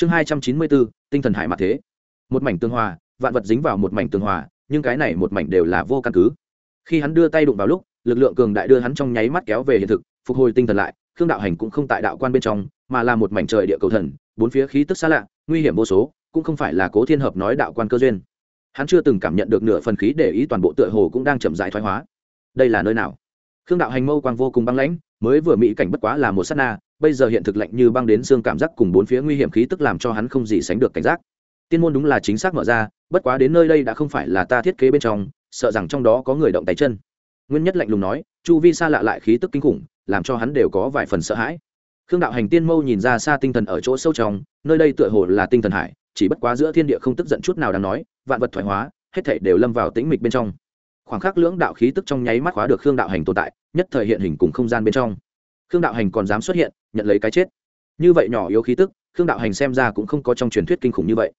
chương hai trăm chín mươi bốn, tinh thần hải mặt thế. Một mảnh tương hòa, vạn vật dính vào một mảnh tương hòa, nhưng cái này một mảnh đều là vô căn cứ. Khi hắn đưa tay đụng vào lúc, lực lượng cường đại đưa hắn trong nháy mắt kéo về hiện thực, phục hồi tinh thần lại, khương đạo hành cũng không tại đạo quan bên trong, mà là một mảnh trời địa cầu thần, bốn phía khí tức xa lạ, nguy hiểm vô số, cũng không phải là cố thiên hợp nói đạo quan cơ duyên. Hắn chưa từng cảm nhận được nửa phần khí để ý toàn bộ tựa hồ cũng đang chậm dại thoái hóa. Đây là nơi nào? Khương đạo hành mâu quang vô cùng băng lãnh, mới vừa mỹ cảnh bất quá là một s á t na bây giờ hiện thực lạnh như băng đến xương cảm giác cùng bốn phía nguy hiểm khí tức làm cho hắn không gì sánh được cảnh giác. Tiên môn đúng là chính xác mở ra, bất quá đến nơi đây đã không phải là ta thiết kế bên trong, sợ rằng trong đó có người động tay chân. Nguyên nhất lạnh lùng nói, chu vi xa lạ lại khí tức kinh khủng, làm cho hắn đều có vài phần sợ hãi. Khương đạo hành tiên mâu nhìn ra xa tinh thần ở chỗ sâu trong, nơi đây tựa hồ là tinh thần hải, chỉ bất quá giữa thiên địa không tức giận chút nào đáng nói, vạn vật thoái hóa, hết thảy đều lâm vào tĩnh mịch bên trong. Khoảng khắc lưỡng đạo khí tức trong nháy mắt khóa được khương đạo hành tồn tại, nhất thời hiện hình cùng không gian bên trong. Khương đạo hành còn dám xuất hiện nhận lấy cái chết. Như vậy nhỏ yếu khí tức, khương đạo hành xem ra cũng không có trong truyền thuyết kinh khủng như vậy.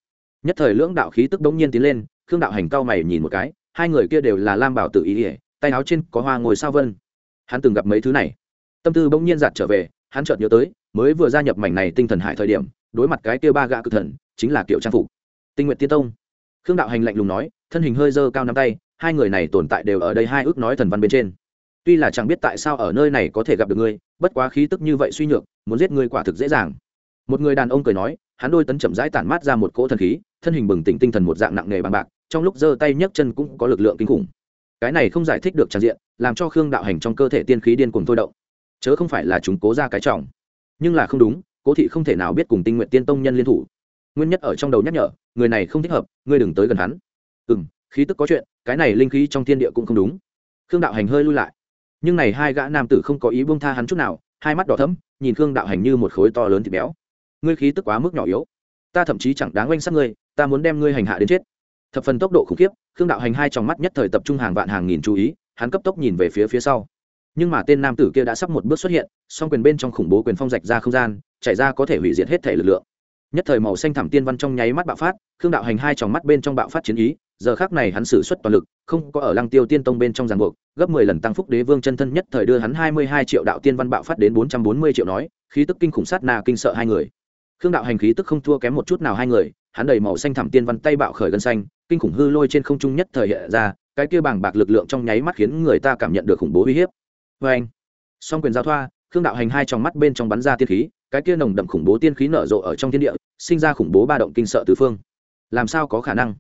Nhất thời lưỡng đạo khí tức đống nhiên tiến lên, khương đạo hành cao mày nhìn một cái, hai người kia đều là lam bảo tự ý ỉa tay áo trên có hoa ngồi sao vân. Hắn từng gặp mấy thứ này. Tâm tư bỗng nhiên giạt trở về, hắn chợt nhớ tới, mới vừa gia nhập mảnh này tinh thần hải thời điểm, đối mặt cái kia ba gã cực thần, chính là kiểu trang phục. Tinh nguyện tiên tông. Khương đạo hành lạnh lùng nói, thân hình hơi dơ cao nắm tay, hai người này tồn tại đều ở đây hai ước nói thần văn bên trên. Tuy là chẳng biết tại sao ở nơi này có thể gặp được ngươi, bất quá khí tức như vậy suy nhược muốn giết ngươi quả thực dễ dàng. Một người đàn ông cười nói, hắn đôi tấn chậm rãi tản mát ra một cỗ thần khí, thân hình bừng tỉnh tinh thần một dạng nặng nề bằng bạc, trong lúc giơ tay nhấc chân cũng có lực lượng kinh khủng. Cái này không giải thích được tràn diện, làm cho khương đạo hành trong cơ thể tiên khí điên cuồng thôi động. Chớ không phải là chúng cố ra cái trọng. Nhưng là không đúng, cố thị không thể nào biết cùng tinh nguyện tiên tông nhân liên thủ. Nguyên nhất ở trong đầu nhắc nhở, người này không thích hợp, ngươi đừng tới gần hắn. Ừ m khí tức có chuyện, cái này linh khí trong thiên địa cũng không đúng. Khương đạo hành hơi lui lại. Nhưng này hai gã nam tử không có ý buông tha hắn chút nào hai mắt đỏ thẫm, nhìn khương đạo hành như một khối to lớn thịt béo. Ngươi khí tức quá mức nhỏ yếu. Ta thậm chí chẳng đáng oanh sát ngươi ta muốn đem ngươi hành hạ đến chết. Thập phần tốc độ khủng khiếp khương đạo hành hai trong mắt nhất thời tập trung hàng vạn hàng nghìn chú ý hắn cấp tốc nhìn về phía phía sau. Nhưng mà tên nam tử kia đã sắp một bước xuất hiện song quyền bên trong khủng bố quyền phong rạch ra không gian chạy ra có thể hủy diệt hết thể lực lượng. Nhất thời màu xanh thẳm tiên văn trong nháy mắt bạo phát khương đạo hành hai tròng mắt bên trong bạo phát chiến ý giờ khác này hắn sử xuất toàn lực, không có ở lăng tiêu tiên tông bên trong giàn buộc, gấp mười lần tăng phúc đế vương chân thân nhất thời đưa hắn hai mươi hai triệu đạo tiên văn bạo phát đến bốn trăm bốn mươi triệu nói, khí tức kinh khủng sát na kinh sợ hai người. Khương đạo hành khí tức không thua kém một chút nào hai người, hắn đầy màu xanh thẳm tiên văn tay bạo khởi gân xanh, kinh khủng hư lôi trên không trung nhất thời hiện ra, cái kia bàng bạc lực lượng trong nháy mắt khiến người ta cảm nhận được khủng bố uy hiếp. Vê anh song quyền giao thoa, khương đạo hành hai trong mắt bên trong bắn ra tiên khí, cái kia nồng đậm khủng bố tiên khí nở rộ ở trong thiên địa, sinh ra khủng bố ba động kinh sợ tứ phương. Làm sao có khả năng?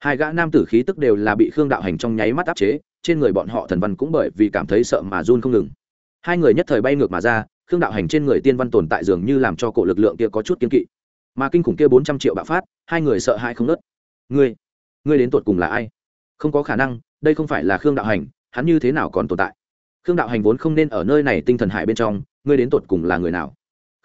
Hai gã nam tử khí tức đều là bị khương đạo hành trong nháy mắt áp chế, trên người bọn họ thần văn cũng bởi vì cảm thấy sợ mà run không ngừng. Hai người nhất thời bay ngược mà ra, khương đạo hành trên người tiên văn tồn tại dường như làm cho cổ lực lượng kia có chút kiên kỵ. Mà kinh khủng kia bốn trăm triệu bạo phát, hai người sợ hãi không nớt ngươi ngươi đến tột cùng là ai? Không có khả năng, đây không phải là khương đạo hành, hắn như thế nào còn tồn tại? Khương đạo hành vốn không nên ở nơi này tinh thần hại bên trong, ngươi đến tột cùng là người nào?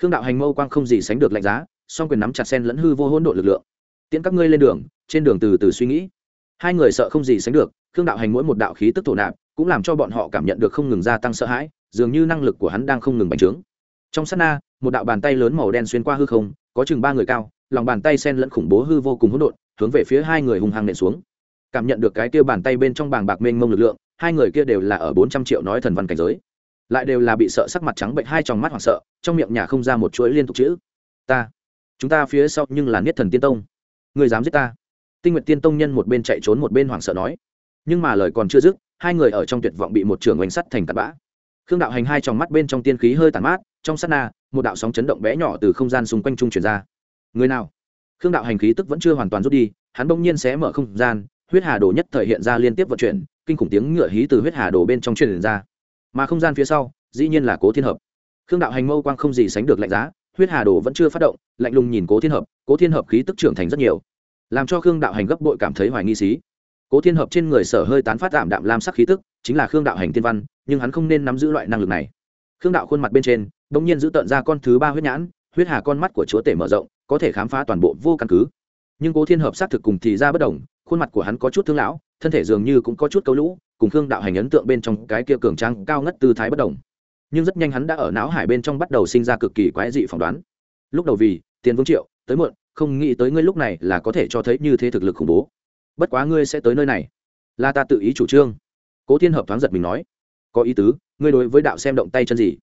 Khương đạo hành mâu quang không gì sánh được lạnh giá, song quyền nắm chặt sen lẫn hư vô hỗn độ lực lượng tiễn các ngươi lên đường, trên đường từ từ suy nghĩ. Hai người sợ không gì sánh được, khương đạo hành mỗi một đạo khí tức thổ nạp, cũng làm cho bọn họ cảm nhận được không ngừng gia tăng sợ hãi, dường như năng lực của hắn đang không ngừng bành trướng. Trong sát na, một đạo bàn tay lớn màu đen xuyên qua hư không, có chừng ba người cao, lòng bàn tay sen lẫn khủng bố hư vô cùng hỗn độn, hướng về phía hai người hung hăng nện xuống. Cảm nhận được cái kia bàn tay bên trong bàng bạc mênh mông lực lượng, hai người kia đều là ở bốn trăm triệu nói thần văn cảnh giới. Lại đều là bị sợ sắc mặt trắng bệnh, hai trong mắt hoảng sợ, trong miệng nhà không ra một chuỗi liên tục chữ. Ta, chúng ta phía sau nhưng là niết thần tiên tông người dám giết ta? Tinh nguyện tiên tông nhân một bên chạy trốn một bên hoảng sợ nói. Nhưng mà lời còn chưa dứt, hai người ở trong tuyệt vọng bị một trường oanh sắt thành tạt bã. Khương đạo hành hai tròng mắt bên trong tiên khí hơi tàn mát, trong sát na, một đạo sóng chấn động bé nhỏ từ không gian xung quanh trung chuyển ra. Người nào? Khương đạo hành khí tức vẫn chưa hoàn toàn rút đi, hắn bỗng nhiên xé mở không gian, huyết hà đồ nhất thời hiện ra liên tiếp vận chuyển, kinh khủng tiếng ngựa hí từ huyết hà đồ bên trong truyền ra. Mà không gian phía sau, dĩ nhiên là cố thiên hợp. Khương đạo hành mâu quang không gì sánh được lạnh giá huyết hà đồ vẫn chưa phát động, lạnh lùng nhìn cố thiên hợp, cố thiên hợp khí tức trưởng thành rất nhiều, làm cho khương đạo hành gấp bội cảm thấy hoài nghi xí. Cố thiên hợp trên người sở hơi tán phát đạm đạm lam sắc khí tức, chính là khương đạo hành tiên văn, nhưng hắn không nên nắm giữ loại năng lực này. Khương đạo khuôn mặt bên trên đ ỗ n g nhiên giữ tợn ra con thứ ba huyết nhãn, huyết hà con mắt của chúa tể mở rộng, có thể khám phá toàn bộ vô căn cứ. Nhưng cố thiên hợp xác thực cùng thì ra bất đồng, khuôn mặt của hắn có chút thương lão, thân thể dường như cũng có chút câu lũ, cùng khương đạo hành ấn tượng bên trong cái kia cường trang cao ngất tư thái bất đồng nhưng rất nhanh hắn đã ở não hải bên trong bắt đầu sinh ra cực kỳ quái dị phỏng đoán. Lúc đầu vì, tiền vương triệu, tới muộn, không nghĩ tới ngươi lúc này là có thể cho thấy như thế thực lực khủng bố. Bất quá ngươi sẽ tới nơi này. Là ta tự ý chủ trương. Cố thiên hợp thoáng giật mình nói. Có ý tứ, ngươi đối với đạo xem động tay chân gì?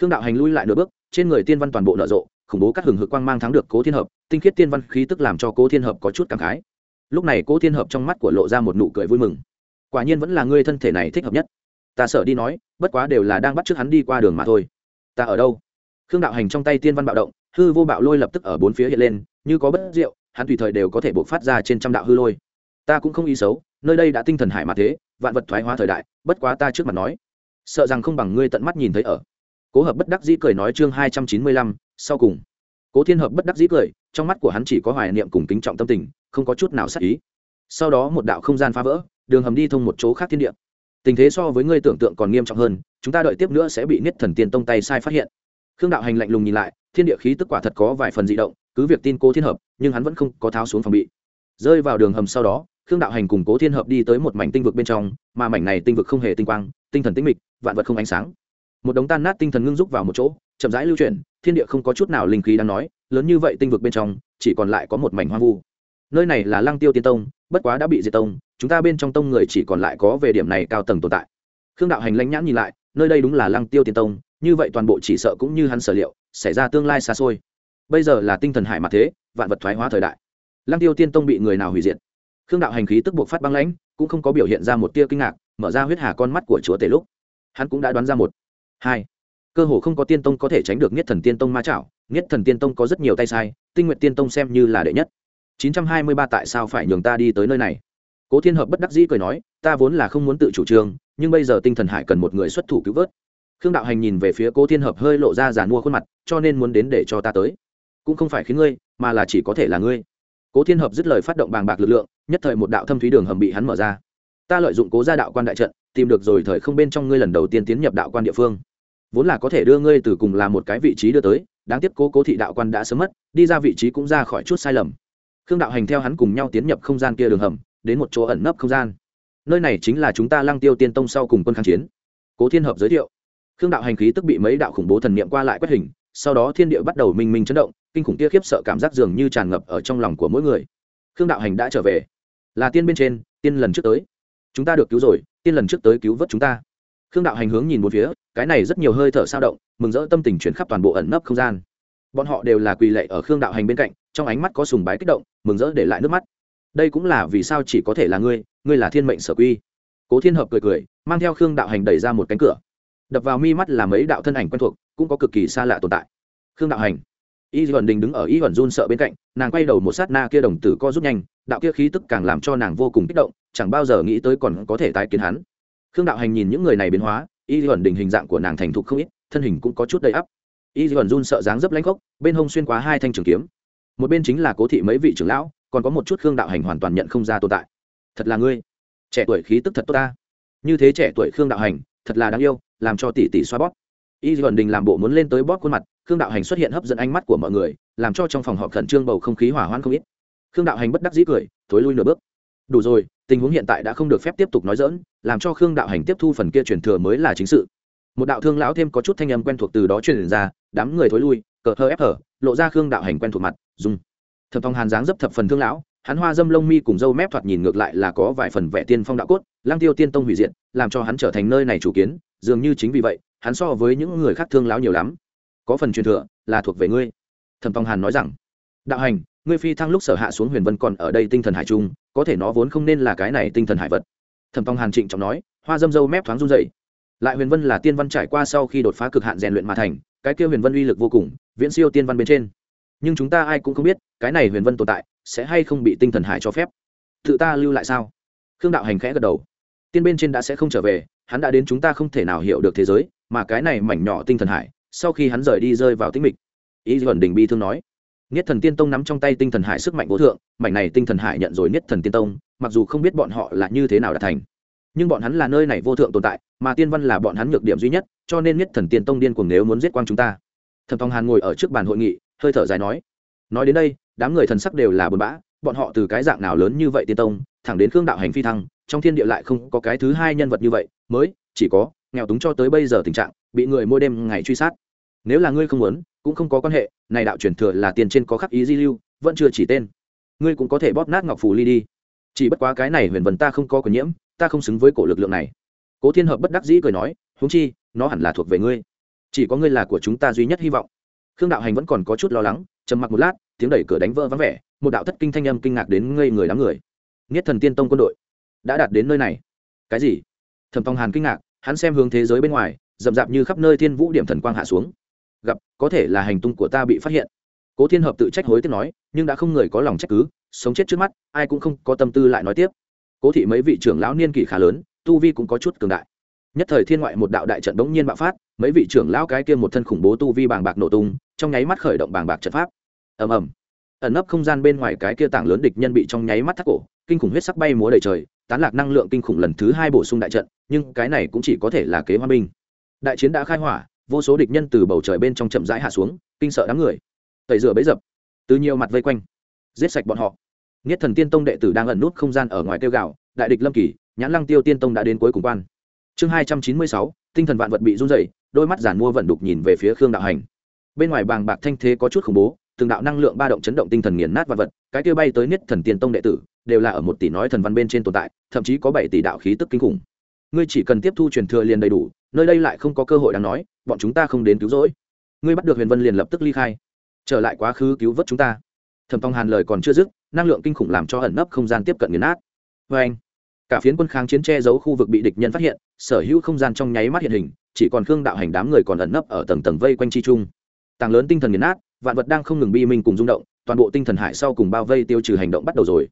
Khương đạo hành lui lại nửa bước, trên người tiên văn toàn bộ nở rộ, khủng bố cắt hừng hực quang mang thắng được cố thiên hợp, tinh khiết tiên văn khí tức làm cho cố thiên hợp có chút cảm khái. Lúc này cố thiên hợp trong mắt của lộ ra một nụ cười vui mừng. Quả nhiên vẫn là ngươi thân thể này thích hợp nhất ta sợ đi nói, bất quá đều là đang bắt trước hắn đi qua đường mà thôi. Ta ở đâu? Khương đạo hành trong tay tiên văn bạo động, hư vô bạo lôi lập tức ở bốn phía hiện lên, như có bất diệu, hắn tùy thời đều có thể bộc phát ra trên trăm đạo hư lôi. Ta cũng không ý xấu, nơi đây đã tinh thần hải mà thế, vạn vật thoái hóa thời đại, bất quá ta trước mặt nói, sợ rằng không bằng ngươi tận mắt nhìn thấy ở. Cố hợp bất đắc dĩ cười nói chương hai trăm chín mươi lăm, sau cùng. Cố thiên hợp bất đắc dĩ cười, trong mắt của hắn chỉ có hoài niệm cùng kính trọng tâm tình, không có chút nào sắc ý. Sau đó một đạo không gian phá vỡ, đường hầm đi thông một chỗ khác thiên địa tình thế so với ngươi tưởng tượng còn nghiêm trọng hơn, chúng ta đợi tiếp nữa sẽ bị niết thần tiên tông tay sai phát hiện. Khương đạo hành lạnh lùng nhìn lại, thiên địa khí tức quả thật có vài phần di động, cứ việc tin cố thiên hợp, nhưng hắn vẫn không có tháo xuống phòng bị. Rơi vào đường hầm sau đó, khương đạo hành cùng cố thiên hợp đi tới một mảnh tinh vực bên trong, mà mảnh này tinh vực không hề tinh quang, tinh thần tinh mịch, vạn vật không ánh sáng. Một đống tan nát tinh thần ngưng rúc vào một chỗ, chậm rãi lưu chuyển, thiên địa không có chút nào linh khí đang nói, lớn như vậy tinh vực bên trong, chỉ còn lại có một mảnh hoang vu nơi này là lăng tiêu tiên tông, bất quá đã bị diệt tông, chúng ta bên trong tông người chỉ còn lại có về điểm này cao tầng tồn tại. Khương đạo hành lãnh nhãn nhìn lại, nơi đây đúng là lăng tiêu tiên tông, như vậy toàn bộ chỉ sợ cũng như hắn sở liệu, xảy ra tương lai xa xôi. Bây giờ là tinh thần hải mặt thế, vạn vật thoái hóa thời đại. Lăng tiêu tiên tông bị người nào hủy diệt? Khương đạo hành khí tức buộc phát băng lãnh, cũng không có biểu hiện ra một tia kinh ngạc, mở ra huyết hà con mắt của chúa tể lúc. Hắn cũng đã đoán ra một, hai. Cơ hồ không có tiên tông có thể tránh được nhất thần tiên tông ma chảo nhất thần tiên tông có rất nhiều tay sai, tinh nguyện tiên tông xem như là đệ nhất. 923 tại sao phải nhường ta đi tới nơi này? Cố thiên hợp bất đắc dĩ cười nói, ta vốn là không muốn tự chủ trương, nhưng bây giờ tinh thần hải cần một người xuất thủ cứu vớt. Khương đạo hành nhìn về phía cố thiên hợp hơi lộ ra giàn mua khuôn mặt, cho nên muốn đến để cho ta tới. Cũng không phải khiến ngươi, mà là chỉ có thể là ngươi. Cố thiên hợp dứt lời phát động bàng bạc lực lượng, nhất thời một đạo thâm thúy đường hầm bị hắn mở ra. Ta lợi dụng cố gia đạo quan đại trận, tìm được rồi thời không bên trong ngươi lần đầu tiên tiến nhập đạo quan địa phương. Vốn là có thể đưa ngươi từ cùng là một cái vị trí đưa tới, đáng tiếc cố cố thị đạo quan đã sớm mất, đi ra vị trí cũng ra khỏi chút sai lầm khương đạo hành theo hắn cùng nhau tiến nhập không gian kia đường hầm, đến một chỗ ẩn nấp không gian. Nơi này chính là chúng ta lăng tiêu tiên tông sau cùng quân kháng chiến. Cố thiên hợp giới thiệu. Khương đạo hành khí tức bị mấy đạo khủng bố thần niệm qua lại quét hình, sau đó thiên địa bắt đầu minh minh chấn động, kinh khủng kia khiếp sợ cảm giác dường như tràn ngập ở trong lòng của mỗi người. Khương đạo hành đã trở về. Là tiên bên trên, tiên lần trước tới. Chúng ta được cứu rồi, tiên lần trước tới cứu vớt chúng ta. Khương đạo hành hướng nhìn một phía, cái này rất nhiều hơi thở sao động, mừng rỡ tâm tình chuyển khắp toàn bộ ẩn nấp không gian. Bọn họ đều là quỳ lệ ở khương đạo hành bên cạnh trong ánh mắt có sùng bái kích động, mừng rỡ để lại nước mắt. Đây cũng là vì sao chỉ có thể là ngươi ngươi là thiên mệnh sở quy. Cố thiên hợp cười cười, mang theo khương đạo hành đẩy ra một cánh cửa. Đập vào mi mắt là mấy đạo thân ảnh quen thuộc, cũng có cực kỳ xa lạ tồn tại. Khương đạo hành. Y duẩn đình đứng ở y duẩn run sợ bên cạnh, nàng quay đầu một sát na kia đồng tử co rút nhanh, đạo kia khí tức càng làm cho nàng vô cùng kích động, chẳng bao giờ nghĩ tới còn có thể tái kiến hắn. Khương đạo hành nhìn những người này biến hóa, y duẩn đình hình dạng của nàng thành thục không ít, thân hình cũng có chút đầy ắp. Y duẩn run sợ dáng dấp lãnh gốc bên hông xuyên quá hai thanh trường kiếm một bên chính là cố thị mấy vị trưởng lão còn có một chút khương đạo hành hoàn toàn nhận không ra tồn tại. Thật là ngươi trẻ tuổi khí tức thật tốt ta. Như thế trẻ tuổi khương đạo hành thật là đáng yêu làm cho tỷ tỷ xoa bóp. Y vận đình làm bộ muốn lên tới bóp khuôn mặt khương đạo hành xuất hiện hấp dẫn ánh mắt của mọi người làm cho trong phòng họp khẩn trương bầu không khí hỏa hoãn không ít. Khương đạo hành bất đắc dĩ cười thối lui nửa bước. Đủ rồi tình huống hiện tại đã không được phép tiếp tục nói dỡn làm cho khương đạo hành tiếp thu phần kia truyền thừa mới là chính sự. Một đạo thương lão thêm có chút thanh âm quen thuộc từ đó truyền ra đám người thối lui cờ thơ ép hở, lộ ra khương đạo hành quen thuộc mặt. Dung, thập thong hàn dáng dấp thập phần thương lão hắn hoa dâm lông mi cùng dâu mép thoạt nhìn ngược lại là có vài phần vẻ tiên phong đạo cốt lang tiêu tiên tông hủy diệt làm cho hắn trở thành nơi này chủ kiến dường như chính vì vậy hắn so với những người khác thương lão nhiều lắm. Có phần truyền thừa là thuộc về ngươi. Thẩm phong hàn nói rằng đạo hành ngươi phi thăng lúc sở hạ xuống huyền vân còn ở đây tinh thần hải trung có thể nó vốn không nên là cái này tinh thần hải vật. Thẩm phong hàn trịnh trọng nói hoa dâm dâu mép thoáng run dậy lại huyền vân là tiên văn trải qua sau khi đột phá cực hạn rèn luyện mà thành cái kia huyền vân uy lực vô cùng viễn siêu tiên văn bên trên nhưng chúng ta ai cũng không biết, cái này huyền vân tồn tại, sẽ hay không bị tinh thần hải cho phép. Tự ta lưu lại sao? Khương đạo hành khẽ gật đầu. Tiên bên trên đã sẽ không trở về, hắn đã đến chúng ta không thể nào hiểu được thế giới, mà cái này mảnh nhỏ tinh thần hải, sau khi hắn rời đi rơi vào tĩnh mịch. Ý vẩn đình bi thương nói, niết thần tiên tông nắm trong tay tinh thần hải sức mạnh vô thượng, mảnh này tinh thần hải nhận rồi niết thần tiên tông, mặc dù không biết bọn họ là như thế nào đạt thành, nhưng bọn hắn là nơi này vô thượng tồn tại, mà tiên văn là bọn hắn nhược điểm duy nhất, cho nên niết thần tiên tông điên cuồng nếu muốn giết quang chúng ta. Thẩm Tông hàn ngồi ở trước bàn hội nghị hơi thở dài nói nói đến đây, đám người thần sắc đều là buồn bã, bọn họ từ cái dạng nào lớn như vậy tiên tông, thẳng đến khương đạo hành phi thăng, trong thiên địa lại không có cái thứ hai nhân vật như vậy, mới chỉ có nghèo túng cho tới bây giờ tình trạng, bị người mỗi đêm ngày truy sát. Nếu là ngươi không muốn, cũng không có quan hệ, này đạo truyền thừa là tiền trên có khắc ý di lưu, vẫn chưa chỉ tên. Ngươi cũng có thể bóp nát ngọc phù ly đi. Chỉ bất quá cái này huyền vần ta không có quyền nhiễm, ta không xứng với cổ lực lượng này. Cố thiên hợp bất đắc dĩ cười nói, huống chi, nó hẳn là thuộc về ngươi. Chỉ có ngươi là của chúng ta duy nhất hy vọng khương đạo hành vẫn còn có chút lo lắng, trầm mặc một lát, tiếng đẩy cửa đánh vỡ vắng vẻ, một đạo thất kinh thanh âm kinh ngạc đến ngây người đám người. Nghiết thần tiên tông quân đội đã đạt đến nơi này. Cái gì? Thẩm phong hàn kinh ngạc, hắn xem hướng thế giới bên ngoài, rậm rạp như khắp nơi thiên vũ điểm thần quang hạ xuống. Gặp, có thể là hành tung của ta bị phát hiện. Cố thiên hợp tự trách hối tiếc nói, nhưng đã không người có lòng trách cứ, sống chết trước mắt, ai cũng không có tâm tư lại nói tiếp. Cố thị mấy vị trưởng lão niên kỷ khá lớn, tu vi cũng có chút cường đại nhất thời thiên ngoại một đạo đại trận bỗng nhiên bạo phát, mấy vị trưởng lão cái kia một thân khủng bố tu vi bàng bạc nổ tung, trong nháy mắt khởi động bàng bạc trận pháp. Ầm ầm. Ẩn nấp không gian bên ngoài cái kia tảng lớn địch nhân bị trong nháy mắt thắt cổ, kinh khủng huyết sắc bay múa đầy trời, tán lạc năng lượng kinh khủng lần thứ hai bổ sung đại trận, nhưng cái này cũng chỉ có thể là kế hoa binh. Đại chiến đã khai hỏa, vô số địch nhân từ bầu trời bên trong chậm rãi hạ xuống, kinh sợ đám người. Tẩy rửa bấy dập. Từ nhiều mặt vây quanh, giết sạch bọn họ. Nghiết thần tiên tông đệ tử đang ẩn nút không gian ở ngoài tiêu gạo đại địch lâm kỳ, nhãn lăng tiêu tiên tông đã đến cuối cùng quan chương hai trăm chín mươi sáu, tinh thần vạn vật bị run dày đôi mắt giản mua vận đục nhìn về phía khương đạo hành. Bên ngoài bàng bạc thanh thế có chút khủng bố, từng đạo năng lượng ba động chấn động tinh thần nghiền nát vạn vật, cái kia bay tới niết thần tiên tông đệ tử, đều là ở một tỷ nói thần văn bên trên tồn tại, thậm chí có bảy tỷ đạo khí tức kinh khủng. Ngươi chỉ cần tiếp thu truyền thừa liền đầy đủ, nơi đây lại không có cơ hội đáng nói, bọn chúng ta không đến cứu rỗi. Ngươi bắt được huyền vân liền lập tức ly khai. Trở lại quá khứ cứu vớt chúng ta. Thẩm Phong hàn lời còn chưa dứt, năng lượng kinh khủng làm cho ẩn nấp không gian tiếp cận nghiền nát. Vê anh cả phiến quân kháng chiến che giấu khu vực bị địch nhân phát hiện, sở hữu không gian trong nháy mắt hiện hình, chỉ còn khương đạo hành đám người còn ẩn nấp ở tầng tầng vây quanh chi trung. Tàng lớn tinh thần nghiền nát, vạn vật đang không ngừng bi minh cùng rung động, toàn bộ tinh thần hải sau cùng bao vây tiêu trừ hành động bắt đầu rồi.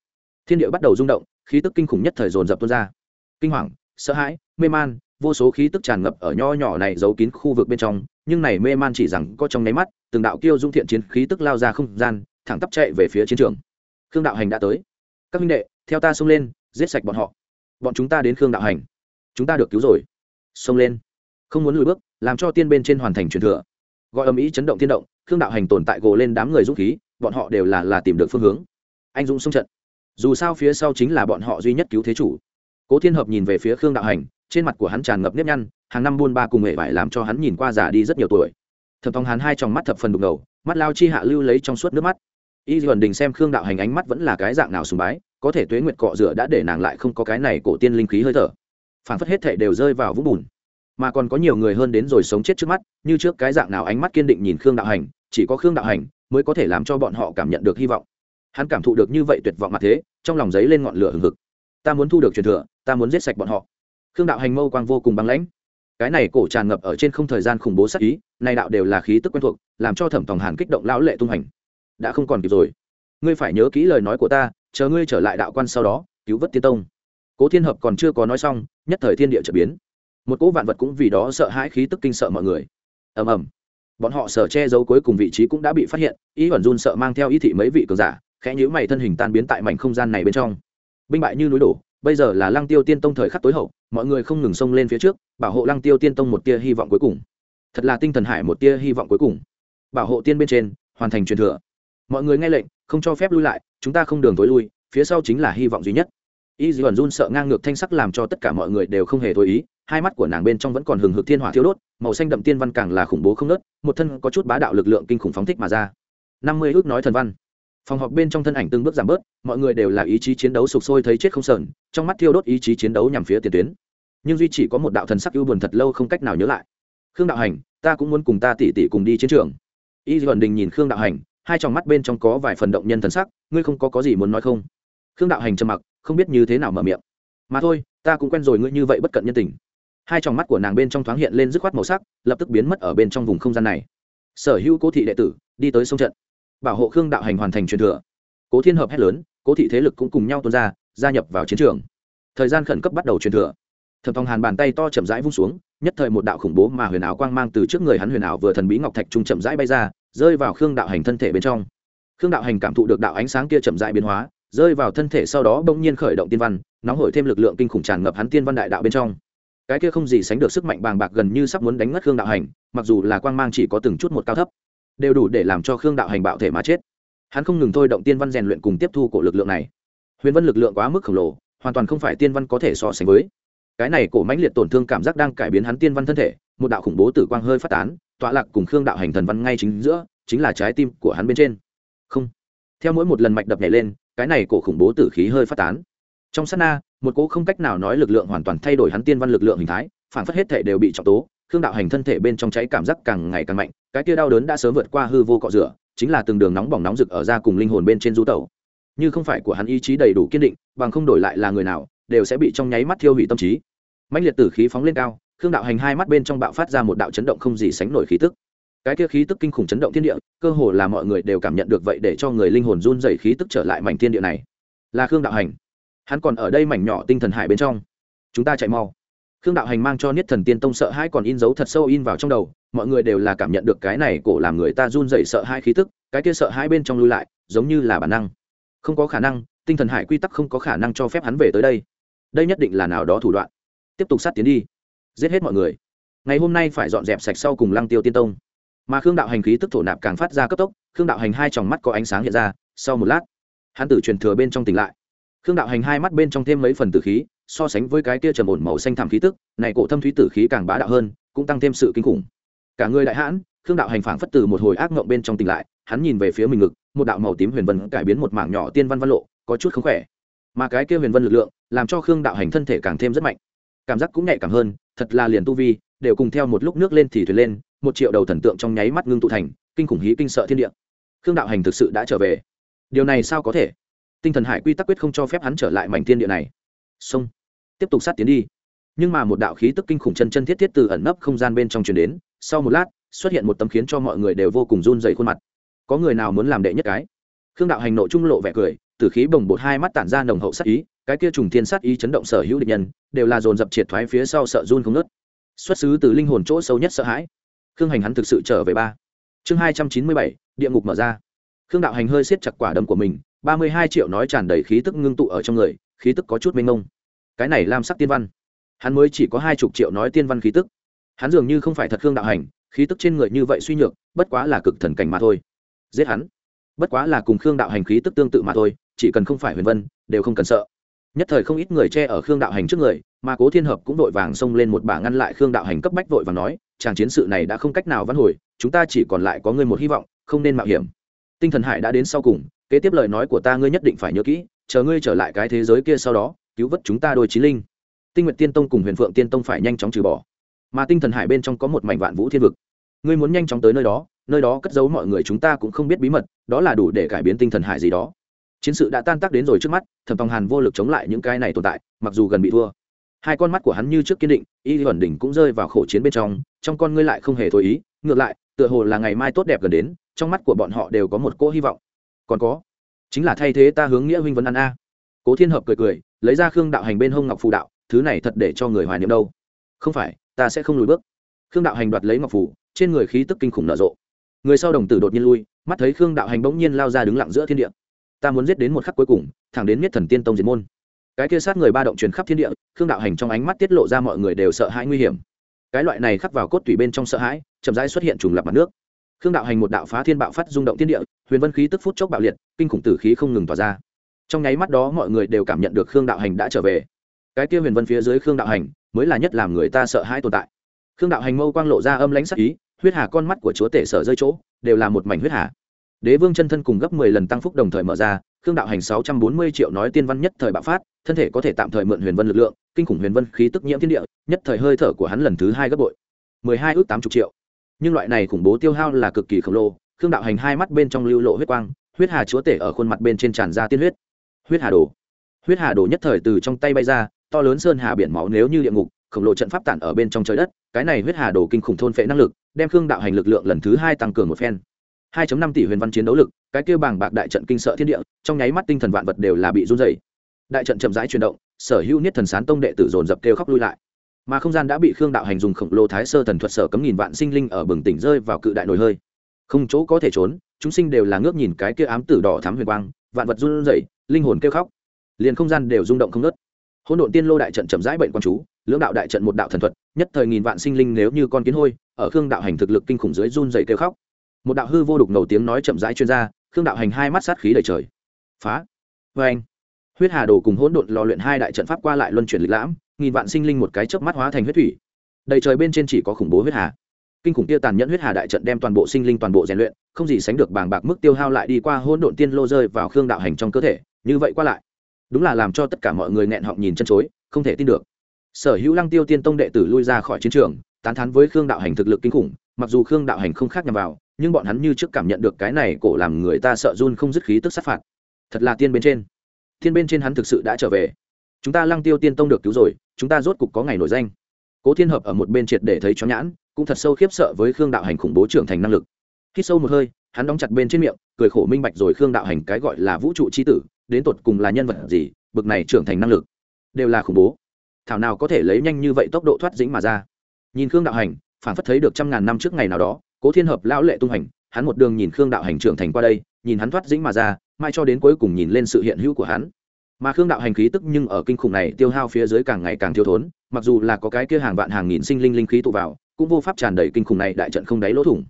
Thiên địa bắt đầu rung động, khí tức kinh khủng nhất thời dồn dập tuôn ra. Kinh hoàng, sợ hãi, mê man, vô số khí tức tràn ngập ở nho nhỏ này giấu kín khu vực bên trong, nhưng này mê man chỉ rằng có trong nháy mắt, từng đạo kiêu dung thiện chiến khí tức lao ra không gian, thẳng tắp chạy về phía chiến trường. Khương đạo hành đã tới. Các minh đệ, theo ta xông lên, giết sạch bọn họ bọn chúng ta đến khương đạo hành. Chúng ta được cứu rồi. Xông lên. Không muốn lùi bước, làm cho tiên bên trên hoàn thành truyền thừa. Gọi âm ý chấn động thiên động, khương đạo hành tồn tại gồ lên đám người dũng khí, bọn họ đều là là tìm được phương hướng. Anh dũng xông trận. Dù sao phía sau chính là bọn họ duy nhất cứu thế chủ. Cố thiên hợp nhìn về phía khương đạo hành, trên mặt của hắn tràn ngập nếp nhăn, hàng năm buôn ba cùng hệ vải làm cho hắn nhìn qua già đi rất nhiều tuổi. Thập thong hắn hai trong mắt thập phần đục ngầu, mắt lao chi hạ lưu lấy trong suốt nước mắt. Y dần đình xem khương đạo hành ánh mắt vẫn là cái dạng nào sùng bái có thể tuế nguyệt cọ rửa đã để nàng lại không có cái này cổ tiên linh khí hơi thở. Phản phất hết thể đều rơi vào vũng bùn. Mà còn có nhiều người hơn đến rồi sống chết trước mắt, như trước cái dạng nào ánh mắt kiên định nhìn khương đạo hành, chỉ có khương đạo hành mới có thể làm cho bọn họ cảm nhận được hy vọng. Hắn cảm thụ được như vậy tuyệt vọng mặt thế, trong lòng giấy lên ngọn lửa hừng hực. Ta muốn thu được truyền thừa, ta muốn giết sạch bọn họ. Khương đạo hành mâu quang vô cùng băng lãnh. Cái này cổ tràn ngập ở trên không thời gian khủng bố sắc ý nay đạo đều là khí tức quen thuộc, làm cho thẩm tòng hàn kích động lão lệ tung hành. Đã không còn kịp rồi. Ngươi phải nhớ kỹ lời nói của ta chờ ngươi trở lại đạo quan sau đó, cứu vớt tiên tông. Cố thiên hợp còn chưa có nói xong, nhất thời thiên địa trở biến. Một cỗ vạn vật cũng vì đó sợ hãi khí tức kinh sợ mọi người. Ầm ầm. Bọn họ sở che giấu cuối cùng vị trí cũng đã bị phát hiện, ý ẩn run sợ mang theo ý thị mấy vị cường giả, khẽ nhíu mày thân hình tan biến tại mảnh không gian này bên trong. Binh bại như núi đổ, bây giờ là lăng tiêu tiên tông thời khắc tối hậu, mọi người không ngừng xông lên phía trước, bảo hộ lăng tiêu tiên tông một tia hy vọng cuối cùng. Thật là tinh thần hải một tia hy vọng cuối cùng. Bảo hộ tiên bên trên, hoàn thành truyền thừa. Mọi người nghe lệnh không cho phép lui lại, chúng ta không đường tối lui, phía sau chính là hy vọng duy nhất. Y dì ẩn run sợ ngang ngược thanh sắc làm cho tất cả mọi người đều không hề thôi ý, hai mắt của nàng bên trong vẫn còn hừng hực thiên hỏa thiêu đốt, màu xanh đậm tiên văn càng là khủng bố không nớt, một thân có chút bá đạo lực lượng kinh khủng phóng thích mà ra. Năm mươi ước nói thần văn. Phòng họp bên trong thân ảnh từng bước giảm bớt, mọi người đều là ý chí chiến đấu sục sôi thấy chết không sờn, trong mắt thiêu đốt ý chí chiến đấu nhằm phía tiền tuyến. Nhưng duy chỉ có một đạo thần sắc ưu buồn thật lâu không cách nào nhớ lại. Khương đạo hành, ta cũng muốn cùng ta tỉ tỉ cùng đi chiến trường. Y dần đình nhìn khương đạo hành hai tròng mắt bên trong có vài phần động nhân thần sắc, ngươi không có có gì muốn nói không? Khương đạo hành trầm mặc, không biết như thế nào mở miệng. Mà thôi, ta cũng quen rồi ngươi như vậy bất cận nhân tình. Hai tròng mắt của nàng bên trong thoáng hiện lên dứt khoát màu sắc, lập tức biến mất ở bên trong vùng không gian này. Sở hữu cố thị đệ tử, đi tới sông trận. Bảo hộ khương đạo hành hoàn thành truyền thừa. Cố thiên hợp hét lớn, cố thị thế lực cũng cùng nhau tuôn ra, gia nhập vào chiến trường. Thời gian khẩn cấp bắt đầu truyền thừa. Thẩm thong hàn bàn tay to chậm rãi vung xuống, nhất thời một đạo khủng bố mà huyền ảo quang mang từ trước người hắn huyền ảo vừa thần bí ngọc thạch trung chậm rãi bay ra rơi vào khương đạo hành thân thể bên trong. Khương đạo hành cảm thụ được đạo ánh sáng kia chậm rãi biến hóa, rơi vào thân thể sau đó bỗng nhiên khởi động tiên văn, nóng hổi thêm lực lượng kinh khủng tràn ngập hắn tiên văn đại đạo bên trong. Cái kia không gì sánh được sức mạnh bàng bạc gần như sắp muốn đánh ngất khương đạo hành, mặc dù là quang mang chỉ có từng chút một cao thấp, đều đủ để làm cho khương đạo hành bạo thể mà chết. Hắn không ngừng thôi động tiên văn rèn luyện cùng tiếp thu của lực lượng này. Huyền vân lực lượng quá mức khổng lồ, hoàn toàn không phải tiên văn có thể so sánh với. Cái này cổ mãnh liệt tổn thương cảm giác đang cải biến hắn tiên văn thân thể một đạo khủng bố tử quang hơi phát tán, tọa lạc cùng khương đạo hành thần văn ngay chính giữa, chính là trái tim của hắn bên trên. Không. Theo mỗi một lần mạch đập nhảy lên, cái này cổ khủng bố tử khí hơi phát tán. Trong sát na, một cỗ không cách nào nói lực lượng hoàn toàn thay đổi hắn tiên văn lực lượng hình thái, phản phất hết thể đều bị trọng tố, khương đạo hành thân thể bên trong cháy cảm giác càng ngày càng mạnh, cái kia đau đớn đã sớm vượt qua hư vô cọ rửa, chính là từng đường nóng bỏng nóng rực ở ra cùng linh hồn bên trên du tẩu. Như không phải của hắn ý chí đầy đủ kiên định, bằng không đổi lại là người nào, đều sẽ bị trong nháy mắt thiêu hủy tâm trí. Mạnh liệt tử khí phóng lên cao khương đạo hành hai mắt bên trong bạo phát ra một đạo chấn động không gì sánh nổi khí tức. Cái kia khí tức kinh khủng chấn động thiên địa, cơ hồ là mọi người đều cảm nhận được vậy để cho người linh hồn run dày khí tức trở lại mảnh thiên địa này. Là khương đạo hành. Hắn còn ở đây mảnh nhỏ tinh thần hải bên trong. Chúng ta chạy mau. Khương đạo hành mang cho niết thần tiên tông sợ hãi còn in dấu thật sâu in vào trong đầu, mọi người đều là cảm nhận được cái này cổ làm người ta run dày sợ hãi khí tức, cái kia sợ hãi bên trong lui lại, giống như là bản năng. Không có khả năng, tinh thần hải quy tắc không có khả năng cho phép hắn về tới đây. Đây nhất định là nào đó thủ đoạn. Tiếp tục sát tiến đi giết hết mọi người. Ngày hôm nay phải dọn dẹp sạch sau cùng lăng tiêu tiên tông. Mà khương đạo hành khí tức thổ nạp càng phát ra cấp tốc, khương đạo hành hai tròng mắt có ánh sáng hiện ra, sau một lát, hắn tử truyền thừa bên trong tỉnh lại. Khương đạo hành hai mắt bên trong thêm mấy phần tử khí, so sánh với cái kia trầm ổn màu xanh thảm khí tức, này cổ thâm thúy tử khí càng bá đạo hơn, cũng tăng thêm sự kinh khủng. Cả người đại hãn, khương đạo hành phảng phất từ một hồi ác mộng bên trong tỉnh lại, hắn nhìn về phía mình ngực, một đạo màu tím huyền vân cải biến một mảng nhỏ tiên văn văn lộ, có chút không khỏe. Mà cái kia huyền vân lực lượng, làm cho khương đạo hành thân thể càng thêm rất mạnh. Cảm giác cũng nhạy cảm hơn thật là liền tu vi, đều cùng theo một lúc nước lên thì thuyền lên, một triệu đầu thần tượng trong nháy mắt ngưng tụ thành, kinh khủng hí kinh sợ thiên địa. Khương đạo hành thực sự đã trở về. Điều này sao có thể? Tinh thần hải quy tắc quyết không cho phép hắn trở lại mảnh thiên địa này. Xong. Tiếp tục sát tiến đi. Nhưng mà một đạo khí tức kinh khủng chân chân thiết thiết từ ẩn nấp không gian bên trong truyền đến, sau một lát, xuất hiện một tấm khiến cho mọi người đều vô cùng run dày khuôn mặt. Có người nào muốn làm đệ nhất cái? Khương đạo hành nội trung lộ vẻ cười từ khí bồng bột hai mắt tản ra nồng hậu sắc ý cái kia trùng thiên sát ý chấn động sở hữu địch nhân, đều là dồn dập triệt thoái phía sau sợ run không nớt xuất xứ từ linh hồn chỗ sâu nhất sợ hãi. Khương hành hắn thực sự trở về ba. Chương hai trăm chín mươi bảy, địa ngục mở ra. Khương đạo hành hơi siết chặt quả đấm của mình, ba mươi hai triệu nói tràn đầy khí tức ngưng tụ ở trong người, khí tức có chút mênh mông. Cái này làm sắc tiên văn. Hắn mới chỉ có hai chục triệu nói tiên văn khí tức. Hắn dường như không phải thật khương đạo hành, khí tức trên người như vậy suy nhược, bất quá là cực thần cảnh mà thôi. Giết hắn. Bất quá là cùng khương đạo hành khí tức tương tự mà thôi, chỉ cần không phải huyền vân, đều không cần sợ nhất thời không ít người che ở khương đạo hành trước người, mà cố thiên hợp cũng vội vàng xông lên một bả ngăn lại khương đạo hành cấp bách vội và nói, chàng chiến sự này đã không cách nào vãn hồi, chúng ta chỉ còn lại có ngươi một hy vọng, không nên mạo hiểm. Tinh thần hải đã đến sau cùng, kế tiếp lời nói của ta ngươi nhất định phải nhớ kỹ, chờ ngươi trở lại cái thế giới kia sau đó, cứu vớt chúng ta đôi trí linh. Tinh nguyện tiên tông cùng huyền phượng tiên tông phải nhanh chóng trừ bỏ. Mà tinh thần hải bên trong có một mảnh vạn vũ thiên vực. Ngươi muốn nhanh chóng tới nơi đó nơi đó cất giấu mọi người chúng ta cũng không biết bí mật, đó là đủ để cải biến tinh thần hải gì đó chiến sự đã tan tác đến rồi trước mắt, thẩm tòng hàn vô lực chống lại những cái này tồn tại, mặc dù gần bị thua. Hai con mắt của hắn như trước kiên định, y ẩn đỉnh cũng rơi vào khổ chiến bên trong trong con ngươi lại không hề thối ý, ngược lại, tựa hồ là ngày mai tốt đẹp gần đến, trong mắt của bọn họ đều có một cỗ hy vọng. Còn có, chính là thay thế ta hướng nghĩa huynh vấn ăn a. Cố thiên hợp cười cười, lấy ra khương đạo hành bên hông ngọc phù đạo, thứ này thật để cho người hoài niệm đâu. Không phải, ta sẽ không lùi bước. Khương đạo hành đoạt lấy ngọc phù, trên người khí tức kinh khủng nở rộ. Người sau đồng tử đột nhiên lui, mắt thấy khương đạo hành bỗng nhiên lao ra đứng lặng giữa thiên địa ta muốn giết đến một khắc cuối cùng, thẳng đến miết thần tiên tông diệt môn. Cái kia sát người ba động truyền khắp thiên địa, khương đạo hành trong ánh mắt tiết lộ ra mọi người đều sợ hãi nguy hiểm. Cái loại này khắc vào cốt tủy bên trong sợ hãi, chậm rãi xuất hiện trùng lập mặt nước. Khương đạo hành một đạo phá thiên bạo phát rung động thiên địa, huyền vân khí tức phút chốc bạo liệt, kinh khủng tử khí không ngừng tỏa ra. Trong nháy mắt đó mọi người đều cảm nhận được khương đạo hành đã trở về. Cái kia huyền vân phía dưới khương đạo hành, mới là nhất làm người ta sợ hãi tồn tại. Khương đạo hành mâu quang lộ ra âm lãnh sắc ý, huyết hà con mắt của chúa tể sở rơi chỗ, đều là một mảnh huyết hà đế vương chân thân cùng gấp mười lần tăng phúc đồng thời mở ra, khương đạo hành sáu trăm bốn mươi triệu nói tiên văn nhất thời bạo phát, thân thể có thể tạm thời mượn huyền vân lực lượng, kinh khủng huyền vân khí tức nhiễm thiên địa, nhất thời hơi thở của hắn lần thứ hai gấp bội. mười hai ước tám chục triệu. Nhưng loại này khủng bố tiêu hao là cực kỳ khổng lồ, khương đạo hành hai mắt bên trong lưu lộ huyết quang, huyết hà chúa tể ở khuôn mặt bên trên tràn ra tiên huyết. Huyết hà đồ. Huyết hà đồ nhất thời từ trong tay bay ra, to lớn sơn hà biển máu nếu như địa ngục, khổng lồ trận pháp tản ở bên trong trời đất, cái này huyết hà đồ kinh khủng thôn phệ năng lực, đem khương đạo hành lực lượng lần thứ hai tăng cường một phen. 2.5 tỷ huyền văn chiến đấu lực, cái kia bàng bạc đại trận kinh sợ thiên địa, trong nháy mắt tinh thần vạn vật đều là bị run rẩy. Đại trận chậm rãi chuyển động, sở hữu niết thần sán tông đệ tử dồn dập kêu khóc lui lại. Mà không gian đã bị khương đạo hành dùng khổng lồ thái sơ thần thuật sở cấm nghìn vạn sinh linh ở bừng tỉnh rơi vào cự đại nồi hơi. Không chỗ có thể trốn, chúng sinh đều là ngước nhìn cái kia ám tử đỏ thắm huyền quang, vạn vật run rẩy, linh hồn kêu khóc. Liền không gian đều rung động không ngớt. Hỗn độn tiên lô đại trận chậm rãi bệnh quan chú, lưỡng đạo đại trận một đạo thần thuật, nhất thời nghìn vạn sinh linh nếu như con kiến hôi, ở khương đạo hành thực lực kinh khủng dưới run rẩy kêu khóc một đạo hư vô đục ngầu tiếng nói chậm rãi chuyên gia khương đạo hành hai mắt sát khí đầy trời. Phá. Vê anh. Huyết hà đồ cùng hỗn độn lò luyện hai đại trận pháp qua lại luân chuyển lịch lãm, nghìn vạn sinh linh một cái chớp mắt hóa thành huyết thủy. Đầy trời bên trên chỉ có khủng bố huyết hà. Kinh khủng kia tàn nhẫn huyết hà đại trận đem toàn bộ sinh linh toàn bộ rèn luyện, không gì sánh được bàng bạc mức tiêu hao lại đi qua hỗn độn tiên lô rơi vào khương đạo hành trong cơ thể, như vậy qua lại. Đúng là làm cho tất cả mọi người nghẹn họng nhìn chân chối, không thể tin được. Sở hữu lăng tiêu tiên tông đệ tử lui ra khỏi chiến trường, tán thán với khương đạo hành thực lực kinh khủng, mặc dù khương đạo hành không khác nhằm vào nhưng bọn hắn như trước cảm nhận được cái này cổ làm người ta sợ run không dứt khí tức sát phạt. Thật là tiên bên trên. Tiên bên trên hắn thực sự đã trở về. Chúng ta lăng tiêu tiên tông được cứu rồi, chúng ta rốt cục có ngày nổi danh. Cố thiên hợp ở một bên triệt để thấy chó nhãn, cũng thật sâu khiếp sợ với khương đạo hành khủng bố trưởng thành năng lực. Khi sâu một hơi, hắn đóng chặt bên trên miệng, cười khổ minh bạch rồi khương đạo hành cái gọi là vũ trụ c h i tử, đến tột cùng là nhân vật gì, bực này trưởng thành năng lực, đều là khủng bố. Thảo nào có thể lấy nhanh như vậy tốc độ thoát dĩnh mà ra. Nhìn khương đạo hành, phản phất thấy được trăm ngàn năm trước ngày nào đó cố thiên hợp lão lệ tung hành, hắn một đường nhìn khương đạo hành trưởng thành qua đây, nhìn hắn thoát dĩnh mà ra mai cho đến cuối cùng nhìn lên sự hiện hữu của hắn. Mà khương đạo hành khí tức nhưng ở kinh khủng này tiêu hao phía dưới càng ngày càng thiếu thốn, mặc dù là có cái kia hàng vạn hàng nghìn sinh linh linh khí tụ vào, cũng vô pháp tràn đầy kinh khủng này đại trận không đáy lỗ thủng.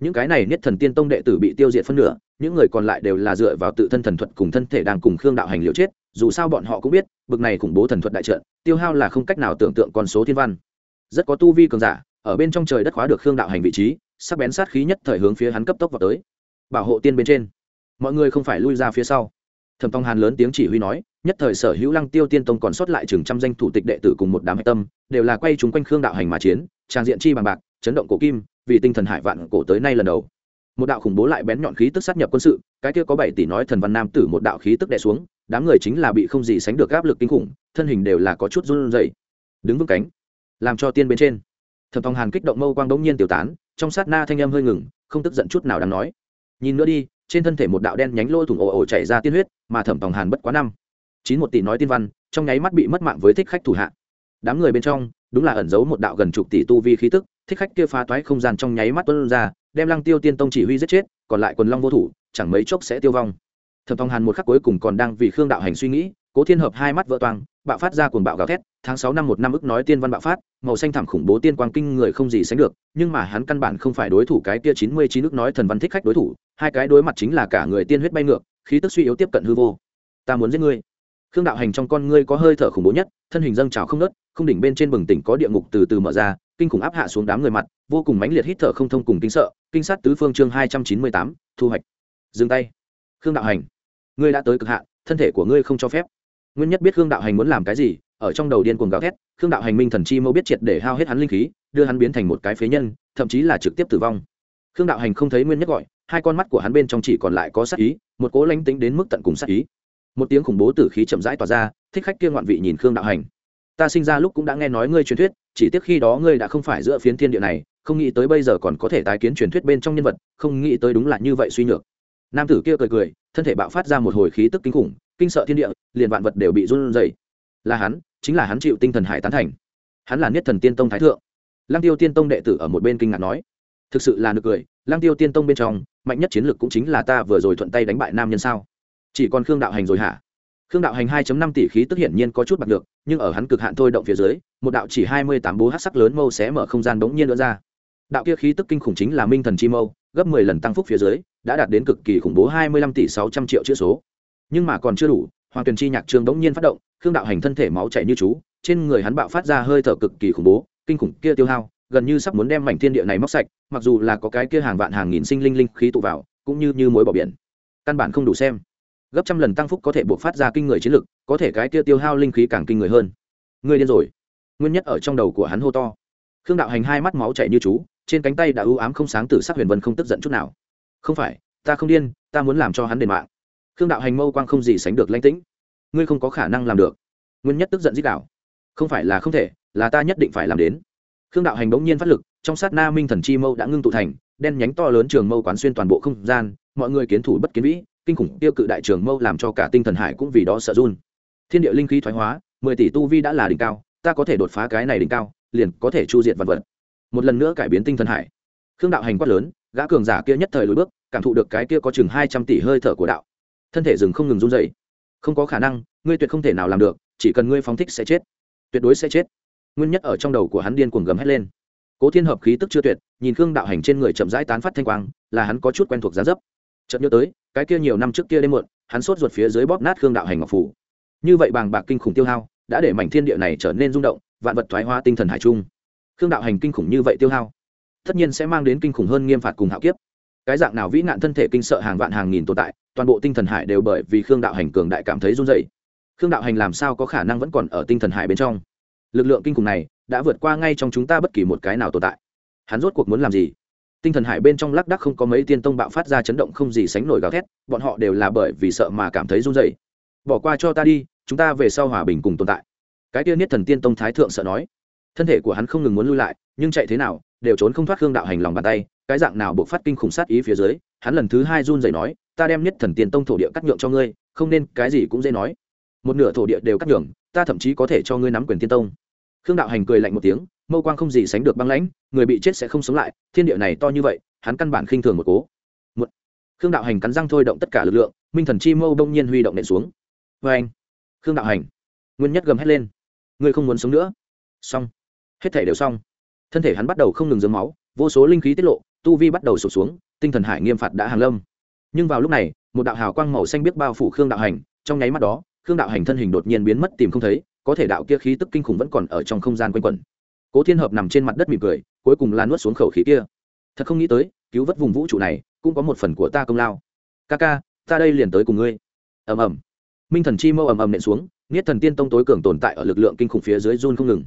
Những cái này niết thần tiên tông đệ tử bị tiêu diệt phân nửa, những người còn lại đều là dựa vào tự thân thần thuật cùng thân thể đang cùng khương đạo hành liệu chết, dù sao bọn họ cũng biết, bực này khủng bố thần thuật đại trận, tiêu hao là không cách nào tưởng tượng con số thiên văn. Rất có tu vi cường giả, ở bên trong trời đất khóa được khương đạo hành vị trí sắc bén sát khí nhất thời hướng phía hắn cấp tốc vào tới. Bảo hộ tiên bên trên. Mọi người không phải lui ra phía sau. Thẩm tông hàn lớn tiếng chỉ huy nói, nhất thời sở hữu lăng tiêu tiên tông còn sót lại chừng trăm danh thủ tịch đệ tử cùng một đám hạch tâm, đều là quay chúng quanh khương đạo hành mà chiến, trang diện chi bằng bạc, chấn động cổ kim, vì tinh thần hải vạn cổ tới nay lần đầu. Một đạo khủng bố lại bén nhọn khí tức sát nhập quân sự, cái kia có bảy tỷ nói thần văn nam tử một đạo khí tức đè xuống, đám người chính là bị không gì sánh được áp lực kinh khủng, thân hình đều là có chút run rẩy. Đứng vững cánh, làm cho tiên bên trên. Thẩm thong hàn kích động mâu quang đống nhiên tiểu tán trong sát na thanh âm hơi ngừng, không tức giận chút nào đáng nói. Nhìn nữa đi, trên thân thể một đạo đen nhánh lôi thủng ồ ồ chảy ra tiên huyết, mà thẩm thong hàn bất quá năm. Chín một tỷ nói tiên văn, trong nháy mắt bị mất mạng với thích khách thủ hạ. Đám người bên trong, đúng là ẩn giấu một đạo gần chục tỷ tu vi khí tức, thích khách kia phá toái không gian trong nháy mắt tuân ra, đem lăng tiêu tiên tông chỉ huy giết chết, còn lại quần long vô thủ, chẳng mấy chốc sẽ tiêu vong. Thẩm thong hàn một khắc cuối cùng còn đang vì khương đạo hành suy nghĩ, cố thiên hợp hai mắt vỡ toang, bạo phát ra cuồng bạo gào thét tháng sáu năm một năm ức nói tiên văn bạo phát màu xanh thảm khủng bố tiên quang kinh người không gì sánh được nhưng mà hắn căn bản không phải đối thủ cái kia chín mươi chín ức nói thần văn thích khách đối thủ hai cái đối mặt chính là cả người tiên huyết bay ngược khí tức suy yếu tiếp cận hư vô. Ta muốn giết ngươi. Khương đạo hành trong con ngươi có hơi thở khủng bố nhất thân hình dâng trào không ngớt, không đỉnh bên trên bừng tỉnh có địa ngục từ từ mở ra kinh khủng áp hạ xuống đám người mặt vô cùng mãnh liệt hít thở không thông cùng kinh sợ kinh sát tứ phương chương hai trăm chín mươi tám thu hoạch. Dừng tay. Khương đạo hành ngươi đã tới cực hạn thân thể của ngươi không cho phép. Nguyên nhất biết khương đạo hành muốn làm cái gì ở trong đầu điên cuồng gào thét, khương đạo hành minh thần chi mâu biết triệt để hao hết hắn linh khí, đưa hắn biến thành một cái phế nhân, thậm chí là trực tiếp tử vong. Khương đạo hành không thấy nguyên nhất gọi, hai con mắt của hắn bên trong chỉ còn lại có sát ý, một cố lánh tính đến mức tận cùng sát ý. Một tiếng khủng bố tử khí chậm rãi tỏa ra, thích khách kia ngoạn vị nhìn khương đạo hành. Ta sinh ra lúc cũng đã nghe nói ngươi truyền thuyết, chỉ tiếc khi đó ngươi đã không phải giữa phiến thiên địa này, không nghĩ tới bây giờ còn có thể tái kiến truyền thuyết bên trong nhân vật, không nghĩ tới đúng là như vậy suy nhược. Nam tử kia cười cười, thân thể bạo phát ra một hồi khí tức kinh khủng, kinh sợ thiên địa, liền vạn vật đều bị run rẩy. Là hắn chính là hắn chịu tinh thần hải tán thành. Hắn là niết thần tiên tông thái thượng. Lăng tiêu tiên tông đệ tử ở một bên kinh ngạc nói, thực sự là nực cười, lăng tiêu tiên tông bên trong, mạnh nhất chiến lược cũng chính là ta vừa rồi thuận tay đánh bại nam nhân sao? Chỉ còn khương đạo hành rồi hả? Khương đạo hành 2 năm tỷ khí tức hiển nhiên có chút bạc được nhưng ở hắn cực hạn thôi động phía dưới, một đạo chỉ hai mươi tám bố hát sắc lớn mâu xé mở không gian bỗng nhiên nữa ra. Đạo kia khí tức kinh khủng chính là minh thần chi mâu, gấp mười lần tăng phúc phía dưới, đã đạt đến cực kỳ khủng bố hai mươi lăm tỷ sáu trăm triệu chữ số. Nhưng mà còn chưa đủ hoàng tuyền chi nhạc trường bỗng nhiên phát động, khương đạo hành thân thể máu chảy như chú, trên người hắn bạo phát ra hơi thở cực kỳ khủng bố, kinh khủng kia tiêu hao, gần như sắp muốn đem mảnh thiên địa này móc sạch, mặc dù là có cái kia hàng vạn hàng nghìn sinh linh linh khí tụ vào, cũng như như muối bỏ biển. Căn bản không đủ xem. Gấp trăm lần tăng phúc có thể buộc phát ra kinh người chiến lực, có thể cái kia tiêu hao linh khí càng kinh người hơn. Người điên rồi. Nguyên nhất ở trong đầu của hắn hô to. Khương đạo hành hai mắt máu chảy như chú, trên cánh tay đã ưu ám không sáng từ sắc huyền vân không tức giận chút nào. Không phải, ta không điên, ta muốn làm cho hắn đền mạng khương đạo hành mâu quang không gì sánh được lãnh tĩnh. Ngươi không có khả năng làm được. Nguyên nhất tức giận dích đạo. Không phải là không thể, là ta nhất định phải làm đến. Khương đạo hành bỗng nhiên phát lực, trong sát na minh thần chi mâu đã ngưng tụ thành, đen nhánh to lớn trường mâu quán xuyên toàn bộ không gian, mọi người kiến thủ bất kiến vĩ, kinh khủng tiêu cự đại trường mâu làm cho cả tinh thần hải cũng vì đó sợ run. Thiên địa linh khí thoái hóa, mười tỷ tu vi đã là đỉnh cao, ta có thể đột phá cái này đỉnh cao, liền có thể chu diệt vật vật. Một lần nữa cải biến tinh thần hải. Khương đạo hành quát lớn, gã cường giả kia nhất thời lùi bước, cảm thụ được cái kia có chừng hai trăm tỷ hơi thở của đạo thân thể rừng không ngừng run dậy không có khả năng, ngươi tuyệt không thể nào làm được, chỉ cần ngươi phóng thích sẽ chết. Tuyệt đối sẽ chết. Nguyên nhất ở trong đầu của hắn điên cuồng gầm hét lên. Cố thiên hợp khí tức chưa tuyệt, nhìn khương đạo hành trên người chậm rãi tán phát thanh quang, là hắn có chút quen thuộc giá dấp. Chợt nhớ tới, cái kia nhiều năm trước kia đêm muộn, hắn sốt ruột phía dưới bóp nát khương đạo hành ngọc phủ. Như vậy bàng bạc kinh khủng tiêu hao, đã để mảnh thiên địa này trở nên rung động, vạn vật thoái hóa tinh thần hải trung. Khương đạo hành kinh khủng như vậy tiêu hao, tất nhiên sẽ mang đến kinh khủng hơn nghiêm phạt cùng hạo kiếp. Cái dạng nào vĩ nạn thân thể kinh sợ hàng vạn hàng nghìn tồn tại toàn bộ tinh thần hải đều bởi vì khương đạo hành cường đại cảm thấy run dày khương đạo hành làm sao có khả năng vẫn còn ở tinh thần hải bên trong? Lực lượng kinh khủng này đã vượt qua ngay trong chúng ta bất kỳ một cái nào tồn tại. Hắn rốt cuộc muốn làm gì? Tinh thần hải bên trong lác đắc không có mấy tiên tông bạo phát ra chấn động không gì sánh nổi gào thét, bọn họ đều là bởi vì sợ mà cảm thấy run rẩy. Bỏ qua cho ta đi, chúng ta về sau hòa bình cùng tồn tại. Cái tiên niết thần tiên tông thái thượng sợ nói. Thân thể của hắn không ngừng muốn lui lại, nhưng chạy thế nào đều trốn không thoát khương đạo hành lòng bàn tay, cái dạng nào buộc phát kinh khủng sát ý phía dưới, hắn lần thứ hai run rẩy nói, ta đem nhất thần tiên tông thổ địa cắt nhượng cho ngươi, không nên cái gì cũng dễ nói. Một nửa thổ địa đều cắt nhượng, ta thậm chí có thể cho ngươi nắm quyền tiên tông. Khương đạo hành cười lạnh một tiếng, mâu quang không gì sánh được băng lãnh, người bị chết sẽ không sống lại, thiên địa này to như vậy, hắn căn bản khinh thường một cố. Một khương đạo hành cắn răng thôi động tất cả lực lượng, minh thần chi mâu đông nhiên huy động nện xuống. Vê anh khương đạo hành, nguyên nhất gầm hét lên. Ngươi không muốn sống nữa. Xong. Hết thể đều xong thân thể hắn bắt đầu không ngừng dấm máu, vô số linh khí tiết lộ, tu vi bắt đầu sụp xuống, tinh thần hải nghiêm phạt đã hàng lâm. Nhưng vào lúc này, một đạo hào quang màu xanh biết bao phủ khương đạo hành, trong nháy mắt đó, khương đạo hành thân hình đột nhiên biến mất tìm không thấy, có thể đạo kia khí tức kinh khủng vẫn còn ở trong không gian quanh quẩn. Cố thiên hợp nằm trên mặt đất mỉm cười, cuối cùng là nuốt xuống khẩu khí kia. Thật không nghĩ tới, cứu vớt vùng vũ trụ này, cũng có một phần của ta công lao. Ca ca, ta đây liền tới cùng ngươi. Ầm ầm. Minh thần chi mâu ầm ầm nện xuống, niết thần tiên tông tối cường tồn tại ở lực lượng kinh khủng phía dưới run không ngừng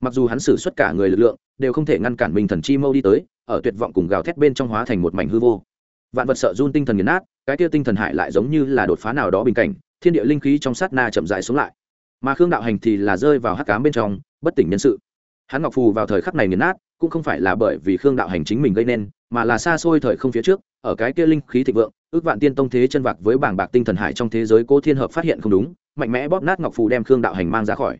mặc dù hắn xử suất cả người lực lượng, đều không thể ngăn cản minh thần chi mâu đi tới, ở tuyệt vọng cùng gào thét bên trong hóa thành một mảnh hư vô. Vạn vật sợ run tinh thần nghiền nát, cái kia tinh thần hại lại giống như là đột phá nào đó bình cảnh, thiên địa linh khí trong sát na chậm dại xuống lại. Mà khương đạo hành thì là rơi vào hắc cám bên trong, bất tỉnh nhân sự. Hắn ngọc phù vào thời khắc này nghiền nát, cũng không phải là bởi vì khương đạo hành chính mình gây nên, mà là xa xôi thời không phía trước, ở cái kia linh khí thịnh vượng, ước vạn tiên tông thế chân vạc với bảng bạc tinh thần hải trong thế giới cô thiên hợp phát hiện không đúng, mạnh mẽ bóp nát ngọc phù đem khương đạo hành mang ra khỏi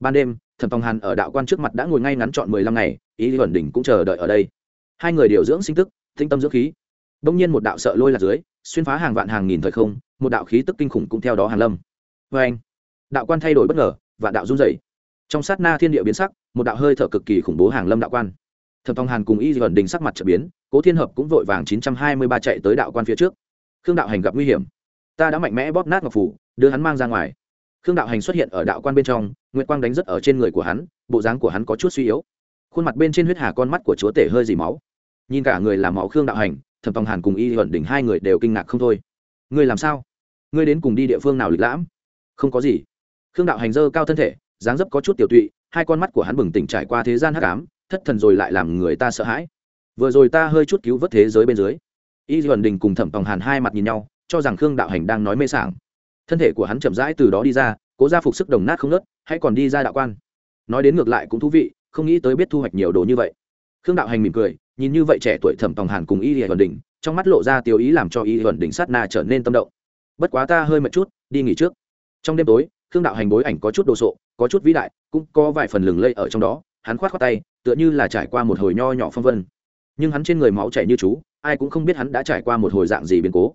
ban đêm, thẩm tòng hàn ở đạo quan trước mặt đã ngồi ngay ngắn chọn mười lăm ngày, ý lý ẩn đỉnh cũng chờ đợi ở đây. Hai người điều dưỡng sinh tức tinh tâm dưỡng khí. Đông nhiên một đạo sợ lôi lạc dưới, xuyên phá hàng vạn hàng nghìn thời không, một đạo khí tức kinh khủng cũng theo đó hàn lâm. Vê anh, đạo quan thay đổi bất ngờ, vạn đạo run rẩy. Trong sát na thiên địa biến sắc, một đạo hơi thở cực kỳ khủng bố hàng lâm đạo quan. Thẩm tòng hàn cùng y ẩn đình sắc mặt trở biến, cố thiên hợp cũng vội vàng chín trăm hai mươi ba chạy tới đạo quan phía trước. Khương đạo hành gặp nguy hiểm. Ta đã mạnh mẽ bóp nát ngọc phủ, đưa hắn mang ra ngoài khương đạo hành xuất hiện ở đạo quan bên trong, nguyệt quang đánh rất ở trên người của hắn, bộ dáng của hắn có chút suy yếu. Khuôn mặt bên trên huyết hà con mắt của chúa tể hơi dì máu. Nhìn cả người làm máu khương đạo hành, thẩm tòng hàn cùng y ẩn đình hai người đều kinh ngạc không thôi. Ngươi làm sao? Ngươi đến cùng đi địa phương nào lịch lãm? Không có gì. Khương đạo hành dơ cao thân thể, dáng dấp có chút tiểu tụy, hai con mắt của hắn bừng tỉnh trải qua thế gian hắc ám, thất thần rồi lại làm người ta sợ hãi. Vừa rồi ta hơi chút cứu vớt thế giới bên dưới. Y duẩn đình cùng thẩm tòng hàn hai mặt nhìn nhau, cho rằng khương đạo hành đang nói mê sảng thân thể của hắn chậm rãi từ đó đi ra, cố ra phục sức đồng nát không nớt hãy còn đi ra đạo quan. Nói đến ngược lại cũng thú vị, không nghĩ tới biết thu hoạch nhiều đồ như vậy. Khương đạo hành mỉm cười, nhìn như vậy trẻ tuổi thẩm tòng hàn cùng y duẩn đình, trong mắt lộ ra tiêu ý làm cho y duẩn đình sát na trở nên tâm động. Bất quá ta hơi mệt chút, đi nghỉ trước. Trong đêm tối, khương đạo hành bối ảnh có chút đồ sộ, có chút vĩ đại, cũng có vài phần lừng lây ở trong đó, hắn khoát khoát tay, tựa như là trải qua một hồi nho nhỏ phong vân. Nhưng hắn trên người máu chảy như chú, ai cũng không biết hắn đã trải qua một hồi dạng gì biến cố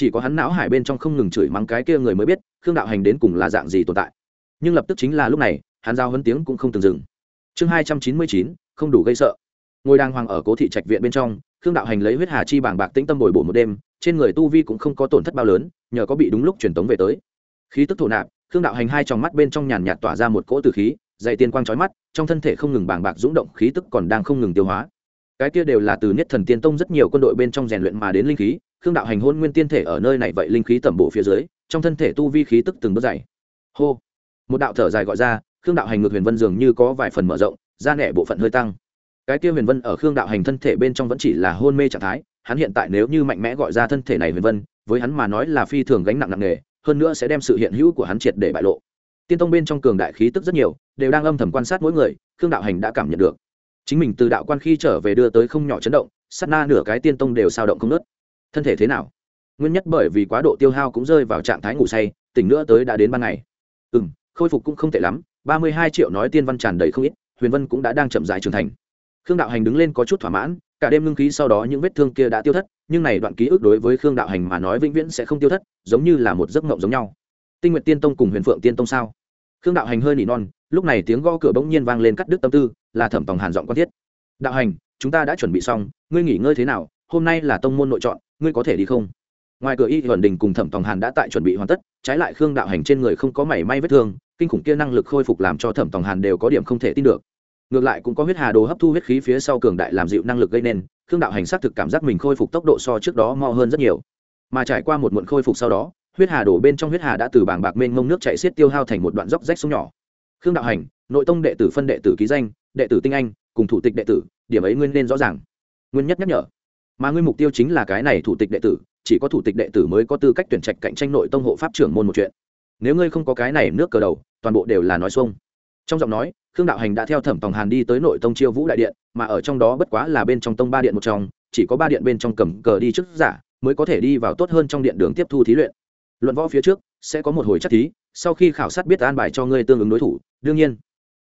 chỉ có hắn não hải bên trong không ngừng chửi mắng cái kia người mới biết, khương đạo hành đến cùng là dạng gì tồn tại. Nhưng lập tức chính là lúc này, hắn giao hấn tiếng cũng không từng dừng. Chương hai trăm chín mươi chín, không đủ gây sợ. Ngôi đàng hoàng ở cố thị trạch viện bên trong, khương đạo hành lấy huyết hà chi bảng bạc tĩnh tâm bồi bổ một đêm, trên người tu vi cũng không có tổn thất bao lớn, nhờ có bị đúng lúc truyền tống về tới. Khí tức thổ nạp, khương đạo hành hai trong mắt bên trong nhàn nhạt tỏa ra một cỗ từ khí dạy tiên quang trói mắt, trong thân thể không ngừng bàng bạc rúng động, khí tức còn đang không ngừng tiêu hóa. Cái kia đều là từ niết thần tiên tông rất nhiều quân đội bên trong rèn luyện mà đến linh khí khương đạo hành hôn nguyên tiên thể ở nơi này vậy linh khí tẩm bổ phía dưới, trong thân thể tu vi khí tức từng bước dày. Hô. Một đạo thở dài gọi ra, khương đạo hành ngược huyền vân dường như có vài phần mở rộng, da nẻ bộ phận hơi tăng. Cái kia huyền vân ở khương đạo hành thân thể bên trong vẫn chỉ là hôn mê trạng thái, hắn hiện tại nếu như mạnh mẽ gọi ra thân thể này huyền vân, với hắn mà nói là phi thường gánh nặng nặng nề, hơn nữa sẽ đem sự hiện hữu của hắn triệt để bại lộ. Tiên tông bên trong cường đại khí tức rất nhiều, đều đang âm thầm quan sát mỗi người, khương đạo hành đã cảm nhận được. Chính mình từ đạo quan khi trở về đưa tới không nhỏ chấn động, sát na nửa cái tiên tông đều sao động không nớt thân thể thế nào? Nguyên nhất bởi vì quá độ tiêu hao cũng rơi vào trạng thái ngủ say, tỉnh nữa tới đã đến ban ngày. Ừ m khôi phục cũng không tệ lắm, ba mươi hai triệu nói tiên văn tràn đầy không ít, huyền vân cũng đã đang chậm dài trưởng thành. Khương đạo hành đứng lên có chút thỏa mãn, cả đêm ngưng khí sau đó những vết thương kia đã tiêu thất, nhưng này đoạn ký ức đối với khương đạo hành mà nói vĩnh viễn sẽ không tiêu thất, giống như là một giấc mộng giống nhau. Tinh nguyện tiên tông cùng huyền phượng tiên tông sao? Khương đạo hành hơi nỉ non, lúc này tiếng gõ cửa bỗng nhiên vang lên cắt đứt tâm tư, là thẩm tòng hàn giọng quan thiết. Đạo hành, chúng ta đã chuẩn bị xong, ngươi nghỉ ngơi thế nào? Hôm nay là tông môn nội chọn ngươi có thể đi không? Ngoài cửa y huẩn đình cùng thẩm tòng hàn đã tại chuẩn bị hoàn tất, trái lại khương đạo hành trên người không có mảy may vết thương, kinh khủng kia năng lực khôi phục làm cho thẩm tòng hàn đều có điểm không thể tin được. Ngược lại cũng có huyết hà đồ hấp thu huyết khí phía sau cường đại làm dịu năng lực gây nên, khương đạo hành xác thực cảm giác mình khôi phục tốc độ so trước đó mo hơn rất nhiều. Mà trải qua một muộn khôi phục sau đó, huyết hà đổ bên trong huyết hà đã từ bảng bạc mênh mông nước chạy xiết tiêu hao thành một đoạn dốc rách sông nhỏ. Khương đạo hành, nội tông đệ tử phân đệ tử ký danh, đệ tử tinh anh, cùng thủ tịch đệ tử, điểm ấy nguyên nên rõ ràng. Nguyên nhất nhắc nhở mà ngươi mục tiêu chính là cái này thủ tịch đệ tử, chỉ có thủ tịch đệ tử mới có tư cách tuyển trạch cạnh tranh nội tông hộ pháp trưởng môn một chuyện. Nếu ngươi không có cái này nước cờ đầu, toàn bộ đều là nói xuông. Trong giọng nói, khương đạo hành đã theo thẩm tòng hàn đi tới nội tông chiêu vũ đại điện, mà ở trong đó bất quá là bên trong tông ba điện một trong, chỉ có ba điện bên trong cầm cờ đi trước giả, mới có thể đi vào tốt hơn trong điện đường tiếp thu thí luyện. Luận võ phía trước, sẽ có một hồi chắc thí, sau khi khảo sát biết an bài cho ngươi tương ứng đối thủ, đương nhiên,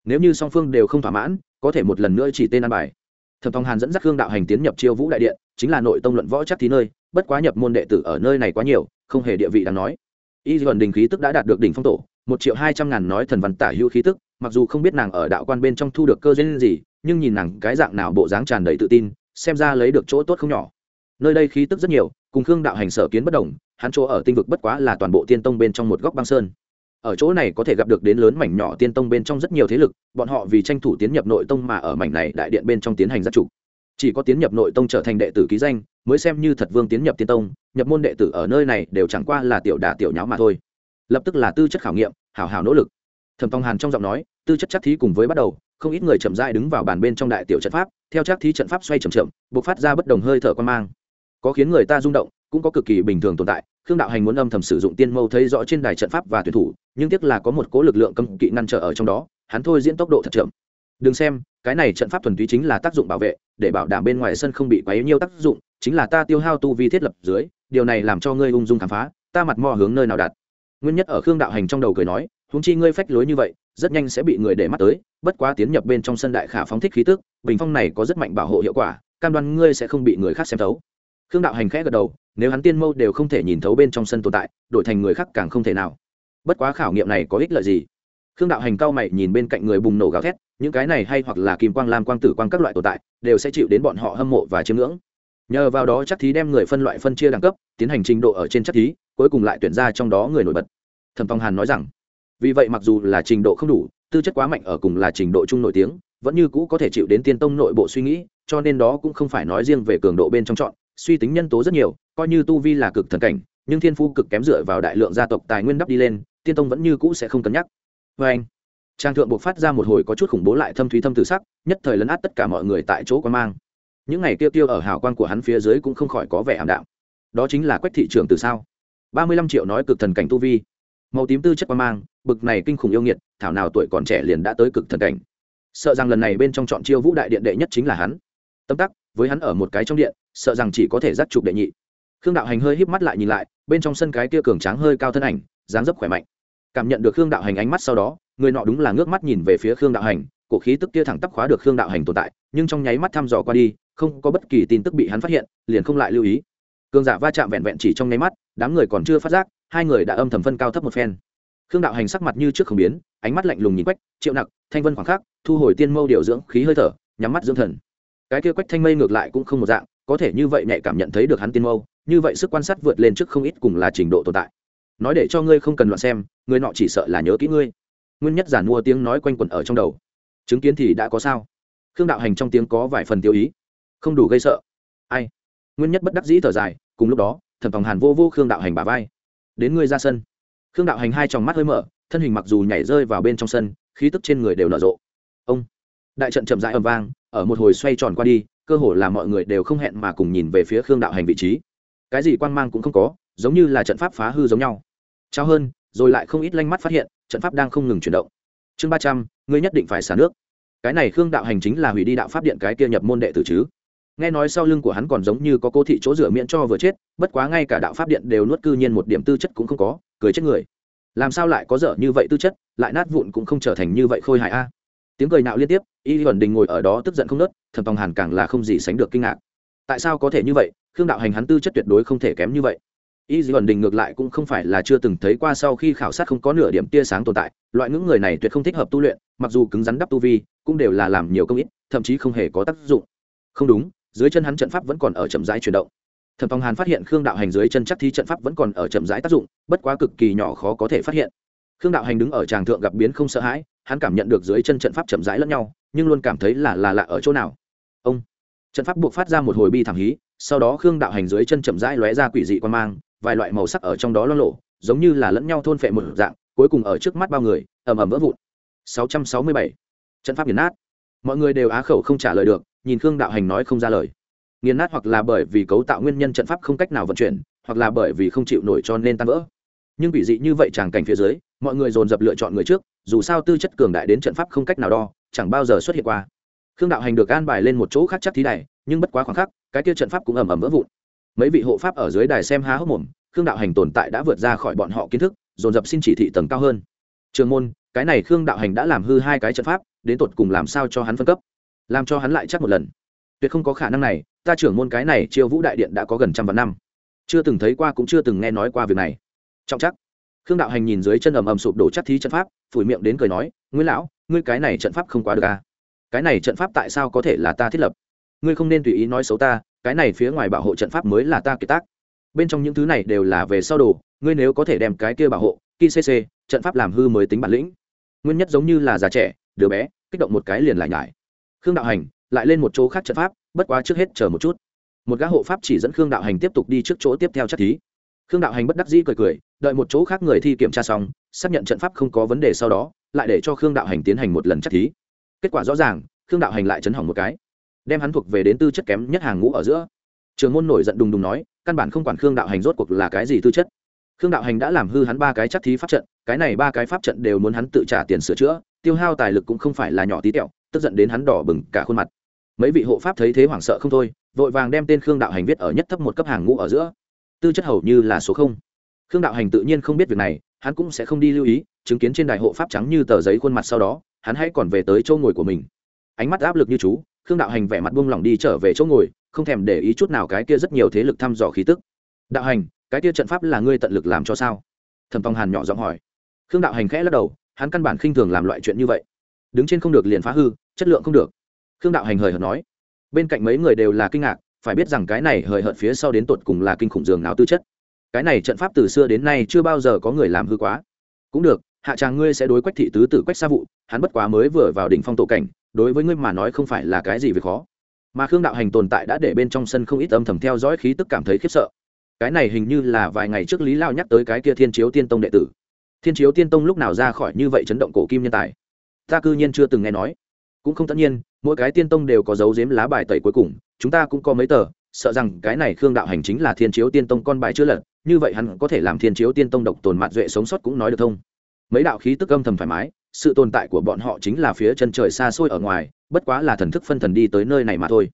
nếu như song phương đều không thỏa mãn, có thể một lần nữa chỉ tên an bài. Thẩm tòng hàn dẫn dắt khương đạo hành tiến nhập chiêu vũ đại điện chính là nội tông luận võ chắc thí nơi, bất quá nhập môn đệ tử ở nơi này quá nhiều, không hề địa vị đáng nói. Y dần đình khí tức đã đạt được đỉnh phong tổ, một triệu hai trăm ngàn nói thần văn tả hữu khí tức, mặc dù không biết nàng ở đạo quan bên trong thu được cơ duyên gì, nhưng nhìn nàng cái dạng nào bộ dáng tràn đầy tự tin, xem ra lấy được chỗ tốt không nhỏ. Nơi đây khí tức rất nhiều, cùng khương đạo hành sở kiến bất đồng, hắn chỗ ở tinh vực bất quá là toàn bộ tiên tông bên trong một góc băng sơn. Ở chỗ này có thể gặp được đến lớn mảnh nhỏ tiên tông bên trong rất nhiều thế lực, bọn họ vì tranh thủ tiến nhập nội tông mà ở mảnh này đại điện bên trong tiến hành giác chủ chỉ có tiến nhập nội tông trở thành đệ tử ký danh, mới xem như thật vương tiến nhập tiên tông, nhập môn đệ tử ở nơi này đều chẳng qua là tiểu đà tiểu nháo mà thôi. Lập tức là tư chất khảo nghiệm hào hào nỗ lực. Thẩm phong hàn trong giọng nói, tư chất chắc thí cùng với bắt đầu, không ít người chậm dại đứng vào bàn bên trong đại tiểu trận pháp, theo chắc thí trận pháp xoay chậm chậm b ộ c phát ra bất đồng hơi thở quan mang. Có khiến người ta rung động, cũng có cực kỳ bình thường tồn tại, khương đạo hành muốn âm thầm sử dụng tiên mâu thấy rõ trên đài trận pháp và tuyển thủ, nhưng tiếc là có một cố lực lượng cấm kỵ ngăn trở ở trong đó, hắn thôi diễn tốc độ thật chậm. Đừng xem cái này trận pháp thuần túy chính là tác dụng bảo vệ, để bảo đảm bên ngoài sân không bị quấy nhiêu tác dụng, chính là ta tiêu hao tu vi thiết lập dưới, điều này làm cho ngươi ung dung khám phá, ta mặt mò hướng nơi nào đặt nguyên nhất ở khương đạo hành trong đầu cười nói húng chi ngươi phách lối như vậy, rất nhanh sẽ bị người để mắt tới, bất quá tiến nhập bên trong sân đại khả phóng thích khí tức, bình phong này có rất mạnh bảo hộ hiệu quả, cam đoan ngươi sẽ không bị người khác xem thấu. Khương đạo hành khẽ gật đầu, nếu hắn tiên mâu đều không thể nhìn thấu bên trong sân tồn tại, đổi thành người khác càng không thể nào. Bất quá khảo nghiệm này có ích lợi gì? Khương đạo hành cao mày nhìn bên cạnh người bùng nổ gào thét, những cái này hay hoặc là kim quang lam quang tử quang các loại tồn tại, đều sẽ chịu đến bọn họ hâm mộ và chiếm ngưỡng. Nhờ vào đó chắc thí đem người phân loại phân chia đẳng cấp, tiến hành trình độ ở trên chắc thí, cuối cùng lại tuyển ra trong đó người nổi bật. Thẩm phong hàn nói rằng, vì vậy mặc dù là trình độ không đủ, tư chất quá mạnh ở cùng là trình độ chung nổi tiếng, vẫn như cũ có thể chịu đến tiên tông nội bộ suy nghĩ, cho nên đó cũng không phải nói riêng về cường độ bên trong chọn, suy tính nhân tố rất nhiều, coi như tu vi là cực thần cảnh, nhưng thiên phu cực kém dựa vào đại lượng gia tộc tài nguyên đắp đi lên, tiên tông vẫn như cũ sẽ không cân nhắc vê anh, trang thượng buộc phát ra một hồi có chút khủng bố lại thâm thúy thâm tử sắc, nhất thời lấn át tất cả mọi người tại chỗ quan mang. Những ngày tiêu tiêu ở hào quang của hắn phía dưới cũng không khỏi có vẻ ảm đạm. Đó chính là quách thị trường từ sao? Ba mươi lăm triệu nói cực thần cảnh tu vi. Màu tím tư chất quan mang, bực này kinh khủng yêu nghiệt, thảo nào tuổi còn trẻ liền đã tới cực thần cảnh. Sợ rằng lần này bên trong chọn chiêu vũ đại điện đệ nhất chính là hắn. Tâm tắc, với hắn ở một cái trong điện, sợ rằng chỉ có thể dắt chụp đệ nhị. Khương đạo hành hơi híp mắt lại nhìn lại, bên trong sân cái kia cường tráng hơi cao thân ảnh, dáng dấp khỏe mạnh cảm nhận được khương đạo hành ánh mắt sau đó, người nọ đúng là ngước mắt nhìn về phía khương đạo hành, cổ khí tức kia thẳng tắp khóa được khương đạo hành tồn tại, nhưng trong nháy mắt thăm dò qua đi, không có bất kỳ tin tức bị hắn phát hiện, liền không lại lưu ý. Cường giả va chạm vẹn vẹn chỉ trong nháy mắt, đám người còn chưa phát giác, hai người đã âm thầm phân cao thấp một phen. Khương đạo hành sắc mặt như trước không biến, ánh mắt lạnh lùng nhìn quách, triệu nặc, thanh vân khoảng khắc, thu hồi tiên mâu điều dưỡng khí hơi thở, nhắm mắt dưỡng thần. Cái kia quách thanh mây ngược lại cũng không một dạng, có thể như vậy nhạy cảm nhận thấy được hắn tiên mâu, như vậy sức quan sát vượt lên trước không ít cùng là trình độ tồn tại nói để cho ngươi không cần loạn xem, người nọ chỉ sợ là nhớ kỹ ngươi. Nguyên nhất giản mua tiếng nói quanh quẩn ở trong đầu. Chứng kiến thì đã có sao? Khương đạo hành trong tiếng có vài phần tiêu ý. Không đủ gây sợ. Ai? Nguyên nhất bất đắc dĩ thở dài, cùng lúc đó, thần phòng hàn vô vô khương đạo hành bà vai. Đến ngươi ra sân. Khương đạo hành hai tròng mắt hơi mở, thân hình mặc dù nhảy rơi vào bên trong sân, khí tức trên người đều nở rộ. Ông! Đại trận chậm rãi ầm vang, ở một hồi xoay tròn qua đi, cơ hồ là mọi người đều không hẹn mà cùng nhìn về phía khương đạo hành vị trí. Cái gì quan mang cũng không có, giống như là trận pháp phá hư giống nhau trao hơn, rồi lại không ít lanh mắt phát hiện, trận pháp đang không ngừng chuyển động. Chương ba trăm, ngươi nhất định phải xả nước. Cái này khương đạo hành chính là hủy đi đạo pháp điện cái kia nhập môn đệ tử chứ. Nghe nói sau lưng của hắn còn giống như có cô thị chỗ rửa miễn cho vừa chết, bất quá ngay cả đạo pháp điện đều nuốt cư nhiên một điểm tư chất cũng không có, cười chết người. Làm sao lại có dở như vậy tư chất, lại nát vụn cũng không trở thành như vậy khôi hại a. Tiếng cười nạo liên tiếp, y huẩn đình ngồi ở đó tức giận không nớt thần tòng hàn càng là không gì sánh được kinh ngạc. Tại sao có thể như vậy? Khương đạo hành hắn tư chất tuyệt đối không thể kém như vậy y dĩ ẩn đình ngược lại cũng không phải là chưa từng thấy qua sau khi khảo sát không có nửa điểm tia sáng tồn tại, loại những người này tuyệt không thích hợp tu luyện, mặc dù cứng rắn đắp tu vi, cũng đều là làm nhiều công ít, thậm chí không hề có tác dụng. Không đúng, dưới chân hắn trận pháp vẫn còn ở chậm rãi chuyển động. Thẩm phong hàn phát hiện khương đạo hành dưới chân chắc thi trận pháp vẫn còn ở chậm rãi tác dụng, bất quá cực kỳ nhỏ khó có thể phát hiện. Khương đạo hành đứng ở tràng thượng gặp biến không sợ hãi, hắn cảm nhận được dưới chân trận pháp chậm rãi lẫn nhau, nhưng luôn cảm thấy là là lạ ở chỗ nào. Ông, trận pháp buộc phát ra một hồi bi thảm hí, sau đó khương đạo hành dưới chân chậm rãi lóe ra quỷ dị quan mang vài loại màu sắc ở trong đó lo lộ giống như là lẫn nhau thôn phệ một dạng, cuối cùng ở trước mắt bao người, ầm ầm vỡ vụn. 667. trận pháp nghiền nát. Mọi người đều á khẩu không trả lời được, nhìn khương đạo hành nói không ra lời. Nghiền nát hoặc là bởi vì cấu tạo nguyên nhân trận pháp không cách nào vận chuyển, hoặc là bởi vì không chịu nổi cho nên tan vỡ. Nhưng bị dị như vậy tràng cảnh phía dưới, mọi người dồn dập lựa chọn người trước, dù sao tư chất cường đại đến trận pháp không cách nào đo, chẳng bao giờ xuất hiện qua. Khương đạo hành được an bài lên một chỗ khác chắc thí đài, nhưng bất quá khoảng khắc, cái kia trận pháp cũng ầm ầm vỡ vụn mấy vị hộ pháp ở dưới đài xem há hốc mồm, khương đạo hành tồn tại đã vượt ra khỏi bọn họ kiến thức, dồn dập xin chỉ thị tầng cao hơn. Trường môn, cái này khương đạo hành đã làm hư hai cái trận pháp, đến tột cùng làm sao cho hắn phân cấp? Làm cho hắn lại chắc một lần. Tuyệt không có khả năng này, ta trưởng môn cái này chiêu vũ đại điện đã có gần trăm vạn năm. Chưa từng thấy qua cũng chưa từng nghe nói qua việc này. Trọng chắc. Khương đạo hành nhìn dưới chân ầm ầm sụp đổ chắc thí trận pháp, phủi miệng đến cười nói nguyễn lão, ngươi cái này trận pháp không quá được à? Cái này trận pháp tại sao có thể là ta thiết lập? Ngươi không nên tùy ý nói xấu ta cái này phía ngoài bảo hộ trận pháp mới là ta kiệt tác. Bên trong những thứ này đều là về sau đồ, ngươi nếu có thể đem cái kia bảo hộ kcc cc trận pháp làm hư mới tính bản lĩnh. Nguyên nhất giống như là già trẻ, đứa bé, kích động một cái liền lại nhải. Khương đạo hành, lại lên một chỗ khác trận pháp, bất quá trước hết chờ một chút. Một gã hộ pháp chỉ dẫn khương đạo hành tiếp tục đi trước chỗ tiếp theo chắc thí. Khương đạo hành bất đắc dĩ cười cười, đợi một chỗ khác người thi kiểm tra xong, xác nhận trận pháp không có vấn đề sau đó, lại để cho khương đạo hành tiến hành một lần chắc thí. Kết quả rõ ràng, khương đạo hành lại chấn hỏng một cái đem hắn thuộc về đến tư chất kém nhất hàng ngũ ở giữa. Trường môn nổi giận đùng đùng nói, căn bản không quản khương đạo hành rốt cuộc là cái gì tư chất. Khương đạo hành đã làm hư hắn ba cái chắc thí pháp trận, cái này ba cái pháp trận đều muốn hắn tự trả tiền sửa chữa, tiêu hao tài lực cũng không phải là nhỏ tí tẹo, tức giận đến hắn đỏ bừng cả khuôn mặt. Mấy vị hộ pháp thấy thế hoảng sợ không thôi, vội vàng đem tên khương đạo hành viết ở nhất thấp một cấp hàng ngũ ở giữa. Tư chất hầu như là số không. Khương đạo hành tự nhiên không biết việc này, hắn cũng sẽ không đi lưu ý, chứng kiến trên đài hộ pháp trắng như tờ giấy khuôn mặt sau đó, hắn hãy còn về tới chỗ ngồi của mình. Ánh mắt áp lực như chú khương đạo hành vẻ mặt buông lỏng đi trở về chỗ ngồi, không thèm để ý chút nào cái kia rất nhiều thế lực thăm dò khí tức. Đạo hành, cái kia trận pháp là ngươi tận lực làm cho sao? Thẩm tòng hàn nhỏ giọng hỏi. Khương đạo hành khẽ lắc đầu, hắn căn bản khinh thường làm loại chuyện như vậy. Đứng trên không được liền phá hư, chất lượng không được. Khương đạo hành hời hợt nói. Bên cạnh mấy người đều là kinh ngạc, phải biết rằng cái này hời hợt phía sau đến tột cùng là kinh khủng dường nào tư chất. Cái này trận pháp từ xưa đến nay chưa bao giờ có người làm hư quá. Cũng được, hạ tràng ngươi sẽ đối quách thị tứ tử quách xa vụ, hắn bất quá mới vừa vào đỉnh phong tổ cảnh đối với ngươi mà nói không phải là cái gì về khó. Mà khương đạo hành tồn tại đã để bên trong sân không ít âm thầm theo dõi khí tức cảm thấy khiếp sợ. Cái này hình như là vài ngày trước lý lao nhắc tới cái kia thiên chiếu tiên tông đệ tử. Thiên chiếu tiên tông lúc nào ra khỏi như vậy chấn động cổ kim nhân tài? Ta cư nhiên chưa từng nghe nói. Cũng không tất nhiên, mỗi cái tiên tông đều có dấu dếm lá bài tẩy cuối cùng, chúng ta cũng có mấy tờ, sợ rằng cái này khương đạo hành chính là thiên chiếu tiên tông con bài chưa lật, như vậy hắn có thể làm thiên chiếu tiên tông độc tồn mạt duệ sống sót cũng nói được thông mấy đạo khí tức âm thầm thoải mái sự tồn tại của bọn họ chính là phía chân trời xa xôi ở ngoài, bất quá là thần thức phân thần đi tới nơi này mà thôi.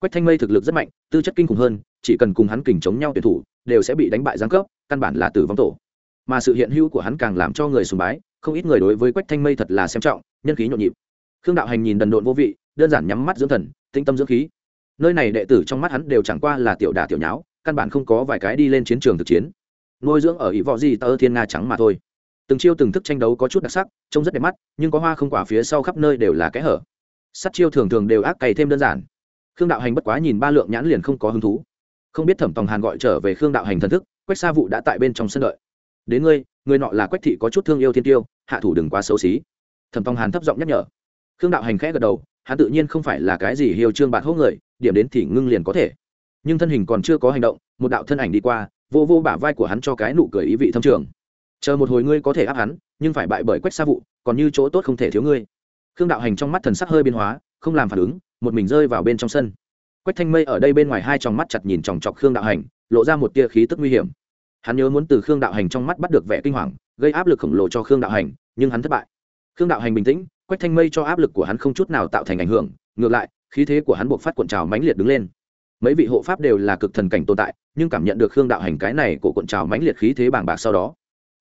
Quách thanh mây thực lực rất mạnh, tư chất kinh khủng hơn, chỉ cần cùng hắn kình chống nhau tuyển thủ, đều sẽ bị đánh bại giáng cấp, căn bản là tử vong tổ. Mà sự hiện hữu của hắn càng làm cho người sùng bái, không ít người đối với quách thanh mây thật là xem trọng, nhân khí nhộn nhịp. Khương đạo hành nhìn đần độn vô vị, đơn giản nhắm mắt dưỡng thần, tĩnh tâm dưỡng khí. Nơi này đệ tử trong mắt hắn đều chẳng qua là tiểu đà tiểu nháo, căn bản không có vài cái đi lên chiến trường thực chiến. Nuôi dưỡng ở ý võ gì tơ thiên nga trắng mà thôi từng chiêu từng thức tranh đấu có chút đặc sắc, trông rất đẹp mắt, nhưng có hoa không quả phía sau khắp nơi đều là kẽ hở. Sắt chiêu thường thường đều ác cày thêm đơn giản. Khương đạo hành bất quá nhìn ba lượng nhãn liền không có hứng thú. Không biết thẩm tòng hàn gọi trở về khương đạo hành thần thức, quách xa vụ đã tại bên trong sân đợi. Đến ngươi người nọ là quách thị có chút thương yêu thiên tiêu, hạ thủ đừng quá xấu xí. Thẩm tòng hàn thấp giọng nhắc nhở. Khương đạo hành khẽ gật đầu, hắn tự nhiên không phải là cái gì hiêu trương bạc hỗ người, điểm đến thì ngưng liền có thể. Nhưng thân hình còn chưa có hành động, một đạo thân ảnh đi qua, vô vô bả vai của hắn cho cái nụ cười ý vị thâm trường chờ một hồi ngươi có thể áp hắn, nhưng phải bại bởi quách xa vụ, còn như chỗ tốt không thể thiếu ngươi. Khương đạo hành trong mắt thần sắc hơi biến hóa, không làm phản ứng, một mình rơi vào bên trong sân. Quách thanh mây ở đây bên ngoài hai trong mắt chặt nhìn chòng chọc khương đạo hành, lộ ra một tia khí tức nguy hiểm. Hắn nhớ muốn từ khương đạo hành trong mắt bắt được vẻ kinh hoàng, gây áp lực khổng lồ cho khương đạo hành, nhưng hắn thất bại. Khương đạo hành bình tĩnh, quách thanh mây cho áp lực của hắn không chút nào tạo thành ảnh hưởng, ngược lại, khí thế của hắn buộc phát cuộn trào mãnh liệt đứng lên. Mấy vị hộ pháp đều là cực thần cảnh tồn tại, nhưng cảm nhận được khương đạo hành cái này của cuộn trào mãnh liệt khí thế bàng bạc sau đó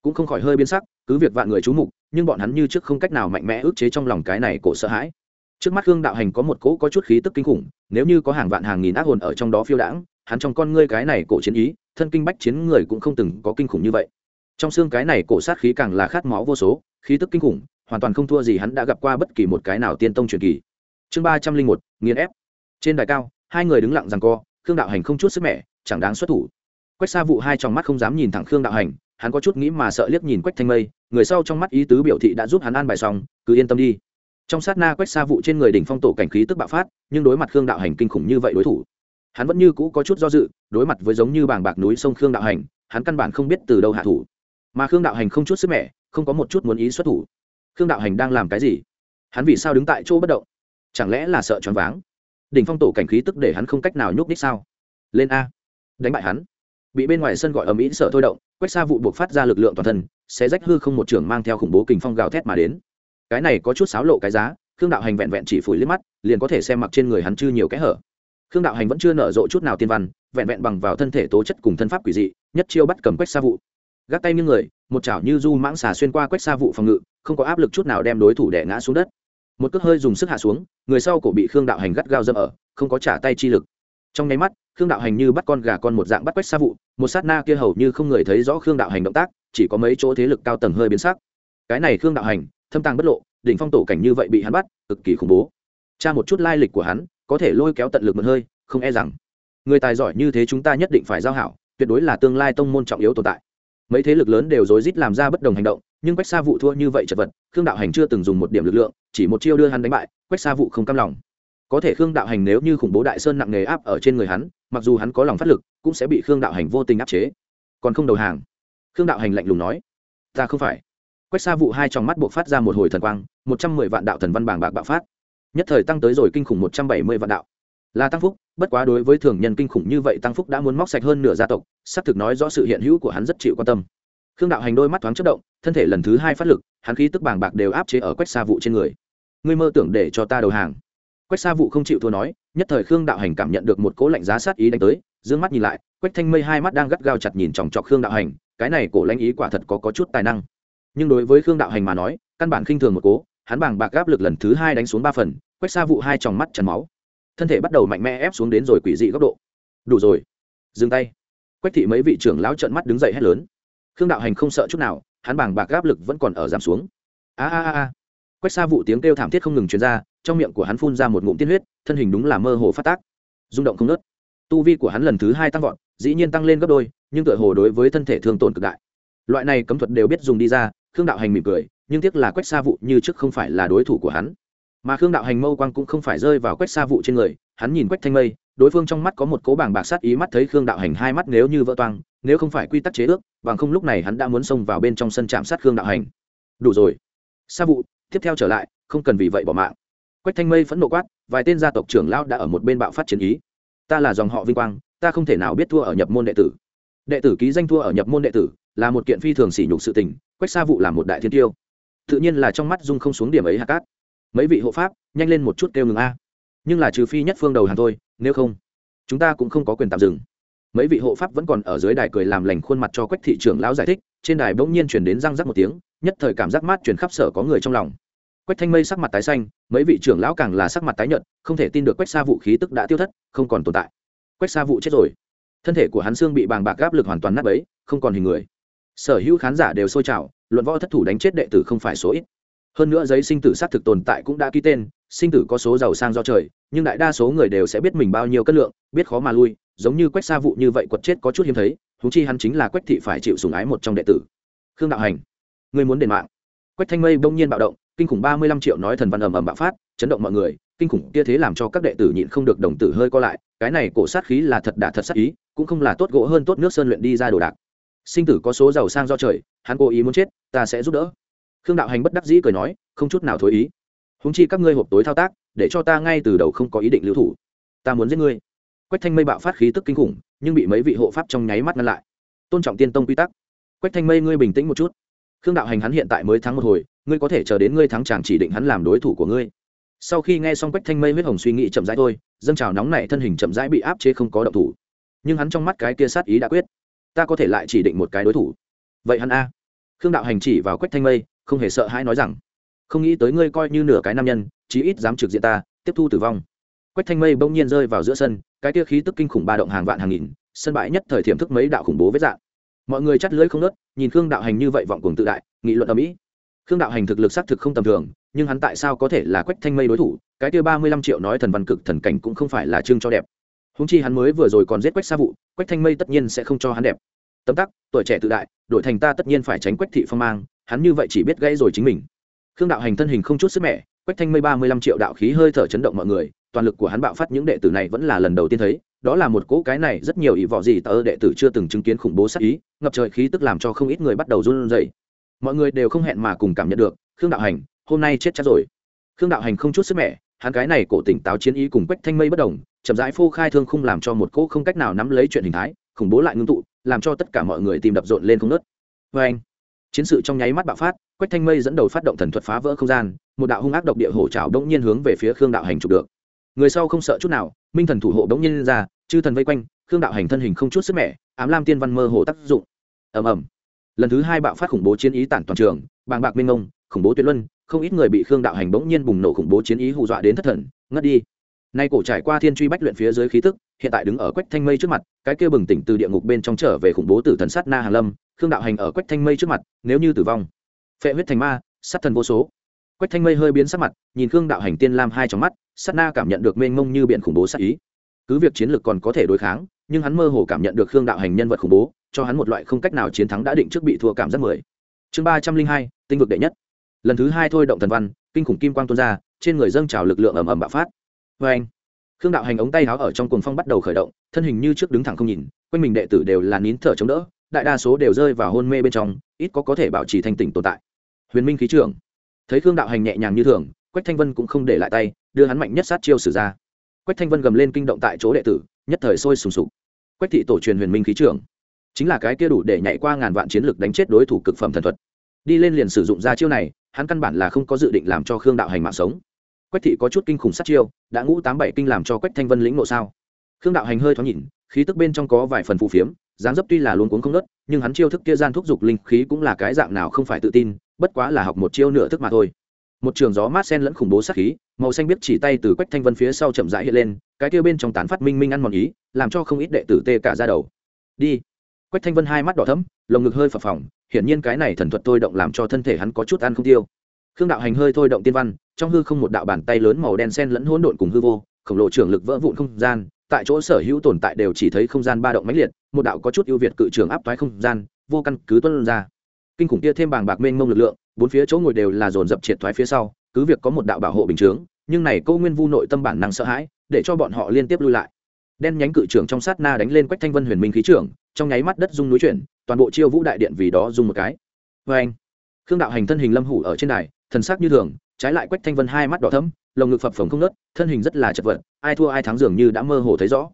cũng không khỏi hơi biến sắc, cứ việc vạn người chú mục, nhưng bọn hắn như trước không cách nào mạnh mẽ ước chế trong lòng cái này cổ sợ hãi. Trước mắt hương đạo hành có một cỗ có chút khí tức kinh khủng, nếu như có hàng vạn hàng nghìn ác hồn ở trong đó phiêu đãng, hắn trong con ngươi cái này cổ chiến ý, thân kinh bách chiến người cũng không từng có kinh khủng như vậy. Trong xương cái này cổ sát khí càng là khát máu vô số, khí tức kinh khủng, hoàn toàn không thua gì hắn đã gặp qua bất kỳ một cái nào tiên tông truyền kỳ. Chương ba trăm linh một, nghiền ép. Trên đài cao, hai người đứng lặng rằng co, khương đạo hành không chút sức mẻ, chẳng đáng xuất thủ. Quét xa vụ hai trong mắt không dám nhìn thẳng khương đạo hành hắn có chút nghĩ mà sợ liếc nhìn quách thanh mây, người sau trong mắt ý tứ biểu thị đã giúp hắn an bài xong, cứ yên tâm đi. Trong sát na quách xa vụ trên người đỉnh phong tổ cảnh khí tức bạo phát, nhưng đối mặt khương đạo hành kinh khủng như vậy đối thủ, hắn vẫn như cũ có chút do dự, đối mặt với giống như bàng bạc núi sông khương đạo hành, hắn căn bản không biết từ đâu hạ thủ. Mà khương đạo hành không chút sức mẻ, không có một chút muốn ý xuất thủ. Khương đạo hành đang làm cái gì? Hắn vì sao đứng tại chỗ bất động? Chẳng lẽ là sợ choáng váng? Đỉnh phong tổ cảnh khí tức để hắn không cách nào nhúc ních sao? Lên a. Đánh bại hắn. Bị bên ngoài sân gọi ở mỹ sợ thôi động quét xa vụ buộc phát ra lực lượng toàn thân sẽ rách hư không một trường mang theo khủng bố kình phong gào thét mà đến. Cái này có chút xáo lộ cái giá, khương đạo hành vẹn vẹn chỉ phủi liếc mắt, liền có thể xem mặc trên người hắn chưa nhiều kẽ hở. Khương đạo hành vẫn chưa nở rộ chút nào tiên văn, vẹn vẹn bằng vào thân thể tố chất cùng thân pháp quỷ dị, nhất chiêu bắt cầm quét xa vụ. Gác tay như người, một chảo như du mãng xà xuyên qua quét xa vụ phòng ngự, không có áp lực chút nào đem đối thủ đẻ ngã xuống đất. Một cước hơi dùng sức hạ xuống, người sau cổ bị khương đạo hành gắt gao dâm ở, không có trả tay chi lực. Trong nháy mắt, khương đạo hành như bắt con gà con một dạng bắt quét xa vụ một sát na kia hầu như không người thấy rõ khương đạo hành động tác, chỉ có mấy chỗ thế lực cao tầng hơi biến sắc. Cái này khương đạo hành, thâm tàng bất lộ, đỉnh phong tổ cảnh như vậy bị hắn bắt, cực kỳ khủng bố. Tra một chút lai lịch của hắn, có thể lôi kéo tận lực một hơi, không e rằng. Người tài giỏi như thế chúng ta nhất định phải giao hảo, tuyệt đối là tương lai tông môn trọng yếu tồn tại. Mấy thế lực lớn đều rối rít làm ra bất đồng hành động, nhưng quách xa vụ thua như vậy chật vật, khương đạo hành chưa từng dùng một điểm lực lượng, chỉ một chiêu đưa hắn đánh bại, quách xa vụ không cam lòng. Có thể khương đạo hành nếu như khủng bố đại sơn nặng nề áp ở trên người hắn, mặc dù hắn có lòng phát lực cũng sẽ bị khương đạo hành vô tình áp chế. Còn không đầu hàng. Khương đạo hành lạnh lùng nói, ta không phải. Quách xa vụ hai trong mắt buộc phát ra một hồi thần quang, một trăm mười vạn đạo thần văn bảng bạc bạo phát. Nhất thời tăng tới rồi kinh khủng một trăm bảy mươi vạn đạo. Là tăng phúc, bất quá đối với thường nhân kinh khủng như vậy tăng phúc đã muốn móc sạch hơn nửa gia tộc xác thực nói rõ sự hiện hữu của hắn rất chịu quan tâm. Khương đạo hành đôi mắt thoáng chất động, thân thể lần thứ hai phát lực, hắn khí tức bàng bạc đều áp chế ở quách xa vụ trên người. Ngươi mơ tưởng để cho ta đầu hàng. Quách xa vụ không chịu thua nói, nhất thời khương đạo hành cảm nhận được một cố lạnh giá sát ý đánh tới dương mắt nhìn lại quách thanh mây hai mắt đang gắt gao chặt nhìn chòng chọc khương đạo hành cái này cổ lãnh ý quả thật có, có chút tài năng. Nhưng đối với khương đạo hành mà nói căn bản khinh thường một cố hắn bàng bạc gáp lực lần thứ hai đánh xuống ba phần quách xa vụ hai tròng mắt trần máu. Thân thể bắt đầu mạnh mẽ ép xuống đến rồi quỷ dị góc độ. Đủ rồi. Dừng tay. Quách thị mấy vị trưởng lão trợn mắt đứng dậy hét lớn. Khương đạo hành không sợ chút nào hắn bàng bạc gáp lực vẫn còn ở giảm xuống. A a a quách xa vụ tiếng kêu thảm thiết không ngừng truyền ra trong miệng của hắn phun ra một ngụm tiên huyết thân hình đúng là mơ hồ phát tác. Rung động không nớt tu vi của hắn lần thứ hai tăng vọt, dĩ nhiên tăng lên gấp đôi, nhưng tựa hồ đối với thân thể thương tổn cực đại. Loại này cấm thuật đều biết dùng đi ra, khương đạo hành mỉm cười, nhưng tiếc là quách xa vụ như trước không phải là đối thủ của hắn. Mà khương đạo hành mâu quang cũng không phải rơi vào quách xa vụ trên người, hắn nhìn quách thanh mây, đối phương trong mắt có một cố bảng bạc sát ý mắt thấy khương đạo hành hai mắt nếu như vỡ toang, nếu không phải quy tắc chế ước, bằng không lúc này hắn đã muốn xông vào bên trong sân chạm sát khương đạo hành. Đủ rồi. Sa vụ tiếp theo trở lại, không cần vì vậy bỏ mạng. Quách thanh mây phẫn nộ quát, vài tên gia tộc trưởng lao đã ở một bên bạo phát chiến ý ta là dòng họ vinh quang, ta không thể nào biết thua ở nhập môn đệ tử. Đệ tử ký danh thua ở nhập môn đệ tử là một kiện phi thường sỉ nhục sự tình, quách sa vụ là một đại thiên tiêu. Tự nhiên là trong mắt dung không xuống điểm ấy hạ cát. Mấy vị hộ pháp, nhanh lên một chút kêu ngừng a. Nhưng là trừ phi nhất phương đầu hàng thôi, nếu không, chúng ta cũng không có quyền tạm dừng. Mấy vị hộ pháp vẫn còn ở dưới đài cười làm lành khuôn mặt cho quách thị trưởng lão giải thích, trên đài bỗng nhiên chuyển đến răng rắc một tiếng, nhất thời cảm giác mát chuyển khắp sở có người trong lòng quách thanh mây sắc mặt tái xanh, mấy vị trưởng lão càng là sắc mặt tái nhợt, không thể tin được quách xa vụ khí tức đã tiêu thất, không còn tồn tại. Quách xa vụ chết rồi. Thân thể của hắn xương bị bàng bạc gáp lực hoàn toàn nát bấy, không còn hình người. Sở hữu khán giả đều sôi trào, luận võ thất thủ đánh chết đệ tử không phải số ít. Hơn nữa giấy sinh tử xác thực tồn tại cũng đã ký tên, sinh tử có số giàu sang do trời, nhưng đại đa số người đều sẽ biết mình bao nhiêu cân lượng, biết khó mà lui, giống như quách xa vụ như vậy quật chết có chút hiếm thấy thú chi hắn chính là quách thị phải chịu sùng ái một trong đệ tử. Khương đạo hành, người muốn đền mạng. Quách thanh mây bỗng nhiên bạo động kinh khủng ba mươi lăm triệu nói thần văn ầm ầm bạo phát, chấn động mọi người, kinh khủng kia thế làm cho các đệ tử nhịn không được đồng tử hơi co lại, cái này cổ sát khí là thật đả thật sát ý, cũng không là tốt gỗ hơn tốt nước sơn luyện đi ra đồ đạc. Sinh tử có số giàu sang do trời, hắn cố ý muốn chết, ta sẽ giúp đỡ. Khương đạo hành bất đắc dĩ cười nói, không chút nào thối ý. Húng chi các ngươi hộp tối thao tác, để cho ta ngay từ đầu không có ý định lưu thủ. Ta muốn giết ngươi. Quách thanh mây bạo phát khí tức kinh khủng, nhưng bị mấy vị hộ pháp trong nháy mắt ngăn lại. Tôn trọng tiên tông quy tắc. Quách thanh mây, ngươi bình tĩnh một chút khương đạo hành hắn hiện tại mới thắng một hồi, ngươi có thể chờ đến ngươi thắng chàng chỉ định hắn làm đối thủ của ngươi. Sau khi nghe xong quách thanh mây huyết hồng suy nghĩ chậm rãi thôi, dâng trào nóng này thân hình chậm rãi bị áp chế không có động thủ. Nhưng hắn trong mắt cái kia sát ý đã quyết. Ta có thể lại chỉ định một cái đối thủ. Vậy hắn a? Khương đạo hành chỉ vào quách thanh mây, không hề sợ hãi nói rằng, không nghĩ tới ngươi coi như nửa cái nam nhân, chí ít dám trực diện ta, tiếp thu tử vong. Quách thanh mây bỗng nhiên rơi vào giữa sân, cái kia khí tức kinh khủng ba động hàng vạn hàng nghìn, sân bãi nhất thời thiểm thức mấy đạo khủng bố vết dạng mọi người chắt lưỡi không nớt nhìn khương đạo hành như vậy vọng cùng tự đại, nghị luận ở mỹ khương đạo hành thực lực xác thực không tầm thường, nhưng hắn tại sao có thể là quách thanh mây đối thủ? Cái kia ba mươi lăm triệu nói thần văn cực thần cảnh cũng không phải là chương cho đẹp. Húng chi hắn mới vừa rồi còn giết quách xa vụ, quách thanh mây tất nhiên sẽ không cho hắn đẹp. Tấm tắc, tuổi trẻ tự đại đội thành ta tất nhiên phải tránh quách thị phong mang, hắn như vậy chỉ biết gãy rồi chính mình. Khương đạo hành thân hình không chút sức mẻ, quách thanh mây ba mươi lăm triệu đạo khí hơi thở chấn động mọi người, toàn lực của hắn bạo phát những đệ tử này vẫn là lần đầu tiên thấy đó là một cỗ cái này rất nhiều ý vọ gì tờ đệ tử chưa từng chứng kiến khủng bố sát ý, ngập trời khí tức làm cho không ít người bắt đầu run rẩy. Mọi người đều không hẹn mà cùng cảm nhận được, khương đạo hành, hôm nay chết chắc rồi. Khương đạo hành không chút sức mẻ, hắn cái này cổ tỉnh táo chiến ý cùng quách thanh mây bất đồng, chậm rãi phô khai thương không làm cho một cỗ không cách nào nắm lấy chuyện hình thái, khủng bố lại ngưng tụ, làm cho tất cả mọi người tìm đập rộn lên không nớt vê anh, chiến sự trong nháy mắt bạo phát, quách thanh mây dẫn đầu phát động thần thuật phá vỡ không gian, một đạo hung ác độc địa hổ trào đông nhiên hướng về phía khương đạo hành chụp được. Người sau không sợ chút nào, minh thần thủ hộ đông nhiên ra chư thần vây quanh, khương đạo hành thân hình không chút sức mẻ, ám lam tiên văn mơ hồ tác dụng. Ầm ầm. Lần thứ hai bạo phát khủng bố chiến ý tản toàn trường, bàng bạc minh ngông, khủng bố tuyệt luân, không ít người bị khương đạo hành bỗng nhiên bùng nổ khủng bố chiến ý hù dọa đến thất thần, ngất đi. Nay cổ trải qua thiên truy bách luyện phía dưới khí tức, hiện tại đứng ở quách thanh mây trước mặt, cái kia bừng tỉnh từ địa ngục bên trong trở về khủng bố tử thần sát na hàn lâm, khương đạo hành ở quách thanh mây trước mặt, nếu như tử vong, phệ huyết thành ma, sát thần vô số. Quách thanh mây hơi biến sắc mặt, nhìn khương đạo hành tiên lam hai trong mắt, sát na cảm nhận được mênh mông như biển khủng bố sát ý cứ việc chiến lược còn có thể đối kháng, nhưng hắn mơ hồ cảm nhận được khương đạo hành nhân vật khủng bố, cho hắn một loại không cách nào chiến thắng đã định trước bị thua cảm giác mười. Chương ba trăm linh hai, tinh vực đệ nhất. Lần thứ hai thôi động thần văn, kinh khủng kim quang tuôn ra, trên người dâng trào lực lượng ầm ầm bạo phát. Vê anh, khương đạo hành ống tay áo ở trong cuồng phong bắt đầu khởi động, thân hình như trước đứng thẳng không nhìn, quanh mình đệ tử đều là nín thở chống đỡ, đại đa số đều rơi vào hôn mê bên trong, ít có có thể bảo trì thanh tỉnh tồn tại. Huyền minh khí trưởng. Thấy khương đạo hành nhẹ nhàng như thường, quách thanh vân cũng không để lại tay, đưa hắn mạnh nhất sát chiêu sử ra quách thanh vân gầm lên kinh động tại chỗ đệ tử, nhất thời sôi sùng sục. Quách thị tổ truyền huyền minh khí trưởng, chính là cái kia đủ để nhảy qua ngàn vạn chiến lực đánh chết đối thủ cực phẩm thần thuật. Đi lên liền sử dụng ra chiêu này, hắn căn bản là không có dự định làm cho khương đạo hành mạng sống. Quách thị có chút kinh khủng sát chiêu, đã ngũ tám bảy kinh làm cho quách thanh vân lĩnh nộ sao? Khương đạo hành hơi thoáng nhìn, khí tức bên trong có vài phần phù phiếm, dáng dấp tuy là luôn cuống không nớt nhưng hắn chiêu thức kia gian thúc giục linh khí cũng là cái dạng nào không phải tự tin, bất quá là học một chiêu nửa thức mà thôi một trường gió mát sen lẫn khủng bố sát khí, màu xanh biết chỉ tay từ quách thanh vân phía sau chậm rãi hiện lên, cái kia bên trong tán phát minh minh ăn mòn ý, làm cho không ít đệ tử tê cả ra đầu. Đi. Quách thanh vân hai mắt đỏ thấm lồng ngực hơi phập phồng, hiển nhiên cái này thần thuật thôi động làm cho thân thể hắn có chút ăn không tiêu. Khương đạo hành hơi thôi động tiên văn, trong hư không một đạo bàn tay lớn màu đen sen lẫn hỗn độn cùng hư vô, khổng lồ trường lực vỡ vụn không gian, tại chỗ sở hữu tồn tại đều chỉ thấy không gian ba động mãnh liệt, một đạo có chút ưu việt cự trường áp toái không gian, vô căn cứ tuân ra. Kinh khủng kia thêm bàng bạc mênh mông lực lượng bốn phía chỗ ngồi đều là dồn dập triệt thoái phía sau, cứ việc có một đạo bảo hộ bình chướng, nhưng này câu nguyên vu nội tâm bản năng sợ hãi, để cho bọn họ liên tiếp lui lại. Đen nhánh cự trưởng trong sát na đánh lên quách thanh vân huyền minh khí trưởng, trong nháy mắt đất rung núi chuyển, toàn bộ chiêu vũ đại điện vì đó rung một cái. Vê anh, khương đạo hành thân hình lâm hủ ở trên đài, thần sắc như thường, trái lại quách thanh vân hai mắt đỏ thấm lồng ngực phập phồng không nớt thân hình rất là chật vật, ai thua ai thắng dường như đã mơ hồ thấy rõ.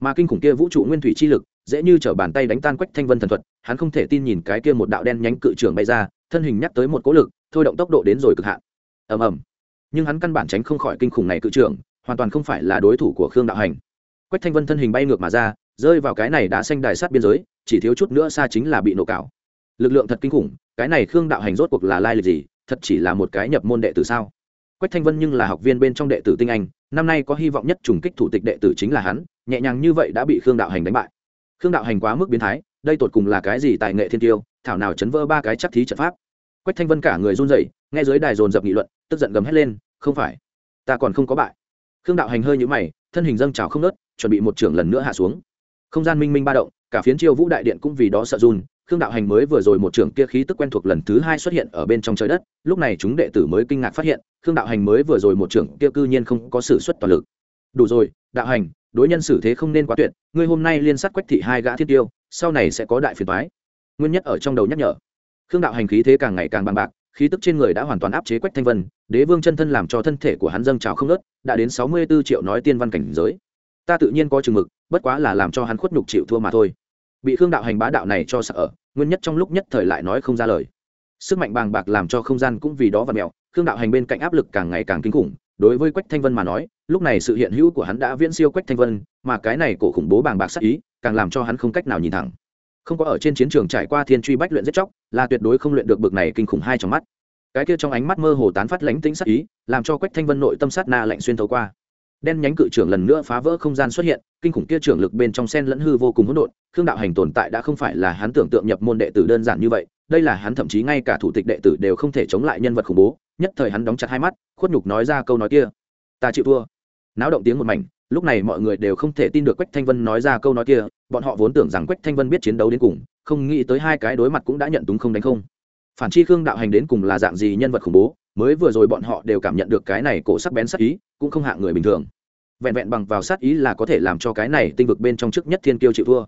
Mà kinh khủng kia vũ trụ nguyên thủy chi lực, dễ như t bàn tay đánh tan quách thanh vân thần thuật, hắn không thể tin nhìn cái kia một đạo đen nhánh cự trưởng bay ra thân hình nhắc tới một cố lực, thôi động tốc độ đến rồi cực hạn. Ầm ầm. Nhưng hắn căn bản tránh không khỏi kinh khủng này cự trưởng, hoàn toàn không phải là đối thủ của khương đạo hành. Quách thanh vân thân hình bay ngược mà ra, rơi vào cái này đã xanh đài sát biên giới, chỉ thiếu chút nữa xa chính là bị nổ cạo. Lực lượng thật kinh khủng, cái này khương đạo hành rốt cuộc là lai lịch gì, thật chỉ là một cái nhập môn đệ tử sao? Quách thanh vân nhưng là học viên bên trong đệ tử tinh anh, năm nay có hy vọng nhất trùng kích thủ tịch đệ tử chính là hắn, nhẹ nhàng như vậy đã bị khương đạo hành đánh bại. Khương đạo hành quá mức biến thái, đây tột cùng là cái gì tài nghệ thiên tiêu thảo nào chấn vỡ ba cái chắc thí trận pháp. Quách thanh vân cả người run rẩy, nghe dưới đài dồn dập nghị luận, tức giận gầm hét lên, không phải, ta còn không có bại. Khương đạo hành hơi nhũ mày, thân hình dâng trào không nớt chuẩn bị một trưởng lần nữa hạ xuống. Không gian minh minh ba động, cả phiến chiêu vũ đại điện cũng vì đó sợ run, khương đạo hành mới vừa rồi một trưởng kia khí tức quen thuộc lần thứ hai xuất hiện ở bên trong trời đất, lúc này chúng đệ tử mới kinh ngạc phát hiện, khương đạo hành mới vừa rồi một trưởng kia cư nhiên không có s ử suất toàn lực. Đủ rồi, đạo hành, đối nhân xử thế không nên quá tuyệt, ngươi hôm nay liên sát quách thị hai gã thiết tiêu, sau này sẽ có đại phiền thoái nguyên nhất ở trong đầu nhắc nhở. Khương đạo hành khí thế càng ngày càng bằng bạc, khí tức trên người đã hoàn toàn áp chế quách thanh vân, đế vương chân thân làm cho thân thể của hắn dâng trào không nớt đã đến sáu mươi b ố triệu nói tiên văn cảnh giới. Ta tự nhiên có chừng mực, bất quá là làm cho hắn khuất nhục chịu thua mà thôi. Bị khương đạo hành bá đạo này cho sợ, nguyên nhất trong lúc nhất thời lại nói không ra lời. Sức mạnh bàng bạc làm cho không gian cũng vì đó và mẹo khương đạo hành bên cạnh áp lực càng ngày càng kinh khủng, đối với quách thanh vân mà nói, lúc này sự hiện hữu của hắn đã viễn siêu quách thanh vân, mà cái này cổ khủng bố bàng bạc sắc ý, càng làm cho hắn không cách nào nhìn thẳng không có ở trên chiến trường trải qua thiên truy bách luyện giết chóc, là tuyệt đối không luyện được bực này kinh khủng hai trong mắt. Cái kia trong ánh mắt mơ hồ tán phát lánh tính sắc ý, làm cho quách thanh vân nội tâm sát na lạnh xuyên thấu qua. Đen nhánh cự trưởng lần nữa phá vỡ không gian xuất hiện, kinh khủng kia trưởng lực bên trong sen lẫn hư vô cùng hỗn độn, khương đạo hành tồn tại đã không phải là hắn tưởng tượng nhập môn đệ tử đơn giản như vậy, đây là hắn thậm chí ngay cả thủ tịch đệ tử đều không thể chống lại nhân vật khủng bố, nhất thời hắn đóng chặt hai mắt, khuất nhục nói ra câu nói kia. Ta chịu thua. Náo động tiếng một mảnh lúc này mọi người đều không thể tin được quách thanh vân nói ra câu nói kia, bọn họ vốn tưởng rằng quách thanh vân biết chiến đấu đến cùng, không nghĩ tới hai cái đối mặt cũng đã nhận túng không đánh không. Phản chi khương đạo hành đến cùng là dạng gì nhân vật khủng bố, mới vừa rồi bọn họ đều cảm nhận được cái này cổ sắc bén sắc ý, cũng không hạ người bình thường. Vẹn vẹn bằng vào sát ý là có thể làm cho cái này tinh vực bên trong trước nhất thiên kiêu chịu thua.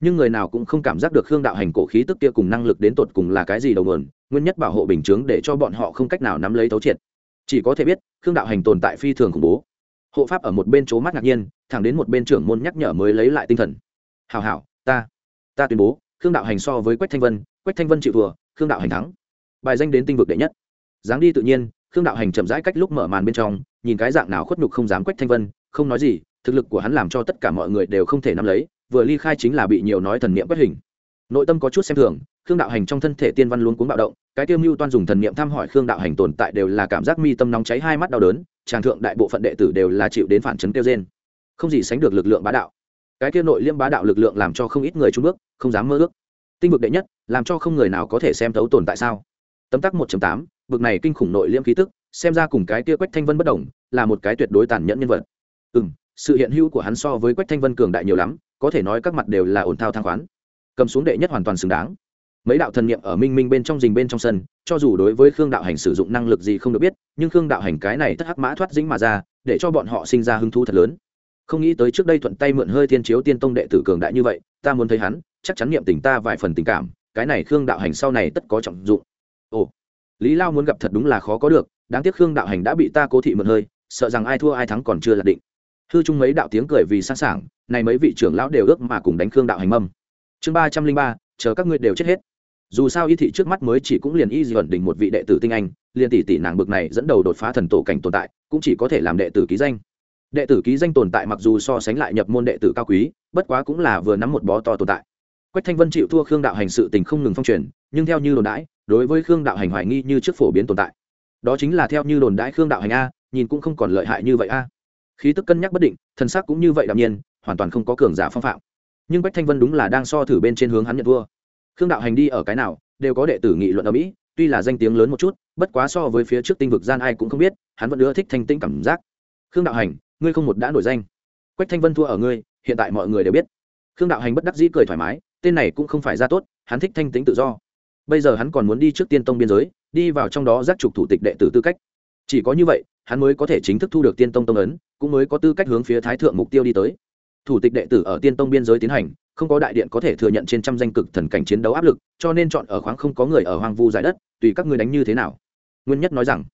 Nhưng người nào cũng không cảm giác được khương đạo hành cổ khí tức kia cùng năng lực đến tột cùng là cái gì đầu nguồn, nguyên nhất bảo hộ bình chướng để cho bọn họ không cách nào nắm lấy thấu triệt. Chỉ có thể biết, khương đạo hành tồn tại phi thường khủng bố hộ pháp ở một bên c mắt ngạc nhiên, thẳng đến một bên trưởng môn nhắc nhở mới lấy lại tinh thần. Hào hảo, ta ta tuyên bố, khương đạo hành so với quách thanh vân, quách thanh vân chịu vừa khương đạo hành thắng. Bài danh đến tinh vực đệ nhất. Dáng đi tự nhiên, khương đạo hành chậm rãi cách lúc mở màn bên trong, nhìn cái dạng nào khuất nhục không dám quách thanh vân, không nói gì, thực lực của hắn làm cho tất cả mọi người đều không thể nắm lấy, vừa ly khai chính là bị nhiều nói thần niệm bất hình. Nội tâm có chút xem thường, khương đạo hành trong thân thể tiên văn luôn cuốn bạo động, cái tiêu mưu toan dùng thần niệm thăm hỏi khương đạo hành tồn tại đều là cảm giác mi tâm nóng cháy, hai mắt đau đớn tràng thượng đại bộ phận đệ tử đều là chịu đến phản chấn tiêu trên không gì sánh được lực lượng bá đạo. Cái kia nội liêm bá đạo lực lượng làm cho không ít người trung bước, không dám mơ ước. Tinh vực đệ nhất, làm cho không người nào có thể xem thấu tồn tại sao? Tấm tắc một tám, vực này kinh khủng nội liêm khí tức, xem ra cùng cái kia quách thanh vân bất đồng, là một cái tuyệt đối tàn nhẫn nhân vật. Ừ sự hiện hữu của hắn so với quách thanh vân cường đại nhiều lắm, có thể nói các mặt đều là ổn thao thang khoán. Cầm xuống đệ nhất hoàn toàn xứng đáng mấy đạo thần niệm ở minh minh bên trong rình bên trong sân, cho dù đối với khương đạo hành sử dụng năng lực gì không được biết, nhưng khương đạo hành cái này tất hắc mã thoát dính mà ra, để cho bọn họ sinh ra hứng thú thật lớn. Không nghĩ tới trước đây thuận tay mượn hơi thiên chiếu tiên tông đệ tử cường đại như vậy, ta muốn thấy hắn, chắc chắn niệm tình ta vài phần tình cảm, cái này khương đạo hành sau này tất có trọng dụng. Ồ, lý lao muốn gặp thật đúng là khó có được, đáng tiếc khương đạo hành đã bị ta cố thị mượn hơi, sợ rằng ai thua ai thắng còn chưa là định. Hư chung mấy đạo tiếng cười vì sẵn sàng, này mấy vị trưởng lão đều ước mà cùng đánh khương đạo hành mâm. Chương ba trăm linh ba chờ các ngươi đều chết hết. Dù sao y thị trước mắt mới chỉ cũng liền y di ẩn đình một vị đệ tử tinh anh, liền tỷ tỷ nàng bực này dẫn đầu đột phá thần tổ cảnh tồn tại, cũng chỉ có thể làm đệ tử ký danh. Đệ tử ký danh tồn tại mặc dù so sánh lại nhập môn đệ tử cao quý, bất quá cũng là vừa nắm một bó to tồn tại. Quách thanh vân chịu thua khương đạo hành sự tình không ngừng phong truyền, nhưng theo như đồn đãi, đối với khương đạo hành hoài nghi như trước phổ biến tồn tại. Đó chính là theo như đồn đãi khương đạo hành a, nhìn cũng không còn lợi hại như vậy a. Khí tức cân nhắc bất định, thần sắc cũng như vậy đạm nhiên, hoàn toàn không có cường giả phong phạm nhưng quách thanh vân đúng là đang so thử bên trên hướng hắn nhận thua khương đạo hành đi ở cái nào, đều có đệ tử nghị luận ở mỹ, tuy là danh tiếng lớn một chút, bất quá so với phía trước tinh vực gian ai cũng không biết, hắn vẫn ưa thích thanh tĩnh cảm giác. Khương đạo hành, ngươi không một đã nổi danh. Quách thanh vân thua ở ngươi, hiện tại mọi người đều biết. Khương đạo hành bất đắc dĩ cười thoải mái, tên này cũng không phải ra tốt, hắn thích thanh tĩnh tự do. Bây giờ hắn còn muốn đi trước tiên tông biên giới, đi vào trong đó giác trục thủ tịch đệ tử tư cách. Chỉ có như vậy, hắn mới có thể chính thức thu được tiên tông tông ấn, cũng mới có tư cách hướng phía thái thượng mục tiêu đi tới thủ tịch đệ tử ở tiên tông biên giới tiến hành, không có đại điện có thể thừa nhận trên trăm danh cực thần cảnh chiến đấu áp lực, cho nên chọn ở khoáng không có người ở hoang vu giải đất, tùy các ngươi đánh như thế nào. Nguyên nhất nói rằng,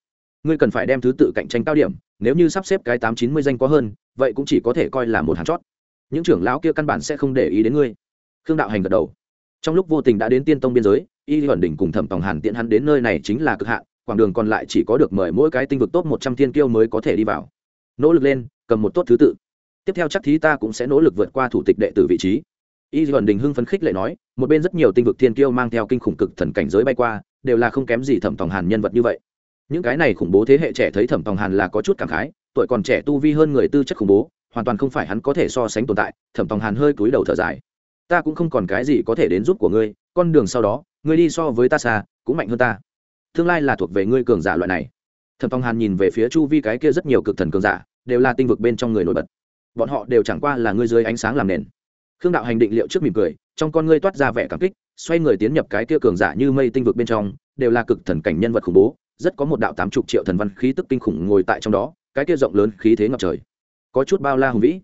ngươi cần phải đem thứ tự cạnh tranh cao điểm, nếu như sắp xếp cái tám chín mươi danh có hơn, vậy cũng chỉ có thể coi là một hàng chót. Những trưởng lão kia căn bản sẽ không để ý đến ngươi. Khương đạo hành gật đầu. Trong lúc vô tình đã đến tiên tông biên giới, y ẩn đỉnh cùng thẩm tòng hàn tiện hắn đến nơi này chính là cực hạn quãng đường còn lại chỉ có được mời mỗi cái tinh vực tốt một trăm thiên kiêu mới có thể đi vào. Nỗ lực lên, cầm một tốt thứ tự tiếp theo chắc thí ta cũng sẽ nỗ lực vượt qua thủ tịch đệ tử vị trí. Y ẩn đình hưng phấn khích lệ nói, một bên rất nhiều tinh vực thiên kiêu mang theo kinh khủng cực thần cảnh giới bay qua, đều là không kém gì thẩm tòng hàn nhân vật như vậy. Những cái này khủng bố thế hệ trẻ thấy thẩm tòng hàn là có chút cảm khái, tuổi còn trẻ tu vi hơn người tư chất khủng bố, hoàn toàn không phải hắn có thể so sánh tồn tại, thẩm tòng hàn hơi cúi đầu thở dài. Ta cũng không còn cái gì có thể đến giúp của ngươi, con đường sau đó, ngươi đi so với ta xa, cũng mạnh hơn ta. Tương lai là thuộc về ngươi cường giả loại này. Thẩm tòng hàn nhìn về phía chu vi cái kia rất nhiều cực thần cường giả, đều là tinh vực bên trong người nổi bật bọn họ đều chẳng qua là ngươi dưới ánh sáng làm nền. Khương đạo hành định liệu trước mỉm cười, trong con ngươi toát ra vẻ cảm kích, xoay người tiến nhập cái kia cường giả như mây tinh vực bên trong, đều là cực thần cảnh nhân vật khủng bố, rất có một đạo tám chục triệu thần văn khí tức kinh khủng ngồi tại trong đó, cái kia rộng lớn khí thế ngập trời. Có chút bao la hùng vĩ.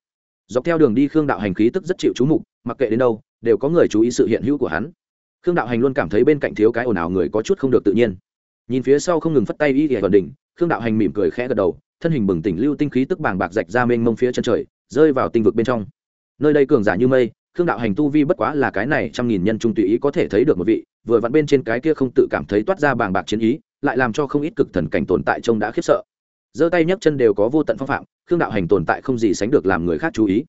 Dọc theo đường đi khương đạo hành khí tức rất chịu chú mục, mặc kệ đến đâu, đều có người chú ý sự hiện hữu của hắn. Khương đạo hành luôn cảm thấy bên cạnh thiếu cái ồn ào người có chút không được tự nhiên. Nhìn phía sau không ngừng phất tay y ghẻ vận đỉnh, khương đạo hành mỉm cười khẽ gật đầu, thân hình bừng tỉnh, lưu tinh khí tức bàng bạc rạch ra mênh mông phía chân trời rơi vào tinh vực bên trong. Nơi đây cường giả như mây, khương đạo hành tu vi bất quá là cái này trăm nghìn nhân trung tùy ý có thể thấy được một vị, vừa vặn bên trên cái kia không tự cảm thấy toát ra bàng bạc chiến ý, lại làm cho không ít cực thần cảnh tồn tại trông đã khiếp sợ. Giơ tay nhấc chân đều có vô tận phong phạm, khương đạo hành tồn tại không gì sánh được làm người khác chú ý.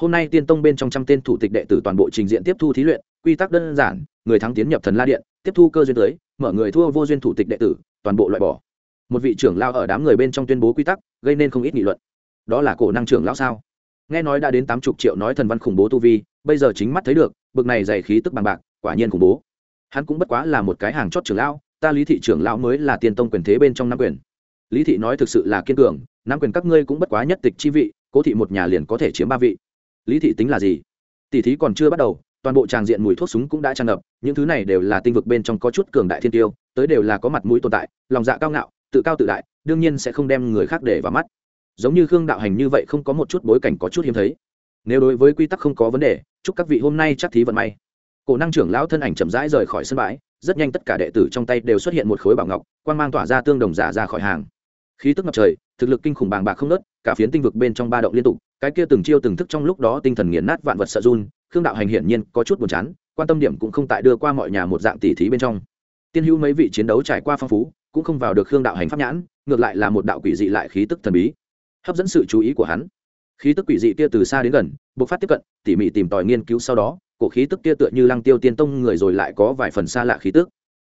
Hôm nay tiên tông bên trong trăm tên thủ tịch đệ tử toàn bộ trình diện tiếp thu thí luyện, quy tắc đơn giản, người thắng tiến nhập thần la điện, tiếp thu cơ duyên tới, mở người thua vô duyên thủ tịch đệ tử, toàn bộ loại bỏ. Một vị trưởng lao ở đám người bên trong tuyên bố quy tắc, gây nên không ít nghị luận. Đó là cổ năng trưởng lão sao? Nghe nói đã đến tám chục triệu nói thần văn khủng bố tu vi, bây giờ chính mắt thấy được, bực này dày khí tức bằng bạc, quả nhiên khủng bố. Hắn cũng bất quá là một cái hàng chót trưởng lão, ta lý thị trưởng lão mới là tiên tông quyền thế bên trong năm quyền. Lý thị nói thực sự là kiên cường năm quyền các ngươi cũng bất quá nhất tịch chi vị, cố thị một nhà liền có thể chiếm ba vị. Lý thị tính là gì? Tỷ thí còn chưa bắt đầu, toàn bộ tràng diện mùi thuốc súng cũng đã tràn ngập, những thứ này đều là tinh vực bên trong có chút cường đại thiên tiêu, tới đều là có mặt mũi tồn tại, lòng dạ cao ngạo, tự cao tự đại, đương nhiên sẽ không đem người khác để vào mắt giống như khương đạo hành như vậy không có một chút bối cảnh có chút hiếm thấy. Nếu đối với quy tắc không có vấn đề, chúc các vị hôm nay chắc thí vận may. Cổ năng trưởng lão thân ảnh chậm rãi rời khỏi sân bãi, rất nhanh tất cả đệ tử trong tay đều xuất hiện một khối bảo ngọc quan g mang tỏa ra tương đồng giả ra khỏi hàng. Khí tức ngập trời, thực lực kinh khủng bàng bạc không nớt cả phiến tinh vực bên trong ba động liên tục, cái kia từng chiêu từng thức trong lúc đó tinh thần nghiền nát vạn vật sợ run, khương đạo hành hiển nhiên có chút buồn chán, quan tâm điểm cũng không tại đưa qua mọi nhà một dạng tỉ thí bên trong. Tiên hữu mấy vị chiến đấu trải qua phong phú, cũng không vào được khương đạo hành pháp nhãn, ngược lại là một đạo quỷ dị lại khí tức thần bí hấp dẫn sự chú ý của hắn. Khí tức quỷ dị kia từ xa đến gần, bộc phát tiếp cận, tỉ mỉ tìm tòi nghiên cứu sau đó, cổ khí tức kia tựa như lăng tiêu tiên tông người rồi lại có vài phần xa lạ khí tức.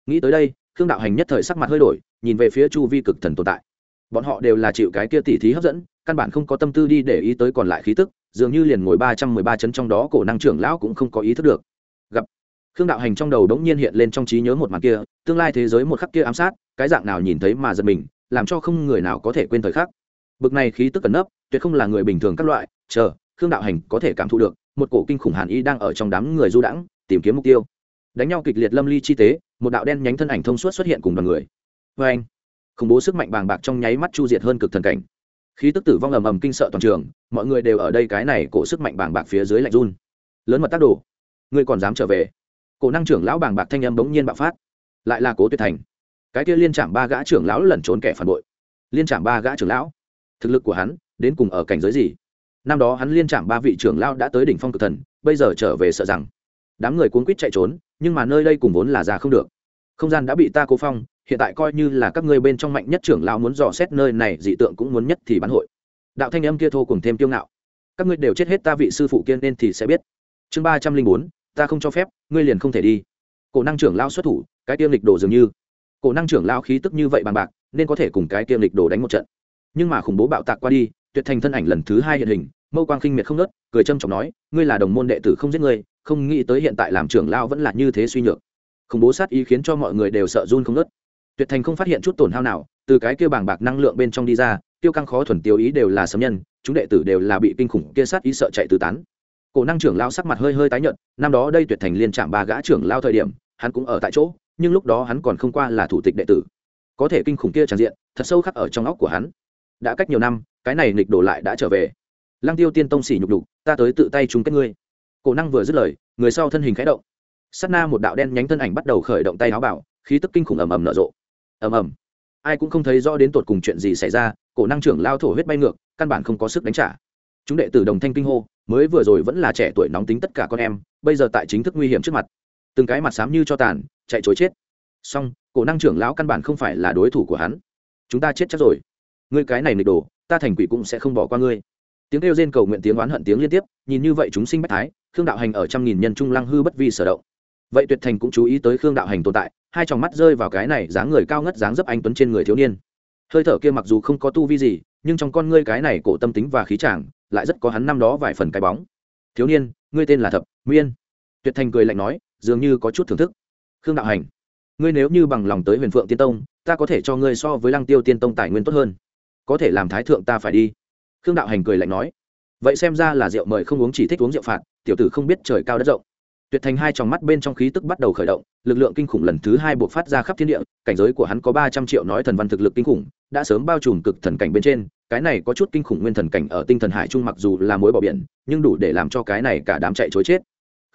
Nghĩ tới đây, khương đạo hành nhất thời sắc mặt hơi đổi, nhìn về phía chu vi cực thần tồn tại. Bọn họ đều là chịu cái kia tỉ thí hấp dẫn, căn bản không có tâm tư đi để ý tới còn lại khí tức, dường như liền ngồi ba trăm mười ba chấn trong đó cổ năng trưởng lão cũng không có ý thức được. Gặp khương đạo hành trong đầu đống nhiên hiện lên trong trí nhớ một màn kia, tương lai thế giới một khắc kia ám sát, cái dạng nào nhìn thấy mà giật mình, làm cho không người nào có thể quên thời khắc bực này khí tức cẩn nấp, tuyệt không là người bình thường các loại, chờ, khương đạo hành có thể cảm thụ được, một cổ kinh khủng hàn y đang ở trong đám người du đãng, tìm kiếm mục tiêu. Đánh nhau kịch liệt lâm ly chi tế, một đạo đen nhánh thân ảnh thông suốt xuất hiện cùng đoàn người. Vê anh, khủng bố sức mạnh bàng bạc trong nháy mắt chu diệt hơn cực thần cảnh. Khí tức tử vong ầm ầm kinh sợ toàn trường, mọi người đều ở đây cái này cổ sức mạnh bàng bạc phía dưới lạnh run. Lớn mật tác đồ, ngươi còn dám trở về? Cổ năng trưởng lão bàng bạc thanh âm bỗng nhiên bạo phát. Lại là cố tuyệt thành. Cái kia liên trạm ba gã trưởng lão lẩn trốn kẻ phản bội. Liên trạm ba gã trưởng lão thực lực của hắn, đến cùng ở cảnh giới gì? Năm đó hắn liên trạm ba vị trưởng lão đã tới đỉnh phong cực thần, bây giờ trở về sợ rằng đám người cuốn quýt chạy trốn, nhưng mà nơi đây cùng vốn là ra không được. Không gian đã bị ta cố phong, hiện tại coi như là các ngươi bên trong mạnh nhất trưởng lão muốn dò xét nơi này, dị tượng cũng muốn nhất thì bán hội. Đạo thanh âm kia thô cùng thêm tiêu ngạo. Các ngươi đều chết hết ta vị sư phụ kia nên thì sẽ biết. Chương ba trăm linh bốn, ta không cho phép, ngươi liền không thể đi. Cổ năng trưởng lao xuất thủ, cái tiêm lịch đồ dường như. Cổ năng trưởng lao khí tức như vậy bằng bạc, nên có thể cùng cái tiêm lịch đồ đánh một trận nhưng mà khủng bố bạo tạc qua đi, tuyệt thành thân ảnh lần thứ hai hiện hình, mâu quang khinh miệt không nớt cười trâm trọng nói, ngươi là đồng môn đệ tử không giết ngươi, không nghĩ tới hiện tại làm trưởng lao vẫn là như thế suy nhược. Khủng bố sát ý khiến cho mọi người đều sợ run không nớt tuyệt thành không phát hiện chút tổn hao nào, từ cái kia bảng bạc năng lượng bên trong đi ra, tiêu căng khó thuần tiêu ý đều là sấm nhân, chúng đệ tử đều là bị kinh khủng kia sát ý sợ chạy tứ tán. Cổ năng trưởng lao sắc mặt hơi hơi tái nhợt, năm đó đây tuyệt thành liên trạm ba gã trưởng lao thời điểm, hắn cũng ở tại chỗ, nhưng lúc đó hắn còn không qua là thủ tịch đệ tử. Có thể kinh khủng kia tràn diện, thật sâu khắc ở trong óc của hắn đã cách nhiều năm, cái này nghịch đổ lại đã trở về. Lăng tiêu tiên tông xỉ nhục đục ta tới tự tay chung kết ngươi. Cổ năng vừa dứt lời, người sau thân hình khẽ động. Sát na một đạo đen nhánh thân ảnh bắt đầu khởi động tay áo bảo, khí tức kinh khủng ầm ầm nở rộ. Ầm ầm. Ai cũng không thấy rõ đến tột cùng chuyện gì xảy ra, cổ năng trưởng lao thổ huyết bay ngược, căn bản không có sức đánh trả. Chúng đệ tử đồng thanh kinh hô, mới vừa rồi vẫn là trẻ tuổi nóng tính tất cả con em, bây giờ tại chính thức nguy hiểm trước mặt. Từng cái mặt xám như cho tàn, chạy chối chết. Song cổ năng trưởng lão căn bản không phải là đối thủ của hắn. Chúng ta chết chắc rồi ngươi cái này nịch đồ ta thành quỷ cũng sẽ không bỏ qua ngươi. Tiếng kêu rên cầu nguyện tiếng oán hận tiếng liên tiếp nhìn như vậy chúng sinh bách thái khương đạo hành ở trăm nghìn nhân trung lăng hư bất vi sở động. Vậy tuyệt thành cũng chú ý tới khương đạo hành tồn tại hai tròng mắt rơi vào cái này dáng người cao ngất dáng dấp anh tuấn trên người thiếu niên. Hơi thở kia mặc dù không có tu vi gì nhưng trong con ngươi cái này cổ tâm tính và khí chàng lại rất có hắn năm đó vài phần cái bóng. Thiếu niên ngươi tên là thập nguyên, tuyệt thành cười lạnh nói dường như có chút thưởng thức. Khương đạo hành ngươi nếu như bằng lòng tới huyền phượng tiên tông ta có thể cho ngươi so với lăng tiêu tiên tông tài nguyên tốt hơn có thể làm thái thượng ta phải đi. Khương đạo hành cười lạnh nói, vậy xem ra là rượu mời không uống chỉ thích uống rượu phạt, tiểu tử không biết trời cao đất rộng. Tuyệt thành hai tròng mắt bên trong khí tức bắt đầu khởi động, lực lượng kinh khủng lần thứ hai buộc phát ra khắp thiên địa, cảnh giới của hắn có ba trăm triệu nói thần văn thực lực kinh khủng, đã sớm bao trùm cực thần cảnh bên trên, cái này có chút kinh khủng nguyên thần cảnh ở tinh thần hải trung mặc dù là mối bỏ biển, nhưng đủ để làm cho cái này cả đám chạy chối chết.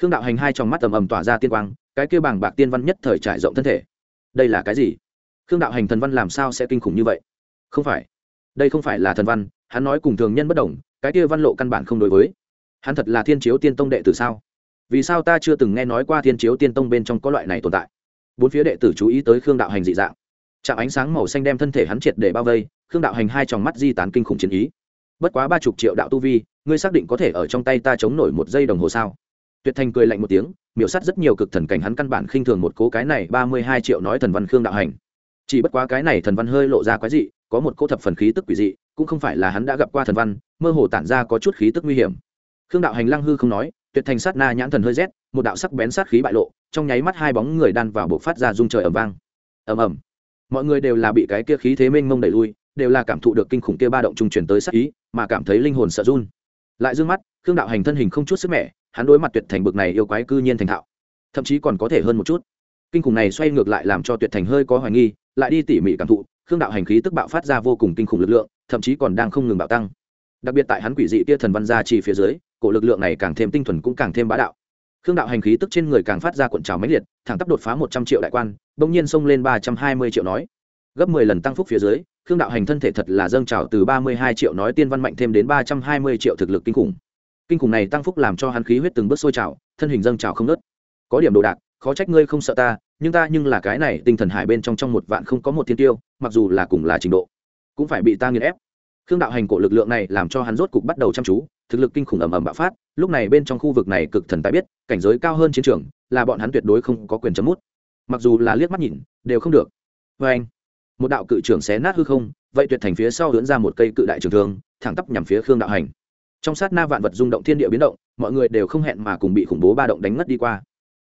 Khương đạo hành hai trong mắt tầm ầm tỏa ra tiên quang, cái kia bàng bạc tiên văn nhất thời trải rộng thân thể. Đây là cái gì? Khương đạo hành thần văn làm sao sẽ kinh khủng như vậy? Không phải đây không phải là thần văn, hắn nói cùng thường nhân bất đồng, cái kia văn lộ căn bản không đối với. Hắn thật là thiên chiếu tiên tông đệ tử sao? Vì sao ta chưa từng nghe nói qua thiên chiếu tiên tông bên trong có loại này tồn tại? Bốn phía đệ tử chú ý tới khương đạo hành dị dạng. Chạm ánh sáng màu xanh đem thân thể hắn triệt để bao vây, khương đạo hành hai tròng mắt di tán kinh khủng chiến ý. Bất quá ba chục triệu đạo tu vi, ngươi xác định có thể ở trong tay ta chống nổi một giây đồng hồ sao? Tuyệt thành cười lạnh một tiếng, miểu sát rất nhiều cực thần cảnh hắn căn bản khinh thường một cố cái này ba mươi hai triệu nói thần văn khương đạo hành. Chỉ bất quá cái này thần văn hơi lộ ra quái dị có một cỗ thập phần khí tức quỷ dị, cũng không phải là hắn đã gặp qua thần văn, mơ hồ tản ra có chút khí tức nguy hiểm. Khương đạo hành lăng hư không nói, tuyệt thành sát na nhãn thần hơi rét, một đạo sắc bén sát khí bại lộ, trong nháy mắt hai bóng người đan vào buộc phát ra rung trời ầm vang. Ầm ầm. Mọi người đều là bị cái kia khí thế mênh mông đẩy lui, đều là cảm thụ được kinh khủng kia ba động trung chuyển tới sát ý, mà cảm thấy linh hồn sợ run. Lại dương mắt, khương đạo hành thân hình không chút sức mẻ, hắn đối mặt tuyệt thành bực này yêu quái cư nhiên thành thạo. Thậm chí còn có thể hơn một chút. Kinh khủng này xoay ngược lại làm cho tuyệt thành hơi có hoài nghi, lại đi tỉ mỉ cảm thụ khương đạo hành khí tức bạo phát ra vô cùng kinh khủng lực lượng, thậm chí còn đang không ngừng bạo tăng. Đặc biệt tại hắn quỷ dị kia thần văn gia chỉ phía dưới, cổ lực lượng này càng thêm tinh thuần cũng càng thêm bá đạo. Khương đạo hành khí tức trên người càng phát ra cuộn trào mãnh liệt, thẳng tắp đột phá một trăm triệu đại quan, bỗng nhiên xông lên ba trăm hai mươi triệu nói. Gấp mười lần tăng phúc phía dưới, khương đạo hành thân thể thật là dâng trào từ ba mươi hai triệu nói tiên văn mạnh thêm đến ba trăm hai mươi triệu thực lực kinh khủng. Kinh khủng này tăng phúc làm cho hắn khí huyết từng bước sôi trào, thân hình dâng trào không nớt có điểm đồ đạc, khó trách ngươi không sợ ta nhưng ta nhưng là cái này tinh thần hải bên trong trong một vạn không có một thiên tiêu, mặc dù là cùng là trình độ, cũng phải bị ta nghiền ép. Khương đạo hành cổ lực lượng này làm cho hắn rốt cục bắt đầu chăm chú, thực lực kinh khủng ầm ầm bạo phát, lúc này bên trong khu vực này cực thần tài biết, cảnh giới cao hơn chiến trường, là bọn hắn tuyệt đối không có quyền chấm mút. Mặc dù là liếc mắt nhìn, đều không được. Vê anh, một đạo cự trưởng xé nát hư không, vậy tuyệt thành phía sau hướng ra một cây cự đại trường thương, thẳng tắp nhằm phía khương đạo hành. Trong sát na vạn vật rung động thiên địa biến động, mọi người đều không hẹn mà cùng bị khủng bố ba động đánh ngất đi qua.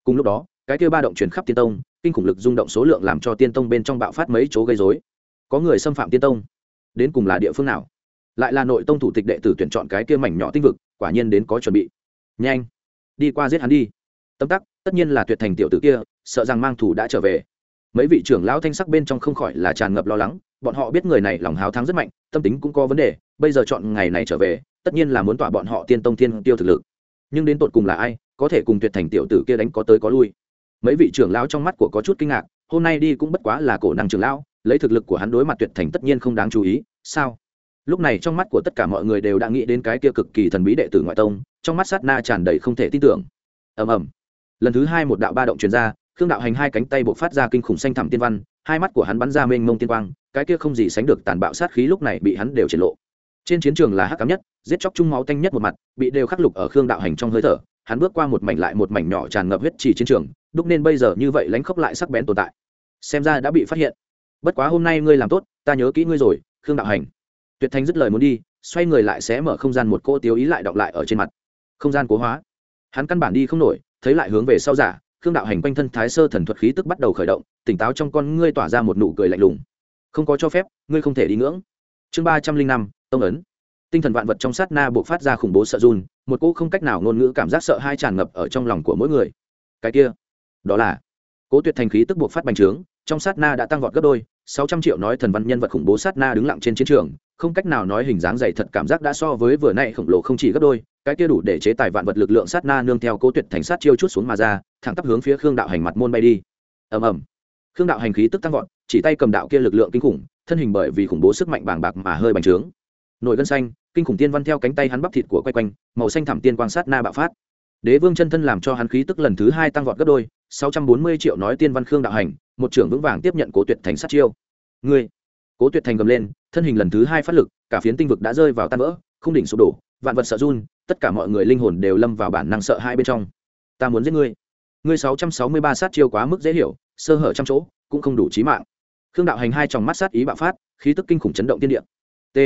Cùng lúc đó cái kia ba động truyền khắp tiên tông, kinh khủng lực rung động số lượng làm cho tiên tông bên trong bạo phát mấy chỗ gây dối có người xâm phạm tiên tông. Đến cùng là địa phương nào? Lại là nội tông thủ tịch đệ tử tuyển chọn cái kia mảnh nhỏ tinh vực, quả nhiên đến có chuẩn bị. Nhanh, đi qua giết hắn đi. Tâm tắc, tất nhiên là tuyệt thành tiểu tử kia, sợ rằng mang thủ đã trở về. Mấy vị trưởng lão thanh sắc bên trong không khỏi là tràn ngập lo lắng, bọn họ biết người này lòng háo thắng rất mạnh, tâm tính cũng có vấn đề, bây giờ chọn ngày này trở về, tất nhiên là muốn tỏa bọn họ tiên tông thiên tiêu thực lực. Nhưng đến tột cùng là ai, có thể cùng tuyệt thành tiểu tử kia đánh có tới có lui mấy vị trưởng lão trong mắt của có chút kinh ngạc, hôm nay đi cũng bất quá là cổ năng trưởng lão, lấy thực lực của hắn đối mặt tuyệt thành tất nhiên không đáng chú ý, sao? Lúc này trong mắt của tất cả mọi người đều đã nghĩ đến cái kia cực kỳ thần bí đệ tử ngoại tông, trong mắt sát na tràn đầy không thể tin tưởng. Ầm ầm. Lần thứ hai một đạo ba động truyền ra, khương đạo hành hai cánh tay buộc phát ra kinh khủng xanh thẳm tiên văn, hai mắt của hắn bắn ra mênh mông tiên quang, cái kia không gì sánh được tàn bạo sát khí lúc này bị hắn đều triển lộ. Trên chiến trường là hắc cám nhất, giết chóc chung máu tanh nhất một mặt, bị đều khắc lục ở khương đạo hành trong hơi thở, hắn bước qua một mảnh lại một mảnh nhỏ tràn ngập huyết chỉ chiến trường đúc nên bây giờ như vậy lánh khóc lại sắc bén tồn tại. Xem ra đã bị phát hiện. Bất quá hôm nay ngươi làm tốt, ta nhớ kỹ ngươi rồi, khương đạo hành. Tuyệt thanh dứt lời muốn đi, xoay người lại sẽ mở không gian một cô tiêu ý lại đọng lại ở trên mặt. Không gian cố hóa. Hắn căn bản đi không nổi, thấy lại hướng về sau giả, khương đạo hành quanh thân thái sơ thần thuật khí tức bắt đầu khởi động, tỉnh táo trong con ngươi tỏa ra một nụ cười lạnh lùng. Không có cho phép, ngươi không thể đi ngưỡng. Chương ba trăm linh năm, tông ấn. Tinh thần vạn vật trong sát na buộc phát ra khủng bố sợ run, một cô không cách nào ngôn ngữ cảm giác sợ hai tràn ngập ở trong lòng của mỗi người. Cái kia đó là cố tuyệt thành khí tức buộc phát bành trướng, trong sát na đã tăng vọt gấp đôi, sáu trăm triệu nói thần văn nhân vật khủng bố sát na đứng lặng trên chiến trường, không cách nào nói hình dáng dày thật cảm giác đã so với vừa nay khổng lồ không chỉ gấp đôi, cái kia đủ để chế tài vạn vật lực lượng sát na nương theo cố tuyệt thành sát chiêu chút xuống mà ra, thẳng tắp hướng phía khương đạo hành mặt môn bay đi. Ầm ầm. Khương đạo hành khí tức tăng vọt, chỉ tay cầm đạo kia lực lượng kinh khủng, thân hình bởi vì khủng bố sức mạnh bàng bạc mà hơi bành trướng. Nổi gân xanh, kinh khủng tiên văn theo cánh tay hắn bắp thịt của quay quanh, màu xanh thẳm tiên quang sát na bạo phát đế vương chân thân làm cho hắn khí tức lần thứ hai tăng vọt gấp đôi, sáu trăm bốn mươi triệu nói tiên văn khương đạo hành, một trưởng vững vàng tiếp nhận cố tuyệt thành sát chiêu. Ngươi, cố tuyệt thành gầm lên, thân hình lần thứ hai phát lực, cả phiến tinh vực đã rơi vào tan vỡ, không đỉnh sụp đổ, vạn vật sợ run, tất cả mọi người linh hồn đều lâm vào bản năng sợ hai bên trong. Ta muốn giết ngươi. Ngươi sáu trăm sáu mươi ba sát chiêu quá mức dễ hiểu, sơ hở trăm chỗ, cũng không đủ trí mạng. Khương đạo hành hai tròng mắt sát ý bạo phát, khí tức kinh khủng chấn động tiên địa. T.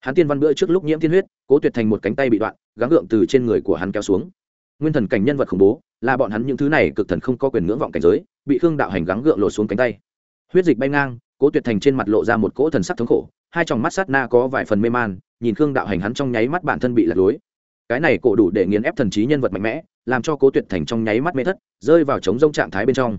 Hắn tiên văn bữa trước lúc nhiễm tiên huyết, cố tuyệt thành một cánh tay bị đoạn, gắng gượng từ trên người của hắn kéo xuống nguyên thần cảnh nhân vật khủng bố, là bọn hắn những thứ này cực thần không có quyền ngưỡng vọng cảnh giới, bị khương đạo hành gắng gượng lộ xuống cánh tay. Huyết dịch bay ngang, cố tuyệt thành trên mặt lộ ra một cỗ thần sắc thống khổ, hai tròng mắt sát na có vài phần mê man, nhìn khương đạo hành hắn trong nháy mắt bản thân bị lật lối. Cái này cổ đủ để nghiền ép thần trí nhân vật mạnh mẽ, làm cho cố tuyệt thành trong nháy mắt mê thất, rơi vào trống rông trạng thái bên trong.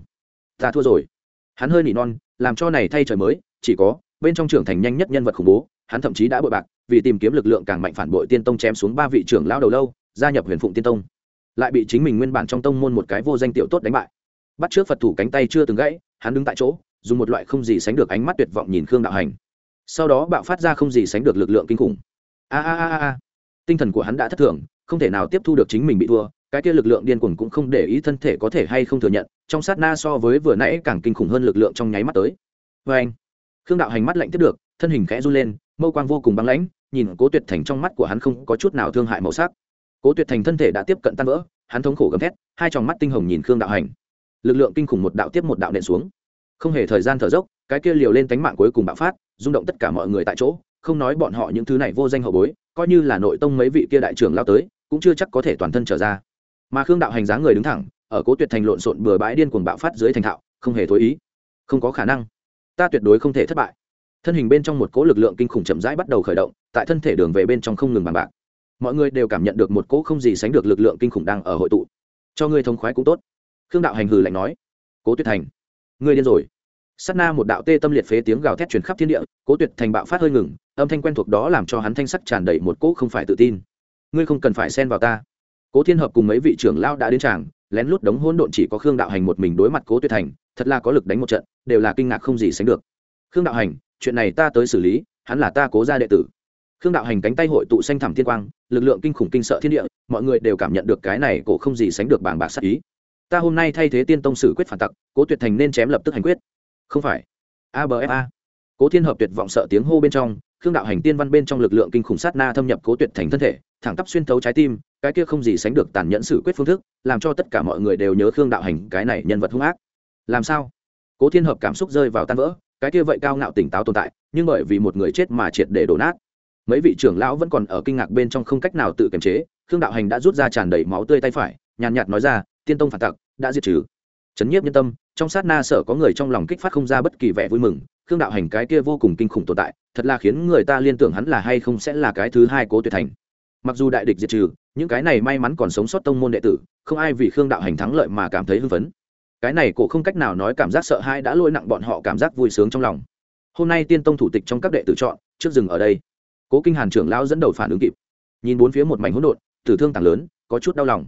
Ta thua rồi. Hắn hơi nỉ non, làm cho này thay trời mới, chỉ có, bên trong trưởng thành nhanh nhất nhân vật khủng bố, hắn thậm chí đã bội bạc, vì tìm kiếm lực lượng càng mạnh phản bội tiên tông chém xuống ba vị trưởng lao đầu lâu, gia nhập huyền phụng tiên tông lại bị chính mình nguyên bản trong tông môn một cái vô danh tiểu tốt đánh bại. Bắt trước phật thủ cánh tay chưa từng gãy, hắn đứng tại chỗ, dùng một loại không gì sánh được ánh mắt tuyệt vọng nhìn khương đạo hành. Sau đó bạo phát ra không gì sánh được lực lượng kinh khủng. A a a a tinh thần của hắn đã thất thường, không thể nào tiếp thu được chính mình bị thua, cái kia lực lượng điên cuồng cũng không để ý thân thể có thể hay không thừa nhận, trong sát na so với vừa nãy càng kinh khủng hơn lực lượng trong nháy mắt tới. Vê anh khương đạo hành mắt lạnh tiếp được, thân hình khẽ run lên, mâu quang vô cùng băng lãnh, nhìn cố tuyệt thành trong mắt của hắn không có chút nào thương hại màu sắc cố tuyệt thành thân thể đã tiếp cận tan vỡ, hắn thống khổ gầm thét, hai tròng mắt tinh hồng nhìn khương đạo hành. Lực lượng kinh khủng một đạo tiếp một đạo nện xuống. Không hề thời gian thở dốc, cái kia liều lên tánh mạng cuối cùng bạo phát, rung động tất cả mọi người tại chỗ, không nói bọn họ những thứ này vô danh hậu bối, coi như là nội tông mấy vị kia đại trưởng lao tới, cũng chưa chắc có thể toàn thân trở ra. Mà khương đạo hành dáng người đứng thẳng, ở cố tuyệt thành lộn xộn bừa bãi điên cuồng bạo phát dưới thành thạo, không hề thối ý. Không có khả năng. Ta tuyệt đối không thể thất bại. Thân hình bên trong một cỗ lực lượng kinh khủng chậm rãi bắt đầu khởi động, tại thân thể đường về bên trong không ngừng bàn bạc mọi người đều cảm nhận được một cỗ không gì sánh được lực lượng kinh khủng đang ở hội tụ. Cho ngươi thông khoái cũng tốt. Khương đạo hành hừ lạnh nói. Cố tuyệt thành, ngươi điên rồi. Sát na một đạo tê tâm liệt phế tiếng gào thét truyền khắp thiên địa, cố tuyệt thành bạo phát hơi ngừng, âm thanh quen thuộc đó làm cho hắn thanh sắc tràn đầy một cỗ không phải tự tin. Ngươi không cần phải xen vào ta. Cố thiên hợp cùng mấy vị trưởng lao đã đến tràng, lén lút đống hỗn độn chỉ có khương đạo hành một mình đối mặt cố tuyệt thành, thật là có lực đánh một trận, đều là kinh ngạc không gì sánh được. Khương đạo hành, chuyện này ta tới xử lý, hắn là ta cố gia đệ tử khương đạo hành cánh tay hội tụ xanh thẳm thiên quang, lực lượng kinh khủng kinh sợ thiên địa, mọi người đều cảm nhận được cái này cổ không gì sánh được bảng bạc sắc ý. Ta hôm nay thay thế tiên tông sử quyết phản tặc, cố tuyệt thành nên chém lập tức hành quyết. Không phải. Abfa cố thiên hợp tuyệt vọng sợ tiếng hô bên trong, khương đạo hành tiên văn bên trong lực lượng kinh khủng sát na thâm nhập cố tuyệt thành thân thể, thẳng tắp xuyên thấu trái tim, cái kia không gì sánh được tàn nhẫn xử quyết phương thức, làm cho tất cả mọi người đều nhớ khương đạo hành cái này nhân vật hung ác. Làm sao? Cố thiên hợp cảm xúc rơi vào tan vỡ, cái kia vậy cao ngạo tỉnh táo tồn tại, nhưng bởi vì một người chết mà triệt để đổ nát mấy vị trưởng lão vẫn còn ở kinh ngạc bên trong không cách nào tự kiềm chế, khương đạo hành đã rút ra tràn đầy máu tươi tay phải, nhàn nhạt nói ra, tiên tông phản tặc, đã diệt trừ. Chấn nhiếp nhân tâm, trong sát na sở có người trong lòng kích phát không ra bất kỳ vẻ vui mừng, khương đạo hành cái kia vô cùng kinh khủng tồn tại, thật là khiến người ta liên tưởng hắn là hay không sẽ là cái thứ hai cố tuyệt thành. Mặc dù đại địch diệt trừ, những cái này may mắn còn sống sót tông môn đệ tử, không ai vì khương đạo hành thắng lợi mà cảm thấy hưng phấn. Cái này cổ không cách nào nói cảm giác sợ hãi đã lôi nặng bọn họ cảm giác vui sướng trong lòng. Hôm nay tiên tông thủ tịch trong các đệ tử chọn, trước dừng ở đây cố kinh hàn trưởng lão dẫn đầu phản ứng kịp. Nhìn bốn phía một mảnh hỗn độn, tử thương tàng lớn, có chút đau lòng.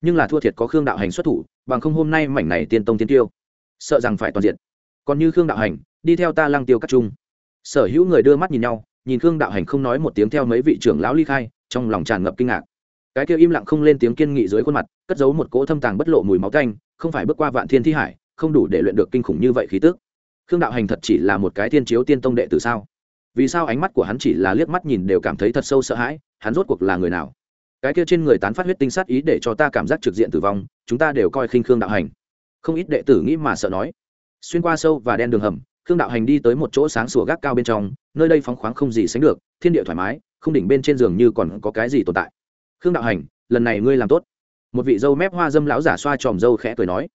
Nhưng là thua thiệt có khương đạo hành xuất thủ, bằng không hôm nay mảnh này tiên tông tiên tiêu, sợ rằng phải toàn diện còn như khương đạo hành, đi theo ta lăng tiêu cắt trung sở hữu người đưa mắt nhìn nhau, nhìn khương đạo hành không nói một tiếng theo mấy vị trưởng lão ly khai, trong lòng tràn ngập kinh ngạc. Cái kia im lặng không lên tiếng kiên nghị dưới khuôn mặt, cất giấu một cỗ thâm tàng bất lộ mùi máu canh không phải bước qua vạn thiên thi hải, không đủ để luyện được kinh khủng như vậy khí tức. Khương đạo hành thật chỉ là một cái thiên chiếu tiên tông đệ tử sao? Vì sao ánh mắt của hắn chỉ là liếc mắt nhìn đều cảm thấy thật sâu sợ hãi, hắn rốt cuộc là người nào? Cái kia trên người tán phát huyết tinh sát ý để cho ta cảm giác trực diện tử vong, chúng ta đều coi khinh khương đạo hành. Không ít đệ tử nghĩ mà sợ nói. Xuyên qua sâu và đen đường hầm, khương đạo hành đi tới một chỗ sáng sủa gác cao bên trong, nơi đây phóng khoáng không gì sánh được, thiên địa thoải mái, không đỉnh bên trên giường như còn có cái gì tồn tại. Khương đạo hành, lần này ngươi làm tốt. Một vị dâu mép hoa dâm lão giả xoa tròm dâu khẽ cười nói.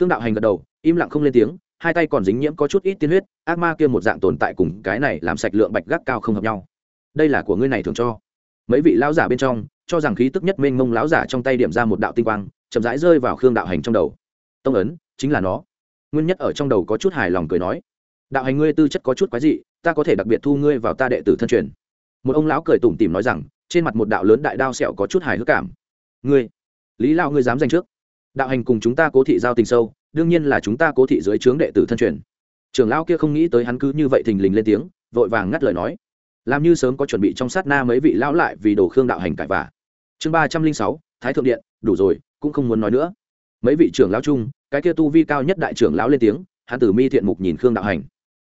Khương đạo hành gật đầu, im lặng không lên tiếng hai tay còn dính nhiễm có chút ít tiên huyết, ác ma kia một dạng tồn tại cùng cái này làm sạch lượng bạch gác cao không hợp nhau. Đây là của ngươi này thường cho. Mấy vị lão giả bên trong, cho rằng khí tức nhất mênh mông lão giả trong tay điểm ra một đạo tinh quang, chậm rãi rơi vào khương đạo hành trong đầu. Tông ấn, chính là nó. Nguyên nhất ở trong đầu có chút hài lòng cười nói, đạo hành ngươi tư chất có chút quái dị, ta có thể đặc biệt thu ngươi vào ta đệ tử thân truyền. Một ông lão cười tủm tỉm nói rằng, trên mặt một đạo lớn đại đao sẹo có chút hài hước cảm. Ngươi, lý lao ngươi dám danh trước. Đạo hành cùng chúng ta cố thị giao tình sâu đương nhiên là chúng ta cố thị dưới trướng đệ tử thân truyền. Trưởng lão kia không nghĩ tới hắn cứ như vậy thình lình lên tiếng, vội vàng ngắt lời nói. Làm như sớm có chuẩn bị trong sát na mấy vị lão lại vì đồ khương đạo hành cãi vả. Chương ba trăm linh sáu, thái thượng điện, đủ rồi, cũng không muốn nói nữa. Mấy vị trưởng lão chung, cái kia tu vi cao nhất đại trưởng lão lên tiếng, hắn tử mi thiện mục nhìn khương đạo hành.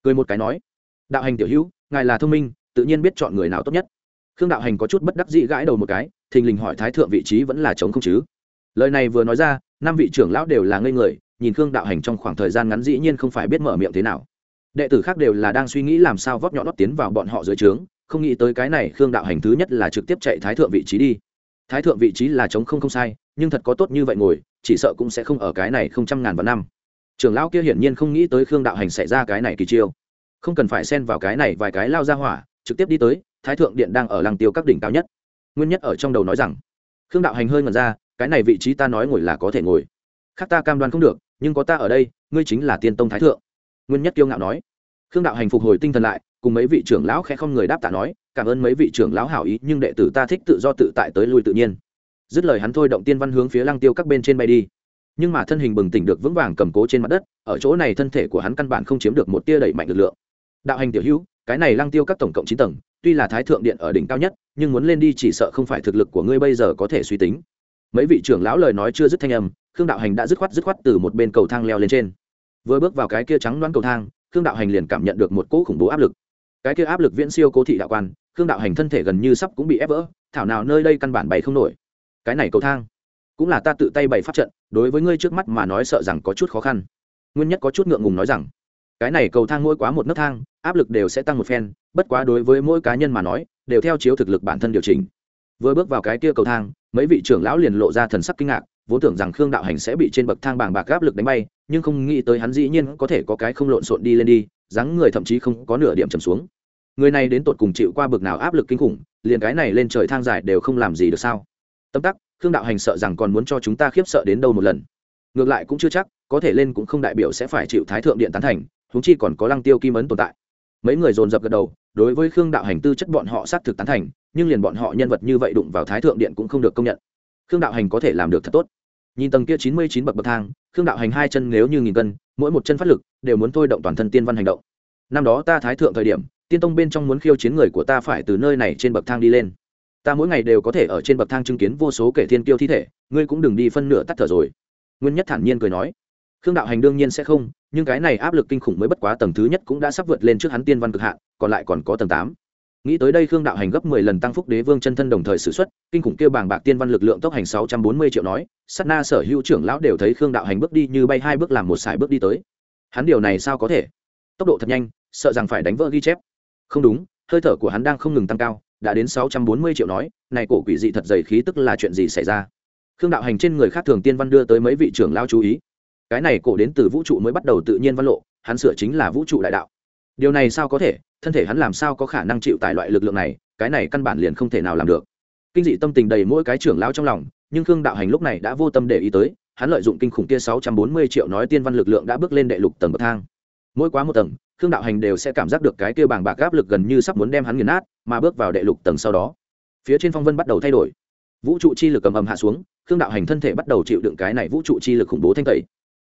Cười một cái nói, đạo hành tiểu hữu, ngài là thông minh, tự nhiên biết chọn người nào tốt nhất. Khương đạo hành có chút bất đắc dĩ gãi đầu một cái, thình lình hỏi thái thượng vị trí vẫn là chống không chứ. Lời này vừa nói ra, năm vị trưởng lão đều là ngây người nhìn khương đạo hành trong khoảng thời gian ngắn dĩ nhiên không phải biết mở miệng thế nào. Đệ tử khác đều là đang suy nghĩ làm sao vót nhọn nót tiến vào bọn họ dưới trướng, không nghĩ tới cái này khương đạo hành thứ nhất là trực tiếp chạy thái thượng vị trí đi. Thái thượng vị trí là chống không không sai, nhưng thật có tốt như vậy ngồi, chỉ sợ cũng sẽ không ở cái này không trăm ngàn vạn năm. Trưởng lão kia hiển nhiên không nghĩ tới khương đạo hành xảy ra cái này kỳ chiêu. Không cần phải xen vào cái này vài cái lao ra hỏa, trực tiếp đi tới, thái thượng điện đang ở làng tiêu các đỉnh cao nhất. Nguyên nhất ở trong đầu nói rằng, khương đạo hành hơi ngần ra, cái này vị trí ta nói ngồi là có thể ngồi. Khác ta cam đoan không được nhưng có ta ở đây, ngươi chính là tiên tông thái thượng. Nguyên nhất kiêu ngạo nói. Khương đạo hành phục hồi tinh thần lại, cùng mấy vị trưởng lão khẽ không người đáp tạ nói, cảm ơn mấy vị trưởng lão hảo ý, nhưng đệ tử ta thích tự do tự tại tới lui tự nhiên. Dứt lời hắn thôi động tiên văn hướng phía lăng tiêu các bên trên bay đi. Nhưng mà thân hình bừng tỉnh được vững vàng cầm cố trên mặt đất, ở chỗ này thân thể của hắn căn bản không chiếm được một tia đẩy mạnh lực lượng. Đạo hành tiểu hữu, cái này lăng tiêu các tổng cộng chín tầng, tuy là thái thượng điện ở đỉnh cao nhất, nhưng muốn lên đi chỉ sợ không phải thực lực của ngươi bây giờ có thể suy tính. Mấy vị trưởng lão lời nói chưa dứt thanh âm khương đạo hành đã dứt khoát dứt khoát từ một bên cầu thang leo lên trên. Vừa bước vào cái kia trắng đoán cầu thang, khương đạo hành liền cảm nhận được một cỗ khủng bố áp lực. Cái kia áp lực viễn siêu cố thị đạo quan, khương đạo hành thân thể gần như sắp cũng bị ép vỡ, thảo nào nơi đây căn bản bày không nổi. Cái này cầu thang, cũng là ta tự tay bày pháp trận, đối với ngươi trước mắt mà nói sợ rằng có chút khó khăn. Nguyên nhất có chút ngượng ngùng nói rằng, cái này cầu thang mỗi quá một nấc thang, áp lực đều sẽ tăng một phen, bất quá đối với mỗi cá nhân mà nói, đều theo chiếu thực lực bản thân điều chỉnh. Vừa bước vào cái kia cầu thang, mấy vị trưởng lão liền lộ ra thần sắc kinh ngạc vốn tưởng rằng khương đạo hành sẽ bị trên bậc thang bàng bạc áp lực đánh bay, nhưng không nghĩ tới hắn dĩ nhiên có thể có cái không lộn xộn đi lên đi, dáng người thậm chí không có nửa điểm trầm xuống. Người này đến tột cùng chịu qua bực nào áp lực kinh khủng, liền cái này lên trời thang dài đều không làm gì được sao? Tâm tắc, khương đạo hành sợ rằng còn muốn cho chúng ta khiếp sợ đến đâu một lần. Ngược lại cũng chưa chắc, có thể lên cũng không đại biểu sẽ phải chịu thái thượng điện tán thành húng chi còn có lăng tiêu kim ấn tồn tại. Mấy người dồn dập gật đầu, đối với khương đạo hành tư chất bọn họ xác thực tán thành, nhưng liền bọn họ nhân vật như vậy đụng vào thái thượng điện cũng không được công nhận khương đạo hành có thể làm được thật tốt. Nhìn tầng kia chín mươi chín bậc bậc thang, khương đạo hành hai chân nếu như nghìn cân, mỗi một chân phát lực đều muốn thôi động toàn thân tiên văn hành động. Năm đó ta thái thượng thời điểm, tiên tông bên trong muốn khiêu chiến người của ta phải từ nơi này trên bậc thang đi lên. Ta mỗi ngày đều có thể ở trên bậc thang chứng kiến vô số kể thiên kiêu thi thể, ngươi cũng đừng đi phân nửa tắt thở rồi. Nguyên nhất thản nhiên cười nói. Khương đạo hành đương nhiên sẽ không, nhưng cái này áp lực kinh khủng mới bất quá tầng thứ nhất cũng đã sắp vượt lên trước hắn tiên văn cực hạn, còn lại còn có tầng tám nghĩ tới đây khương đạo hành gấp mười lần tăng phúc đế vương chân thân đồng thời xử xuất, kinh khủng kêu bảng bạc tiên văn lực lượng tốc hành sáu trăm bốn mươi triệu nói, sát na sở hữu trưởng lão đều thấy khương đạo hành bước đi như bay hai bước làm một sải bước đi tới. Hắn điều này sao có thể? Tốc độ thật nhanh, sợ rằng phải đánh vỡ ghi chép. Không đúng, hơi thở của hắn đang không ngừng tăng cao, đã đến sáu trăm bốn mươi triệu nói, này cổ quỷ dị thật dày khí tức là chuyện gì xảy ra? Khương đạo hành trên người khác thường tiên văn đưa tới mấy vị trưởng lao chú ý. Cái này cổ đến từ vũ trụ mới bắt đầu tự nhiên văn lộ, hắn sửa chính là vũ trụ đại đạo điều này sao có thể? Thân thể hắn làm sao có khả năng chịu tải loại lực lượng này? Cái này căn bản liền không thể nào làm được. Kinh dị tâm tình đầy mỗi cái trưởng lao trong lòng, nhưng khương đạo hành lúc này đã vô tâm để ý tới, hắn lợi dụng kinh khủng kia sáu trăm bốn mươi triệu nói tiên văn lực lượng đã bước lên đệ lục tầng bậc thang. Mỗi quá một tầng, khương đạo hành đều sẽ cảm giác được cái kia bàng bạc áp lực gần như sắp muốn đem hắn nghiền nát, mà bước vào đệ lục tầng sau đó, phía trên phong vân bắt đầu thay đổi. Vũ trụ chi lực cầm ầm hạ xuống, khương đạo hành thân thể bắt đầu chịu đựng cái này vũ trụ chi lực khủng bố thanh tẩy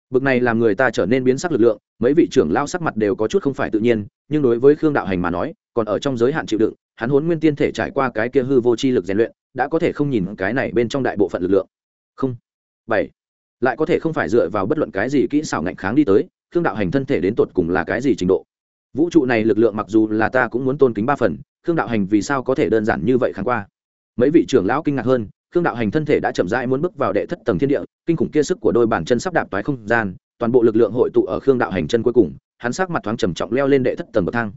bực này làm người ta trở nên biến sắc lực lượng, mấy vị trưởng lao sắc mặt đều có chút không phải tự nhiên, nhưng đối với khương đạo hành mà nói, còn ở trong giới hạn chịu đựng, hắn huấn nguyên tiên thể trải qua cái kia hư vô chi lực rèn luyện, đã có thể không nhìn cái này bên trong đại bộ phận lực lượng. Không. Bảy. Lại có thể không phải dựa vào bất luận cái gì kỹ xảo ngạnh kháng đi tới, khương đạo hành thân thể đến tột cùng là cái gì trình độ? Vũ trụ này lực lượng mặc dù là ta cũng muốn tôn kính ba phần, khương đạo hành vì sao có thể đơn giản như vậy kháng qua? Mấy vị trưởng lão kinh ngạc hơn khương đạo hành thân thể đã chậm rãi muốn bước vào đệ thất tầng thiên địa, kinh khủng kia sức của đôi bàn chân sắp đạp toái không gian, toàn bộ lực lượng hội tụ ở khương đạo hành chân cuối cùng, hắn sắc mặt thoáng trầm trọng leo lên đệ thất tầng bậc thang.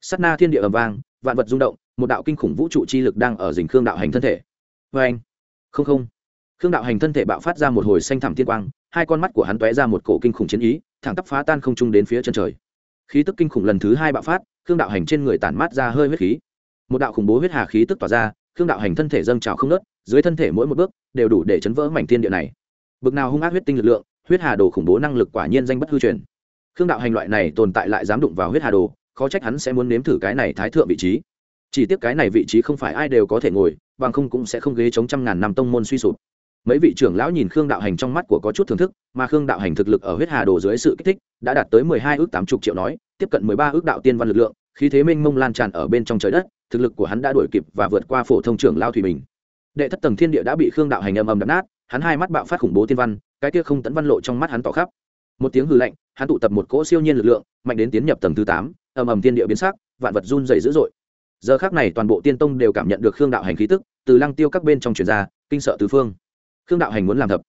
Sắt na thiên địa ầm vang, vạn vật rung động, một đạo kinh khủng vũ trụ chi lực đang ở dình khương đạo hành thân thể. Vê anh, không không. Khương đạo hành thân thể bạo phát ra một hồi xanh thẳm tiên quang, hai con mắt của hắn tóe ra một cổ kinh khủng chiến ý, thẳng tắp phá tan không trung đến phía chân trời. Khí tức kinh khủng lần thứ hai bạo phát, khương đạo hành trên người tản mát ra hơi huyết khí. Một đạo khủng bố huyết hà khí tức tỏa ra, khương đạo hành thân thể dâng trào không nớt dưới thân thể mỗi một bước đều đủ để chấn vỡ mảnh thiên địa này. Bực nào hung ác huyết tinh lực lượng, huyết hà đồ khủng bố năng lực quả nhiên danh bất hư truyền. Khương đạo hành loại này tồn tại lại dám đụng vào huyết hà đồ, khó trách hắn sẽ muốn nếm thử cái này thái thượng vị trí. Chỉ tiếc cái này vị trí không phải ai đều có thể ngồi, bằng không cũng sẽ không ghế chống trăm ngàn năm tông môn suy sụp. Mấy vị trưởng lão nhìn khương đạo hành trong mắt của có chút thưởng thức, mà khương đạo hành thực lực ở huyết hà đồ dưới sự kích thích đã đạt tới mười hai ước tám chục triệu nói, tiếp cận mười ba ước đạo tiên văn lực lượng, khí thế minh mông lan tràn ở bên trong trời đất, thực lực của hắn đã đuổi kịp và vượt qua phổ thông trưởng lao thủy bình đệ thất tầng thiên địa đã bị khương đạo hành âm âm đập nát, hắn hai mắt bạo phát khủng bố tiên văn, cái kia không tẫn văn lộ trong mắt hắn tỏ khắp. Một tiếng hư lạnh, hắn tụ tập một cỗ siêu nhiên lực lượng, mạnh đến tiến nhập tầng thứ tám ầm ầm tiên địa biến sắc, vạn vật run dày dữ dội. Giờ khác này toàn bộ tiên tông đều cảm nhận được khương đạo hành khí tức, từ lăng tiêu các bên trong truyền ra, kinh sợ tứ phương. Khương đạo hành muốn làm thập.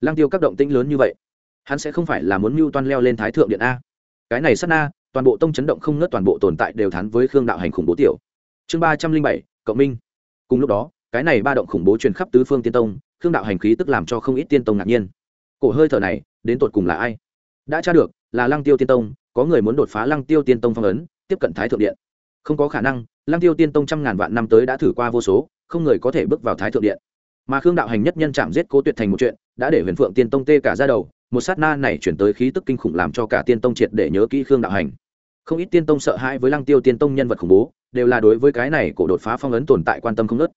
Lăng tiêu các động tĩnh lớn như vậy, hắn sẽ không phải là muốn mưu toan leo lên thái thượng điện a. Cái này sát na, toàn bộ tông chấn động không ngớt toàn bộ tồn tại đều thắn với khương đạo hành khủng bố tiểu. Chương ba trăm linh bảy, cộng minh. Cùng lúc đó cái này ba động khủng bố truyền khắp tứ phương tiên tông, khương đạo hành khí tức làm cho không ít tiên tông ngạc nhiên. Cổ hơi thở này, đến tột cùng là ai? Đã tra được, là lăng tiêu tiên tông, có người muốn đột phá lăng tiêu tiên tông phong ấn, tiếp cận thái thượng điện. Không có khả năng, lăng tiêu tiên tông trăm ngàn vạn năm tới đã thử qua vô số, không người có thể bước vào thái thượng điện. Mà khương đạo hành nhất nhân chạm giết cố tuyệt thành một chuyện, đã để huyền phượng tiên tông tê cả ra đầu, một sát na này chuyển tới khí tức kinh khủng làm cho cả tiên tông triệt để nhớ kỹ khương đạo hành. Không ít tiên tông sợ hãi với lăng tiêu tiên tông nhân vật khủng bố, đều là đối với cái này cổ đột phá phong ấn tồn tại quan tâm không nớt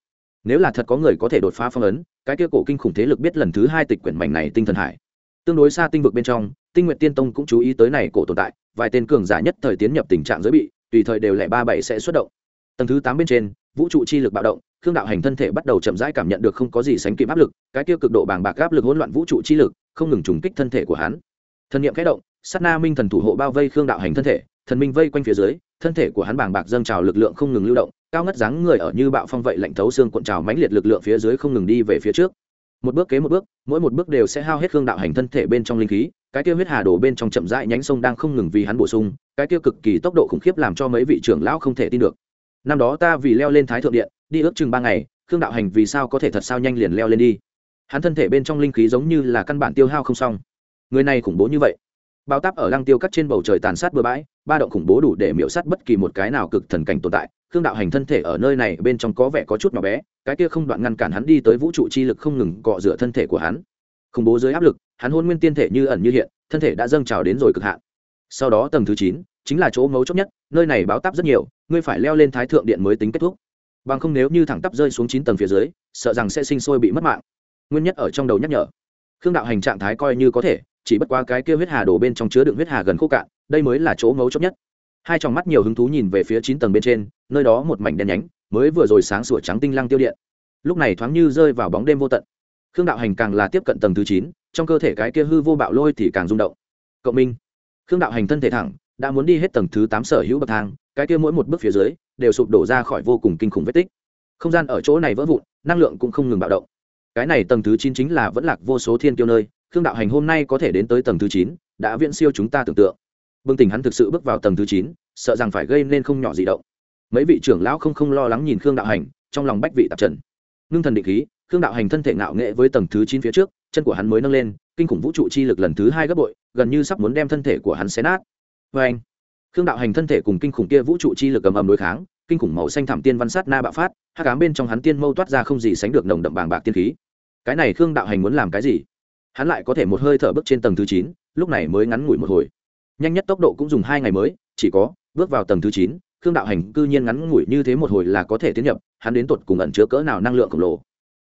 nếu là thật có người có thể đột phá phong ấn, cái kia cổ kinh khủng thế lực biết lần thứ hai tịch quyển mảnh này tinh thần hải. Tương đối xa tinh vực bên trong, tinh nguyện tiên tông cũng chú ý tới này cổ tồn tại, vài tên cường giả nhất thời tiến nhập tình trạng giới bị, tùy thời đều lẻ ba bảy sẽ xuất động. Tầng thứ tám bên trên, vũ trụ chi lực bạo động, khương đạo hành thân thể bắt đầu chậm rãi cảm nhận được không có gì sánh kịp áp lực, cái kia cực độ bàng bạc áp lực hỗn loạn vũ trụ chi lực, không ngừng trùng kích thân thể của hắn. Thân niệm kẽ động, sát na minh thần thủ hộ bao vây khương đạo hành thân thể, thần minh vây quanh phía dưới, thân thể của hắn bàng bạc dâng trào lực lượng không ngừng lưu động cao ngất dáng người ở như bạo phong vậy lạnh thấu xương cuộn trào mãnh liệt lực lượng phía dưới không ngừng đi về phía trước. Một bước kế một bước, mỗi một bước đều sẽ hao hết hương đạo hành thân thể bên trong linh khí, cái kia huyết hà đổ bên trong chậm rãi nhánh sông đang không ngừng vì hắn bổ sung, cái kia cực kỳ tốc độ khủng khiếp làm cho mấy vị trưởng lão không thể tin được. Năm đó ta vì leo lên thái thượng điện, đi ước chừng ba ngày, khương đạo hành vì sao có thể thật sao nhanh liền leo lên đi? Hắn thân thể bên trong linh khí giống như là căn bản tiêu hao không xong. Người này khủng bố như vậy. Bao táp ở lăng tiêu cắt trên bầu trời tàn sát bừa bãi, ba động khủng bố đủ để miễu sát bất kỳ một cái nào cực thần cảnh tồn tại khương đạo hành thân thể ở nơi này bên trong có vẻ có chút nhỏ bé, cái kia không đoạn ngăn cản hắn đi tới vũ trụ chi lực không ngừng cọ rửa thân thể của hắn. Khủng bố dưới áp lực, hắn hôn nguyên tiên thể như ẩn như hiện, thân thể đã dâng trào đến rồi cực hạn. Sau đó tầng thứ chín, chính là chỗ ngấu chốc nhất, nơi này báo táp rất nhiều, ngươi phải leo lên thái thượng điện mới tính kết thúc. Bằng không nếu như thẳng tắp rơi xuống chín tầng phía dưới, sợ rằng sẽ sinh sôi bị mất mạng. Nguyên nhất ở trong đầu nhắc nhở. Khương đạo hành trạng thái coi như có thể, chỉ bất qua cái kia huyết hà đổ bên trong chứa đựng huyết hà gần khô cạn, đây mới là chỗ ngấu chốc nhất hai trong mắt nhiều hứng thú nhìn về phía chín tầng bên trên, nơi đó một mảnh đen nhánh, mới vừa rồi sáng sủa trắng tinh lăng tiêu điện. Lúc này thoáng như rơi vào bóng đêm vô tận. Khương đạo hành càng là tiếp cận tầng thứ chín, trong cơ thể cái kia hư vô bạo lôi thì càng rung động. Cậu minh, khương đạo hành thân thể thẳng, đã muốn đi hết tầng thứ tám sở hữu bậc thang, cái kia mỗi một bước phía dưới, đều sụp đổ ra khỏi vô cùng kinh khủng vết tích. Không gian ở chỗ này vỡ vụn, năng lượng cũng không ngừng bạo động. Cái này tầng thứ chín chính là vẫn lạc vô số thiên kiêu nơi, khương đạo hành hôm nay có thể đến tới tầng thứ chín, đã viễn siêu chúng ta tưởng tượng bừng tỉnh hắn thực sự bước vào tầng thứ chín, sợ rằng phải gây nên không nhỏ gì động. Mấy vị trưởng lão không không lo lắng nhìn khương đạo hành, trong lòng bách vị tạp trần. Ngưng thần định khí, khương đạo hành thân thể ngạo nghệ với tầng thứ chín phía trước, chân của hắn mới nâng lên, kinh khủng vũ trụ chi lực lần thứ hai gấp bội, gần như sắp muốn đem thân thể của hắn xé nát. Vê anh khương đạo hành thân thể cùng kinh khủng kia vũ trụ chi lực ầm ầm đối kháng, kinh khủng màu xanh thảm tiên văn sát na bạo phát hát cám bên trong hắn tiên mâu toát ra không gì sánh được nồng đậm bàng bạc tiên khí. Cái này khương đạo hành muốn làm cái gì? Hắn lại có thể một hơi thở bước trên tầng thứ chín, lúc này mới ngắn ngủi một hồi nhanh nhất tốc độ cũng dùng hai ngày mới, chỉ có, bước vào tầng thứ chín, khương đạo hành cư nhiên ngắn ngủi như thế một hồi là có thể tiến nhập, hắn đến tột cùng ẩn chứa cỡ nào năng lượng khổng lồ.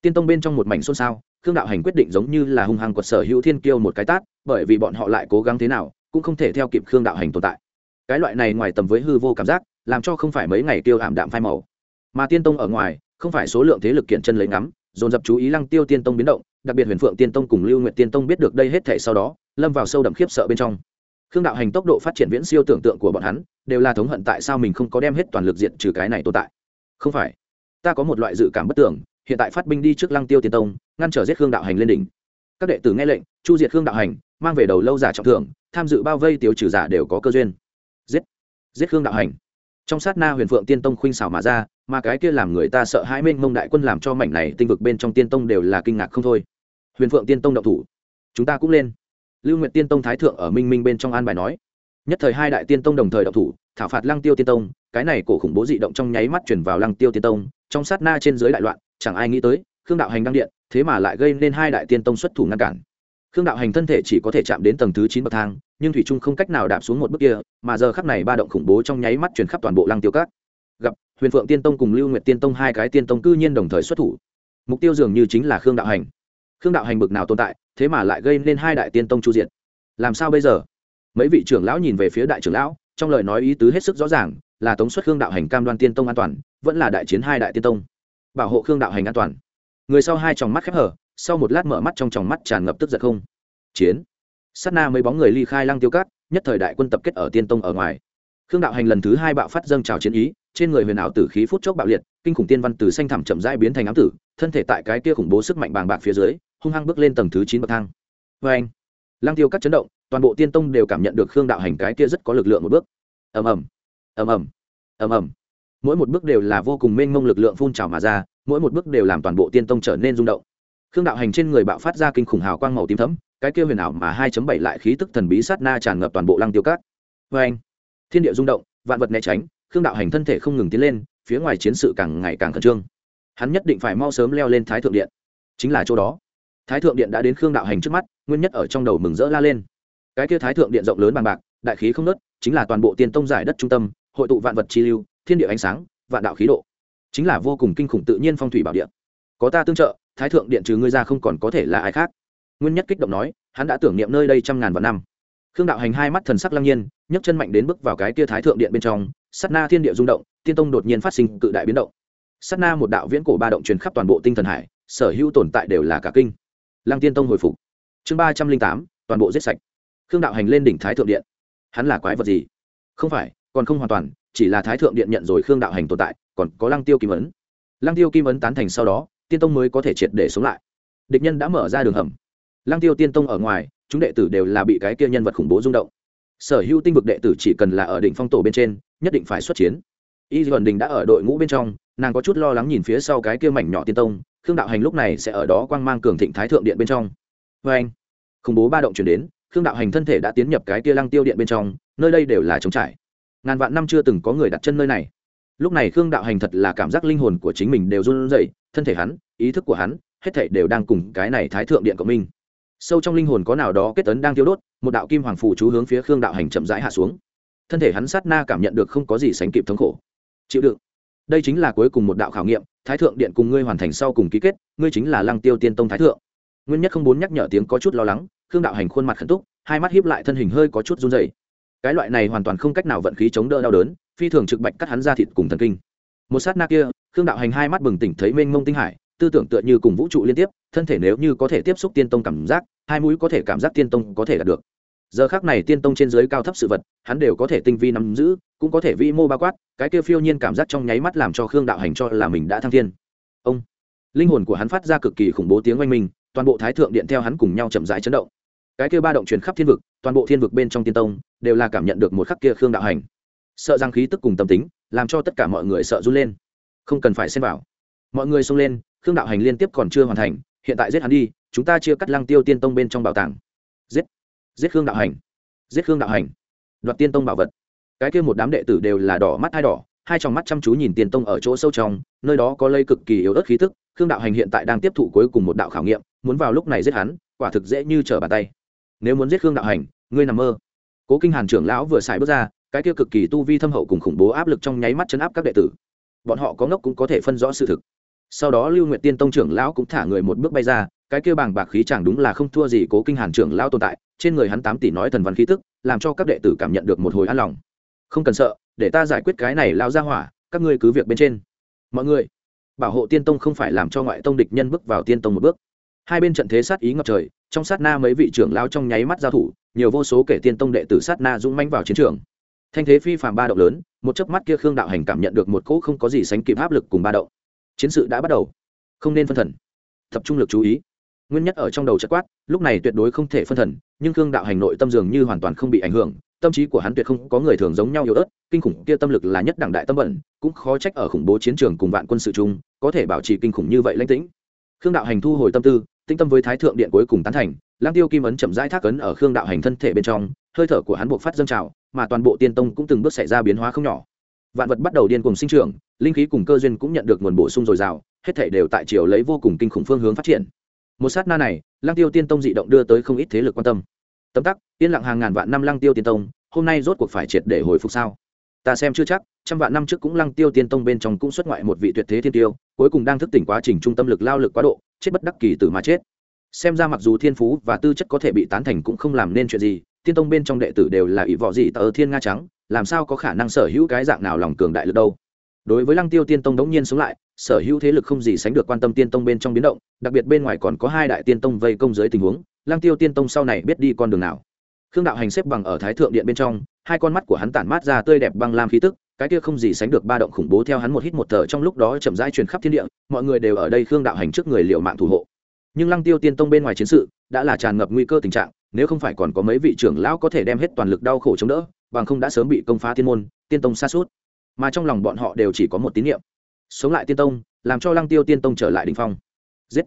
Tiên tông bên trong một mảnh xôn xao, khương đạo hành quyết định giống như là hung hăng quật sở hữu thiên kiêu một cái tát, bởi vì bọn họ lại cố gắng thế nào, cũng không thể theo kịp khương đạo hành tồn tại. Cái loại này ngoài tầm với hư vô cảm giác, làm cho không phải mấy ngày tiêu ảm đạm phai màu. Mà tiên tông ở ngoài, không phải số lượng thế lực kiện chân lấy ngắm, dồn dập chú ý lăng tiêu tiên tông biến động, đặc biệt huyền phượng tiên tông cùng lưu nguyện tiên tông biết được đây hết thể sau đó, lâm vào sâu đậm khiếp sợ bên trong khương đạo hành tốc độ phát triển viễn siêu tưởng tượng của bọn hắn, đều là thống hận tại sao mình không có đem hết toàn lực diện trừ cái này tồn tại. Không phải. Ta có một loại dự cảm bất tưởng hiện tại phát binh đi trước lăng tiêu tiền tông, ngăn trở giết khương đạo hành lên đỉnh. Các đệ tử nghe lệnh, chu diệt khương đạo hành, mang về đầu lâu giả trọng thưởng, tham dự bao vây tiêu trừ giả đều có cơ duyên. Giết. Giết khương đạo hành. Trong sát na huyền phượng tiên tông khuynh xảo mà ra, mà cái kia làm người ta sợ hãi mênh mông đại quân làm cho mảnh này tinh vực bên trong tiên tông đều là kinh ngạc không thôi. Huyền phượng tiên tông động thủ. Chúng ta cũng lên lưu nguyệt tiên tông thái thượng ở minh minh bên trong an bài nói. Nhất thời hai đại tiên tông đồng thời đậu thủ, thảo phạt lăng tiêu tiên tông, cái này cổ khủng bố dị động trong nháy mắt chuyển vào lăng tiêu tiên tông, trong sát na trên dưới đại loạn, chẳng ai nghĩ tới, khương đạo hành đăng điện, thế mà lại gây nên hai đại tiên tông xuất thủ ngăn cản. Khương đạo hành thân thể chỉ có thể chạm đến tầng thứ chín bậc thang, nhưng thủy trung không cách nào đạp xuống một bước kia, mà giờ khắc này ba động khủng bố trong nháy mắt chuyển khắp toàn bộ lăng tiêu cát gặp, huyền phượng tiên tông cùng lưu nguyệt tiên tông hai cái tiên tông cư nhiên đồng thời xuất thủ. Mục tiêu dường như chính là khương đạo hành. Khương đạo hành bực nào tồn tại thế mà lại gây nên hai đại tiên tông chu diện, làm sao bây giờ? Mấy vị trưởng lão nhìn về phía đại trưởng lão trong lời nói ý tứ hết sức rõ ràng là tống xuất khương đạo hành cam đoan tiên tông an toàn vẫn là đại chiến hai đại tiên tông. Bảo hộ khương đạo hành an toàn. Người sau hai tròng mắt khép hở sau một lát mở mắt trong tròng mắt tràn ngập tức giận không. Chiến. Sát na mấy bóng người ly khai lăng tiêu cát nhất thời đại quân tập kết ở tiên tông ở ngoài. Khương đạo hành lần thứ hai bạo phát dâng trào chiến ý trên người huyền ảo tử khí phút chốc bạo liệt kinh khủng tiên văn từ xanh thẳm chậm rãi biến thành ám tử thân thể tại cái kia khủng bố sức mạnh bàng bạc phía dưới hung hăng bước lên tầng thứ chín bậc thang. Vê anh, lăng tiêu các chấn động, toàn bộ tiên tông đều cảm nhận được khương đạo hành cái kia rất có lực lượng một bước. Ầm ầm ầm ầm ầm ầm. Mỗi một bước đều là vô cùng mênh mông lực lượng phun trào mà ra, mỗi một bước đều làm toàn bộ tiên tông trở nên rung động. Khương đạo hành trên người bạo phát ra kinh khủng hào quang màu tím thấm cái kia huyền ảo mà 2 bảy lại khí tức thần bí sát na tràn ngập toàn bộ lăng tiêu cát vê anh, thiên địa rung động, vạn vật né tránh, khương đạo hành thân thể không ngừng tiến lên, phía ngoài chiến sự càng ngày càng khẩn trương. Hắn nhất định phải mau sớm leo lên thái thượng điện. Chính là chỗ đó thái thượng điện đã đến khương đạo hành trước mắt, nguyên nhất ở trong đầu mừng rỡ la lên. Cái kia thái thượng điện rộng lớn bằng bạc, đại khí không nớt chính là toàn bộ tiên tông giải đất trung tâm, hội tụ vạn vật chi lưu, thiên địa ánh sáng, vạn đạo khí độ. Chính là vô cùng kinh khủng tự nhiên phong thủy bảo điện có ta tương trợ, thái thượng điện trừ ngươi ra không còn có thể là ai khác. Nguyên nhất kích động nói, hắn đã tưởng niệm nơi đây trăm ngàn vạn năm. Khương đạo hành hai mắt thần sắc lăng nhiên, nhấc chân mạnh đến bước vào cái kia thái thượng điện bên trong. Sắt na thiên địa rung động, tiên tông đột nhiên phát sinh cự đại biến động. Sắt na một đạo viễn cổ ba động truyền khắp toàn bộ tinh thần hải, sở hữu tồn tại đều là cả kinh lăng tiên tông hồi phục. Chương ba trăm linh tám, toàn bộ giết sạch. Khương đạo hành lên đỉnh thái thượng điện. Hắn là quái vật gì? Không phải, còn không hoàn toàn, chỉ là thái thượng điện nhận rồi khương đạo hành tồn tại, còn có lăng tiêu kim ấn. Lăng tiêu kim ấn tán thành sau đó, tiên tông mới có thể triệt để sống lại. Địch nhân đã mở ra đường hầm. Lăng tiêu tiên tông ở ngoài, chúng đệ tử đều là bị cái kia nhân vật khủng bố rung động. Sở hữu tinh vực đệ tử chỉ cần là ở đỉnh phong tổ bên trên, nhất định phải xuất chiến. Y gần đình đã ở đội ngũ bên trong nàng có chút lo lắng nhìn phía sau cái kia mảnh nhỏ tiên tông, khương đạo hành lúc này sẽ ở đó quang mang cường thịnh thái thượng điện bên trong. Vê anh, khủng bố ba động chuyển đến, khương đạo hành thân thể đã tiến nhập cái kia lăng tiêu điện bên trong, nơi đây đều là trống trải. Ngàn vạn năm chưa từng có người đặt chân nơi này. Lúc này khương đạo hành thật là cảm giác linh hồn của chính mình đều run rẩy, thân thể hắn, ý thức của hắn, hết thảy đều đang cùng cái này thái thượng điện của mình sâu trong linh hồn có nào đó kết tấn đang tiêu đốt, một đạo kim hoàng phủ chú hướng phía khương đạo hành chậm rãi hạ xuống. Thân thể hắn sát na cảm nhận được không có gì sánh kịp thống khổ. Chịu đựng đây chính là cuối cùng một đạo khảo nghiệm, thái thượng điện cùng ngươi hoàn thành sau cùng ký kết, ngươi chính là lăng tiêu tiên tông thái thượng. Nguyên nhất không muốn nhắc nhở tiếng có chút lo lắng, khương đạo hành khuôn mặt khẩn túc, hai mắt hiếp lại thân hình hơi có chút run dày cái loại này hoàn toàn không cách nào vận khí chống đỡ đau đớn, phi thường trực bạch cắt hắn ra thịt cùng thần kinh. Một sát na kia, khương đạo hành hai mắt bừng tỉnh thấy mênh mông tinh hải, tư tưởng tựa như cùng vũ trụ liên tiếp, thân thể nếu như có thể tiếp xúc tiên tông cảm giác, hai mũi có thể cảm giác tiên tông có thể đạt được giờ khác này tiên tông trên giới cao thấp sự vật, hắn đều có thể tinh vi nắm giữ, cũng có thể vi mô bao quát, cái kia phiêu nhiên cảm giác trong nháy mắt làm cho khương đạo hành cho là mình đã thăng thiên. Ông, linh hồn của hắn phát ra cực kỳ khủng bố tiếng oanh minh, toàn bộ thái thượng điện theo hắn cùng nhau chậm rãi chấn động. Cái kia ba động truyền khắp thiên vực, toàn bộ thiên vực bên trong tiên tông, đều là cảm nhận được một khắc kia khương đạo hành. Sợ rằng khí tức cùng tâm tính, làm cho tất cả mọi người sợ run lên. Không cần phải xem vào. Mọi người xông lên, khương đạo hành liên tiếp còn chưa hoàn thành, hiện tại giết hắn đi, chúng ta chia cắt lăng tiêu tiên tông bên trong bảo tàng. Giết giết khương đạo hành. Giết khương đạo hành. Đoạt tiên tông bảo vật. Cái kia một đám đệ tử đều là đỏ mắt hai đỏ, hai trong mắt chăm chú nhìn tiên tông ở chỗ sâu trong, nơi đó có lây cực kỳ yếu ớt khí tức, khương đạo hành hiện tại đang tiếp thụ cuối cùng một đạo khảo nghiệm, muốn vào lúc này giết hắn, quả thực dễ như trở bàn tay. Nếu muốn giết khương đạo hành, ngươi nằm mơ. Cố kinh hàn trưởng lão vừa xài bước ra, cái kia cực kỳ tu vi thâm hậu cùng khủng bố áp lực trong nháy mắt chấn áp các đệ tử. Bọn họ có ngốc cũng có thể phân rõ sự thực. Sau đó lưu nguyệt tiên tông trưởng lão cũng thả người một bước bay ra, cái kia bàng bạc khí chẳng đúng là không thua gì cố kinh hàn trưởng lão tồn tại trên người hắn tám tỷ nói thần văn khí tức, làm cho các đệ tử cảm nhận được một hồi an lòng. Không cần sợ, để ta giải quyết cái này lao ra hỏa, các ngươi cứ việc bên trên. Mọi người, bảo hộ tiên tông không phải làm cho ngoại tông địch nhân bước vào tiên tông một bước. Hai bên trận thế sát ý ngập trời, trong sát na mấy vị trưởng lao trong nháy mắt giao thủ, nhiều vô số kể tiên tông đệ tử sát na dũng manh vào chiến trường. Thanh thế phi phàm ba động lớn, một chớp mắt kia khương đạo hành cảm nhận được một cỗ không có gì sánh kịp áp lực cùng ba động. Chiến sự đã bắt đầu. Không nên phân thần. Tập trung lực chú ý nguyên nhất ở trong đầu chất quát, lúc này tuyệt đối không thể phân thần, nhưng khương đạo hành nội tâm dường như hoàn toàn không bị ảnh hưởng, tâm trí của hắn tuyệt không có người thường giống nhau yếu ớt, kinh khủng kia tâm lực là nhất đẳng đại tâm bẩn, cũng khó trách ở khủng bố chiến trường cùng vạn quân sự chung, có thể bảo trì kinh khủng như vậy lãnh tĩnh. Khương đạo hành thu hồi tâm tư tinh tâm với thái thượng điện cuối cùng tán thành lang tiêu kim ấn chậm rãi thác ấn ở khương đạo hành thân thể bên trong, hơi thở của hắn buộc phát dâng trào, mà toàn bộ tiên tông cũng từng bước xảy ra biến hóa không nhỏ. Vạn vật bắt đầu điên cùng sinh trưởng, linh khí cùng cơ duyên cũng nhận được nguồn bổ sung dồi dào, hết thể đều tại chiều lấy vô cùng kinh khủng phương hướng phát triển một sát na này, lăng tiêu tiên tông dị động đưa tới không ít thế lực quan tâm. Tấm tắc, yên lặng hàng ngàn vạn năm lăng tiêu tiên tông, hôm nay rốt cuộc phải triệt để hồi phục sao? Ta xem chưa chắc, trăm vạn năm trước cũng lăng tiêu tiên tông bên trong cũng xuất ngoại một vị tuyệt thế thiên tiêu, cuối cùng đang thức tỉnh quá trình trung tâm lực lao lực quá độ, chết bất đắc kỳ từ mà chết. Xem ra mặc dù thiên phú và tư chất có thể bị tán thành cũng không làm nên chuyện gì, tiên tông bên trong đệ tử đều là ỷ võ gì tờ thiên nga trắng, làm sao có khả năng sở hữu cái dạng nào lòng cường đại lực đâu? Đối với lăng tiêu tiên tông đống nhiên sống lại sở hữu thế lực không gì sánh được quan tâm tiên tông bên trong biến động, đặc biệt bên ngoài còn có hai đại tiên tông vây công dưới tình huống Lang tiêu tiên tông sau này biết đi con đường nào. Khương đạo hành xếp bằng ở thái thượng điện bên trong, hai con mắt của hắn tản mát ra tươi đẹp băng lam khí tức, cái kia không gì sánh được ba động khủng bố theo hắn một hít một thở trong lúc đó chậm rãi truyền khắp thiên địa, mọi người đều ở đây khương đạo hành trước người liệu mạng thủ hộ. Nhưng lăng tiêu tiên tông bên ngoài chiến sự, đã là tràn ngập nguy cơ tình trạng, nếu không phải còn có mấy vị trưởng lão có thể đem hết toàn lực đau khổ chống đỡ, bằng không đã sớm bị công phá thiên môn, tiên tông xa suốt mà trong lòng bọn họ đều chỉ có một tín niệm sống lại tiên tông, làm cho lăng tiêu tiên tông trở lại đình phong. Giết!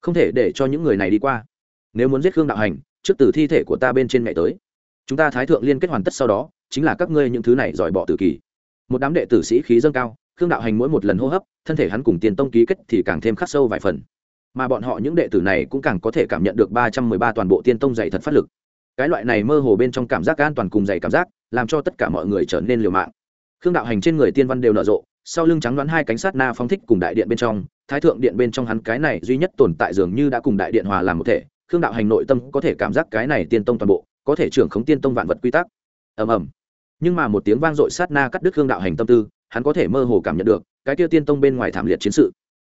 Không thể để cho những người này đi qua. Nếu muốn giết khương đạo hành, trước từ thi thể của ta bên trên mẹ tới. Chúng ta thái thượng liên kết hoàn tất sau đó, chính là các ngươi những thứ này giỏi bỏ tự kỷ một đám đệ tử sĩ khí dâng cao, khương đạo hành mỗi một lần hô hấp, thân thể hắn cùng tiền tông ký kết thì càng thêm khắc sâu vài phần. Mà bọn họ những đệ tử này cũng càng có thể cảm nhận được ba trăm mười ba toàn bộ tiên tông dày thật phát lực. Cái loại này mơ hồ bên trong cảm giác an toàn cùng dày cảm giác, làm cho tất cả mọi người trở nên liều mạng. Khương đạo hành trên người tiên văn đều nở rộ sau lưng trắng đoán hai cánh sát na phóng thích cùng đại điện bên trong, thái thượng điện bên trong hắn cái này duy nhất tồn tại dường như đã cùng đại điện hòa làm một thể, khương đạo hành nội tâm có thể cảm giác cái này tiên tông toàn bộ, có thể trưởng khống tiên tông vạn vật quy tắc. Ầm ầm. Nhưng mà một tiếng vang dội sát na cắt đứt khương đạo hành tâm tư, hắn có thể mơ hồ cảm nhận được, cái kia tiên tông bên ngoài thảm liệt chiến sự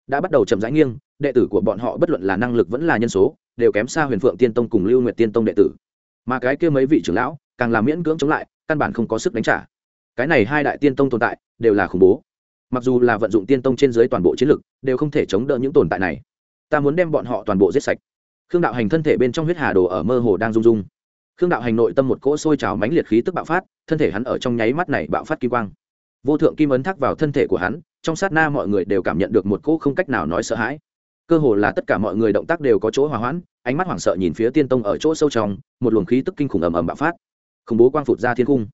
đã bắt đầu chậm rãi nghiêng, đệ tử của bọn họ bất luận là năng lực vẫn là nhân số, đều kém xa huyền phượng tiên tông cùng lưu nguyệt tiên tông đệ tử. Mà cái kia mấy vị trưởng lão, càng làm miễn cưỡng chống lại, căn bản không có sức đánh trả. Cái này hai đại tiên tông tồn tại, đều là khủng bố mặc dù là vận dụng tiên tông trên dưới toàn bộ chiến lực, đều không thể chống đỡ những tồn tại này. Ta muốn đem bọn họ toàn bộ giết sạch. Khương đạo hành thân thể bên trong huyết hà đồ ở mơ hồ đang rung rung. Khương đạo hành nội tâm một cỗ sôi trào mãnh liệt khí tức bạo phát, thân thể hắn ở trong nháy mắt này bạo phát kim quang. Vô thượng kim ấn thác vào thân thể của hắn, trong sát na mọi người đều cảm nhận được một cỗ không cách nào nói sợ hãi. Cơ hồ là tất cả mọi người động tác đều có chỗ hòa hoãn, ánh mắt hoảng sợ nhìn phía tiên tông ở chỗ sâu trong, một luồng khí tức kinh khủng ầm ầm bạo phát. Khủng bố quang phụt ra thiên cung.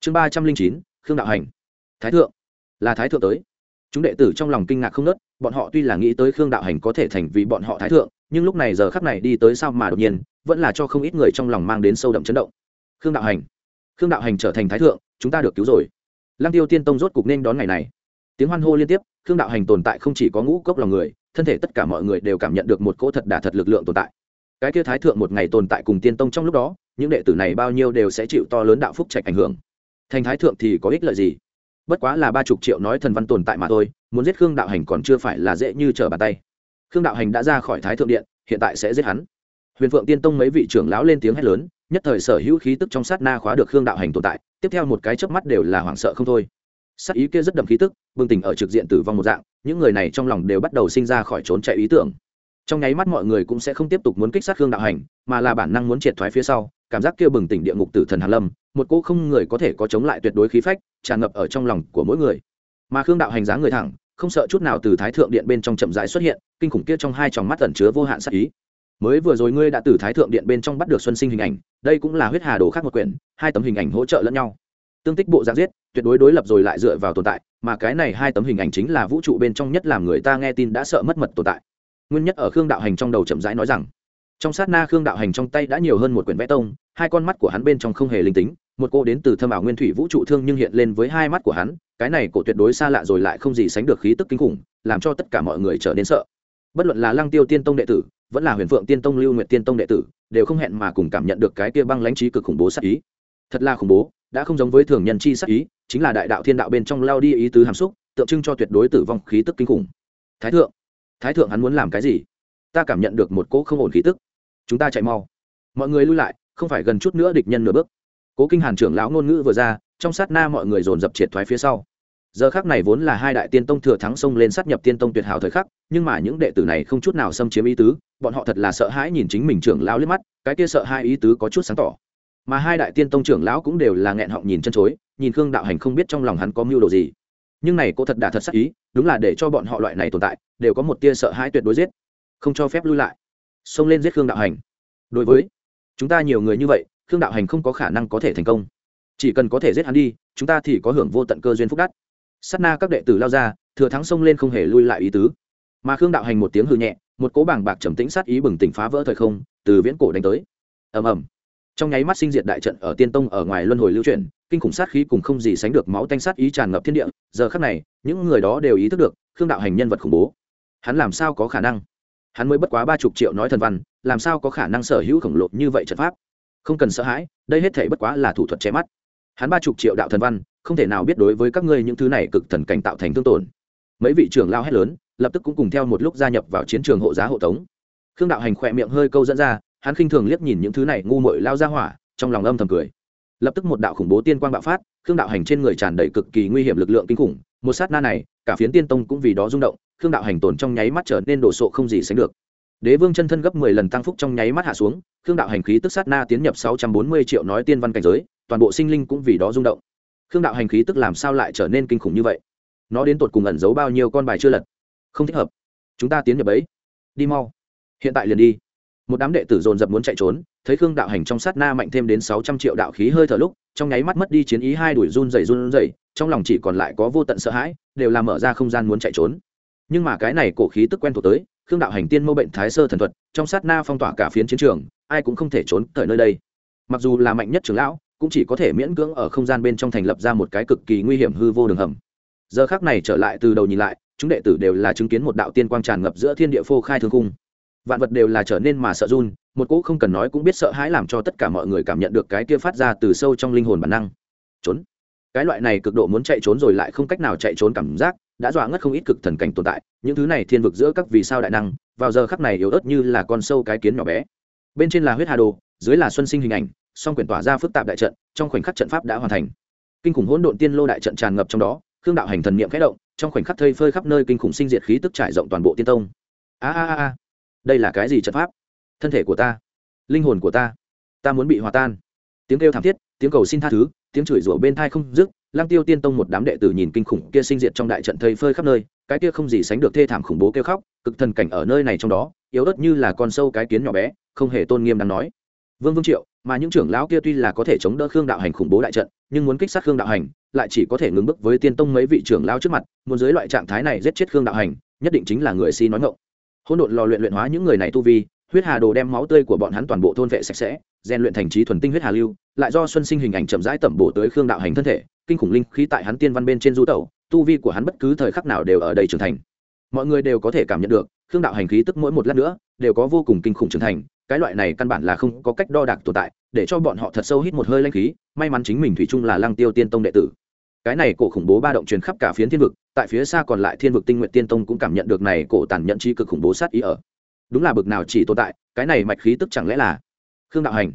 Chương ba trăm linh chín, khương đạo hành. Thái thượng là thái thượng tới. Chúng đệ tử trong lòng kinh ngạc không nớt, bọn họ tuy là nghĩ tới khương đạo hành có thể thành vì bọn họ thái thượng, nhưng lúc này giờ khắc này đi tới sao mà đột nhiên, vẫn là cho không ít người trong lòng mang đến sâu đậm chấn động. Khương đạo hành, khương đạo hành trở thành thái thượng, chúng ta được cứu rồi. Lăng tiêu tiên tông rốt cục nên đón ngày này. Tiếng hoan hô liên tiếp, khương đạo hành tồn tại không chỉ có ngũ cốc lòng người, thân thể tất cả mọi người đều cảm nhận được một cỗ thật đả thật lực lượng tồn tại. Cái kia thái thượng một ngày tồn tại cùng tiên tông trong lúc đó, những đệ tử này bao nhiêu đều sẽ chịu to lớn đạo phúc trạch ảnh hưởng. Thành thái thượng thì có ích lợi gì? Bất quá là ba chục triệu nói thần văn tồn tại mà thôi, muốn giết khương đạo hành còn chưa phải là dễ như trở bàn tay. Khương đạo hành đã ra khỏi thái thượng điện, hiện tại sẽ giết hắn. Huyền phượng tiên tông mấy vị trưởng lão lên tiếng hét lớn, nhất thời sở hữu khí tức trong sát na khóa được khương đạo hành tồn tại, tiếp theo một cái chớp mắt đều là hoảng sợ không thôi. Sát ý kia rất đậm khí tức, bừng tỉnh ở trực diện tử vong một dạng, những người này trong lòng đều bắt đầu sinh ra khỏi trốn chạy ý tưởng. Trong nháy mắt mọi người cũng sẽ không tiếp tục muốn kích sát khương đạo hành, mà là bản năng muốn triệt thoái phía sau cảm giác kia bừng tỉnh địa ngục tử thần hàn lâm, một cô không người có thể có chống lại tuyệt đối khí phách, tràn ngập ở trong lòng của mỗi người. Mà khương đạo hành dáng người thẳng, không sợ chút nào từ thái thượng điện bên trong chậm rãi xuất hiện, kinh khủng kia trong hai tròng mắt ẩn chứa vô hạn sát ý. Mới vừa rồi ngươi đã từ thái thượng điện bên trong bắt được xuân sinh hình ảnh, đây cũng là huyết hà đồ khác một quyển, hai tấm hình ảnh hỗ trợ lẫn nhau. Tương tích bộ dạng giết, tuyệt đối đối lập rồi lại dựa vào tồn tại, mà cái này hai tấm hình ảnh chính là vũ trụ bên trong nhất làm người ta nghe tin đã sợ mất mật tồn tại. Nguyên nhất ở khương đạo hành trong đầu chậm rãi nói rằng trong sát na khương đạo hành trong tay đã nhiều hơn một quyển vẽ tông, hai con mắt của hắn bên trong không hề linh tính, một cô đến từ thâm ảo nguyên thủy vũ trụ thương nhưng hiện lên với hai mắt của hắn, cái này cổ tuyệt đối xa lạ rồi lại không gì sánh được khí tức kinh khủng, làm cho tất cả mọi người trở nên sợ. Bất luận là lăng tiêu tiên tông đệ tử, vẫn là huyền phượng tiên tông, lưu nguyệt tiên tông đệ tử, đều không hẹn mà cùng cảm nhận được cái kia băng lãnh trí cực khủng bố sát ý. Thật là khủng bố, đã không giống với thường nhân chi sát ý, chính là đại đạo thiên đạo bên trong lao đi ý tứ hàm xúc, tượng trưng cho tuyệt đối tử vong khí tức kinh khủng. Thái thượng thái thượng hắn muốn làm cái gì? Ta cảm nhận được một cỗ không ổn khí tức chúng ta chạy mau. Mọi người lui lại, không phải gần chút nữa địch nhân nửa bước. Cố kinh hàn trưởng lão ngôn ngữ vừa ra, trong sát na mọi người dồn dập triệt thoái phía sau. Giờ khác này vốn là hai đại tiên tông thừa thắng xông lên sát nhập tiên tông tuyệt hảo thời khắc, nhưng mà những đệ tử này không chút nào xâm chiếm ý tứ, bọn họ thật là sợ hãi nhìn chính mình trưởng lão liếc mắt, cái kia sợ hai ý tứ có chút sáng tỏ. Mà hai đại tiên tông trưởng lão cũng đều là nghẹn họng nhìn chân chối, nhìn khương đạo hành không biết trong lòng hắn có mưu đồ gì. Nhưng này cô thật đà thật sắc ý, đúng là để cho bọn họ loại này tồn tại, đều có một tia sợ hãi tuyệt đối giết. Không cho phép lui lại xông lên giết khương đạo hành. Đối với chúng ta nhiều người như vậy, khương đạo hành không có khả năng có thể thành công. Chỉ cần có thể giết hắn đi, chúng ta thì có hưởng vô tận cơ duyên phúc đắt sát na các đệ tử lao ra, thừa thắng xông lên không hề lui lại ý tứ. Mà khương đạo hành một tiếng hư nhẹ, một cố bảng bạc trầm tĩnh sát ý bừng tỉnh phá vỡ thời không, từ viễn cổ đánh tới. Ầm ầm. Trong nháy mắt sinh diệt đại trận ở tiên tông ở ngoài luân hồi lưu chuyển, kinh khủng sát khí cùng không gì sánh được máu tanh sát ý tràn ngập thiên địa. Giờ khắc này, những người đó đều ý thức được khương đạo hành nhân vật khủng bố. Hắn làm sao có khả năng? Hắn mới bất quá ba chục triệu nói thần văn, làm sao có khả năng sở hữu khổng lồ như vậy trận pháp? Không cần sợ hãi, đây hết thể bất quá là thủ thuật che mắt. Hắn ba chục triệu đạo thần văn, không thể nào biết đối với các ngươi những thứ này cực thần cảnh tạo thành thương tổn. Mấy vị trưởng lao hét lớn, lập tức cũng cùng theo một lúc gia nhập vào chiến trường hộ giá hộ tống. Khương đạo hành khỏe miệng hơi câu dẫn ra, hắn khinh thường liếc nhìn những thứ này ngu mội lao ra hỏa, trong lòng âm thầm cười. Lập tức một đạo khủng bố tiên quang bạo phát khương đạo hành trên người tràn đầy cực kỳ nguy hiểm lực lượng kinh khủng, một sát na này, cả phiến tiên tông cũng vì đó rung động, khương đạo hành tồn trong nháy mắt trở nên đồ sộ không gì sánh được. Đế vương chân thân gấp mười lần tăng phúc trong nháy mắt hạ xuống, khương đạo hành khí tức sát na tiến nhập sáu trăm bốn mươi triệu nói tiên văn cảnh giới, toàn bộ sinh linh cũng vì đó rung động. Khương đạo hành khí tức làm sao lại trở nên kinh khủng như vậy? Nó đến tột cùng ẩn giấu bao nhiêu con bài chưa lật? Không thích hợp. Chúng ta tiến nhập ấy đi mau. Hiện tại liền đi. Một đám đệ tử dồn dập muốn chạy trốn, thấy khương đạo hành trong sát na mạnh thêm đến sáu trăm triệu đạo khí hơi thở lúc trong nháy mắt mất đi chiến ý hai đuổi run rẩy run rẩy, trong lòng chỉ còn lại có vô tận sợ hãi, đều làm mở ra không gian muốn chạy trốn. Nhưng mà cái này cổ khí tức quen thuộc tới, khương đạo hành tiên mâu bệnh thái sơ thần thuật, trong sát na phong tỏa cả phiến chiến trường, ai cũng không thể trốn tới nơi đây. Mặc dù là mạnh nhất trưởng lão, cũng chỉ có thể miễn cưỡng ở không gian bên trong thành lập ra một cái cực kỳ nguy hiểm hư vô đường hầm. Giờ khác này trở lại từ đầu nhìn lại, chúng đệ tử đều là chứng kiến một đạo tiên quang tràn ngập giữa thiên địa phô khai thương cung vạn vật đều là trở nên mà sợ run một cỗ không cần nói cũng biết sợ hãi làm cho tất cả mọi người cảm nhận được cái kia phát ra từ sâu trong linh hồn bản năng. Trốn. Cái loại này cực độ muốn chạy trốn rồi lại không cách nào chạy trốn cảm giác, đã dọa ngất không ít cực thần cảnh tồn tại. Những thứ này thiên vực giữa các vì sao đại năng, vào giờ khắc này yếu ớt như là con sâu cái kiến nhỏ bé. Bên trên là huyết hà đồ, dưới là xuân sinh hình ảnh, song quyển tỏa ra phức tạp đại trận, trong khoảnh khắc trận pháp đã hoàn thành. Kinh khủng hỗn độn tiên lô đại trận tràn ngập trong đó, khương đạo hành thần niệm khẽ động, trong khoảnh khắc thây phơi khắp nơi kinh khủng sinh diệt khí tức trải rộng toàn bộ tiên tông. A a a đây là cái gì trận pháp? Thân thể của ta, linh hồn của ta ta muốn bị hòa tan. Tiếng kêu thảm thiết, tiếng cầu xin tha thứ, tiếng chửi rủa bên thai không dứt lang tiêu tiên tông một đám đệ tử nhìn kinh khủng kia sinh diệt trong đại trận thây phơi khắp nơi, cái kia không gì sánh được thê thảm khủng bố kêu khóc, cực thần cảnh ở nơi này trong đó, yếu ớt như là con sâu cái kiến nhỏ bé, không hề tôn nghiêm đáng nói. Vương vương triệu, mà những trưởng lão kia tuy là có thể chống đỡ khương đạo hành khủng bố đại trận, nhưng muốn kích sát khương đạo hành, lại chỉ có thể ngừng bước với tiên tông mấy vị trưởng lão trước mặt, muốn dưới loại trạng thái này giết chết khương đạo hành, nhất định chính là người si nói ngộng hỗn độn lò luyện luyện hóa những người này tu vi huyết hà đồ đem máu tươi của bọn hắn toàn bộ thôn vệ sạch sẽ, rèn luyện thành trí thuần tinh huyết hà lưu, lại do xuân sinh hình ảnh chậm rãi tẩm bổ tới khương đạo hành thân thể, kinh khủng linh khí tại hắn tiên văn bên trên du tẩu, tu vi của hắn bất cứ thời khắc nào đều ở đây trưởng thành. Mọi người đều có thể cảm nhận được, khương đạo hành khí tức mỗi một lát nữa đều có vô cùng kinh khủng trưởng thành, cái loại này căn bản là không có cách đo đạc tồn tại, để cho bọn họ thật sâu hít một hơi lanh khí, may mắn chính mình thủy chung là lăng tiêu tiên tông đệ tử. Cái này cổ khủng bố ba động truyền khắp cả phiến thiên vực, tại phía xa còn lại thiên vực tinh nguyện tiên tông cũng cảm nhận được này cổ tàn nhận trí cực khủng bố sát ý ở đúng là bực nào chỉ tồn tại, cái này mạch khí tức chẳng lẽ là khương đạo hành?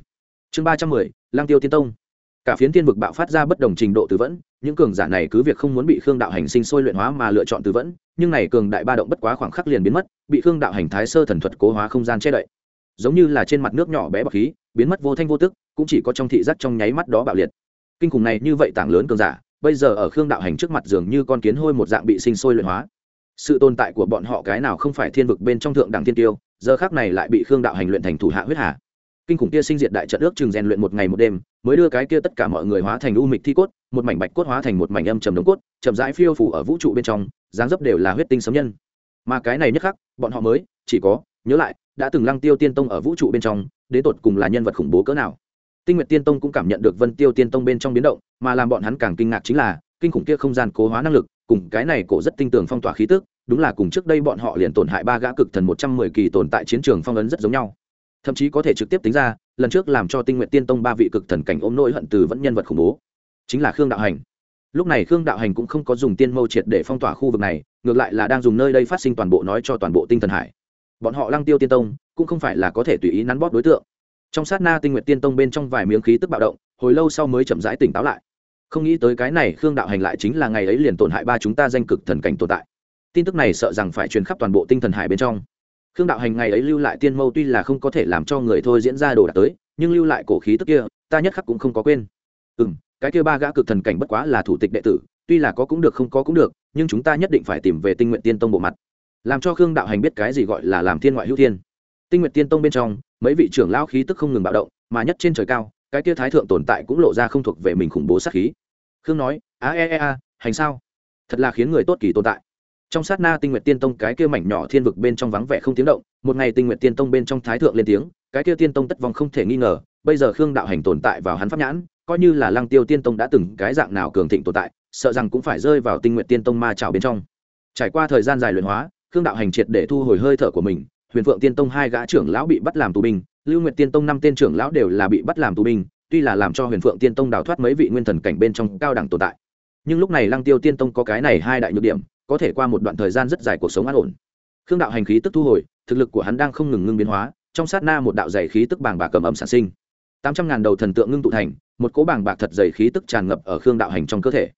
Chương ba trăm mười lang tiêu tiên tông. Cả phiến thiên vực bạo phát ra bất đồng trình độ từ vẫn, những cường giả này cứ việc không muốn bị khương đạo hành sinh sôi luyện hóa mà lựa chọn từ vẫn, nhưng này cường đại ba động bất quá khoảng khắc liền biến mất, bị khương đạo hành thái sơ thần thuật cố hóa không gian che đậy. Giống như là trên mặt nước nhỏ bé bọc khí, biến mất vô thanh vô tức, cũng chỉ có trong thị giác trong nháy mắt đó bạo liệt. Kinh khủng này như vậy tảng lớn cường giả, bây giờ ở khương đạo hành trước mặt dường như con kiến hôi một dạng bị sinh sôi luyện hóa sự tồn tại của bọn họ cái nào không phải thiên vực bên trong thượng đẳng thiên tiêu, giờ khác này lại bị khương đạo hành luyện thành thủ hạ huyết hà. Kinh khủng kia sinh diệt đại trận ước chừng rèn luyện một ngày một đêm, mới đưa cái kia tất cả mọi người hóa thành u mịch thi cốt, một mảnh bạch cốt hóa thành một mảnh âm trầm đống cốt, chậm rãi phiêu phủ ở vũ trụ bên trong, dáng dấp đều là huyết tinh sấm nhân. Mà cái này nhất khắc, bọn họ mới, chỉ có, nhớ lại, đã từng lăng tiêu tiên tông ở vũ trụ bên trong, đến tột cùng là nhân vật khủng bố cỡ nào. Tinh nguyệt tiên tông cũng cảm nhận được vân tiêu tiên tông bên trong biến động, mà làm bọn hắn càng kinh ngạc chính là, kinh khủng kia không gian cố hóa năng lực cùng cái này cổ rất tinh tường phong tỏa khí tức, đúng là cùng trước đây bọn họ liền tổn hại ba gã cực thần một trăm mười kỳ tồn tại chiến trường phong ấn rất giống nhau. Thậm chí có thể trực tiếp tính ra, lần trước làm cho tinh nguyện tiên tông ba vị cực thần cảnh ôm nỗi hận từ vẫn nhân vật khủng bố. Chính là khương đạo hành. Lúc này khương đạo hành cũng không có dùng tiên mâu triệt để phong tỏa khu vực này, ngược lại là đang dùng nơi đây phát sinh toàn bộ nói cho toàn bộ tinh thần hải. Bọn họ lăng tiêu tiên tông, cũng không phải là có thể tùy ý nắn bóp đối tượng. Trong sát na tinh nguyện tiên tông bên trong vài miếng khí tức bạo động, hồi lâu sau mới chậm rãi tỉnh táo lại không nghĩ tới cái này khương đạo hành lại chính là ngày ấy liền tổn hại ba chúng ta danh cực thần cảnh tồn tại. Tin tức này sợ rằng phải truyền khắp toàn bộ tinh thần hải bên trong. Khương đạo hành ngày ấy lưu lại tiên mâu tuy là không có thể làm cho người thôi diễn ra đồ đạc tới, nhưng lưu lại cổ khí tức kia, ta nhất khắc cũng không có quên. Ừ m cái kia ba gã cực thần cảnh bất quá là thủ tịch đệ tử, tuy là có cũng được không có cũng được, nhưng chúng ta nhất định phải tìm về tinh nguyện tiên tông bộ mặt. Làm cho khương đạo hành biết cái gì gọi là làm thiên ngoại hữu thiên. Tinh nguyện tiên tông bên trong, mấy vị trưởng lao khí tức không ngừng bạo động, mà nhất trên trời cao cái kia thái thượng tồn tại cũng lộ ra không thuộc về mình khủng bố sát khí. Khương nói, a e e a, hành sao? Thật là khiến người tốt kỳ tồn tại. Trong sát na tinh nguyện tiên tông cái kia mảnh nhỏ thiên vực bên trong vắng vẻ không tiếng động, một ngày tinh nguyện tiên tông bên trong thái thượng lên tiếng, cái kia tiên tông tất vong không thể nghi ngờ, bây giờ khương đạo hành tồn tại vào hắn pháp nhãn, coi như là lăng tiêu tiên tông đã từng cái dạng nào cường thịnh tồn tại, sợ rằng cũng phải rơi vào tinh nguyện tiên tông ma trào bên trong. Trải qua thời gian dài luyện hóa, khương đạo hành triệt để thu hồi hơi thở của mình, huyền phượng tiên tông hai gã trưởng lão bị bắt làm tù binh lưu nguyện tiên tông năm tên trưởng lão đều là bị bắt làm tù binh, tuy là làm cho huyền phượng tiên tông đào thoát mấy vị nguyên thần cảnh bên trong cao đẳng tồn tại. Nhưng lúc này lăng tiêu tiên tông có cái này hai đại nhược điểm, có thể qua một đoạn thời gian rất dài cuộc sống an ổn. Khương đạo hành khí tức thu hồi, thực lực của hắn đang không ngừng ngưng biến hóa, trong sát na một đạo dày khí tức bàng bạc cầm âm sản sinh. Tám trăm ngàn đầu thần tượng ngưng tụ thành, một cỗ bàng bạc thật dày khí tức tràn ngập ở khương đạo hành trong cơ thể.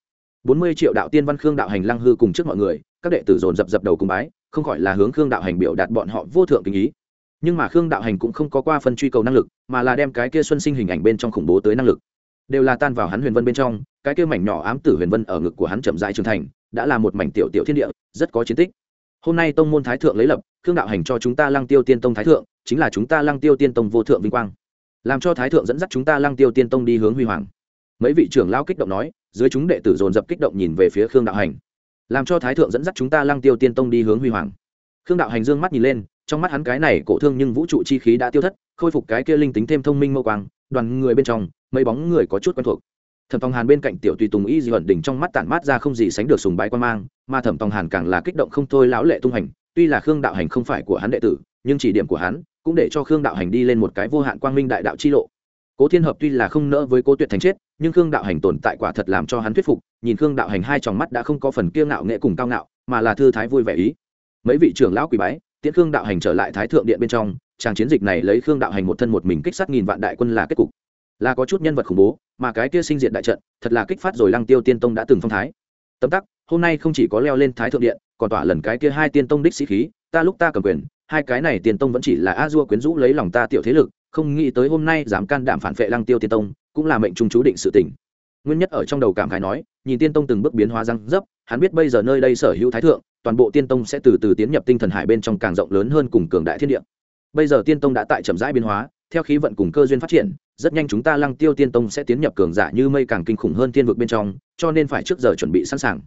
Bốn mươi triệu đạo tiên văn khương đạo hành lăng hư cùng trước mọi người, các đệ tử dồn dập dập đầu cùng bái, không khỏi là hướng khương đạo hành biểu đạt bọn họ vô thượng kinh ý nhưng mà khương đạo hành cũng không có qua phân truy cầu năng lực, mà là đem cái kia xuân sinh hình ảnh bên trong khủng bố tới năng lực. Đều là tan vào hắn huyền vân bên trong, cái kia mảnh nhỏ ám tử huyền vân ở ngực của hắn chậm dại trưởng thành, đã là một mảnh tiểu tiểu thiên địa, rất có chiến tích. Hôm nay tông môn thái thượng lấy lập, khương đạo hành cho chúng ta lăng tiêu tiên tông thái thượng, chính là chúng ta lăng tiêu tiên tông vô thượng vinh quang. Làm cho thái thượng dẫn dắt chúng ta lăng tiêu tiên tông đi hướng huy hoàng. Mấy vị trưởng lao kích động nói, dưới chúng đệ tử dồn dập kích động nhìn về phía khương đạo hành. Làm cho thái thượng dẫn dắt chúng ta lăng tiêu tiên tông đi hướng huy hoàng. Khương đạo hành dương mắt nhìn lên trong mắt hắn cái này cổ thương nhưng vũ trụ chi khí đã tiêu thất, khôi phục cái kia linh tính thêm thông minh mâu quang đoàn người bên trong, mấy bóng người có chút quen thuộc. Thẩm tòng hàn bên cạnh tiểu tùy tùng y di ẩn đỉnh trong mắt tản mát ra không gì sánh được sùng bái quan mang, mà thẩm tòng hàn càng là kích động không thôi lão lệ tung hành, tuy là khương đạo hành không phải của hắn đệ tử, nhưng chỉ điểm của hắn cũng để cho khương đạo hành đi lên một cái vô hạn quang minh đại đạo chi lộ. Cố thiên hợp tuy là không nỡ với cố tuyệt thành chết, nhưng khương đạo hành tồn tại quả thật làm cho hắn thuyết phục, nhìn khương đạo hành hai tròng mắt đã không có phần kiêng ngạo nghệ cùng cao ngạo, mà là thư thái vui vẻ ý. Mấy vị trưởng lão quỳ bái tiễn khương đạo hành trở lại thái thượng điện bên trong tràng chiến dịch này lấy khương đạo hành một thân một mình kích sát nghìn vạn đại quân là kết cục là có chút nhân vật khủng bố, mà cái kia sinh diện đại trận, thật là kích phát rồi lăng tiêu tiên tông đã từng phong thái tấm tắc, hôm nay không chỉ có leo lên thái thượng điện, còn tỏa lần cái kia hai tiên tông đích sĩ khí, ta lúc ta cầm quyền, hai cái này tiên tông vẫn chỉ là a dua quyến rũ lấy lòng ta tiểu thế lực, không nghĩ tới hôm nay dám can đảm phản vệ lăng tiêu tiên tông, cũng là mệnh trung chú định sự tỉnh. nguyên nhất ở trong đầu cảm khái nói, nhìn tiên tông từng bước biến hóa răng dấp, hắn biết bây giờ nơi đây sở hữu thái thượng toàn bộ tiên tông sẽ từ từ tiến nhập tinh thần hải bên trong càng rộng lớn hơn cùng cường đại thiên địa. Bây giờ tiên tông đã tại chậm rãi biến hóa, theo khí vận cùng cơ duyên phát triển, rất nhanh chúng ta lăng tiêu tiên tông sẽ tiến nhập cường giả như mây càng kinh khủng hơn tiên vực bên trong, cho nên phải trước giờ chuẩn bị sẵn sàng.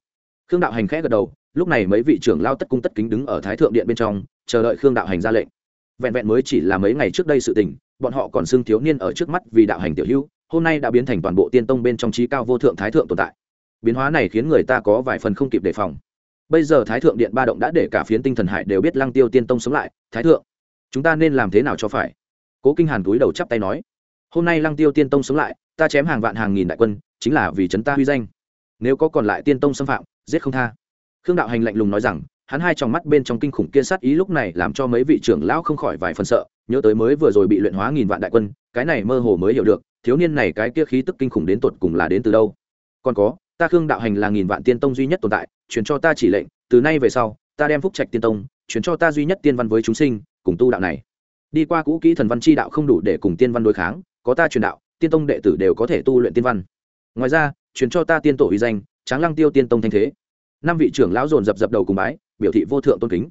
Khương đạo hành khẽ gật đầu, lúc này mấy vị trưởng lao tất cung tất kính đứng ở thái thượng điện bên trong, chờ đợi khương đạo hành ra lệnh. Vẹn vẹn mới chỉ là mấy ngày trước đây sự tình, bọn họ còn xưng thiếu niên ở trước mắt vì đạo hành tiểu hữu, hôm nay đã biến thành toàn bộ tiên tông bên trong trí cao vô thượng thái thượng tồn tại. Biến hóa này khiến người ta có vài phần không kịp đề phòng bây giờ thái thượng điện ba động đã để cả phiến tinh thần hải đều biết lăng tiêu tiên tông sống lại. Thái thượng, chúng ta nên làm thế nào cho phải? Cố kinh hàn túi đầu chắp tay nói. Hôm nay lăng tiêu tiên tông sống lại, ta chém hàng vạn hàng nghìn đại quân, chính là vì chấn ta huy danh. Nếu có còn lại tiên tông xâm phạm, giết không tha. Khương đạo hành lạnh lùng nói rằng, hắn hai tròng mắt bên trong kinh khủng kia sát ý lúc này làm cho mấy vị trưởng lão không khỏi vài phần sợ, nhớ tới mới vừa rồi bị luyện hóa nghìn vạn đại quân, cái này mơ hồ mới hiểu được, thiếu niên này cái kia khí tức kinh khủng đến tột cùng là đến từ đâu. Còn có ta khương đạo hành là nghìn vạn tiên tông duy nhất tồn tại, truyền cho ta chỉ lệnh, từ nay về sau, ta đem phúc trạch tiên tông, truyền cho ta duy nhất tiên văn với chúng sinh, cùng tu đạo này. Đi qua cũ kỹ thần văn chi đạo không đủ để cùng tiên văn đối kháng, có ta truyền đạo, tiên tông đệ tử đều có thể tu luyện tiên văn. Ngoài ra, truyền cho ta tiên tổ uy danh, tráng lăng tiêu tiên tông thanh thế. Năm vị trưởng lão dồn dập dập đầu cùng bái, biểu thị vô thượng tôn kính.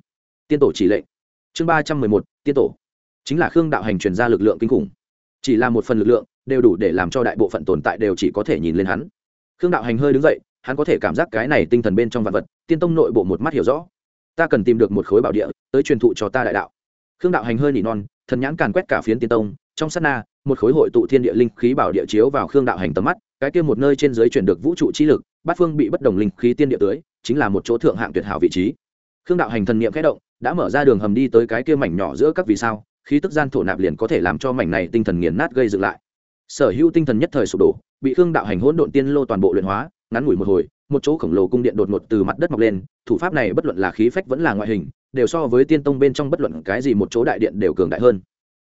Tiên tổ chỉ lệnh. Chương ba trăm mười một, tiên tổ. Chính là khương đạo hành truyền ra lực lượng kinh khủng. Chỉ là một phần lực lượng, đều đủ để làm cho đại bộ phận tồn tại đều chỉ có thể nhìn lên hắn khương đạo hành hơi đứng dậy, hắn có thể cảm giác cái này tinh thần bên trong vạn vật, tiên tông nội bộ một mắt hiểu rõ. Ta cần tìm được một khối bảo địa, tới truyền thụ cho ta đại đạo. Khương đạo hành hơi nỉ non, thần nhãn càn quét cả phiến tiên tông, trong sát na, một khối hội tụ thiên địa linh khí bảo địa chiếu vào khương đạo hành tầm mắt, cái kia một nơi trên dưới chuyển được vũ trụ chi lực, bát phương bị bất đồng linh khí tiên địa tưới, chính là một chỗ thượng hạng tuyệt hảo vị trí. Khương đạo hành thần niệm khẽ động, đã mở ra đường hầm đi tới cái kia mảnh nhỏ giữa các vì sao, khí tức gian thổ nạp liền có thể làm cho mảnh này tinh thần nghiền nát gây dựng lại. Sở hữu tinh thần nhất thời sụp đổ bị khương đạo hành hỗn độn tiên lô toàn bộ luyện hóa, ngắn ngủi một hồi, một chỗ khổng lồ cung điện đột ngột từ mặt đất mọc lên. Thủ pháp này bất luận là khí phách vẫn là ngoại hình, đều so với tiên tông bên trong bất luận cái gì một chỗ đại điện đều cường đại hơn.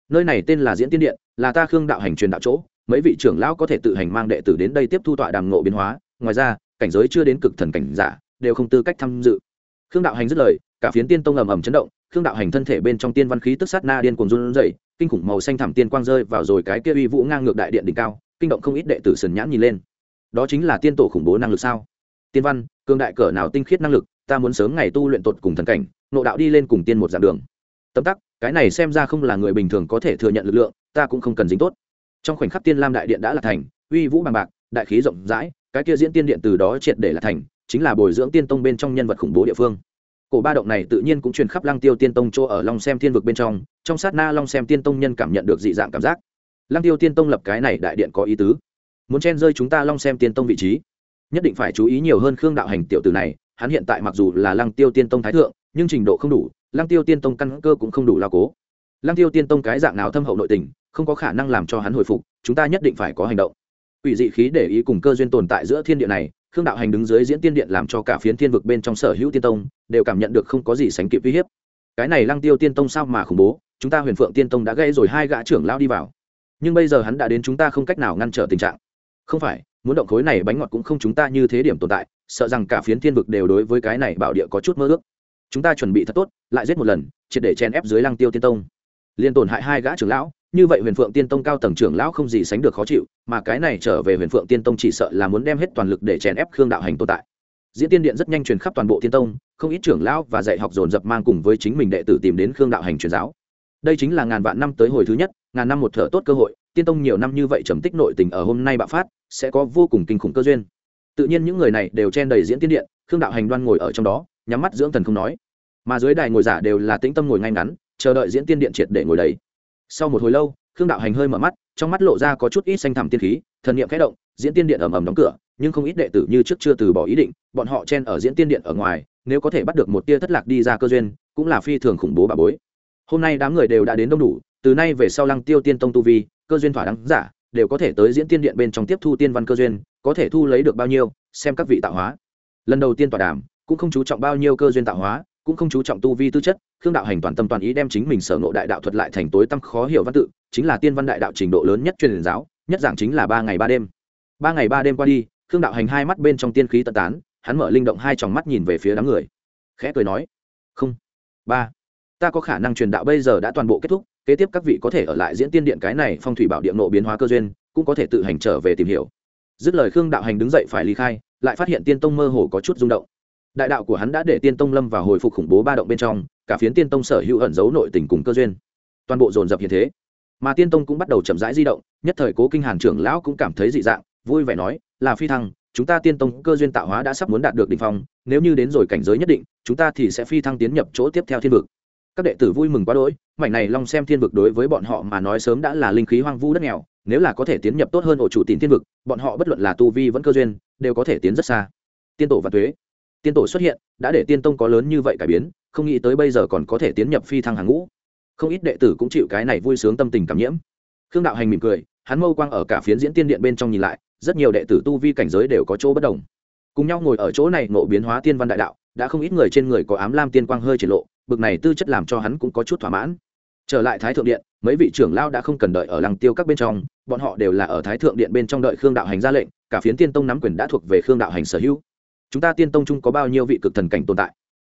Nơi này tên là diễn tiên điện, là ta khương đạo hành truyền đạo chỗ. Mấy vị trưởng lão có thể tự hành mang đệ tử đến đây tiếp thu tọa đàm ngộ biến hóa. Ngoài ra, cảnh giới chưa đến cực thần cảnh giả, đều không tư cách tham dự. Khương đạo hành dứt lời, cả phiến tiên tông ầm ầm chấn động. Khương đạo hành thân thể bên trong tiên văn khí tức sát na điên cuồng run rẩy, kinh khủng màu xanh thẳm tiên quang rơi vào rồi cái kia uy vũ ngang ngược đại điện đỉnh cao kinh động không ít đệ tử sần nhãn nhìn lên. Đó chính là tiên tổ khủng bố năng lực sao? Tiên văn cương đại cỡ nào tinh khiết năng lực, ta muốn sớm ngày tu luyện tột cùng thần cảnh, nộ đạo đi lên cùng tiên một dạng đường. Tấm tắc, cái này xem ra không là người bình thường có thể thừa nhận lực lượng, ta cũng không cần dính tốt. Trong khoảnh khắc tiên lam đại điện đã là thành, uy vũ bằng bạc, đại khí rộng rãi, cái kia diễn tiên điện từ đó triệt để là thành, chính là bồi dưỡng tiên tông bên trong nhân vật khủng bố địa phương. Cổ ba động này tự nhiên cũng truyền khắp lăng tiêu tiên tông chỗ ở long xem thiên vực bên trong trong sát na long xem tiên tông nhân cảm nhận được dị dạng cảm giác lăng tiêu tiên tông lập cái này đại điện có ý tứ. Muốn chen rơi chúng ta long xem tiên tông vị trí, nhất định phải chú ý nhiều hơn khương đạo hành tiểu tử này, hắn hiện tại mặc dù là lăng tiêu tiên tông thái thượng, nhưng trình độ không đủ, lăng tiêu tiên tông căn cơ cũng không đủ lao cố. Lăng tiêu tiên tông cái dạng nào thâm hậu nội tình, không có khả năng làm cho hắn hồi phục, chúng ta nhất định phải có hành động. Ủy dị khí để ý cùng cơ duyên tồn tại giữa thiên địa này, khương đạo hành đứng dưới diễn tiên điện làm cho cả phiến thiên vực bên trong sở hữu tiên tông, đều cảm nhận được không có gì sánh kịp uy hiếp. Cái này lăng tiêu tiên tông sao mà khủng bố, chúng ta huyền phượng tiên tông đã gây rồi, hai gã trưởng lao đi vào nhưng bây giờ hắn đã đến chúng ta không cách nào ngăn trở tình trạng. Không phải, muốn động khối này bánh ngọt cũng không chúng ta như thế điểm tồn tại, sợ rằng cả phiến thiên vực đều đối với cái này bảo địa có chút mơ ước. Chúng ta chuẩn bị thật tốt, lại giết một lần, triệt để chen ép dưới lăng tiêu tiên tông. Liên tổn hại hai gã trưởng lão, như vậy huyền phượng tiên tông cao tầng trưởng lão không gì sánh được khó chịu, mà cái này trở về huyền phượng tiên tông chỉ sợ là muốn đem hết toàn lực để chèn ép khương đạo hành tồn tại. Diễn tiên điện rất nhanh truyền khắp toàn bộ tiên tông, không ít trưởng lão và dạy học dồn dập mang cùng với chính mình đệ tử tìm đến khương đạo hành truyền giáo. Đây chính là ngàn vạn năm tới hồi thứ nhất ngàn năm một thở tốt cơ hội, tiên tông nhiều năm như vậy trầm tích nội tình ở hôm nay bạo phát, sẽ có vô cùng kinh khủng cơ duyên. Tự nhiên những người này đều chen đầy diễn tiên điện, khương đạo hành đoan ngồi ở trong đó, nhắm mắt dưỡng thần không nói. Mà dưới đài ngồi giả đều là tĩnh tâm ngồi ngay ngắn, chờ đợi diễn tiên điện triệt để ngồi đấy sau một hồi lâu, khương đạo hành hơi mở mắt, trong mắt lộ ra có chút ít xanh thẳm tiên khí, thần niệm khẽ động, diễn tiên điện ầm ầm đóng cửa, nhưng không ít đệ tử như trước chưa từ bỏ ý định, bọn họ chen ở diễn tiên điện ở ngoài, nếu có thể bắt được một tia thất lạc đi ra cơ duyên, cũng là phi thường khủng bố bà bối. Hôm nay đám người đều đã đến đông đủ từ nay về sau lăng tiêu tiên tông tu vi, cơ duyên thỏa đáng giả, đều có thể tới diễn tiên điện bên trong tiếp thu tiên văn cơ duyên, có thể thu lấy được bao nhiêu, xem các vị tạo hóa. Lần đầu tiên tọa đàm, cũng không chú trọng bao nhiêu cơ duyên tạo hóa, cũng không chú trọng tu vi tư chất, khương đạo hành toàn tâm toàn ý đem chính mình sở ngộ đại đạo thuật lại thành tối tăm khó hiểu văn tự, chính là tiên văn đại đạo trình độ lớn nhất truyền giáo, nhất giảng chính là ba ngày ba đêm. Ba ngày ba đêm qua đi, khương đạo hành hai mắt bên trong tiên khí tận tán, hắn mở linh động hai tròng mắt nhìn về phía đám người. Khẽ cười nói, không, ba, ta có khả năng truyền đạo bây giờ đã toàn bộ kết thúc kế tiếp các vị có thể ở lại diễn tiên điện cái này phong thủy bảo điện nộ biến hóa cơ duyên, cũng có thể tự hành trở về tìm hiểu. Dứt lời khương đạo hành đứng dậy phải ly khai, lại phát hiện tiên tông mơ hồ có chút rung động. Đại đạo của hắn đã để tiên tông lâm vào hồi phục khủng bố ba động bên trong, cả phiến tiên tông sở hữu ẩn giấu nội tình cùng cơ duyên. Toàn bộ dồn dập hiện thế. Mà tiên tông cũng bắt đầu chậm rãi di động, nhất thời cố kinh hàn trưởng lão cũng cảm thấy dị dạng, vui vẻ nói, là phi thăng, chúng ta tiên tông cơ duyên tạo hóa đã sắp muốn đạt được đỉnh phong, nếu như đến rồi cảnh giới nhất định, chúng ta thì sẽ phi thăng tiến nhập chỗ tiếp theo thiên vực. Các đệ tử vui mừng quá đỗi mảnh này long xem thiên vực đối với bọn họ mà nói sớm đã là linh khí hoang vu đất nghèo, nếu là có thể tiến nhập tốt hơn ổ chủ tín thiên vực, bọn họ bất luận là tu vi vẫn cơ duyên, đều có thể tiến rất xa. Tiên tổ và thuế tiên tổ xuất hiện, đã để tiên tông có lớn như vậy cải biến, không nghĩ tới bây giờ còn có thể tiến nhập phi thăng hàng ngũ. Không ít đệ tử cũng chịu cái này vui sướng tâm tình cảm nhiễm. Khương đạo hành mỉm cười, hắn mâu quang ở cả phiến diễn tiên điện bên trong nhìn lại, rất nhiều đệ tử tu vi cảnh giới đều có chỗ bất đồng. Cùng nhau ngồi ở chỗ này nộ biến hóa tiên văn đại đạo, đã không ít người trên người có ám lam tiên quang hơi triển lộ, bực này tư chất làm cho hắn cũng có chút thỏa mãn trở lại thái thượng điện, mấy vị trưởng lao đã không cần đợi ở lăng tiêu các bên trong, bọn họ đều là ở thái thượng điện bên trong đợi khương đạo hành ra lệnh, cả phiến tiên tông nắm quyền đã thuộc về khương đạo hành sở hữu. Chúng ta tiên tông chung có bao nhiêu vị cực thần cảnh tồn tại?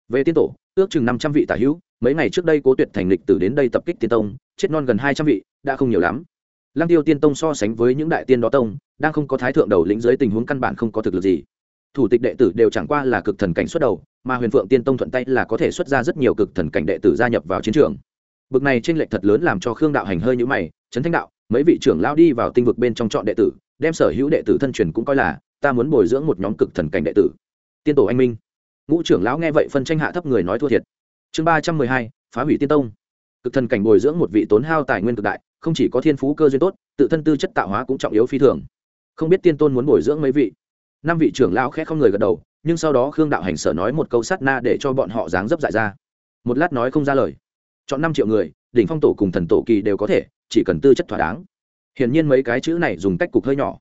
Về tiên tổ, ước chừng năm trăm vị tả hữu, mấy ngày trước đây cố tuyệt thành lịch tử đến đây tập kích tiên tông, chết non gần hai trăm vị, đã không nhiều lắm. Lăng tiêu tiên tông so sánh với những đại tiên đó tông, đang không có thái thượng đầu lĩnh dưới tình huống căn bản không có thực lực gì. Thủ tịch đệ tử đều chẳng qua là cực thần cảnh xuất đầu, mà huyền phượng tiên tông thuận tay là có thể xuất ra rất nhiều cực thần cảnh đệ tử gia nhập vào chiến trường bực này trên lệch thật lớn làm cho khương đạo hành hơi như mày, trấn thanh đạo, mấy vị trưởng lao đi vào tinh vực bên trong chọn đệ tử, đem sở hữu đệ tử thân truyền cũng coi là, ta muốn bồi dưỡng một nhóm cực thần cảnh đệ tử. Tiên tổ anh minh. Ngũ trưởng lão nghe vậy phân tranh hạ thấp người nói thua thiệt. Chương ba trăm mười hai, phá hủy tiên tông. Cực thần cảnh bồi dưỡng một vị tốn hao tài nguyên cực đại, không chỉ có thiên phú cơ duyên tốt, tự thân tư chất tạo hóa cũng trọng yếu phi thường. Không biết tiên tôn muốn bồi dưỡng mấy vị? Năm vị trưởng lão khẽ không người gật đầu, nhưng sau đó khương đạo hành sở nói một câu sát na để cho bọn họ dáng dấp dại ra. Một lát nói không ra lời chọn năm triệu người, đỉnh phong tổ cùng thần tổ kỳ đều có thể, chỉ cần tư chất thỏa đáng. Hiển nhiên mấy cái chữ này dùng cách cục hơi nhỏ.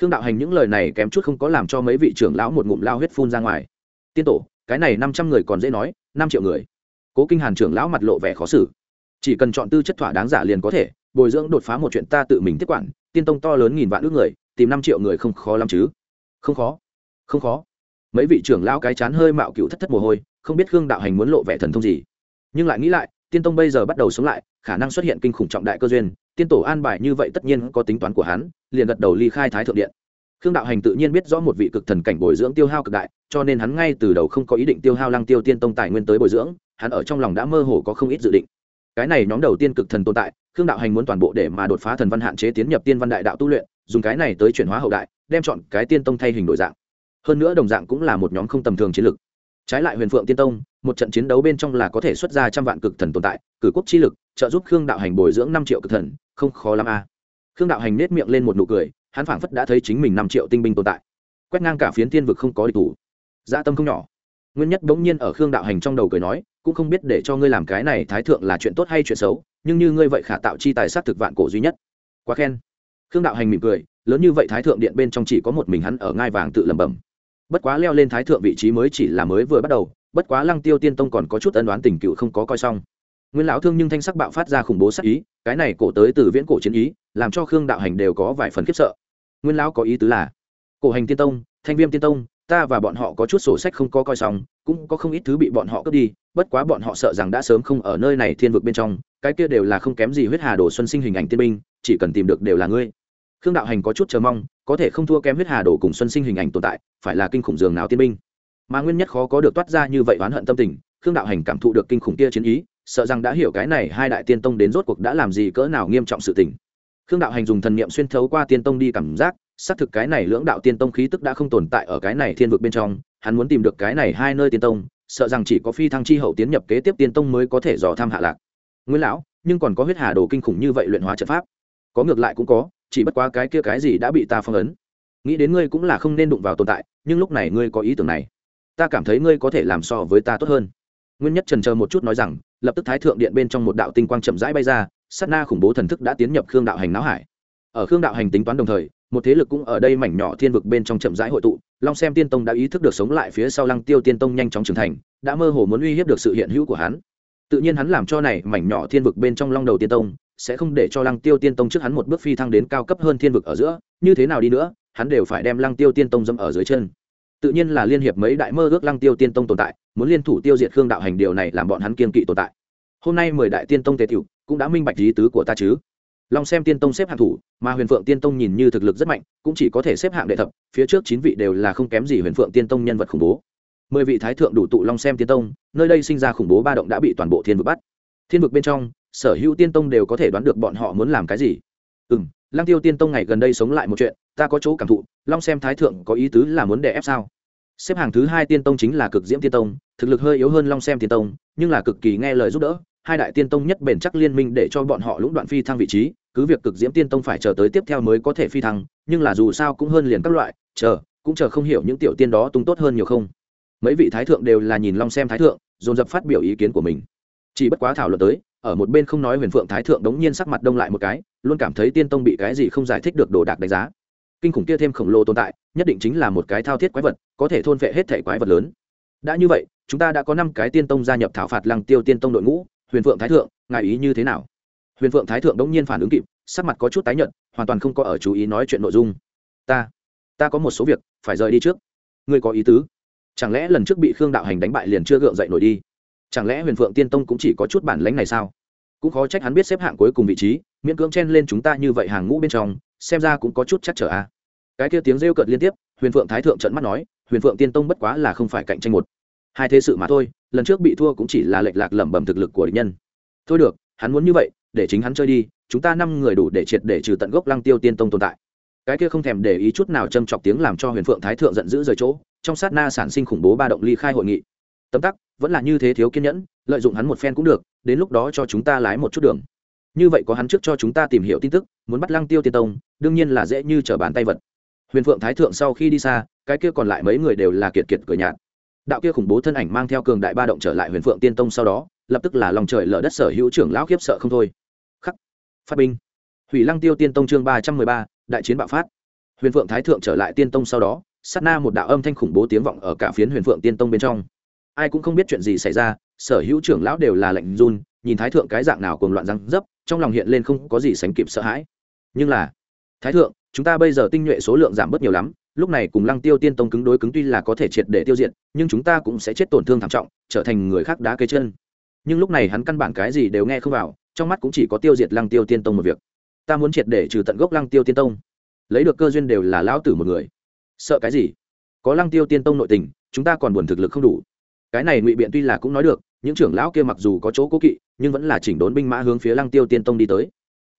Khương đạo hành những lời này kém chút không có làm cho mấy vị trưởng lão một ngụm lao huyết phun ra ngoài. Tiên tổ, cái này năm trăm người còn dễ nói, năm triệu người. Cố kinh hàn trưởng lão mặt lộ vẻ khó xử. Chỉ cần chọn tư chất thỏa đáng giả liền có thể, bồi dưỡng đột phá một chuyện ta tự mình tiếp quản, tiên tông to lớn nghìn vạn ước người, tìm năm triệu người không khó lắm chứ. Không khó. Không khó. Mấy vị trưởng lão cái chán hơi mạo cựu thất thất mồ hôi, không biết khương đạo hành muốn lộ vẻ thần thông gì. Nhưng lại nghĩ lại tiên tông bây giờ bắt đầu sống lại, khả năng xuất hiện kinh khủng trọng đại cơ duyên, tiên tổ an bài như vậy tất nhiên có tính toán của hắn, liền gật đầu ly khai thái thượng điện. Khương đạo hành tự nhiên biết rõ một vị cực thần cảnh bồi dưỡng tiêu hao cực đại, cho nên hắn ngay từ đầu không có ý định tiêu hao lăng tiêu tiên tông tài nguyên tới bồi dưỡng, hắn ở trong lòng đã mơ hồ có không ít dự định. Cái này nhóm đầu tiên cực thần tồn tại, khương đạo hành muốn toàn bộ để mà đột phá thần văn hạn chế tiến nhập tiên văn đại đạo tu luyện, dùng cái này tới chuyển hóa hậu đại, đem chọn cái tiên tông thay hình đổi dạng. Hơn nữa đồng dạng cũng là một nhóm không tầm thường chiến lực trái lại huyền phượng tiên tông, một trận chiến đấu bên trong là có thể xuất ra trăm vạn cực thần tồn tại, cử quốc chi lực, trợ giúp khương đạo hành bồi dưỡng năm triệu cực thần, không khó lắm a. À. khương đạo hành nết miệng lên một nụ cười, hắn phảng phất đã thấy chính mình năm triệu tinh binh tồn tại. Quét ngang cả phiến tiên vực không có địch thủ. Dạ tâm không nhỏ. Nguyên nhất bỗng nhiên ở khương đạo hành trong đầu cười nói, cũng không biết để cho ngươi làm cái này thái thượng là chuyện tốt hay chuyện xấu, nhưng như ngươi vậy khả tạo chi tài sát thực vạn cổ duy nhất. Quá khen. Khương đạo hành mỉm cười, lớn như vậy thái thượng điện bên trong chỉ có một mình hắn ở ngai vàng tự lẩm bẩm bất quá leo lên thái thượng vị trí mới chỉ là mới vừa bắt đầu, bất quá lăng tiêu tiên tông còn có chút ân đoán tình cựu không có coi xong. Nguyên lão thương nhưng thanh sắc bạo phát ra khủng bố sắc ý, cái này cổ tới từ viễn cổ chiến ý, làm cho khương đạo hành đều có vài phần khiếp sợ. Nguyên lão có ý tứ là, cổ hành tiên tông, thanh viêm tiên tông, ta và bọn họ có chút sổ sách không có coi xong, cũng có không ít thứ bị bọn họ cướp đi, bất quá bọn họ sợ rằng đã sớm không ở nơi này thiên vực bên trong, cái kia đều là không kém gì huyết hà đồ xuân sinh hình ảnh tiên binh, chỉ cần tìm được đều là ngươi. Khương đạo hành có chút chờ mong có thể không thua kém huyết hà đồ cùng xuân sinh hình ảnh tồn tại, phải là kinh khủng dường nào tiên binh. Mà nguyên nhất khó có được toát ra như vậy oán hận tâm tình, khương đạo hành cảm thụ được kinh khủng kia chiến ý, sợ rằng đã hiểu cái này hai đại tiên tông đến rốt cuộc đã làm gì cỡ nào nghiêm trọng sự tình. Khương đạo hành dùng thần niệm xuyên thấu qua tiên tông đi cảm giác, xác thực cái này lưỡng đạo tiên tông khí tức đã không tồn tại ở cái này thiên vực bên trong, hắn muốn tìm được cái này hai nơi tiên tông, sợ rằng chỉ có phi thăng chi hậu tiến nhập kế tiếp tiên tông mới có thể dò tham hạ lạc. Nguyên lão, nhưng còn có huyết hà đồ kinh khủng như vậy luyện hóa trận pháp. Có ngược lại cũng có chỉ bất quá cái kia cái gì đã bị ta phong ấn. Nghĩ đến ngươi cũng là không nên đụng vào tồn tại, nhưng lúc này ngươi có ý tưởng này. Ta cảm thấy ngươi có thể làm so với ta tốt hơn. Nguyên nhất trần chờ một chút nói rằng, lập tức thái thượng điện bên trong một đạo tinh quang chậm rãi bay ra, sát na khủng bố thần thức đã tiến nhập khương đạo hành não hải. Ở khương đạo hành tính toán đồng thời, một thế lực cũng ở đây mảnh nhỏ thiên vực bên trong chậm rãi hội tụ, long xem tiên tông đã ý thức được sống lại phía sau lăng tiêu tiên tông nhanh chóng trưởng thành, đã mơ hồ muốn uy hiếp được sự hiện hữu của hắn. Tự nhiên hắn làm cho này mảnh nhỏ thiên vực bên trong long đầu tiên tông sẽ không để cho lăng tiêu tiên tông trước hắn một bước phi thăng đến cao cấp hơn thiên vực ở giữa, như thế nào đi nữa, hắn đều phải đem lăng tiêu tiên tông dâm ở dưới chân. Tự nhiên là liên hiệp mấy đại mơ ước lăng tiêu tiên tông tồn tại, muốn liên thủ tiêu diệt khương đạo hành điều này làm bọn hắn kiên kỵ tồn tại. Hôm nay mười đại tiên tông tề tiểu cũng đã minh bạch lý tứ của ta chứ. Long xem tiên tông xếp hạng thủ, mà huyền phượng tiên tông nhìn như thực lực rất mạnh, cũng chỉ có thể xếp hạng đệ thập, phía trước chín vị đều là không kém gì huyền phượng tiên tông nhân vật khủng bố. Mười vị thái thượng đủ tụ long xem tiên tông, nơi đây sinh ra khủng bố ba động đã bị toàn bộ thiên vực bắt. Thiên vực bên trong sở hữu tiên tông đều có thể đoán được bọn họ muốn làm cái gì. Ừ m lăng tiêu tiên tông ngày gần đây sống lại một chuyện, ta có chỗ cảm thụ, long xem thái thượng có ý tứ là muốn đè ép sao? Xếp hàng thứ hai tiên tông chính là cực diễm tiên tông, thực lực hơi yếu hơn long xem tiên tông, nhưng là cực kỳ nghe lời giúp đỡ, hai đại tiên tông nhất bền chắc liên minh để cho bọn họ lũng đoạn phi thăng vị trí, cứ việc cực diễm tiên tông phải chờ tới tiếp theo mới có thể phi thăng, nhưng là dù sao cũng hơn liền các loại, chờ, cũng chờ không hiểu những tiểu tiên đó tung tốt hơn nhiều không. Mấy vị thái thượng đều là nhìn long xem thái thượng, dồn dập phát biểu ý kiến của mình. Chỉ bất quá thảo luận tới ở một bên không nói huyền phượng thái thượng đống nhiên sắc mặt đông lại một cái, luôn cảm thấy tiên tông bị cái gì không giải thích được đồ đạc đánh giá. Kinh khủng kia thêm khổng lồ tồn tại, nhất định chính là một cái thao thiết quái vật, có thể thôn vệ hết thể quái vật lớn. Đã như vậy, chúng ta đã có năm cái tiên tông gia nhập thảo phạt lăng tiêu tiên tông đội ngũ, huyền phượng thái thượng, ngài ý như thế nào? Huyền phượng thái thượng đống nhiên phản ứng kịp, sắc mặt có chút tái nhợt, hoàn toàn không có ở chú ý nói chuyện nội dung. Ta ta có một số việc, phải rời đi trước. Ngươi có ý tứ. Chẳng lẽ lần trước bị khương đạo hành đánh bại liền chưa gượng dậy nổi đi? Chẳng lẽ huyền phượng tiên tông cũng chỉ có chút bản lãnh này sao? Cũng khó trách hắn biết xếp hạng cuối cùng vị trí, miễn cưỡng chen lên chúng ta như vậy hàng ngũ bên trong, xem ra cũng có chút chắc trở a. Cái kia tiếng rêu cợt liên tiếp, huyền phượng thái thượng trận mắt nói, huyền phượng tiên tông bất quá là không phải cạnh tranh một. Hai thế sự mà thôi, lần trước bị thua cũng chỉ là lệch lạc lẩm bẩm thực lực của địch nhân. Thôi được, hắn muốn như vậy, để chính hắn chơi đi, chúng ta năm người đủ để triệt để trừ tận gốc lăng tiêu tiên tông tồn tại. Cái kia không thèm để ý chút nào châm chọc tiếng làm cho huyền phượng thái thượng giận dữ rời chỗ, trong sát na sản sinh khủng bố ba động ly khai hội nghị tấm tắc vẫn là như thế thiếu kiên nhẫn, lợi dụng hắn một phen cũng được, đến lúc đó cho chúng ta lái một chút đường. Như vậy có hắn trước cho chúng ta tìm hiểu tin tức, muốn bắt lăng tiêu tiên tông, đương nhiên là dễ như t r ở bàn tay vật. Huyền phượng thái thượng sau khi đi xa, cái kia còn lại mấy người đều là kiệt kiệt cửa nhạt. Đạo kia khủng bố thân ảnh mang theo cường đại ba động trở lại huyền phượng tiên tông sau đó, lập tức là lòng trời lở đất sở hữu trưởng lão khiếp sợ không thôi. Khắc. Phát binh. Hủy lăng tiêu tiên tông chương ba trăm mười ba, đại chiến bạo phát. Huyền phượng thái thượng trở lại tiên tông sau đó, sát na một đạo âm thanh khủng bố tiếng vọng ở cả phiến huyền phượng tiên tông bên trong ai cũng không biết chuyện gì xảy ra, sở hữu trưởng lão đều là lệnh run, nhìn thái thượng cái dạng nào cuồng loạn răng dấp, trong lòng hiện lên không có gì sánh kịp sợ hãi. Nhưng là, thái thượng, chúng ta bây giờ tinh nhuệ số lượng giảm bớt nhiều lắm, lúc này cùng lăng tiêu tiên tông cứng đối cứng tuy là có thể triệt để tiêu diệt, nhưng chúng ta cũng sẽ chết tổn thương thảm trọng, trở thành người khác đá cây chân. Nhưng lúc này hắn căn bản cái gì đều nghe không vào, trong mắt cũng chỉ có tiêu diệt lăng tiêu tiên tông một việc. Ta muốn triệt để trừ tận gốc lăng tiêu tiên tông. Lấy được cơ duyên đều là lão tử một người. Sợ cái gì? Có lăng tiêu tiên tông nội tình, chúng ta còn buồn thực lực không đủ cái này ngụy biện tuy là cũng nói được những trưởng lão kia mặc dù có chỗ cố kỵ nhưng vẫn là chỉnh đốn binh mã hướng phía lăng tiêu tiên tông đi tới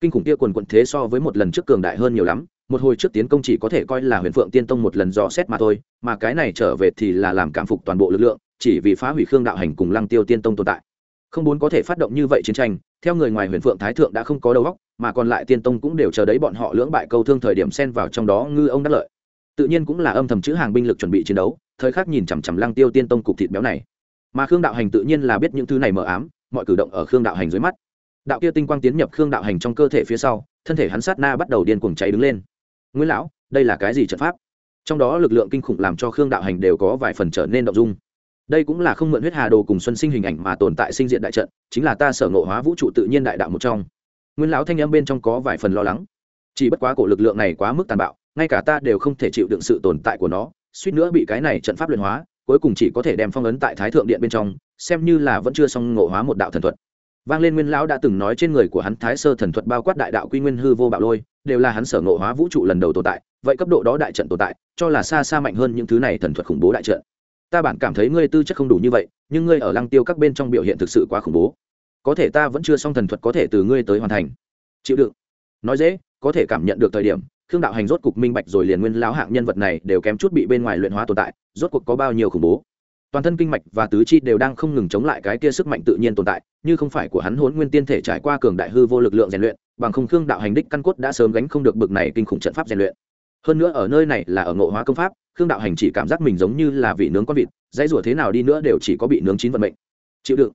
kinh khủng kia quần quận thế so với một lần trước cường đại hơn nhiều lắm một hồi trước tiến công chỉ có thể coi là huyền phượng tiên tông một lần dò xét mà thôi mà cái này trở về thì là làm cảm phục toàn bộ lực lượng chỉ vì phá hủy khương đạo hành cùng lăng tiêu tiên tông tồn tại không muốn có thể phát động như vậy chiến tranh theo người ngoài huyền phượng thái thượng đã không có đầu óc mà còn lại tiên tông cũng đều chờ đấy bọn họ lưỡng bại câu thương thời điểm xen vào trong đó ngư ông đắc lợi tự nhiên cũng là âm thầm chữ hàng binh lực chuẩn bị chiến đấu, thời khắc nhìn chằm chằm lăng tiêu tiên tông cục thịt béo này. Mà khương đạo hành tự nhiên là biết những thứ này mờ ám, mọi cử động ở khương đạo hành dưới mắt. Đạo kia tinh quang tiến nhập khương đạo hành trong cơ thể phía sau, thân thể hắn sát na bắt đầu điên cuồng cháy đứng lên. Nguyễn lão, đây là cái gì trận pháp? Trong đó lực lượng kinh khủng làm cho khương đạo hành đều có vài phần trở nên động dung. Đây cũng là không mượn huyết hà đồ cùng xuân sinh hình ảnh mà tồn tại sinh diện đại trận, chính là ta sở ngộ hóa vũ trụ tự nhiên đại đạo một trong. Nguyên lão thanh âm bên trong có vài phần lo lắng. Chỉ bất quá cổ lực lượng này quá mức tàn bạo ngay cả ta đều không thể chịu đựng sự tồn tại của nó, suýt nữa bị cái này trận pháp luyện hóa, cuối cùng chỉ có thể đem phong ấn tại thái thượng điện bên trong, xem như là vẫn chưa xong ngộ hóa một đạo thần thuật. Vang lên nguyên lão đã từng nói trên người của hắn thái sơ thần thuật bao quát đại đạo quy nguyên hư vô bạo lôi, đều là hắn sở ngộ hóa vũ trụ lần đầu tồn tại, vậy cấp độ đó đại trận tồn tại, cho là xa xa mạnh hơn những thứ này thần thuật khủng bố đại trận. Ta bản cảm thấy ngươi tư chất không đủ như vậy, nhưng ngươi ở lăng tiêu các bên trong biểu hiện thực sự quá khủng bố. Có thể ta vẫn chưa xong thần thuật có thể từ ngươi tới hoàn thành. Chịu đựng. Nói dễ, có thể cảm nhận được thời điểm khương đạo hành rốt cục minh bạch rồi liền nguyên lão hạng nhân vật này đều kém chút bị bên ngoài luyện hóa tồn tại, rốt cuộc có bao nhiêu khủng bố. Toàn thân kinh mạch và tứ chi đều đang không ngừng chống lại cái kia sức mạnh tự nhiên tồn tại, như không phải của hắn hốn nguyên tiên thể trải qua cường đại hư vô lực lượng rèn luyện, bằng không khương đạo hành đích căn cốt đã sớm gánh không được bực này kinh khủng trận pháp rèn luyện. Hơn nữa ở nơi này là ở ngộ hóa công pháp, khương đạo hành chỉ cảm giác mình giống như là vị nướng con vịt, dãy rủa thế nào đi nữa đều chỉ có bị nướng chín vận mệnh. Chịu đựng.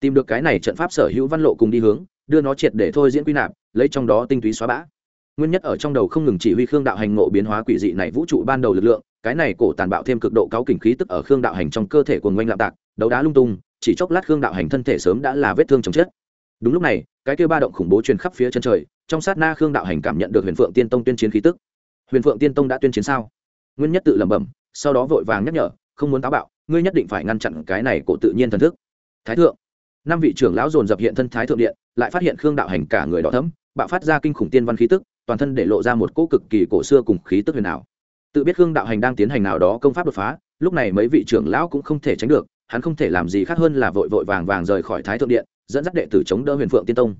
Tìm được cái này trận pháp sở hữu văn lộ cùng đi hướng, đưa nó triệt để thôi diễn quy nạp, lấy trong đó tinh túy xóa bã nguyên nhất ở trong đầu không ngừng chỉ huy khương đạo hành ngộ biến hóa quỷ dị này vũ trụ ban đầu lực lượng, cái này cổ tàn bạo thêm cực độ cao kình khí tức ở khương đạo hành trong cơ thể của ngoanh lạm tạc, đấu đá lung tung, chỉ chốc lát khương đạo hành thân thể sớm đã là vết thương chồng chết. Đúng lúc này, cái kêu ba động khủng bố truyền khắp phía chân trời, trong sát na khương đạo hành cảm nhận được huyền phượng tiên tông tuyên chiến khí tức. Huyền phượng tiên tông đã tuyên chiến sao? Nguyên nhất tự lẩm bẩm, sau đó vội vàng nhắc nhở, không muốn táo bạo, ngươi nhất định phải ngăn chặn cái này cổ tự nhiên thần thức. Thái thượng, năm vị trưởng lão dồn dập hiện thân thái thượng điện, lại phát hiện khương đạo hành cả người đỏ thấm bạo phát ra kinh khủng tiên văn khí tức toàn thân để lộ ra một cỗ cực kỳ cổ xưa cùng khí tức huyền ảo. Tự biết khương đạo hành đang tiến hành nào đó công pháp đột phá, lúc này mấy vị trưởng lão cũng không thể tránh được, hắn không thể làm gì khác hơn là vội vội vàng vàng rời khỏi thái thượng điện, dẫn dắt đệ tử chống đỡ huyền phượng tiên tông.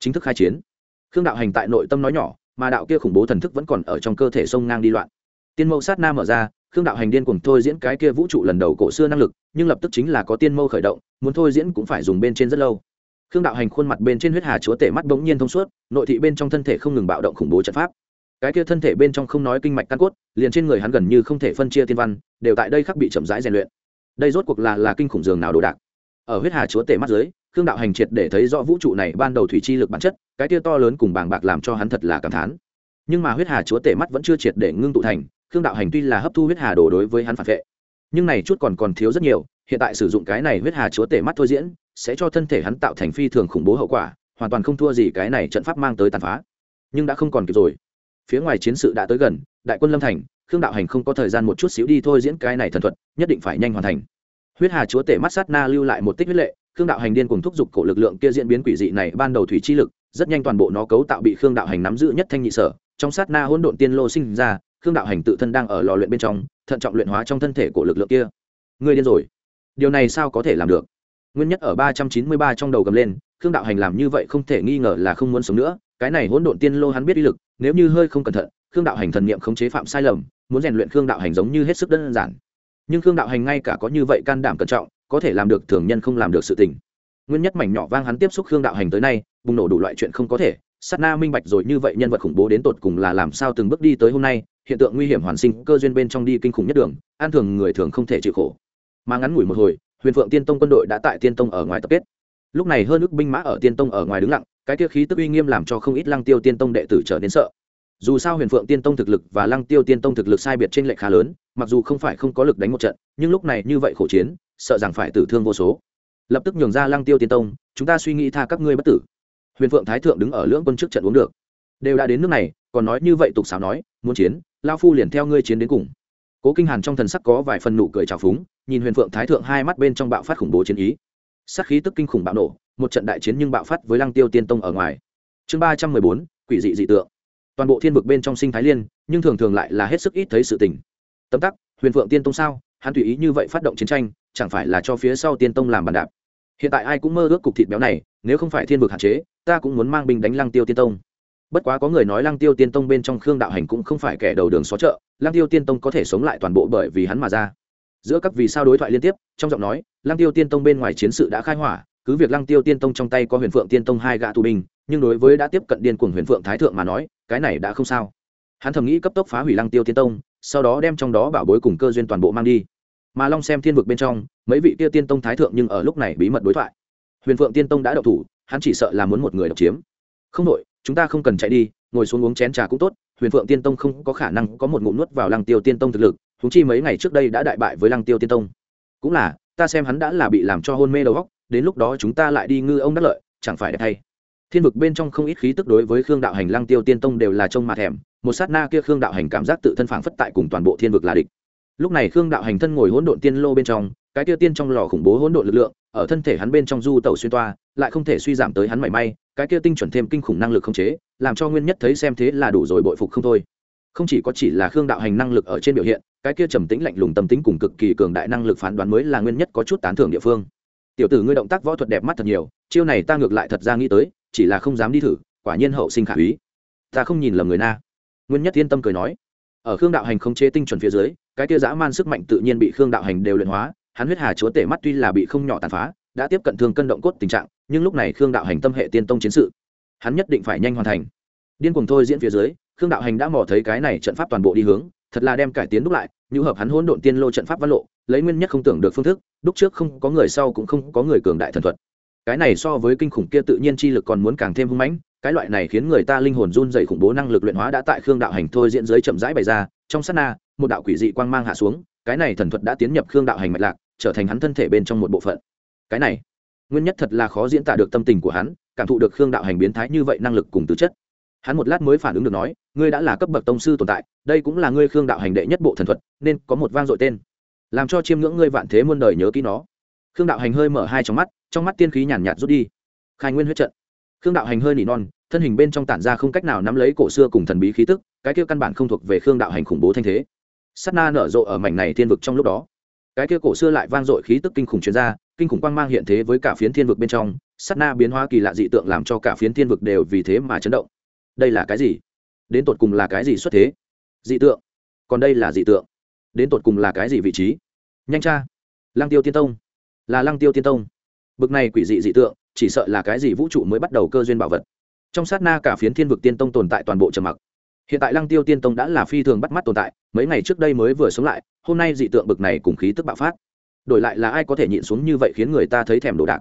Chính thức khai chiến, khương đạo hành tại nội tâm nói nhỏ, mà đạo kia khủng bố thần thức vẫn còn ở trong cơ thể sông ngang đi loạn. Tiên mâu sát na mở ra, khương đạo hành điên cùng thôi diễn cái kia vũ trụ lần đầu cổ xưa năng lực, nhưng lập tức chính là có tiên mâu khởi động, muốn thôi diễn cũng phải dùng bên trên rất lâu khương đạo hành khuôn mặt bên trên huyết hà chúa tể mắt bỗng nhiên thông suốt, nội thị bên trong thân thể không ngừng bạo động khủng bố trận pháp. Cái kia thân thể bên trong không nói kinh mạch căn cốt, liền trên người hắn gần như không thể phân chia tiên văn, đều tại đây khắc bị chậm rãi rèn luyện. Đây rốt cuộc là là kinh khủng giường nào đồ đạc. Ở huyết hà chúa tể mắt dưới, khương đạo hành triệt để thấy rõ vũ trụ này ban đầu thủy chi lực bản chất, cái kia to lớn cùng bàng bạc làm cho hắn thật là cảm thán. Nhưng mà huyết hà chúa tể mắt vẫn chưa triệt để ngưng tụ thành, khương đạo hành tuy là hấp thu huyết hà đồ đối với hắn phản vệ, nhưng này chút còn còn thiếu rất nhiều, hiện tại sử dụng cái này huyết hà chúa tể mắt thôi diễn sẽ cho thân thể hắn tạo thành phi thường khủng bố hậu quả, hoàn toàn không thua gì cái này trận pháp mang tới tàn phá. Nhưng đã không còn kịp rồi. Phía ngoài chiến sự đã tới gần, đại quân lâm thành, khương đạo hành không có thời gian một chút xíu đi thôi diễn cái này thần thuật, nhất định phải nhanh hoàn thành. Huyết hà chúa tể mắt sát na lưu lại một tích huyết lệ, khương đạo hành điên cùng thúc giục cổ lực lượng kia diễn biến quỷ dị này ban đầu thủy chi lực, rất nhanh toàn bộ nó cấu tạo bị khương đạo hành nắm giữ nhất thanh nhị sở, trong sát na hỗn độn tiên lô sinh ra, khương đạo hành tự thân đang ở lò luyện bên trong, thận trọng luyện hóa trong thân thể của lực lượng kia. Ngươi điên rồi. Điều này sao có thể làm được? Nguyên nhất ở ba trăm chín mươi ba trong đầu gầm lên, khương đạo hành làm như vậy không thể nghi ngờ là không muốn sống nữa, cái này hỗn độn tiên lô hắn biết uy lực, nếu như hơi không cẩn thận, khương đạo hành thần niệm khống chế phạm sai lầm, muốn rèn luyện khương đạo hành giống như hết sức đơn giản. Nhưng khương đạo hành ngay cả có như vậy can đảm cẩn trọng, có thể làm được thường nhân không làm được sự tình. Nguyên nhất mảnh nhỏ vang hắn tiếp xúc khương đạo hành tới nay, bùng nổ đủ loại chuyện không có thể, sát na minh bạch rồi như vậy nhân vật khủng bố đến tột cùng là làm sao từng bước đi tới hôm nay, hiện tượng nguy hiểm hoàn sinh, cơ duyên bên trong đi kinh khủng nhất đường, an thường người thường không thể chịu khổ. Mà ngắn ngủi một hồi huyền phượng tiên tông quân đội đã tại tiên tông ở ngoài tập kết. Lúc này hơn ước binh mã ở tiên tông ở ngoài đứng lặng, cái tiêu khí tức uy nghiêm làm cho không ít lăng tiêu tiên tông đệ tử trở nên sợ. Dù sao huyền phượng tiên tông thực lực và lăng tiêu tiên tông thực lực sai biệt trên lệch khá lớn, mặc dù không phải không có lực đánh một trận, nhưng lúc này như vậy khổ chiến, sợ rằng phải tử thương vô số. Lập tức nhường ra lăng tiêu tiên tông, chúng ta suy nghĩ tha các ngươi bất tử. Huyền phượng thái thượng đứng ở lưỡng quân trước trận uống được. Đều đã đến nước này, còn nói như vậy tục xáo nói, muốn chiến, lao phu liền theo ngươi chiến đến cùng. Cố kinh hàn trong thần sắc có vài phần nụ cười trào phúng nhìn huyền phượng thái thượng hai mắt bên trong bạo phát khủng bố chiến ý. Sắc khí tức kinh khủng bạo nổ, một trận đại chiến nhưng bạo phát với lăng tiêu tiên tông ở ngoài. Chương ba trăm mười bốn, quỷ dị dị tượng. Toàn bộ thiên vực bên trong sinh thái liên, nhưng thường thường lại là hết sức ít thấy sự tình. Tấm tắc, huyền phượng tiên tông sao? Hắn tùy ý như vậy phát động chiến tranh, chẳng phải là cho phía sau tiên tông làm bàn đạp? Hiện tại ai cũng mơ ước cục thịt béo này, nếu không phải thiên vực hạn chế, ta cũng muốn mang binh đánh lăng tiêu tiên tông. Bất quá có người nói lăng tiêu tiên tông bên trong khương đạo hành cũng không phải kẻ đầu đường xó chợ, lăng tiêu tiên tông có thể sống lại toàn bộ bởi vì hắn mà ra giữa các vì sao đối thoại liên tiếp, trong giọng nói, lăng tiêu tiên tông bên ngoài chiến sự đã khai hỏa, cứ việc lăng tiêu tiên tông trong tay có huyền phượng tiên tông hai gã tù binh, nhưng đối với đã tiếp cận điên cuồng huyền phượng thái thượng mà nói, cái này đã không sao. Hắn thầm nghĩ cấp tốc phá hủy lăng tiêu tiên tông, sau đó đem trong đó bảo bối cùng cơ duyên toàn bộ mang đi. Mà long xem thiên vực bên trong, mấy vị kia tiên tông thái thượng nhưng ở lúc này bí mật đối thoại. Huyền phượng tiên tông đã đậu thủ, hắn chỉ sợ là muốn một người độc chiếm. Không đội, chúng ta không cần chạy đi, ngồi xuống uống chén trà cũng tốt huyền phượng tiên tông không có khả năng có một ngụm nuốt vào lăng tiêu tiên tông thực lực thú chi mấy ngày trước đây đã đại bại với lăng tiêu tiên tông. Cũng là, ta xem hắn đã là bị làm cho hôn mê đầu góc đến lúc đó chúng ta lại đi ngư ông đắc lợi, chẳng phải đẹp thay. Thiên vực bên trong không ít khí tức đối với khương đạo hành lăng tiêu tiên tông đều là trông mà thèm, một sát na kia khương đạo hành cảm giác tự thân phảng phất tại cùng toàn bộ thiên vực là địch. Lúc này khương đạo hành thân ngồi hỗn độn tiên lô bên trong cái kia tiên trong lò khủng bố hỗn độn lực lượng, ở thân thể hắn bên trong du tẩu xuyên toa, lại không thể suy giảm tới hắn mảy may, cái kia tinh chuẩn thêm kinh khủng năng lực không chế, làm cho nguyên nhất thấy xem thế là đủ rồi bội phục không thôi. Không chỉ có chỉ là khương đạo hành năng lực ở trên biểu hiện, cái kia trầm tĩnh lạnh lùng tâm tính cùng cực kỳ cường đại năng lực phán đoán mới là nguyên nhất có chút tán thưởng địa phương. Tiểu tử ngươi động tác võ thuật đẹp mắt thật nhiều, chiêu này ta ngược lại thật ra nghĩ tới, chỉ là không dám đi thử, quả nhiên hậu sinh khả úy. Ta không nhìn lầm người na. Nguyên nhất yên tâm cười nói. Ở khương đạo hành không chế tinh chuẩn phía dưới, cái kia dã man sức mạnh tự nhiên bị khương đạo hành đều luyện hóa hắn huyết hà chúa tể mắt tuy là bị không nhỏ tàn phá, đã tiếp cận thương cân động cốt tình trạng, nhưng lúc này khương đạo hành tâm hệ tiên tông chiến sự, hắn nhất định phải nhanh hoàn thành. Điên cuồng thôi diễn phía dưới, khương đạo hành đã mò thấy cái này trận pháp toàn bộ đi hướng, thật là đem cải tiến đúc lại, như hợp hắn hỗn độn tiên lô trận pháp văn lộ, lấy nguyên nhất không tưởng được phương thức, đúc trước không có người sau cũng không có người cường đại thần thuật. Cái này so với kinh khủng kia tự nhiên chi lực còn muốn càng thêm hung mãnh, cái loại này khiến người ta linh hồn run dày khủng bố năng lực luyện hóa đã tại khương đạo hành thôi diễn giới chậm rãi bày ra, trong sát na, một đạo quỷ dị quang mang hạ xuống cái này thần thuật đã tiến nhập khương đạo hành mạch lạc, trở thành hắn thân thể bên trong một bộ phận. Cái này, nguyên nhất thật là khó diễn tả được tâm tình của hắn, cảm thụ được khương đạo hành biến thái như vậy năng lực cùng tứ chất. Hắn một lát mới phản ứng được nói, ngươi đã là cấp bậc tông sư tồn tại, đây cũng là ngươi khương đạo hành đệ nhất bộ thần thuật, nên có một vang dội tên. Làm cho chiêm ngưỡng ngươi vạn thế muôn đời nhớ kỹ nó. Khương đạo hành hơi mở hai trong mắt trong mắt tiên khí nhàn nhạt rút đi. Khai nguyên huyết trận. Khương đạo hành hơi nỉ non, thân hình bên trong tản ra không cách nào nắm lấy cổ xưa cùng thần bí khí tức, cái kia căn bản không thuộc về khương đạo hành khủng bố thanh thế sắt na nở rộ ở mảnh này thiên vực trong lúc đó. Cái kia cổ xưa lại vang dội khí tức kinh khủng chuyên gia kinh khủng quang mang hiện thế với cả phiến thiên vực bên trong sắt na biến hóa kỳ lạ dị tượng làm cho cả phiến thiên vực đều vì thế mà chấn động. Đây là cái gì? Đến tột cùng là cái gì xuất thế? Dị tượng. Còn đây là dị tượng. Đến tột cùng là cái gì vị trí? Nhanh cha lăng tiêu tiên tông. Là lăng tiêu tiên tông. Bực này quỷ dị dị tượng, chỉ sợ là cái gì vũ trụ mới bắt đầu cơ duyên bảo vật. Trong sát na cả phiến thiên vực tiên tông tồn tại toàn bộ trầm mặc hiện tại lăng tiêu tiên tông đã là phi thường bắt mắt tồn tại, mấy ngày trước đây mới vừa sống lại, hôm nay dị tượng bực này cùng khí tức bạo phát. Đổi lại là ai có thể nhịn xuống như vậy khiến người ta thấy thèm đồ đạc?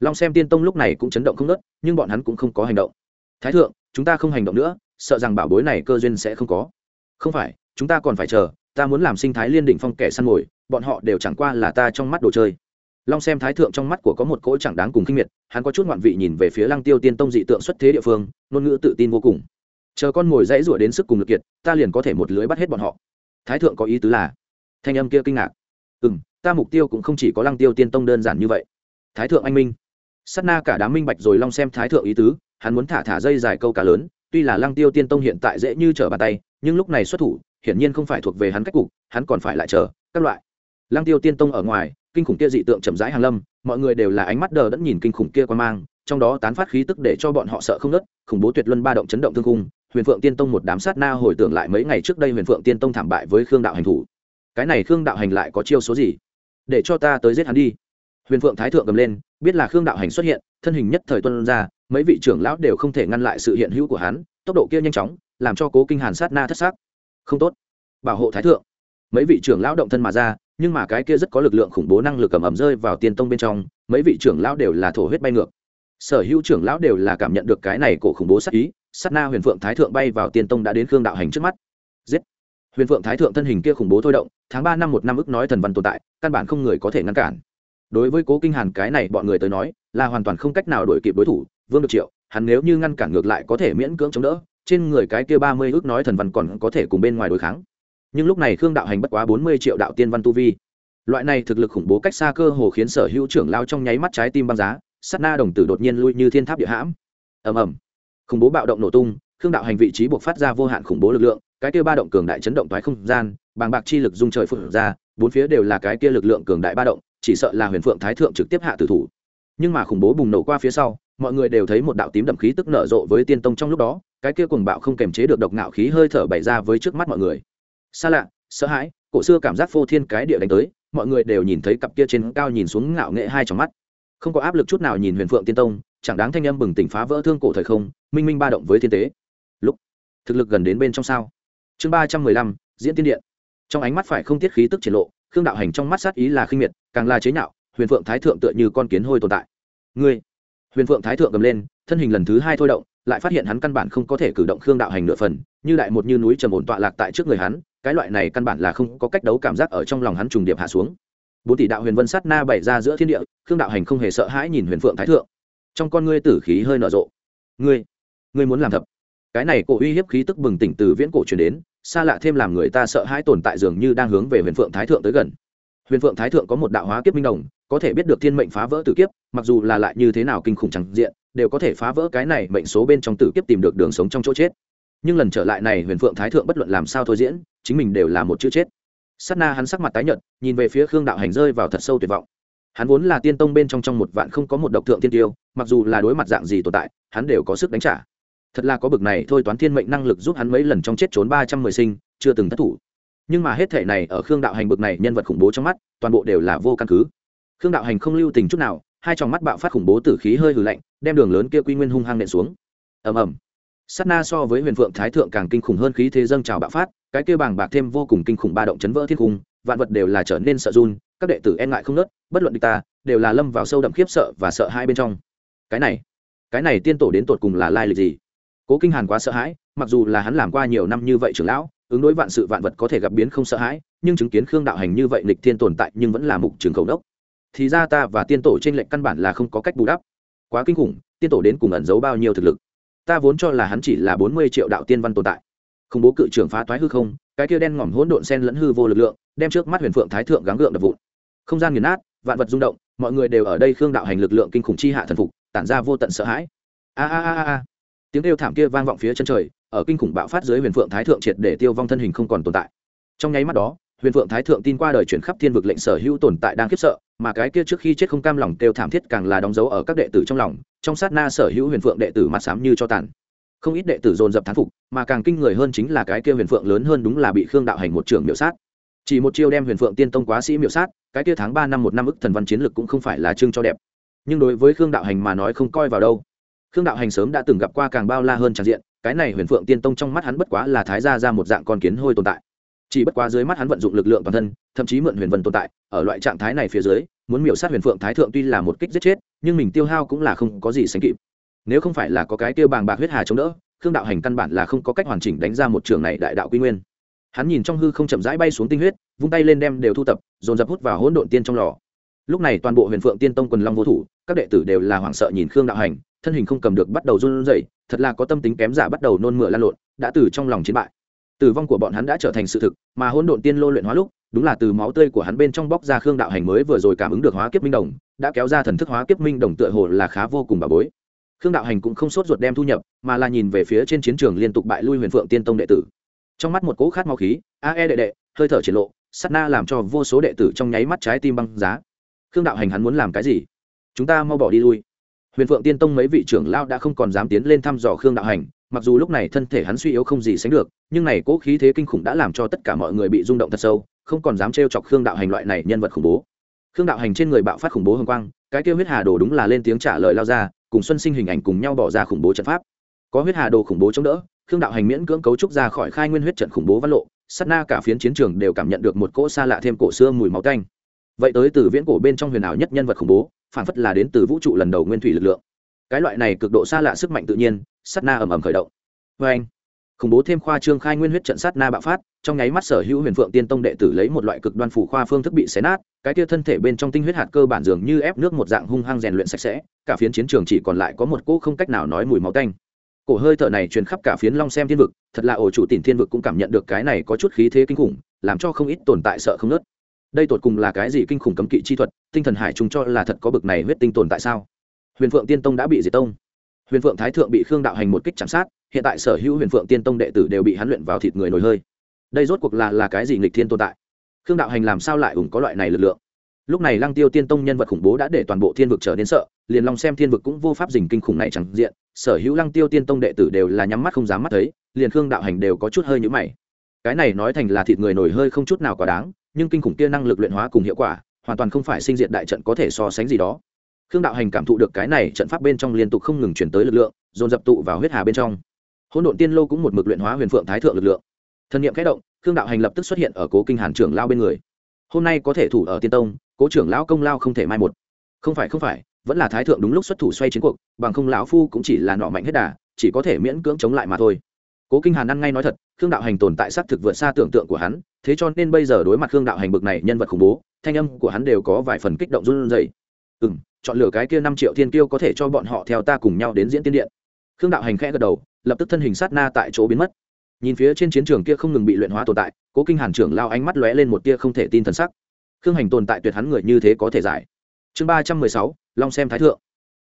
Long xem tiên tông lúc này cũng chấn động không nớt nhưng bọn hắn cũng không có hành động. Thái thượng, chúng ta không hành động nữa, sợ rằng bảo bối này cơ duyên sẽ không có. Không phải, chúng ta còn phải chờ, ta muốn làm sinh thái liên định phong kẻ săn mồi, bọn họ đều chẳng qua là ta trong mắt đồ chơi. Long xem thái thượng trong mắt của có một cỗ chẳng đáng cùng kinh miệt, hắn có chút ngoạn vị nhìn về phía lăng tiêu tiên tông dị tượng xuất thế địa phương, ngôn ngữ tự tin vô cùng chờ con ngồi dãy rủa đến sức cùng lực kiệt, ta liền có thể một lưới bắt hết bọn họ. Thái thượng có ý tứ là, thanh âm kia kinh ngạc. Ừ m ta mục tiêu cũng không chỉ có lăng tiêu tiên tông đơn giản như vậy. Thái thượng anh minh. S á t na cả đám minh bạch rồi long xem thái thượng ý tứ, hắn muốn thả thả dây dài câu cá lớn, tuy là lăng tiêu tiên tông hiện tại dễ như trở bàn tay, nhưng lúc này xuất thủ, hiển nhiên không phải thuộc về hắn cách cục, hắn còn phải lại chờ, các loại. Lăng tiêu tiên tông ở ngoài, kinh khủng kia dị tượng chậm rãi hàng lâm, mọi người đều là ánh mắt đờ đẫn nhìn kinh khủng kia quan mang, trong đó tán phát khí tức để cho bọn họ sợ không nớt, khủng bố tuyệt luân ba động chấn động thương cung huyền phượng tiên tông một đám sát na hồi tưởng lại mấy ngày trước đây huyền phượng tiên tông thảm bại với khương đạo hành thủ. Cái này khương đạo hành lại có chiêu số gì? Để cho ta tới giết hắn đi. Huyền phượng thái thượng cầm lên, biết là khương đạo hành xuất hiện, thân hình nhất thời tuân ra, mấy vị trưởng lão đều không thể ngăn lại sự hiện hữu của hắn, tốc độ kia nhanh chóng, làm cho cố kinh hàn sát na thất xác không tốt. Bảo hộ thái thượng. Mấy vị trưởng lão động thân mà ra, nhưng mà cái kia rất có lực lượng khủng bố năng lực cầm ẩm rơi vào tiên tông bên trong, mấy vị trưởng lão đều là thổ huyết bay ngược. Sở hữu trưởng lão đều là cảm nhận được cái này cổ khủng bố sát ý sát na huyền phượng thái thượng bay vào tiên tông đã đến khương đạo hành trước mắt. Giết! Huyền phượng thái thượng thân hình kia khủng bố thôi động, tháng ba năm một năm ức nói thần văn tồn tại, căn bản không người có thể ngăn cản. Đối với cố kinh hàn cái này bọn người tới nói, là hoàn toàn không cách nào đổi kịp đối thủ, vương được triệu, hắn nếu như ngăn cản ngược lại có thể miễn cưỡng chống đỡ, trên người cái kia ba mươi ước nói thần văn còn có thể cùng bên ngoài đối kháng. Nhưng lúc này khương đạo hành bất quá bốn mươi triệu đạo tiên văn tu vi. Loại này thực lực khủng bố cách xa cơ hồ khiến sở hữu trưởng lao trong nháy mắt trái tim băng giá sắt na đồng tử đột nhiên lui như thiên tháp địa hãm. Ầm ầm khủng bố bạo động nổ tung, khương đạo hành vị trí buộc phát ra vô hạn khủng bố lực lượng, cái kia ba động cường đại chấn động thoái không gian, bàng bạc chi lực dung trời phượng ra, bốn phía đều là cái kia lực lượng cường đại ba động, chỉ sợ là huyền phượng thái thượng trực tiếp hạ tử thủ. Nhưng mà khủng bố bùng nổ qua phía sau, mọi người đều thấy một đạo tím đậm khí tức nở rộ với tiên tông trong lúc đó, cái kia cuồng bạo không kềm chế được độc ngạo khí hơi thở bày ra với trước mắt mọi người. Xa lạ, sợ hãi, cổ xưa cảm giác phô thiên cái địa đánh tới, mọi người đều nhìn thấy cặp kia trên cao nhìn xuống ngạo nghệ hai trong mắt không có áp lực chút nào nhìn huyền phượng tiên tông, chẳng đáng thanh âm bừng tỉnh phá vỡ thương cổ thời không, minh minh ba động với thiên tế. Lúc thực lực gần đến bên trong sao? Chương ba trăm mười lăm, diễn tiên điện. Trong ánh mắt phải không tiết khí tức triển lộ, khương đạo hành trong mắt sát ý là khinh miệt, càng là chế nhạo, huyền phượng thái thượng tựa như con kiến hôi tồn tại. Ngươi, huyền phượng thái thượng cầm lên, thân hình lần thứ hai thôi động, lại phát hiện hắn căn bản không có thể cử động khương đạo hành nửa phần, như đại một như núi trầm ổn tọa lạc tại trước người hắn, cái loại này căn bản là không có cách đấu cảm giác ở trong lòng hắn trùng điệp hạ xuống bốn tỷ đạo huyền vân sát na bày ra giữa thiên địa, khương đạo hành không hề sợ hãi nhìn huyền phượng thái thượng. Trong con ngươi tử khí hơi nở rộ. Ngươi ngươi muốn làm thập. Cái này cổ uy hiếp khí tức bừng tỉnh từ viễn cổ truyền đến, xa lạ thêm làm người ta sợ hãi tồn tại dường như đang hướng về huyền phượng thái thượng tới gần. Huyền phượng thái thượng có một đạo hóa kiếp minh đồng, có thể biết được thiên mệnh phá vỡ tử kiếp, mặc dù là lại như thế nào kinh khủng chẳng diện, đều có thể phá vỡ cái này mệnh số bên trong tử kiếp tìm được đường sống trong chỗ chết. Nhưng lần trở lại này huyền phượng thái thượng bất luận làm sao thôi diễn, chính mình đều là một chữ chết sát na hắn sắc mặt tái nhợt, nhìn về phía khương đạo hành rơi vào thật sâu tuyệt vọng. Hắn vốn là tiên tông bên trong trong một vạn không có một độc thượng tiên tiêu, mặc dù là đối mặt dạng gì tồn tại, hắn đều có sức đánh trả. Thật là có bực này, thôi toán thiên mệnh năng lực giúp hắn mấy lần trong chết trốn ba trăm mười sinh, chưa từng thất thủ. Nhưng mà hết thể này ở khương đạo hành bực này nhân vật khủng bố trong mắt, toàn bộ đều là vô căn cứ. Khương đạo hành không lưu tình chút nào, hai tròng mắt bạo phát khủng bố tử khí hơi hừ lạnh, đem đường lớn kia quy nguyên hung hăng nện xuống. Ầm ầm. Sát na so với huyền phượng thái thượng càng kinh khủng hơn khí thế dâng trào bạo phát cái kia bàng bạc thêm vô cùng kinh khủng ba động chấn vỡ thiên cung, vạn vật đều là trở nên sợ run, các đệ tử e ngại không nớt, bất luận địch ta, đều là lâm vào sâu đậm khiếp sợ và sợ hai bên trong. Cái này cái này tiên tổ đến tột cùng là lai lịch gì? Cố kinh hàn quá sợ hãi, mặc dù là hắn làm qua nhiều năm như vậy trưởng lão, ứng đối vạn sự vạn vật có thể gặp biến không sợ hãi, nhưng chứng kiến khương đạo hành như vậy lịch thiên tồn tại nhưng vẫn là mục trường cầu đốc. Thì ra ta và tiên tổ trên lệnh căn bản là không có cách bù đắp. Quá kinh khủng, tiên tổ đến cùng ẩn giấu bao nhiêu thực lực? Ta vốn cho là hắn chỉ là bốn mươi triệu đạo tiên văn tồn tại không bố cự trưởng phá toái hư không, cái kia đen ngòm hỗn độn sen lẫn hư vô lực lượng, đem trước mắt huyền phượng thái thượng gắng gượng đập vụn. Không gian nghiền nát, vạn vật rung động, mọi người đều ở đây khương đạo hành lực lượng kinh khủng chi hạ thần phục, tản ra vô tận sợ hãi. A a a a. Tiếng kêu thảm kia vang vọng phía chân trời, ở kinh khủng bạo phát dưới huyền phượng thái thượng triệt để tiêu vong thân hình không còn tồn tại. Trong nháy mắt đó, huyền phượng thái thượng tin qua đời chuyển khắp thiên vực lệnh sở hữu tồn tại đang khiếp sợ, mà cái kia trước khi chết không cam lòng kêu thảm thiết càng là đóng dấu ở các đệ tử trong lòng, trong sát na sở hữu huyền phượng đệ tử mặt sám như cho tàn không ít đệ tử dồn dập thán phục, mà càng kinh người hơn chính là cái kia huyền phượng lớn hơn đúng là bị khương đạo hành một trưởng miểu sát. Chỉ một chiêu đem huyền phượng tiên tông quá sĩ miểu sát, cái kia tháng ba năm một năm ức thần văn chiến lực cũng không phải là chương cho đẹp. Nhưng đối với khương đạo hành mà nói không coi vào đâu. Khương đạo hành sớm đã từng gặp qua càng bao la hơn tràn diện, cái này huyền phượng tiên tông trong mắt hắn bất quá là thái gia ra một dạng con kiến hôi tồn tại. Chỉ bất quá dưới mắt hắn vận dụng lực lượng toàn thân, thậm chí mượn huyền vân tồn tại, ở loại trạng thái này phía dưới, muốn miểu sát huyền phượng thái thượng tuy là một kích giết chết, nhưng mình tiêu hao cũng là không có gì sánh kịp nếu không phải là có cái tiêu bàng bạc huyết hà chống đỡ, khương đạo hành căn bản là không có cách hoàn chỉnh đánh ra một trường này đại đạo quy nguyên. Hắn nhìn trong hư không chậm rãi bay xuống tinh huyết, vung tay lên đem đều thu tập, dồn dập hút vào hỗn độn tiên trong lò. Lúc này toàn bộ huyền phượng tiên tông quần long vô thủ, các đệ tử đều là hoảng sợ nhìn khương đạo hành, thân hình không cầm được bắt đầu run rẩy, thật là có tâm tính kém giả bắt đầu nôn mửa lan lộn, đã từ trong lòng chiến bại. Tử vong của bọn hắn đã trở thành sự thực, mà hỗn độn tiên lô luyện hóa lúc, đúng là từ máu tươi của hắn bên trong bóc ra khương đạo hành mới vừa rồi cảm ứng được hóa kiếp minh đồng, đã kéo ra thần thức hóa kiếp minh đồng tựa hồ là khá vô cùng bà bối khương đạo hành cũng không sốt ruột đem thu nhập, mà là nhìn về phía trên chiến trường liên tục bại lui huyền phượng tiên tông đệ tử. Trong mắt một cỗ khát máu khí, a e đệ đệ, hơi thở triển lộ sắt na làm cho vô số đệ tử trong nháy mắt trái tim băng giá. Khương đạo hành hắn muốn làm cái gì? Chúng ta mau bỏ đi lui. Huyền phượng tiên tông mấy vị trưởng lao đã không còn dám tiến lên thăm dò khương đạo hành, mặc dù lúc này thân thể hắn suy yếu không gì sánh được, nhưng này cỗ khí thế kinh khủng đã làm cho tất cả mọi người bị rung động thật sâu, không còn dám trêu chọc khương đạo hành loại này nhân vật khủng bố. Khương đạo hành trên người bạo phát khủng bố hồng quang, cái kêu huyết hà đồ đúng là lên tiếng trả lời lao ra cùng xuân sinh hình ảnh cùng nhau bỏ ra khủng bố trận pháp. Có huyết hà đồ khủng bố chống đỡ, khương đạo hành miễn cưỡng cấu trúc ra khỏi khai nguyên huyết trận khủng bố văn lộ, sát na cả phiến chiến trường đều cảm nhận được một cỗ xa lạ thêm cổ xưa mùi máu tanh. Vậy tới từ viễn cổ bên trong huyền ảo nhất nhân vật khủng bố, phản phất là đến từ vũ trụ lần đầu nguyên thủy lực lượng. Cái loại này cực độ xa lạ sức mạnh tự nhiên, sát na ầm ầm khởi động. Vê anh khủng bố thêm khoa trương khai nguyên huyết trận sát na bạo phát, trong nháy mắt sở hữu huyền phượng tiên tông đệ tử lấy một loại cực đoan phủ khoa phương thức bị xé nát, cái kia thân thể bên trong tinh huyết hạt cơ bản dường như ép nước một dạng hung hăng rèn luyện sạch sẽ, cả phiến chiến trường chỉ còn lại có một cỗ không cách nào nói mùi máu tanh. Cổ hơi thở này truyền khắp cả phiến long xem thiên vực, thật là ổ chủ tìm thiên vực cũng cảm nhận được cái này có chút khí thế kinh khủng, làm cho không ít tồn tại sợ không nớt. Đây tột cùng là cái gì kinh khủng cấm kỵ chi thuật, tinh thần hải chúng cho là thật có bực này huyết tinh tồn tại sao? Huyền phượng tiên tông đã bị diệt tông. Huyền phượng thái thượng bị khương đạo hành một kích chạm sát hiện tại sở hữu huyền phượng tiên tông đệ tử đều bị hắn luyện vào thịt người nổi hơi. Đây rốt cuộc là là cái gì nghịch thiên tồn tại? Khương đạo hành làm sao lại ủng có loại này lực lượng? Lúc này lăng tiêu tiên tông nhân vật khủng bố đã để toàn bộ thiên vực trở nên sợ, liền lòng xem thiên vực cũng vô pháp dình kinh khủng này chẳng diện, sở hữu lăng tiêu tiên tông đệ tử đều là nhắm mắt không dám mắt thấy, liền khương đạo hành đều có chút hơi nhũ mày. Cái này nói thành là thịt người nổi hơi không chút nào quá đáng, nhưng kinh khủng kia năng lực luyện hóa cùng hiệu quả, hoàn toàn không phải sinh diện đại trận có thể so sánh gì đó. Khương đạo hành cảm thụ được cái này trận pháp bên trong liên tục không ngừng chuyển tới lực lượng, dồn dập tụ vào huyết hà bên trong hỗn độn tiên lô cũng một mực luyện hóa huyền phượng thái thượng lực lượng. Thân nhiệm kẽ động, khương đạo hành lập tức xuất hiện ở cố kinh hàn trưởng lao bên người. Hôm nay có thể thủ ở tiên tông, cố trưởng lão công lao không thể mai một. Không phải không phải, vẫn là thái thượng đúng lúc xuất thủ xoay chiến cuộc, bằng không lão phu cũng chỉ là nọ mạnh hết đà, chỉ có thể miễn cưỡng chống lại mà thôi. Cố kinh hàn ăn ngay nói thật, khương đạo hành tồn tại xác thực vượt xa tưởng tượng của hắn, thế cho nên bây giờ đối mặt khương đạo hành bực này nhân vật khủng bố, thanh âm của hắn đều có vài phần kích động run rẩy. Ừ m chọn lựa cái kia năm triệu thiên kiêu có thể cho bọn họ theo ta cùng nhau đến diễn tiên điện. Khương đạo hành khẽ gật đầu lập tức thân hình sát na tại chỗ biến mất. Nhìn phía trên chiến trường kia không ngừng bị luyện hóa tồn tại, cố kinh hàn trưởng lao ánh mắt lóe lên một tia không thể tin thần sắc. Khương hành tồn tại tuyệt hắn người như thế có thể giải. Chương ba trăm mười sáu, long xem thái thượng.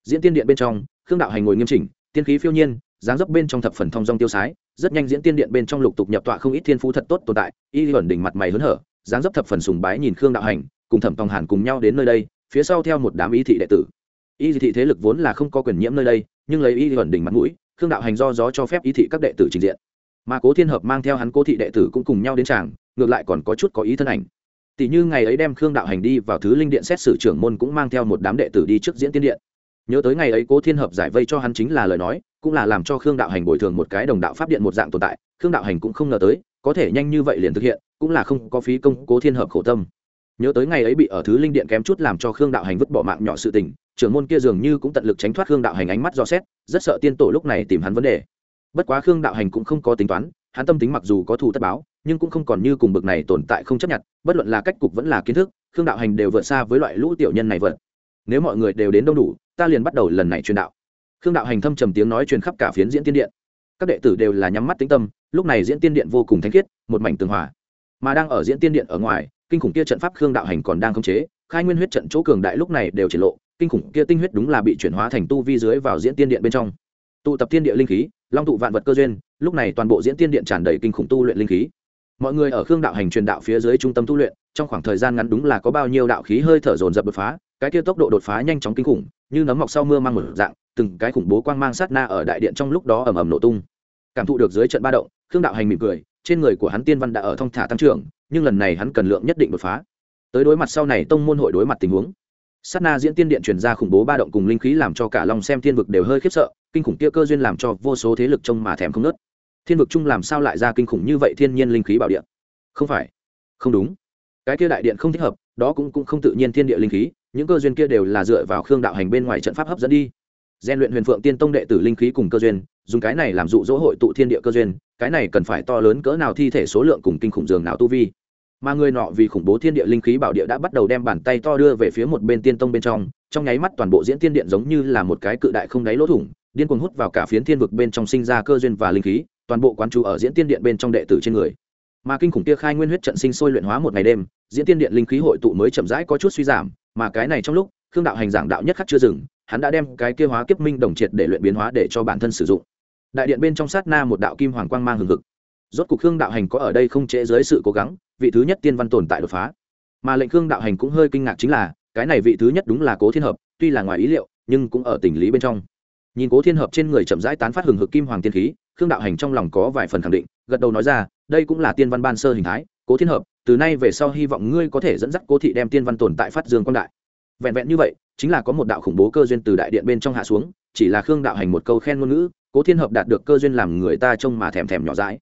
Diễn tiên điện bên trong, khương đạo hành ngồi nghiêm chỉnh, tiên khí phiêu nhiên, dáng dấp bên trong thập phần thong dong tiêu sái, rất nhanh diễn tiên điện bên trong lục tục nhập tọa không ít thiên phú thật tốt tồn tại, y ẩn đỉnh mặt mày hớn hở, dáng dấp thập phần sùng bái nhìn khương đạo hành, cùng thẩm tòng hàn cùng nhau đến nơi đây, phía sau theo một đám y thị đệ tử. Y thị thế lực vốn là không có quyền nhiễm nơi đây, nhưng lấy y ẩn đỉnh mặt mũi khương đạo hành do gió cho phép ý thị các đệ tử trình diện. Mà cố thiên hợp mang theo hắn cố thị đệ tử cũng cùng nhau đến tràng, ngược lại còn có chút có ý thân ảnh. Tỷ như ngày ấy đem khương đạo hành đi vào thứ linh điện xét xử trưởng môn cũng mang theo một đám đệ tử đi trước diễn tiên điện. Nhớ tới ngày ấy cố thiên hợp giải vây cho hắn chính là lời nói, cũng là làm cho khương đạo hành bồi thường một cái đồng đạo pháp điện một dạng tồn tại, khương đạo hành cũng không ngờ tới, có thể nhanh như vậy liền thực hiện, cũng là không có phí công cố thiên hợp khổ tâm nhớ tới ngày ấy bị ở thứ linh điện kém chút làm cho khương đạo hành vứt bỏ mạng nhỏ sự tình, trưởng môn kia dường như cũng tận lực tránh thoát khương đạo hành ánh mắt do xét, rất sợ tiên tổ lúc này tìm hắn vấn đề. Bất quá khương đạo hành cũng không có tính toán, hắn tâm tính mặc dù có thù tất báo, nhưng cũng không còn như cùng bực này tồn tại không chấp nhận, bất luận là cách cục vẫn là kiến thức, khương đạo hành đều vượt xa với loại lũ tiểu nhân này vượt. Nếu mọi người đều đến đông đủ, ta liền bắt đầu lần này truyền đạo. Khương đạo hành thâm trầm tiếng nói truyền khắp cả phiến diễn tiên điện. Các đệ tử đều là nhắm mắt tính tâm, lúc này diễn tiên điện vô cùng thanh khiết, một mảnh tường hòa. Mà đang ở diễn tiên điện ở ngoài kinh khủng kia trận pháp khương đạo hành còn đang khống chế, khai nguyên huyết trận chỗ cường đại lúc này đều triển lộ, kinh khủng kia tinh huyết đúng là bị chuyển hóa thành tu vi dưới vào diễn tiên điện bên trong. Tụ tập thiên địa linh khí, long tụ vạn vật cơ duyên, lúc này toàn bộ diễn tiên điện tràn đầy kinh khủng tu luyện linh khí. Mọi người ở khương đạo hành truyền đạo phía dưới trung tâm tu luyện, trong khoảng thời gian ngắn đúng là có bao nhiêu đạo khí hơi thở dồn dập đột phá, cái kia tốc độ đột phá nhanh chóng kinh khủng, như nấm mọc sau mưa mang một dạng, từng cái khủng bố quang mang sát na ở đại điện trong lúc đó ầm ầm nổ tung. Cảm thụ được dưới trận ba động, khương đạo hành mỉm cười trên người của hắn tiên văn đã ở thong thả tăng trưởng, nhưng lần này hắn cần lượng nhất định đột phá. Tới đối mặt sau này, tông môn hội đối mặt tình huống. Sát na diễn tiên điện truyền ra khủng bố ba động cùng linh khí làm cho cả lòng xem thiên vực đều hơi khiếp sợ, kinh khủng kia cơ duyên làm cho vô số thế lực trông mà thèm không nớt. Thiên vực chung làm sao lại ra kinh khủng như vậy thiên nhiên linh khí bảo điện không phải. Không đúng. Cái kia đại điện không thích hợp, đó cũng cũng không tự nhiên thiên địa linh khí, những cơ duyên kia đều là dựa vào khương đạo hành bên ngoài trận pháp hấp dẫn đi. Gian luyện huyền phượng tiên tông đệ tử linh khí cùng cơ duyên dùng cái này làm dụ dỗ hội tụ thiên địa cơ duyên, cái này cần phải to lớn cỡ nào thi thể số lượng cùng kinh khủng dường nào tu vi. Mà người nọ vì khủng bố thiên địa linh khí bảo địa đã bắt đầu đem bàn tay to đưa về phía một bên tiên tông bên trong trong nháy mắt toàn bộ diễn tiên điện giống như là một cái cự đại không đáy lỗ thủng, điên cuồng hút vào cả phiến thiên vực bên trong sinh ra cơ duyên và linh khí, toàn bộ quán chú ở diễn tiên điện bên trong đệ tử trên người. Mà kinh khủng kia khai nguyên huyết trận sinh sôi luyện hóa một ngày đêm, diễn tiên điện linh khí hội tụ mới chậm rãi có chút suy giảm, mà cái này trong lúc, khương đạo hành giảng đạo nhất khắc chưa dừng, hắn đã đem cái kia hóa kiếp minh đồng triệt để luyện biến hóa để cho bản thân sử dụng đại điện bên trong sát na một đạo kim hoàng quang mang hừng hực. Rốt cuộc khương đạo hành có ở đây không trễ dưới sự cố gắng, vị thứ nhất tiên văn tồn tại đột phá. Mà lệnh khương đạo hành cũng hơi kinh ngạc chính là, cái này vị thứ nhất đúng là cố thiên hợp, tuy là ngoài ý liệu, nhưng cũng ở tình lý bên trong. Nhìn cố thiên hợp trên người chậm rãi tán phát hừng hực kim hoàng tiên khí, khương đạo hành trong lòng có vài phần khẳng định, gật đầu nói ra, đây cũng là tiên văn ban sơ hình thái, cố thiên hợp, từ nay về sau hy vọng ngươi có thể dẫn dắt cố thị đem tiên văn tồn tại phát dương quang đại. Vẹn vẹn như vậy, chính là có một đạo khủng bố cơ duyên từ đại điện bên trong hạ xuống, chỉ là khương đạo hành một câu khen ngôn ngữ cố thiên hợp đạt được cơ duyên làm người ta trông mà thèm thèm nhỏ dãi.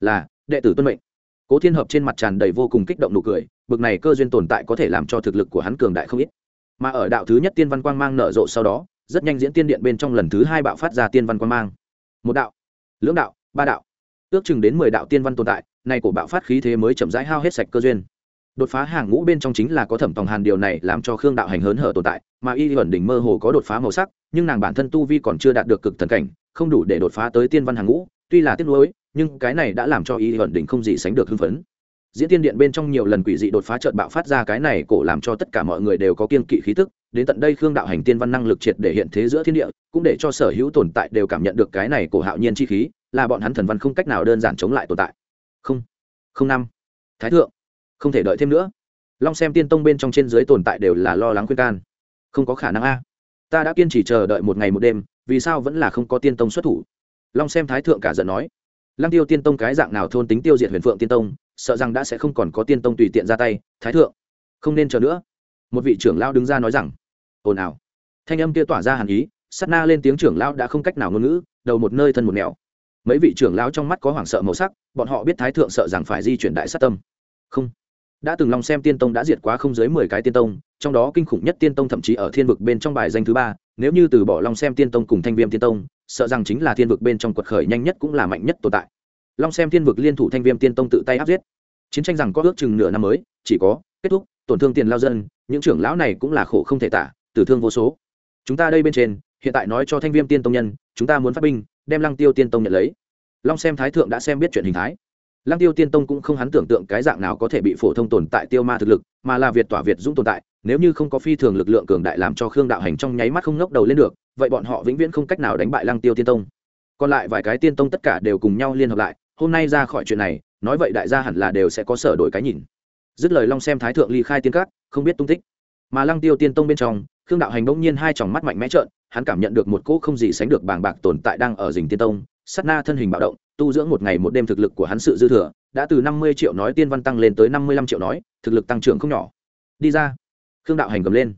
Là, đệ tử tuân mệnh. Cố thiên hợp trên mặt tràn đầy vô cùng kích động nụ cười, bực này cơ duyên tồn tại có thể làm cho thực lực của hắn cường đại không ít. Mà ở đạo thứ nhất tiên văn quang mang nở rộ sau đó, rất nhanh diễn tiên điện bên trong lần thứ hai bạo phát ra tiên văn quang mang. Một đạo, lưỡng đạo, ba đạo. Ước chừng đến mười đạo tiên văn tồn tại, nay của bạo phát khí thế mới chậm rãi hao hết sạch cơ duyên. Đột phá hàng ngũ bên trong chính là có thẩm tòng hàn điều này làm cho khương đạo hành hớn hở tồn tại, mà y ẩn đỉnh mơ hồ có đột phá màu sắc, nhưng nàng bản thân tu vi còn chưa đạt được cực thần cảnh không đủ để đột phá tới tiên văn hàng ngũ, tuy là tiếc nuối, nhưng cái này đã làm cho y ẩn đỉnh không gì sánh được hưng phấn. Diễn tiên điện bên trong nhiều lần quỷ dị đột phá trợt bạo phát ra cái này cổ làm cho tất cả mọi người đều có kiên kỵ khí tức, đến tận đây khương đạo hành tiên văn năng lực triệt để hiện thế giữa thiên địa, cũng để cho sở hữu tồn tại đều cảm nhận được cái này cổ hạo nhiên chi khí, là bọn hắn thần văn không cách nào đơn giản chống lại tồn tại. Không không năm. Thái thượng, không thể đợi thêm nữa. Long xem tiên tông bên trong trên dưới tồn tại đều là lo lắng khuyên can. Không có khả năng a. Ta đã kiên trì chờ đợi một ngày một đêm vì sao vẫn là không có tiên tông xuất thủ? Long xem thái thượng cả giận nói, lăng tiêu tiên tông cái dạng nào thôn tính tiêu diệt huyền phượng tiên tông, sợ rằng đã sẽ không còn có tiên tông tùy tiện ra tay. Thái thượng, không nên chờ nữa. Một vị trưởng lao đứng ra nói rằng, ồn ào. Thanh âm kia tỏa ra hàn ý sắt na lên tiếng trưởng lao đã không cách nào ngôn ngữ, đầu một nơi thân một nẻo. Mấy vị trưởng lao trong mắt có hoảng sợ màu sắc, bọn họ biết thái thượng sợ rằng phải di chuyển đại sát tâm. Không. Đã từng lòng xem tiên tông đã diệt quá không dưới mười cái tiên tông, trong đó kinh khủng nhất tiên tông thậm chí ở thiên vực bên trong bài danh thứ ba nếu như từ bỏ Long xem tiên tông cùng thanh viêm tiên tông, sợ rằng chính là thiên vực bên trong quật khởi nhanh nhất cũng là mạnh nhất tồn tại. Long xem thiên vực liên thủ thanh viêm tiên tông tự tay áp giết. Chiến tranh rằng có ước chừng nửa năm mới, chỉ có kết thúc, tổn thương tiền lao dân, những trưởng lão này cũng là khổ không thể tả, tử thương vô số. Chúng ta đây bên trên, hiện tại nói cho thanh viêm tiên tông nhân, chúng ta muốn phát binh, đem lăng tiêu tiên tông nhận lấy. Long xem thái thượng đã xem biết chuyện hình thái lăng tiêu tiên tông cũng không hắn tưởng tượng cái dạng nào có thể bị phổ thông tồn tại tiêu ma thực lực, mà là việt tỏa việt dũng tồn tại, nếu như không có phi thường lực lượng cường đại làm cho khương đạo hành trong nháy mắt không ngốc đầu lên được, vậy bọn họ vĩnh viễn không cách nào đánh bại lăng tiêu tiên tông. Còn lại vài cái tiên tông tất cả đều cùng nhau liên hợp lại, hôm nay ra khỏi chuyện này, nói vậy đại gia hẳn là đều sẽ có sở đổi cái nhìn. Dứt lời long xem thái thượng ly khai tiên cát không biết tung tích. Mà lăng tiêu tiên tông bên trong, khương đạo hành bỗng nhiên hai tròng mắt mạnh mẽ trợn, hắn cảm nhận được một cỗ không gì sánh được bàng bạc tồn tại đang ở dình tiên tông, sát na thân hình bạo động tu dưỡng một ngày một đêm thực lực của hắn sự dư thừa, đã từ năm mươi triệu nói tiên văn tăng lên tới năm mươi lăm triệu nói, thực lực tăng trưởng không nhỏ. Đi ra. Khương đạo hành cầm lên.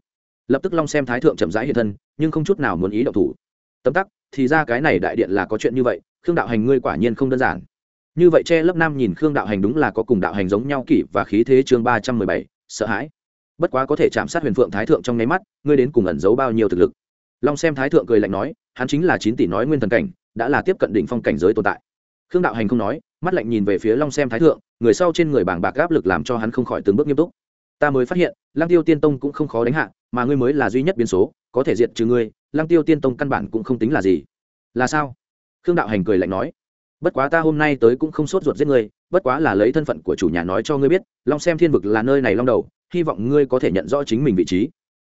Lập tức long xem thái thượng chậm rãi hiện thân, nhưng không chút nào muốn ý động thủ. Tấm tắc, thì ra cái này đại điện là có chuyện như vậy, khương đạo hành ngươi quả nhiên không đơn giản. Như vậy che lớp nam nhìn khương đạo hành đúng là có cùng đạo hành giống nhau kỷ và khí thế chương ba trăm mười bảy, sợ hãi. Bất quá có thể chạm sát huyền phượng thái thượng trong nháy mắt, ngươi đến cùng ẩn giấu bao nhiêu thực lực? Long xem thái thượng cười lạnh nói, hắn chính là chín tỷ nói nguyên thần cảnh, đã là tiếp cận đỉnh phong cảnh giới tồn tại khương đạo hành không nói, mắt lạnh nhìn về phía long xem thái thượng, người sau trên người bảng bạc áp lực làm cho hắn không khỏi từng bước nghiêm túc. Ta mới phát hiện, lăng tiêu tiên tông cũng không khó đánh hạ, mà ngươi mới là duy nhất biến số, có thể diệt trừ ngươi, lăng tiêu tiên tông căn bản cũng không tính là gì. Là sao? Khương đạo hành cười lạnh nói. Bất quá ta hôm nay tới cũng không sốt ruột giết ngươi, bất quá là lấy thân phận của chủ nhà nói cho ngươi biết, long xem thiên vực là nơi này long đầu, hy vọng ngươi có thể nhận rõ chính mình vị trí.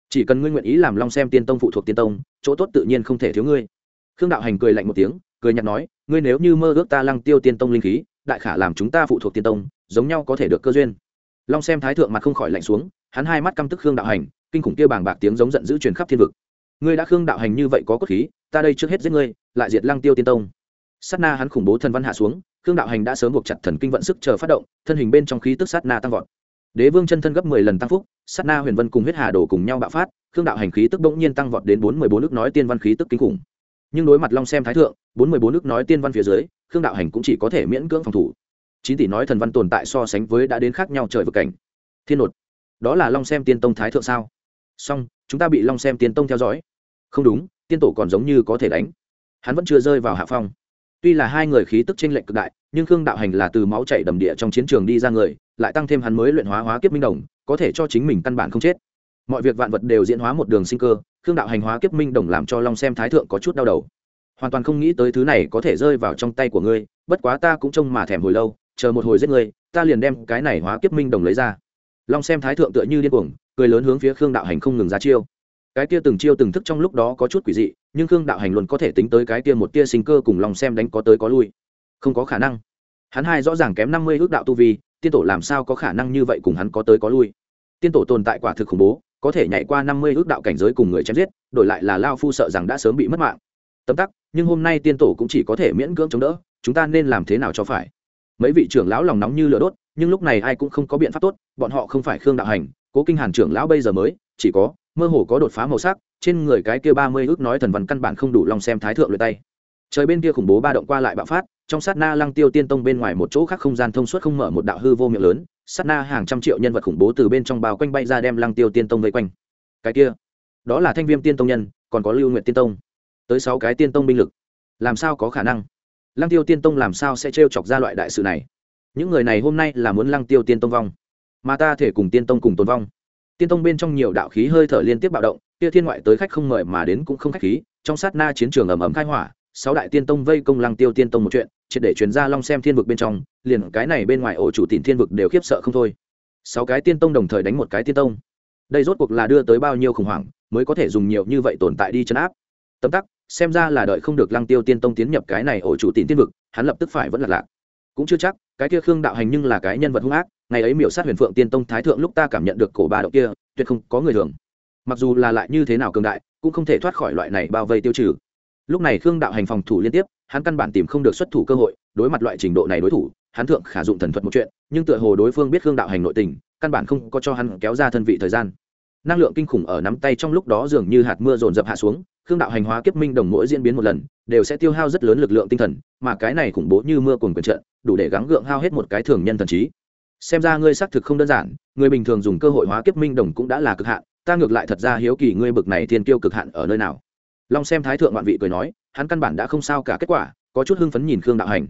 Chỉ cần ngươi nguyện ý làm long xem tiên tông phụ thuộc tiên tông, chỗ tốt tự nhiên không thể thiếu ngươi. Khương đạo hành cười lạnh một tiếng cười nhạt nói, ngươi nếu như mơ ước ta lăng tiêu tiên tông linh khí, đại khả làm chúng ta phụ thuộc tiên tông, giống nhau có thể được cơ duyên. Long xem thái thượng mặt không khỏi lạnh xuống, hắn hai mắt căm tức khương đạo hành, kinh khủng kia bàng bạc tiếng giống giận dữ truyền khắp thiên vực. Ngươi đã khương đạo hành như vậy có cốt khí, ta đây trước hết giết ngươi, lại diệt lăng tiêu tiên tông. Sát na hắn khủng bố thần văn hạ xuống, khương đạo hành đã sớm buộc chặt thần kinh vận sức chờ phát động, thân hình bên trong khí tức sát na tăng vọt. Đế vương chân thân gấp mười lần tăng phúc, sát na huyền vân cùng huyết hà đổ cùng nhau bạo phát, khương đạo hành khí tức bỗng nhiên tăng vọt đến bốn mười bốn nước nói tiên văn khí tức kinh khủng. Nhưng đối mặt long xem thái thượng bốn mươi bốn nước nói tiên văn phía dưới, khương đạo hành cũng chỉ có thể miễn cưỡng phòng thủ. Chín tỷ nói thần văn tồn tại so sánh với đã đến khác nhau trời vực cảnh. Thiên nột, đó là long xem tiên tông thái thượng sao? Song chúng ta bị long xem tiên tông theo dõi. Không đúng, tiên tổ còn giống như có thể đánh. Hắn vẫn chưa rơi vào hạ phong. Tuy là hai người khí tức tranh lệch cực đại, nhưng khương đạo hành là từ máu chảy đầm địa trong chiến trường đi ra người, lại tăng thêm hắn mới luyện hóa hóa kiếp minh đồng, có thể cho chính mình căn bản không chết. Mọi việc vạn vật đều diễn hóa một đường sinh cơ, khương đạo hành hóa kiếp minh đồng làm cho long xem thái thượng có chút đau đầu hoàn toàn không nghĩ tới thứ này có thể rơi vào trong tay của ngươi, bất quá ta cũng trông mà thèm hồi lâu, chờ một hồi giết ngươi, ta liền đem cái này hóa kiếp minh đồng lấy ra. Long xem thái thượng tựa như điên cuồng, cười lớn hướng phía khương đạo hành không ngừng ra chiêu. Cái kia từng chiêu từng thức trong lúc đó có chút quỷ dị, nhưng khương đạo hành luôn có thể tính tới cái kia một tia sinh cơ cùng lòng xem đánh có tới có lui. Không có khả năng. Hắn hai rõ ràng kém năm mươi ước đạo tu vi, tiên tổ làm sao có khả năng như vậy cùng hắn có tới có lui? Tiên tổ tồn tại quả thực khủng bố, có thể nhảy qua năm mươi ước đạo cảnh giới cùng người chém giết, đổi lại là lao phu sợ rằng đã sớm bị mất mạng tấm tắc, nhưng hôm nay tiên tổ cũng chỉ có thể miễn cưỡng chống đỡ, chúng ta nên làm thế nào cho phải? Mấy vị trưởng lão lòng nóng như lửa đốt, nhưng lúc này ai cũng không có biện pháp tốt, bọn họ không phải khương đạo hành, cố kinh hàn trưởng lão bây giờ mới, chỉ có, mơ hồ có đột phá màu sắc, trên người cái kia ba mươi ước nói thần văn căn bản không đủ lòng xem thái thượng lượt tay. Trời bên kia khủng bố ba động qua lại bạo phát, trong sát na lăng tiêu tiên tông bên ngoài một chỗ khác không gian thông suốt không mở một đạo hư vô miệng lớn, sát na hàng trăm triệu nhân vật khủng bố từ bên trong bao quanh bay ra đem lăng tiêu tiên tông vây quanh. Cái kia, đó là thanh viêm tiên tông nhân, còn có lưu nguyện tiên tông tới sáu cái tiên tông binh lực. Làm sao có khả năng? Lăng tiêu tiên tông làm sao sẽ t chọc ra loại đại sự này? Những người này hôm nay là muốn lăng tiêu tiên tông vong, mà ta thể cùng tiên tông cùng tồn vong. Tiên tông bên trong nhiều đạo khí hơi thở liên tiếp bạo động, kia thiên ngoại tới khách không mời mà đến cũng không khách khí, trong sát na chiến trường ầm ầm khai hỏa, sáu đại tiên tông vây công lăng tiêu tiên tông một chuyện, triệt để truyền ra long xem thiên vực bên trong, liền cái này bên ngoài ổ chủ tìm thiên vực đều khiếp sợ không thôi. Sáu cái tiên tông đồng thời đánh một cái tiên tông. Đây rốt cuộc là đưa tới bao nhiêu khủng hoảng, mới có thể dùng nhiều như vậy tồn tại đi chấn áp. Tấm tắc xem ra là đợi không được lăng tiêu tiên tông tiến nhập cái này ổ chủ tín tiên vực, hắn lập tức phải vẫn là lạc. Cũng chưa chắc, cái kia khương đạo hành nhưng là cái nhân vật hung ác, ngày ấy miểu sát huyền phượng tiên tông thái thượng lúc ta cảm nhận được cổ ba động kia, tuyệt không có người thường. Mặc dù là lại như thế nào cường đại, cũng không thể thoát khỏi loại này bao vây tiêu trừ. Lúc này khương đạo hành phòng thủ liên tiếp, hắn căn bản tìm không được xuất thủ cơ hội, đối mặt loại trình độ này đối thủ, hắn thượng khả dụng thần thuật một chuyện, nhưng tựa hồ đối phương biết khương đạo hành nội tình, căn bản không có cho hắn kéo ra thân vị thời gian. Năng lượng kinh khủng ở nắm tay trong lúc đó dường như hạt mưa rồn rập hạ xuống khương đạo hành hóa kiếp minh đồng mỗi diễn biến một lần, đều sẽ tiêu hao rất lớn lực lượng tinh thần, mà cái này khủng bố như mưa cùng quyền trận, đủ để gắng gượng hao hết một cái thường nhân thần trí. Xem ra ngươi xác thực không đơn giản, người bình thường dùng cơ hội hóa kiếp minh đồng cũng đã là cực hạn, ta ngược lại thật ra hiếu kỳ ngươi bực này thiên kiêu cực hạn ở nơi nào. Long xem thái thượng ngoạn vị cười nói, hắn căn bản đã không sao cả kết quả, có chút hưng phấn nhìn khương đạo hành.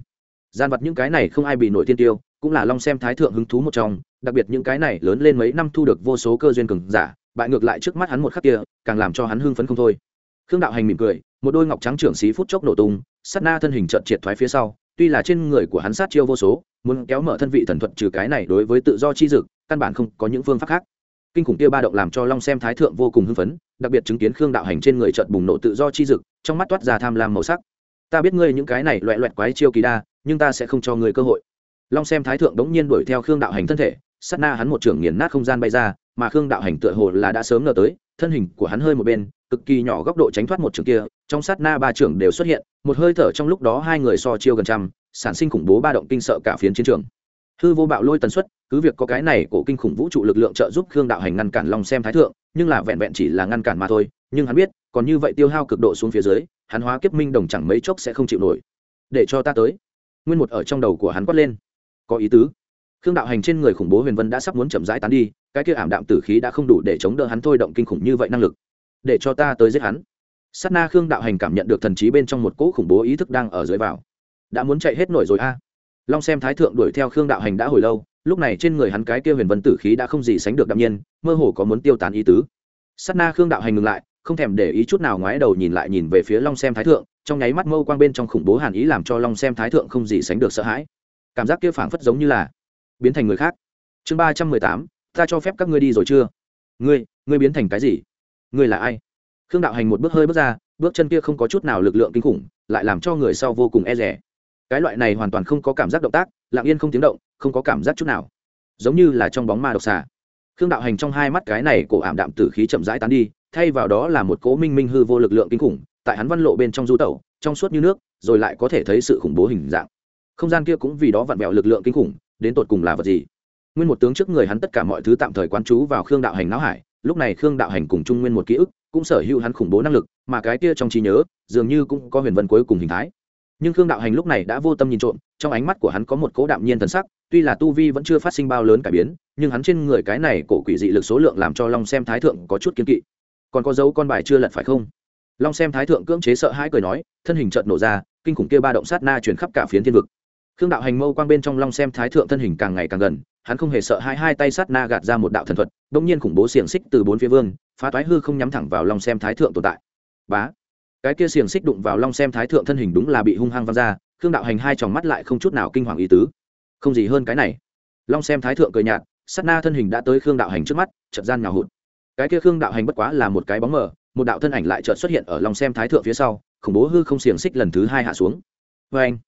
Gian vật những cái này không ai bị nổi thiên tiêu cũng là long xem thái thượng hứng thú một trong, đặc biệt những cái này lớn lên mấy năm thu được vô số cơ duyên cường giả, bại ngược lại trước mắt hắn một khắc kia, càng làm cho hắn hưng phấn không thôi khương đạo hành mỉm cười, một đôi ngọc trắng trưởng xí phút chốc nổ tung, sát na thân hình trợn triệt thoái phía sau, tuy là trên người của hắn sát chiêu vô số, muốn kéo mở thân vị thần thuật trừ cái này đối với tự do chi dực, căn bản không có những phương pháp khác. Kinh khủng kia ba động làm cho long xem thái thượng vô cùng hưng phấn, đặc biệt chứng kiến khương đạo hành trên người trợn bùng nổ tự do chi dực, trong mắt toát ra tham lam màu sắc. Ta biết ngươi những cái này loẹ loẹt quái chiêu kỳ đa, nhưng ta sẽ không cho ngươi cơ hội. Long xem thái thượng đống nhiên đuổi theo khương đạo hành thân thể, sát na hắn một trưởng nghiền nát không gian bay ra, mà khương đạo hành tựa hồ là đã sớm ngờ tới, thân hình của hắn hơi một bên cực kỳ nhỏ góc độ tránh thoát một trường kia, trong sát na ba trưởng đều xuất hiện, một hơi thở trong lúc đó hai người so chiêu gần trăm, sản sinh khủng bố ba động kinh sợ cả phiến chiến trường. Hư vô bạo lôi tần suất, cứ việc có cái này cổ kinh khủng vũ trụ lực lượng trợ giúp khương đạo hành ngăn cản long xem thái thượng, nhưng là vẹn vẹn chỉ là ngăn cản mà thôi, nhưng hắn biết, còn như vậy tiêu hao cực độ xuống phía dưới, hắn hóa kiếp minh đồng chẳng mấy chốc sẽ không chịu nổi. Để cho ta tới. Nguyên một ở trong đầu của hắn quát lên. Có ý tứ. Khương đạo hành trên người khủng bố huyền vân đã sắp muốn chậm rãi tán đi, cái kia ảm đạm tử khí đã không đủ để chống đỡ hắn thôi động kinh khủng như vậy năng lực để cho ta tới giết hắn. Sát na khương đạo hành cảm nhận được thần trí bên trong một cỗ khủng bố ý thức đang ở dưới vào. Đã muốn chạy hết nổi rồi a. Long xem thái thượng đuổi theo khương đạo hành đã hồi lâu, lúc này trên người hắn cái kia huyền vân tử khí đã không gì sánh được đạm nhiên, mơ hồ có muốn tiêu tán ý tứ. Sát na khương đạo hành ngừng lại, không thèm để ý chút nào ngoái đầu nhìn lại nhìn về phía long xem thái thượng, trong nháy mắt mâu quang bên trong khủng bố hàn ý làm cho long xem thái thượng không gì sánh được sợ hãi. Cảm giác kia phảng phất giống như là biến thành người khác. Chương ba trăm mười tám, ta cho phép các ngươi đi rồi chưa? Ngươi ngươi biến thành cái gì? Ngươi là ai? Khương đạo hành một bước hơi bước ra, bước chân kia không có chút nào lực lượng kinh khủng, lại làm cho người sau vô cùng e rẻ cái loại này hoàn toàn không có cảm giác động tác, lặng yên không tiếng động, không có cảm giác chút nào. Giống như là trong bóng ma độc xà. Khương đạo hành trong hai mắt cái này cổ ảm đạm tử khí chậm rãi tán đi, thay vào đó là một cỗ minh minh hư vô lực lượng kinh khủng, tại hắn văn lộ bên trong du tẩu, trong suốt như nước, rồi lại có thể thấy sự khủng bố hình dạng. Không gian kia cũng vì đó vặn vẹo lực lượng kinh khủng, đến tột cùng là vật gì? Nguyên một tướng trước người hắn tất cả mọi thứ tạm thời quán trú vào khương đạo hành não hải lúc này khương đạo hành cùng trung nguyên một ký ức, cũng sở hữu hắn khủng bố năng lực, mà cái kia trong trí nhớ, dường như cũng có huyền vân cuối cùng hình thái. Nhưng khương đạo hành lúc này đã vô tâm nhìn trộm, trong ánh mắt của hắn có một cố đạm nhiên thần sắc, tuy là tu vi vẫn chưa phát sinh bao lớn cải biến, nhưng hắn trên người cái này cổ quỷ dị lực số lượng làm cho long xem thái thượng có chút kiên kỵ. Còn có dấu con bài chưa lật phải không? Long xem thái thượng cưỡng chế sợ hãi cười nói, thân hình trợn nổ ra, kinh khủng kia ba động sát na chuyển khắp cả phiến thiên vực. Khương đạo hành mâu quang bên trong long xem thái thượng thân hình càng ngày càng gần, hắn không hề sợ hai hai tay sát na gạt ra một đạo thần thuật đông nhiên khủng bố xiềng xích từ bốn phía vương, phá toái hư không nhắm thẳng vào long xem thái thượng tồn tại. Bá! Cái kia xiềng xích đụng vào long xem thái thượng thân hình đúng là bị hung hăng văng ra, khương đạo hành hai tròng mắt lại không chút nào kinh hoàng ý tứ. Không gì hơn cái này. Long xem thái thượng cười nhạt, sát na thân hình đã tới khương đạo hành trước mắt, chợt gian nhào hụt. Cái kia khương đạo hành bất quá là một cái bóng mờ, một đạo thân ảnh lại chợt xuất hiện ở long xem thái thượng phía sau, khủng bố hư không xiềng xích lần thứ hai hạ xuống. Vê anh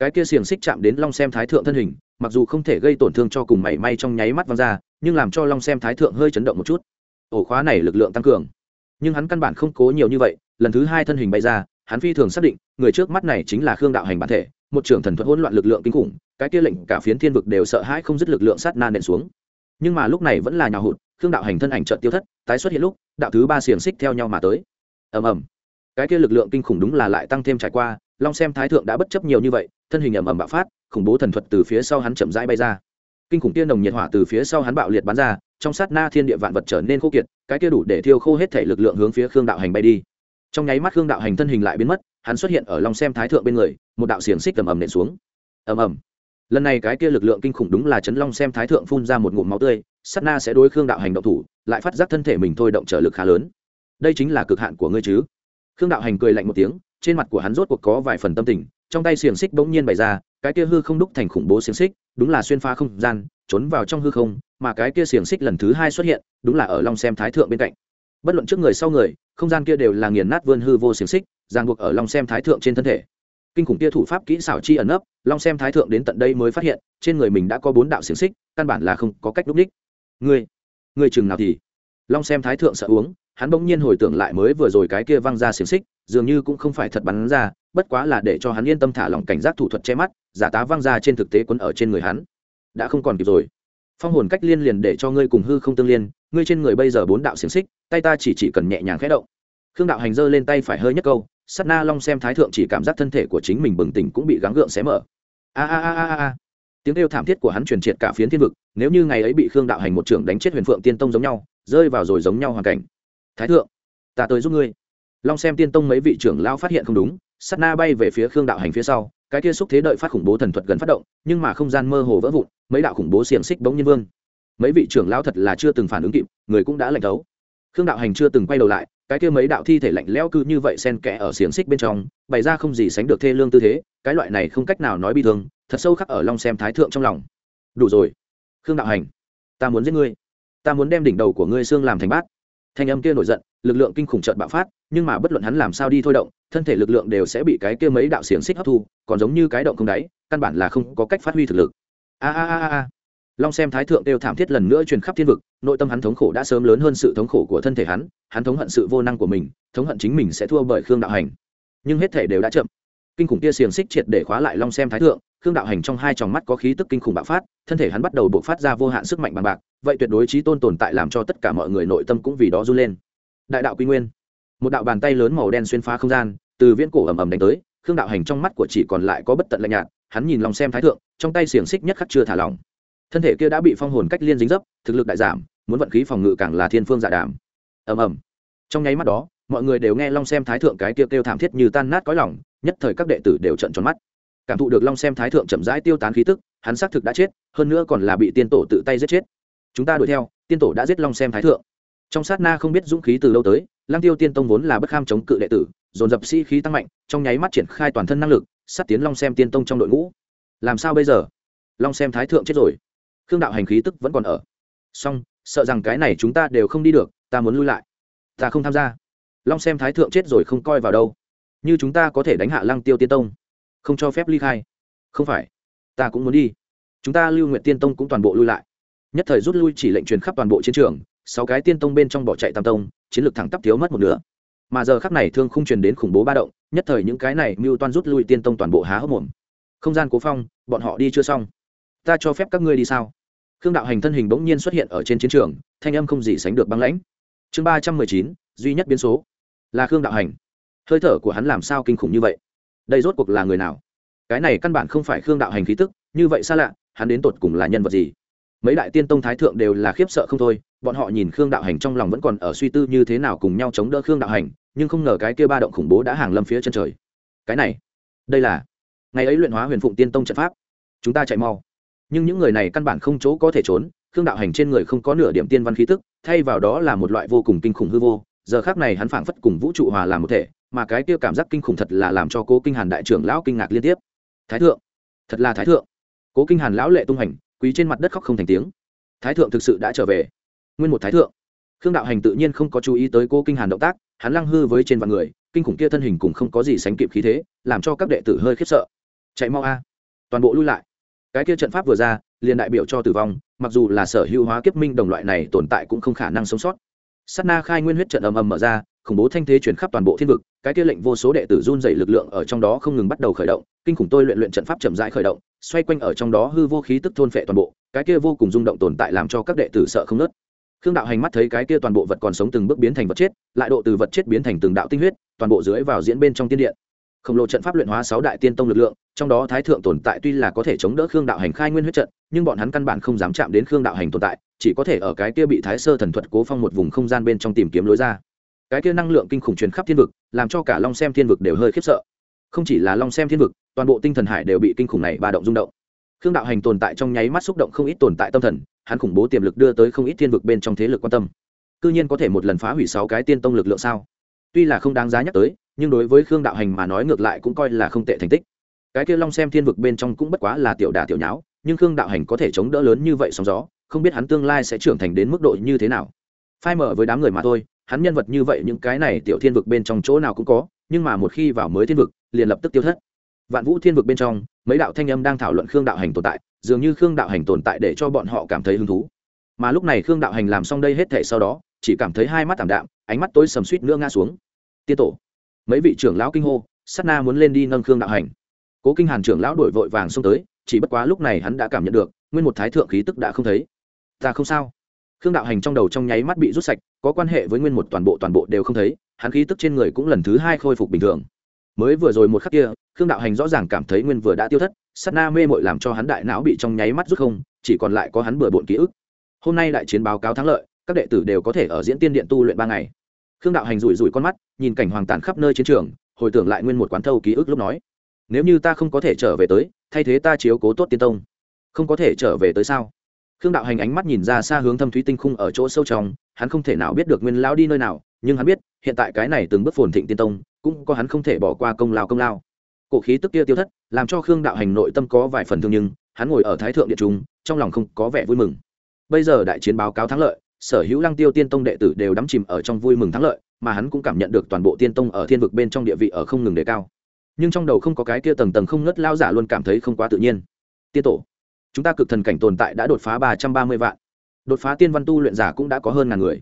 cái kia xiềng xích chạm đến long xem thái thượng thân hình, mặc dù không thể gây tổn thương cho cùng mảy may trong nháy mắt văng ra, nhưng làm cho long xem thái thượng hơi chấn động một chút. Ổ khóa này lực lượng tăng cường. Nhưng hắn căn bản không cố nhiều như vậy, lần thứ hai thân hình bay ra, hắn phi thường xác định, người trước mắt này chính là khương đạo hành bản thể, một trưởng thần thuật hỗn loạn lực lượng kinh khủng, cái kia lệnh cả phiến thiên vực đều sợ hãi không dứt lực lượng sát na nện xuống. Nhưng mà lúc này vẫn là nhào hụt, khương đạo hành thân ảnh trợn tiêu thất, tái xuất hiện lúc, đạo thứ ba xiềng xích theo nhau mà tới. Ầm ầm. Cái kia lực lượng kinh khủng đúng là lại tăng thêm trải qua long xem thái thượng đã bất chấp nhiều như vậy, thân hình ầm ầm bạo phát, khủng bố thần thuật từ phía sau hắn chậm rãi bay ra. Kinh khủng tiên nồng nhiệt hỏa từ phía sau hắn bạo liệt bắn ra, trong sát na thiên địa vạn vật trở nên khô kiệt, cái kia đủ để thiêu khô hết thể lực lượng hướng phía khương đạo hành bay đi. Trong nháy mắt khương đạo hành thân hình lại biến mất, hắn xuất hiện ở long xem thái thượng bên người, một đạo xiềng xích ầm ầm nện xuống. Ầm ầm. Lần này cái kia lực lượng kinh khủng đúng là chấn long xem thái thượng phun ra một ngụm máu tươi, sát na sẽ đối khương đạo hành động thủ, lại phát giác thân thể mình thôi động trở lực khá lớn. Đây chính là cực hạn của ngươi chứ? Khương đạo hành cười lạnh một tiếng trên mặt của hắn rốt cuộc có vài phần tâm tình, trong tay xiềng xích bỗng nhiên bày ra, cái kia hư không đúc thành khủng bố xiềng xích, đúng là xuyên pha không gian, trốn vào trong hư không, mà cái kia xiềng xích lần thứ hai xuất hiện, đúng là ở long xem thái thượng bên cạnh. Bất luận trước người sau người, không gian kia đều là nghiền nát vươn hư vô xiềng xích, ràng buộc ở long xem thái thượng trên thân thể. Kinh khủng kia thủ pháp kỹ xảo chi ẩn ấp long xem thái thượng đến tận đây mới phát hiện, trên người mình đã có bốn đạo xiềng xích, căn bản là không có cách đúc đích. Ngươi ngươi chừng nào thì? Long xem thái thượng sợ uống hắn bỗng nhiên hồi tưởng lại mới vừa rồi cái kia văng ra xiềng xích, dường như cũng không phải thật bắn ra, bất quá là để cho hắn yên tâm thả lỏng cảnh giác thủ thuật che mắt, giả tá văng ra trên thực tế quấn ở trên người hắn. Đã không còn kịp rồi. Phong hồn cách liên liền để cho ngươi cùng hư không tương liên, ngươi trên người bây giờ bốn đạo xiềng xích, tay ta chỉ chỉ cần nhẹ nhàng khẽ động. Khương đạo hành giơ lên tay phải hơi nhất câu sắt na long xem thái thượng chỉ cảm giác thân thể của chính mình bừng tỉnh cũng bị gắng gượng xé mở. A a a a a. Tiếng kêu thảm thiết của hắn truyền triệt cả phiến thiên vực, nếu như ngày ấy bị khương đạo hành một trưởng đánh chết huyền phượng tiên tông giống nhau, rơi vào rồi giống nhau hoàn cảnh thái thượng, ta tới giúp ngươi. Long xem tiên tông mấy vị trưởng lão phát hiện không đúng sắt na bay về phía khương đạo hành phía sau, cái kia xúc thế đợi phát khủng bố thần thuật gần phát động, nhưng mà không gian mơ hồ vỡ vụn, mấy đạo khủng bố xiềng xích bỗng nhiên vương. Mấy vị trưởng lão thật là chưa từng phản ứng kịp, người cũng đã lạnh thấu. Khương đạo hành chưa từng quay đầu lại, cái kia mấy đạo thi thể lạnh lẽo cứ như vậy sen kẽ ở xiềng xích bên trong, bày ra không gì sánh được thê lương tư thế, cái loại này không cách nào nói bi thương, thật sâu khắc ở long xem thái thượng trong lòng. Đủ rồi. Khương đạo hành, ta muốn giết ngươi. Ta muốn đem đỉnh đầu của ngươi xương làm thành bát thanh âm kia nổi giận, lực lượng kinh khủng trợn bạo phát, nhưng mà bất luận hắn làm sao đi thôi động, thân thể lực lượng đều sẽ bị cái kia mấy đạo xiềng xích hấp thu, còn giống như cái động không đáy, căn bản là không có cách phát huy thực lực. A a a a long xem thái thượng đều thảm thiết lần nữa truyền khắp thiên vực, nội tâm hắn thống khổ đã sớm lớn hơn sự thống khổ của thân thể hắn hắn thống hận sự vô năng của mình, thống hận chính mình sẽ thua bởi khương đạo hành. Nhưng hết thể đều đã chậm. Kinh khủng kia xiềng xích triệt để khóa lại long xem thái thượng khương đạo hành trong hai tròng mắt có khí tức kinh khủng bạo phát, thân thể hắn bắt đầu buộc phát ra vô hạn sức mạnh bằng bạc, vậy tuyệt đối trí tôn tồn tại làm cho tất cả mọi người nội tâm cũng vì đó run lên. Đại đạo quy nguyên. Một đạo bàn tay lớn màu đen xuyên phá không gian, từ viễn cổ ầm ầm đánh tới, khương đạo hành trong mắt của chỉ còn lại có bất tận lạnh nhạt, hắn nhìn lòng xem thái thượng, trong tay xiềng xích nhất khắc chưa thả lỏng. Thân thể kia đã bị phong hồn cách liên dính dấp, thực lực đại giảm, muốn vận khí phòng ngự càng là thiên phương dạ đàm ầm ầm. Trong nháy mắt đó, mọi người đều nghe long xem thái thượng cái kia kêu thảm thiết như tan nát cõi lòng, nhất thời các đệ tử đều trận tròn mắt cảm thụ được long xem thái thượng chậm rãi tiêu tán khí tức, hắn xác thực đã chết, hơn nữa còn là bị tiên tổ tự tay giết chết. Chúng ta đuổi theo, tiên tổ đã giết long xem thái thượng. Trong sát na không biết dũng khí từ lâu tới lang tiêu tiên tông vốn là bất kham chống cự đệ tử, dồn dập sĩ khí tăng mạnh, trong nháy mắt triển khai toàn thân năng lực, sát tiến long xem tiên tông trong đội ngũ. Làm sao bây giờ? Long xem thái thượng chết rồi. Khương đạo hành khí tức vẫn còn ở. Song sợ rằng cái này chúng ta đều không đi được, ta muốn lui lại. Ta không tham gia. Long xem thái thượng chết rồi không coi vào đâu. Như chúng ta có thể đánh hạ lăng tiêu tiên tông không cho phép ly khai. Không phải. Ta cũng muốn đi. Chúng ta lưu nguyện tiên tông cũng toàn bộ lui lại. Nhất thời rút lui chỉ lệnh truyền khắp toàn bộ chiến trường, sáu cái tiên tông bên trong bỏ chạy tam tông, chiến lược thẳng tắp thiếu mất một nửa. Mà giờ khắc này thương không truyền đến khủng bố ba động, nhất thời những cái này mưu toan rút lui tiên tông toàn bộ há hốc mồm. Không gian cố phong, bọn họ đi chưa xong? Ta cho phép các ngươi đi sao? Khương đạo hành thân hình bỗng nhiên xuất hiện ở trên chiến trường, thanh âm không gì sánh được băng lãnh. Chương ba trăm mười chín, duy nhất biến số. Là khương đạo hành. Hơi thở của hắn làm sao kinh khủng như vậy? Đây rốt cuộc là người nào? Cái này căn bản không phải khương đạo hành khí tức, như vậy xa lạ, hắn đến tột cùng là nhân vật gì? Mấy đại tiên tông thái thượng đều là khiếp sợ không thôi, bọn họ nhìn khương đạo hành trong lòng vẫn còn ở suy tư như thế nào cùng nhau chống đỡ khương đạo hành, nhưng không ngờ cái kia ba động khủng bố đã hàng lâm phía chân trời. Cái này, đây là, ngày ấy luyện hóa huyền phụng tiên tông trận pháp. Chúng ta chạy mau. Nhưng những người này căn bản không chỗ có thể trốn, khương đạo hành trên người không có nửa điểm tiên văn khí tức, thay vào đó là một loại vô cùng kinh khủng hư vô. Giờ khác này hắn phảng phất cùng vũ trụ hòa làm một thể mà cái kia cảm giác kinh khủng thật là làm cho cố kinh hàn đại trưởng lão kinh ngạc liên tiếp. Thái thượng, thật là thái thượng. Cố kinh hàn lão lệ tung hành quý trên mặt đất khóc không thành tiếng. Thái thượng thực sự đã trở về. Nguyên một thái thượng. Khương đạo hành tự nhiên không có chú ý tới cô kinh hàn động tác, hắn lăng hư với trên vạn người, kinh khủng kia thân hình cũng không có gì sánh kịp khí thế, làm cho các đệ tử hơi khiếp sợ. Chạy mau a. Toàn bộ lui lại. Cái kia trận pháp vừa ra, liền đại biểu cho tử vong, mặc dù là sở hữu hóa kiếp minh đồng loại này tồn tại cũng không khả năng sống sót. S á t na khai nguyên huyết trận ầm ầm mở ra khủng bố thanh thế chuyển khắp toàn bộ thiên vực, cái kia lệnh vô số đệ tử run dày lực lượng ở trong đó không ngừng bắt đầu khởi động, kinh khủng tôi luyện luyện trận pháp chậm rãi khởi động, xoay quanh ở trong đó hư vô khí tức thôn phệ toàn bộ, cái kia vô cùng rung động tồn tại làm cho các đệ tử sợ không nớt. Khương đạo hành mắt thấy cái kia toàn bộ vật còn sống từng bước biến thành vật chết, lại độ từ vật chết biến thành từng đạo tinh huyết, toàn bộ dưới vào diễn bên trong tiên điện. Khổng lồ trận pháp luyện hóa sáu đại tiên tông lực lượng, trong đó thái thượng tồn tại tuy là có thể chống đỡ khương đạo hành khai nguyên huyết trận, nhưng bọn hắn căn bản không dám chạm đến khương đạo hành tồn tại, chỉ có thể ở cái kia bị thái sơ thần thuật cố phong một vùng không gian bên trong tìm kiếm lối ra cái kia năng lượng kinh khủng truyền khắp thiên vực, làm cho cả long xem thiên vực đều hơi khiếp sợ. Không chỉ là long xem thiên vực, toàn bộ tinh thần hải đều bị kinh khủng này ba động rung động. Khương đạo hành tồn tại trong nháy mắt xúc động không ít tồn tại tâm thần, hắn khủng bố tiềm lực đưa tới không ít thiên vực bên trong thế lực quan tâm. Cư nhiên có thể một lần phá hủy sáu cái tiên tông lực lượng sao? Tuy là không đáng giá nhắc tới, nhưng đối với khương đạo hành mà nói ngược lại cũng coi là không tệ thành tích. Cái kia long xem thiên vực bên trong cũng bất quá là tiểu đà tiểu nháo, nhưng khương đạo hành có thể chống đỡ lớn như vậy sóng gió, không biết hắn tương lai sẽ trưởng thành đến mức độ như thế nào. Phai mở với đám người mà thôi hắn nhân vật như vậy những cái này tiểu thiên vực bên trong chỗ nào cũng có, nhưng mà một khi vào mới thiên vực, liền lập tức tiêu thất. Vạn vũ thiên vực bên trong, mấy đạo thanh âm đang thảo luận khương đạo hành tồn tại, dường như khương đạo hành tồn tại để cho bọn họ cảm thấy hứng thú. Mà lúc này khương đạo hành làm xong đây hết thể sau đó, chỉ cảm thấy hai mắt t đạm, ánh mắt tối sầm suýt nữa ngã xuống. Tiên tổ, mấy vị trưởng lão kinh hô sắt na muốn lên đi nâng khương đạo hành. Cố kinh hàn trưởng lão đổi vội vàng xông tới, chỉ bất quá lúc này hắn đã cảm nhận được, nguyên một thái thượng khí tức đã không thấy. Ta không sao. Khương đạo hành trong đầu trong nháy mắt bị rút sạch có quan hệ với nguyên một toàn bộ toàn bộ đều không thấy, hắn khí tức trên người cũng lần thứ hai khôi phục bình thường. Mới vừa rồi một khắc kia, khương đạo hành rõ ràng cảm thấy nguyên vừa đã tiêu thất s á t na mê mội làm cho hắn đại não bị trong nháy mắt rút không, chỉ còn lại có hắn bừa bộn ký ức. Hôm nay đại chiến báo cáo thắng lợi, các đệ tử đều có thể ở diễn tiên điện tu luyện ba ngày. Khương đạo hành rủi rủi con mắt, nhìn cảnh hoàng tàn khắp nơi chiến trường, hồi tưởng lại nguyên một quán thâu ký ức lúc nói, nếu như ta không có thể trở về tới, thay thế ta chiếu cố tốt tiên tông, không có thể trở về tới sao? Khương đạo hành ánh mắt nhìn ra xa hướng thâm thúy tinh khung ở chỗ sâu trong hắn không thể nào biết được nguyên lão đi nơi nào, nhưng hắn biết, hiện tại cái này từng bước phồn thịnh tiên tông, cũng có hắn không thể bỏ qua công lao công lao. Cổ khí tức kia tiêu thất, làm cho khương đạo hành nội tâm có vài phần thương nhưng, hắn ngồi ở thái thượng điện trung, trong lòng không có vẻ vui mừng. Bây giờ đại chiến báo cáo thắng lợi, sở hữu lăng tiêu tiên tông đệ tử đều đắm chìm ở trong vui mừng thắng lợi, mà hắn cũng cảm nhận được toàn bộ tiên tông ở thiên vực bên trong địa vị ở không ngừng đề cao. Nhưng trong đầu không có cái kia tầng tầng không ngất lao giả luôn cảm thấy không quá tự nhiên. Tiên tổ, chúng ta cực thần cảnh tồn tại đã đột phá ba trăm ba mươi vạn đột phá tiên văn tu luyện giả cũng đã có hơn ngàn người.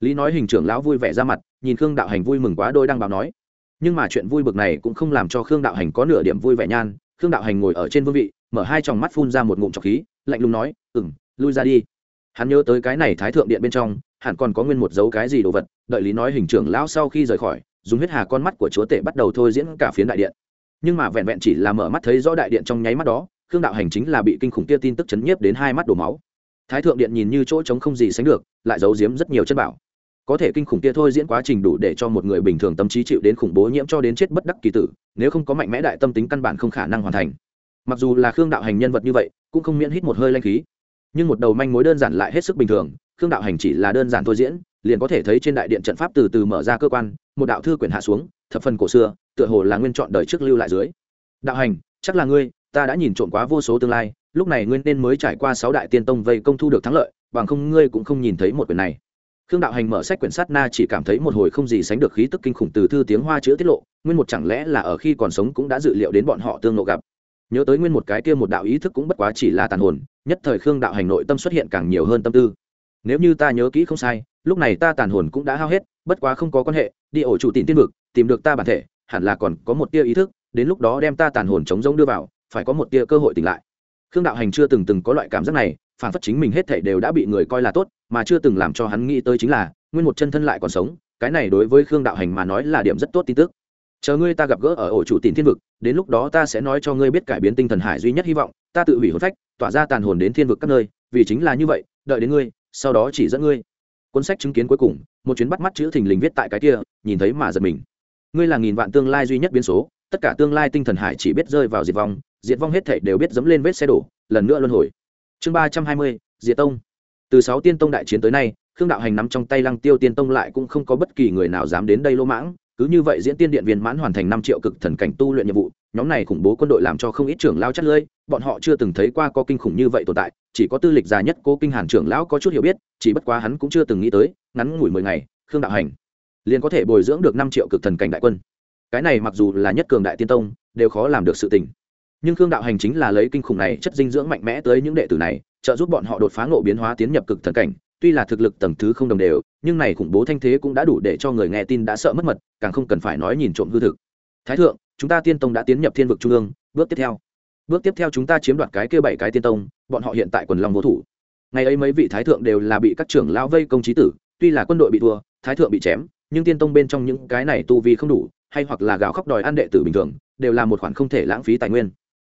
Lý nói hình trưởng lão vui vẻ ra mặt, nhìn khương đạo hành vui mừng quá đôi đang báo nói. Nhưng mà chuyện vui bực này cũng không làm cho khương đạo hành có nửa điểm vui vẻ nhan. Khương đạo hành ngồi ở trên vương vị, mở hai tròng mắt phun ra một ngụm trọc khí, lạnh lùng nói ừ m lui ra đi. Hắn nhớ tới cái này thái thượng điện bên trong, hẳn còn có nguyên một dấu cái gì đồ vật, đợi lý nói hình trưởng lão sau khi rời khỏi, dùng huyết hà con mắt của chúa tể bắt đầu thôi diễn cả phiến đại điện. Nhưng mà vẹn vẹn chỉ là mở mắt thấy rõ đại điện trong nháy mắt đó, khương đạo hành chính là bị kinh khủng kia tin tức chấn nhiếp đến hai mắt đổ máu thái thượng điện nhìn như chỗ trống không gì sánh được, lại giấu giếm rất nhiều chân bảo. Có thể kinh khủng kia thôi diễn quá trình đủ để cho một người bình thường tâm trí chịu đến khủng bố nhiễm cho đến chết bất đắc kỳ tử, nếu không có mạnh mẽ đại tâm tính căn bản không khả năng hoàn thành. Mặc dù là khương đạo hành nhân vật như vậy, cũng không miễn hít một hơi lanh khí. Nhưng một đầu manh mối đơn giản lại hết sức bình thường, khương đạo hành chỉ là đơn giản thôi diễn, liền có thể thấy trên đại điện trận pháp từ từ mở ra cơ quan, một đạo thư quyển hạ xuống, thập phần cổ xưa, tựa hồ là nguyên chọn đời trước lưu lại dưới. Đạo hành, chắc là ngươi, ta đã nhìn trộm quá vô số tương lai lúc này ngươi nên mới trải qua sáu đại tiên tông vây công thu được thắng lợi, bằng không ngươi cũng không nhìn thấy một quyển này. Khương đạo hành mở sách quyển sát na chỉ cảm thấy một hồi không gì sánh được khí tức kinh khủng từ thư tiếng hoa chữ tiết lộ, nguyên một chẳng lẽ là ở khi còn sống cũng đã dự liệu đến bọn họ tương nộ gặp. Nhớ tới nguyên một cái kia một đạo ý thức cũng bất quá chỉ là tàn hồn, nhất thời khương đạo hành nội tâm xuất hiện càng nhiều hơn tâm tư. Nếu như ta nhớ kỹ không sai, lúc này ta tàn hồn cũng đã hao hết, bất quá không có quan hệ, đi ổ chủ tìm tiên vực, tìm được ta bản thể, hẳn là còn có một tia ý thức, đến lúc đó đem ta tàn hồn chống giống đưa vào, phải có một tia cơ hội tỉnh lại khương đạo hành chưa từng từng có loại cảm giác này, phản phất chính mình hết thể đều đã bị người coi là tốt, mà chưa từng làm cho hắn nghĩ tới chính là, nguyên một chân thân lại còn sống, cái này đối với khương đạo hành mà nói là điểm rất tốt tin tức. Chờ ngươi ta gặp gỡ ở ổ chủ tín thiên vực, đến lúc đó ta sẽ nói cho ngươi biết cải biến tinh thần hải duy nhất hy vọng, ta tự hủy hồn phách, tỏa ra tàn hồn đến thiên vực các nơi, vì chính là như vậy, đợi đến ngươi, sau đó chỉ dẫn ngươi. Cuốn sách chứng kiến cuối cùng, một chuyến bắt mắt chữ thình lình viết tại cái kia, nhìn thấy mà giật mình. Ngươi là nghìn vạn tương lai duy nhất biến số tất cả tương lai tinh thần hải chỉ biết rơi vào diệt vong diệt vong hết thảy đều biết dẫm lên vết xe đổ, lần nữa luân hồi. Chương ba trăm hai mươi, diệt tông. Từ sáu tiên tông đại chiến tới nay, khương đạo hành nắm trong tay lăng tiêu tiên tông lại cũng không có bất kỳ người nào dám đến đây lô mãng, cứ như vậy diễn tiên điện viên mãn hoàn thành năm triệu cực thần cảnh tu luyện nhiệm vụ, nhóm này khủng bố quân đội làm cho không ít trưởng lao chất lưỡi bọn họ chưa từng thấy qua có kinh khủng như vậy tồn tại, chỉ có tư lịch già nhất cố kinh hàn trưởng lão có chút hiểu biết, chỉ bất quá hắn cũng chưa từng nghĩ tới, ngắn ngủi mười ngày, khương đạo hành liền có thể bồi dưỡng được năm triệu cực thần cảnh đại quân cái này mặc dù là nhất cường đại tiên tông, đều khó làm được sự tình. Nhưng khương đạo hành chính là lấy kinh khủng này chất dinh dưỡng mạnh mẽ tới những đệ tử này, trợ giúp bọn họ đột phá ngộ biến hóa tiến nhập cực thần cảnh, tuy là thực lực tầng thứ không đồng đều, nhưng này khủng bố thanh thế cũng đã đủ để cho người nghe tin đã sợ mất mật, càng không cần phải nói nhìn trộm hư thực. Thái thượng, chúng ta tiên tông đã tiến nhập thiên vực trung ương, bước tiếp theo. Bước tiếp theo chúng ta chiếm đoạt cái kia bảy cái tiên tông, bọn họ hiện tại quần long vô thủ. Ngày ấy mấy vị thái thượng đều là bị các trưởng lao vây công trí tử, tuy là quân đội bị thua, thái thượng bị chém, nhưng tiên tông bên trong những cái này tu vi không đủ hay hoặc là gào khóc đòi ăn đệ tử bình thường, đều là một khoản không thể lãng phí tài nguyên.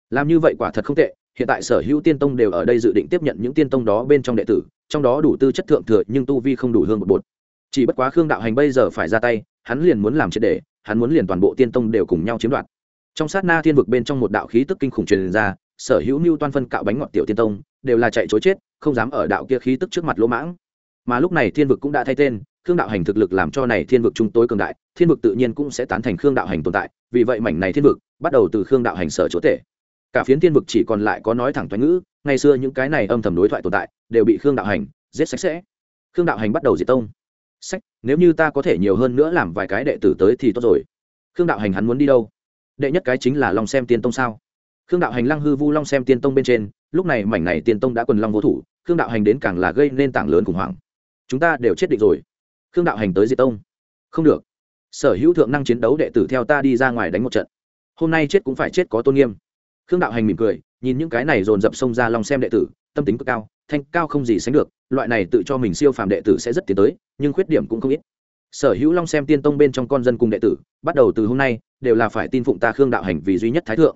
Làm như vậy quả thật không tệ, hiện tại sở hữu tiên tông đều ở đây dự định tiếp nhận những tiên tông đó bên trong đệ tử, trong đó đủ tư chất thượng thừa nhưng tu vi không đủ hương một bột. Chỉ bất quá khương đạo hành bây giờ phải ra tay, hắn liền muốn làm triệt để, hắn muốn liền toàn bộ tiên tông đều cùng nhau chiếm đoạt. Trong sát na thiên vực bên trong một đạo khí tức kinh khủng truyền ra, sở hữu mưu toan phân cạo bánh ngọt tiểu tiên tông, đều là chạy chối chết, không dám ở đạo kia khí tức trước mặt lỗ mãng. Mà lúc này thiên vực cũng đã thay tên khương đạo hành thực lực làm cho này thiên vực trung tối cường đại, thiên vực tự nhiên cũng sẽ tán thành khương đạo hành tồn tại, vì vậy mảnh này thiên vực bắt đầu từ khương đạo hành sở chỗ tể. Cả phiến thiên vực chỉ còn lại có nói thẳng thoái ngữ, ngày xưa những cái này âm thầm đối thoại tồn tại, đều bị khương đạo hành giết sạch sẽ. Khương đạo hành bắt đầu diệt tông. Sách, nếu như ta có thể nhiều hơn nữa làm vài cái đệ tử tới thì tốt rồi. Khương đạo hành hắn muốn đi đâu? Đệ nhất cái chính là long xem tiên tông sao? Khương đạo hành lăng hư vu long xem tiên tông bên trên, lúc này mảnh này tiên tông đã quần long vô thủ, khương đạo hành đến càng là gây nên tảng lớn khủng hoảng. Chúng ta đều chết định rồi khương đạo hành tới diệt tông. Không được. Sở hữu thượng năng chiến đấu đệ tử theo ta đi ra ngoài đánh một trận. Hôm nay chết cũng phải chết có tôn nghiêm. Khương đạo hành mỉm cười, nhìn những cái này dồn dập xông ra long xem đệ tử, tâm tính cực cao, thanh cao không gì sánh được, loại này tự cho mình siêu phàm đệ tử sẽ rất tiến tới, nhưng khuyết điểm cũng không ít. Sở hữu long xem tiên tông bên trong con dân cùng đệ tử, bắt đầu từ hôm nay, đều là phải tin phụng ta khương đạo hành vì duy nhất thái thượng.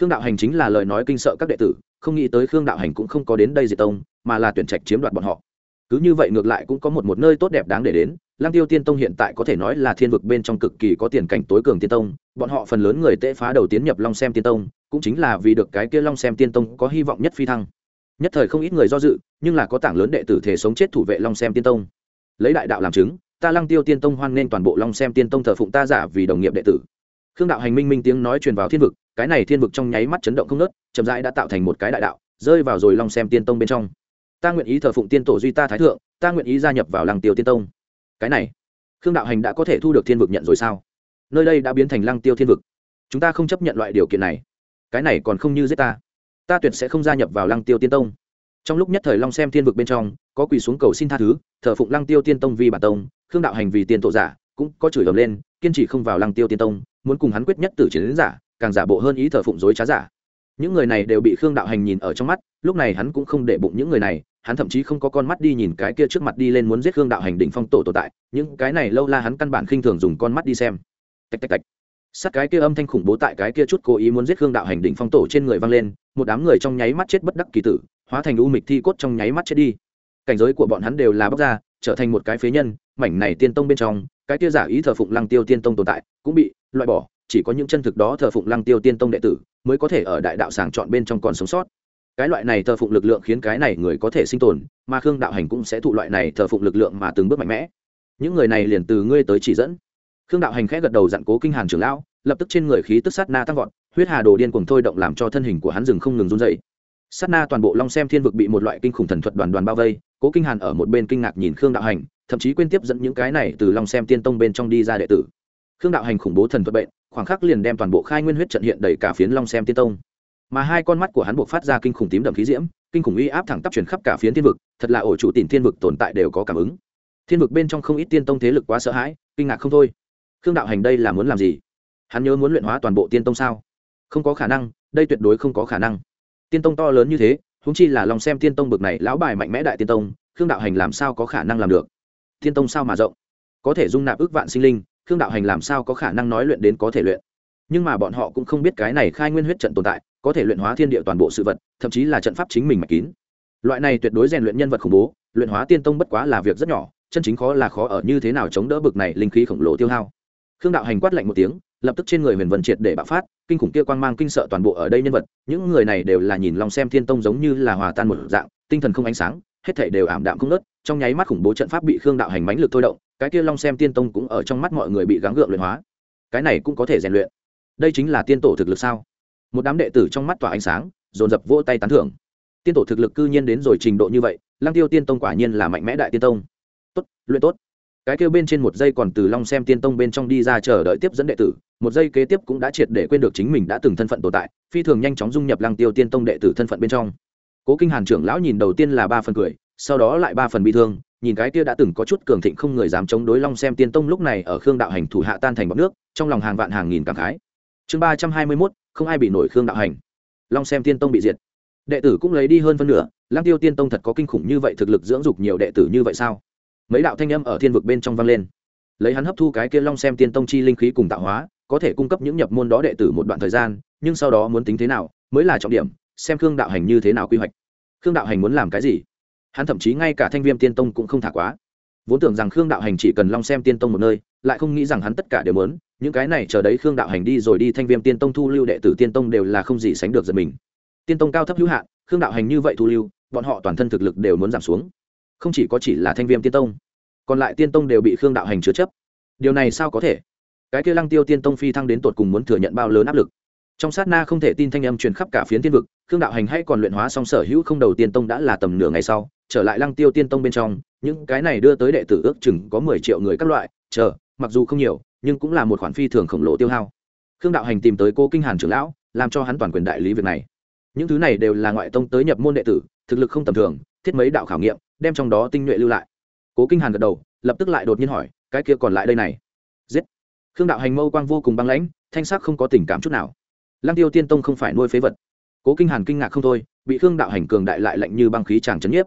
Khương đạo hành chính là lời nói kinh sợ các đệ tử, không nghĩ tới khương đạo hành cũng không có đến đây diệt tông, mà là tuyển trạch chiếm đoạt bọn họ cứ như vậy ngược lại cũng có một một nơi tốt đẹp đáng để đến Lăng Tiêu Tiên Tông hiện tại có thể nói là thiên vực bên trong cực kỳ có tiền cảnh tối cường tiên tông, bọn họ phần lớn người tệ phá đầu tiến nhập Long Xem Tiên Tông, cũng chính là vì được cái kia Long Xem Tiên Tông có hy vọng nhất phi thăng. Nhất thời không ít người do dự, nhưng là có tảng lớn đệ tử thể sống chết thủ vệ Long Xem Tiên Tông. Lấy đại đạo làm chứng, ta Lăng Tiêu Tiên Tông hoan nên toàn bộ Long Xem Tiên Tông thờ phụng ta giả vì đồng nghiệp đệ tử. Khương đạo hành minh minh tiếng nói truyền vào thiên vực, cái này thiên vực trong nháy mắt chấn động không nớt chậm rãi đã tạo thành một cái đại đạo, rơi vào rồi Long Xem Tiên Tông bên trong. Ta nguyện ý thờ phụng tiên tổ duy ta thái thượng, ta nguyện ý gia nhập vào làng Tiêu Tiên Tông. Cái này, khương đạo hành đã có thể thu được thiên vực nhận rồi sao? Nơi đây đã biến thành lăng tiêu thiên vực. Chúng ta không chấp nhận loại điều kiện này. Cái này còn không như giết ta. Ta tuyệt sẽ không gia nhập vào lăng tiêu tiên tông. Trong lúc nhất thời long xem thiên vực bên trong có quỳ xuống cầu xin tha thứ thờ phụng lăng tiêu tiên tông vì bản tông khương đạo hành vì tiền tổ giả cũng có chửi ầm lên kiên trì không vào lăng tiêu tiên tông muốn cùng hắn quyết nhất tử chiến đến giả càng giả bộ hơn ý thờ phụng dối trá giả. Những người này đều bị khương đạo hành nhìn ở trong mắt lúc này hắn cũng không để bụng những người này hắn thậm chí không có con mắt đi nhìn cái kia trước mặt đi lên muốn giết hương đạo hành đỉnh phong tổ tồn tại, những cái này lâu la hắn căn bản khinh thường dùng con mắt đi xem. Tạch tạch tạch. Sát cái kia âm thanh khủng bố tại cái kia chút cố ý muốn giết hương đạo hành đỉnh phong tổ trên người vang lên, một đám người trong nháy mắt chết bất đắc kỳ tử, hóa thành u mịch thi cốt trong nháy mắt chết đi. Cảnh giới của bọn hắn đều là bóc ra, trở thành một cái phế nhân, mảnh này tiên tông bên trong, cái kia giả ý thờ phụng lăng tiêu tiên tông tồn tại, cũng bị loại bỏ, chỉ có những chân thực đó thờ phụng lăng tiêu tiên tông đệ tử mới có thể ở đại đạo sàng chọn bên trong còn sống sót cái loại này thờ phụng lực lượng khiến cái này người có thể sinh tồn, mà khương đạo hành cũng sẽ thụ loại này thờ phụng lực lượng mà từng bước mạnh mẽ. Những người này liền từ ngươi tới chỉ dẫn. Khương đạo hành khẽ gật đầu dặn cố kinh hàn trưởng lão, lập tức trên người khí tức sát na tăng vọt, huyết hà đồ điên cùng thôi động làm cho thân hình của hắn rừng không ngừng run dậy sát na toàn bộ long xem thiên vực bị một loại kinh khủng thần thuật đoàn đoàn bao vây, cố kinh hàn ở một bên kinh ngạc nhìn khương đạo hành, thậm chí quên tiếp dẫn những cái này từ long xem tiên tông bên trong đi ra đệ tử. Khương đạo hành khủng bố thần thuật bệnh, khoảng khắc liền đem toàn bộ khai nguyên huyết trận hiện đầy cả phiến long xem tiên tông mà hai con mắt của hắn buộc phát ra kinh khủng tím đậm khí diễm, kinh khủng uy áp thẳng tắp truyền khắp cả phiến thiên vực, thật là ổ chủ tìm thiên vực tồn tại đều có cảm ứng. Thiên vực bên trong không ít tiên tông thế lực quá sợ hãi, kinh ngạc không thôi. Khương đạo hành đây là muốn làm gì? Hắn nhớ muốn luyện hóa toàn bộ tiên tông sao? Không có khả năng, đây tuyệt đối không có khả năng. Tiên tông to lớn như thế húng chi là lòng xem tiên tông bực này lão bài mạnh mẽ đại tiên tông, khương đạo hành làm sao có khả năng làm được? Tiên tông sao mà rộng? Có thể dung nạp ước vạn sinh linh, khương đạo hành làm sao có khả năng nói luyện đến có thể luyện? Nhưng mà bọn họ cũng không biết cái này khai nguyên huyết trận tồn tại có thể luyện hóa thiên địa toàn bộ sự vật, thậm chí là trận pháp chính mình mạch kín. Loại này tuyệt đối rèn luyện nhân vật khủng bố, luyện hóa tiên tông bất quá là việc rất nhỏ, chân chính khó là khó ở như thế nào chống đỡ bực này linh khí khổng lồ tiêu hao. Khương đạo hành quát lạnh một tiếng, lập tức trên người huyền vân triệt để bạo phát, kinh khủng kia quang mang kinh sợ toàn bộ ở đây nhân vật, những người này đều là nhìn lòng xem thiên tông giống như là hòa tan một dạng, tinh thần không ánh sáng, hết thảy đều ảm đạm không nớt trong nháy mắt khủng bố trận pháp bị khương đạo hành mãnh lực thôi động, cái kia long xem tiên tông cũng ở trong mắt mọi người bị gắng gượng luyện hóa. Cái này cũng có thể rèn luyện. Đây chính là tiên tổ thực lực sao? Một đám đệ tử trong mắt tỏa ánh sáng, dồn dập vỗ tay tán thưởng. Tiên tổ thực lực cư nhiên đến rồi trình độ như vậy, lăng tiêu tiên tông quả nhiên là mạnh mẽ đại tiên tông. Tốt, luyện tốt. Cái kêu bên trên một giây còn từ long xem tiên tông bên trong đi ra chờ đợi tiếp dẫn đệ tử, một giây kế tiếp cũng đã triệt để quên được chính mình đã từng thân phận tồn tại, phi thường nhanh chóng dung nhập lăng tiêu tiên tông đệ tử thân phận bên trong. Cố kinh hàn trưởng lão nhìn đầu tiên là ba phần cười, sau đó lại ba phần bị thương, nhìn cái kia đã từng có chút cường thịnh không người dám chống đối long xem tiên tông lúc này ở khương đạo hành thủ hạ tan thành bọc nước, trong lòng hàng vạn hàng nghìn cảm khái. Chương ba trăm hai mươi mốt không ai bị nổi khương đạo hành. Long xem tiên tông bị diệt. Đệ tử cũng lấy đi hơn phân nửa, lăng tiêu tiên tông thật có kinh khủng như vậy thực lực dưỡng dục nhiều đệ tử như vậy sao? Mấy đạo thanh âm ở thiên vực bên trong vang lên. Lấy hắn hấp thu cái kia long xem tiên tông chi linh khí cùng tạo hóa, có thể cung cấp những nhập môn đó đệ tử một đoạn thời gian, nhưng sau đó muốn tính thế nào, mới là trọng điểm, xem khương đạo hành như thế nào quy hoạch. Khương đạo hành muốn làm cái gì? Hắn thậm chí ngay cả thanh viêm tiên tông cũng không thả quá. Vốn tưởng rằng khương đạo hành chỉ cần long xem tiên tông một nơi, lại không nghĩ rằng hắn tất cả đều muốn những cái này chờ đấy khương đạo hành đi rồi đi thanh viêm tiên tông thu lưu đệ tử tiên tông đều là không gì sánh được giật mình. Tiên tông cao thấp hữu hạn, khương đạo hành như vậy thu lưu, bọn họ toàn thân thực lực đều muốn giảm xuống. Không chỉ có chỉ là thanh viêm tiên tông, còn lại tiên tông đều bị khương đạo hành chứa chấp. Điều này sao có thể? Cái kia lăng tiêu tiên tông phi thăng đến tột cùng muốn thừa nhận bao lớn áp lực. Trong sát na không thể tin thanh âm truyền khắp cả phiến tiên vực, khương đạo hành hay còn luyện hóa song sở hữu không đầu tiên tông đã là tầm nửa ngày sau, trở lại lăng tiêu tiên tông bên trong, những cái này đưa tới đệ tử ước chừng có mười triệu người các loại, chờ, mặc dù không nhiều nhưng cũng là một khoản phi thường khổng lồ tiêu hao. Khương đạo hành tìm tới cô kinh hàn trưởng lão, làm cho hắn toàn quyền đại lý việc này. Những thứ này đều là ngoại tông tới nhập môn đệ tử, thực lực không tầm thường, thiết mấy đạo khảo nghiệm, đem trong đó tinh nhuệ lưu lại. Cố kinh hàn gật đầu, lập tức lại đột nhiên hỏi, cái kia còn lại đây này? Giết. Khương đạo hành mâu quang vô cùng băng lãnh, thanh sắc không có tình cảm chút nào. Lăng tiêu tiên tông không phải nuôi phế vật. Cố kinh hàn kinh ngạc không thôi, bị khương đạo hành cường đại lại lạnh như băng khí chàng trấn nhiếp.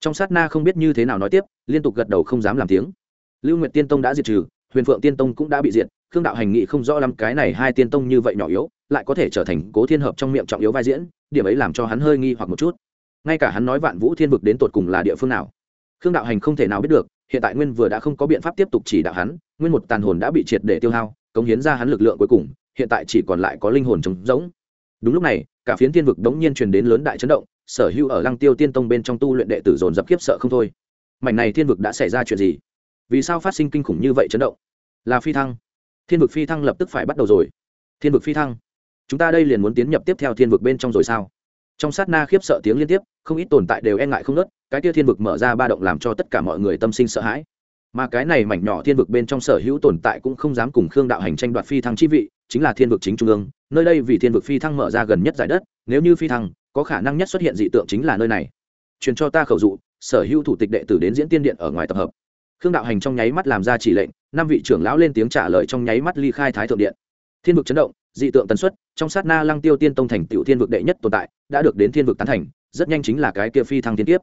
Trong sát na không biết như thế nào nói tiếp, liên tục gật đầu không dám làm tiếng. Lưu nguyệt tiên tông đã diệt trừ huyền phượng tiên tông cũng đã bị diệt, khương đạo hành nghị không rõ lắm cái này hai tiên tông như vậy nhỏ yếu, lại có thể trở thành cố thiên hợp trong miệng trọng yếu vai diễn, điểm ấy làm cho hắn hơi nghi hoặc một chút. Ngay cả hắn nói vạn vũ thiên vực đến tột cùng là địa phương nào, khương đạo hành không thể nào biết được, hiện tại nguyên vừa đã không có biện pháp tiếp tục chỉ đạo hắn, nguyên một tàn hồn đã bị triệt để tiêu hao, cống hiến ra hắn lực lượng cuối cùng, hiện tại chỉ còn lại có linh hồn trống rỗng. Đúng lúc này, cả phiến thiên vực đống nhiên truyền đến lớn đại chấn động, sở hữu ở lăng tiêu tiên tông bên trong tu luyện đệ tử dồn dập khiếp sợ không thôi. Mảnh này thiên vực đã xảy ra chuyện gì? Vì sao phát sinh kinh khủng như vậy chấn động? Là phi thăng. Thiên vực phi thăng lập tức phải bắt đầu rồi. Thiên vực phi thăng. Chúng ta đây liền muốn tiến nhập tiếp theo thiên vực bên trong rồi sao? Trong sát na khiếp sợ tiếng liên tiếp, không ít tồn tại đều e ngại không nớt, cái kia thiên vực mở ra ba động làm cho tất cả mọi người tâm sinh sợ hãi. Mà cái này mảnh nhỏ thiên vực bên trong sở hữu tồn tại cũng không dám cùng khương đạo hành tranh đoạt phi thăng chi vị, chính là thiên vực chính trung ương, nơi đây vì thiên vực phi thăng mở ra gần nhất giải đất, nếu như phi thăng, có khả năng nhất xuất hiện dị tượng chính là nơi này. Truyền cho ta khẩu dụ, sở hữu thủ tịch đệ tử đến diễn tiên điện ở ngoài tập hợp khương đạo hành trong nháy mắt làm ra chỉ lệnh, năm vị trưởng lão lên tiếng trả lời trong nháy mắt ly khai thái thượng điện. Thiên vực chấn động, dị tượng tần suất, trong sát na lăng tiêu tiên tông thành tiểu thiên vực đệ nhất tồn tại, đã được đến thiên vực tán thành, rất nhanh chính là cái kia phi thăng thiên tiếp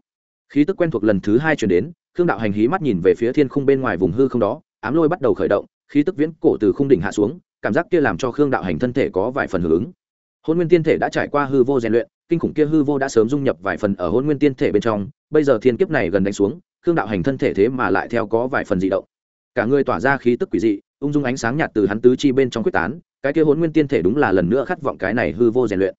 khí tức quen thuộc lần thứ hai chuyển đến, khương đạo hành hí mắt nhìn về phía thiên khung bên ngoài vùng hư không đó, ám lôi bắt đầu khởi động, khí tức viễn cổ từ khung đỉnh hạ xuống, cảm giác kia làm cho khương đạo hành thân thể có vài phần hưởng ứng. Hôn nguyên tiên thể đã trải qua hư vô rèn luyện, kinh khủng kia hư vô đã sớm dung nhập vài phần ở hôn nguyên tiên thể bên trong, bây giờ thiên kiếp này gần đánh xuống khương đạo hành thân thể thế mà lại theo có vài phần dị động. Cả người tỏa ra khí tức quỷ dị, ung dung ánh sáng nhạt từ hắn tứ chi bên trong quyết tán, cái kia hôn nguyên tiên thể đúng là lần nữa khát vọng cái này hư vô rèn luyện.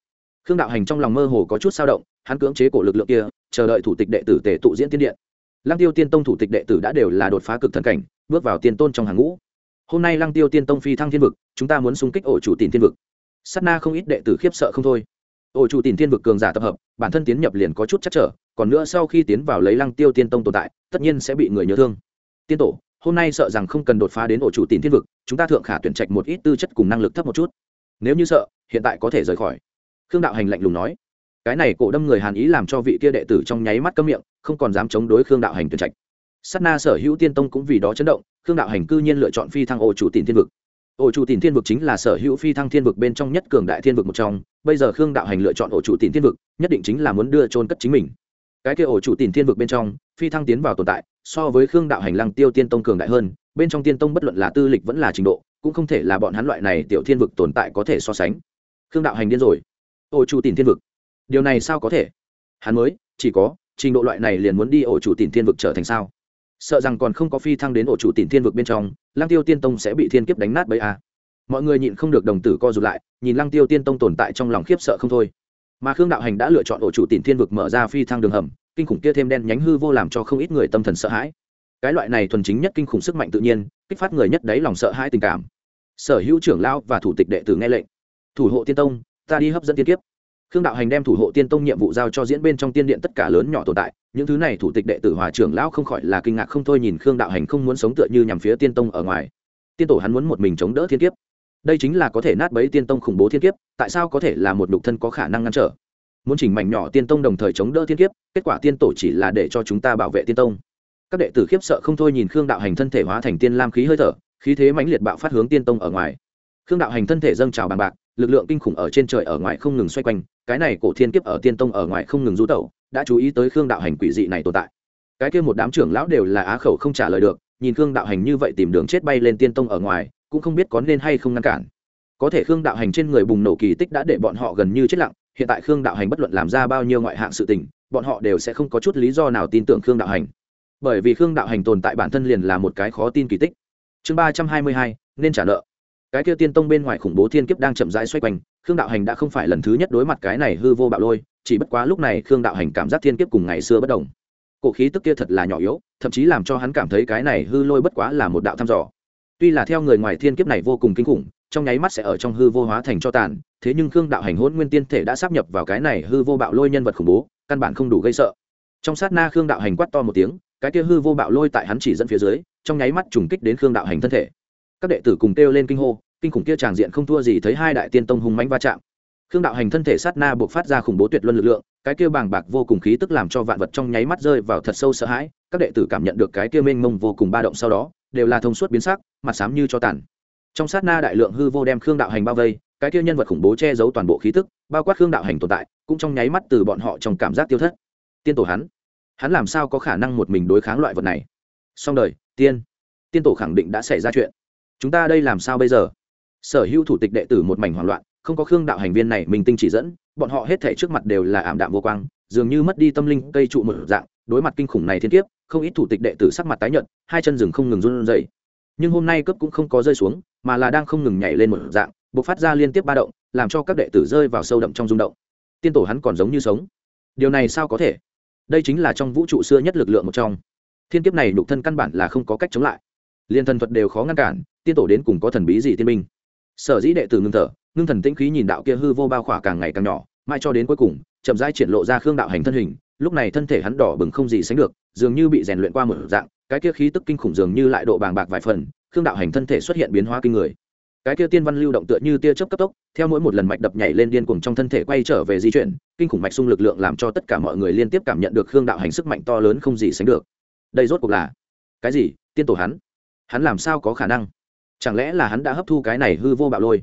Khương đạo hành trong lòng mơ hồ có chút sao động, hắn cưỡng chế cổ lực lượng kia, chờ đợi thủ tịch đệ tử tề tụ diễn tiên điện. Lăng tiêu tiên tông thủ tịch đệ tử đã đều là đột phá cực thần cảnh, bước vào tiên tôn trong hàng ngũ. Hôm nay lăng tiêu tiên tông phi thăng thiên vực, chúng ta muốn xung kích ổ chủ tìm thiên vực. S á t na không ít đệ tử khiếp sợ không thôi. Ổ chủ tìm thiên vực cường giả tập hợp, bản thân tiến nhập liền có chút chắc trở còn nữa sau khi tiến vào lấy lăng tiêu tiên tông tồn tại, tất nhiên sẽ bị người nhớ thương. Tiên tổ, hôm nay sợ rằng không cần đột phá đến ổ chủ tín thiên vực, chúng ta thượng khả tuyển trạch một ít tư chất cùng năng lực thấp một chút. Nếu như sợ, hiện tại có thể rời khỏi. Khương đạo hành lạnh lùng nói. Cái này cổ đâm người hàn ý làm cho vị kia đệ tử trong nháy mắt cấm miệng, không còn dám chống đối khương đạo hành tuyển trạch. Sát na sở hữu tiên tông cũng vì đó chấn động, khương đạo hành cư nhiên lựa chọn phi thăng ổ chủ tín thiên vực. Ổ chủ tín thiên vực chính là sở hữu phi thăng thiên vực bên trong nhất cường đại thiên vực một trong, bây giờ khương đạo hành lựa chọn ổ chủ tín thiên vực, nhất định chính là muốn đưa trôn cất chính mình cái kia ổ chủ tìm thiên vực bên trong, phi thăng tiến vào tồn tại, so với khương đạo hành lăng tiêu tiên tông cường đại hơn, bên trong tiên tông bất luận là tư lịch vẫn là trình độ, cũng không thể là bọn hắn loại này tiểu thiên vực tồn tại có thể so sánh. Khương đạo hành điên rồi. Ổ chủ tìm thiên vực. Điều này sao có thể? Hắn mới, chỉ có, trình độ loại này liền muốn đi ổ chủ tìm thiên vực trở thành sao? Sợ rằng còn không có phi thăng đến ổ chủ tìm thiên vực bên trong, lăng tiêu tiên tông sẽ bị thiên kiếp đánh nát bởi a à. mọi người nhịn không được đồng tử co rụt lại, nhìn lăng tiêu tiên tông tồn tại trong lòng khiếp sợ không thôi mà khương đạo hành đã lựa chọn ổ chủ tìm thiên vực mở ra phi thăng đường hầm kinh khủng kia thêm đen nhánh hư vô làm cho không ít người tâm thần sợ hãi cái loại này thuần chính nhất kinh khủng sức mạnh tự nhiên kích phát người nhất đấy lòng sợ hãi tình cảm sở hữu trưởng lão và thủ tịch đệ tử nghe lệnh thủ hộ tiên tông ta đi hấp dẫn tiên kiếp khương đạo hành đem thủ hộ tiên tông nhiệm vụ giao cho diễn bên trong tiên điện tất cả lớn nhỏ tồn tại những thứ này thủ tịch đệ tử hòa trưởng lão không khỏi là kinh ngạc không thôi nhìn khương đạo hành không muốn sống tựa như nhằm phía tiên tông ở ngoài tiên tổ hắn muốn một mình chống đỡ thiên kiếp đây chính là có thể nát bấy tiên tông khủng bố thiên kiếp, tại sao có thể là một đục thân có khả năng ngăn trở? Muốn chỉnh mảnh nhỏ tiên tông đồng thời chống đỡ thiên kiếp, kết quả tiên tổ chỉ là để cho chúng ta bảo vệ tiên tông. Các đệ tử khiếp sợ không thôi nhìn khương đạo hành thân thể hóa thành tiên lam khí hơi thở, khí thế mãnh liệt bạo phát hướng tiên tông ở ngoài. Khương đạo hành thân thể dâng trào bằng bạc, lực lượng kinh khủng ở trên trời ở ngoài không ngừng xoay quanh, cái này cổ thiên kiếp ở tiên tông ở ngoài không ngừng rú tẩu, đã chú ý tới khương đạo hành quỷ dị này tồn tại. Cái kia một đám trưởng lão đều là á khẩu không trả lời được, nhìn khương đạo hành như vậy tìm đường chết bay lên tiên tông ở ngoài cũng không biết có nên hay không ngăn cản. Có thể khương đạo hành trên người bùng nổ kỳ tích đã để bọn họ gần như chết lặng, hiện tại khương đạo hành bất luận làm ra bao nhiêu ngoại hạng sự tình, bọn họ đều sẽ không có chút lý do nào tin tưởng khương đạo hành. Bởi vì khương đạo hành tồn tại bản thân liền là một cái khó tin kỳ tích. Chương ba trăm hai mươi hai, nên trả nợ. Cái kia tiên tông bên ngoài khủng bố thiên kiếp đang chậm rãi xoay quanh, khương đạo hành đã không phải lần thứ nhất đối mặt cái này hư vô bạo lôi, chỉ bất quá lúc này khương đạo hành cảm giác thiên kiếp cùng ngày xưa bất đồng. Cổ khí tức kia thật là nhỏ yếu, thậm chí làm cho hắn cảm thấy cái này hư lôi bất quá là một đạo thăm dò tuy là theo người ngoài thiên kiếp này vô cùng kinh khủng, trong nháy mắt sẽ ở trong hư vô hóa thành cho tàn, thế nhưng khương đạo hành hôn nguyên tiên thể đã sắp nhập vào cái này hư vô bạo lôi nhân vật khủng bố, căn bản không đủ gây sợ. Trong sát na khương đạo hành quát to một tiếng, cái kia hư vô bạo lôi tại hắn chỉ dẫn phía dưới, trong nháy mắt trùng kích đến khương đạo hành thân thể. Các đệ tử cùng kêu lên kinh hô, kinh khủng kia tràng diện không thua gì thấy hai đại tiên tông hùng mãnh va chạm khương đạo hành thân thể sát na buộc phát ra khủng bố tuyệt luân lực lượng, cái kia bàng bạc vô cùng khí tức làm cho vạn vật trong nháy mắt rơi vào thật sâu sợ hãi, các đệ tử cảm nhận được cái kia mênh mông vô cùng ba động sau đó, đều là thông suốt biến sắc, mặt xám như cho tàn. Trong sát na đại lượng hư vô đem khương đạo hành bao vây, cái kia nhân vật khủng bố che giấu toàn bộ khí tức, bao quát khương đạo hành tồn tại, cũng trong nháy mắt từ bọn họ trong cảm giác tiêu thất. Tiên tổ hắn hắn làm sao có khả năng một mình đối kháng loại vật này? Song đời, tiên tiên tổ khẳng định đã xảy ra chuyện. Chúng ta đây làm sao bây giờ? Sở hữu thủ tịch đệ tử một mảnh hoảng loạn không có khương đạo hành viên này mình tinh chỉ dẫn, bọn họ hết thể trước mặt đều là ảm đạm vô quang, dường như mất đi tâm linh cây trụ một dạng, đối mặt kinh khủng này thiên kiếp, không ít thủ tịch đệ tử sắc mặt tái nhợt, hai chân rừng không ngừng run rẩy. Nhưng hôm nay cấp cũng không có rơi xuống, mà là đang không ngừng nhảy lên một dạng, bộc phát ra liên tiếp ba động, làm cho các đệ tử rơi vào sâu đậm trong rung động. Tiên tổ hắn còn giống như sống. Điều này sao có thể? Đây chính là trong vũ trụ xưa nhất lực lượng một trong. Thiên kiếp này nhục thân căn bản là không có cách chống lại. Liên thần thuật đều khó ngăn cản, tiên tổ đến cùng có thần bí gì tiên minh sở dĩ đệ tử ngưng thở ngưng thần tĩnh khí nhìn đạo kia hư vô bao khỏa càng ngày càng nhỏ mai cho đến cuối cùng, chậm rãi triển lộ ra khương đạo hành thân hình, lúc này thân thể hắn đỏ bừng không gì sánh được, dường như bị rèn luyện qua một dạng, cái kia khí tức kinh khủng dường như lại độ bàng bạc vài phần, khương đạo hành thân thể xuất hiện biến hóa kinh người. Cái kia tiên văn lưu động tựa như tia chớp cấp tốc, theo mỗi một lần mạch đập nhảy lên điên cuồng trong thân thể quay trở về di chuyển, kinh khủng mạch sung lực lượng làm cho tất cả mọi người liên tiếp cảm nhận được khương đạo hành sức mạnh to lớn không gì sánh được. Đây rốt cuộc là cái gì? Tiên tổ hắn? Hắn làm sao có khả năng? Chẳng lẽ là hắn đã hấp thu cái này hư vô bạo lôi?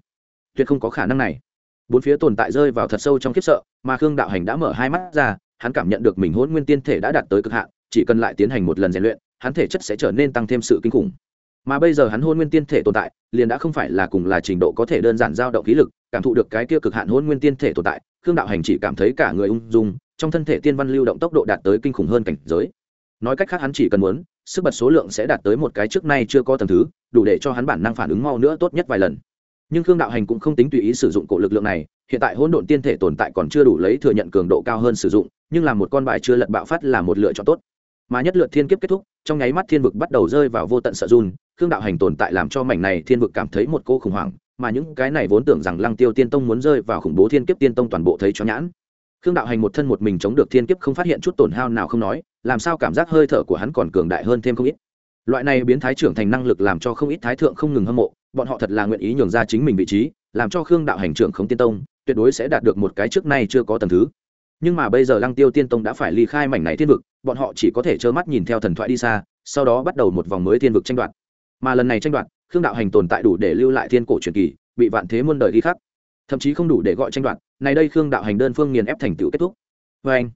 Tuyệt không có khả năng này. Bốn phía tồn tại rơi vào thật sâu trong kiếp sợ, mà khương đạo hành đã mở hai mắt ra, hắn cảm nhận được mình hôn nguyên tiên thể đã đạt tới cực hạn, chỉ cần lại tiến hành một lần rèn luyện, hắn thể chất sẽ trở nên tăng thêm sự kinh khủng. Mà bây giờ hắn hôn nguyên tiên thể tồn tại, liền đã không phải là cùng là trình độ có thể đơn giản giao động khí lực, cảm thụ được cái kia cực hạn hôn nguyên tiên thể tồn tại, khương đạo hành chỉ cảm thấy cả người ung dung, trong thân thể tiên văn lưu động tốc độ đạt tới kinh khủng hơn cảnh giới. Nói cách khác hắn chỉ cần muốn, sức bật số lượng sẽ đạt tới một cái trước nay chưa có tầng thứ, đủ để cho hắn bản năng phản ứng mau nữa tốt nhất vài lần nhưng khương đạo hành cũng không tính tùy ý sử dụng cổ lực lượng này, hiện tại hỗn độn tiên thể tồn tại còn chưa đủ lấy thừa nhận cường độ cao hơn sử dụng, nhưng là một con bài chưa lật bạo phát là một lựa chọn tốt. Mà nhất lượt thiên kiếp kết thúc, trong nháy mắt thiên vực bắt đầu rơi vào vô tận sợ run, khương đạo hành tồn tại làm cho mảnh này thiên vực cảm thấy một cô khủng hoảng, mà những cái này vốn tưởng rằng lăng tiêu tiên tông muốn rơi vào khủng bố thiên kiếp tiên tông toàn bộ thấy cho nhãn. Khương đạo hành một thân một mình chống được thiên kiếp không phát hiện chút tổn hao nào không nói, làm sao cảm giác hơi thở của hắn còn cường đại hơn thêm không ít. Loại này biến thái trưởng thành năng lực làm cho không ít thái thượng không ngừng hâm mộ bọn họ thật là nguyện ý nhường ra chính mình vị trí, làm cho khương đạo hành trưởng không tiên tông, tuyệt đối sẽ đạt được một cái trước nay chưa có tầm thứ. Nhưng mà bây giờ lăng tiêu tiên tông đã phải ly khai mảnh này thiên vực, bọn họ chỉ có thể trơ mắt nhìn theo thần thoại đi xa, sau đó bắt đầu một vòng mới thiên vực tranh đoạt. Mà lần này tranh đoạt, khương đạo hành tồn tại đủ để lưu lại thiên cổ truyền kỳ, bị vạn thế muôn đời ghi khắc. Thậm chí không đủ để gọi tranh đoạt, này đây khương đạo hành đơn phương nghiền ép thành tựu kết thúc. Vê anh,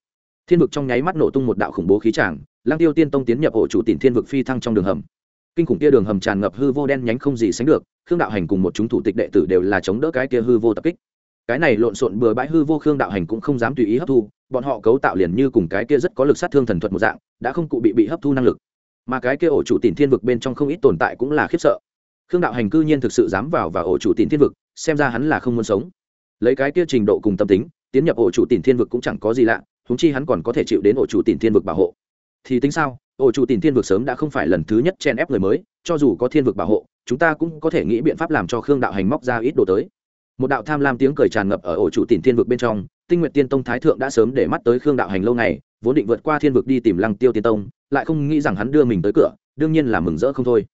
thiên vực trong nháy mắt nổ tung một đạo khủng bố khí tràng lang tiêu tiên tông tiến nhập ổ chủ tìm thiên vực phi thăng trong đường hầm kinh khủng kia đường hầm tràn ngập hư vô đen nhánh không gì sánh được, khương đạo hành cùng một chúng thủ tịch đệ tử đều là chống đỡ cái kia hư vô tập kích. Cái này lộn xộn bừa bãi hư vô khương đạo hành cũng không dám tùy ý hấp thu, bọn họ cấu tạo liền như cùng cái kia rất có lực sát thương thần thuật một dạng, đã không cụ bị bị hấp thu năng lực. Mà cái kia ổ chủ tìm thiên vực bên trong không ít tồn tại cũng là khiếp sợ. Khương đạo hành cư nhiên thực sự dám vào và ổ chủ tìm thiên vực, xem ra hắn là không muốn sống. Lấy cái kia trình độ cùng tâm tính, tiến nhập ổ chủ tìm thiên vực cũng chẳng có gì lạ húng chi hắn còn có thể chịu đến ổ chủ tìm thiên vực bảo hộ thì tính sao? Ổ chủ tìm thiên vực sớm đã không phải lần thứ nhất chen ép người mới, cho dù có thiên vực bảo hộ, chúng ta cũng có thể nghĩ biện pháp làm cho khương đạo hành móc ra ít đồ tới. Một đạo tham lam tiếng cười tràn ngập ở ổ chủ tìm thiên vực bên trong, tinh nguyện tiên tông thái thượng đã sớm để mắt tới khương đạo hành lâu ngày vốn định vượt qua thiên vực đi tìm lăng tiêu tiên tông, lại không nghĩ rằng hắn đưa mình tới cửa, đương nhiên là mừng rỡ không thôi.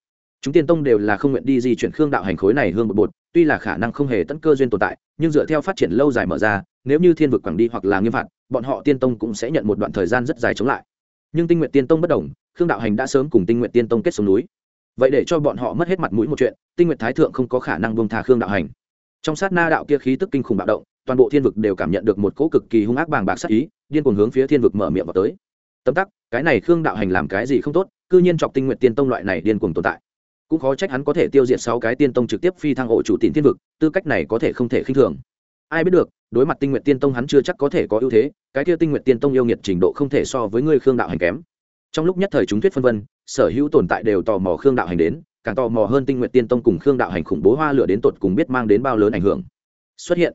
Chúng tiên tông đều là không nguyện đi di chuyển khương đạo hành khối này hương một bột, tuy là khả năng không hề tận cơ duyên tồn tại, nhưng dựa theo phát triển lâu dài mở ra, nếu như thiên vực quảng đi hoặc là nghiêm phạt, bọn họ tiên tông cũng sẽ nhận một đoạn thời gian rất dài chống lại nhưng tinh nguyện tiên tông bất đồng, khương đạo hành đã sớm cùng tinh nguyện tiên tông kết xuống núi. Vậy để cho bọn họ mất hết mặt mũi một chuyện, tinh nguyện thái thượng không có khả năng bông tha khương đạo hành. Trong sát na đạo kia khí tức kinh khủng bạo động, toàn bộ thiên vực đều cảm nhận được một cỗ cực kỳ hung ác bàng bạc sát ý, điên cuồng hướng phía thiên vực mở miệng vào tới. Tấm tắc, cái này khương đạo hành làm cái gì không tốt, cư nhiên chọc tinh nguyện tiên tông loại này điên cuồng tồn tại. Cũng khó trách hắn có thể tiêu diệt sáu cái tiên tông trực tiếp phi thăng hộ chủ tín thiên vực, tư cách này có thể không thể khinh thường. Ai biết được đối mặt tinh nguyện tiên tông hắn chưa chắc có thể có ưu thế, cái kia tinh nguyện tiên tông yêu nghiệt trình độ không thể so với ngươi khương đạo hành kém. Trong lúc nhất thời chúng thuyết phân vân, sở hữu tồn tại đều tò mò khương đạo hành đến, càng tò mò hơn tinh nguyện tiên tông cùng khương đạo hành khủng bố hoa lửa đến tột cùng biết mang đến bao lớn ảnh hưởng. Xuất hiện.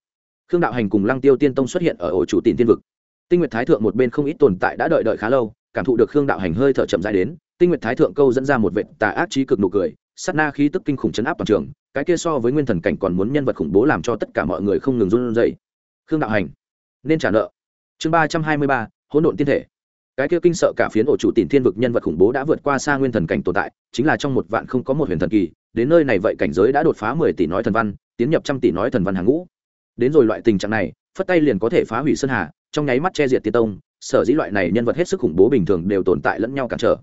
Khương đạo hành cùng lăng tiêu tiên tông xuất hiện ở ổ chủ tín thiên vực. Tinh nguyện thái thượng một bên không ít tồn tại đã đợi đợi khá lâu, cảm thụ được khương đạo hành hơi thở chậm dài đến, tinh nguyện thái thượng câu dẫn ra một vệ tà ác trí cực nụ cười, sát na khí tức kinh khủng chấn áp toàn trường, cái kia so với nguyên thần cảnh còn muốn nhân vật khủng bố làm cho tất cả mọi người không ngừng run rẩy khương đạo hành. Nên trả nợ. Chương ba trăm hai mươi ba, hỗn độn tiên thể. Cái kia kinh sợ cả phiến ổ chủ tìm thiên vực nhân vật khủng bố đã vượt qua xa nguyên thần cảnh tồn tại, chính là trong một vạn không có một huyền thần kỳ, đến nơi này vậy cảnh giới đã đột phá mười tỷ nói thần văn, tiến nhập trăm tỷ nói thần văn hàng ngũ. Đến rồi loại tình trạng này, phất tay liền có thể phá hủy sơn hà, trong nháy mắt che diệt tiên tông, sở dĩ loại này nhân vật hết sức khủng bố bình thường đều tồn tại lẫn nhau cản trở.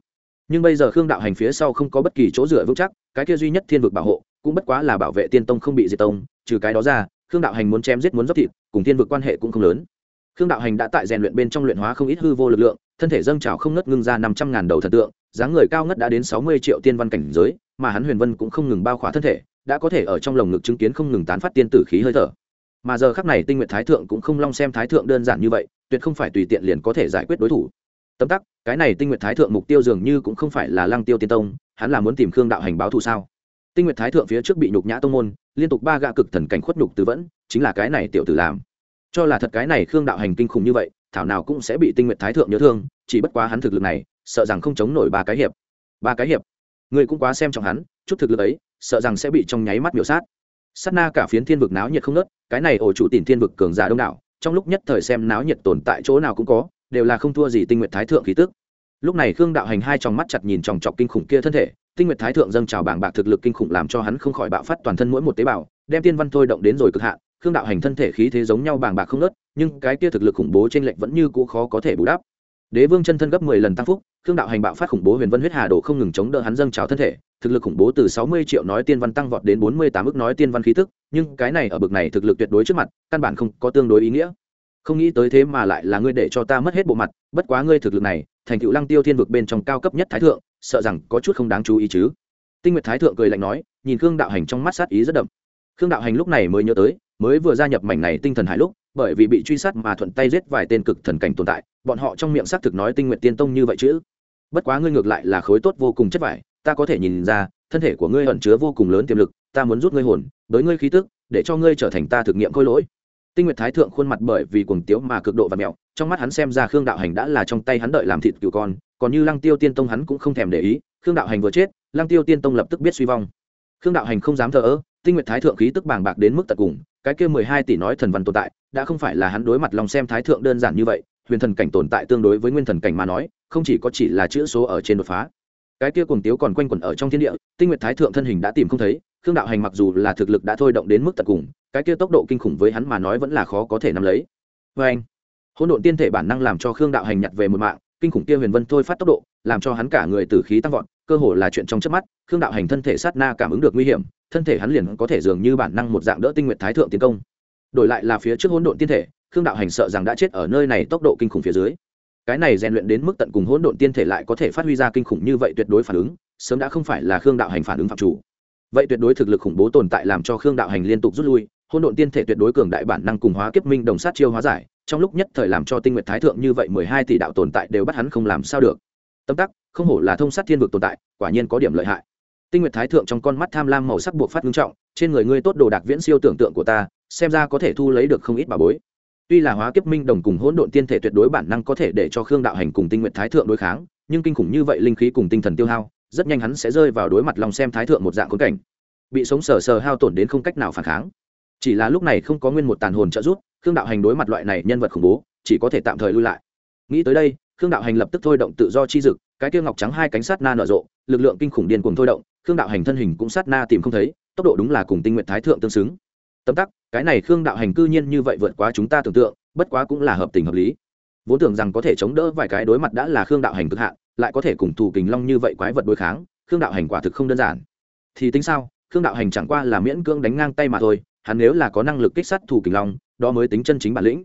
Nhưng bây giờ khương đạo hành phía sau không có bất kỳ chỗ dựa vững chắc, cái kia duy nhất thiên vực bảo hộ, cũng bất quá là bảo vệ tiên tông không bị diệt tông, trừ cái đó ra khương đạo hành muốn chém giết muốn dốc thịt, cùng thiên vực quan hệ cũng không lớn. Khương đạo hành đã tại rèn luyện bên trong luyện hóa không ít hư vô lực lượng, thân thể dâng trào không ngất ngưng ra năm trăm ngàn đầu thần tượng, dáng người cao ngất đã đến sáu mươi triệu tiên văn cảnh giới, mà hắn huyền vân cũng không ngừng bao khỏa thân thể, đã có thể ở trong lồng ngực chứng kiến không ngừng tán phát tiên tử khí hơi thở. Mà giờ khắc này tinh nguyện thái thượng cũng không long xem thái thượng đơn giản như vậy, tuyệt không phải tùy tiện liền có thể giải quyết đối thủ. Tấm tắc, cái này tinh nguyện thái thượng mục tiêu dường như cũng không phải là lăng tiêu tiên tông, hắn là muốn tìm khương đạo hành báo thù sao? Tinh nguyện thái thượng phía trước bị nhục nhã tông môn liên tục ba gạ cực thần cảnh khuất nhục tư vẫn, chính là cái này tiểu tử làm. Cho là thật cái này khương đạo hành kinh khủng như vậy, thảo nào cũng sẽ bị tinh nguyện thái thượng nhớ thương, chỉ bất quá hắn thực lực này, sợ rằng không chống nổi ba cái hiệp. Ba cái hiệp? Người cũng quá xem trọng hắn, chút thực lực ấy, sợ rằng sẽ bị trong nháy mắt miểu sát. Sát na cả phiến thiên vực náo nhiệt không nớt cái này ổ chủ tìm thiên vực cường giả đông đảo, trong lúc nhất thời xem náo nhiệt tồn tại chỗ nào cũng có, đều là không thua gì tinh nguyện thái thượng khí tức. Lúc này khương đạo hành hai trong mắt chặt nhìn chòng chọc kinh khủng kia thân thể tinh Nguyệt thái thượng dâng trào bảng bạc thực lực kinh khủng làm cho hắn không khỏi bạo phát toàn thân mỗi một tế bào, đem tiên văn thôi động đến rồi cực hạn, khương đạo hành thân thể khí thế giống nhau bàng bạc không nớt nhưng cái kia thực lực khủng bố trên lệnh vẫn như cũ khó có thể bù đắp. Đế vương chân thân gấp mười lần tăng phúc, khương đạo hành bạo phát khủng bố huyền vân huyết hà đổ không ngừng chống đỡ hắn dâng trào thân thể, thực lực khủng bố từ sáu mươi triệu nói tiên văn tăng vọt đến bốn mươi tám ước nói tiên văn khí tức, nhưng cái này ở bực này thực lực tuyệt đối trước mặt, căn bản không có tương đối ý nghĩa. Không nghĩ tới thế mà lại là ngươi để cho ta mất hết bộ mặt, bất quá ngươi thực lực này, thành tựu lăng tiêu thiên vực bên trong cao cấp nhất thái thượng sợ rằng có chút không đáng chú ý chứ. Tinh nguyệt thái thượng cười lạnh nói, nhìn khương đạo hành trong mắt sát ý rất đậm. Khương đạo hành lúc này mới nhớ tới, mới vừa gia nhập mảnh này tinh thần hải lúc, bởi vì bị truy sát mà thuận tay giết vài tên cực thần cảnh tồn tại, bọn họ trong miệng xác thực nói tinh nguyện tiên tông như vậy chứ. Bất quá ngươi ngược lại là khối tốt vô cùng chất vải, ta có thể nhìn ra, thân thể của ngươi ẩn chứa vô cùng lớn tiềm lực, ta muốn rút ngươi hồn với ngươi khí tức, để cho ngươi trở thành ta thực nghiệm khôi lỗi tinh nguyệt thái thượng khuôn mặt bởi vì cuồng tiếu mà cực độ và mẹo, trong mắt hắn xem ra khương đạo hành đã là trong tay hắn đợi làm thịt cừu con, còn như lăng tiêu tiên tông hắn cũng không thèm để ý, khương đạo hành vừa chết, lăng tiêu tiên tông lập tức biết suy vong. Khương đạo hành không dám thờ ơ, tinh nguyệt thái thượng khí tức bàng bạc đến mức tận cùng, cái kia mười hai tỷ nói thần văn tồn tại, đã không phải là hắn đối mặt lòng xem thái thượng đơn giản như vậy, huyền thần cảnh tồn tại tương đối với nguyên thần cảnh mà nói, không chỉ có chỉ là chữ số ở trên đột phá. Cái kia cuồng tiếu còn quanh quẩn ở trong thiên địa, tinh nguyệt thái thượng thân hình đã tìm không thấy, khương đạo hành mặc dù là thực lực đã thôi động đến mức tận cùng cái kia tốc độ kinh khủng với hắn mà nói vẫn là khó có thể nắm lấy. Vê anh, hỗn độn tiên thể bản năng làm cho khương đạo hành nhặt về một mạng, kinh khủng kia huyền vân thôi phát tốc độ, làm cho hắn cả người tử khí tăng vọt, cơ hồ là chuyện trong chớp mắt, khương đạo hành thân thể sát na cảm ứng được nguy hiểm, thân thể hắn liền có thể dường như bản năng một dạng đỡ tinh nguyệt thái thượng tiến công. Đổi lại là phía trước hỗn độn tiên thể, khương đạo hành sợ rằng đã chết ở nơi này tốc độ kinh khủng phía dưới. Cái này rèn luyện đến mức tận cùng hỗn độn tiên thể lại có thể phát huy ra kinh khủng như vậy tuyệt đối phản ứng, sớm đã không phải là khương đạo hành phản ứng phạm chủ. Vậy tuyệt đối thực lực khủng bố tồn tại làm cho khương đạo hành liên tục rút lui hỗn độn tiên thể tuyệt đối cường đại bản năng cùng hóa kiếp minh đồng sát chiêu hóa giải, trong lúc nhất thời làm cho tinh nguyệt thái thượng như vậy mười hai tỷ đạo tồn tại đều bắt hắn không làm sao được. Tâm tắc, không hổ là thông sát thiên vực tồn tại, quả nhiên có điểm lợi hại. Tinh nguyệt thái thượng trong con mắt tham lam màu sắc buộc phát nghiêm trọng, trên người ngươi tốt đồ đạc viễn siêu tưởng tượng của ta, xem ra có thể thu lấy được không ít bà bối. Tuy là hóa kiếp minh đồng cùng hỗn độn tiên thể tuyệt đối bản năng có thể để cho khương đạo hành cùng tinh nguyệt thái thượng đối kháng, nhưng kinh khủng như vậy linh khí cùng tinh thần tiêu hao, rất nhanh hắn sẽ rơi vào đối mặt lòng xem thái thượng một dạng khốn cảnh. Bị sống sờ sờ hao tổn đến không cách nào phản kháng chỉ là lúc này không có nguyên một tàn hồn trợ giúp, khương đạo hành đối mặt loại này nhân vật khủng bố, chỉ có thể tạm thời lui lại. Nghĩ tới đây, khương đạo hành lập tức thôi động tự do chi dực, cái kia ngọc trắng hai cánh sát na nở rộ, lực lượng kinh khủng điên cùng thôi động, khương đạo hành thân hình cũng sát na tìm không thấy, tốc độ đúng là cùng tinh nguyện thái thượng tương xứng. Tấm tắc, cái này khương đạo hành cư nhiên như vậy vượt quá chúng ta tưởng tượng, bất quá cũng là hợp tình hợp lý. Vốn tưởng rằng có thể chống đỡ vài cái đối mặt đã là khương đạo hành cực hạn, lại có thể cùng thủ kình long như vậy quái vật đối kháng, khương đạo hành quả thực không đơn giản. Thì tính sao, khương đạo hành chẳng qua là miễn cưỡng đánh ngang tay mà thôi hắn nếu là có năng lực kích sát thủ kình long, đó mới tính chân chính bản lĩnh.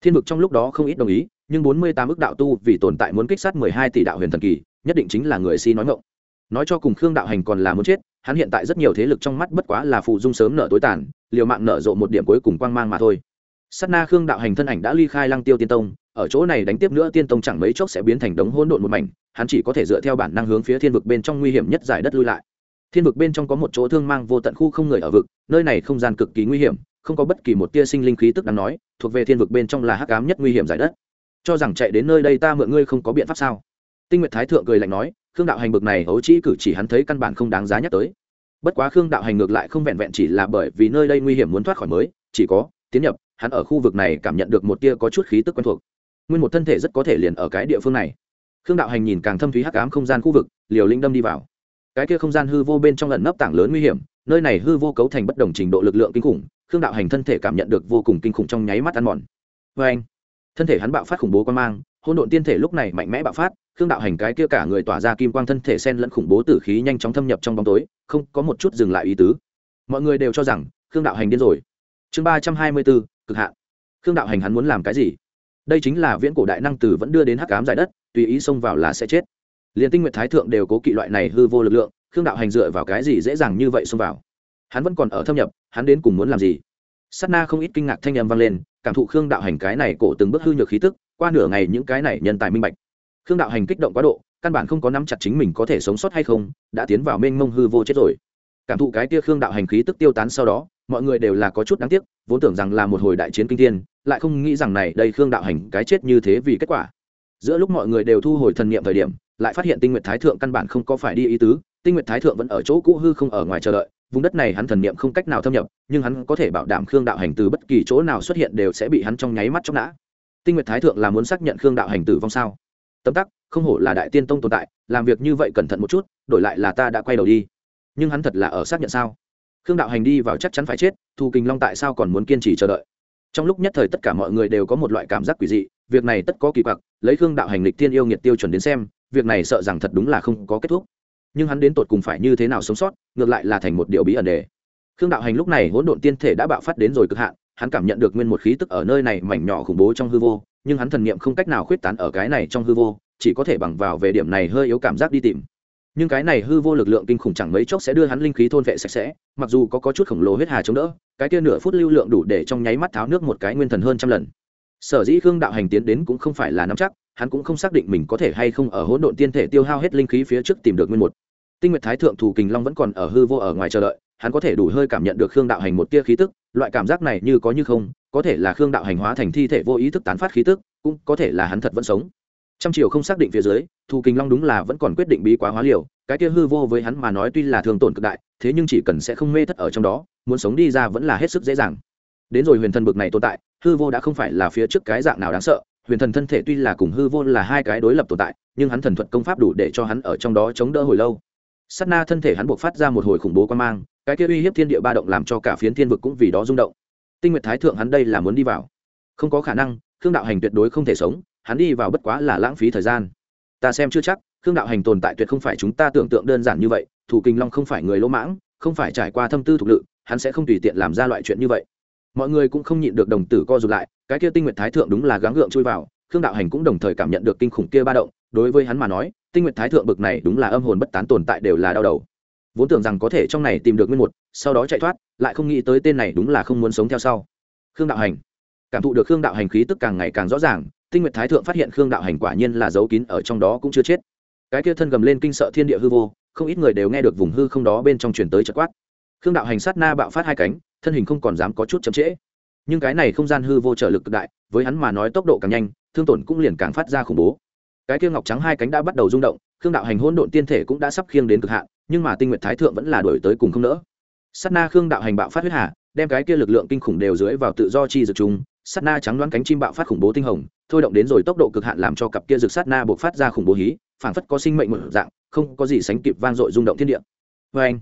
Thiên vực trong lúc đó không ít đồng ý, nhưng bốn mươi tám ước đạo tu vì tồn tại muốn kích sát mười hai tỷ đạo huyền thần kỳ, nhất định chính là người si nói ngộng nói cho cùng khương đạo hành còn là muốn chết, hắn hiện tại rất nhiều thế lực trong mắt bất quá là phụ dung sớm nợ tối tàn, liều mạng nở rộ một điểm cuối cùng quang mang mà thôi. Sát na khương đạo hành thân ảnh đã ly khai lăng tiêu tiên tông, ở chỗ này đánh tiếp nữa tiên tông chẳng mấy chốc sẽ biến thành đống hỗn độn một mảnh, hắn chỉ có thể dựa theo bản năng hướng phía thiên vực bên trong nguy hiểm nhất giải đất lui lại thiên vực bên trong có một chỗ thương mang vô tận khu không người ở vực, nơi này không gian cực kỳ nguy hiểm, không có bất kỳ một tia sinh linh khí tức đáng nói, thuộc về thiên vực bên trong là hắc ám nhất nguy hiểm giải đất. Cho rằng chạy đến nơi đây ta mượn ngươi không có biện pháp sao? Tinh nguyệt thái thượng cười lạnh nói, khương đạo hành bực này ấu chỉ cử chỉ hắn thấy căn bản không đáng giá nhắc tới. Bất quá khương đạo hành ngược lại không vẹn vẹn chỉ là bởi vì nơi đây nguy hiểm muốn thoát khỏi mới, chỉ có tiến nhập, hắn ở khu vực này cảm nhận được một tia có chút khí tức quen thuộc. Nguyên một thân thể rất có thể liền ở cái địa phương này. Khương đạo hành nhìn càng thâm thúy hắc ám không gian khu vực, liều linh đâm đi vào cái kia không gian hư vô bên trong lẩn nấp tảng lớn nguy hiểm, nơi này hư vô cấu thành bất đồng trình độ lực lượng kinh khủng, khương đạo hành thân thể cảm nhận được vô cùng kinh khủng trong nháy mắt ăn mòn. Vê anh, thân thể hắn bạo phát khủng bố quan mang hôn độn tiên thể lúc này mạnh mẽ bạo phát, khương đạo hành cái kia cả người tỏa ra kim quang thân thể sen lẫn khủng bố tử khí nhanh chóng thâm nhập trong bóng tối, không, có một chút dừng lại ý tứ. Mọi người đều cho rằng, khương đạo hành điên rồi. Chương ba trăm hai mươi bốn, cực hạn. Khương đạo hành hắn muốn làm cái gì? Đây chính là viễn cổ đại năng tử vẫn đưa đến hắc cám giải đất, tùy ý xông vào là sẽ chết liền tinh nguyện thái thượng đều cố kỵ loại này hư vô lực lượng, khương đạo hành dựa vào cái gì dễ dàng như vậy xông vào? Hắn vẫn còn ở thâm nhập, hắn đến cùng muốn làm gì? S á t na không ít kinh ngạc thanh â m vang lên, cảm thụ khương đạo hành cái này cổ từng bước hư nhược khí tức, qua nửa ngày những cái này nhân tài minh bạch. Khương đạo hành kích động quá độ, căn bản không có nắm chặt chính mình có thể sống sót hay không, đã tiến vào mênh mông hư vô chết rồi. Cảm thụ cái tia khương đạo hành khí tức tiêu tán sau đó, mọi người đều là có chút đáng tiếc, vốn tưởng rằng là một hồi đại chiến kinh thiên, lại không nghĩ rằng này đây khương đạo hành cái chết như thế vì kết quả. Giữa lúc mọi người đều thu hồi thần niệm thời điểm lại phát hiện tinh nguyệt thái thượng căn bản không có phải đi ý tứ, tinh nguyệt thái thượng vẫn ở chỗ cũ hư không ở ngoài chờ đợi, vùng đất này hắn thần niệm không cách nào thâm nhập, nhưng hắn có thể bảo đảm khương đạo hành từ bất kỳ chỗ nào xuất hiện đều sẽ bị hắn trong nháy mắt chóc nã. Tinh nguyệt thái thượng là muốn xác nhận khương đạo hành tử vong sao? Tấm tắc, không hổ là đại tiên tông tồn tại, làm việc như vậy cẩn thận một chút, đổi lại là ta đã quay đầu đi. Nhưng hắn thật là ở xác nhận sao? Khương đạo hành đi vào chắc chắn phải chết, thu kinh long tại sao còn muốn kiên trì chờ đợi? Trong lúc nhất thời tất cả mọi người đều có một loại cảm giác quỷ dị, việc này tất có kỳ quặc, lấy khương đạo hành lịch tiên yêu nghiệt tiêu chuẩn đến xem việc này sợ rằng thật đúng là không có kết thúc. Nhưng hắn đến tột cùng phải như thế nào sống sót ngược lại là thành một điều bí ẩn đề. Khương đạo hành lúc này hỗn độn tiên thể đã bạo phát đến rồi cực hạn hắn cảm nhận được nguyên một khí tức ở nơi này mảnh nhỏ khủng bố trong hư vô nhưng hắn thần niệm không cách nào khuyết tán ở cái này trong hư vô chỉ có thể bằng vào về điểm này hơi yếu cảm giác đi tìm. Nhưng cái này hư vô lực lượng kinh khủng chẳng mấy chốc sẽ đưa hắn linh khí thôn vệ sạch sẽ mặc dù có, có chút khổng lồ huyết hà chống đỡ cái kia nửa phút lưu lượng đủ để trong nháy mắt tháo nước một cái nguyên thần hơn trăm lần. Sở dĩ khương đạo hành tiến đến cũng không phải là nắm chắc hắn cũng không xác định mình có thể hay không ở hỗn độn tiên thể tiêu hao hết linh khí phía trước tìm được nguyên một. Tinh nguyệt thái thượng thủ kình long vẫn còn ở hư vô ở ngoài chờ đợi, hắn có thể đủ hơi cảm nhận được khương đạo hành một tia khí tức, loại cảm giác này như có như không, có thể là khương đạo hành hóa thành thi thể vô ý thức tán phát khí tức, cũng có thể là hắn thật vẫn sống. Trăm chiều không xác định phía dưới, thủ kình long đúng là vẫn còn quyết định bí quá hóa liều, cái kia hư vô với hắn mà nói tuy là thường tổn cực đại, thế nhưng chỉ cần sẽ không mê thất ở trong đó, muốn sống đi ra vẫn là hết sức dễ dàng. Đến rồi huyền thần bực này tồn tại, hư vô đã không phải là phía trước cái dạng nào đáng sợ huyền thần thân thể tuy là cùng hư vô là hai cái đối lập tồn tại, nhưng hắn thần thuật công pháp đủ để cho hắn ở trong đó chống đỡ hồi lâu. S á t na thân thể hắn buộc phát ra một hồi khủng bố quan mang, cái kia uy hiếp thiên địa ba động làm cho cả phiến thiên vực cũng vì đó rung động. Tinh nguyệt thái thượng hắn đây là muốn đi vào. Không có khả năng, khương đạo hành tuyệt đối không thể sống, hắn đi vào bất quá là lãng phí thời gian. Ta xem chưa chắc, khương đạo hành tồn tại tuyệt không phải chúng ta tưởng tượng đơn giản như vậy, thủ kinh long không phải người lỗ mãng, không phải trải qua thâm tư thục lự, hắn sẽ không tùy tiện làm ra loại chuyện như vậy. Mọi người cũng không nhịn được đồng tử co rụt lại cái kia tinh nguyệt thái thượng đúng là gắng gượng chui vào, khương đạo hành cũng đồng thời cảm nhận được kinh khủng kia ba động, đối với hắn mà nói, tinh nguyện thái thượng bực này đúng là âm hồn bất tán tồn tại đều là đau đầu. Vốn tưởng rằng có thể trong này tìm được nguyên một, sau đó chạy thoát, lại không nghĩ tới tên này đúng là không muốn sống theo sau. Khương đạo hành. Cảm thụ được khương đạo hành khí tức càng ngày càng rõ ràng, tinh nguyệt thái thượng phát hiện khương đạo hành quả nhiên là dấu kín ở trong đó cũng chưa chết. Cái kia thân gầm lên kinh sợ thiên địa hư vô, không ít người đều nghe được vùng hư không đó bên trong truyền tới chợt quát. Khương đạo hành sát na bạo phát hai cánh, thân hình không còn dám có chút chậm trễ nhưng cái này không gian hư vô trợ lực cực đại, với hắn mà nói tốc độ càng nhanh, thương tổn cũng liền càng phát ra khủng bố. Cái kia ngọc trắng hai cánh đã bắt đầu rung động, khương đạo hành hỗn độn tiên thể cũng đã sắp khiêng đến cực hạn, nhưng mà tinh nguyệt thái thượng vẫn là đổi tới cùng không nỡ. Sát na khương đạo hành bạo phát huyết hà, đem cái kia lực lượng kinh khủng đều dưới vào tự do chi dược chúng sát na trắng đoán cánh chim bạo phát khủng bố tinh hồng, thôi động đến rồi tốc độ cực hạn làm cho cặp kia rực sát na buộc phát ra khủng bố hí phản phất có sinh mệnh một dạng, không có gì sánh kịp vang dội rung động thiên địa. Vê anh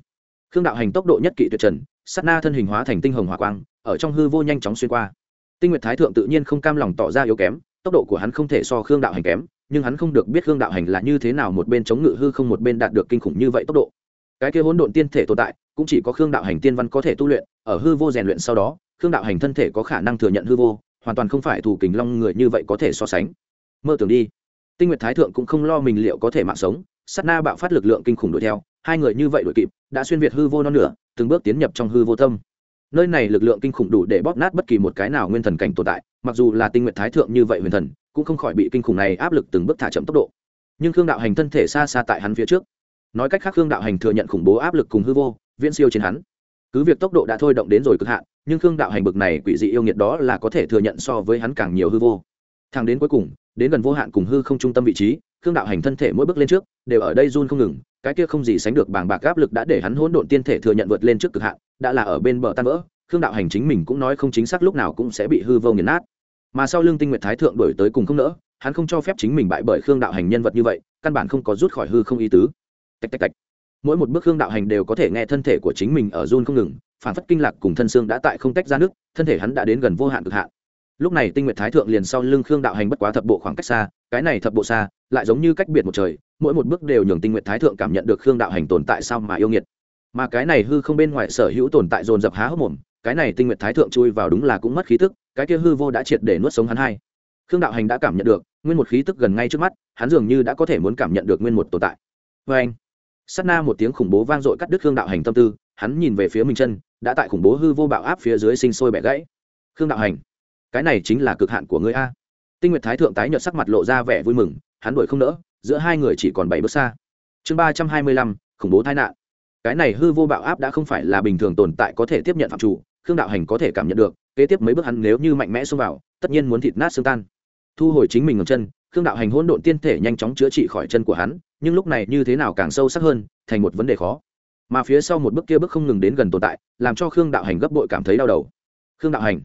khương đạo hành tốc độ nhất kỵ tuyệt trần, sát na thân hình hóa thành tinh hồng hỏa quang ở trong hư vô nhanh chóng xuyên qua. Tinh nguyệt thái thượng tự nhiên không cam lòng tỏ ra yếu kém, tốc độ của hắn không thể so khương đạo hành kém, nhưng hắn không được biết khương đạo hành là như thế nào một bên chống ngự hư không một bên đạt được kinh khủng như vậy tốc độ. Cái kia hỗn độn tiên thể tồn tại, cũng chỉ có khương đạo hành tiên văn có thể tu luyện, ở hư vô rèn luyện sau đó, khương đạo hành thân thể có khả năng thừa nhận hư vô, hoàn toàn không phải thủ kình long người như vậy có thể so sánh. Mơ tưởng đi. Tinh nguyệt thái thượng cũng không lo mình liệu có thể mạng sống, sát na bạo phát lực lượng kinh khủng đuổi theo, hai người như vậy đuổi kịp, đã xuyên việt hư vô non nửa, từng bước tiến nhập trong hư vô tâm nơi này lực lượng kinh khủng đủ để bóp nát bất kỳ một cái nào nguyên thần cảnh tồn tại, mặc dù là tinh nguyện thái thượng như vậy huyền thần, cũng không khỏi bị kinh khủng này áp lực từng bước thả chậm tốc độ. Nhưng khương đạo hành thân thể xa xa tại hắn phía trước. Nói cách khác, khương đạo hành thừa nhận khủng bố áp lực cùng hư vô, viễn siêu trên hắn. Cứ việc tốc độ đã thôi động đến rồi cực hạn, nhưng khương đạo hành bực này quỷ dị yêu nghiệt đó là có thể thừa nhận so với hắn càng nhiều hư vô thang đến cuối cùng, đến gần vô hạn cùng hư không trung tâm vị trí, khương đạo hành thân thể mỗi bước lên trước, đều ở đây run không ngừng, cái kia không gì sánh được Bảng bạc áp lực đã để hắn hỗn độn tiên thể thừa nhận vượt lên trước cực hạn, đã là ở bên bờ tan vỡ, khương đạo hành chính mình cũng nói không chính xác lúc nào cũng sẽ bị hư vô nghiền nát. Mà sau lưng tinh nguyệt thái thượng đổi tới cùng không nỡ, hắn không cho phép chính mình bại bởi khương đạo hành nhân vật như vậy, căn bản không có rút khỏi hư không ý tứ. Tạch tạch tạch. Mỗi một bước khương đạo hành đều có thể nghe thân thể của chính mình ở run không ngừng, phản phất kinh lạc cùng thân xương đã tại không tách ra nước, thân thể hắn đã đến gần vô hạn cực hạn lúc này tinh nguyệt thái thượng liền sau lưng khương đạo hành bất quá thập bộ khoảng cách xa, cái này thập bộ xa, lại giống như cách biệt một trời, mỗi một bước đều nhường tinh nguyệt thái thượng cảm nhận được khương đạo hành tồn tại sao mà yêu nghiệt. Mà cái này hư không bên ngoài sở hữu tồn tại dồn dập há hốc mồm, cái này tinh nguyệt thái thượng chui vào đúng là cũng mất khí tức, cái kia hư vô đã triệt để nuốt sống hắn hai. Khương đạo hành đã cảm nhận được, nguyên một khí tức gần ngay trước mắt, hắn dường như đã có thể muốn cảm nhận được nguyên một tồn tại. Vê anh sắt na một tiếng khủng bố vang dội cắt đứt khương đạo hành tâm tư, hắn nhìn về phía mình chân, đã tại khủng bố hư vô bạo áp phía dưới sinh sôi bẻ gãy. Khương đạo hành cái này chính là cực hạn của ngươi a. Tinh nguyệt thái thượng tái nhợt sắc mặt lộ ra vẻ vui mừng, hắn đuổi không nỡ, giữa hai người chỉ còn bảy bước xa. Chương ba trăm hai mươi lăm, khủng bố tai nạn. Cái này hư vô bạo áp đã không phải là bình thường tồn tại có thể tiếp nhận phạm chủ, khương đạo hành có thể cảm nhận được, kế tiếp mấy bước hắn nếu như mạnh mẽ xông vào, tất nhiên muốn thịt nát xương tan. Thu hồi chính mình ngầm chân, khương đạo hành hỗn độn tiên thể nhanh chóng chữa trị khỏi chân của hắn, nhưng lúc này như thế nào càng sâu sắc hơn, thành một vấn đề khó. Mà phía sau một bước kia bước không ngừng đến gần tồn tại, làm cho khương đạo hành gấp bội cảm thấy đau đầu. Khương đạo hành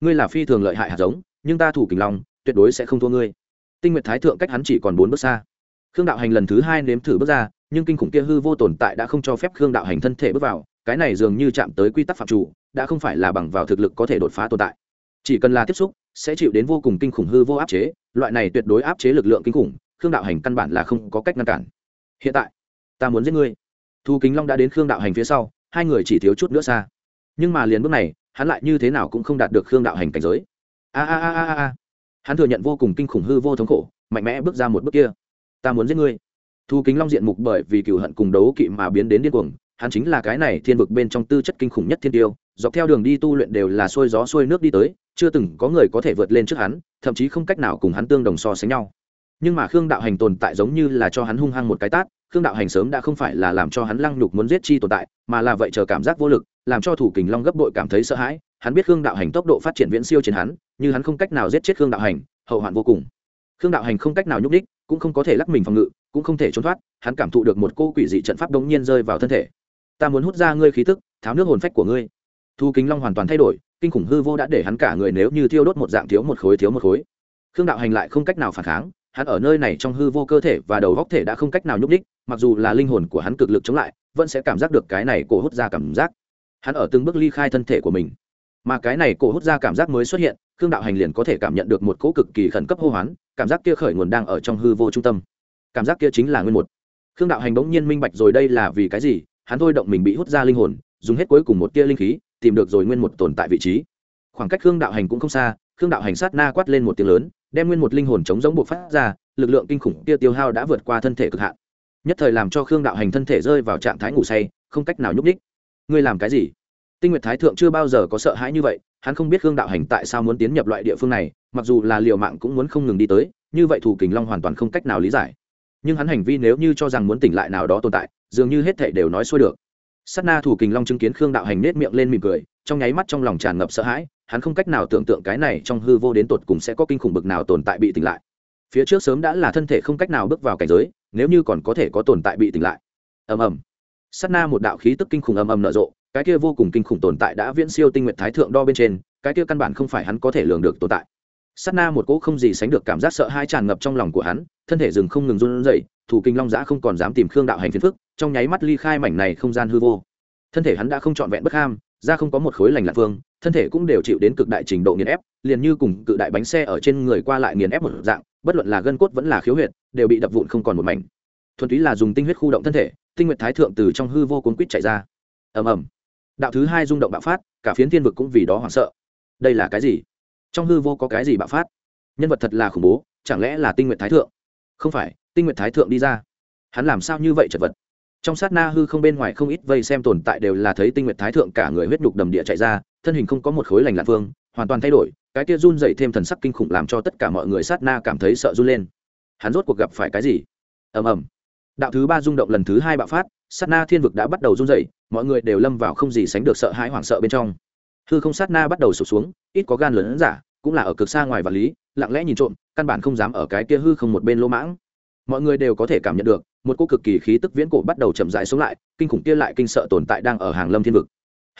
ngươi là phi thường lợi hại hạt giống, nhưng ta thủ kình long, tuyệt đối sẽ không thua ngươi. Tinh nguyệt thái thượng cách hắn chỉ còn bốn bước xa. Khương đạo hành lần thứ hai nếm thử bước ra, nhưng kinh khủng kia hư vô tồn tại đã không cho phép khương đạo hành thân thể bước vào, cái này dường như chạm tới quy tắc phạm chủ, đã không phải là bằng vào thực lực có thể đột phá tồn tại. Chỉ cần là tiếp xúc, sẽ chịu đến vô cùng kinh khủng hư vô áp chế, loại này tuyệt đối áp chế lực lượng kinh khủng, khương đạo hành căn bản là không có cách ngăn cản. Hiện tại, ta muốn giết ngươi. Thu kính long đã đến khương đạo hành phía sau, hai người chỉ thiếu chút nữa xa. Nhưng mà liền bước này hắn lại như thế nào cũng không đạt được khương đạo hành cảnh giới. A a a a a hắn thừa nhận vô cùng kinh khủng hư vô thống khổ, mạnh mẽ bước ra một bước kia. Ta muốn giết ngươi. Thu kính long diện mục bởi vì cựu hận cùng đấu kỵ mà biến đến điên cuồng, hắn chính là cái này thiên vực bên trong tư chất kinh khủng nhất thiên tiêu, dọc theo đường đi tu luyện đều là xuôi gió xuôi nước đi tới, chưa từng có người có thể vượt lên trước hắn, thậm chí không cách nào cùng hắn tương đồng so sánh nhau. Nhưng mà khương đạo hành tồn tại giống như là cho hắn hung hăng một cái tát, khương đạo hành sớm đã không phải là làm cho hắn lăng nhục muốn giết chi tồn tại, mà là vậy chờ cảm giác vô lực làm cho thủ kình long gấp đội cảm thấy sợ hãi, hắn biết khương đạo hành tốc độ phát triển viễn siêu trên hắn như hắn không cách nào giết chết khương đạo hành, hậu hoạn vô cùng. Khương đạo hành không cách nào nhúc đích cũng không có thể lắc mình phòng ngự, cũng không thể trốn thoát, hắn cảm thụ được một cô quỷ dị trận pháp đống nhiên rơi vào thân thể. Ta muốn hút ra ngươi khí tức, tháo nước hồn phách của ngươi. Thu kính long hoàn toàn thay đổi, kinh khủng hư vô đã để hắn cả người nếu như thiêu đốt một dạng thiếu một khối thiếu một khối. Khương đạo hành lại không cách nào phản kháng, hắn ở nơi này trong hư vô cơ thể và đầu góc thể đã không cách nào nhúc đích mặc dù là linh hồn của hắn cực lực chống lại, vẫn sẽ cảm giác được cái này cổ hút ra cảm giác hắn ở từng bước ly khai thân thể của mình. Mà cái này cổ hút ra cảm giác mới xuất hiện, khương đạo hành liền có thể cảm nhận được một cỗ cực kỳ khẩn cấp hô hoán, cảm giác kia khởi nguồn đang ở trong hư vô trung tâm. Cảm giác kia chính là nguyên một. Khương đạo hành bỗng nhiên minh bạch rồi đây là vì cái gì, hắn thôi động mình bị hút ra linh hồn, dùng hết cuối cùng một tia linh khí, tìm được rồi nguyên một tồn tại vị trí. Khoảng cách khương đạo hành cũng không xa, khương đạo hành sát na quát lên một tiếng lớn, đem nguyên một linh hồn chống giống buộc phát ra, lực lượng kinh khủng kia tiêu hao đã vượt qua thân thể cực hạn. Nhất thời làm cho khương đạo hành thân thể rơi vào trạng thái ngủ say, không cách nào nhúc ních ngươi làm cái gì? Tinh nguyệt thái thượng chưa bao giờ có sợ hãi như vậy, hắn không biết khương đạo hành tại sao muốn tiến nhập loại địa phương này, mặc dù là liều mạng cũng muốn không ngừng đi tới, như vậy thủ kình long hoàn toàn không cách nào lý giải. Nhưng hắn hành vi nếu như cho rằng muốn tỉnh lại nào đó tồn tại, dường như hết thể đều nói xuôi được. S á t na thủ kình long chứng kiến khương đạo hành nết miệng lên mỉm cười, trong nháy mắt trong lòng tràn ngập sợ hãi, hắn không cách nào tưởng tượng cái này trong hư vô đến tột cùng sẽ có kinh khủng bực nào tồn tại bị tỉnh lại. Phía trước sớm đã là thân thể không cách nào bước vào cảnh giới, nếu như còn có thể có tồn tại bị tỉnh lại. Ầm ầm. Sát na một đạo khí tức kinh khủng âm âm nở rộ, cái kia vô cùng kinh khủng tồn tại đã viễn siêu tinh nguyện thái thượng đo bên trên, cái kia căn bản không phải hắn có thể lường được tồn tại. Sát na một cỗ không gì sánh được cảm giác sợ hãi tràn ngập trong lòng của hắn, thân thể rừng không ngừng run rẩy, thủ kinh long giã không còn dám tìm khương đạo hành phiền phức, trong nháy mắt ly khai mảnh này không gian hư vô. Thân thể hắn đã không trọn vẹn bất ham, da không có một khối lành lạc phương thân thể cũng đều chịu đến cực đại trình độ nghiền ép, liền như cùng cự đại bánh xe ở trên người qua lại nghiền ép một dạng, bất luận là gân cốt vẫn là khiếu huyệt, đều bị đập vụn không còn một mảnh. Thuần túy là dùng tinh huyết khu động thân thể tinh nguyệt thái thượng từ trong hư vô cuốn quýt chạy ra. Ầm ầm. Đạo thứ hai rung động bạo phát, cả phiến thiên vực cũng vì đó hoảng sợ. Đây là cái gì? Trong hư vô có cái gì bạo phát? Nhân vật thật là khủng bố, chẳng lẽ là tinh nguyệt thái thượng? Không phải, tinh nguyệt thái thượng đi ra. Hắn làm sao như vậy chật vật? Trong sát na hư không bên ngoài không ít vây xem tồn tại đều là thấy tinh nguyệt thái thượng cả người huyết nhục đầm địa chạy ra, thân hình không có một khối lành lạc phương hoàn toàn thay đổi, cái kia run dậy thêm thần sắc kinh khủng làm cho tất cả mọi người sát na cảm thấy sợ run lên. Hắn rốt cuộc gặp phải cái gì? Ầm ầm đạo thứ ba rung động lần thứ hai bạo phát, sát na thiên vực đã bắt đầu run dậy mọi người đều lâm vào không gì sánh được sợ hãi hoảng sợ bên trong. Hư không sát na bắt đầu sụp xuống, ít có gan lớn giả, cũng là ở cực xa ngoài vật lý, lặng lẽ nhìn trộm, căn bản không dám ở cái kia hư không một bên lỗ mãng. Mọi người đều có thể cảm nhận được, một cô cực kỳ khí tức viễn cổ bắt đầu chậm rãi xuống lại, kinh khủng kia lại kinh sợ tồn tại đang ở hàng lâm thiên vực.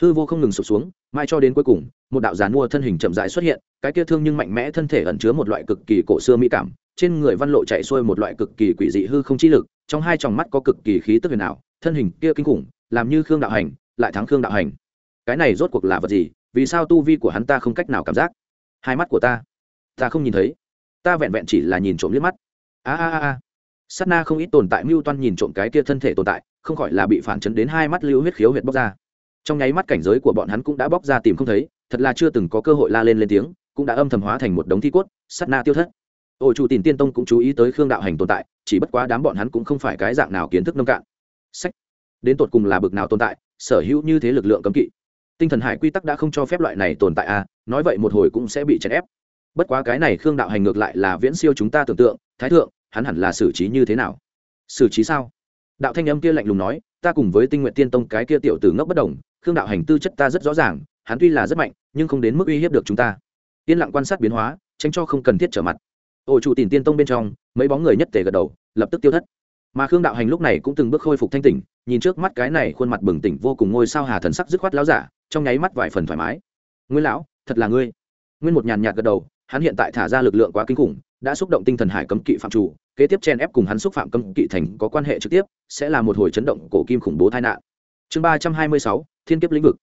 Hư vô không ngừng sụp xuống, mai cho đến cuối cùng, một đạo giàn mua thân hình chậm rãi xuất hiện, cái kia thương nhưng mạnh mẽ thân thể ẩn chứa một loại cực kỳ cổ xưa mỹ cảm, trên người văn lộ chạy xuôi một loại cực kỳ quỷ dị hư không chi lực trong hai tròng mắt có cực kỳ khí tức huyền ảo, thân hình kia kinh khủng, làm như khương đạo hành, lại thắng khương đạo hành. Cái này rốt cuộc là vật gì? Vì sao tu vi của hắn ta không cách nào cảm giác? Hai mắt của ta ta không nhìn thấy. Ta vẹn vẹn chỉ là nhìn trộm liếc mắt. A a a a. Sát na không ít tồn tại mưu toan nhìn trộm cái kia thân thể tồn tại, không khỏi là bị phản chấn đến hai mắt lưu huyết khiếu huyệt bóc ra. Trong nháy mắt cảnh giới của bọn hắn cũng đã bóc ra tìm không thấy, thật là chưa từng có cơ hội la lên lên tiếng, cũng đã âm thầm hóa thành một đống thi cốt, sát na tiêu thất ôi chủ tìm tiên tông cũng chú ý tới khương đạo hành tồn tại, chỉ bất quá đám bọn hắn cũng không phải cái dạng nào kiến thức nông cạn. Sách. Đến tột cùng là bực nào tồn tại, sở hữu như thế lực lượng cấm kỵ. Tinh thần hải quy tắc đã không cho phép loại này tồn tại à nói vậy một hồi cũng sẽ bị chèn ép. Bất quá cái này khương đạo hành ngược lại là viễn siêu chúng ta tưởng tượng, thái thượng, hắn hẳn là xử trí như thế nào? Xử trí sao? Đạo thanh âm kia lạnh lùng nói, ta cùng với tinh nguyện tiên tông cái kia tiểu tử ngốc bất đồng, khương đạo hành tư chất ta rất rõ ràng, hắn tuy là rất mạnh, nhưng không đến mức uy hiếp được chúng ta. Yên lặng quan sát biến hóa, tránh cho không cần thiết trở mặt ổ chủ tìm tiên tông bên trong, mấy bóng người nhất tề gật đầu, lập tức tiêu thất. Mà khương đạo hành lúc này cũng từng bước khôi phục thanh tỉnh, nhìn trước mắt cái này khuôn mặt bừng tỉnh vô cùng ngôi sao hà thần sắc dứt khoát láo giả, trong nháy mắt vài phần thoải mái. Nguyên lão, thật là ngươi. Nguyên một nhàn nhạt gật đầu, hắn hiện tại thả ra lực lượng quá kinh khủng, đã xúc động tinh thần hải cấm kỵ phạm chủ, kế tiếp chen ép cùng hắn xúc phạm cấm kỵ thành có quan hệ trực tiếp, sẽ là một hồi chấn động cổ kim khủng bố tai nạn. Chương ba trăm hai mươi sáu, thiên kiếp lĩnh vực.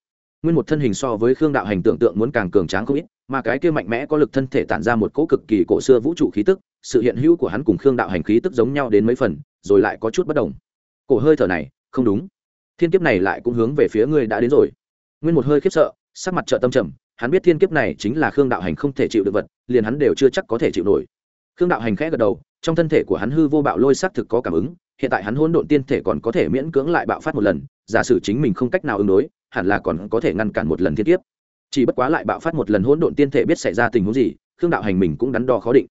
Nguyên một thân hình so với khương đạo hành tưởng tượng muốn càng cường tráng không ít mà cái kia mạnh mẽ có lực thân thể tản ra một cỗ cực kỳ cổ xưa vũ trụ khí tức, sự hiện hữu của hắn cùng khương đạo hành khí tức giống nhau đến mấy phần, rồi lại có chút bất đồng. Cổ hơi thở này, không đúng. Thiên kiếp này lại cũng hướng về phía ngươi đã đến rồi. Nguyên một hơi khiếp sợ, sắc mặt trợ tâm trầm, hắn biết thiên kiếp này chính là khương đạo hành không thể chịu được vật, liền hắn đều chưa chắc có thể chịu nổi. Khương đạo hành khẽ gật đầu, trong thân thể của hắn hư vô bạo lôi xác thực có cảm ứng, hiện tại hắn hỗn độn tiên thể còn có thể miễn cưỡng lại bạo phát một lần, giả sử chính mình không cách nào ứng đối, hẳn là còn có thể ngăn cản một lần thiên kiếp chỉ bất quá lại bạo phát một lần hỗn độn tiên thể biết xảy ra tình huống gì, khương đạo hành mình cũng đắn đo khó định.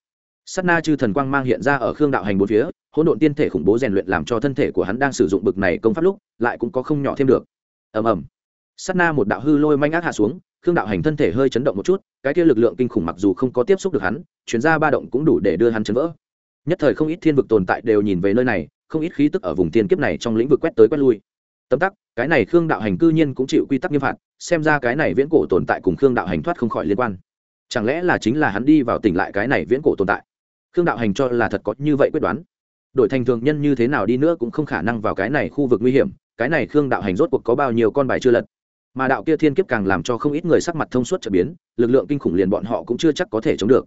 Sát na chư thần quang mang hiện ra ở khương đạo hành bốn phía, hỗn độn tiên thể khủng bố rèn luyện làm cho thân thể của hắn đang sử dụng bực này công pháp lúc, lại cũng có không nhỏ thêm được. Ầm ầm. Sát na một đạo hư lôi manh ác hạ xuống, khương đạo hành thân thể hơi chấn động một chút, cái kia lực lượng kinh khủng mặc dù không có tiếp xúc được hắn truyền ra ba động cũng đủ để đưa hắn chấn vỡ. Nhất thời không ít thiên vực tồn tại đều nhìn về nơi này, không ít khí tức ở vùng tiên kiếp này trong lĩnh vực quét tới quét lui tấm tắc, cái này khương đạo hành cư nhiên cũng chịu quy tắc nghiêm phạt, xem ra cái này viễn cổ tồn tại cùng khương đạo hành thoát không khỏi liên quan. Chẳng lẽ là chính là hắn đi vào tỉnh lại cái này viễn cổ tồn tại? Khương đạo hành cho là thật có như vậy quyết đoán. Đổi thành thường nhân như thế nào đi nữa cũng không khả năng vào cái này khu vực nguy hiểm, cái này khương đạo hành rốt cuộc có bao nhiêu con bài chưa lật. Mà đạo kia thiên kiếp càng làm cho không ít người sắc mặt thông suốt trở biến, lực lượng kinh khủng liền bọn họ cũng chưa chắc có thể chống được.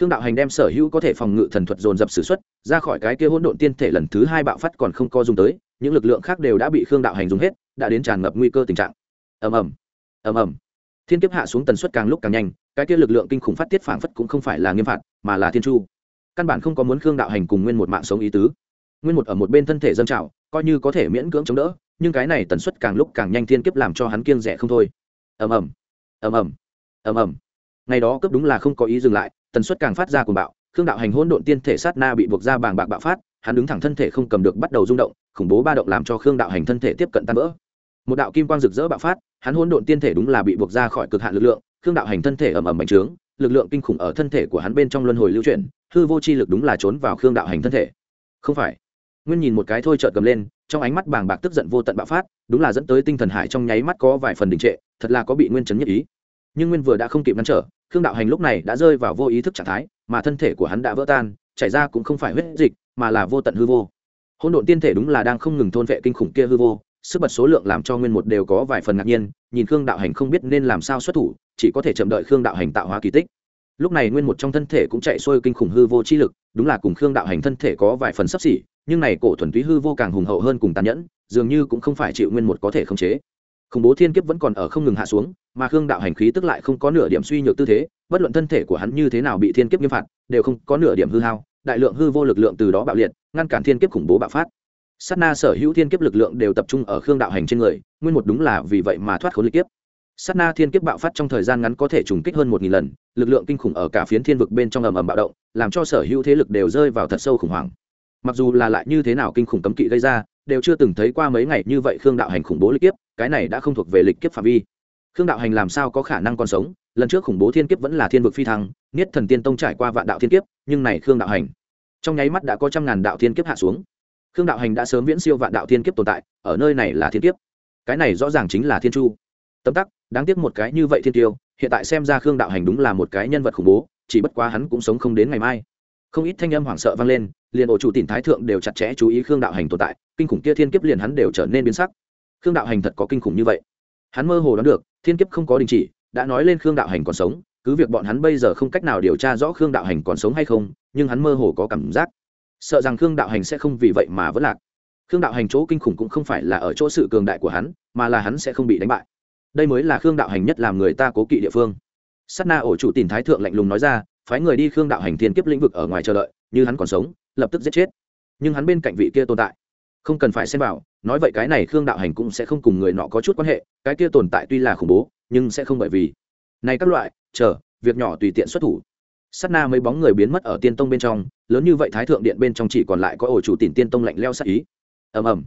Khương đạo hành đem sở hữu có thể phòng ngự thần thuật dồn dập s ử x u ấ t ra khỏi cái kia hỗn độn tiên thể lần thứ hai bạo phát còn không co dùng tới những lực lượng khác đều đã bị khương đạo hành dùng hết, đã đến tràn ngập nguy cơ tình trạng. Ầm ầm ầm ầm. Thiên kiếp hạ xuống tần suất càng lúc càng nhanh, cái kia lực lượng kinh khủng phát tiết phảng phất cũng không phải là nghiêm phạt, mà là thiên chu. Căn bản không có muốn khương đạo hành cùng nguyên một mạng sống ý tứ. Nguyên một ở một bên thân thể dâng trào, coi như có thể miễn cưỡng chống đỡ, nhưng cái này tần suất càng lúc càng nhanh thiên kiếp làm cho hắn kiêng rẻ không thôi. Ầm ầm ầm ầm ầm ầm. Ngày đó cấp đúng là không có ý dừng lại, tần suất càng phát ra cuồng bạo khương đạo hành hỗn độn tiên thể sát na bị buộc ra bàng bạc bạo phát, hắn đứng thẳng thân thể không cầm được bắt đầu rung động, khủng bố ba động làm cho khương đạo hành thân thể tiếp cận tan vỡ. Một đạo kim quang rực rỡ bạo phát, hắn hỗn độn tiên thể đúng là bị buộc ra khỏi cực hạn lực lượng, khương đạo hành thân thể ầm ầm bành trướng, lực lượng kinh khủng ở thân thể của hắn bên trong luân hồi lưu chuyển, hư vô chi lực đúng là trốn vào khương đạo hành thân thể. Không phải. Nguyên nhìn một cái thôi trợt cầm lên, trong ánh mắt bàng bạc tức giận vô tận bạo phát, đúng là dẫn tới tinh thần hải trong nháy mắt có vài phần đình trệ, thật là có bị nguyên chấn nhất ý nhưng nguyên vừa đã không kịp ngăn trở, khương đạo hành lúc này đã rơi vào vô ý thức trạng thái, mà thân thể của hắn đã vỡ tan, chảy ra cũng không phải huyết dịch, mà là vô tận hư vô. Hỗn độn tiên thể đúng là đang không ngừng thôn vệ kinh khủng kia hư vô, sức bật số lượng làm cho nguyên một đều có vài phần ngạc nhiên, nhìn khương đạo hành không biết nên làm sao xuất thủ, chỉ có thể chậm đợi khương đạo hành tạo hóa kỳ tích. Lúc này nguyên một trong thân thể cũng chạy xuôi kinh khủng hư vô chi lực, đúng là cùng khương đạo hành thân thể có vài phần sấp xỉ, nhưng này cổ thuần túy hư vô càng hùng hậu hơn cùng tàn nhẫn, dường như cũng không phải chịu nguyên một có thể khống chế khủng bố thiên kiếp vẫn còn ở không ngừng hạ xuống, mà khương đạo hành khí tức lại không có nửa điểm suy nhược tư thế, bất luận thân thể của hắn như thế nào bị thiên kiếp nghiêm phạt, đều không có nửa điểm hư hao, đại lượng hư vô lực lượng từ đó bạo liệt, ngăn cản thiên kiếp khủng bố bạo phát. Sát na sở hữu thiên kiếp lực lượng đều tập trung ở khương đạo hành trên người, nguyên một đúng là vì vậy mà thoát khốn lực kiếp. Sát na thiên kiếp bạo phát trong thời gian ngắn có thể trùng kích hơn một nghìn lần, lực lượng kinh khủng ở cả phiến thiên vực bên trong ầm ầm bạo động, làm cho sở hữu thế lực đều rơi vào thật sâu khủng hoảng. Mặc dù là lại như thế nào kinh khủng cấm kỵ gây ra đều chưa từng thấy qua mấy ngày như vậy khương đạo hành khủng bố lịch kiếp, cái này đã không thuộc về lịch kiếp phạm vi. Khương đạo hành làm sao có khả năng còn sống? Lần trước khủng bố thiên kiếp vẫn là thiên vực phi thăng, niết thần tiên tông trải qua vạn đạo thiên kiếp, nhưng này khương đạo hành, trong nháy mắt đã có trăm ngàn đạo thiên kiếp hạ xuống. Khương đạo hành đã sớm viễn siêu vạn đạo thiên kiếp tồn tại, ở nơi này là thiên kiếp. Cái này rõ ràng chính là thiên chu. Tấm tắc, đáng tiếc một cái như vậy thiên tiêu, hiện tại xem ra khương đạo hành đúng là một cái nhân vật khủng bố, chỉ bất quá hắn cũng sống không đến ngày mai không ít thanh âm hoảng sợ vang lên, liền ổ chủ tìm thái thượng đều chặt chẽ chú ý khương đạo hành tồn tại, kinh khủng kia thiên kiếp liền hắn đều trở nên biến sắc. Khương đạo hành thật có kinh khủng như vậy. Hắn mơ hồ đoán được, thiên kiếp không có đình chỉ, đã nói lên khương đạo hành còn sống, cứ việc bọn hắn bây giờ không cách nào điều tra rõ khương đạo hành còn sống hay không, nhưng hắn mơ hồ có cảm giác. Sợ rằng khương đạo hành sẽ không vì vậy mà vẫn lạc. Khương đạo hành chỗ kinh khủng cũng không phải là ở chỗ sự cường đại của hắn, mà là hắn sẽ không bị đánh bại. Đây mới là khương đạo hành nhất làm người ta cố kỵ địa phương. S na ổ chủ tìm thái thượng lạnh lùng nói ra phái người đi khương đạo hành thiên kiếp lĩnh vực ở ngoài chờ đợi, như hắn còn sống, lập tức giết chết. Nhưng hắn bên cạnh vị kia tồn tại, không cần phải xem vào, nói vậy cái này khương đạo hành cũng sẽ không cùng người nọ có chút quan hệ, cái kia tồn tại tuy là khủng bố, nhưng sẽ không bởi vì này các loại, chờ, việc nhỏ tùy tiện xuất thủ. Sát na mấy bóng người biến mất ở tiên tông bên trong, lớn như vậy thái thượng điện bên trong chỉ còn lại có ổ chủ tìm tiên tông lạnh leo sát ý. Ầm ầm.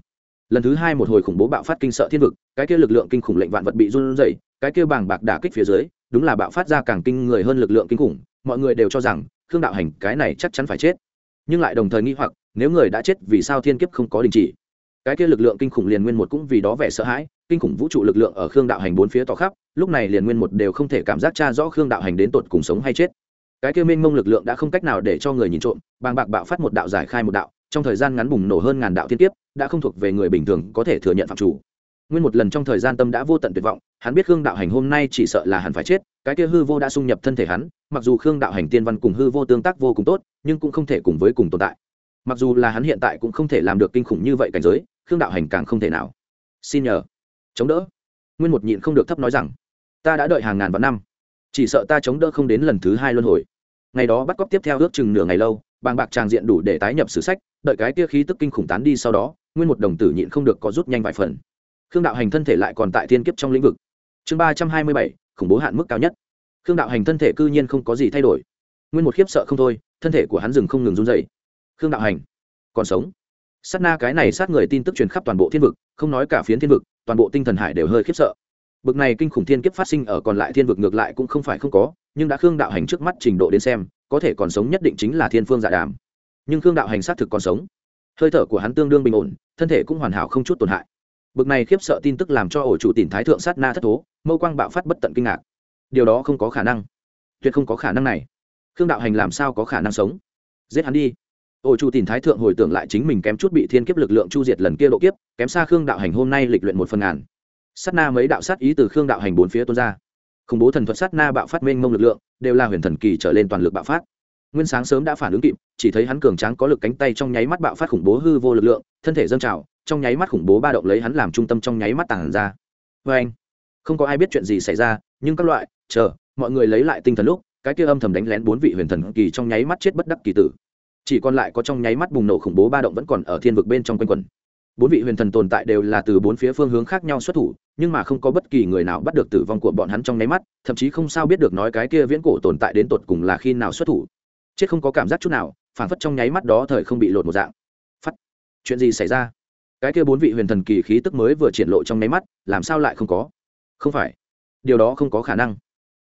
Lần thứ hai một hồi khủng bố bạo phát kinh sợ thiên vực, cái kia lực lượng kinh khủng lệnh vạn vật bị run rẩy, cái kia bàng bạc đả kích phía dưới đúng là bạo phát ra càng kinh người hơn lực lượng kinh khủng, mọi người đều cho rằng khương đạo hành cái này chắc chắn phải chết. Nhưng lại đồng thời nghi hoặc, nếu người đã chết vì sao thiên kiếp không có đình chỉ? Cái kia lực lượng kinh khủng liền nguyên một cũng vì đó vẻ sợ hãi, kinh khủng vũ trụ lực lượng ở khương đạo hành bốn phía tỏ khắp, lúc này liền nguyên một đều không thể cảm giác cha rõ khương đạo hành đến tột cùng sống hay chết. Cái kia minh mông lực lượng đã không cách nào để cho người nhìn trộm, bàng bạc bạo phát một đạo giải khai một đạo, trong thời gian ngắn bùng nổ hơn ngàn đạo thiên kiếp, đã không thuộc về người bình thường có thể thừa nhận phạm chủ nguyên một lần trong thời gian tâm đã vô tận tuyệt vọng, hắn biết khương đạo hành hôm nay chỉ sợ là hắn phải chết, cái kia hư vô đã xung nhập thân thể hắn, mặc dù khương đạo hành tiên văn cùng hư vô tương tác vô cùng tốt, nhưng cũng không thể cùng với cùng tồn tại. Mặc dù là hắn hiện tại cũng không thể làm được kinh khủng như vậy cảnh giới, khương đạo hành càng không thể nào. Xin nhờ. Chống đỡ. Nguyên một nhịn không được thấp nói rằng, ta đã đợi hàng ngàn vạn năm, chỉ sợ ta chống đỡ không đến lần thứ hai luân hồi. Ngày đó bắt cóc tiếp theo ước chừng nửa ngày lâu, bàng bạc tràng diện đủ để tái nhập sử sách, đợi cái kia khí tức kinh khủng tán đi sau đó, nguyên một đồng tử nhịn không được có rút nhanh vài phần khương đạo hành thân thể lại còn tại thiên kiếp trong lĩnh vực. Chương ba trăm hai mươi bảy, khủng bố hạn mức cao nhất. Khương đạo hành thân thể cư nhiên không có gì thay đổi. Nguyên một khiếp sợ không thôi, thân thể của hắn dừng không ngừng run dày khương đạo hành, còn sống. Sát na cái này sát người tin tức truyền khắp toàn bộ thiên vực, không nói cả phiến thiên vực, toàn bộ tinh thần hải đều hơi khiếp sợ. Bực này kinh khủng thiên kiếp phát sinh ở còn lại thiên vực ngược lại cũng không phải không có, nhưng đã khương đạo hành trước mắt trình độ đến xem, có thể còn sống nhất định chính là thiên phương dạ đàm. Nhưng khương đạo hành xác thực còn sống. Hơi thở của hắn tương đương bình ổn, thân thể cũng hoàn hảo không chút tổn hại bực này khiếp sợ tin tức làm cho ổ chủ tỉnh thái thượng sát na thất thố, mâu quang bạo phát bất tận kinh ngạc. Điều đó không có khả năng. Tuyệt không có khả năng này. Khương đạo hành làm sao có khả năng sống? Giết hắn đi. Ổ chủ tỉnh thái thượng hồi tưởng lại chính mình kém chút bị thiên kiếp lực lượng chu diệt lần kia độ kiếp, kém xa khương đạo hành hôm nay lịch luyện một phần ngàn. Sát na mấy đạo sát ý từ khương đạo hành bốn phía tuôn ra. Khủng bố thần thuật sát na bạo phát mênh mông lực lượng, đều là huyền thần kỳ trở lên toàn lực bạo phát nguyên sáng sớm đã phản ứng kịp, chỉ thấy hắn cường tráng có lực cánh tay trong nháy mắt bạo phát khủng bố hư vô lực lượng, thân thể dâng trào, trong nháy mắt khủng bố ba động lấy hắn làm trung tâm trong nháy mắt tàn ra. Vê anh không có ai biết chuyện gì xảy ra, nhưng các loại, chờ, mọi người lấy lại tinh thần lúc, cái kia âm thầm đánh lén bốn vị huyền thần kỳ trong nháy mắt chết bất đắc kỳ tử. Chỉ còn lại có trong nháy mắt bùng nổ khủng bố ba động vẫn còn ở thiên vực bên trong quanh quần bốn vị huyền thần tồn tại đều là từ bốn phía phương hướng khác nhau xuất thủ, nhưng mà không có bất kỳ người nào bắt được tử vong của bọn hắn trong nháy mắt, thậm chí không sao biết được nói cái kia viễn cổ tồn tại đến tột cùng là khi nào xuất thủ chết không có cảm giác chút nào phản phất trong nháy mắt đó thời không bị lột một dạng. Phắt chuyện gì xảy ra? Cái kia bốn vị huyền thần kỳ khí tức mới vừa triển lộ trong nháy mắt, làm sao lại không có? Không phải. Điều đó không có khả năng.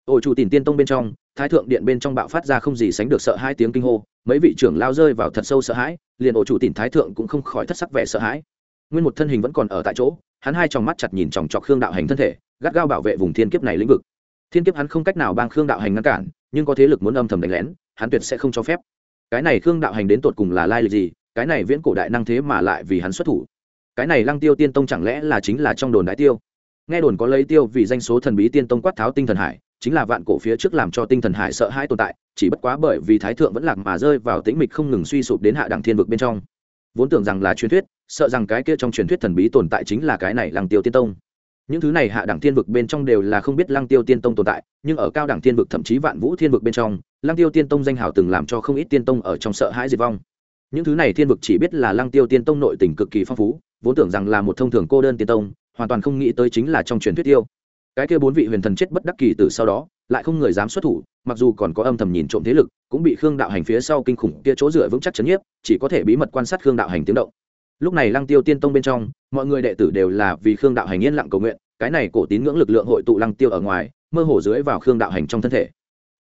Ổ chủ tìm tiên tông bên trong, thái thượng điện bên trong bạo phát ra không gì sánh được sợ hai tiếng kinh hô, mấy vị trưởng lao rơi vào thật sâu sợ hãi, liền ổ chủ tìm thái thượng cũng không khỏi thất sắc vẻ sợ hãi. Nguyên một thân hình vẫn còn ở tại chỗ, hắn hai tròng mắt chặt nhìn chòng chọc khương đạo hành thân thể, gắt gao bảo vệ vùng thiên kiếp này lĩnh vực. Thiên kiếp hắn không cách nào bang khương đạo hành ngăn cản, nhưng có thế lực muốn âm thầm đánh lén hắn tuyệt sẽ không cho phép. Cái này khương đạo hành đến tột cùng là lai lịch gì, cái này viễn cổ đại năng thế mà lại vì hắn xuất thủ. Cái này lăng tiêu tiên tông chẳng lẽ là chính là trong đồn đại tiêu? Nghe đồn có lấy tiêu vì danh số thần bí tiên tông quát tháo tinh thần hải, chính là vạn cổ phía trước làm cho tinh thần hải sợ hãi tồn tại, chỉ bất quá bởi vì thái thượng vẫn lạc mà rơi vào tĩnh mịch không ngừng suy sụp đến hạ đẳng thiên vực bên trong. Vốn tưởng rằng là truyền thuyết, sợ rằng cái kia trong truyền thuyết thần bí tồn tại chính là cái này lăng tiêu tiên tông. Những thứ này hạ đẳng thiên vực bên trong đều là không biết lăng tiêu tiên tông tồn tại, nhưng ở cao đẳng thiên vực thậm chí vạn vũ thiên vực bên trong lăng tiêu tiên tông danh hào từng làm cho không ít tiên tông ở trong sợ hãi diệt vong. Những thứ này thiên vực chỉ biết là lăng tiêu tiên tông nội tình cực kỳ phong phú, vốn tưởng rằng là một thông thường cô đơn tiên tông, hoàn toàn không nghĩ tới chính là trong truyền thuyết tiêu cái kia bốn vị huyền thần chết bất đắc kỳ từ sau đó, lại không người dám xuất thủ, mặc dù còn có âm thầm nhìn trộm thế lực, cũng bị khương đạo hành phía sau kinh khủng kia chỗ dựa vững chắc chấn nhiếp, chỉ có thể bí mật quan sát khương đạo hành tiếng động. Lúc này lăng tiêu tiên tông bên trong, mọi người đệ tử đều là vì khương đạo hành yên lặng cầu nguyện, cái này cổ tín ngưỡng lực lượng hội tụ lăng tiêu ở ngoài, mơ hồ dưới vào khương đạo hành trong thân thể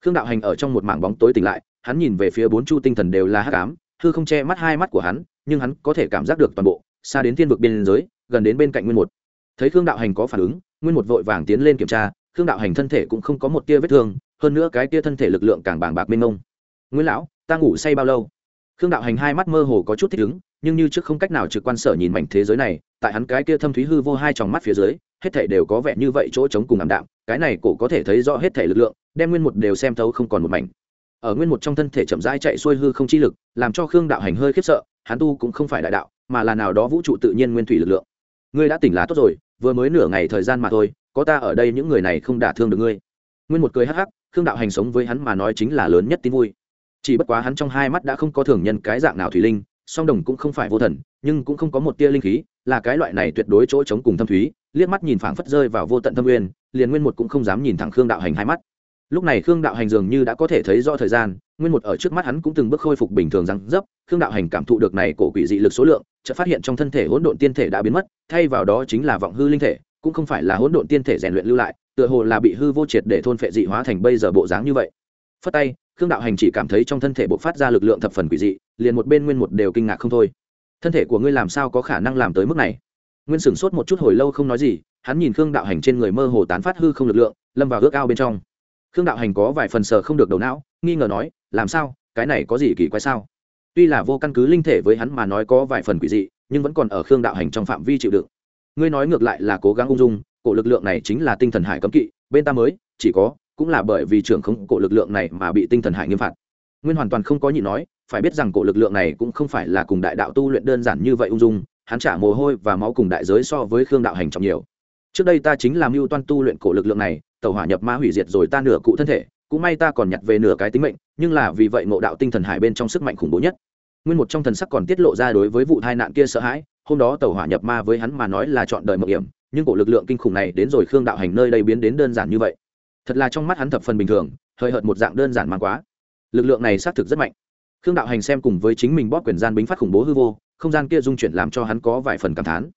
khương đạo hành ở trong một mảng bóng tối tỉnh lại, hắn nhìn về phía bốn chu tinh thần đều là hắc ám, hư không che mắt hai mắt của hắn, nhưng hắn có thể cảm giác được toàn bộ, xa đến thiên vực biên giới, gần đến bên cạnh nguyên một. Thấy khương đạo hành có phản ứng, nguyên một vội vàng tiến lên kiểm tra, khương đạo hành thân thể cũng không có một tia vết thương, hơn nữa cái tia thân thể lực lượng càng bàng bạc mênh mông. Nguyên lão, ta ngủ say bao lâu? Khương đạo hành hai mắt mơ hồ có chút thích ứng, nhưng như trước không cách nào trực quan sở nhìn mảnh thế giới này, tại hắn cái kia thâm thúy hư vô hai tròng mắt phía dưới hết thể đều có vẻ như vậy chỗ trống cùng ảm đạm, cái này cổ có thể thấy rõ hết thể lực lượng, đem nguyên một đều xem thấu không còn một mảnh. Ở nguyên một trong thân thể chậm rãi chạy xuôi hư không chi lực, làm cho khương đạo hành hơi khiếp sợ, hắn tu cũng không phải đại đạo, mà là nào đó vũ trụ tự nhiên nguyên thủy lực lượng. Ngươi đã tỉnh lá tốt rồi, vừa mới nửa ngày thời gian mà thôi, có ta ở đây những người này không đả thương được ngươi. Nguyên một cười hắc hắc, khương đạo hành sống với hắn mà nói chính là lớn nhất tin vui. Chỉ bất quá hắn trong hai mắt đã không có thường nhân cái dạng nào thủy linh, song đồng cũng không phải vô thần, nhưng cũng không có một tia linh khí, là cái loại này tuyệt đối chỗ chống cùng thâm thúy liếc mắt nhìn phảng phất rơi vào vô tận thâm nguyên, liền nguyên một cũng không dám nhìn thẳng khương đạo hành hai mắt. Lúc này khương đạo hành dường như đã có thể thấy rõ thời gian, nguyên một ở trước mắt hắn cũng từng bước khôi phục bình thường răng dấp, khương đạo hành cảm thụ được này cổ quỷ dị lực số lượng, chợt phát hiện trong thân thể hỗn độn tiên thể đã biến mất, thay vào đó chính là vọng hư linh thể, cũng không phải là hỗn độn tiên thể rèn luyện lưu lại, tựa hồ là bị hư vô triệt để thôn phệ dị hóa thành bây giờ bộ dáng như vậy. Phất tay, khương đạo hành chỉ cảm thấy trong thân thể bộc phát ra lực lượng thập phần quỷ dị, liền một bên nguyên một đều kinh ngạc không thôi. Thân thể của ngươi làm sao có khả năng làm tới mức này? Nguyên sửng sốt một chút hồi lâu không nói gì, hắn nhìn khương đạo hành trên người mơ hồ tán phát hư không lực lượng, lâm vào ước ao bên trong. Khương đạo hành có vài phần sờ không được đầu não, nghi ngờ nói, làm sao? Cái này có gì kỳ quái sao? Tuy là vô căn cứ linh thể với hắn mà nói có vài phần quỷ dị, nhưng vẫn còn ở khương đạo hành trong phạm vi chịu đựng. Ngươi nói ngược lại là cố gắng ung dung, cổ lực lượng này chính là tinh thần hải cấm kỵ, bên ta mới, chỉ có, cũng là bởi vì trưởng không cổ lực lượng này mà bị tinh thần hải nghiêm phạt. Nguyên hoàn toàn không có nhị nói, phải biết rằng cổ lực lượng này cũng không phải là cùng đại đạo tu luyện đơn giản như vậy ung dung hắn trả mồ hôi và máu cùng đại giới so với khương đạo hành trọng nhiều. Trước đây ta chính làm mưu toan tu luyện cổ lực lượng này tàu hỏa nhập ma hủy diệt rồi ta nửa cụ thân thể, cũng may ta còn nhặt về nửa cái tính mệnh, nhưng là vì vậy ngộ đạo tinh thần hải bên trong sức mạnh khủng bố nhất. Nguyên một trong thần sắc còn tiết lộ ra đối với vụ tai nạn kia sợ hãi, hôm đó tàu hỏa nhập ma với hắn mà nói là chọn đời mộng hiểm, nhưng cổ lực lượng kinh khủng này đến rồi khương đạo hành nơi đây biến đến đơn giản như vậy. Thật là trong mắt hắn thập phần bình thường, hơi hợt một dạng đơn giản mang quá. Lực lượng này xác thực rất mạnh. Khương đạo hành xem cùng với chính mình bóp quyền gian bính phát khủng bố hư vô không gian kia dung chuyển làm cho hắn có vài phần cảm thán.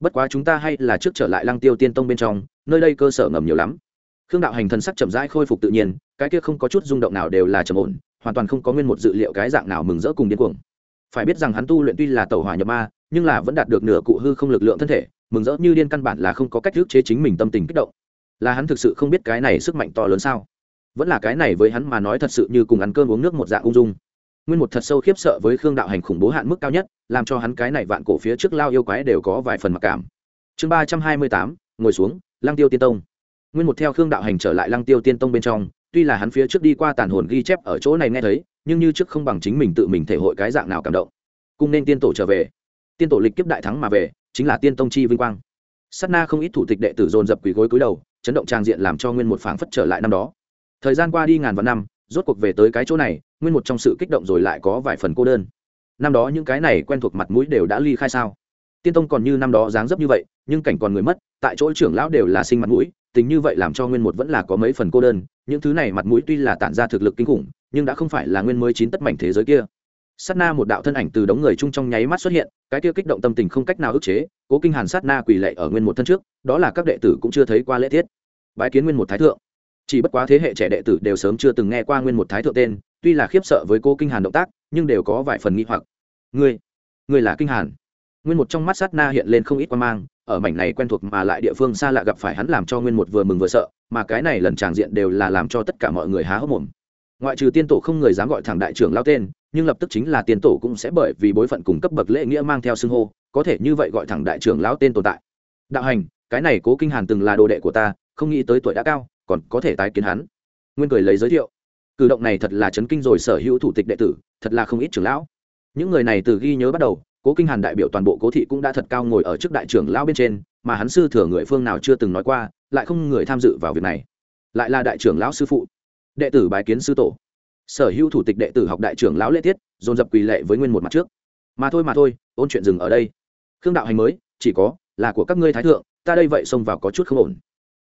Bất quá chúng ta hay là trước trở lại lăng tiêu tiên tông bên trong, nơi đây cơ sở ngầm nhiều lắm. Khương đạo hành thần sắc chậm rãi khôi phục tự nhiên, cái kia không có chút rung động nào đều là trầm ổn, hoàn toàn không có nguyên một dự liệu cái dạng nào mừng rỡ cùng điên cuồng. Phải biết rằng hắn tu luyện tuy là tẩu hỏa nhập ma, nhưng là vẫn đạt được nửa cụ hư không lực lượng thân thể, mừng rỡ như điên căn bản là không có cách ức chế chính mình tâm tình kích động. Là hắn thực sự không biết cái này sức mạnh to lớn sao? Vẫn là cái này với hắn mà nói thật sự như cùng ăn cơm uống nước một dạng ung dung nguyên một thật sâu khiếp sợ với khương đạo hành khủng bố hạn mức cao nhất, làm cho hắn cái này vạn cổ phía trước lao yêu quái đều có vài phần mặc cảm. Chương ba trăm hai mươi tám, ngồi xuống, lăng tiêu tiên tông. Nguyên một theo khương đạo hành trở lại lăng tiêu tiên tông bên trong, tuy là hắn phía trước đi qua tàn hồn ghi chép ở chỗ này nghe thấy, nhưng như trước không bằng chính mình tự mình thể hội cái dạng nào cảm động. Cùng nên tiên tổ trở về. Tiên tổ lịch kiếp đại thắng mà về, chính là tiên tông chi vinh quang. Sát na không ít thủ tịch đệ tử dồn dập quỳ gối cúi đầu, chấn động trang diện làm cho nguyên một phảng phất trở lại năm đó. Thời gian qua đi ngàn vạn năm rốt cuộc về tới cái chỗ này, nguyên một trong sự kích động rồi lại có vài phần cô đơn. Năm đó những cái này quen thuộc mặt mũi đều đã ly khai sao? Tiên tông còn như năm đó dáng dấp như vậy, nhưng cảnh còn người mất, tại chỗ trưởng lão đều là sinh mặt mũi, tình như vậy làm cho nguyên một vẫn là có mấy phần cô đơn. Những thứ này mặt mũi tuy là tản ra thực lực kinh khủng, nhưng đã không phải là nguyên mới chín tất mảnh thế giới kia. Sát na một đạo thân ảnh từ đống người chung trong nháy mắt xuất hiện, cái kia kích động tâm tình không cách nào ức chế, cố kinh hàn sát na quỳ lệ ở nguyên một thân trước, đó là các đệ tử cũng chưa thấy qua lễ thiết bái kiến nguyên một thái thượng chỉ bất quá thế hệ trẻ đệ tử đều sớm chưa từng nghe qua nguyên một thái thượng tên, tuy là khiếp sợ với cô kinh hàn động tác, nhưng đều có vài phần nghi hoặc. Ngươi ngươi là kinh hàn. Nguyên một trong mắt sát na hiện lên không ít quan mang, ở mảnh này quen thuộc mà lại địa phương xa lạ gặp phải hắn làm cho nguyên một vừa mừng vừa sợ, mà cái này lần tràng diện đều là làm cho tất cả mọi người há hốc mồm. Ngoại trừ tiên tổ không người dám gọi thẳng đại trưởng lao tên, nhưng lập tức chính là tiên tổ cũng sẽ bởi vì bối phận cùng cấp bậc lễ nghĩa mang theo xưng hô, có thể như vậy gọi thẳng đại trưởng lão tên tồn tại. Đạo hành, cái này cố kinh hàn từng là đồ đệ của ta, không nghĩ tới tuổi đã cao còn có thể tái kiến hắn. Nguyên cười lấy giới thiệu, cử động này thật là chấn kinh rồi sở hữu thủ tịch đệ tử, thật là không ít trưởng lão. Những người này từ ghi nhớ bắt đầu, cố kinh hàn đại biểu toàn bộ cố thị cũng đã thật cao ngồi ở trước đại trưởng lão bên trên, mà hắn sư thừa người phương nào chưa từng nói qua, lại không người tham dự vào việc này. Lại là đại trưởng lão sư phụ, đệ tử bài kiến sư tổ. Sở hữu thủ tịch đệ tử học đại trưởng lão lễ tiết, dồn dập quỳ lệ với nguyên một mặt trước. Mà thôi mà thôi, ôn chuyện dừng ở đây. Khương đạo hành mới, chỉ có, là của các ngươi thái thượng, ta đây vậy xông vào có chút không ổn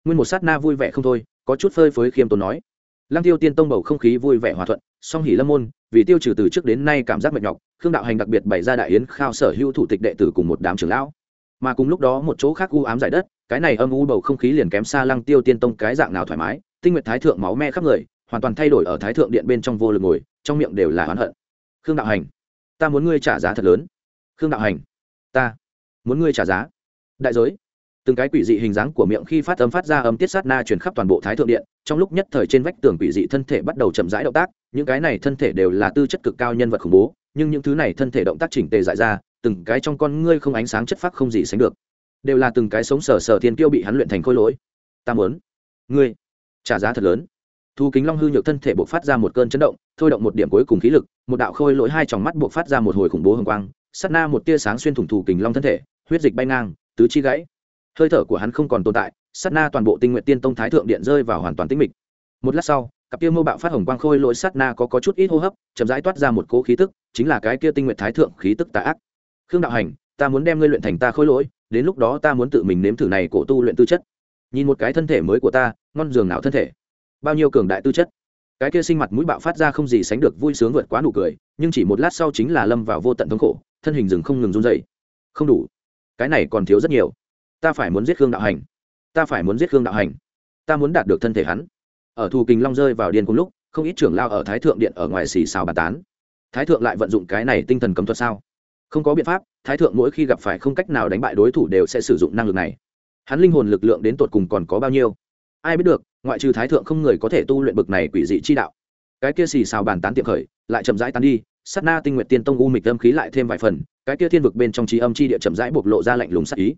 nguyên một sát na vui vẻ không thôi, có chút phơi phới khiêm tốn nói. Lăng tiêu tiên tông bầu không khí vui vẻ hòa thuận, song hỉ lâm môn, vì tiêu trừ từ trước đến nay cảm giác mệt nhọc, khương đạo hành đặc biệt bày ra đại yến khao sở hữu thủ tịch đệ tử cùng một đám trưởng lão. Mà cùng lúc đó một chỗ khác u ám giải đất, cái này âm u bầu không khí liền kém xa lăng tiêu tiên tông cái dạng nào thoải mái, tinh nguyệt thái thượng máu me khắp người, hoàn toàn thay đổi ở thái thượng điện bên trong vô lực ngồi, trong miệng đều là oán hận. Khương đạo hành, ta muốn ngươi trả giá thật lớn. Khương đạo hành, ta muốn ngươi trả giá. Đại giới từng cái quỷ dị hình dáng của miệng khi phát âm phát ra âm tiết sát na truyền khắp toàn bộ thái thượng điện, trong lúc nhất thời trên vách tường quỷ dị thân thể bắt đầu chậm rãi động tác, những cái này thân thể đều là tư chất cực cao nhân vật khủng bố, nhưng những thứ này thân thể động tác chỉnh tề dại ra, từng cái trong con ngươi không ánh sáng chất phác không gì sánh được. Đều là từng cái sống sờ sờ thiên kiêu bị hắn luyện thành khôi lỗi. Ta muốn. Ngươi. Trả giá thật lớn. Thu kính long hư nhược thân thể buộc phát ra một cơn chấn động, thôi động một điểm cuối cùng khí lực, một đạo khôi lỗi hai tròng mắt buộc phát ra một hồi khủng bố hồng quang, sát na một tia sáng xuyên thủng thù kính long thân thể, huyết dịch bay ngang, tứ chi gãy hơi thở của hắn không còn tồn tại sát na toàn bộ tinh nguyện tiên tông thái thượng điện rơi vào hoàn toàn tĩnh mịch. Một lát sau cặp kia mô bạo phát hồng quang khôi lỗi sát na có, có chút ít hô hấp chậm rãi toát ra một cỗ khí tức chính là cái kia tinh nguyện thái thượng khí tức tà ác. Khương đạo hành ta muốn đem ngươi luyện thành ta khôi lỗi đến lúc đó ta muốn tự mình nếm thử này cổ tu luyện tư chất. Nhìn một cái thân thể mới của ta ngon giường nào thân thể. Bao nhiêu cường đại tư chất. Cái kia sinh mặt mũi bạo phát ra không gì sánh được vui sướng vượt quá nụ cười nhưng chỉ một lát sau chính là lâm vào vô tận thống khổ thân hình rừng không ngừng run dày không đủ. Cái này còn thiếu rất nhiều ta phải muốn giết khương đạo hành. Ta phải muốn giết khương đạo hành. Ta muốn đạt được thân thể hắn. Ở thù kình long rơi vào điên cùng lúc, không ít trưởng lao ở thái thượng điện ở ngoài xì xào bàn tán. Thái thượng lại vận dụng cái này tinh thần cấm thuật sao? Không có biện pháp, thái thượng mỗi khi gặp phải không cách nào đánh bại đối thủ đều sẽ sử dụng năng lực này. Hắn linh hồn lực lượng đến tột cùng còn có bao nhiêu? Ai biết được, ngoại trừ thái thượng không người có thể tu luyện bực này quỷ dị chi đạo. Cái kia xì xào bàn tán tiệm khởi, lại chậm rãi tán đi, sát na tinh nguyện tiên tông u mịch âm khí lại thêm vài phần, cái kia thiên vực bên trong trí âm chi địa chậm rãi bộc lộ ra lạnh lùng sắc ý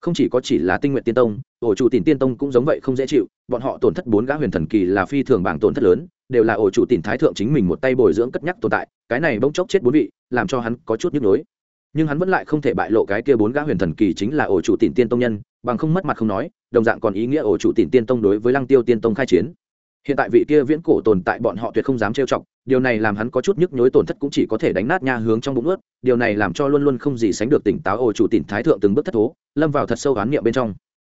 không chỉ có chỉ là tinh nguyện tiên tông, ổ chủ tìm tiên tông cũng giống vậy không dễ chịu, bọn họ tổn thất bốn gã huyền thần kỳ là phi thường bảng tổn thất lớn, đều là ổ chủ tìm thái thượng chính mình một tay bồi dưỡng cất nhắc tồn tại, cái này bỗng chốc chết bốn vị, làm cho hắn có chút nhức nhối. Nhưng hắn vẫn lại không thể bại lộ cái kia bốn gã huyền thần kỳ chính là ổ chủ tìm tiên tông nhân, bằng không mất mặt không nói, đồng dạng còn ý nghĩa ổ chủ tìm tiên tông đối với lăng tiêu tiên tông khai chiến hiện tại vị kia viễn cổ tồn tại bọn họ tuyệt không dám trêu chọc, điều này làm hắn có chút nhức nhối tổn thất cũng chỉ có thể đánh nát nha hướng trong bụng ướt điều này làm cho luôn luôn không gì sánh được tỉnh táo ổ chủ tỉnh thái thượng từng bước thất thố, lâm vào thật sâu oán niệm bên trong.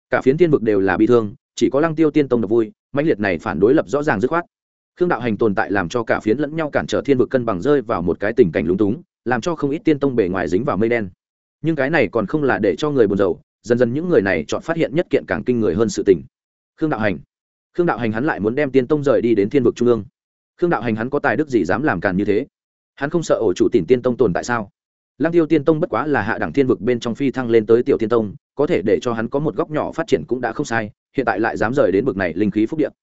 Cả phiến tiên vực đều là bị thương, chỉ có lăng tiêu tiên tông độc vui, mãnh liệt này phản đối lập rõ ràng dứt khoát. Khương đạo hành tồn tại làm cho cả phiến lẫn nhau cản trở thiên vực cân bằng rơi vào một cái tình cảnh lúng túng, làm cho không ít tiên tông bề ngoài dính vào mây đen. Nhưng cái này còn không là để cho người buồn rầu, dần dần những người này chọn phát hiện nhất kiện càng kinh người hơn sự tình. Khương đạo hành khương đạo hành hắn lại muốn đem tiên tông rời đi đến thiên vực trung ương. Khương đạo hành hắn có tài đức gì dám làm càn như thế? Hắn không sợ ổ chủ tìm tiên tông tồn tại sao? Lăng tiêu tiên tông bất quá là hạ đẳng thiên vực bên trong phi thăng lên tới tiểu tiên tông, có thể để cho hắn có một góc nhỏ phát triển cũng đã không sai, hiện tại lại dám rời đến bực này linh khí phúc điện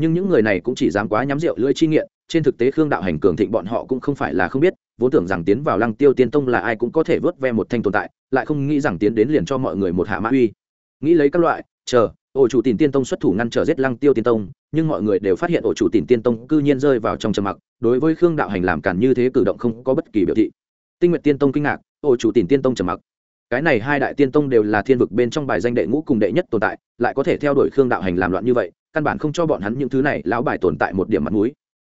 nhưng những người này cũng chỉ dám quá nhắm rượu lưỡi chi nghiện, trên thực tế khương đạo hành cường thịnh bọn họ cũng không phải là không biết, vốn tưởng rằng tiến vào lăng tiêu tiên tông là ai cũng có thể vớt ve một thanh tồn tại, lại không nghĩ rằng tiến đến liền cho mọi người một hạ mã uy. Nghĩ lấy các loại, chờ ổ chủ tìm tiên tông xuất thủ ngăn trở giết lăng tiêu tiên tông, nhưng mọi người đều phát hiện ổ chủ tìm tiên tông cư nhiên rơi vào trong trầm mặc, đối với khương đạo hành làm cản như thế cử động không có bất kỳ biểu thị. Tinh nguyện tiên tông kinh ngạc, ổ chủ tìm tiên tông trầm mặc. Cái này hai đại tiên tông đều là thiên vực bên trong bài danh đệ ngũ cùng đệ nhất tồn tại, lại có thể theo đuổi khương đạo hành làm loạn như vậy, căn bản không cho bọn hắn những thứ này lão bài tồn tại một điểm mặt mũi.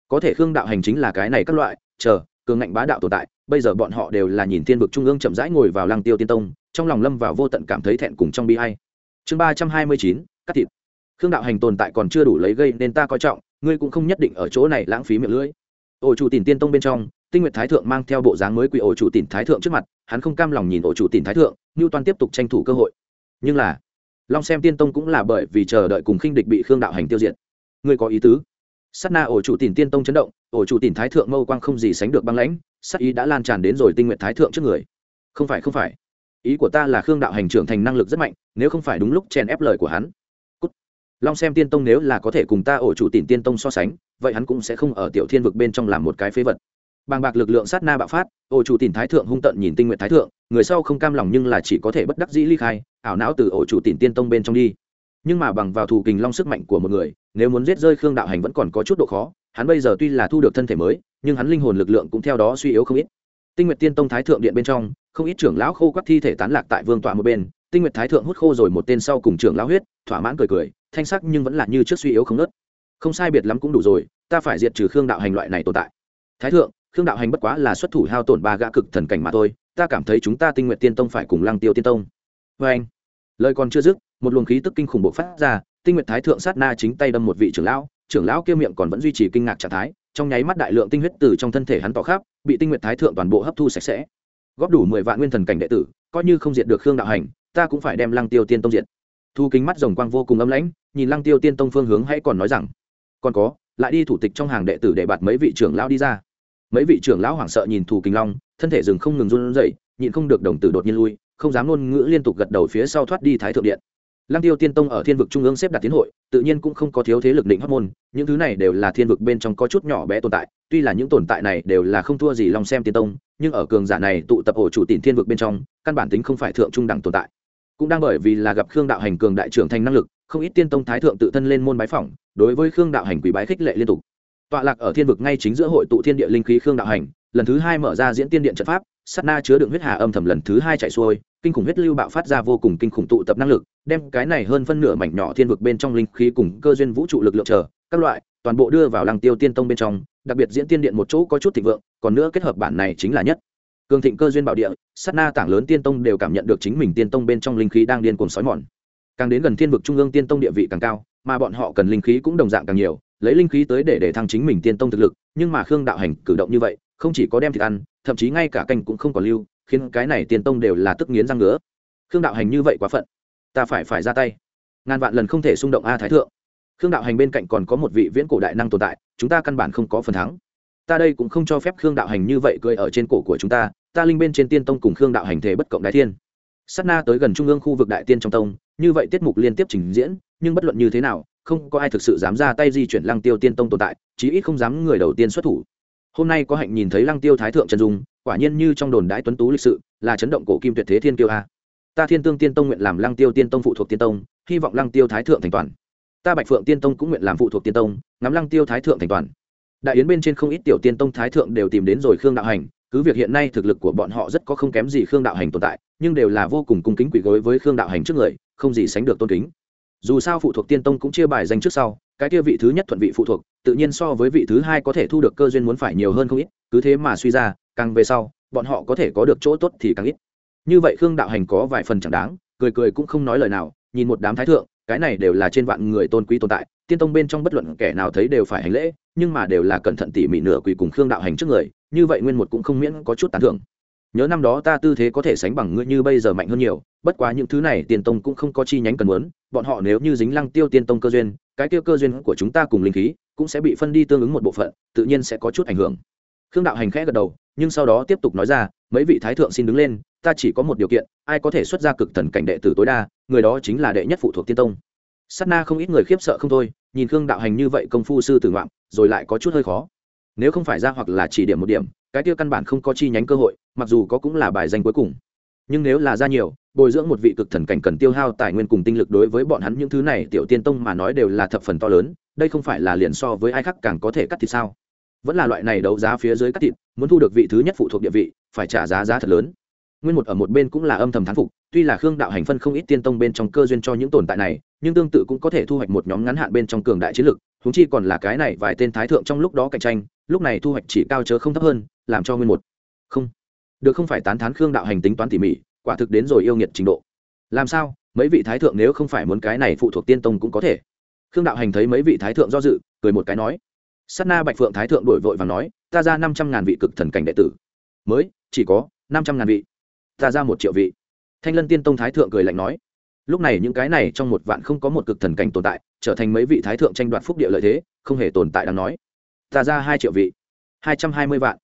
Có thể khương đạo hành chính là cái này các loại, chờ, cường ngạnh bá đạo tồn tại, bây giờ bọn họ đều là nhìn thiên vực trung ương chậm rãi ngồi vào lăng tiêu tiên tông, trong lòng lâm vào vô tận cảm thấy thẹn cùng trong bi hay chương ba trăm hai mươi chín cắt thịt. Khương đạo hành tồn tại còn chưa đủ lấy gây nên ta coi trọng, ngươi cũng không nhất định ở chỗ này lãng phí miệng lưỡi. Ổ chủ tìm tiên tông bên trong, tinh nguyệt thái thượng mang theo bộ dáng mới quỷ ổ chủ tìm thái thượng trước mặt, hắn không cam lòng nhìn ổ chủ tìm thái thượng như toàn tiếp tục tranh thủ cơ hội. Nhưng là, long xem tiên tông cũng là bởi vì chờ đợi cùng khinh địch bị khương đạo hành tiêu diệt. Ngươi có ý tứ? Sát na ổ chủ tìm tiên tông chấn động, ổ chủ tìm thái thượng mâu quang không gì sánh được băng lãnh, sát ý đã lan tràn đến rồi tinh nguyệt thái thượng trước người. Không phải không phải. Ý của ta là khương đạo hành trưởng thành năng lực rất mạnh, nếu không phải đúng lúc chèn ép lời của hắn long xem tiên tông nếu là có thể cùng ta ổ chủ tìm tiên tông so sánh, vậy hắn cũng sẽ không ở tiểu thiên vực bên trong làm một cái phế vật. Bàng bạc lực lượng sát na bạo phát, ổ chủ tìm thái thượng hung tận nhìn tinh nguyện thái thượng, người sau không cam lòng nhưng là chỉ có thể bất đắc dĩ ly khai, ảo não từ ổ chủ tìm tiên tông bên trong đi. Nhưng mà bằng vào thủ kình long sức mạnh của một người, nếu muốn giết rơi khương đạo hành vẫn còn có chút độ khó, hắn bây giờ tuy là thu được thân thể mới, nhưng hắn linh hồn lực lượng cũng theo đó suy yếu không ít. Tinh nguyệt tiên tông thái thượng điện bên trong, không ít trưởng lão khô quắt thi thể tán lạc tại vương tọa một bên, tinh nguyệt thái thượng hút khô rồi một tên sau cùng trưởng lão huyết, thỏa mãn cười cười thanh sắc nhưng vẫn là như trước suy yếu không nớt. Không sai biệt lắm cũng đủ rồi, ta phải diệt trừ khương đạo hành loại này tồn tại. Thái thượng, khương đạo hành bất quá là xuất thủ hao tổn ba gã cực thần cảnh mà thôi, ta cảm thấy chúng ta tinh nguyện tiên tông phải cùng lăng tiêu tiên tông. Vê anh, lời còn chưa dứt, một luồng khí tức kinh khủng bộc phát ra, tinh nguyện thái thượng sát na chính tay đâm một vị trưởng lão trưởng lão kia miệng còn vẫn duy trì kinh ngạc trạng thái, trong nháy mắt đại lượng tinh huyết từ trong thân thể hắn tỏ khắp, bị tinh nguyện thái thượng toàn bộ hấp thu sạch sẽ. Góp đủ mười vạn nguyên thần cảnh đệ tử, coi như không diệt được khương đạo hành, ta cũng phải đem lăng tiêu tiên tông diệt. Thu kính mắt rồng quang vô cùng âm lãnh nhìn lăng tiêu tiên tông phương hướng hãy còn nói rằng, còn có, lại đi thủ tịch trong hàng đệ tử để bạt mấy vị trưởng lão đi ra. Mấy vị trưởng lão hoảng sợ nhìn thù kinh long, thân thể rừng không ngừng run rẩy, nhịn không được đồng tử đột nhiên lui, không dám ngôn ngữ liên tục gật đầu phía sau thoát đi thái thượng điện. Lăng tiêu tiên tông ở thiên vực trung ương xếp đặt tiến hội, tự nhiên cũng không có thiếu thế lực định hóc môn, những thứ này đều là thiên vực bên trong có chút nhỏ bé tồn tại, tuy là những tồn tại này đều là không thua gì long xem tiên tông, nhưng ở cường giả này tụ tập ổ chủ tìm thiên vực bên trong, căn bản tính không phải thượng trung đẳng tồn tại cũng đang bởi vì là gặp khương đạo hành cường đại trưởng thành năng lực, không ít tiên tông thái thượng tự thân lên môn bái phỏng, đối với khương đạo hành quý bái khích lệ liên tục. Tọa lạc ở thiên vực ngay chính giữa hội tụ thiên địa linh khí khương đạo hành, lần thứ hai mở ra diễn tiên điện trận pháp sắt na chứa đựng huyết hà âm thầm lần thứ hai chạy xuôi, kinh khủng huyết lưu bạo phát ra vô cùng kinh khủng tụ tập năng lực, đem cái này hơn phân nửa mảnh nhỏ thiên vực bên trong linh khí cùng cơ duyên vũ trụ lực lượng chờ, các loại, toàn bộ đưa vào lăng tiêu tiên tông bên trong, đặc biệt diễn tiên điện một chỗ có chút thịnh vượng, còn nữa kết hợp bản này chính là nhất cường thịnh cơ duyên bảo địa, sát na tảng lớn tiên tông đều cảm nhận được chính mình tiên tông bên trong linh khí đang điên cuồng sói mòn. Càng đến gần thiên vực trung ương tiên tông địa vị càng cao, mà bọn họ cần linh khí cũng đồng dạng càng nhiều, lấy linh khí tới để để thăng chính mình tiên tông thực lực, nhưng mà khương đạo hành cử động như vậy, không chỉ có đem thịt ăn, thậm chí ngay cả canh cũng không còn lưu, khiến cái này tiên tông đều là tức nghiến răng ngứa. Khương đạo hành như vậy quá phận, ta phải phải ra tay. Ngàn vạn lần không thể xung động a thái thượng. Khương đạo hành bên cạnh còn có một vị viễn cổ đại năng tồn tại, chúng ta căn bản không có phần thắng ta đây cũng không cho phép khương đạo hành như vậy cười ở trên cổ của chúng ta ta linh bên trên tiên tông cùng khương đạo hành thể bất cộng đại thiên. Sát na tới gần trung ương khu vực đại tiên trong tông, như vậy tiết mục liên tiếp trình diễn, nhưng bất luận như thế nào, không có ai thực sự dám ra tay di chuyển lăng tiêu tiên tông tồn tại, chí ít không dám người đầu tiên xuất thủ. Hôm nay có hạnh nhìn thấy lăng tiêu thái thượng trần dung, quả nhiên như trong đồn đái tuấn tú lịch sự, là chấn động cổ kim tuyệt thế thiên kiêu a. Ta thiên tương tiên tông nguyện làm lăng tiêu tiên tông phụ thuộc tiên tông, hy vọng lăng tiêu thái thượng thành toàn. Ta bạch phượng tiên tông cũng nguyện làm phụ thuộc tiên tông, ngắm lăng tiêu thái thượng thành toàn đại yến bên trên không ít tiểu tiên tông thái thượng đều tìm đến rồi khương đạo hành, cứ việc hiện nay thực lực của bọn họ rất có không kém gì khương đạo hành tồn tại, nhưng đều là vô cùng cung kính quỷ gối với khương đạo hành trước người, không gì sánh được tôn kính. Dù sao phụ thuộc tiên tông cũng chia bài danh trước sau, cái kia vị thứ nhất thuận vị phụ thuộc, tự nhiên so với vị thứ hai có thể thu được cơ duyên muốn phải nhiều hơn không ít, cứ thế mà suy ra, càng về sau, bọn họ có thể có được chỗ tốt thì càng ít. Như vậy khương đạo hành có vài phần chẳng đáng, cười cười cũng không nói lời nào, nhìn một đám thái thượng, cái này đều là trên vạn người tôn quý tồn tại tiên tông bên trong bất luận kẻ nào thấy đều phải hành lễ, nhưng mà đều là cẩn thận tỉ mỉ nửa quỳ cùng khương đạo hành trước người, như vậy nguyên một cũng không miễn có chút tán thưởng. Nhớ năm đó ta tư thế có thể sánh bằng ngươi như bây giờ mạnh hơn nhiều, bất quá những thứ này tiên tông cũng không có chi nhánh cần muốn, bọn họ nếu như dính lăng tiêu tiên tông cơ duyên, cái tiêu cơ duyên của chúng ta cùng linh khí cũng sẽ bị phân đi tương ứng một bộ phận, tự nhiên sẽ có chút ảnh hưởng. Khương đạo hành khẽ gật đầu, nhưng sau đó tiếp tục nói ra, mấy vị thái thượng xin đứng lên, ta chỉ có một điều kiện, ai có thể xuất ra cực thần cảnh đệ tử tối đa, người đó chính là đệ nhất phụ thuộc tiên tông. Sát na không ít người khiếp sợ không thôi nhìn khương đạo hành như vậy công phu sư tử ngoạm, rồi lại có chút hơi khó. Nếu không phải ra hoặc là chỉ điểm một điểm, cái tiêu căn bản không có chi nhánh cơ hội, mặc dù có cũng là bài danh cuối cùng. Nhưng nếu là ra nhiều, bồi dưỡng một vị cực thần cảnh cần tiêu hao tài nguyên cùng tinh lực đối với bọn hắn những thứ này tiểu tiên tông mà nói đều là thập phần to lớn, đây không phải là liền so với ai khác càng có thể cắt thịt sao? Vẫn là loại này đấu giá phía dưới cắt thịt, muốn thu được vị thứ nhất phụ thuộc địa vị, phải trả giá giá thật lớn. Nguyên một ở một bên cũng là âm thầm thán phục, tuy là khương đạo hành phân không ít tiên tông bên trong cơ duyên cho những tồn tại này nhưng tương tự cũng có thể thu hoạch một nhóm ngắn hạn bên trong cường đại chiến lực, huống chi còn là cái này vài tên thái thượng trong lúc đó cạnh tranh, lúc này thu hoạch chỉ cao chớ không thấp hơn, làm cho nguyên một. Không. Được không phải tán thán khương đạo hành tính toán tỉ mỉ, quả thực đến rồi yêu nghiệt trình độ. Làm sao, mấy vị thái thượng nếu không phải muốn cái này phụ thuộc tiên tông cũng có thể. Khương đạo hành thấy mấy vị thái thượng do dự, cười một cái nói. Sát na bạch phượng thái thượng đổi vội và nói, ta ra năm trăm ngàn vị cực thần cảnh đệ tử. Mới, chỉ có năm trăm ngàn vị. Ta ra một triệu vị. Thanh lân tiên tông thái thượng cười lạnh nói lúc này những cái này trong một vạn không có một cực thần cảnh tồn tại, trở thành mấy vị thái thượng tranh đoạt phúc địa lợi thế, không hề tồn tại đáng nói. Ta ra hai triệu vị, hai trăm hai mươi vạn.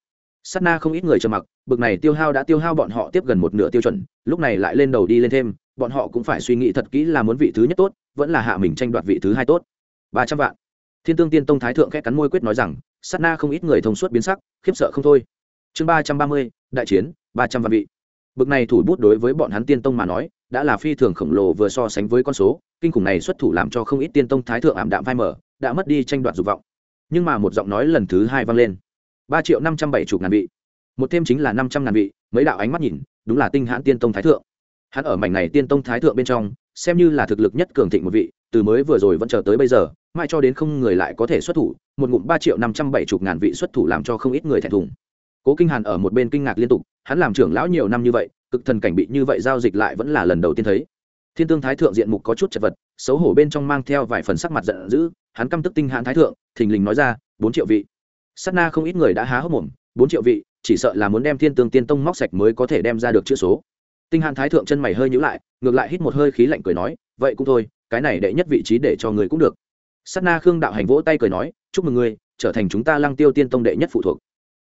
S á t na không ít người trầm mặc, bực này tiêu hao đã tiêu hao bọn họ tiếp gần một nửa tiêu chuẩn, lúc này lại lên đầu đi lên thêm, bọn họ cũng phải suy nghĩ thật kỹ là muốn vị thứ nhất tốt, vẫn là hạ mình tranh đoạt vị thứ hai tốt. Ba trăm vạn. Thiên tương tiên tông thái thượng khét cắn môi quyết nói rằng s á t na không ít người thông suốt biến sắc, khiếp sợ không thôi. Chương ba trăm ba mươi, đại chiến, ba trăm vạn vị. Bực này thủ bút đối với bọn hắn tiên tông mà nói đã là phi thường khổng lồ vừa so sánh với con số, kinh khủng này xuất thủ làm cho không ít tiên tông thái thượng ảm đạm phai mở đã mất đi tranh đoạt dục vọng. Nhưng mà một giọng nói lần thứ hai vang lên. Ba triệu năm trăm bảy chục ngàn vị. Một thêm chính là năm trăm ngàn vị, mấy đạo ánh mắt nhìn, đúng là tinh hãn tiên tông thái thượng. Hắn ở mảnh này tiên tông thái thượng bên trong, xem như là thực lực nhất cường thịnh một vị, từ mới vừa rồi vẫn chờ tới bây giờ mai cho đến không người lại có thể xuất thủ, một ngụm ba triệu năm trăm bảy chục ngàn vị xuất thủ làm cho không ít người thẹn thùng. Cố kinh hàn ở một bên kinh ngạc liên tục, hắn làm trưởng lão nhiều năm như vậy cực thần cảnh bị như vậy giao dịch lại vẫn là lần đầu tiên thấy. Thiên tương thái thượng diện mục có chút chật vật, xấu hổ bên trong mang theo vài phần sắc mặt giận dữ, hắn căm tức tinh hãn thái thượng, thình lình nói ra, bốn triệu vị. S á t na không ít người đã há hốc mồm, bốn triệu vị, chỉ sợ là muốn đem thiên tương tiên tông móc sạch mới có thể đem ra được chữ số. Tinh hãn thái thượng chân mày hơi nhíu lại, ngược lại hít một hơi khí lạnh cười nói, vậy cũng thôi, cái này đệ nhất vị trí để cho người cũng được. Sát na khương đạo hành vỗ tay cười nói, chúc mừng ngươi trở thành chúng ta lăng tiêu tiên tông đệ nhất phụ thuộc.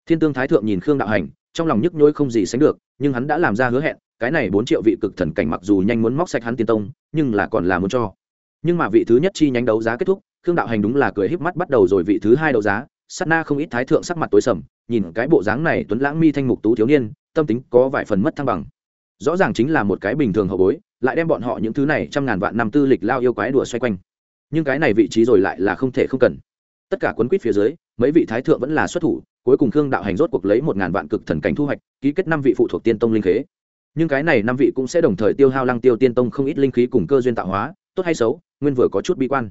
Thiên tương thái thượng nhìn khương đạo hành trong lòng nhức nhối không gì sánh được, nhưng hắn đã làm ra hứa hẹn, cái này bốn triệu vị cực thần cảnh mặc dù nhanh muốn móc sạch hắn tiên tông, nhưng là còn là muốn cho. Nhưng mà vị thứ nhất chi nhánh đấu giá kết thúc, khương đạo hành đúng là cười híp mắt bắt đầu rồi vị thứ hai đấu giá, sát na không ít thái thượng sắc mặt tối sầm, nhìn cái bộ dáng này tuấn lãng mi thanh mục tú thiếu niên, tâm tính có vài phần mất thăng bằng. Rõ ràng chính là một cái bình thường hậu bối, lại đem bọn họ những thứ này trăm ngàn vạn năm tư lịch lao yêu quái đùa xoay quanh. Nhưng cái này vị trí rồi lại là không thể không cần. Tất cả quấn quýt phía dưới, mấy vị thái thượng vẫn là xuất thủ cuối cùng khương đạo hành rốt cuộc lấy một ngàn vạn cực thần cảnh thu hoạch, ký kết năm vị phụ thuộc tiên tông linh khế. Nhưng cái này năm vị cũng sẽ đồng thời tiêu hao lăng tiêu tiên tông không ít linh khí cùng cơ duyên tạo hóa, tốt hay xấu, nguyên vừa có chút bi quan.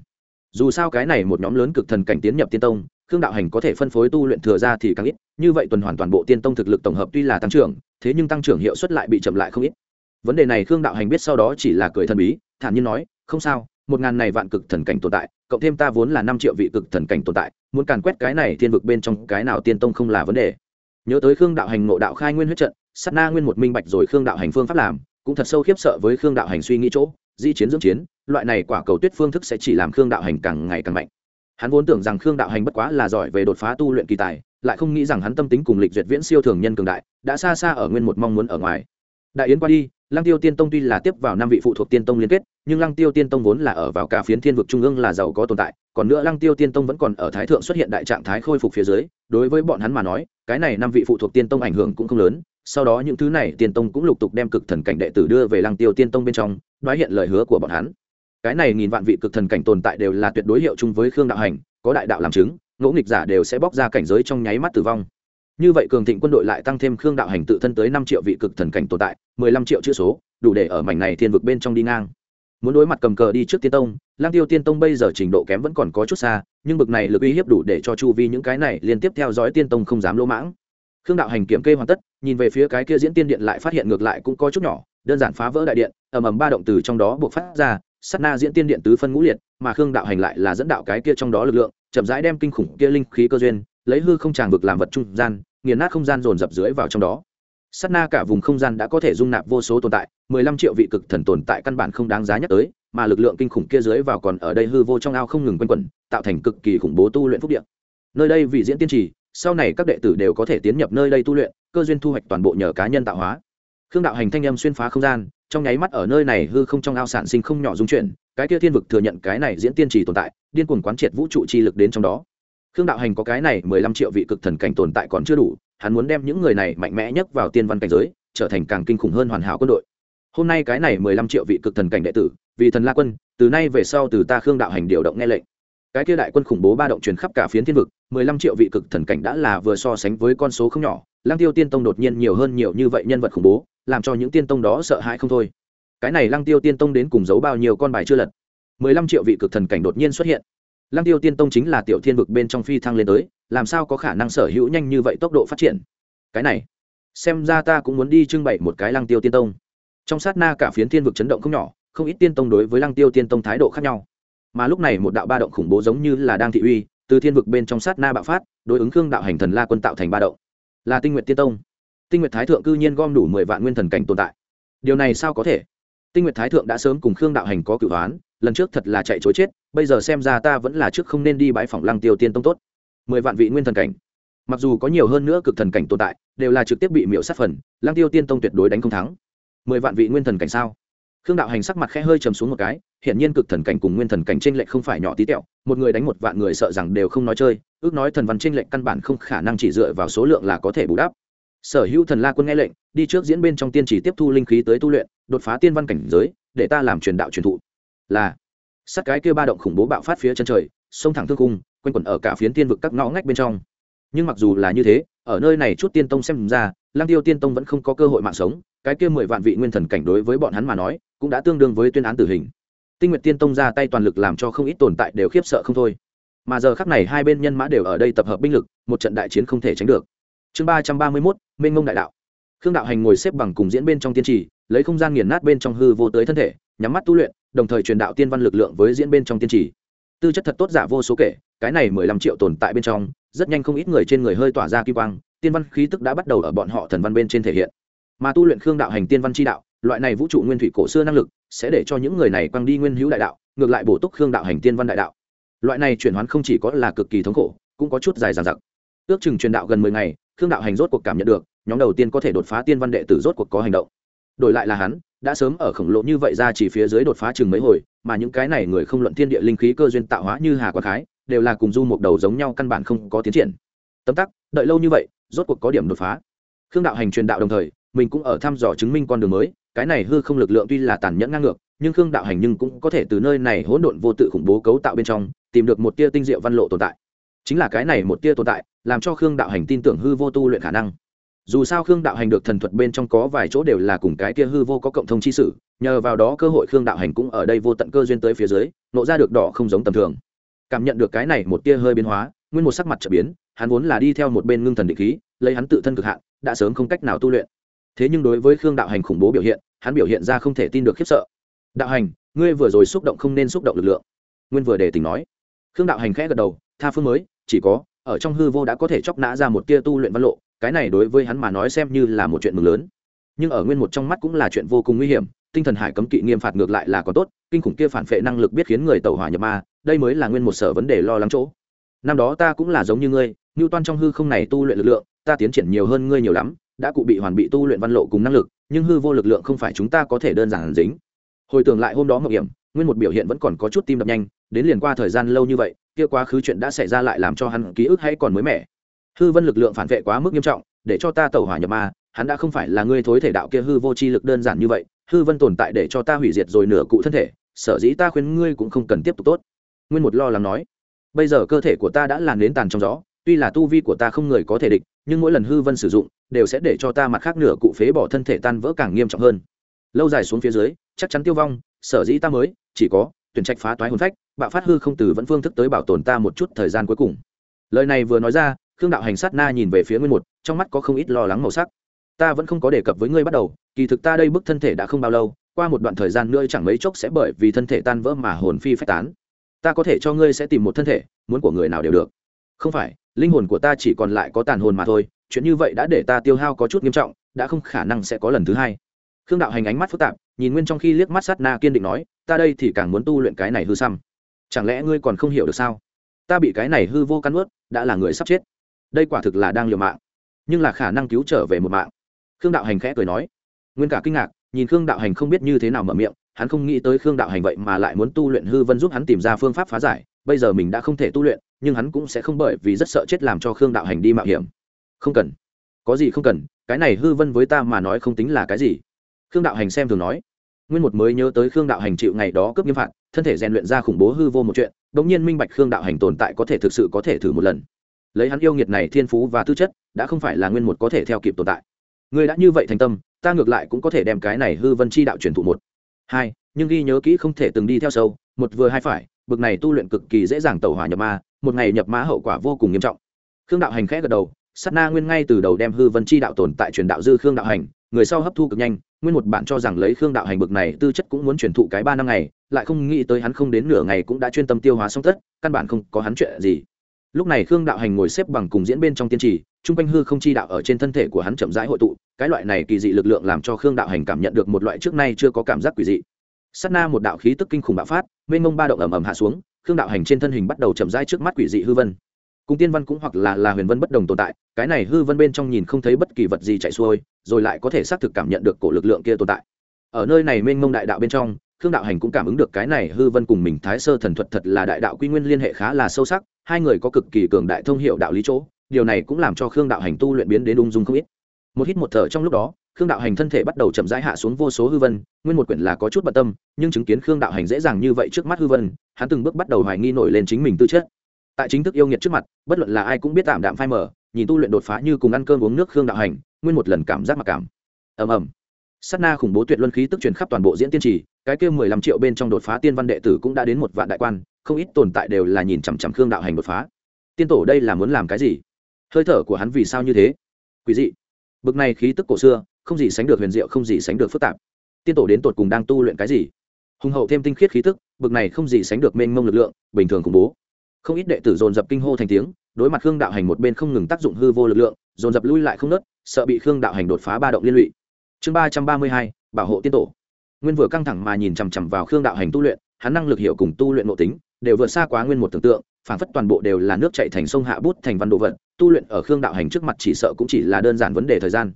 Dù sao cái này một nhóm lớn cực thần cảnh tiến nhập tiên tông, khương đạo hành có thể phân phối tu luyện thừa ra thì càng ít, như vậy tuần hoàn toàn bộ tiên tông thực lực tổng hợp tuy là tăng trưởng, thế nhưng tăng trưởng hiệu suất lại bị chậm lại không ít. Vấn đề này khương đạo hành biết sau đó chỉ là cười thần bí, thản nhiên nói, không sao, một ngàn này vạn cực thần cảnh tồn tại cộng thêm ta vốn là năm triệu vị cực thần cảnh tồn tại, muốn càn quét cái này thiên vực bên trong cái nào tiên tông không là vấn đề. Nhớ tới khương đạo hành ngộ đạo khai nguyên huyết trận, sát na nguyên một minh bạch rồi khương đạo hành phương pháp làm, cũng thật sâu khiếp sợ với khương đạo hành suy nghĩ chỗ, di chiến dưỡng chiến, loại này quả cầu tuyết phương thức sẽ chỉ làm khương đạo hành càng ngày càng mạnh. Hắn vốn tưởng rằng khương đạo hành bất quá là giỏi về đột phá tu luyện kỳ tài, lại không nghĩ rằng hắn tâm tính cùng lịch duyệt viễn siêu thường nhân cường đại, đã xa xa ở nguyên một mong muốn ở ngoài. Đại yến qua đi lăng tiêu tiên tông tuy là tiếp vào năm vị phụ thuộc tiên tông liên kết, nhưng lăng tiêu tiên tông vốn là ở vào cả phiến thiên vực trung ương là giàu có tồn tại, còn nữa lăng tiêu tiên tông vẫn còn ở thái thượng xuất hiện đại trạng thái khôi phục phía dưới, đối với bọn hắn mà nói, cái này năm vị phụ thuộc tiên tông ảnh hưởng cũng không lớn, sau đó những thứ này tiên tông cũng lục tục đem cực thần cảnh đệ tử đưa về lăng tiêu tiên tông bên trong nói hiện lời hứa của bọn hắn. Cái này nghìn vạn vị cực thần cảnh tồn tại đều là tuyệt đối hiệu chung với khương đạo hành, có đại đạo làm chứng ngỗ nghịch giả đều sẽ bóc ra cảnh giới trong nháy mắt tử vong như vậy cường thịnh quân đội lại tăng thêm khương đạo hành tự thân tới năm triệu vị cực thần cảnh tồn tại, mười lăm triệu chữ số, đủ để ở mảnh này thiên vực bên trong đi ngang. Muốn đối mặt cầm cờ đi trước tiên tông lang tiêu tiên tông bây giờ trình độ kém vẫn còn có chút xa, nhưng bực này lực uy hiếp đủ để cho chu vi những cái này liên tiếp theo dõi tiên tông không dám lỗ mãng. Khương đạo hành kiểm kê hoàn tất, nhìn về phía cái kia diễn tiên điện lại phát hiện ngược lại cũng có chút nhỏ, đơn giản phá vỡ đại điện, ầm ầm ba động từ trong đó buộc phát ra, sát na diễn tiên điện tứ phân ngũ liệt, mà khương đạo hành lại là dẫn đạo cái kia trong đó lực lượng, chậm rãi đem kinh khủng kia linh khí cơ duyên lấy hư không tràng vực làm vật trung gian, nghiền nát không gian dồn dập dưới vào trong đó. Sát na cả vùng không gian đã có thể dung nạp vô số tồn tại, mười lăm triệu vị cực thần tồn tại căn bản không đáng giá nhắc tới, mà lực lượng kinh khủng kia dưới vào còn ở đây hư vô trong ao không ngừng quanh quẩn, tạo thành cực kỳ khủng bố tu luyện phúc điện nơi đây vì diễn tiên trì, sau này các đệ tử đều có thể tiến nhập nơi đây tu luyện, cơ duyên thu hoạch toàn bộ nhờ cá nhân tạo hóa. Khương đạo hành thanh âm xuyên phá không gian, trong nháy mắt ở nơi này hư không trong ao sản sinh không nhỏ dung chuyển, cái kia thiên vực thừa nhận cái này diễn tiên trì tồn tại, điên cuồng quán triệt vũ trụ chi lực đến trong đó khương đạo hành có cái này mười lăm triệu vị cực thần cảnh tồn tại còn chưa đủ, hắn muốn đem những người này mạnh mẽ nhất vào tiên văn cảnh giới, trở thành càng kinh khủng hơn hoàn hảo quân đội. Hôm nay cái này mười lăm triệu vị cực thần cảnh đệ tử, vì thần la quân, từ nay về sau từ ta khương đạo hành điều động nghe lệnh. Cái kia đại quân khủng bố ba động truyền khắp cả phiến thiên vực, mười lăm triệu vị cực thần cảnh đã là vừa so sánh với con số không nhỏ lang tiêu tiên tông đột nhiên nhiều hơn nhiều như vậy nhân vật khủng bố, làm cho những tiên tông đó sợ hãi không thôi. Cái này lăng tiêu tiên tông đến cùng giấu bao nhiêu con bài chưa lật? mười lăm triệu vị cực thần cảnh đột nhiên xuất hiện lăng tiêu tiên tông chính là tiểu thiên vực bên trong phi thăng lên tới, làm sao có khả năng sở hữu nhanh như vậy tốc độ phát triển? Cái này, xem ra ta cũng muốn đi trưng bày một cái lăng tiêu tiên tông. Trong sát na cả phiến thiên vực chấn động không nhỏ, không ít tiên tông đối với lăng tiêu tiên tông thái độ khác nhau. Mà lúc này một đạo ba động khủng bố giống như là đang thị uy, từ thiên vực bên trong sát na bạo phát, đối ứng khương đạo hành thần la quân tạo thành ba động. Là tinh nguyện tiên tông. Tinh nguyện thái thượng cư nhiên gom đủ mười vạn nguyên thần cảnh tồn tại. Điều này sao có thể? Tinh nguyện thái thượng đã sớm cùng khương đạo hành có cửu đoán lần trước thật là chạy chối chết, bây giờ xem ra ta vẫn là trước không nên đi bãi phòng lăng tiêu tiên tông tốt. Mười vạn vị nguyên thần cảnh. Mặc dù có nhiều hơn nữa cực thần cảnh tồn tại, đều là trực tiếp bị miễu sát phần, lăng tiêu tiên tông tuyệt đối đánh không thắng. Mười vạn vị nguyên thần cảnh sao? Khương đạo hành sắc mặt khẽ hơi chầm xuống một cái hiện nhiên cực thần cảnh cùng nguyên thần cảnh t r ê n lệch không phải nhỏ tí tẹo, một người đánh một vạn người sợ rằng đều không nói chơi, ước nói thần văn t r ê n lệch căn bản không khả năng chỉ dựa vào số lượng là có thể bù đắp. Sở hữu thần la quân nghe lệnh, đi trước diễn bên trong tiên chỉ tiếp thu linh khí tới tu luyện, đột phá tiên văn cảnh giới, để ta làm truyền đạo truyền thụ là sát cái kia ba động khủng bố bạo phát phía chân trời, sông thẳng thương cung quanh quẩn ở cả phiến tiên vực các ngõ ngách bên trong. Nhưng mặc dù là như thế, ở nơi này chút tiên tông xem ra lang tiêu tiên tông vẫn không có cơ hội mạng sống, cái kia mười vạn vị nguyên thần cảnh đối với bọn hắn mà nói, cũng đã tương đương với tuyên án tử hình. Tinh nguyệt tiên tông ra tay toàn lực làm cho không ít tồn tại đều khiếp sợ không thôi. Mà giờ khắc này hai bên nhân mã đều ở đây tập hợp binh lực, một trận đại chiến không thể tránh được. Chương ba trăm ba mươi mốt minh ngông đại đạo. Khương đạo hành ngồi xếp bằng cùng diễn bên trong tiên trì, lấy không gian nghiền nát bên trong hư vô tới thân thể, nhắm mắt tu luyện đồng thời truyền đạo tiên văn lực lượng với diễn bên trong tiên trì. Tư chất thật tốt giả vô số kể, cái này mười lăm triệu tồn tại bên trong, rất nhanh không ít người trên người hơi tỏa ra kim quang, tiên văn khí tức đã bắt đầu ở bọn họ thần văn bên trên thể hiện. Mà tu luyện khương đạo hành tiên văn chi đạo, loại này vũ trụ nguyên thủy cổ xưa năng lực, sẽ để cho những người này quăng đi nguyên hữu đại đạo, ngược lại bổ túc khương đạo hành tiên văn đại đạo. Loại này chuyển hoán không chỉ có là cực kỳ thống khổ, cũng có chút dài dằng dặc. Ước chừng truyền đạo gần mười ngày, khương đạo hành rốt cuộc cảm nhận được, nhóm đầu tiên có thể đột phá tiên văn đệ tử rốt cuộc có hành động. Đổi lại là hắn đã sớm ở khổng lồ như vậy ra chỉ phía dưới đột phá chừng mấy hồi, mà những cái này người không luận thiên địa linh khí cơ duyên tạo hóa như hà quang khái, đều là cùng du một đầu giống nhau căn bản không có tiến triển. Tấm tắc, đợi lâu như vậy, rốt cuộc có điểm đột phá. Khương đạo hành truyền đạo đồng thời, mình cũng ở thăm dò chứng minh con đường mới, cái này hư không lực lượng tuy là tàn nhẫn ngang ngược, nhưng khương đạo hành nhưng cũng có thể từ nơi này hỗn độn vô tự khủng bố cấu tạo bên trong, tìm được một tia tinh diệu văn lộ tồn tại. Chính là cái này một tia tồn tại, làm cho khương đạo hành tin tưởng hư vô tu luyện khả năng dù sao khương đạo hành được thần thuật bên trong có vài chỗ đều là cùng cái kia hư vô có cộng thông chi sử nhờ vào đó cơ hội khương đạo hành cũng ở đây vô tận cơ duyên tới phía dưới, nộ ra được đỏ không giống tầm thường. Cảm nhận được cái này một tia hơi biến hóa, nguyên một sắc mặt trở biến, hắn vốn là đi theo một bên ngưng thần định khí, lấy hắn tự thân cực hạn, đã sớm không cách nào tu luyện. Thế nhưng đối với khương đạo hành khủng bố biểu hiện, hắn biểu hiện ra không thể tin được khiếp sợ. Đạo hành, ngươi vừa rồi xúc động không nên xúc động lực lượng. Nguyên vừa để tình nói. Khương đạo hành khẽ gật đầu, tha phương mới, chỉ có, ở trong hư vô đã có thể chóc nã ra một tia tu luyện văn lộ cái này đối với hắn mà nói xem như là một chuyện mừng lớn. Nhưng ở nguyên một trong mắt cũng là chuyện vô cùng nguy hiểm, tinh thần hải cấm kỵ nghiêm phạt ngược lại là còn tốt, kinh khủng kia phản phệ năng lực biết khiến người tàu hỏa nhập ma, đây mới là nguyên một sở vấn đề lo lắng chỗ. Năm đó ta cũng là giống như ngươi ngưu toan trong hư không này tu luyện lực lượng, ta tiến triển nhiều hơn ngươi nhiều lắm, đã cụ bị hoàn bị tu luyện văn lộ cùng năng lực, nhưng hư vô lực lượng không phải chúng ta có thể đơn giản dính. Hồi tưởng lại hôm đó ngọc hiểm, nguyên một biểu hiện vẫn còn có chút tim đập nhanh, đến liền qua thời gian lâu như vậy, kia quá khứ chuyện đã xảy ra lại làm cho hắn ký ức hay còn mới mẻ hư vân lực lượng phản vệ quá mức nghiêm trọng, để cho ta tẩu hỏa nhập ma, hắn đã không phải là ngươi thối thể đạo kia hư vô chi lực đơn giản như vậy, hư vân tồn tại để cho ta hủy diệt rồi nửa cụ thân thể, sở dĩ ta khuyên ngươi cũng không cần tiếp tục tốt. Nguyên một lo lắng nói. Bây giờ cơ thể của ta đã làn đến tàn trong gió, tuy là tu vi của ta không người có thể địch, nhưng mỗi lần hư vân sử dụng, đều sẽ để cho ta mặt khác nửa cụ phế bỏ thân thể tan vỡ càng nghiêm trọng hơn. Lâu dài xuống phía dưới, chắc chắn tiêu vong, sở dĩ ta mới, chỉ có, tuyển trạch phá toái hồn phách, bạo phát hư không từ vẫn phương thức tới bảo tồn ta một chút thời gian cuối cùng. Lời này vừa nói ra khương đạo hành sát na nhìn về phía nguyên một, trong mắt có không ít lo lắng màu sắc. Ta vẫn không có đề cập với ngươi bắt đầu, kỳ thực ta đây bức thân thể đã không bao lâu, qua một đoạn thời gian nữa chẳng mấy chốc sẽ bởi vì thân thể tan vỡ mà hồn phi phách tán. Ta có thể cho ngươi sẽ tìm một thân thể, muốn của người nào đều được. Không phải, linh hồn của ta chỉ còn lại có tàn hồn mà thôi, chuyện như vậy đã để ta tiêu hao có chút nghiêm trọng, đã không khả năng sẽ có lần thứ hai. Khương đạo hành ánh mắt phức tạp, nhìn nguyên trong khi liếc mắt sát na kiên định nói, ta đây thì càng muốn tu luyện cái này hư xăm. Chẳng lẽ ngươi còn không hiểu được sao? Ta bị cái này hư vô căn ướt đã là người sắp chết đây quả thực là đang liều mạng. Nhưng là khả năng cứu trở về một mạng. Khương đạo hành khẽ cười nói. Nguyên cả kinh ngạc, nhìn khương đạo hành không biết như thế nào mở miệng, hắn không nghĩ tới khương đạo hành vậy mà lại muốn tu luyện hư vân giúp hắn tìm ra phương pháp phá giải. Bây giờ mình đã không thể tu luyện, nhưng hắn cũng sẽ không bởi vì rất sợ chết làm cho khương đạo hành đi mạo hiểm. Không cần. Có gì không cần, cái này hư vân với ta mà nói không tính là cái gì. Khương đạo hành xem thường nói. Nguyên một mới nhớ tới khương đạo hành chịu ngày đó cướp nghiêm phạt, thân thể rèn luyện ra khủng bố hư vô một chuyện đ ỗ n g nhiên minh bạch khương đạo hành tồn tại có thể thực sự có thể thử một lần lấy hắn yêu nghiệt này thiên phú và tư chất, đã không phải là nguyên một có thể theo kịp tồn tại. Ngươi đã như vậy thành tâm, ta ngược lại cũng có thể đem cái này hư vân chi đạo truyền thụ một. Hai, nhưng ghi nhớ kỹ không thể từng đi theo sâu, một vừa hai phải, bực này tu luyện cực kỳ dễ dàng tẩu hỏa nhập ma, một ngày nhập ma hậu quả vô cùng nghiêm trọng. Khương đạo hành khẽ gật đầu, sát na nguyên ngay từ đầu đem hư vân chi đạo tồn tại truyền đạo dư khương đạo hành, người sau hấp thu cực nhanh, nguyên một bạn cho rằng lấy khương đạo hành bực này tư chất cũng muốn truyền thụ cái ba năm ngày, lại không nghĩ tới hắn không đến nửa ngày cũng đã chuyên tâm tiêu hóa xong tất, căn bản không có hắn chuyện gì lúc này khương đạo hành ngồi xếp bằng cùng diễn bên trong tiên trì, chung quanh hư không chi đạo ở trên thân thể của hắn chậm rãi hội tụ, cái loại này kỳ dị lực lượng làm cho khương đạo hành cảm nhận được một loại trước nay chưa có cảm giác quỷ dị. S á t na một đạo khí tức kinh khủng bạo phát, mênh mông ba động ầm ầm hạ xuống, khương đạo hành trên thân hình bắt đầu chậm rãi trước mắt quỷ dị hư vân. Cùng tiên văn cũng hoặc là là huyền vân bất đồng tồn tại, cái này hư vân bên trong nhìn không thấy bất kỳ vật gì chạy xuôi, rồi lại có thể xác thực cảm nhận được cổ lực lượng kia tồn tại. Ở nơi này mênh mông đại đạo bên trong khương đạo hành cũng cảm ứng được cái này hư vân cùng mình thái sơ thần thuật thật là đại đạo quy nguyên liên hệ khá là sâu sắc, hai người có cực kỳ cường đại thông hiệu đạo lý chỗ, điều này cũng làm cho khương đạo hành tu luyện biến đến ung dung không ít. Một hít một thở trong lúc đó, khương đạo hành thân thể bắt đầu chậm rãi hạ xuống vô số hư vân, nguyên một quyển là có chút bận tâm, nhưng chứng kiến khương đạo hành dễ dàng như vậy trước mắt hư vân, hắn từng bước bắt đầu hoài nghi nổi lên chính mình tư chất. Tại chính thức yêu nghiệt trước mặt, bất luận là ai cũng biết tạm đạm phai mở nhìn tu luyện đột phá như cùng ăn cơm uống nước khương đạo hành, nguyên một lần cảm giác mặc cảm. Ầm ầm sát na khủng bố tuyệt luân khí tức truyền khắp toàn bộ diễn tiên trì, cái kia mười lăm triệu bên trong đột phá tiên văn đệ tử cũng đã đến một vạn đại quan, không ít tồn tại đều là nhìn chằm chằm khương đạo hành đột phá. Tiên tổ đây là muốn làm cái gì? Hơi thở của hắn vì sao như thế? Quý dị. Bực này khí tức cổ xưa, không gì sánh được huyền diệu, không gì sánh được phức tạp. Tiên tổ đến tột cùng đang tu luyện cái gì? Hùng hậu thêm tinh khiết khí tức, bực này không gì sánh được mênh mông lực lượng, bình thường khủng bố. Không ít đệ tử dồn dập kinh hô thành tiếng, đối mặt khương đạo hành một bên không ngừng tác dụng hư vô lực lượng, dồn dập lui lại không nớt, sợ bị khương đạo hành đột phá ba động liên lụy chương ba trăm ba mươi hai, bảo hộ tiên tổ. Nguyên vừa căng thẳng mà nhìn chằm chằm vào khương đạo hành tu luyện, hắn năng lực hiệu cùng tu luyện nội tính, đều vượt xa quá nguyên một tưởng tượng, phản phất toàn bộ đều là nước chạy thành sông hạ bút thành văn đồ vật, tu luyện ở khương đạo hành trước mặt chỉ sợ cũng chỉ là đơn giản vấn đề thời gian.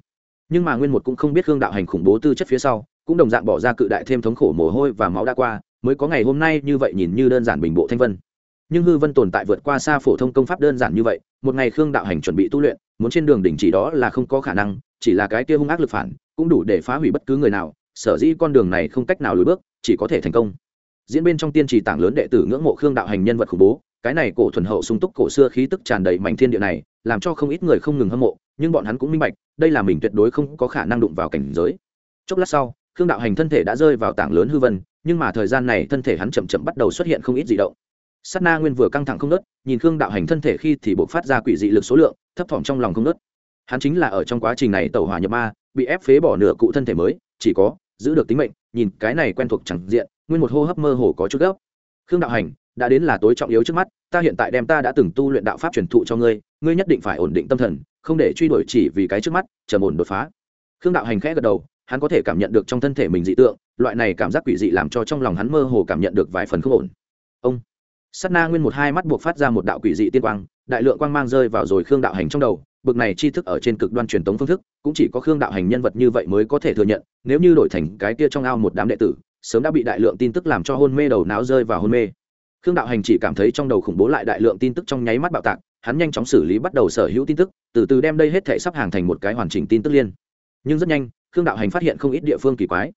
Nhưng mà nguyên một cũng không biết khương đạo hành khủng bố tư chất phía sau, cũng đồng dạng bỏ ra cự đại thêm thống khổ mồ hôi và máu đã qua, mới có ngày hôm nay như vậy nhìn như đơn giản bình bộ thanh vân. Nhưng hư vân tồn tại vượt qua xa phổ thông công pháp đơn giản như vậy, một ngày khương đạo hành chuẩn bị tu luyện, muốn trên đường đỉnh chỉ đó là không có khả năng, chỉ là cái kia hung ác lực phản cũng đủ để phá hủy bất cứ người nào, sở dĩ con đường này không cách nào lùi bước, chỉ có thể thành công. Diễn bên trong tiên trì tảng lớn đệ tử ngưỡng mộ khương đạo hành nhân vật khủng bố, cái này cổ thuần hậu sung túc cổ xưa khí tức tràn đầy mảnh thiên địa này, làm cho không ít người không ngừng hâm mộ, nhưng bọn hắn cũng minh bạch, đây là mình tuyệt đối không có khả năng đụng vào cảnh giới. Chốc lát sau, khương đạo hành thân thể đã rơi vào tảng lớn hư vân, nhưng mà thời gian này thân thể hắn chậm chậm bắt đầu xuất hiện không ít dị động. Sát na nguyên vừa căng thẳng không nớt nhìn khương đạo hành thân thể khi thì buộc phát ra quỷ dị lực số lượng, thấp thỏm trong lòng không nớt hắn chính là ở trong quá trình này tẩu hỏa nhập ma bị ép phế bỏ nửa cụ thân thể mới, chỉ có giữ được tính mệnh, nhìn cái này quen thuộc chẳng diện, nguyên một hô hấp mơ hồ có chút gấp. Khương đạo hành, đã đến là tối trọng yếu trước mắt, ta hiện tại đem ta đã từng tu luyện đạo pháp truyền thụ cho ngươi ngươi nhất định phải ổn định tâm thần, không để truy đuổi chỉ vì cái trước mắt trầm ổn đột phá. Khương đạo hành khẽ gật đầu, hắn có thể cảm nhận được trong thân thể mình dị tượng, loại này cảm giác quỷ dị làm cho trong lòng hắn mơ hồ cảm nhận được vài phần không ổn. Ông, sát na nguyên một hai mắt buộc phát ra một đạo quỷ dị tiên quang, đại lượng quang mang rơi vào rồi khương đạo hành trong đầu bực này tri thức ở trên cực đoan truyền tống phương thức, cũng chỉ có khương đạo hành nhân vật như vậy mới có thể thừa nhận, nếu như đổi thành cái kia trong ao một đám đệ tử, sớm đã bị đại lượng tin tức làm cho hôn mê đầu não rơi vào hôn mê. Khương đạo hành chỉ cảm thấy trong đầu khủng bố lại đại lượng tin tức trong nháy mắt bạo tạc, hắn nhanh chóng xử lý bắt đầu sở hữu tin tức, từ từ đem đây hết thể sắp hàng thành một cái hoàn chỉnh tin tức liên. Nhưng rất nhanh, khương đạo hành phát hiện không ít địa phương kỳ quái.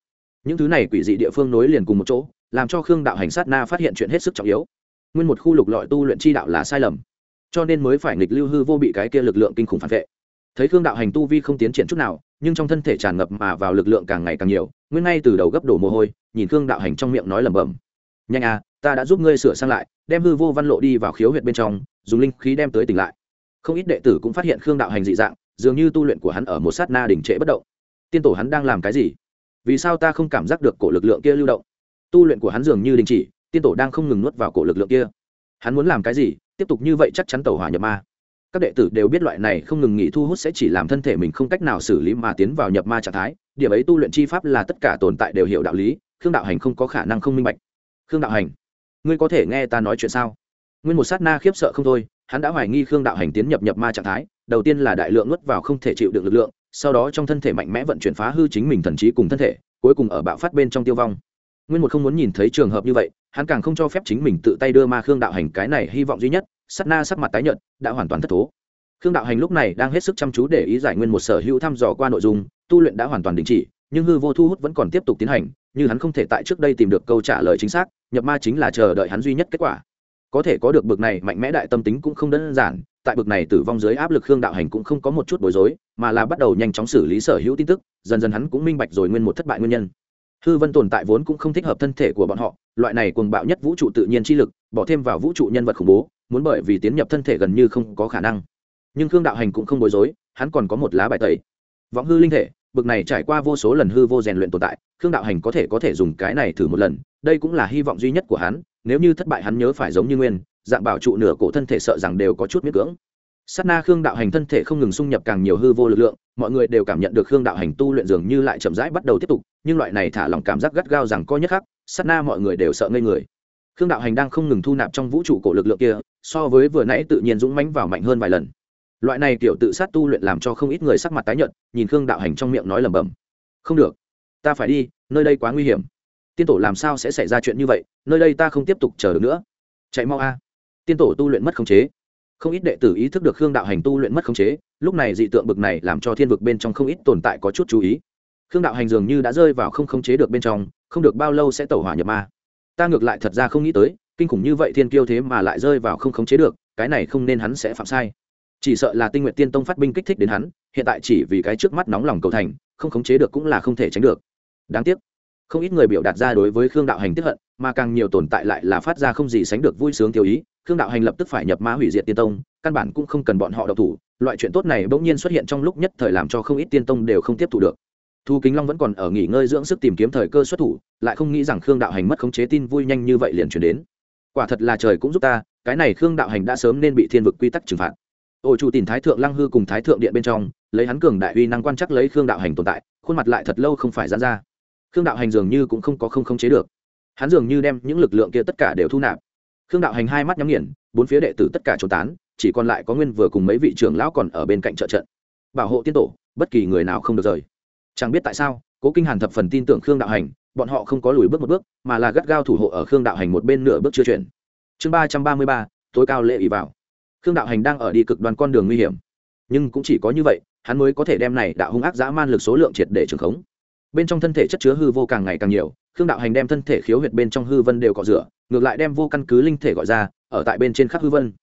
Những thứ này quỷ dị địa phương nối liền cùng một chỗ, làm cho khương đạo hành sát na phát hiện chuyện hết sức trọng yếu. Nguyên một khu lục lọi tu luyện chi đạo là sai lầm cho nên mới phải nghịch lưu hư vô bị cái kia lực lượng kinh khủng phản vệ. Thấy khương đạo hành tu vi không tiến triển chút nào, nhưng trong thân thể tràn ngập mà vào lực lượng càng ngày càng nhiều, nguyên ngay từ đầu gấp đổ mồ hôi, nhìn khương đạo hành trong miệng nói lẩm bẩm. Nhanh à ta đã giúp ngươi sửa sang lại, đem hư vô văn lộ đi vào khiếu huyệt bên trong, dùng linh khí đem tới tỉnh lại. Không ít đệ tử cũng phát hiện khương đạo hành dị dạng, dường như tu luyện của hắn ở một sát na đình trệ bất động. Tiên tổ hắn đang làm cái gì? Vì sao ta không cảm giác được cổ lực lượng kia lưu động? Tu luyện của hắn dường như đình chỉ, tiên tổ đang không ngừng nuốt vào cổ lực lượng kia. Hắn muốn làm cái gì? Tiếp tục như vậy chắc chắn tàu hỏa nhập ma. Các đệ tử đều biết loại này không ngừng nghỉ thu hút sẽ chỉ làm thân thể mình không cách nào xử lý mà tiến vào nhập ma trạng thái. Điểm ấy tu luyện chi pháp là tất cả tồn tại đều hiểu đạo lý, khương đạo hành không có khả năng không minh bạch. Khương đạo hành, ngươi có thể nghe ta nói chuyện sao? Nguyên một sát na khiếp sợ không thôi, hắn đã hoài nghi khương đạo hành tiến nhập nhập ma trạng thái, đầu tiên là đại lượng nuốt vào không thể chịu được lực lượng, sau đó trong thân thể mạnh mẽ vận chuyển phá hư chính mình thần trí cùng thân thể, cuối cùng ở bạo phát bên trong tiêu vong. Nguyên một không muốn nhìn thấy trường hợp như vậy hắn càng không cho phép chính mình tự tay đưa ma khương đạo hành cái này hy vọng duy nhất sắt na sắc mặt tái nhợt, đã hoàn toàn thất thố. Khương đạo hành lúc này đang hết sức chăm chú để ý giải nguyên một sở hữu thăm dò qua nội dung, tu luyện đã hoàn toàn đình chỉ, nhưng hư vô thu hút vẫn còn tiếp tục tiến hành, như hắn không thể tại trước đây tìm được câu trả lời chính xác, nhập ma chính là chờ đợi hắn duy nhất kết quả. Có thể có được bực này mạnh mẽ đại tâm tính cũng không đơn giản, tại bực này tử vong dưới áp lực khương đạo hành cũng không có một chút bối rối, mà là bắt đầu nhanh chóng xử lý sở hữu tin tức, dần dần hắn cũng minh bạch rồi nguyên một thất bại nguyên nhân hư vân tồn tại vốn cũng không thích hợp thân thể của bọn họ, loại này cuồng bạo nhất vũ trụ tự nhiên chi lực, bỏ thêm vào vũ trụ nhân vật khủng bố, muốn bởi vì tiến nhập thân thể gần như không có khả năng. Nhưng khương đạo hành cũng không bối rối, hắn còn có một lá bài tẩy. Vọng hư linh thể, bực này trải qua vô số lần hư vô rèn luyện tồn tại, khương đạo hành có thể có thể dùng cái này thử một lần, đây cũng là hy vọng duy nhất của hắn, nếu như thất bại hắn nhớ phải giống như nguyên, dạng bảo trụ nửa cổ thân thể sợ rằng đều có chút miết cưỡng sát na khương đạo hành thân thể không ngừng xung nhập càng nhiều hư vô lực lượng, mọi người đều cảm nhận được khương đạo hành tu luyện dường như lại chậm rãi bắt đầu tiếp tục, nhưng loại này thả lòng cảm giác gắt gao rằng co nhất khắc, sát na mọi người đều sợ ngây người. Khương đạo hành đang không ngừng thu nạp trong vũ trụ cổ lực lượng kia, so với vừa nãy tự nhiên dũng mãnh vào mạnh hơn vài lần. Loại này kiểu tự sát tu luyện làm cho không ít người sắc mặt tái nhợt, nhìn khương đạo hành trong miệng nói lẩm bẩm. Không được, ta phải đi, nơi đây quá nguy hiểm. Tiên tổ làm sao sẽ xảy ra chuyện như vậy, nơi đây ta không tiếp tục chờ được nữa. Chạy mau a. Tiên tổ tu luyện mất khống chế không ít đệ tử ý thức được khương đạo hành tu luyện mất khống chế, lúc này dị tượng bực này làm cho thiên vực bên trong không ít tồn tại có chút chú ý. Khương đạo hành dường như đã rơi vào không khống chế được bên trong, không được bao lâu sẽ tẩu hỏa nhập ma. Ta ngược lại thật ra không nghĩ tới, kinh khủng như vậy thiên kiêu thế mà lại rơi vào không khống chế được, cái này không nên hắn sẽ phạm sai. Chỉ sợ là tinh nguyện tiên tông phát binh kích thích đến hắn, hiện tại chỉ vì cái trước mắt nóng lòng cầu thành, không khống chế được cũng là không thể tránh được. Đáng tiếc, không ít người biểu đạt ra đối với khương đạo hành tiếp hận, mà càng nhiều tồn tại lại là phát ra không gì sánh được vui sướng tiêu ý khương đạo hành lập tức phải nhập ma hủy diệt tiên tông, căn bản cũng không cần bọn họ độc thủ, loại chuyện tốt này bỗng nhiên xuất hiện trong lúc nhất thời làm cho không ít tiên tông đều không tiếp thu được. Thu kính long vẫn còn ở nghỉ ngơi dưỡng sức tìm kiếm thời cơ xuất thủ, lại không nghĩ rằng khương đạo hành mất khống chế tin vui nhanh như vậy liền chuyển đến. Quả thật là trời cũng giúp ta, cái này khương đạo hành đã sớm nên bị thiên vực quy tắc trừng phạt. Ổ chủ tìm thái thượng lăng hư cùng thái thượng điện bên trong, lấy hắn cường đại uy năng quan chắc lấy khương đạo hành tồn tại, khuôn mặt lại thật lâu không phải dán ra. Khương đạo hành dường như cũng không có không khống chế được. Hắn dường như đem những lực lượng kia tất cả đều thu nạp khương đạo hành hai mắt nhắm nghiền, bốn phía đệ tử tất cả trốn tán, chỉ còn lại có nguyên vừa cùng mấy vị trưởng lão còn ở bên cạnh trợ trận. Bảo hộ tiên tổ, bất kỳ người nào không được rời. Chẳng biết tại sao, cố kinh hàn thập phần tin tưởng khương đạo hành, bọn họ không có lùi bước một bước, mà là gắt gao thủ hộ ở khương đạo hành một bên nửa bước chưa chuyển. Chương ba trăm ba mươi ba, tối cao lệ ý vào. Khương đạo hành đang ở đi cực đoan con đường nguy hiểm. Nhưng cũng chỉ có như vậy, hắn mới có thể đem này đạo hung ác dã man lực số lượng triệt để trường khống. Bên trong thân thể chất chứa hư vô càng ngày càng nhiều khương đạo hành đem thân thể khiếu huyệt bên trong hư vân đều cọ rửa, ngược lại đem vô căn cứ linh thể gọi ra, ở tại bên trên khắc hư vân.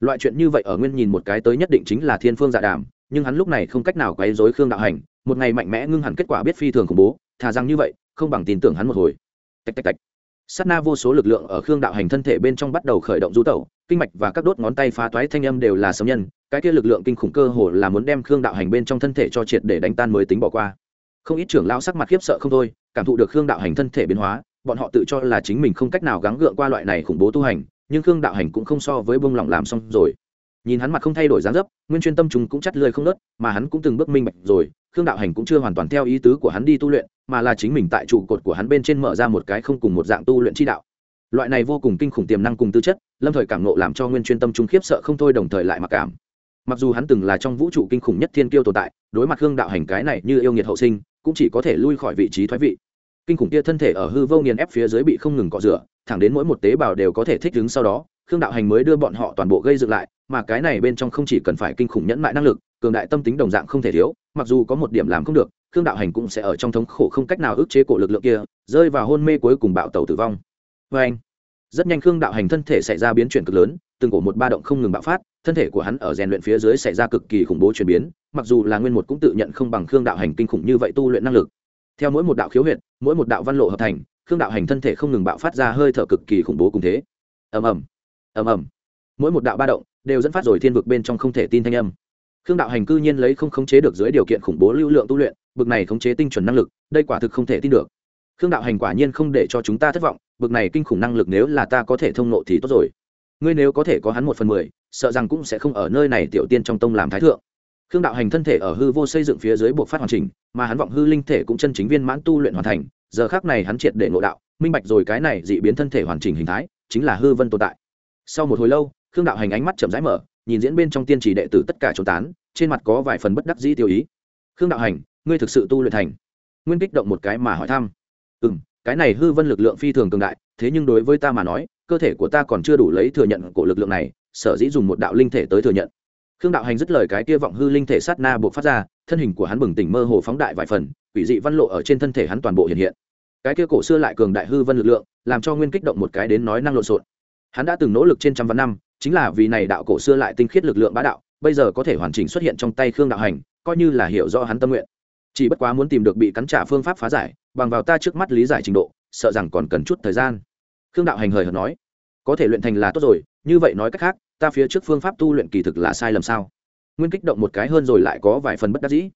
Loại chuyện như vậy ở nguyên nhìn một cái tới nhất định chính là thiên phương dạ đàm, nhưng hắn lúc này không cách nào quấy dối khương đạo hành, một ngày mạnh mẽ ngưng hẳn kết quả biết phi thường khủng bố, thà rằng như vậy, không bằng tin tưởng hắn một hồi. Tạch tạch tạch. Sát na vô số lực lượng ở khương đạo hành thân thể bên trong bắt đầu khởi động du tẩu, kinh mạch và các đốt ngón tay phá toái thanh âm đều là sấm nhân, cái kia lực lượng kinh khủng cơ hồ là muốn đem khương đạo hành bên trong thân thể cho triệt để đánh tan mới tính bỏ qua. Không ít trưởng lao sắc mặt khiếp sợ không thôi cảm thụ được khương đạo hành thân thể biến hóa, bọn họ tự cho là chính mình không cách nào gắng gượng qua loại này khủng bố tu hành, nhưng khương đạo hành cũng không so với bông lỏng làm xong rồi. Nhìn hắn mặt không thay đổi dáng dấp, nguyên chuyên tâm chúng cũng chắt lười không nớt mà hắn cũng từng bước minh bạch rồi, khương đạo hành cũng chưa hoàn toàn theo ý tứ của hắn đi tu luyện, mà là chính mình tại trụ cột của hắn bên trên mở ra một cái không cùng một dạng tu luyện chi đạo. Loại này vô cùng kinh khủng tiềm năng cùng tư chất, lâm thời cảm nộ làm cho nguyên chuyên tâm trung khiếp sợ không thôi đồng thời lại mặc cảm. Mặc dù hắn từng là trong vũ trụ kinh khủng nhất thiên kiêu tồn tại, đối mặt khương đạo hành cái này như yêu nghiệt hậu sinh, cũng chỉ có thể lui khỏi vị trí thoái vị kinh khủng kia thân thể ở hư vô nghiền ép phía dưới bị không ngừng cọ rửa, thẳng đến mỗi một tế bào đều có thể thích ứng sau đó, khương đạo hành mới đưa bọn họ toàn bộ gây dựng lại, mà cái này bên trong không chỉ cần phải kinh khủng nhẫn mại năng lực, cường đại tâm tính đồng dạng không thể thiếu, mặc dù có một điểm làm không được, khương đạo hành cũng sẽ ở trong thống khổ không cách nào ức chế cổ lực lượng kia, rơi vào hôn mê cuối cùng bạo tàu tử vong. Vê anh, rất nhanh khương đạo hành thân thể xảy ra biến chuyển cực lớn, từng cổ một ba động không ngừng bạo phát, thân thể của hắn ở rèn luyện phía dưới xảy ra cực kỳ khủng bố chuyển biến, mặc dù là nguyên một cũng tự nhận không bằng khương đạo hành kinh khủng như vậy tu luyện năng lực theo mỗi một đạo khiếu huyệt, mỗi một đạo văn lộ hợp thành, khương đạo hành thân thể không ngừng bạo phát ra hơi thở cực kỳ khủng bố cùng thế. Ầm ầm ầm ầm. Mỗi một đạo ba động đều dẫn phát rồi thiên vực bên trong không thể tin thanh âm. Khương đạo hành cư nhiên lấy không khống chế được dưới điều kiện khủng bố lưu lượng tu luyện, bực này khống chế tinh chuẩn năng lực, đây quả thực không thể tin được. Khương đạo hành quả nhiên không để cho chúng ta thất vọng, bực này kinh khủng năng lực nếu là ta có thể thông nộ thì tốt rồi. Ngươi nếu có thể có hắn một phần mười, sợ rằng cũng sẽ không ở nơi này tiểu tiên trong tông làm thái thượng khương đạo hành thân thể ở hư vô xây dựng phía dưới buộc phát hoàn chỉnh, mà hắn vọng hư linh thể cũng chân chính viên mãn tu luyện hoàn thành, giờ khác này hắn triệt để ngộ đạo, minh bạch rồi cái này dị biến thân thể hoàn chỉnh hình thái, chính là hư vân tồn tại. Sau một hồi lâu, khương đạo hành ánh mắt chậm rãi mở, nhìn diễn bên trong tiên chỉ đệ tử tất cả trốn tán, trên mặt có vài phần bất đắc dĩ tiêu ý. Khương đạo hành, ngươi thực sự tu luyện thành? Nguyên kích động một cái mà hỏi thăm. Ừ m cái này hư vân lực lượng phi thường cường đại, thế nhưng đối với ta mà nói, cơ thể của ta còn chưa đủ lấy thừa nhận của lực lượng này, sở dĩ dùng một đạo linh thể tới thừa nhận khương đạo hành dứt lời cái kia vọng hư linh thể sát na buộc phát ra, thân hình của hắn bừng tỉnh mơ hồ phóng đại vài phần, quỷ dị văn lộ ở trên thân thể hắn toàn bộ hiện hiện. Cái kia cổ xưa lại cường đại hư vân lực lượng, làm cho nguyên kích động một cái đến nói năng lộn xộn. Hắn đã từng nỗ lực trên trăm vạn năm, chính là vì này đạo cổ xưa lại tinh khiết lực lượng bá đạo, bây giờ có thể hoàn chỉnh xuất hiện trong tay khương đạo hành, coi như là hiểu rõ hắn tâm nguyện. Chỉ bất quá muốn tìm được bị cắn trả phương pháp phá giải, bằng vào ta trước mắt lý giải trình độ, sợ rằng còn cần chút thời gian. Khương đạo hành hời hợt nói, có thể luyện thành là tốt rồi, như vậy nói cách khác ta phía trước phương pháp tu luyện kỳ thực là sai lầm sao? Nguyên kích động một cái hơn rồi lại có vài phần bất đắc dĩ.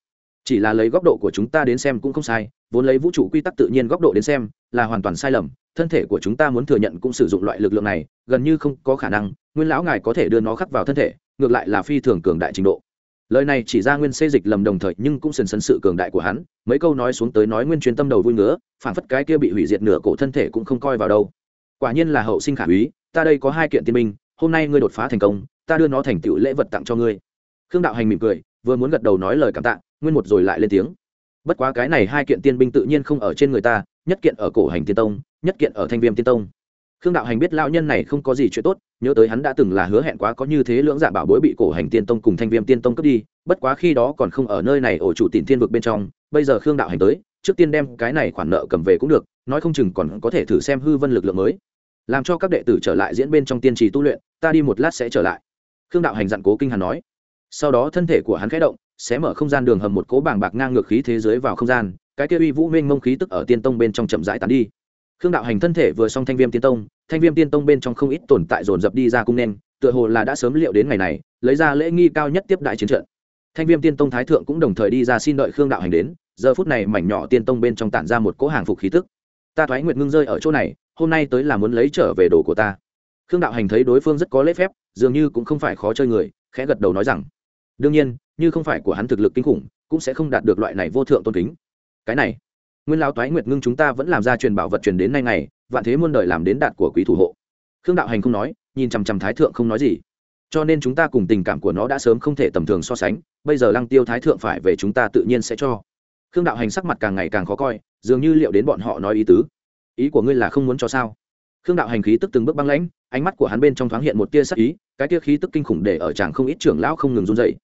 Chỉ là lấy góc độ của chúng ta đến xem cũng không sai, vốn lấy vũ trụ quy tắc tự nhiên góc độ đến xem, là hoàn toàn sai lầm. Thân thể của chúng ta muốn thừa nhận cũng sử dụng loại lực lượng này, gần như không có khả năng, nguyên lão ngài có thể đưa nó khắc vào thân thể, ngược lại là phi thường cường đại trình độ. Lời này chỉ ra nguyên xê dịch lầm đồng thời nhưng cũng sần sân sự cường đại của hắn, mấy câu nói xuống tới nói nguyên chuyên tâm đầu vui ngứa phản phất cái kia bị hủy diệt nửa cổ thân thể cũng không coi vào đâu. Quả nhiên là hậu sinh khả úy, ta đây có hai kiện tiên minh hôm nay ngươi đột phá thành công, ta đưa nó thành tựu lễ vật tặng cho ngươi. Khương đạo hành mỉm cười, vừa muốn gật đầu nói lời cảm tạ, nguyên một rồi lại lên tiếng. Bất quá cái này hai kiện tiên binh tự nhiên không ở trên người ta, nhất kiện ở cổ hành tiên tông, nhất kiện ở thanh viêm tiên tông. Khương đạo hành biết lão nhân này không có gì chuyện tốt, nhớ tới hắn đã từng là hứa hẹn quá có như thế lưỡng dạ bảo bối bị cổ hành tiên tông cùng thanh viêm tiên tông cướp đi, bất quá khi đó còn không ở nơi này ổ chủ tìm thiên vực bên trong, bây giờ khương đạo hành tới, trước tiên đem cái này khoản nợ cầm về cũng được, nói không chừng còn có thể thử xem hư vân lực lượng mới, làm cho các đệ tử trở lại diễn bên trong tiên trì tu luyện ta đi một lát sẽ trở lại. Khương đạo hành dặn cố kinh hàn nói. Sau đó thân thể của hắn khẽ động sẽ mở không gian đường hầm một cố bảng bạc ngang ngược khí thế giới vào không gian, cái kia uy vũ minh mông khí tức ở tiên tông bên trong chậm rãi tán đi. Khương đạo hành thân thể vừa xong thanh viêm tiên tông, thanh viêm tiên tông bên trong không ít tồn tại dồn dập đi ra cung nên, tựa hồ là đã sớm liệu đến ngày này, lấy ra lễ nghi cao nhất tiếp đại chiến trận. Thanh viêm tiên tông thái thượng cũng đồng thời đi ra xin đợi khương đạo hành đến, giờ phút này mảnh nhỏ tiên tông bên trong tản ra một cỗ hàng phục khí tức. Ta thoái nguyệt ngưng rơi ở chỗ này, hôm nay tới là muốn lấy trở về đồ của ta khương đạo hành thấy đối phương rất có lễ phép, dường như cũng không phải khó chơi người, khẽ gật đầu nói rằng, đương nhiên, như không phải của hắn thực lực kinh khủng, cũng sẽ không đạt được loại này vô thượng tôn kính. Cái này, nguyên lão toái nguyệt ngưng chúng ta vẫn làm ra truyền bảo vật truyền đến nay ngày, vạn thế muôn đời làm đến đạt của quý thủ hộ. Khương đạo hành không nói, nhìn chằm chằm thái thượng không nói gì. Cho nên chúng ta cùng tình cảm của nó đã sớm không thể tầm thường so sánh, bây giờ lăng tiêu thái thượng phải về chúng ta tự nhiên sẽ cho. Khương đạo hành sắc mặt càng ngày càng khó coi, dường như liệu đến bọn họ nói ý tứ. Ý của ngươi là không muốn cho sao? Khương đạo hành khí tức từng bước băng lãnh, ánh mắt của hắn bên trong thoáng hiện một tia sắc ý, cái tia khí tức kinh khủng để ở chàng không ít trưởng lão không ngừng run dậy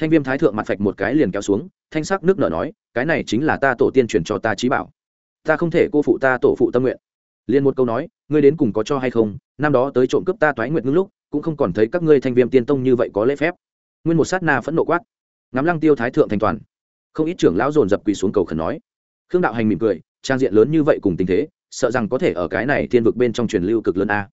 thanh viêm thái thượng mặt phạch một cái liền kéo xuống, thanh sắc nước nở nói, cái này chính là ta tổ tiên truyền cho ta trí bảo. Ta không thể cô phụ ta tổ phụ tâm nguyện. Liền một câu nói, ngươi đến cùng có cho hay không? Năm đó tới trộm cướp ta toái nguyện ngưng lúc, cũng không còn thấy các ngươi thanh viêm tiên tông như vậy có lễ phép. Nguyên một sát na phẫn nộ quát. Ngắm lăng tiêu thái thượng thành toàn. Không ít trưởng lão dồn dập quỳ xuống cầu khẩn nói. Khương đạo hành mỉm cười, trang diện lớn như vậy cùng tình thế sợ rằng có thể ở cái này thiên vực bên trong truyền lưu cực lớn a.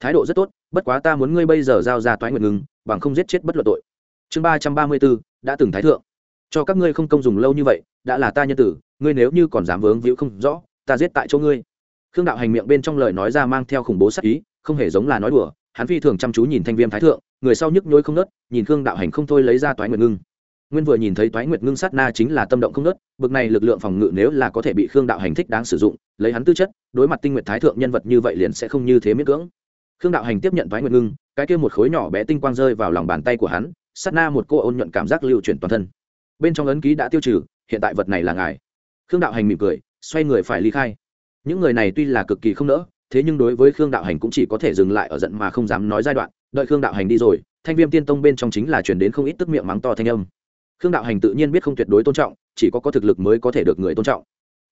Thái độ rất tốt, bất quá ta muốn ngươi bây giờ giao ra toái nguyện ngừng bằng không giết chết bất luận tội. Chương ba trăm ba mươi bốn, đã từng thái thượng. Cho các ngươi không công dùng lâu như vậy, đã là ta nhân tử, ngươi nếu như còn dám vướng víu không rõ, ta giết tại chỗ ngươi. Khương đạo hành miệng bên trong lời nói ra mang theo khủng bố sắc ý, không hề giống là nói đùa, hắn phi thường chăm chú nhìn thanh viêm thái thượng, người sau nhức nhối không nớt, nhìn khương đạo hành không thôi lấy ra toái nguyệt ngưng nguyên vừa nhìn thấy toái nguyệt ngưng sát na chính là tâm động không nớt bực này lực lượng phòng ngự nếu là có thể bị khương đạo hành thích đáng sử dụng, lấy hắn tư chất, đối mặt tinh nguyệt thái thượng nhân vật như vậy liền sẽ không như thế miễn cưỡng. Khương đạo hành tiếp nhận toái nguyệt ngưng, cái kia một khối nhỏ bé tinh quang rơi vào lòng bàn tay của hắn, sát na một cô ôn nhuận cảm giác lưu chuyển toàn thân. Bên trong ấn ký đã tiêu trừ, hiện tại vật này là ngài. Khương đạo hành mỉm cười, xoay người phải ly khai. Những người này tuy là cực kỳ không nỡ, thế nhưng đối với khương đạo hành cũng chỉ có thể dừng lại ở giận mà không dám nói giai đoạn, đợi khương đạo hành đi rồi, thanh viêm tiên tông bên trong chính là chuyển đến không ít tức miệng mắng to thanh âm khương đạo hành tự nhiên biết không tuyệt đối tôn trọng, chỉ có có thực lực mới có thể được người tôn trọng.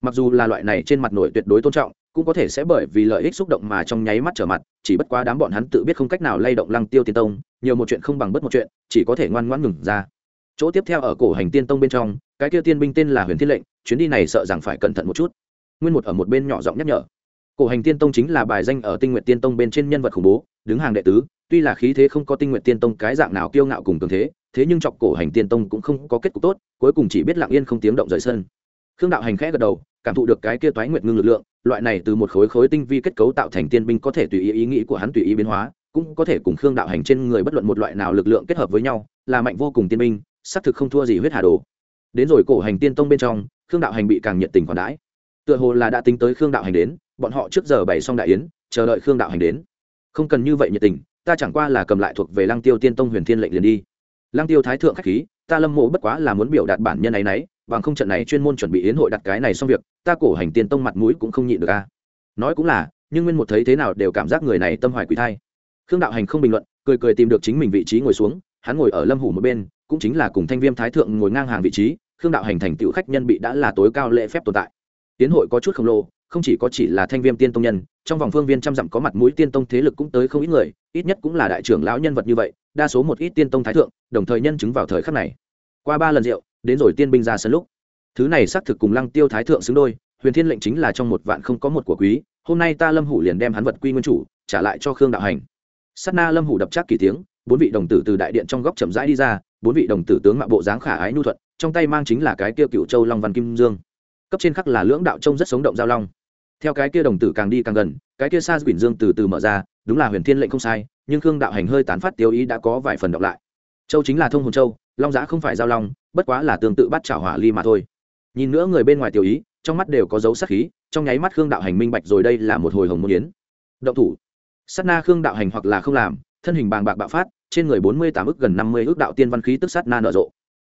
Mặc dù là loại này trên mặt nổi tuyệt đối tôn trọng, cũng có thể sẽ bởi vì lợi ích xúc động mà trong nháy mắt trở mặt, chỉ bất quá đám bọn hắn tự biết không cách nào lay động lăng tiêu tiên tông, nhiều một chuyện không bằng bất một chuyện, chỉ có thể ngoan ngoãn ngừng ra. Chỗ tiếp theo ở cổ hành tiên tông bên trong, cái kia tiên binh tên là huyền thiên lệnh, chuyến đi này sợ rằng phải cẩn thận một chút. Nguyên một ở một bên nhỏ giọng nhắc nhở. Cổ hành tiên tông chính là bài danh ở tinh nguyện tiên tông bên trên nhân vật khủng bố, đứng hàng đệ tứ, tuy là khí thế không có tinh nguyện tiên tông cái dạng nào kiêu ngạo cùng cường thế thế nhưng chọc cổ hành tiên tông cũng không có kết cục tốt, cuối cùng chỉ biết lặng yên không tiếng động rời sân. Khương đạo hành khẽ gật đầu, cảm thụ được cái kia toái nguyệt ngưng lực lượng, loại này từ một khối khối tinh vi kết cấu tạo thành tiên binh có thể tùy ý ý nghĩ của hắn tùy ý biến hóa, cũng có thể cùng khương đạo hành trên người bất luận một loại nào lực lượng kết hợp với nhau, là mạnh vô cùng tiên binh, xác thực không thua gì huyết hà đồ. Đến rồi cổ hành tiên tông bên trong, khương đạo hành bị càng nhiệt tình còn đãi. Tựa hồ là đã tính tới khương đạo hành đến, bọn họ trước giờ bày xong đại yến, chờ đợi khương đạo hành đến. Không cần như vậy nhiệt tình, ta chẳng qua là cầm lại thuộc về lăng tiêu tiên tông huyền thiên lệnh liền đi lăng tiêu thái thượng khách khí, ta lâm mộ bất quá là muốn biểu đạt bản nhân ấy nấy, bằng không trận này chuyên môn chuẩn bị yến hội đặt cái này xong việc, ta cổ hành tiên tông mặt mũi cũng không nhịn được a. Nói cũng là, nhưng nguyên một thấy thế nào đều cảm giác người này tâm hoài quỷ thai. Khương đạo hành không bình luận, cười cười tìm được chính mình vị trí ngồi xuống, hắn ngồi ở lâm hủ một bên, cũng chính là cùng thanh viêm thái thượng ngồi ngang hàng vị trí, khương đạo hành thành tựu khách nhân bị đã là tối cao lễ phép tồn tại. Tiến hội có chút khổng lồ, không chỉ có chỉ là thanh viêm tiên tông nhân, trong vòng phương viên trăm dặm có mặt mũi tiên tông thế lực cũng tới không ít người, ít nhất cũng là đại trưởng lão nhân vật như vậy đa số một ít tiên tông thái thượng, đồng thời nhân chứng vào thời khắc này. Qua ba lần rượu, đến rồi tiên binh ra sân lúc. Thứ này xác thực cùng lăng tiêu thái thượng xứng đôi, huyền thiên lệnh chính là trong một vạn không có một của quý, hôm nay ta lâm hủ liền đem hắn vật quy nguyên chủ, trả lại cho khương đạo hành. Sát na lâm hủ đập chắc kỳ tiếng, bốn vị đồng tử từ đại điện trong góc chậm rãi đi ra, bốn vị đồng tử tướng mạo bộ dáng khả ái nhu thuận, trong tay mang chính là cái kia cựu châu long văn kim dương. Cấp trên khắc là lưỡng đạo trông rất sống động giao long. Theo cái kia đồng tử càng đi càng gần, cái kia sa quỳnh dương từ từ mở ra, đúng là huyền thiên lệnh không sai nhưng khương đạo hành hơi tán phát tiêu ý đã có vài phần đọc lại. Châu chính là thông hồn châu, long giã không phải giao long, bất quá là tương tự bắt chảo hỏa ly mà thôi. Nhìn nữa người bên ngoài tiêu ý, trong mắt đều có dấu sắc khí, trong nháy mắt khương đạo hành minh bạch rồi đây là một hồi hồng môn yến. Động thủ. Sát na khương đạo hành hoặc là không làm, thân hình bàng bạc bạo phát, trên người bốn mươi tám ước gần năm mươi ước đạo tiên văn khí tức sát na nở rộ.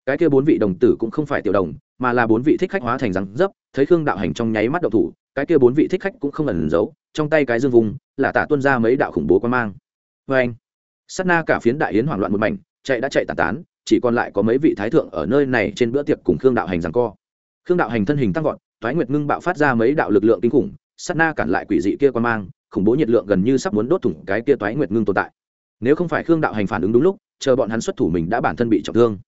Cái kia bốn vị đồng tử cũng không phải tiểu đồng, mà là bốn vị thích khách hóa thành rắn dấp, thấy khương đạo hành trong nháy mắt động thủ, cái kia bốn vị thích khách cũng không ẩn giấu, trong tay cái dương vùng, là tả tuân ra mấy đạo khủng bố quan mang vê anh. Sát na cả phiến đại yến hoảng loạn một mảnh, chạy đã chạy tàn tán, chỉ còn lại có mấy vị thái thượng ở nơi này trên bữa tiệc cùng khương đạo hành rằng co. Khương đạo hành thân hình tăng vọt thoái nguyệt ngưng bạo phát ra mấy đạo lực lượng kinh khủng, sát na cản lại quỷ dị kia quan mang, khủng bố nhiệt lượng gần như sắp muốn đốt thủng cái kia toái nguyệt ngưng tồn tại. Nếu không phải khương đạo hành phản ứng đúng lúc, chờ bọn hắn xuất thủ mình đã bản thân bị trọng thương.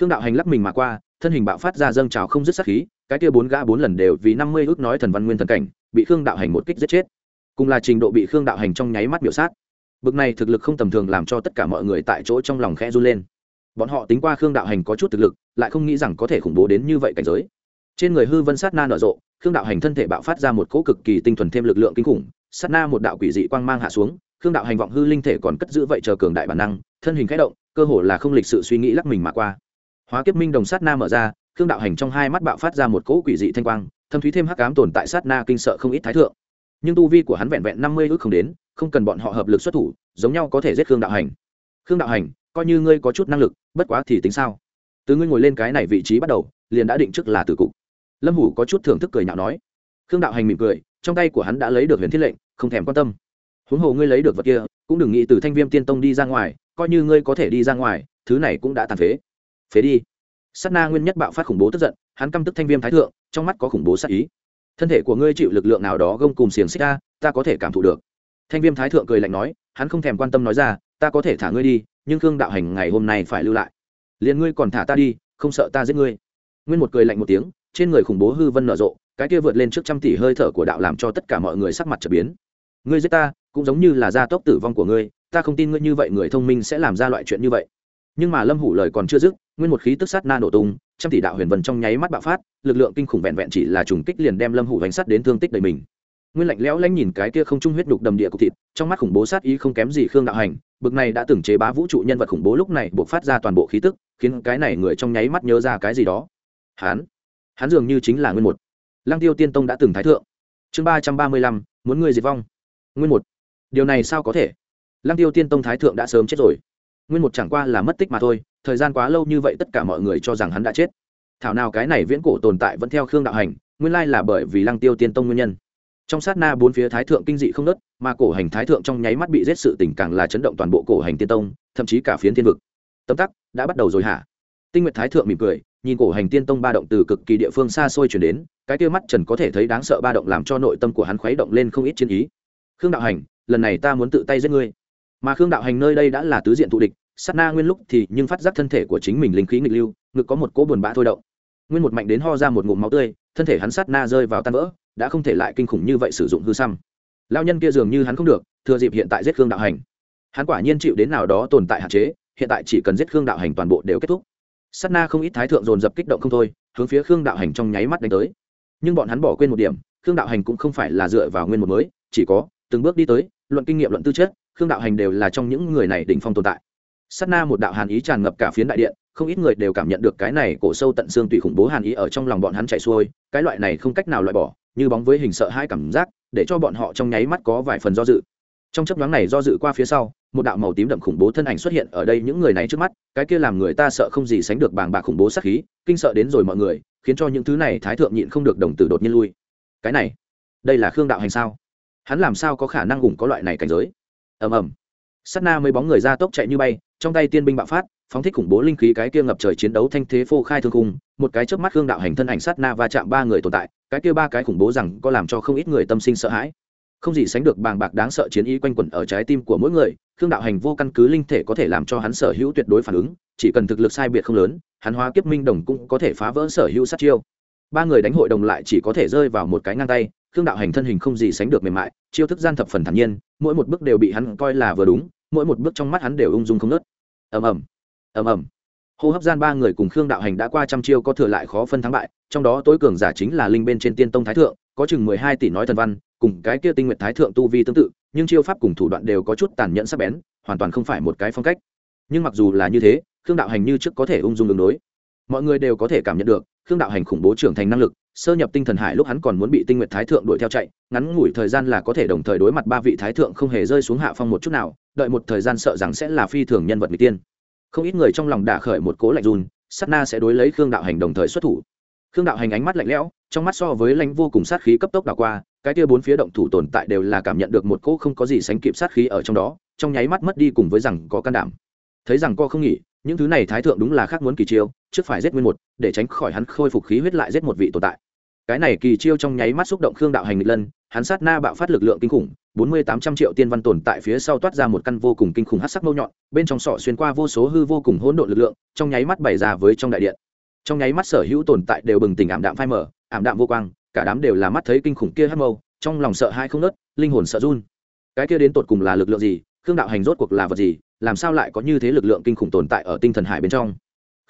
Khương đạo hành lắc mình mà qua, thân hình bạo phát ra dâng trào không dứt sát khí, cái kia bốn gã bốn lần đều vì năm mươi ước nói thần văn nguyên thần cảnh, bị khương đạo hành một kích giết chết. Cùng là trình độ bị khương đạo hành trong nháy mắt biểu sát bực này thực lực không tầm thường làm cho tất cả mọi người tại chỗ trong lòng khẽ run lên. Bọn họ tính qua khương đạo hành có chút thực lực, lại không nghĩ rằng có thể khủng bố đến như vậy cảnh giới. Trên người hư vân sát na nở rộ, khương đạo hành thân thể bạo phát ra một cỗ cực kỳ tinh thuần thêm lực lượng kinh khủng, sát na một đạo quỷ dị quang mang hạ xuống, khương đạo hành vọng hư linh thể còn cất giữ vậy chờ cường đại bản năng, thân hình khẽ động, cơ hồ là không lịch sự suy nghĩ lắc mình mà qua. Hóa kiếp minh đồng sát na mở ra, khương đạo hành trong hai mắt bạo phát ra một cỗ quỷ dị thanh quang, thâm thúy thêm hắc ám tồn tại sát na kinh sợ không ít thái thượng. Nhưng tu vi của hắn vẹn vẹn năm mươi ước không đến không cần bọn họ hợp lực xuất thủ, giống nhau có thể giết khương đạo hành. Khương đạo hành, coi như ngươi có chút năng lực, bất quá thì tính sao? Từ ngươi ngồi lên cái này vị trí bắt đầu, liền đã định trước là tử cục. Lâm hủ có chút thưởng thức cười nhạo nói. Khương đạo hành mỉm cười, trong tay của hắn đã lấy được huyền thiết lệnh, không thèm quan tâm. Huống hồ ngươi lấy được vật kia, cũng đừng nghĩ từ thanh viêm tiên tông đi ra ngoài, coi như ngươi có thể đi ra ngoài, thứ này cũng đã tàn phế. Phế đi. Sắt na nguyên nhất bạo phát khủng bố tức giận, hắn căm tức thanh viêm thái thượng, trong mắt có khủng bố sát ý. Thân thể của ngươi chịu lực lượng nào đó gông cùng xiềng xích ta ta có thể cảm thụ được thanh viêm thái thượng cười lạnh nói, hắn không thèm quan tâm nói ra, ta có thể thả ngươi đi, nhưng khương đạo hành ngày hôm nay phải lưu lại. Liền ngươi còn thả ta đi, không sợ ta giết ngươi. Nguyên một cười lạnh một tiếng, trên người khủng bố hư vân nở rộ, cái kia vượt lên trước trăm tỷ hơi thở của đạo làm cho tất cả mọi người sắc mặt trở biến. Ngươi giết ta, cũng giống như là gia tốc tử vong của ngươi, ta không tin ngươi như vậy, người thông minh sẽ làm ra loại chuyện như vậy. Nhưng mà lâm hủ lời còn chưa dứt, nguyên một khí tức sát na nổ tung, trăm tỷ đạo huyền vân trong nháy mắt bạo phát, lực lượng kinh khủng vẹn vẹn chỉ là trùng kích liền đem lâm hủ đánh sắt đến thương tích đầy mình nguyên lạnh lẽo lanh nhìn cái kia không trung huyết đục đầm địa cục thịt trong mắt khủng bố sát ý không kém gì khương đạo hành bực này đã từng chế bá vũ trụ nhân vật khủng bố lúc này buộc phát ra toàn bộ khí tức khiến cái này người trong nháy mắt nhớ ra cái gì đó. Hán, hắn dường như chính là nguyên một. Lăng tiêu tiên tông đã từng thái thượng. Chương ba trăm ba mươi lăm muốn người diệt vong. Nguyên một. Điều này sao có thể? Lăng tiêu tiên tông thái thượng đã sớm chết rồi. Nguyên một chẳng qua là mất tích mà thôi thời gian quá lâu như vậy tất cả mọi người cho rằng hắn đã chết. Thảo nào cái này viễn cổ tồn tại vẫn theo khương đạo hành nguyên lai là bởi vì lăng tiêu tiên tông nguyên nhân trong sát na bốn phía thái thượng kinh dị không nớt mà cổ hành thái thượng trong nháy mắt bị giết sự tình càng là chấn động toàn bộ cổ hành tiên tông, thậm chí cả phiến thiên vực. Tâm tắc đã bắt đầu rồi hả? Tinh nguyệt thái thượng mỉm cười, nhìn cổ hành tiên tông ba động từ cực kỳ địa phương xa xôi chuyển đến, cái kia mắt trần có thể thấy đáng sợ ba động làm cho nội tâm của hắn khuấy động lên không ít chiến ý. Khương đạo hành, lần này ta muốn tự tay giết ngươi. Mà khương đạo hành nơi đây đã là tứ diện thụ địch, sát na nguyên lúc thì nhưng phát giác thân thể của chính mình linh khí nghịch lưu, ngực có một cỗ buồn bã thôi động. Nguyên một mạnh đến ho ra một ngụm máu tươi, thân thể hắn sát na rơi vào tan vỡ đã không thể lại kinh khủng như vậy sử dụng hư xăm. Lao nhân kia dường như hắn không được, thừa dịp hiện tại giết khương đạo hành. Hắn quả nhiên chịu đến nào đó tồn tại hạn chế, hiện tại chỉ cần giết khương đạo hành toàn bộ đều kết thúc. Sát na không ít thái thượng dồn dập kích động không thôi, hướng phía khương đạo hành trong nháy mắt đánh tới. Nhưng bọn hắn bỏ quên một điểm, khương đạo hành cũng không phải là dựa vào nguyên một mới, chỉ có từng bước đi tới, luận kinh nghiệm luận tư chất, khương đạo hành đều là trong những người này đỉnh phong tồn tại. Sát na một đạo hàn ý tràn ngập cả phiến đại điện, không ít người đều cảm nhận được cái này cổ sâu tận xương tùy khủng bố hàn ý ở trong lòng bọn hắn chạy xuôi, cái loại này không cách nào loại bỏ như bóng với hình sợ hai cảm giác, để cho bọn họ trong nháy mắt có vài phần do dự. Trong chấp nhoáng này do dự qua phía sau, một đạo màu tím đậm khủng bố thân ảnh xuất hiện ở đây những người này trước mắt, cái kia làm người ta sợ không gì sánh được bàng bạc khủng bố sát khí, kinh sợ đến rồi mọi người, khiến cho những thứ này thái thượng nhịn không được đồng tử đột nhiên lui. Cái này, đây là khương đạo hành sao? Hắn làm sao có khả năng gùng có loại này cảnh giới? Ầm ầm. Sát na mấy bóng người ra tốc chạy như bay, trong tay tiên binh bạo phát, phóng thích khủng bố linh khí cái kia ngập trời chiến đấu thanh thế phô khai thương khung, một cái chớp mắt khương đạo hành thân ảnh sát na va chạm ba người tồn tại cái kia ba cái khủng bố rằng có làm cho không ít người tâm sinh sợ hãi. Không gì sánh được bàng bạc đáng sợ chiến ý quanh quẩn ở trái tim của mỗi người, khương đạo hành vô căn cứ linh thể có thể làm cho hắn sở hữu tuyệt đối phản ứng, chỉ cần thực lực sai biệt không lớn, hắn hóa kiếp minh đồng cũng có thể phá vỡ sở hữu sát chiêu. Ba người đánh hội đồng lại chỉ có thể rơi vào một cái ngang tay, khương đạo hành thân hình không gì sánh được mềm mại, chiêu thức gian thập phần thản nhiên, mỗi một bước đều bị hắn coi là vừa đúng, mỗi một bước trong mắt hắn đều ung dung không nớt ầm ầm. Ầm ầm hô hấp gian ba người cùng khương đạo hành đã qua trăm chiêu có thừa lại khó phân thắng bại, trong đó tối cường giả chính là linh bên trên tiên tông thái thượng, có chừng mười hai tỷ nói thần văn, cùng cái kia tinh nguyện thái thượng tu vi tương tự, nhưng chiêu pháp cùng thủ đoạn đều có chút tàn nhẫn sắc bén, hoàn toàn không phải một cái phong cách. Nhưng mặc dù là như thế, khương đạo hành như trước có thể ung dung đường đối. Mọi người đều có thể cảm nhận được, khương đạo hành khủng bố trưởng thành năng lực, sơ nhập tinh thần hải lúc hắn còn muốn bị tinh nguyện thái thượng đuổi theo chạy, ngắn ngủi thời gian là có thể đồng thời đối mặt ba vị thái thượng không hề rơi xuống hạ phong một chút nào, đợi một thời gian sợ rằng sẽ là phi thường nhân vật n tiên không ít người trong lòng đả khởi một cố lạnh run, sát na sẽ đối lấy khương đạo hành đồng thời xuất thủ. Khương đạo hành ánh mắt lạnh lẽo, trong mắt so với lãnh vô cùng sát khí cấp tốc đảo qua, cái kia bốn phía động thủ tồn tại đều là cảm nhận được một cỗ không có gì sánh kịp sát khí ở trong đó, trong nháy mắt mất đi cùng với rằng có can đảm. Thấy rằng co không nghỉ, những thứ này thái thượng đúng là khác muốn kỳ chiêu, trước phải giết nguyên một, để tránh khỏi hắn khôi phục khí huyết lại giết một vị tồn tại cái này kỳ chiêu trong nháy mắt xúc động khương đạo hành nghịch lân, hắn sát na bạo phát lực lượng kinh khủng, bốn mươi tám trăm triệu tiên văn tồn tại phía sau toát ra một căn vô cùng kinh khủng hát sắc mâu nhọn, bên trong sọ xuyên qua vô số hư vô cùng hỗn độn lực lượng, trong nháy mắt bày ra với trong đại điện. Trong nháy mắt sở hữu tồn tại đều bừng tỉnh ảm đạm phai mở ảm đạm vô quang, cả đám đều là mắt thấy kinh khủng kia hát mâu, trong lòng sợ hai không nớt linh hồn sợ run. Cái kia đến tột cùng là lực lượng gì? Khương đạo hành rốt cuộc là vật gì? Làm sao lại có như thế lực lượng kinh khủng tồn tại ở tinh thần hải bên trong?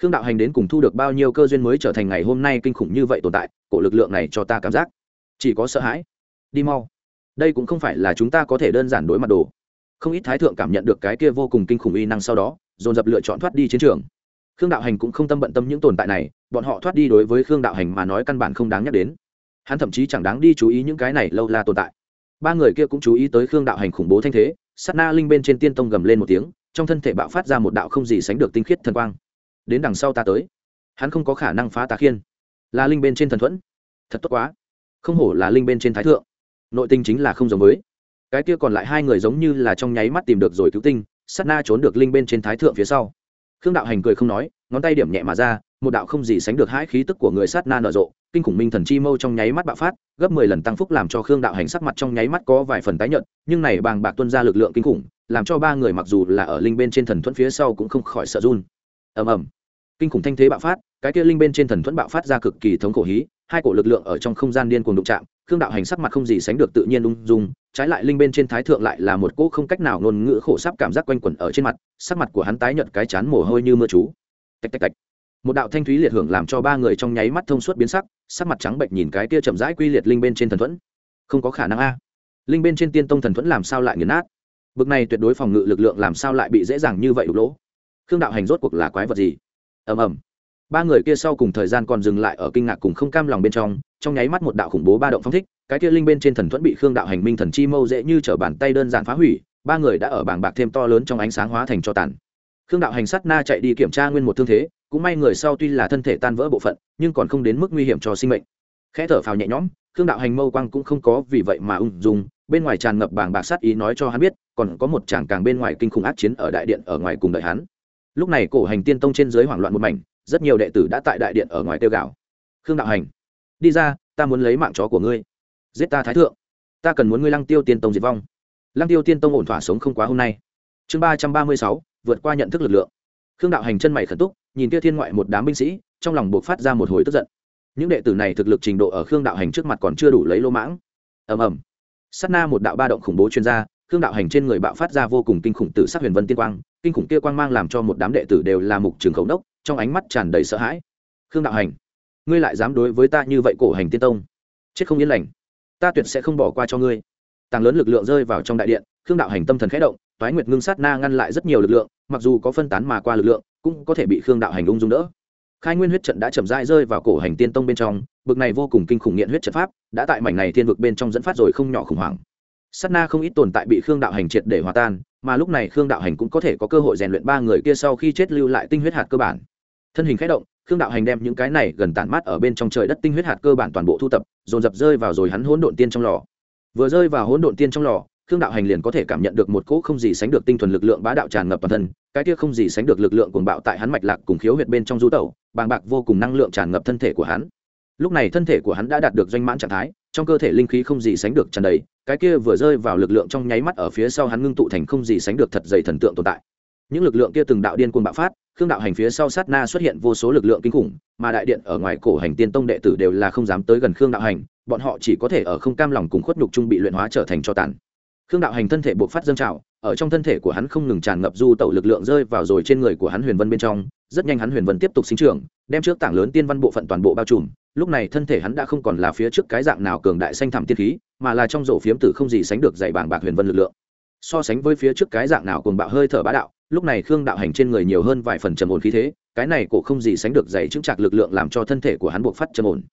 Khương đạo hành đến cùng thu được bao nhiêu cơ duyên mới trở thành ngày hôm nay kinh khủng như vậy tồn tại, cổ lực lượng này cho ta cảm giác, chỉ có sợ hãi, đi mau. Đây cũng không phải là chúng ta có thể đơn giản đối mặt đồ. Không ít thái thượng cảm nhận được cái kia vô cùng kinh khủng uy năng sau đó, dồn dập lựa chọn thoát đi chiến trường. Khương đạo hành cũng không tâm bận tâm những tồn tại này, bọn họ thoát đi đối với khương đạo hành mà nói căn bản không đáng nhắc đến. Hắn thậm chí chẳng đáng đi chú ý những cái này lâu la tồn tại. Ba người kia cũng chú ý tới khương đạo hành khủng bố thanh thế, sát na linh bên trên tiên tông gầm lên một tiếng, trong thân thể bạo phát ra một đạo không gì sánh được tinh khiết thần quang đến đằng sau ta tới. Hắn không có khả năng phá tà khiên. Là linh bên trên thần thuẫn. Thật tốt quá. Không hổ là linh bên trên thái thượng. Nội tinh chính là không giống với. Cái kia còn lại hai người giống như là trong nháy mắt tìm được rồi cứu tinh, sát na trốn được linh bên trên thái thượng phía sau. Khương đạo hành cười không nói, ngón tay điểm nhẹ mà ra, một đạo không gì sánh được hãi khí tức của người sát na nở rộ, kinh khủng minh thần chi mâu trong nháy mắt bạo phát, gấp mười lần tăng phúc làm cho khương đạo hành sắc mặt trong nháy mắt có vài phần tái nhợt, nhưng này bàng bạc tuân ra lực lượng kinh khủng, làm cho ba người mặc dù là ở linh bên trên thần thuẫn phía sau cũng không khỏi sợ run ầm ầm. Kinh khủng thanh thế bạo phát, cái kia linh bên trên thần thuẫn bạo phát ra cực kỳ thống khổ hí, hai cổ lực lượng ở trong không gian điên cuồng đụng chạm, khương đạo hành sắc mặt không gì sánh được tự nhiên ung dung, trái lại linh bên trên thái thượng lại là một cỗ không cách nào ngôn ngữ khổ sắp cảm giác quanh quẩn ở trên mặt, sắc mặt của hắn tái nhợt cái chán mồ hôi như mưa chú. Tạch tạch tạch. Một đạo thanh thúy liệt hưởng làm cho ba người trong nháy mắt thông suốt biến sắc sắc mặt trắng bệnh nhìn cái kia chậm rãi quy liệt linh bên trên thần thuẫn. Không có khả năng a. Linh bên trên tiên tông thần thuẫn làm sao lại nghiền nát? Bực này tuyệt đối phòng ngự lực lượng làm sao lại bị dễ dàng như vậy đục lỗ? Khương đạo hành rốt cuộc là quái vật gì? Ầm ầm. Ba người kia sau cùng thời gian còn dừng lại ở kinh ngạc cùng không cam lòng bên trong trong nháy mắt một đạo khủng bố ba động phong thích, cái kia linh bên trên thần thuẫn bị khương đạo hành minh thần chi mâu dễ như t r ở bàn tay đơn giản phá hủy, ba người đã ở bảng bạc thêm to lớn trong ánh sáng hóa thành cho tàn. Khương đạo hành sắt na chạy đi kiểm tra nguyên một thương thế, cũng may người sau tuy là thân thể tan vỡ bộ phận, nhưng còn không đến mức nguy hiểm cho sinh mệnh. Khẽ thở phào nhẹ nhõm, khương đạo hành mâu quang cũng không có vì vậy mà ung dung, bên ngoài tràn ngập bảng bạc sắt ý nói cho hắn biết, còn có một chàng càng bên ngoài kinh khủng ác chiến ở đại điện ở ngoài cùng đợi hắn lúc này cổ hành tiên tông trên dưới hoảng loạn một mảnh, rất nhiều đệ tử đã tại đại điện ở ngoài tiêu gạo khương đạo hành, đi ra, ta muốn lấy mạng chó của ngươi. Giết ta thái thượng. Ta cần muốn ngươi lăng tiêu tiên tông diệt vong. Lăng tiêu tiên tông ổn thỏa sống không quá hôm nay. Chương ba trăm ba mươi sáu, vượt qua nhận thức lực lượng. Khương đạo hành chân mày khẩn túc, nhìn kia thiên ngoại một đám binh sĩ, trong lòng buộc phát ra một hồi tức giận. Những đệ tử này thực lực trình độ ở khương đạo hành trước mặt còn chưa đủ lấy lô mãng. Ầm ầm. Sát na một đạo ba động khủng bố chuyên gia khương đạo hành trên người bạo phát ra vô cùng kinh khủng tử sắc huyền vân tiên quang, kinh khủng kia quang mang làm cho một đám đệ tử đều là mục trường khẩu đốc trong ánh mắt tràn đầy sợ hãi. Khương đạo hành, ngươi lại dám đối với ta như vậy cổ hành tiên tông? Chết không yên lành, ta tuyệt sẽ không bỏ qua cho ngươi. Tàng lớn lực lượng rơi vào trong đại điện, khương đạo hành tâm thần khẽ động, toái nguyệt ngưng sát na ngăn lại rất nhiều lực lượng, mặc dù có phân tán mà qua lực lượng, cũng có thể bị khương đạo hành ung dung đỡ. Khai nguyên huyết trận đã chậm rãi rơi vào cổ hành tiên tông bên trong, bực này vô cùng kinh khủng nghiện huyết trận pháp, đã tại mảnh này thiên vực bên trong dẫn phát rồi không nhỏ khủng hoảng sát na không ít tồn tại bị khương đạo hành triệt để hòa tan, mà lúc này khương đạo hành cũng có thể có cơ hội rèn luyện ba người kia sau khi chết lưu lại tinh huyết hạt cơ bản. Thân hình khẽ động, khương đạo hành đem những cái này gần tản mát ở bên trong trời đất tinh huyết hạt cơ bản toàn bộ thu tập, dồn dập rơi vào rồi hắn hỗn độn tiên trong lò. Vừa rơi vào hỗn độn tiên trong lò, khương đạo hành liền có thể cảm nhận được một cỗ không gì sánh được tinh thuần lực lượng bá đạo tràn ngập toàn thân, cái kia không gì sánh được lực lượng cuồng bạo tại hắn mạch lạc cùng khiếu huyệt bên trong du tẩu, bàng bạc vô cùng năng lượng tràn ngập thân thể của hắn. Lúc này thân thể của hắn đã đạt được doanh mãn trạng thái trong cơ thể linh khí không gì sánh được tràn đầy, cái kia vừa rơi vào lực lượng trong nháy mắt ở phía sau hắn ngưng tụ thành không gì sánh được thật dày thần tượng tồn tại. Những lực lượng kia từng đạo điên cuồng bạo phát, khương đạo hành phía sau sát na xuất hiện vô số lực lượng kinh khủng, mà đại điện ở ngoài cổ hành tiên tông đệ tử đều là không dám tới gần khương đạo hành, bọn họ chỉ có thể ở không cam lòng cùng khuất nhục trung bị luyện hóa trở thành cho tàn khương đạo hành thân thể buộc phát dâng trào, ở trong thân thể của hắn không ngừng tràn ngập du tẩu lực lượng rơi vào rồi trên người của hắn huyền vân bên trong, rất nhanh hắn huyền vân tiếp tục sinh trưởng, đem trước tảng lớn tiên văn bộ phận toàn bộ bao trùm, lúc này thân thể hắn đã không còn là phía trước cái dạng nào cường đại xanh thẳm tiên khí, mà là trong rổ phiếm tử không gì sánh được dày bảng bạc huyền vân lực lượng. So sánh với phía trước cái dạng nào cùng bạo hơi thở bá đạo, lúc này khương đạo hành trên người nhiều hơn vài phần trầm ổn khí thế, cái này cổ không gì sánh được dày chứng trạc lực lượng làm cho thân thể của hắn buộc phát trầm ổn.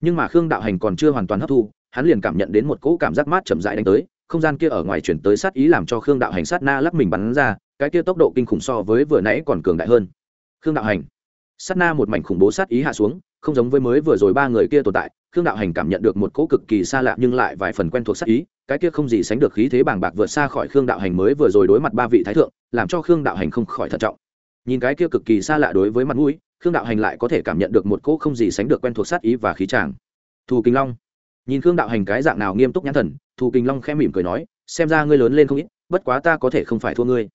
Nhưng mà khương đạo hành còn chưa hoàn toàn hấp thu, hắn liền cảm nhận đến một cỗ cảm giác mát chậm rãi đánh tới không gian kia ở ngoài chuyển tới sát ý làm cho khương đạo hành sát na lắc mình bắn ra, cái kia tốc độ kinh khủng so với vừa nãy còn cường đại hơn. Khương đạo hành. Sát na một mảnh khủng bố sát ý hạ xuống, không giống với mới vừa rồi ba người kia tồn tại, khương đạo hành cảm nhận được một cỗ cực kỳ xa lạ nhưng lại vài phần quen thuộc sát ý, cái kia không gì sánh được khí thế bàng bạc vượt xa khỏi khương đạo hành mới vừa rồi đối mặt ba vị thái thượng, làm cho khương đạo hành không khỏi thận trọng. Nhìn cái kia cực kỳ xa lạ đối với mặt mũi, khương đạo hành lại có thể cảm nhận được một cỗ không gì sánh được quen thuộc sát ý và khí tràng. Thù kinh long nhìn khương đạo hành cái dạng nào nghiêm túc nhãn thần thù kính long khẽ mỉm cười nói, xem ra ngươi lớn lên không ít, bất quá ta có thể không phải thua ngươi.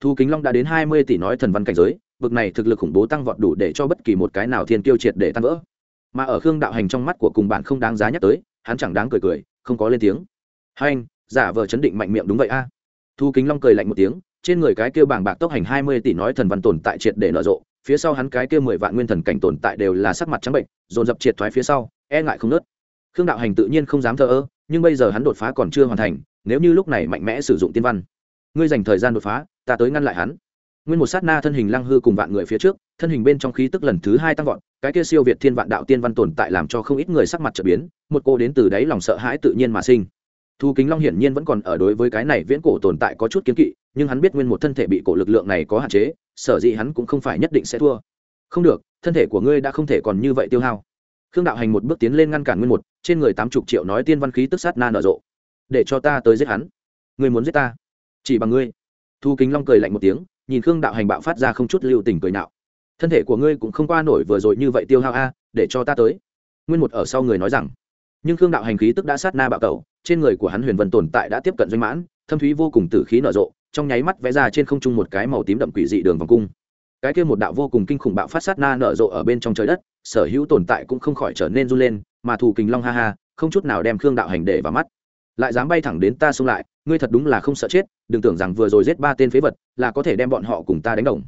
Thù kính long đã đến hai mươi tỷ nói thần văn cảnh giới vực này thực lực khủng bố tăng vọt đủ để cho bất kỳ một cái nào thiên tiêu triệt để tan vỡ. Mà ở khương đạo hành trong mắt của cùng bạn không đáng giá nhắc tới, hắn chẳng đáng cười cười, không có lên tiếng. Hai anh giả vờ chấn định mạnh miệng đúng vậy a. À. thu kính long cười lạnh một tiếng, trên người cái kêu bảng bạc tốc hành hai mươi tỷ nói thần văn tồn tại triệt để nở rộ, phía sau hắn cái kêu mười vạn nguyên thần cảnh tồn tại đều là sắc mặt trắng bệnh, dồn dập triệt thoái phía sau e ngại không nớt khương đạo hành tự nhiên không dám thờ ơ, nhưng bây giờ hắn đột phá còn chưa hoàn thành, nếu như lúc này mạnh mẽ sử dụng tiên văn, ngươi dành thời gian đột phá, ta tới ngăn lại hắn. Nguyên một sát na thân hình lăng hư cùng vạn người phía trước, thân hình bên trong khí tức lần thứ hai tăng vọt, cái kia siêu việt thiên vạn đạo tiên văn tồn tại làm cho không ít người sắc mặt trở biến, một cô đến từ đáy lòng sợ hãi tự nhiên mà sinh. Thu kính long hiển nhiên vẫn còn ở đối với cái này viễn cổ tồn tại có chút kiến kỵ, nhưng hắn biết nguyên một thân thể bị cổ lực lượng này có hạn chế, sở dĩ hắn cũng không phải nhất định sẽ thua. Không được, thân thể của ngươi đã không thể còn như vậy tiêu hao khương đạo hành một bước tiến lên ngăn cản nguyên một trên người tám chục triệu nói tiên văn khí tức sát na nở rộ. Để cho ta tới giết hắn. Ngươi muốn giết ta? Chỉ bằng ngươi. Thu kính long cười lạnh một tiếng nhìn khương đạo hành bạo phát ra không chút lưu tình cười nạo. Thân thể của ngươi cũng không qua nổi vừa rồi như vậy tiêu hao a để cho ta tới. Nguyên một ở sau người nói rằng. Nhưng khương đạo hành khí tức đã sát na bạo cầu, trên người của hắn huyền vân tồn tại đã tiếp cận doanh mãn thâm thúy vô cùng tử khí nở rộ trong nháy mắt vẽ ra trên không trung một cái màu tím đậm quỷ dị đường vòng cung. Cái kia một đạo vô cùng kinh khủng bạo phát sát na nở rộ ở bên trong trời đất sở hữu tồn tại cũng không khỏi trở nên run lên, mà thù kình long ha ha, không chút nào đem khương đạo hành để vào mắt. Lại dám bay thẳng đến ta xông lại, ngươi thật đúng là không sợ chết, đừng tưởng rằng vừa rồi giết ba tên phế vật là có thể đem bọn họ cùng ta đánh đồng.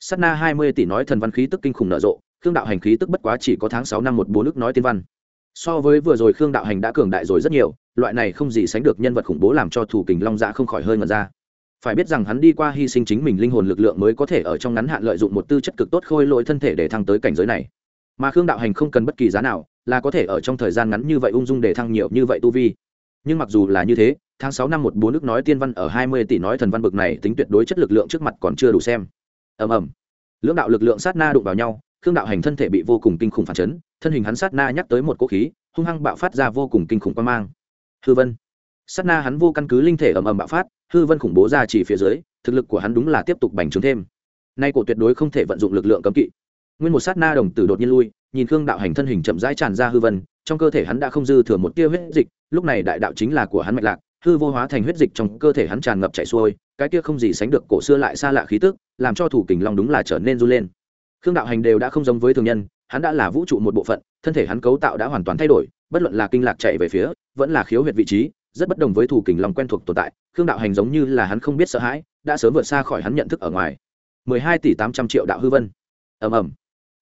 Sắt na hai mươi tỷ nói thần văn khí tức kinh khủng nở rộ, khương đạo hành khí tức bất quá chỉ có tháng sáu năm một bốn nước nói tiên văn. So với vừa rồi khương đạo hành đã cường đại rồi rất nhiều, loại này không gì sánh được nhân vật khủng bố làm cho thủ kình long dạ không khỏi hơi ngần ra. Phải biết rằng hắn đi qua hy sinh chính mình linh hồn lực lượng mới có thể ở trong ngắn hạn lợi dụng một tư chất cực tốt khôi lỗi thân thể để thăng tới cảnh giới này mà khương đạo hành không cần bất kỳ giá nào, là có thể ở trong thời gian ngắn như vậy ung dung để thăng nhiều như vậy tu vi. Nhưng mặc dù là như thế, tháng sáu năm một bốn nước nói tiên văn ở hai mươi tỷ nói thần văn bực này tính tuyệt đối chất lực lượng trước mặt còn chưa đủ xem. Ầm ầm. Lưỡng đạo lực lượng sát na đụng vào nhau, khương đạo hành thân thể bị vô cùng kinh khủng phản chấn, thân hình hắn sát na nhắc tới một cỗ khí, hung hăng bạo phát ra vô cùng kinh khủng quan mang. Hư vân. Sát na hắn vô căn cứ linh thể ầm ầm bạo phát, hư vân khủng bố ra chỉ phía dưới, thực lực của hắn đúng là tiếp tục bành trướng thêm. Nay cổ tuyệt đối không thể vận dụng lực lượng cấm kỵ nguyên một sát na đồng tử đột nhiên lui, nhìn khương đạo hành thân hình chậm rãi tràn ra hư vân, trong cơ thể hắn đã không dư thừa một tia huyết dịch, lúc này đại đạo chính là của hắn mạch lạc, hư vô hóa thành huyết dịch trong cơ thể hắn tràn ngập chảy xuôi, cái kia không gì sánh được cổ xưa lại xa lạ khí tức, làm cho thủ kình long đúng là trở nên run lên. Khương đạo hành đều đã không giống với thường nhân, hắn đã là vũ trụ một bộ phận, thân thể hắn cấu tạo đã hoàn toàn thay đổi, bất luận là kinh lạc chạy về phía, vẫn là khiếu huyệt vị trí, rất bất đồng với thủ kình long quen thuộc tồn tại, khương đạo hành giống như là hắn không biết sợ hãi, đã sớm vượt xa khỏi hắn nhận thức ở ngoài. 12 tỷ 800 triệu đạo hư vân. Ầm ầm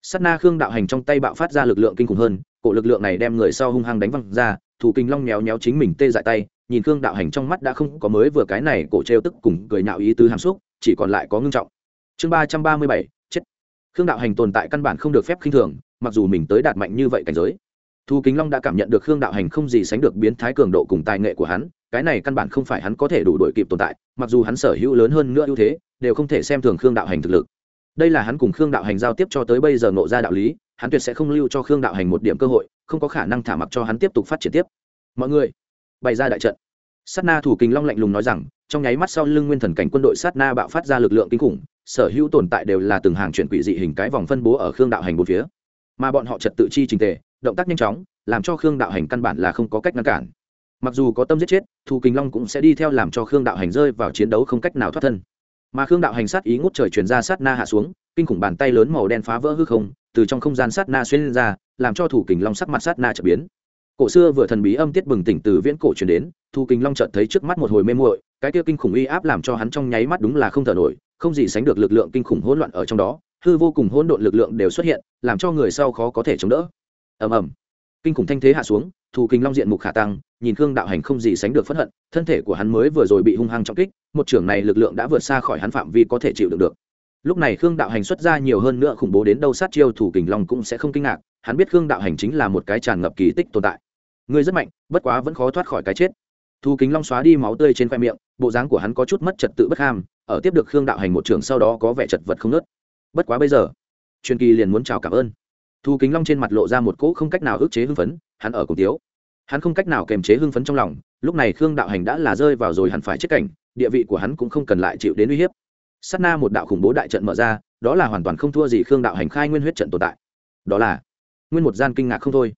sát na khương đạo hành trong tay bạo phát ra lực lượng kinh khủng hơn, cổ lực lượng này đem người sau hung hăng đánh văng ra, thủ kinh long méo méo chính mình tê dại tay, nhìn khương đạo hành trong mắt đã không có mới vừa cái này cổ trêu tức cùng cười nạo ý tứ hàm xúc, chỉ còn lại có ngưng trọng. Chương ba trăm ba mươi bảy, chết. Khương đạo hành tồn tại căn bản không được phép khinh thường, mặc dù mình tới đạt mạnh như vậy cảnh giới. Thu kính long đã cảm nhận được khương đạo hành không gì sánh được biến thái cường độ cùng tài nghệ của hắn, cái này căn bản không phải hắn có thể đủ đội kịp tồn tại, mặc dù hắn sở hữu lớn hơn nữa ưu thế, đều không thể xem thường khương đạo hành thực lực đây là hắn cùng khương đạo hành giao tiếp cho tới bây giờ nộ ra đạo lý, hắn tuyệt sẽ không lưu cho khương đạo hành một điểm cơ hội, không có khả năng thả mặc cho hắn tiếp tục phát triển tiếp. Mọi người, bày ra đại trận. Sát na thủ kình long lạnh lùng nói rằng, trong nháy mắt sau lưng nguyên thần cảnh quân đội sát na bạo phát ra lực lượng kinh khủng, sở hữu tồn tại đều là từng hàng chuyển quỷ dị hình cái vòng phân bố ở khương đạo hành bốn phía. Mà bọn họ trật tự chi trình tề, động tác nhanh chóng, làm cho khương đạo hành căn bản là không có cách ngăn cản. Mặc dù có tâm giết chết thù kình long cũng sẽ đi theo làm cho khương đạo hành rơi vào chiến đấu không cách nào thoát thân mà khương đạo hành sát ý ngút trời chuyển ra sát na hạ xuống, kinh khủng bàn tay lớn màu đen phá vỡ hư không, từ trong không gian sát na xuyên lên ra, làm cho thủ kình long sắc mặt sát na trở biến. Cổ xưa vừa thần bí âm tiết bừng tỉnh từ viễn cổ chuyển đến, thủ kình long chợt thấy trước mắt một hồi mê muội, cái kia kinh khủng uy áp làm cho hắn trong nháy mắt đúng là không thở nổi, không gì sánh được lực lượng kinh khủng hỗn loạn ở trong đó, hư vô cùng hỗn độn lực lượng đều xuất hiện, làm cho người sau khó có thể chống đỡ. Ầm ầm. Kinh khủng thanh thế hạ xuống thu kinh long diện mục khả tăng, nhìn khương đạo hành không gì sánh được phẫn hận, thân thể của hắn mới vừa rồi bị hung hăng trọng kích, một trưởng này lực lượng đã vượt xa khỏi hắn phạm vi có thể chịu đựng được. Lúc này khương đạo hành xuất ra nhiều hơn nữa khủng bố đến đâu sát chiêu thủ kình long cũng sẽ không kinh ngạc, hắn biết khương đạo hành chính là một cái tràn ngập kỳ tích tồn tại. Ngươi rất mạnh, bất quá vẫn khó thoát khỏi cái chết. Thu kính long xóa đi máu tươi trên khoe miệng, bộ dáng của hắn có chút mất trật tự bất ham, ở tiếp được khương đạo hành một trường sau đó có vẻ chật vật không nớt bất quá bây giờ, truyền kỳ liền muốn chào cảm ơn. Thu kính long trên mặt lộ ra một cỗ không cách nào ức chế hưng phấn hắn ở cùng tiếu. Hắn không cách nào kềm chế hưng phấn trong lòng, lúc này khương đạo hành đã là rơi vào rồi hẳn phải chết cảnh, địa vị của hắn cũng không cần lại chịu đến uy hiếp. S á t na một đạo khủng bố đại trận mở ra, đó là hoàn toàn không thua gì khương đạo hành khai nguyên huyết trận tồn tại. Đó là, nguyên một gian kinh ngạc không thôi.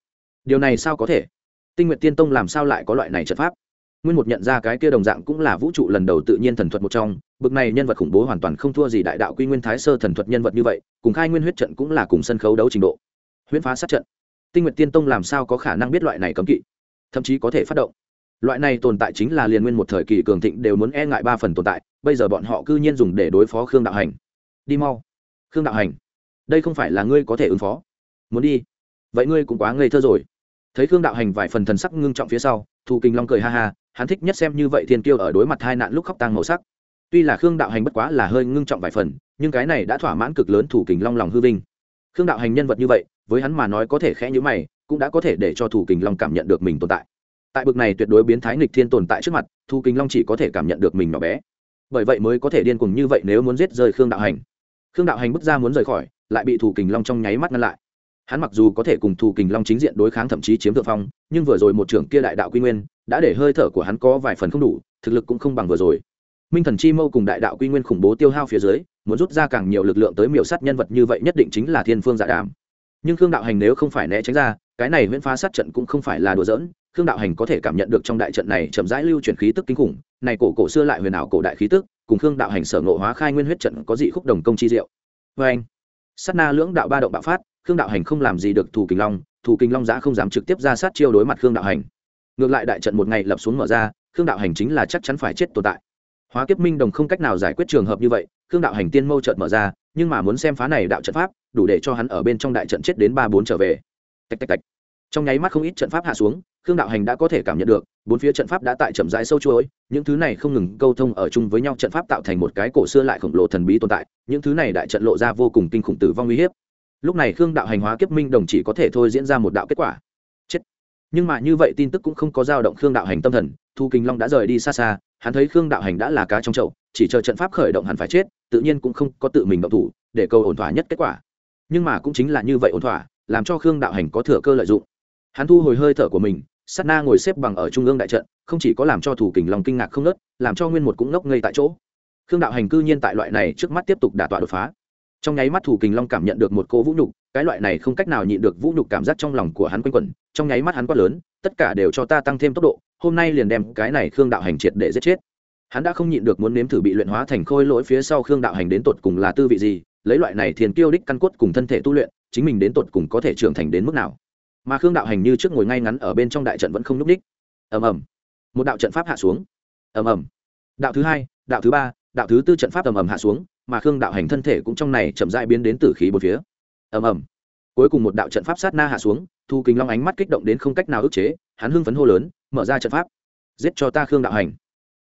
Điều này sao có thể? Tinh nguyện tiên tông làm sao lại có loại này trận pháp? Nguyên một nhận ra cái kia đồng dạng cũng là vũ trụ lần đầu tự nhiên thần thuật một trong, bực này nhân vật khủng bố hoàn toàn không thua gì đại đạo quy nguyên thái sơ thần thuật nhân vật như vậy, cùng khai nguyên huyết trận cũng là cùng sân khấu đấu trình độ. Huyễn phá sát trận tinh nguyện tiên tông làm sao có khả năng biết loại này cấm kỵ? Thậm chí có thể phát động. Loại này tồn tại chính là liền nguyên một thời kỳ cường thịnh đều muốn e ngại ba phần tồn tại, bây giờ bọn họ cư nhiên dùng để đối phó khương đạo hành. Đi mau. Khương đạo hành, đây không phải là ngươi có thể ứng phó. Muốn đi. Vậy ngươi cũng quá ngây thơ rồi. Thấy khương đạo hành vài phần thần sắc ngưng trọng phía sau thù kinh long cười ha ha, hắn thích nhất xem như vậy thiên kiêu ở đối mặt hai nạn lúc khóc tang màu sắc. Tuy là khương đạo hành bất quá là hơi ngưng trọng vài phần, nhưng cái này đã thỏa mãn cực lớn thủ kình long lòng hư vinh. Khương đạo hành nhân vật như vậy với hắn mà nói có thể khẽ nhữ mày, cũng đã có thể để cho thủ kình long cảm nhận được mình tồn tại. Tại bực này tuyệt đối biến thái nghịch thiên tồn tại trước mặt thủ kình long chỉ có thể cảm nhận được mình nhỏ bé. Bởi vậy mới có thể điên cùng như vậy nếu muốn giết rơi khương đạo hành. Khương đạo hành bước ra muốn rời khỏi, lại bị thủ kình long trong nháy mắt ngăn lại. Hắn mặc dù có thể cùng thủ kình long chính diện đối kháng thậm chí chiếm thượng phong, nhưng vừa rồi một trưởng kia đại đạo quy nguyên, đã để hơi thở của hắn có vài phần không đủ, thực lực cũng không bằng vừa rồi. Minh thần chi mâu cùng đại đạo quy nguyên khủng bố tiêu hao phía dưới, muốn rút ra càng nhiều lực lượng tới miểu sát nhân vật như vậy nhất định chính là thiên phương dạ đàm nhưng khương đạo hành nếu không phải né tránh ra, cái này viễn phá sát trận cũng không phải là đùa giỡn. Khương đạo hành có thể cảm nhận được trong đại trận này chậm rãi lưu chuyển khí tức kinh khủng, này cổ cổ xưa lại huyền ảo cổ đại khí tức, cùng khương đạo hành sở ngộ hóa khai nguyên huyết trận có dị khúc đồng công chi diệu. Vê anh, sát na lưỡng đạo ba động bạo phát, khương đạo hành không làm gì được thủ kình long thủ kình long giã không dám trực tiếp ra sát chiêu đối mặt khương đạo hành. Ngược lại đại trận một ngày lập xuống mở ra, khương đạo hành chính là chắc chắn phải chết tồn tại. Hóa kiếp minh đồng không cách nào giải quyết trường hợp như vậy, khương đạo hành tiên mâu trợt mở ra, nhưng mà muốn xem phá này đạo trận pháp đủ để cho hắn ở bên trong đại trận chết đến ba bốn trở về. Tạch tạch tạch. Trong nháy mắt không ít trận pháp hạ xuống, khương đạo hành đã có thể cảm nhận được, bốn phía trận pháp đã tại chậm rãi sâu chuỗi, những thứ này không ngừng câu thông ở chung với nhau trận pháp tạo thành một cái cổ xưa lại khổng lồ thần bí tồn tại, những thứ này đại trận lộ ra vô cùng kinh khủng tử vong uy hiếp. Lúc này khương đạo hành hóa kiếp minh đồng chỉ có thể thôi diễn ra một đạo kết quả. Chết. Nhưng mà như vậy tin tức cũng không có dao động khương đạo hành tâm thần, thu kinh long đã rời đi xa xa, hắn thấy khương đạo hành đã là cá trong chậu, chỉ chờ trận pháp khởi động hẳn phải chết, tự nhiên cũng không có tự mình động thủ, để câu ổn thỏa nhất kết quả nhưng mà cũng chính là như vậy ổn thỏa, làm cho khương đạo hành có thừa cơ lợi dụng. Hắn thu hồi hơi thở của mình, sát na ngồi xếp bằng ở trung ương đại trận, không chỉ có làm cho thủ kình lòng kinh ngạc không nớt làm cho nguyên một cũng ngốc ngây tại chỗ. Khương đạo hành cư nhiên tại loại này trước mắt tiếp tục đả tọa đột phá. Trong nháy mắt thủ kình long cảm nhận được một cô vũ nhục, cái loại này không cách nào nhịn được vũ nhục cảm giác trong lòng của hắn quanh quẩn, trong nháy mắt hắn quát lớn, tất cả đều cho ta tăng thêm tốc độ, hôm nay liền đem cái này khương đạo hành triệt để giết chết. Hắn đã không nhịn được muốn nếm thử bị luyện hóa thành khôi lỗi phía sau khương đạo hành đến tột cùng là tư vị gì lấy loại này thiền kiêu đích căn cốt cùng thân thể tu luyện, chính mình đến tột cùng có thể trưởng thành đến mức nào. Mà khương đạo hành như trước ngồi ngay ngắn ở bên trong đại trận vẫn không n ú c ních ầm ầm. Một đạo trận pháp hạ xuống. Ầm ầm. Đạo thứ hai, đạo thứ ba, đạo thứ tư trận pháp ầm ầm hạ xuống, mà khương đạo hành thân thể cũng trong này chậm dại biến đến từ khí một phía. Ầm ầm. Cuối cùng một đạo trận pháp sát na hạ xuống, thu kính long ánh mắt kích động đến không cách nào ức chế, hắn hưng phấn hô lớn, mở ra trận pháp. Giết cho ta khương đạo hành.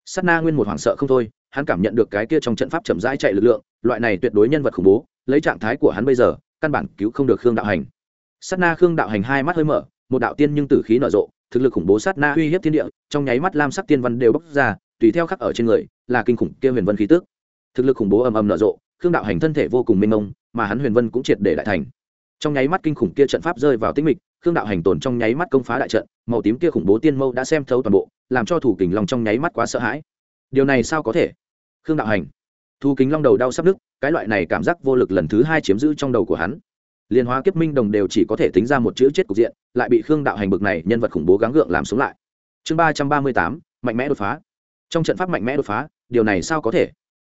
Sát na nguyên một hoảng sợ không thôi, hắn cảm nhận được cái kia trong trận pháp chậm rãi chạy lực lượng loại này tuyệt đối nhân vật khủng bố, lấy trạng thái của hắn bây giờ, căn bản cứu không được khương đạo hành. Sát na khương đạo hành hai mắt hơi mở, một đạo tiên nhưng tử khí nở rộ, thực lực khủng bố sát na uy hiếp thiên địa, trong nháy mắt lam sắc tiên văn đều bốc ra, tùy theo khắc ở trên người, là kinh khủng kia huyền vân khí tước thực lực khủng bố ầm ầm nở rộ, khương đạo hành thân thể vô cùng mênh mông, mà hắn huyền vân cũng triệt để đại thành. Trong nháy mắt kinh khủng kia trận pháp rơi vào tĩnh mịch, khương đạo hành tồn trong nháy mắt công phá đại trận, màu tím kia khủng bố tiên mâu đã xem thấu toàn bộ, làm cho thủ kình lòng trong nháy mắt quá sợ hãi. Điều này sao có thể? Khương đạo hành thu kính long đầu đau sắp nứt cái loại này cảm giác vô lực lần thứ hai chiếm giữ trong đầu của hắn. Liên hóa kiếp minh đồng đều chỉ có thể tính ra một chữ chết cục diện, lại bị khương đạo hành bực này nhân vật khủng bố gắng gượng làm sống lại. Chương ba trăm ba mươi tám, mạnh mẽ đột phá. Trong trận pháp mạnh mẽ đột phá, điều này sao có thể?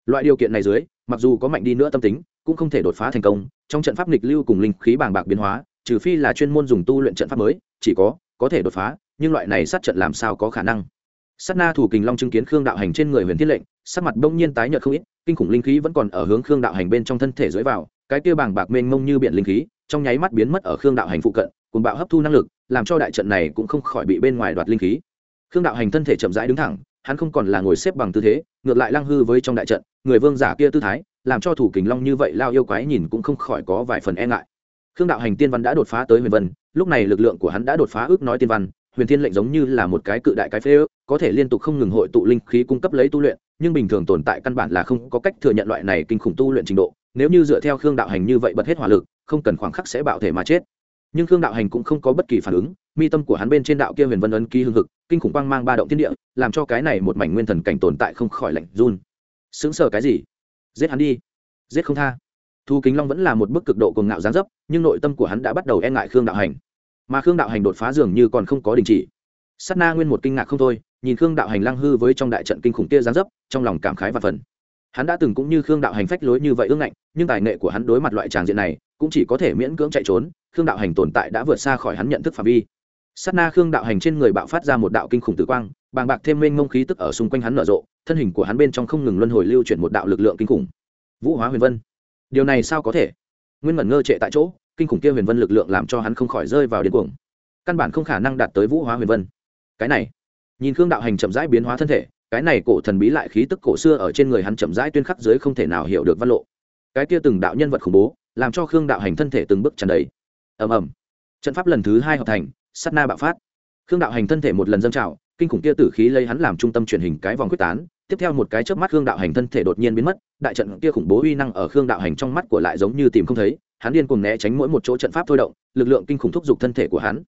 Loại điều kiện này dưới, mặc dù có mạnh đi nữa tâm tính, cũng không thể đột phá thành công, trong trận pháp nghịch lưu cùng linh khí bàng bạc biến hóa, trừ phi là chuyên môn dùng tu luyện trận pháp mới, chỉ có có thể đột phá, nhưng loại này sát trận làm sao có khả năng? Sát na thủ kình long chứng kiến khương đạo hành trên người huyền thiên lệnh, sắc mặt bỗng nhiên tái nhợt không ít, kinh khủng linh khí vẫn còn ở hướng khương đạo hành bên trong thân thể dưới vào, cái kia bàng bạc mênh mông như biển linh khí, trong nháy mắt biến mất ở khương đạo hành phụ cận cùng bạo hấp thu năng lực, làm cho đại trận này cũng không khỏi bị bên ngoài đoạt linh khí. Khương đạo hành thân thể chậm rãi đứng thẳng, hắn không còn là ngồi xếp bằng tư thế, ngược lại lăng hư với trong đại trận, người vương giả kia tư thái, làm cho thủ kình long như vậy lao yêu quái nhìn cũng không khỏi có vài phần e ngại. Khương đạo hành tiên văn đã đột phá tới huyền vân, lúc này lực lượng của hắn đã đột phá ước nói tiên văn huyền thiên lệnh giống như là một cái cự đại cái phế ước, có thể liên tục không ngừng hội tụ linh khí cung cấp lấy tu luyện, nhưng bình thường tồn tại căn bản là không có cách thừa nhận loại này kinh khủng tu luyện trình độ, nếu như dựa theo khương đạo hành như vậy bật hết hỏa lực, không cần khoảng khắc sẽ bạo thể mà chết. Nhưng khương đạo hành cũng không có bất kỳ phản ứng, mi tâm của hắn bên trên đạo kia huyền vân ấn ký hương thực kinh khủng quang mang ba động thiên địa, làm cho cái này một mảnh nguyên thần cảnh tồn tại không khỏi lạnh run. Sững sờ cái gì? Giết hắn đi. Giết không tha. Thu kính long vẫn là một bức cực độ cuồng ngạo gián dấp, nhưng nội tâm của hắn đã bắt đầu e ngại khương đạo hành mà khương đạo hành đột phá dường như còn không có đình chỉ s á t na nguyên một kinh ngạc không thôi nhìn khương đạo hành lăng hư với trong đại trận kinh khủng kia gián dấp trong lòng cảm khái và phần hắn đã từng cũng như khương đạo hành phách lối như vậy ương ngạnh nhưng tài nghệ của hắn đối mặt loại tràng diện này cũng chỉ có thể miễn cưỡng chạy trốn khương đạo hành tồn tại đã vượt xa khỏi hắn nhận thức phạm vi s á t na khương đạo hành trên người bạo phát ra một đạo kinh khủng tử quang bàng bạc thêm mênh mông khí tức ở xung quanh hắn nở rộ thân hình của hắn bên trong không ngừng luân hồi lưu chuyển một đạo lực lượng kinh khủng vũ hóa huyền vân điều này sao có thể nguyên mẩn ngơ trệ tại chỗ kinh khủng kia huyền vân lực lượng làm cho hắn không khỏi rơi vào điên cuồng. Căn bản không khả năng đạt tới vũ hóa huyền vân. Cái này, nhìn khương đạo hành chậm rãi biến hóa thân thể, cái này cổ thần bí lại khí tức cổ xưa ở trên người hắn chậm rãi tuyên khắc dưới không thể nào hiểu được văn lộ. Cái kia từng đạo nhân vật khủng bố, làm cho khương đạo hành thân thể từng bước tràn đầy. Ầm ầm. Trận pháp lần thứ hai hợp thành sắt na bạo phát. Khương đạo hành thân thể một lần dâng trào, kinh khủng kia tử khí lấy hắn làm trung tâm truyền hình cái vòng quyết tán. Tiếp theo một cái chớp mắt khương đạo hành thân thể đột nhiên biến mất, đại trận kia khủng bố uy năng ở khương đạo hành trong mắt của lại giống như tìm không thấy hắn điên cùng né tránh mỗi một chỗ trận pháp thôi động, lực lượng kinh khủng thúc giục thân thể của hắn.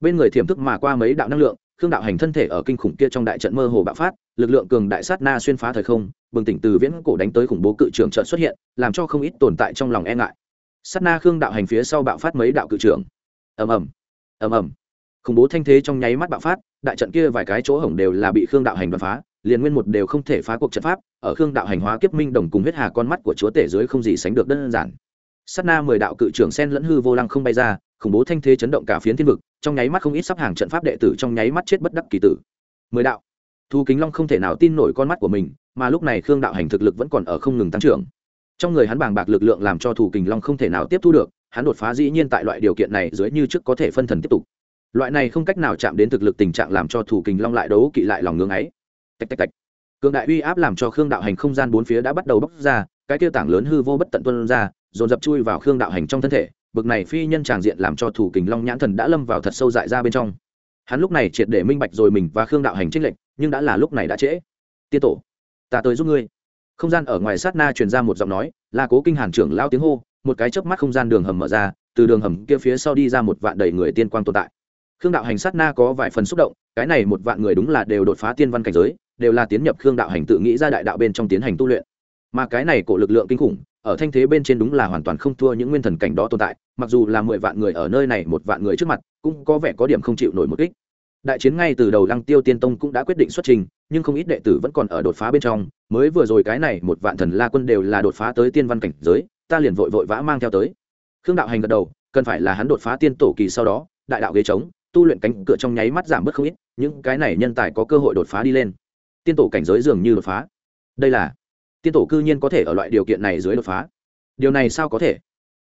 Bên người thiểm thức mà qua mấy đạo năng lượng, khương đạo hành thân thể ở kinh khủng kia trong đại trận mơ hồ bạo phát, lực lượng cường đại sát na xuyên phá thời không, bừng tỉnh từ viễn cổ đánh tới khủng bố cự trường trận xuất hiện, làm cho không ít tồn tại trong lòng e ngại. Sát na khương đạo hành phía sau bạo phát mấy đạo cự trường ầm ầm ầm ầm. Khủng bố thanh thế trong nháy mắt bạo phát, đại trận kia vài cái chỗ hổng đều là bị khương đạo hành đoạt phá, liền nguyên một đều không thể phá cuộc trận pháp, ở khương đạo hành hóa kiếp minh đồng cùng huyết hà con mắt của chúa tể dưới không gì sánh được đơn giản sát na mười đạo cự trưởng sen lẫn hư vô lăng không bay ra, khủng bố thanh thế chấn động cả phiến thiên vực, trong nháy mắt không ít sắp hàng trận pháp đệ tử trong nháy mắt chết bất đắc kỳ tử. Mười đạo. Thu kính long không thể nào tin nổi con mắt của mình, mà lúc này khương đạo hành thực lực vẫn còn ở không ngừng tăng trưởng. Trong người hắn bàng bạc lực lượng làm cho thủ kình long không thể nào tiếp thu được, hắn đột phá dĩ nhiên tại loại điều kiện này dưới như trước có thể phân thần tiếp tục. Loại này không cách nào chạm đến thực lực tình trạng làm cho thủ kình long lại đấu kỵ lại lòng ngưng ấy. Tạch tạch tạch. Cường đại uy áp làm cho khương đạo hành không gian bốn phía đã bắt đầu bốc ra cái tiêu tảng lớn hư vô bất tận tuân ra, dồn dập chui vào khương đạo hành trong thân thể, bực này phi nhân tràng diện làm cho thủ kình long nhãn thần đã lâm vào thật sâu dại ra bên trong. Hắn lúc này triệt để minh bạch rồi mình và khương đạo hành trích lệnh nhưng đã là lúc này đã trễ. Tiết tổ, ta tới giúp ngươi. Không gian ở ngoài sát na truyền ra một giọng nói là cố kinh hàn trưởng lao tiếng hô, một cái chớp mắt không gian đường hầm mở ra, từ đường hầm kia phía sau đi ra một vạn đầy người tiên quang tồn tại. Khương đạo hành sát na có vài phần xúc động, cái này một vạn người đúng là đều đột phá tiên văn cảnh giới, đều là tiến nhập khương đạo hành tự nghĩ ra đại đạo bên trong tiến hành tu luyện mà cái này cổ lực lượng kinh khủng, ở thanh thế bên trên đúng là hoàn toàn không thua những nguyên thần cảnh đó tồn tại, mặc dù là mười vạn người ở nơi này một vạn người trước mặt, cũng có vẻ có điểm không chịu nổi một kích. Đại chiến ngay từ đầu lăng tiêu tiên tông cũng đã quyết định xuất trình, nhưng không ít đệ tử vẫn còn ở đột phá bên trong, mới vừa rồi cái này một vạn thần la quân đều là đột phá tới tiên văn cảnh giới, ta liền vội vội vã mang theo tới. Khương đạo hành gật đầu, cần phải là hắn đột phá tiên tổ kỳ sau đó, đại đạo ghế trống, tu luyện cánh cửa trong nháy mắt giảm bớt không ít, những cái này nhân tài có cơ hội đột phá đi lên. Tiên tổ cảnh giới dường như đột phá. Đây là tiên tổ cư nhiên có thể ở loại điều kiện này dưới đột phá. Điều này sao có thể?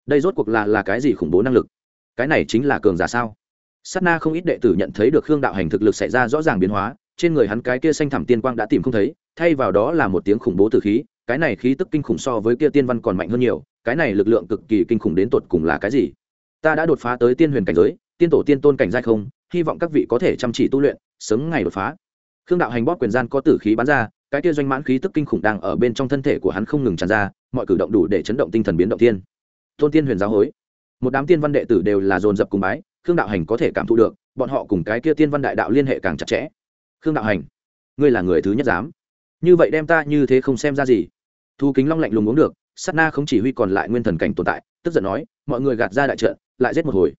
Đây rốt cuộc là là cái gì khủng bố năng lực? Cái này chính là cường giả sao? Sát na không ít đệ tử nhận thấy được khương đạo hành thực lực xảy ra rõ ràng biến hóa, trên người hắn cái kia xanh thẳm tiên quang đã tìm không thấy, thay vào đó là một tiếng khủng bố từ khí, cái này khí tức kinh khủng so với kia tiên văn còn mạnh hơn nhiều, cái này lực lượng cực kỳ kinh khủng đến tột cùng là cái gì? Ta đã đột phá tới tiên huyền cảnh giới, tiên tổ tiên tôn cảnh giai không, hy vọng các vị có thể chăm chỉ tu luyện, sớm ngày đột phá. Khương đạo hành bóp quyền gian có tử khí bắn ra cái kia doanh mãn khí tức kinh khủng đang ở bên trong thân thể của hắn không ngừng tràn ra, mọi cử động đủ để chấn động tinh thần biến động tiên tôn tiên huyền giáo hối. Một đám tiên văn đệ tử đều là dồn dập cùng bái, khương đạo hành có thể cảm thụ được, bọn họ cùng cái kia tiên văn đại đạo liên hệ càng chặt chẽ. Khương đạo hành, ngươi là người thứ nhất dám. Như vậy đem ta như thế không xem ra gì. Thu kính long lạnh lùng uống được, sát na không chỉ huy còn lại nguyên thần cảnh tồn tại, tức giận nói, mọi người gạt ra đại trận, lại giết một hồi.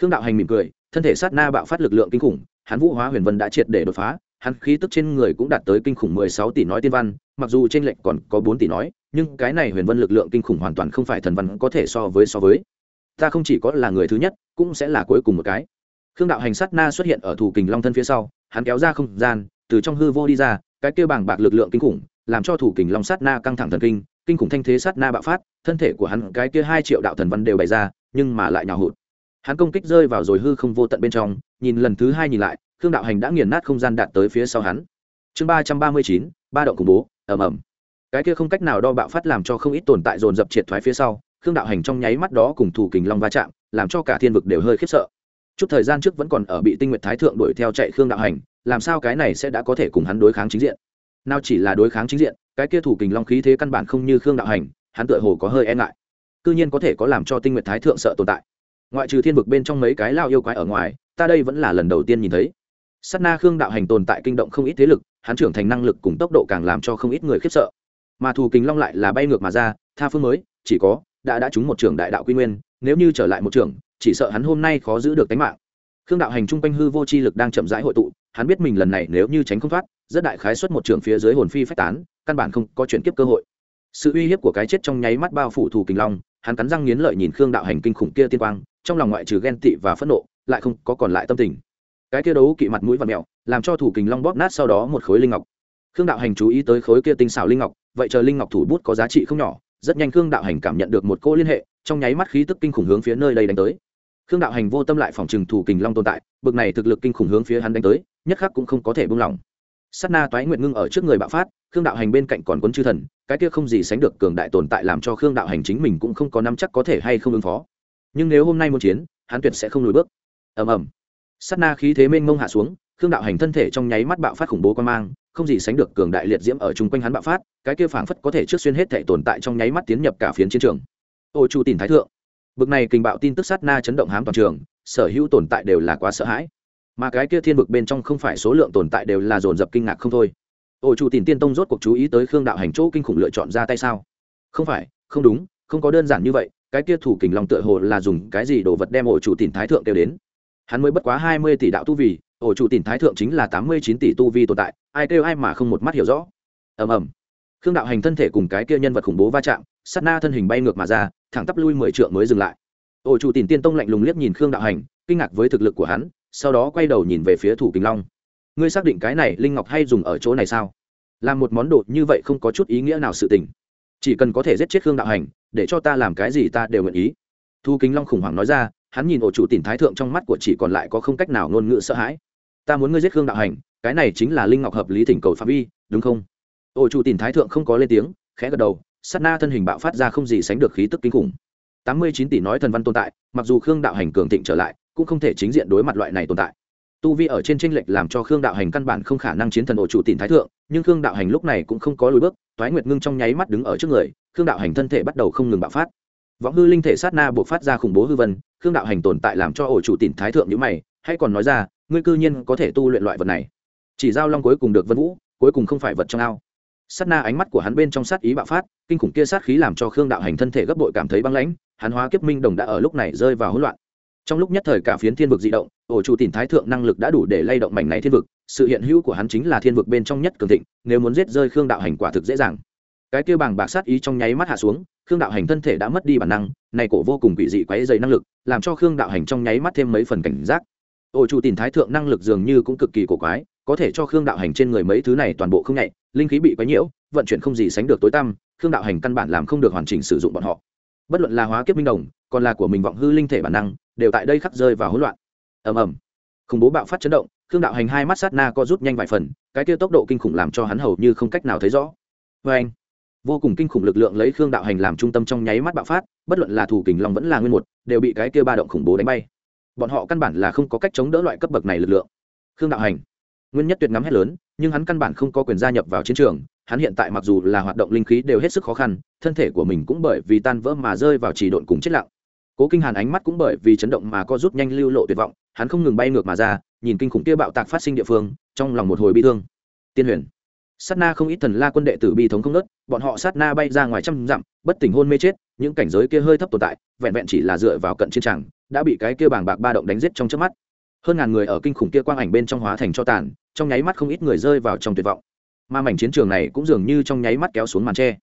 Khương đạo hành mỉm cười, thân thể sát na bạo phát lực lượng kinh khủng, hắn vũ hóa huyền vân đã triệt để đột phá hắn khí tức trên người cũng đạt tới kinh khủng mười sáu tỷ nói tiên văn, mặc dù trên lệnh còn có bốn tỷ nói, nhưng cái này huyền vân lực lượng kinh khủng hoàn toàn không phải thần văn có thể so với so với. Ta không chỉ có là người thứ nhất, cũng sẽ là cuối cùng một cái. Khương đạo hành sát na xuất hiện ở thủ kình long thân phía sau, hắn kéo ra không gian, từ trong hư vô đi ra, cái kia bảng bạc lực lượng kinh khủng, làm cho thủ kình long sát na căng thẳng thần kinh kinh khủng thanh thế sát na bạo phát, thân thể của hắn, cái kia hai triệu đạo thần văn đều bày ra, nhưng mà lại nhào hụt. Hắn công kích rơi vào rồi hư không vô tận bên trong, nhìn lần thứ hai nhìn lại khương đạo hành đã nghiền nát không gian đạt tới phía sau hắn. Chương ba trăm ba mươi chín, ba động khủng bố ẩm ẩm cái kia không cách nào đo bạo phát làm cho không ít tồn tại dồn dập triệt thoái phía sau, khương đạo hành trong nháy mắt đó cùng thủ kình long va chạm, làm cho cả thiên vực đều hơi khiếp sợ. Chút thời gian trước vẫn còn ở bị tinh nguyện thái thượng đuổi theo chạy khương đạo hành, làm sao cái này sẽ đã có thể cùng hắn đối kháng chính diện? Nào chỉ là đối kháng chính diện, cái kia thủ kình long khí thế căn bản không như khương đạo hành, hắn tựa hồ có hơi e ngại. Cư nhiên có thể có làm cho tinh nguyện thái thượng sợ tồn tại. Ngoại trừ thiên vực bên trong mấy cái lao yêu quái ở ngoài, ta đây vẫn là lần đầu tiên nhìn thấy sát na khương đạo hành tồn tại kinh động không ít thế lực, hắn trưởng thành năng lực cùng tốc độ càng làm cho không ít người khiếp sợ. Mà thù kính long lại là bay ngược mà ra, tha phương mới, chỉ có, đã đã trúng một trưởng đại đạo quy nguyên, nếu như trở lại một trưởng, chỉ sợ hắn hôm nay khó giữ được tính mạng. Khương đạo hành trung quanh hư vô chi lực đang chậm rãi hội tụ, hắn biết mình lần này nếu như tránh không thoát, rất đại khái xuất một trưởng phía dưới hồn phi phách tán, căn bản không có chuyển kiếp cơ hội. Sự uy hiếp của cái chết trong nháy mắt bao phủ thù kình long, hắn cắn răng nghiến lợi nhìn khương đạo hành kinh khủng kia tiên quang, trong lòng ngoại trừ ghen tị và phẫn nộ, lại không có còn lại tâm tình cái kia đấu kỵ mặt mũi và mẹo, làm cho thủ kình long bóp nát sau đó một khối linh ngọc. Khương đạo hành chú ý tới khối kia tinh xảo linh ngọc, vậy chờ linh ngọc thủ bút có giá trị không nhỏ, rất nhanh khương đạo hành cảm nhận được một cô liên hệ, trong nháy mắt khí tức kinh khủng hướng phía nơi đây đánh tới. Khương đạo hành vô tâm lại phòng trừng thủ kình long tồn tại, bực này thực lực kinh khủng hướng phía hắn đánh tới, nhất khắc cũng không có thể buông lỏng. Sát na toái nguyện ngưng ở trước người bạo phát, khương đạo hành bên cạnh còn quân chư thần, cái kia không gì sánh được cường đại tồn tại làm cho khương đạo hành chính mình cũng không có nắm chắc có thể hay không ứng phó. Nhưng nếu hôm nay muốn chiến, hắn tuyệt sẽ không lùi bước. Ầm ầm sát na khí thế mênh mông hạ xuống, khương đạo hành thân thể trong nháy mắt bạo phát khủng bố quan mang, không gì sánh được cường đại liệt diễm ở chung quanh hắn bạo phát, cái kia phảng phất có thể trước xuyên hết thể tồn tại trong nháy mắt tiến nhập cả phiến chiến trường. Ô chu tìm thái thượng, bực này kình bạo tin tức sát na chấn động hám toàn trường, sở hữu tồn tại đều là quá sợ hãi. Mà cái kia thiên vực bên trong không phải số lượng tồn tại đều là dồn dập kinh ngạc không thôi. Ô chủ tìm tiên tông rốt cuộc chú ý tới khương đạo hành chỗ kinh khủng lựa chọn ra tay sao? Không phải, không đúng, không có đơn giản như vậy, cái kia thủ kình long tựa hồ là dùng cái gì đồ vật đem ổ chủ tìm thái thượng kêu đến? Hắn mới bất quá hai mươi tỷ đạo tu vì ổ chủ tỉnh thái thượng chính là tám mươi chín tỷ tu vi tồn tại, ai kêu ai mà không một mắt hiểu rõ. Ầm ầm. Khương đạo hành thân thể cùng cái kia nhân vật khủng bố va chạm, sát na thân hình bay ngược mà ra, thẳng tắp lui mười trượng mới dừng lại. Ổ chủ tỉnh tiên tông lạnh lùng liếc nhìn khương đạo hành, kinh ngạc với thực lực của hắn, sau đó quay đầu nhìn về phía thủ kình long. Ngươi xác định cái này linh ngọc hay dùng ở chỗ này sao? Làm một món đồ như vậy không có chút ý nghĩa nào sự tình. Chỉ cần có thể giết chết khương đạo hành, để cho ta làm cái gì ta đều nguyện ý. Thu kính long khủng hoảng nói ra hắn nhìn ổ chủ tỉnh thái thượng trong mắt của chỉ còn lại có không cách nào ngôn ngữ sợ hãi. Ta muốn ngươi giết khương đạo hành, cái này chính là linh ngọc hợp lý thỉnh cầu phạm vi, đúng không? Ổ chủ tỉnh thái thượng không có lên tiếng, khẽ gật đầu s á t na thân hình bạo phát ra không gì sánh được khí tức kinh khủng. Tám mươi chín tỷ nói thần văn tồn tại, mặc dù khương đạo hành cường thịnh trở lại, cũng không thể chính diện đối mặt loại này tồn tại. Tu vi ở trên tranh lệch làm cho khương đạo hành căn bản không khả năng chiến thần ổ chủ tìm thái thượng, nhưng khương đạo hành lúc này cũng không có lùi bước, toái nguyệt ngưng trong nháy mắt đứng ở trước người, khương đạo hành thân thể bắt đầu không ngừng bạo phát võng hư linh thể sát na buộc phát ra khủng bố hư vân, khương đạo hành tồn tại làm cho ổ chủ tỉnh thái thượng như mày hay còn nói ra, ngươi cư nhiên có thể tu luyện loại vật này. Chỉ giao long cuối cùng được vân vũ, cuối cùng không phải vật trong ao. Sát na ánh mắt của hắn bên trong sát ý bạo phát, kinh khủng kia sát khí làm cho khương đạo hành thân thể gấp bội cảm thấy băng lãnh, hắn hóa kiếp minh đồng đã ở lúc này rơi vào hỗn loạn. Trong lúc nhất thời cả phiến thiên vực di động, ổ chủ tỉnh thái thượng năng lực đã đủ để lay động mảnh này thiên vực, sự hiện hữu của hắn chính là thiên vực bên trong nhất cường thịnh, nếu muốn giết rơi khương đạo hành quả thực dễ dàng cái kia bàng bạc sát ý trong nháy mắt hạ xuống, khương đạo hành thân thể đã mất đi bản năng, này cổ vô cùng quỷ dị quấy dày năng lực, làm cho khương đạo hành trong nháy mắt thêm mấy phần cảnh giác. Ổ chủ tìm thái thượng năng lực dường như cũng cực kỳ cổ quái, có thể cho khương đạo hành trên người mấy thứ này toàn bộ không nhạy, linh khí bị quấy nhiễu, vận chuyển không gì sánh được tối tăm, khương đạo hành căn bản làm không được hoàn chỉnh sử dụng bọn họ. Bất luận là hóa kiếp minh đồng, còn là của mình vọng hư linh thể bản năng, đều tại đây khắc rơi vào hỗn loạn. Ầm ầm. Khủng bố bạo phát chấn động, khương đạo hành hai mắt sát na co rút nhanh vài phần, cái kia tốc độ kinh khủng làm cho hắn hầu như không cách nào thấy rõ. Vê anh vô cùng kinh khủng lực lượng lấy khương đạo hành làm trung tâm trong nháy mắt bạo phát, bất luận là thủ kình long vẫn là nguyên một, đều bị cái kia ba động khủng bố đánh bay. Bọn họ căn bản là không có cách chống đỡ loại cấp bậc này lực lượng. Khương đạo hành, nguyên nhất tuyệt ngắm hết lớn, nhưng hắn căn bản không có quyền gia nhập vào chiến trường, hắn hiện tại mặc dù là hoạt động linh khí đều hết sức khó khăn, thân thể của mình cũng bởi vì tan vỡ mà rơi vào chỉ độn cùng chết lặng. Cố kinh hàn ánh mắt cũng bởi vì chấn động mà co rút nhanh lưu lộ tuyệt vọng, hắn không ngừng bay ngược mà ra, nhìn kinh khủng kia bạo tạc phát sinh địa phương, trong lòng một hồi bi thương. Tiên huyền Sát na không ít thần la quân đệ tử bi thống không nớt, bọn họ sát na bay ra ngoài trăm dặm, bất tỉnh hôn mê chết, những cảnh giới kia hơi thấp tồn tại, vẹn vẹn chỉ là dựa vào cận chiến tràng, đã bị cái kia bàng bạc ba động đánh giết trong trước mắt. Hơn ngàn người ở kinh khủng kia quang ảnh bên trong hóa thành cho tàn, trong nháy mắt không ít người rơi vào trong tuyệt vọng. Mà mảnh chiến trường này cũng dường như trong nháy mắt kéo xuống màn tre.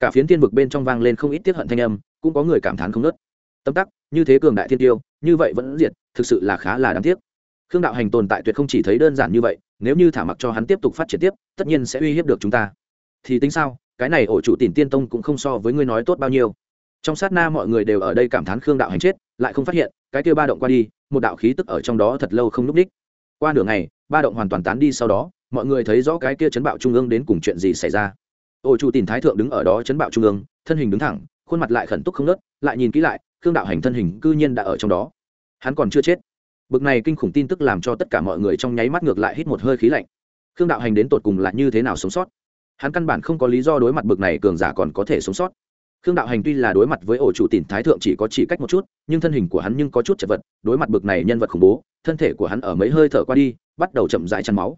Cả phiến tiên vực bên trong vang lên không ít tiết hận thanh âm, cũng có người cảm thán không nớt. Tâm tắc, như thế cường đại thiên tiêu, như vậy vẫn diệt, thực sự là khá là đáng tiếc khương đạo hành tồn tại tuyệt không chỉ thấy đơn giản như vậy, nếu như thả mặc cho hắn tiếp tục phát triển tiếp, tất nhiên sẽ uy hiếp được chúng ta. Thì tính sao, cái này ổ chủ tìm tiên tông cũng không so với ngươi nói tốt bao nhiêu. Trong sát na mọi người đều ở đây cảm thán khương đạo hành chết, lại không phát hiện, cái kia ba động qua đi, một đạo khí tức ở trong đó thật lâu không núp đích qua nửa ngày, ba động hoàn toàn tán đi sau đó, mọi người thấy rõ cái kia chấn bạo trung ương đến cùng chuyện gì xảy ra. Ổ chủ tìm thái thượng đứng ở đó chấn bạo trung ương, thân hình đứng thẳng, khuôn mặt lại khẩn túc không nớt lại nhìn kỹ lại, khương đạo hành thân hình cư nhiên đã ở trong đó. Hắn còn chưa chết bực này kinh khủng tin tức làm cho tất cả mọi người trong nháy mắt ngược lại hít một hơi khí lạnh. Khương đạo hành đến tột cùng là như thế nào sống sót? Hắn căn bản không có lý do đối mặt bực này cường giả còn có thể sống sót. Khương đạo hành tuy là đối mặt với ổ chủ tìm thái thượng chỉ có chỉ cách một chút, nhưng thân hình của hắn nhưng có chút chật vật, đối mặt bực này nhân vật khủng bố, thân thể của hắn ở mấy hơi thở qua đi, bắt đầu chậm rãi chăn máu.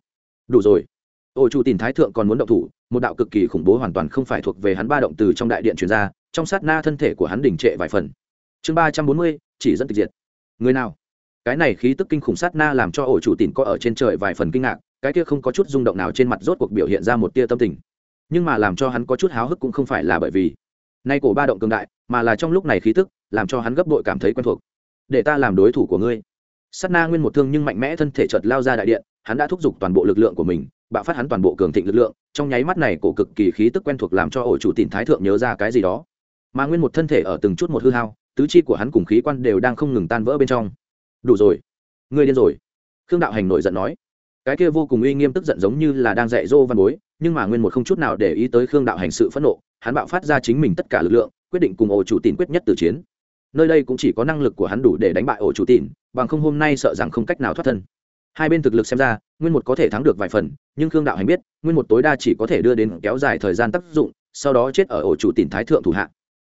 Đủ rồi. Ổ chủ tìm thái thượng còn muốn động thủ, một đạo cực kỳ khủng bố hoàn toàn không phải thuộc về hắn ba động từ trong đại điện truyền ra, trong sát na thân thể của hắn đỉnh trệ vài phần. Chương ba trăm bốn mươi, chỉ dẫn tịch diệt. Người nào? Cái này khí tức kinh khủng sát na làm cho ổ chủ tịn có ở trên trời vài phần kinh ngạc, cái kia không có chút rung động nào trên mặt rốt cuộc biểu hiện ra một tia tâm tình. Nhưng mà làm cho hắn có chút háo hức cũng không phải là bởi vì, nay cổ ba động cường đại, mà là trong lúc này khí tức, làm cho hắn gấp đội cảm thấy quen thuộc. Để ta làm đối thủ của ngươi. Sát na nguyên một thương nhưng mạnh mẽ thân thể chợt lao ra đại điện, hắn đã thúc giục toàn bộ lực lượng của mình, bạo phát hắn toàn bộ cường thịnh lực lượng, trong nháy mắt này cổ cực kỳ khí tức quen thuộc làm cho ổ chủ tịn thái thượng nhớ ra cái gì đó. Mà nguyên một thân thể ở từng chút một hư hao, tứ chi của hắn cùng khí quan đều đang không ngừng tan vỡ bên trong đủ rồi. Ngươi điên rồi. Khương đạo hành nổi giận nói. Cái kia vô cùng uy nghiêm tức giận giống như là đang dạy dỗ văn bối, nhưng mà nguyên một không chút nào để ý tới khương đạo hành sự phẫn nộ, hắn bạo phát ra chính mình tất cả lực lượng, quyết định cùng ổ chủ tín quyết nhất từ chiến. Nơi đây cũng chỉ có năng lực của hắn đủ để đánh bại ổ chủ tín bằng không hôm nay sợ rằng không cách nào thoát thân. Hai bên thực lực xem ra, nguyên một có thể thắng được vài phần, nhưng khương đạo hành biết, nguyên một tối đa chỉ có thể đưa đến kéo dài thời gian tác dụng, sau đó chết ở ổ chủ tín thái thượng thủ hạ.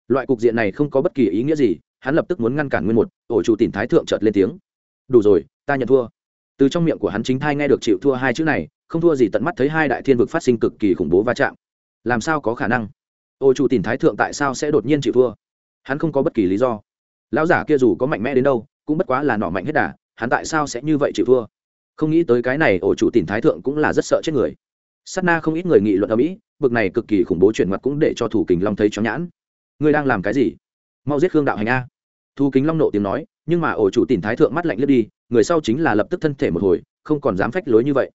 Loại cục diện này không có bất kỳ ý nghĩa gì, hắn lập tức muốn ngăn cản nguyên một, ổ chủ tín thái thượng chợt lên tiếng đủ rồi, ta nhận thua. Từ trong miệng của hắn chính thai nghe được chịu thua hai chữ này, không thua gì tận mắt thấy hai đại thiên vực phát sinh cực kỳ khủng bố va chạm. Làm sao có khả năng? Ô chủ tìm thái thượng tại sao sẽ đột nhiên chịu thua? Hắn không có bất kỳ lý do. Lão giả kia dù có mạnh mẽ đến đâu, cũng bất quá là nọ mạnh hết đà, hắn tại sao sẽ như vậy chịu thua? Không nghĩ tới cái này ổ chủ tìm thái thượng cũng là rất sợ chết người. S á t na không ít người nghị luận ở mỹ, bực này cực kỳ khủng bố chuyển mặt cũng để cho thủ kình long thấy chóng nhãn. Ngươi đang làm cái gì? Mau giết khương đạo hành a. Thu kính long nộ tiếng nói nhưng mà ổ chủ tìm thái thượng mắt lạnh lướt đi, người sau chính là lập tức thân thể một hồi, không còn dám phách lối như vậy.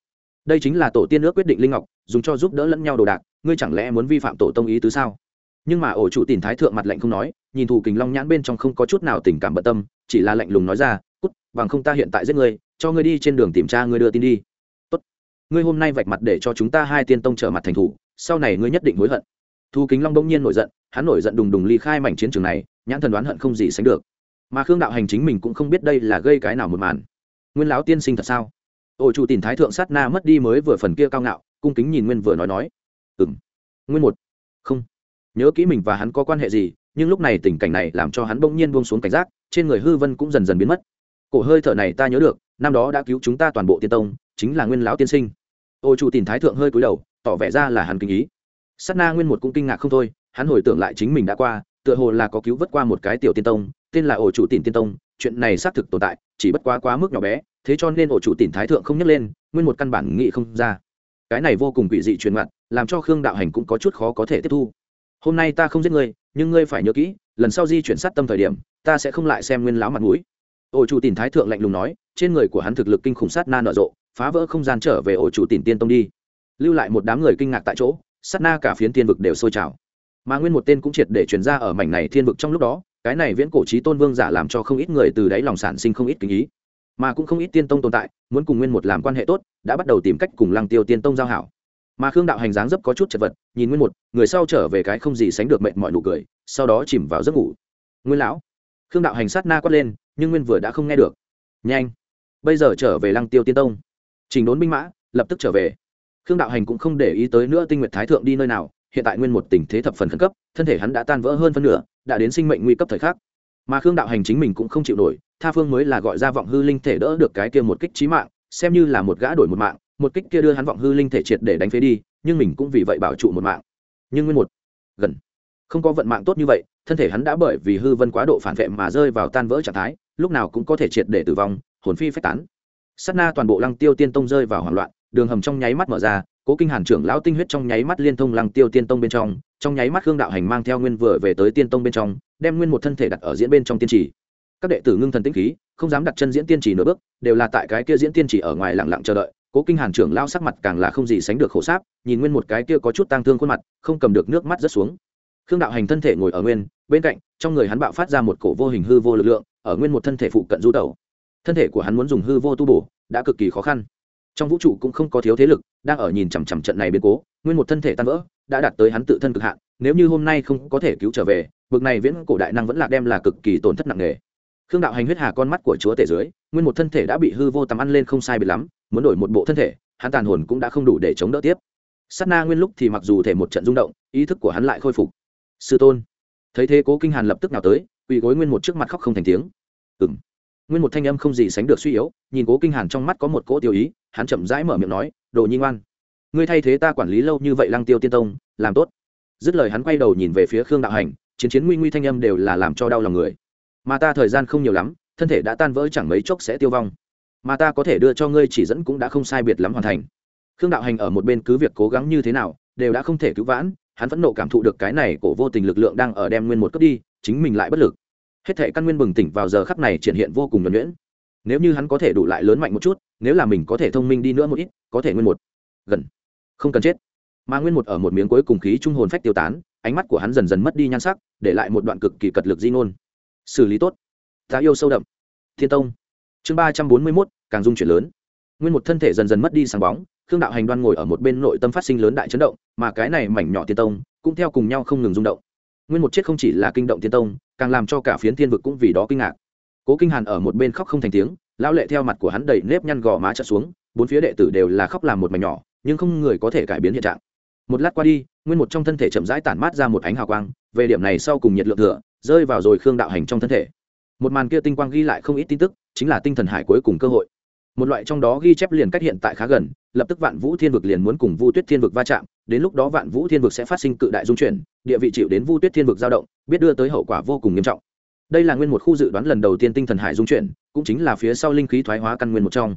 Đây chính là tổ tiên nước quyết định linh ngọc, dùng cho giúp đỡ lẫn nhau đồ đạc, ngươi chẳng lẽ muốn vi phạm tổ tông ý tứ sao? Nhưng mà ổ chủ tìm thái thượng mặt lạnh không nói, nhìn thù kình long nhãn bên trong không có chút nào tình cảm bận tâm, chỉ là lạnh lùng nói ra, cút, bằng không ta hiện tại giết ngươi, cho ngươi đi trên đường tìm cha ngươi đưa tin đi. Tốt, ngươi hôm nay vạch mặt để cho chúng ta hai tiên tông trở mặt thành thủ, sau này ngươi nhất định hối hận. Thu kính long đông nhiên nổi giận, hắn nổi giận đùng đùng ly khai mảnh chiến trường này, nhãn thần đoán hận không gì sánh được mà khương đạo hành chính mình cũng không biết đây là gây cái nào một màn. Nguyên lão tiên sinh thật sao? Ổ chủ tìm thái thượng sát na mất đi mới vừa phần kia cao ngạo, cung kính nhìn nguyên vừa nói nói. Ừ m nguyên một. Không. Nhớ kỹ mình và hắn có quan hệ gì, nhưng lúc này tình cảnh này làm cho hắn bỗng nhiên buông xuống cảnh giác, trên người hư vân cũng dần dần biến mất. Cổ hơi thở này ta nhớ được, năm đó đã cứu chúng ta toàn bộ tiên tông, chính là nguyên lão tiên sinh. Ô chủ tìm thái thượng hơi cúi đầu, tỏ vẻ ra là hắn kinh ý. S á t na nguyên một cũng kinh ngạc không thôi, hắn hồi tưởng lại chính mình đã qua, tựa hồ là có cứu vớt qua một cái tiểu tiên tông tên là ổ chủ tỉnh tiên tông, chuyện này xác thực tồn tại, chỉ bất quá quá mức nhỏ bé, thế cho nên ổ chủ tỉnh thái thượng không nhắc lên, nguyên một căn bản nghị không ra. Cái này vô cùng quỷ dị truyền mặt làm cho khương đạo hành cũng có chút khó có thể tiếp thu. Hôm nay ta không giết ngươi, nhưng ngươi phải nhớ kỹ, lần sau di chuyển sát tâm thời điểm, ta sẽ không lại xem nguyên láo mặt mũi. Ổ chủ tỉnh thái thượng lạnh lùng nói, trên người của hắn thực lực kinh khủng sát na nở rộ, phá vỡ không gian trở về ổ chủ tỉnh tiên tông đi. Lưu lại một đám người kinh ngạc tại chỗ, sát na cả phiến tiên vực đều sôi trào. Mà nguyên một tên cũng triệt để truyền ra ở mảnh này thiên vực trong lúc đó cái này viễn cổ trí tôn vương giả làm cho không ít người từ đáy lòng sản sinh không ít kinh ý, mà cũng không ít tiên tông tồn tại, muốn cùng nguyên một làm quan hệ tốt, đã bắt đầu tìm cách cùng lăng tiêu tiên tông giao hảo. Mà khương đạo hành dáng dấp có chút chật vật, nhìn nguyên một, người sau trở về cái không gì sánh được mệnh mọi nụ cười, sau đó chìm vào giấc ngủ. Nguyên lão. Khương đạo hành sát na quát lên, nhưng nguyên vừa đã không nghe được. Nhanh, bây giờ trở về lăng tiêu tiên tông. Trình đốn binh mã, lập tức trở về. Khương đạo hành cũng không để ý tới nữa tinh nguyệt thái thượng đi nơi nào hiện tại nguyên một tình thế thập phần khẩn cấp, thân thể hắn đã tan vỡ hơn phân nửa, đã đến sinh mệnh nguy cấp thời khắc. Mà khương đạo hành chính mình cũng không chịu nổi, tha phương mới là gọi ra vọng hư linh thể đỡ được cái kia một kích trí mạng, xem như là một gã đổi một mạng, một kích kia đưa hắn vọng hư linh thể triệt để đánh phế đi, nhưng mình cũng vì vậy bảo trụ một mạng. Nhưng nguyên một, gần, không có vận mạng tốt như vậy, thân thể hắn đã bởi vì hư vân quá độ phản vệ mà rơi vào tan vỡ trạng thái, lúc nào cũng có thể triệt để tử vong, hồn phi phách tán. Sát na toàn bộ lăng tiêu tiên tông rơi vào hoảng loạn đường hầm trong nháy mắt mở ra, cố kinh hàn trưởng lão tinh huyết trong nháy mắt liên thông lăng tiêu tiên tông bên trong trong nháy mắt hương đạo hành mang theo nguyên vừa về tới tiên tông bên trong, đem nguyên một thân thể đặt ở diễn bên trong tiên trì các đệ tử ngưng thần tĩnh khí, không dám đặt chân diễn tiên trì nửa bước, đều là tại cái kia diễn tiên trì ở ngoài lặng lặng chờ đợi, cố kinh hàn trưởng lao sắc mặt càng là không gì sánh được khổ sáp, nhìn nguyên một cái kia có chút tang thương khuôn mặt, không cầm được nước mắt rớt xuống. Khương đạo hành thân thể ngồi ở nguyên, bên cạnh, trong người hắn bạo phát ra một cổ vô hình hư vô lực lượng, ở nguyên một thân thể phụ cận du tẩu. Thân thể của hắn muốn dùng hư vô tu bổ, đã cực kỳ khó khăn trong vũ trụ cũng không có thiếu thế lực, đang ở nhìn chằm chằm trận này biến cố, nguyên một thân thể tan vỡ, đã đạt tới hắn tự thân cực hạn, nếu như hôm nay không có thể cứu trở về, bực này viễn cổ đại năng vẫn là đem là cực kỳ tổn thất nặng nề. Khương đạo hành huyết hà con mắt của chúa tể dưới, nguyên một thân thể đã bị hư vô tắm ăn lên không sai bị lắm, muốn đổi một bộ thân thể, hắn tàn hồn cũng đã không đủ để chống đỡ tiếp. Sát na nguyên lúc thì mặc dù thể một trận rung động, ý thức của hắn lại khôi phục. Sư tôn, thấy thế cố kinh hàn lập tức nào tới, quỳ gối nguyên một trước mặt khóc không thành tiếng. Ừng nguyên một thanh âm không gì sánh được suy yếu, nhìn cố kinh hàn trong mắt có một cỗ tiêu ý hắn chậm rãi mở miệng nói, đồ nhi ngoan, ngươi thay thế ta quản lý lâu như vậy lăng tiêu tiên tông, làm tốt. Dứt lời hắn quay đầu nhìn về phía khương đạo hành, chiến chiến nguy nguy thanh âm đều là làm cho đau lòng người. Mà ta thời gian không nhiều lắm, thân thể đã tan vỡ chẳng mấy chốc sẽ tiêu vong. Mà ta có thể đưa cho ngươi chỉ dẫn cũng đã không sai biệt lắm hoàn thành. Khương đạo hành ở một bên cứ việc cố gắng như thế nào, đều đã không thể cứu vãn, hắn phẫn nộ cảm thụ được cái này cổ vô tình lực lượng đang ở đem nguyên một cấp đi, chính mình lại bất lực. Hết thể căn nguyên bừng tỉnh vào giờ khắc này triển hiện vô cùng nhuẩn nhuyễn nếu như hắn có thể đủ lại lớn mạnh một chút, nếu là mình có thể thông minh đi nữa một ít, có thể nguyên một. Gần. Không cần chết. Mà nguyên một ở một miếng cuối cùng khí trung hồn phách tiêu tán, ánh mắt của hắn dần dần mất đi nhan sắc, để lại một đoạn cực kỳ cật lực di ngôn. Xử lý tốt. Ta yêu sâu đậm. Thiên tông. Chương ba trăm bốn mươi mốt, càng dung chuyển lớn. Nguyên một thân thể dần dần mất đi sáng bóng, khương đạo hành đoan ngồi ở một bên nội tâm phát sinh lớn đại chấn động, mà cái này mảnh nhỏ tiên tông cũng theo cùng nhau không ngừng rung động. Nguyên một chết không chỉ là kinh động tiên tông, càng làm cho cả phiến thiên vực cũng vì đó kinh ngạc cố kinh hàn ở một bên khóc không thành tiếng, lão lệ theo mặt của hắn đầy nếp nhăn gò má trợt xuống, bốn phía đệ tử đều là khóc làm một mảnh nhỏ, nhưng không người có thể cải biến hiện trạng. Một lát qua đi, nguyên một trong thân thể chậm rãi tản mát ra một ánh hào quang, về điểm này sau cùng nhiệt lượng thừa, rơi vào rồi khương đạo hành trong thân thể. Một màn kia tinh quang ghi lại không ít tin tức, chính là tinh thần hải cuối cùng cơ hội. Một loại trong đó ghi chép liền cách hiện tại khá gần, lập tức vạn vũ thiên vực liền muốn cùng vu tuyết thiên vực va chạm, đến lúc đó vạn vũ thiên vực sẽ phát sinh cự đại dung chuyển, địa vị chịu đến vu tuyết thiên vực giao động, biết đưa tới hậu quả vô cùng nghiêm trọng đây là nguyên một khu dự đoán lần đầu tiên tinh thần hải dung chuyển, cũng chính là phía sau linh khí thoái hóa căn nguyên một trong.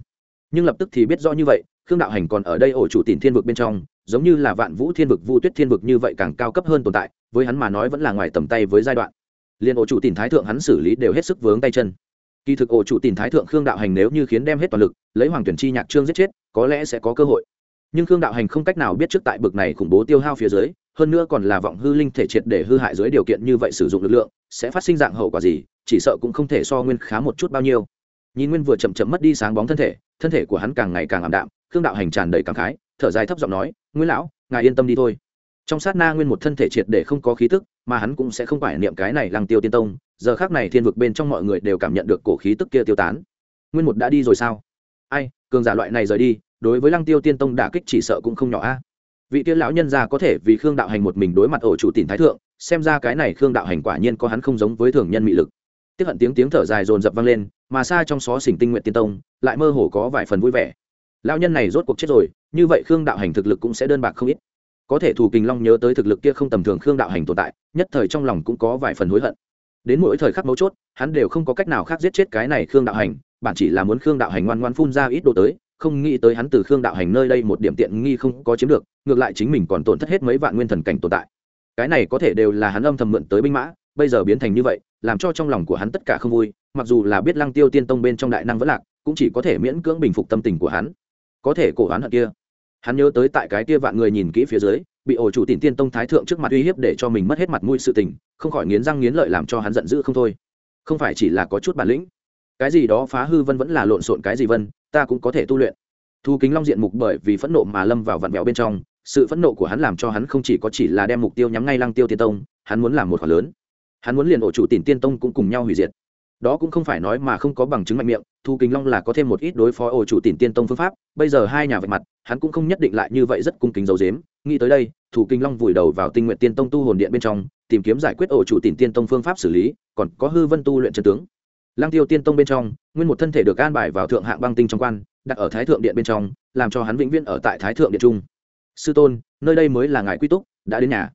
Nhưng lập tức thì biết rõ như vậy, khương đạo hành còn ở đây ổ chủ tìm thiên vực bên trong, giống như là vạn vũ thiên vực, vu tuyết thiên vực như vậy càng cao cấp hơn tồn tại, với hắn mà nói vẫn là ngoài tầm tay với giai đoạn. Liền ổ chủ tìm thái thượng hắn xử lý đều hết sức vướng tay chân. Kỳ thực ổ chủ tìm thái thượng khương đạo hành nếu như khiến đem hết toàn lực, lấy hoàng tuyển chi nhạc trương giết chết, có lẽ sẽ có cơ hội. Nhưng khương đạo hành không cách nào biết trước tại bực này khủng bố tiêu hao phía dưới hơn nữa còn là vọng hư linh thể triệt để hư hại dưới điều kiện như vậy sử dụng lực lượng, sẽ phát sinh dạng hậu quả gì, chỉ sợ cũng không thể so nguyên khá một chút bao nhiêu. Nhìn nguyên vừa chậm chậm mất đi sáng bóng thân thể thân thể của hắn càng ngày càng ảm đạm, khương đạo hành tràn đầy cảm khái, thở dài thấp giọng nói, nguyên lão, ngài yên tâm đi thôi. Trong sát na nguyên một thân thể triệt để không có khí tức, mà hắn cũng sẽ không phải niệm cái này lăng tiêu tiên tông, giờ khác này thiên vực bên trong mọi người đều cảm nhận được cổ khí tức kia tiêu tán. Nguyên một đã đi rồi sao? Ai, cường giả loại này rời đi, đối với lăng tiêu tiên tông đả kích chỉ sợ cũng không nhỏ a vị tiên lão nhân gia có thể vì khương đạo hành một mình đối mặt ổ chủ tìm thái thượng, xem ra cái này khương đạo hành quả nhiên có hắn không giống với thường nhân mị lực. Tiếp hận tiếng tiếng thở dài dồn dập vang lên, mà xa trong xó xỉnh tinh nguyện tiên tông, lại mơ hồ có vài phần vui vẻ. Lão nhân này rốt cuộc chết rồi, như vậy khương đạo hành thực lực cũng sẽ đơn bạc không ít. Có thể thủ kình long nhớ tới thực lực kia không tầm thường khương đạo hành tồn tại, nhất thời trong lòng cũng có vài phần hối hận. Đến mỗi thời khắc mấu chốt, hắn đều không có cách nào khác giết chết cái này khương đạo hành, bản chỉ là muốn khương đạo hành ngoan ngoan phun ra ít đồ tới không nghĩ tới hắn từ khương đạo hành nơi đây một điểm tiện nghi không có chiếm được, ngược lại chính mình còn tổn thất hết mấy vạn nguyên thần cảnh tồn tại. Cái này có thể đều là hắn âm thầm mượn tới binh mã, bây giờ biến thành như vậy, làm cho trong lòng của hắn tất cả không vui, mặc dù là biết lăng tiêu tiên tông bên trong đại năng vẫn lạc, cũng chỉ có thể miễn cưỡng bình phục tâm tình của hắn. Có thể cổ hắn hận kia. Hắn nhớ tới tại cái kia vạn người nhìn kỹ phía dưới, bị ổ chủ tìm tiên tông thái thượng trước mặt uy hiếp để cho mình mất hết mặt mũi sự tình, không khỏi nghiến răng nghiến lợi làm cho hắn giận dữ không thôi. Không phải chỉ là có chút bản lĩnh cái gì đó phá hư vân vẫn là lộn xộn cái gì vân, ta cũng có thể tu luyện. Thu kính long diện mục bởi vì phẫn nộ mà lâm vào vặn vẹo bên trong, sự phẫn nộ của hắn làm cho hắn không chỉ có chỉ là đem mục tiêu nhắm ngay lăng tiêu tiên tông, hắn muốn làm một khoản lớn. Hắn muốn liền ổ chủ tìm tiên tông cũng cùng nhau hủy diệt. Đó cũng không phải nói mà không có bằng chứng mạnh miệng, thu kính long là có thêm một ít đối phó ổ chủ tìm tiên tông phương pháp, bây giờ hai nhà vạch mặt, hắn cũng không nhất định lại như vậy rất cung kính dầu dếm nghĩ tới đây thủ kinh long vùi đầu vào tinh nguyện tiên tông tu hồn điện bên trong, tìm kiếm giải quyết ổ chủ tìm tiên tông phương pháp xử lý, còn có hư vân tu luyện chân tướng lang tiêu tiên tông bên trong, nguyên một thân thể được an bài vào thượng hạng băng tinh trong quan, đặt ở thái thượng điện bên trong, làm cho hắn vĩnh viễn ở tại thái thượng điện trung sư tôn, nơi đây mới là ngài quy túc, đã đến nhà.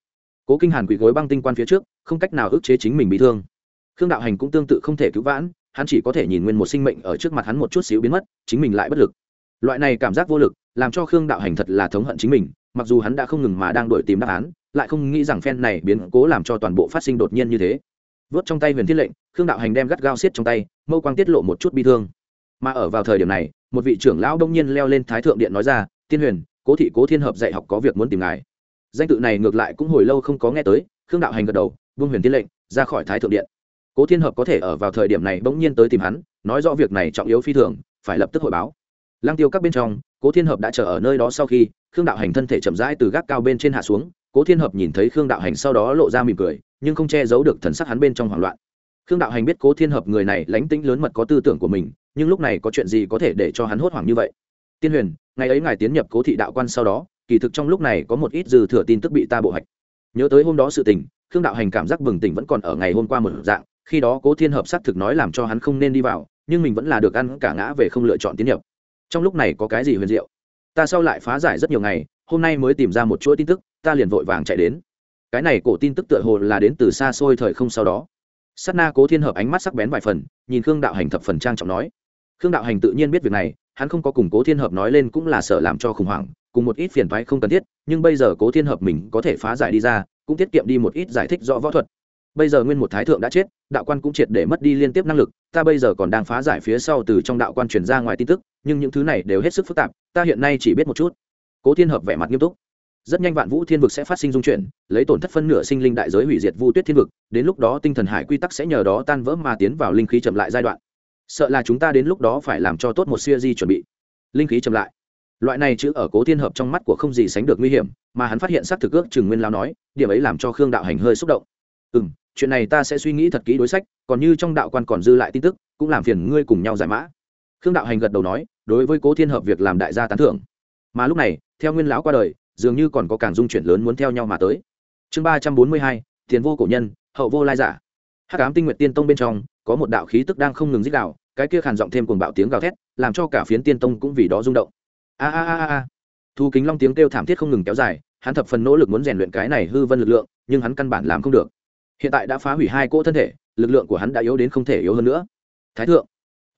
Cố kinh hàn quỳ gối băng tinh quan phía trước, không cách nào ức chế chính mình bị thương. Khương đạo hành cũng tương tự không thể cứu vãn, hắn chỉ có thể nhìn nguyên một sinh mệnh ở trước mặt hắn một chút xíu biến mất, chính mình lại bất lực. Loại này cảm giác vô lực, làm cho khương đạo hành thật là thống hận chính mình, mặc dù hắn đã không ngừng mà đang đổi tìm đáp án, lại không nghĩ rằng phen này biến cố làm cho toàn bộ phát sinh đột nhiên như thế vớt trong tay huyền thiết lệnh, khương đạo hành đem gắt gao xiết trong tay, mâu quang tiết lộ một chút bi thương. Mà ở vào thời điểm này, một vị trưởng lão đông nhiên leo lên thái thượng điện nói ra, tiên huyền, cố thị cố thiên hợp dạy học có việc muốn tìm ngài. Danh tự này ngược lại cũng hồi lâu không có nghe tới, khương đạo hành gật đầu vương huyền tiên lệnh, ra khỏi thái thượng điện. Cố thiên hợp có thể ở vào thời điểm này bỗng nhiên tới tìm hắn, nói rõ việc này trọng yếu phi thường, phải lập tức hội báo. Lang tiêu các bên trong, cố thiên hợp đã chờ ở nơi đó sau khi, khương đạo hành thân thể chậm rãi từ gác cao bên trên hạ xuống cố thiên hợp nhìn thấy khương đạo hành sau đó lộ ra mỉm cười, nhưng không che giấu được thần sắc hắn bên trong hoảng loạn. Khương đạo hành biết cố thiên hợp người này lánh tĩnh lớn mật có tư tưởng của mình, nhưng lúc này có chuyện gì có thể để cho hắn hốt hoảng như vậy? Tiên huyền, ngày ấy ngài tiến nhập cố thị đạo quan sau đó, kỳ thực trong lúc này có một ít dư thừa tin tức bị ta bộ hạch. Nhớ tới hôm đó sự tình, khương đạo hành cảm giác bừng tỉnh vẫn còn ở ngày hôm qua một dạng, khi đó cố thiên hợp xác thực nói làm cho hắn không nên đi vào, nhưng mình vẫn là được ăn cả ngã về không lựa chọn tiến nhập. Trong lúc này có cái gì huyền diệu? Ta sau lại phá giải rất nhiều ngày, hôm nay mới tìm ra một chuỗi tin tức ta liền vội vàng chạy đến. Cái này cổ tin tức tựa hồ là đến từ xa xôi thời không sau đó. S á t na cố thiên hợp ánh mắt sắc bén vài phần, nhìn khương đạo hành thập phần trang trọng nói. Khương đạo hành tự nhiên biết việc này, hắn không có cùng cố thiên hợp nói lên cũng là sợ làm cho khủng hoảng, cùng một ít phiền thoái không cần thiết, nhưng bây giờ cố thiên hợp mình có thể phá giải đi ra, cũng tiết kiệm đi một ít giải thích rõ võ thuật. Bây giờ nguyên một thái thượng đã chết, đạo quan cũng triệt để mất đi liên tiếp năng lực, ta bây giờ còn đang phá giải phía sau từ trong đạo quan truyền ra ngoài tin tức, nhưng những thứ này đều hết sức phức tạp, ta hiện nay chỉ biết một chút. Cố thiên hợp vẻ mặt nghiêm túc rất nhanh vạn vũ thiên vực sẽ phát sinh dung chuyển, lấy tổn thất phân nửa sinh linh đại giới hủy diệt vu tuyết thiên vực, đến lúc đó tinh thần hải quy tắc sẽ nhờ đó tan vỡ mà tiến vào linh khí chậm lại giai đoạn. Sợ là chúng ta đến lúc đó phải làm cho tốt một siêu di chuẩn bị. Linh khí chậm lại. Loại này chữ ở cố thiên hợp trong mắt của không gì sánh được nguy hiểm, mà hắn phát hiện xác thực ước chừng nguyên lao nói, điểm ấy làm cho khương đạo hành hơi xúc động. Ừ m chuyện này ta sẽ suy nghĩ thật kỹ đối sách, còn như trong đạo quan còn dư lại tin tức, cũng làm phiền ngươi cùng nhau giải mã. Khương đạo hành gật đầu nói, đối với cố thiên hợp việc làm đại gia tán thưởng. Mà lúc này, theo nguyên lão qua đời dường như còn có càng dung chuyển lớn muốn theo nhau mà tới. Chương ba trăm bốn mươi hai, tiền vô cổ nhân, hậu vô lai giả. Hắc ám tinh nguyện tiên tông bên trong, có một đạo khí tức đang không ngừng dích đạo cái kia khàn giọng thêm cuồng bạo tiếng gào thét, làm cho cả phiến tiên tông cũng vì đó rung động. A a a a thu kính long tiếng kêu thảm thiết không ngừng kéo dài, hắn thập phần nỗ lực muốn rèn luyện cái này hư vân lực lượng, nhưng hắn căn bản làm không được. Hiện tại đã phá hủy hai cỗ thân thể, lực lượng của hắn đã yếu đến không thể yếu hơn nữa. Thái thượng,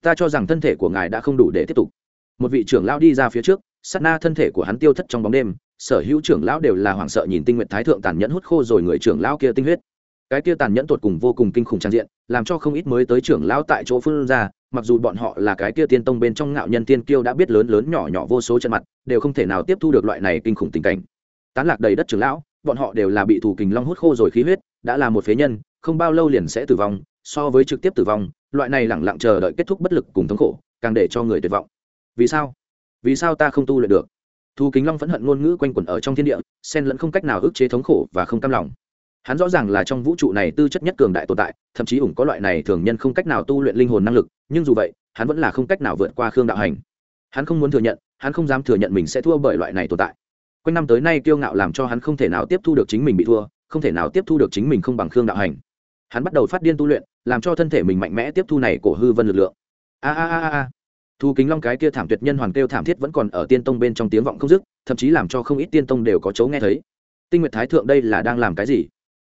ta cho rằng thân thể của ngài đã không đủ để tiếp tục. Một vị trưởng lao đi ra phía trước, sát na thân thể của hắn tiêu thất trong bóng đêm sở hữu trưởng lão đều là hoảng sợ nhìn tinh nguyện thái thượng tàn nhẫn hút khô rồi người trưởng lão kia tinh huyết. Cái kia tàn nhẫn tột cùng vô cùng kinh khủng trang diện, làm cho không ít mới tới trưởng lão tại chỗ phương ra, mặc dù bọn họ là cái kia tiên tông bên trong ngạo nhân tiên kiêu đã biết lớn lớn nhỏ nhỏ vô số chân mặt, đều không thể nào tiếp thu được loại này kinh khủng tình cảnh. Tán lạc đầy đất trưởng lão, bọn họ đều là bị thủ kình long hút khô rồi khí huyết, đã là một phế nhân, không bao lâu liền sẽ tử vong, so với trực tiếp tử vong, loại này lẳng lặng chờ đợi kết thúc bất lực cùng thống khổ, càng để cho người tuyệt vọng. Vì sao? Vì sao ta không tu luyện được? Thu kính long phẫn hận ngôn ngữ quanh quẩn ở trong thiên địa sen lẫn không cách nào ức chế thống khổ và không cam lòng. Hắn rõ ràng là trong vũ trụ này tư chất nhất cường đại tồn tại, thậm chí ủng có loại này thường nhân không cách nào tu luyện linh hồn năng lực, nhưng dù vậy, hắn vẫn là không cách nào vượt qua khương đạo hành. Hắn không muốn thừa nhận, hắn không dám thừa nhận mình sẽ thua bởi loại này tồn tại. Quanh năm tới nay kiêu ngạo làm cho hắn không thể nào tiếp thu được chính mình bị thua, không thể nào tiếp thu được chính mình không bằng khương đạo hành. Hắn bắt đầu phát điên tu luyện, làm cho thân thể mình mạnh mẽ tiếp thu này của hư vân lực lượng. A a a a thu kính long cái kia thảm tuyệt nhân hoàn kêu thảm thiết vẫn còn ở tiên tông bên trong tiếng vọng không dứt, thậm chí làm cho không ít tiên tông đều có chấu nghe thấy. Tinh nguyệt thái thượng đây là đang làm cái gì?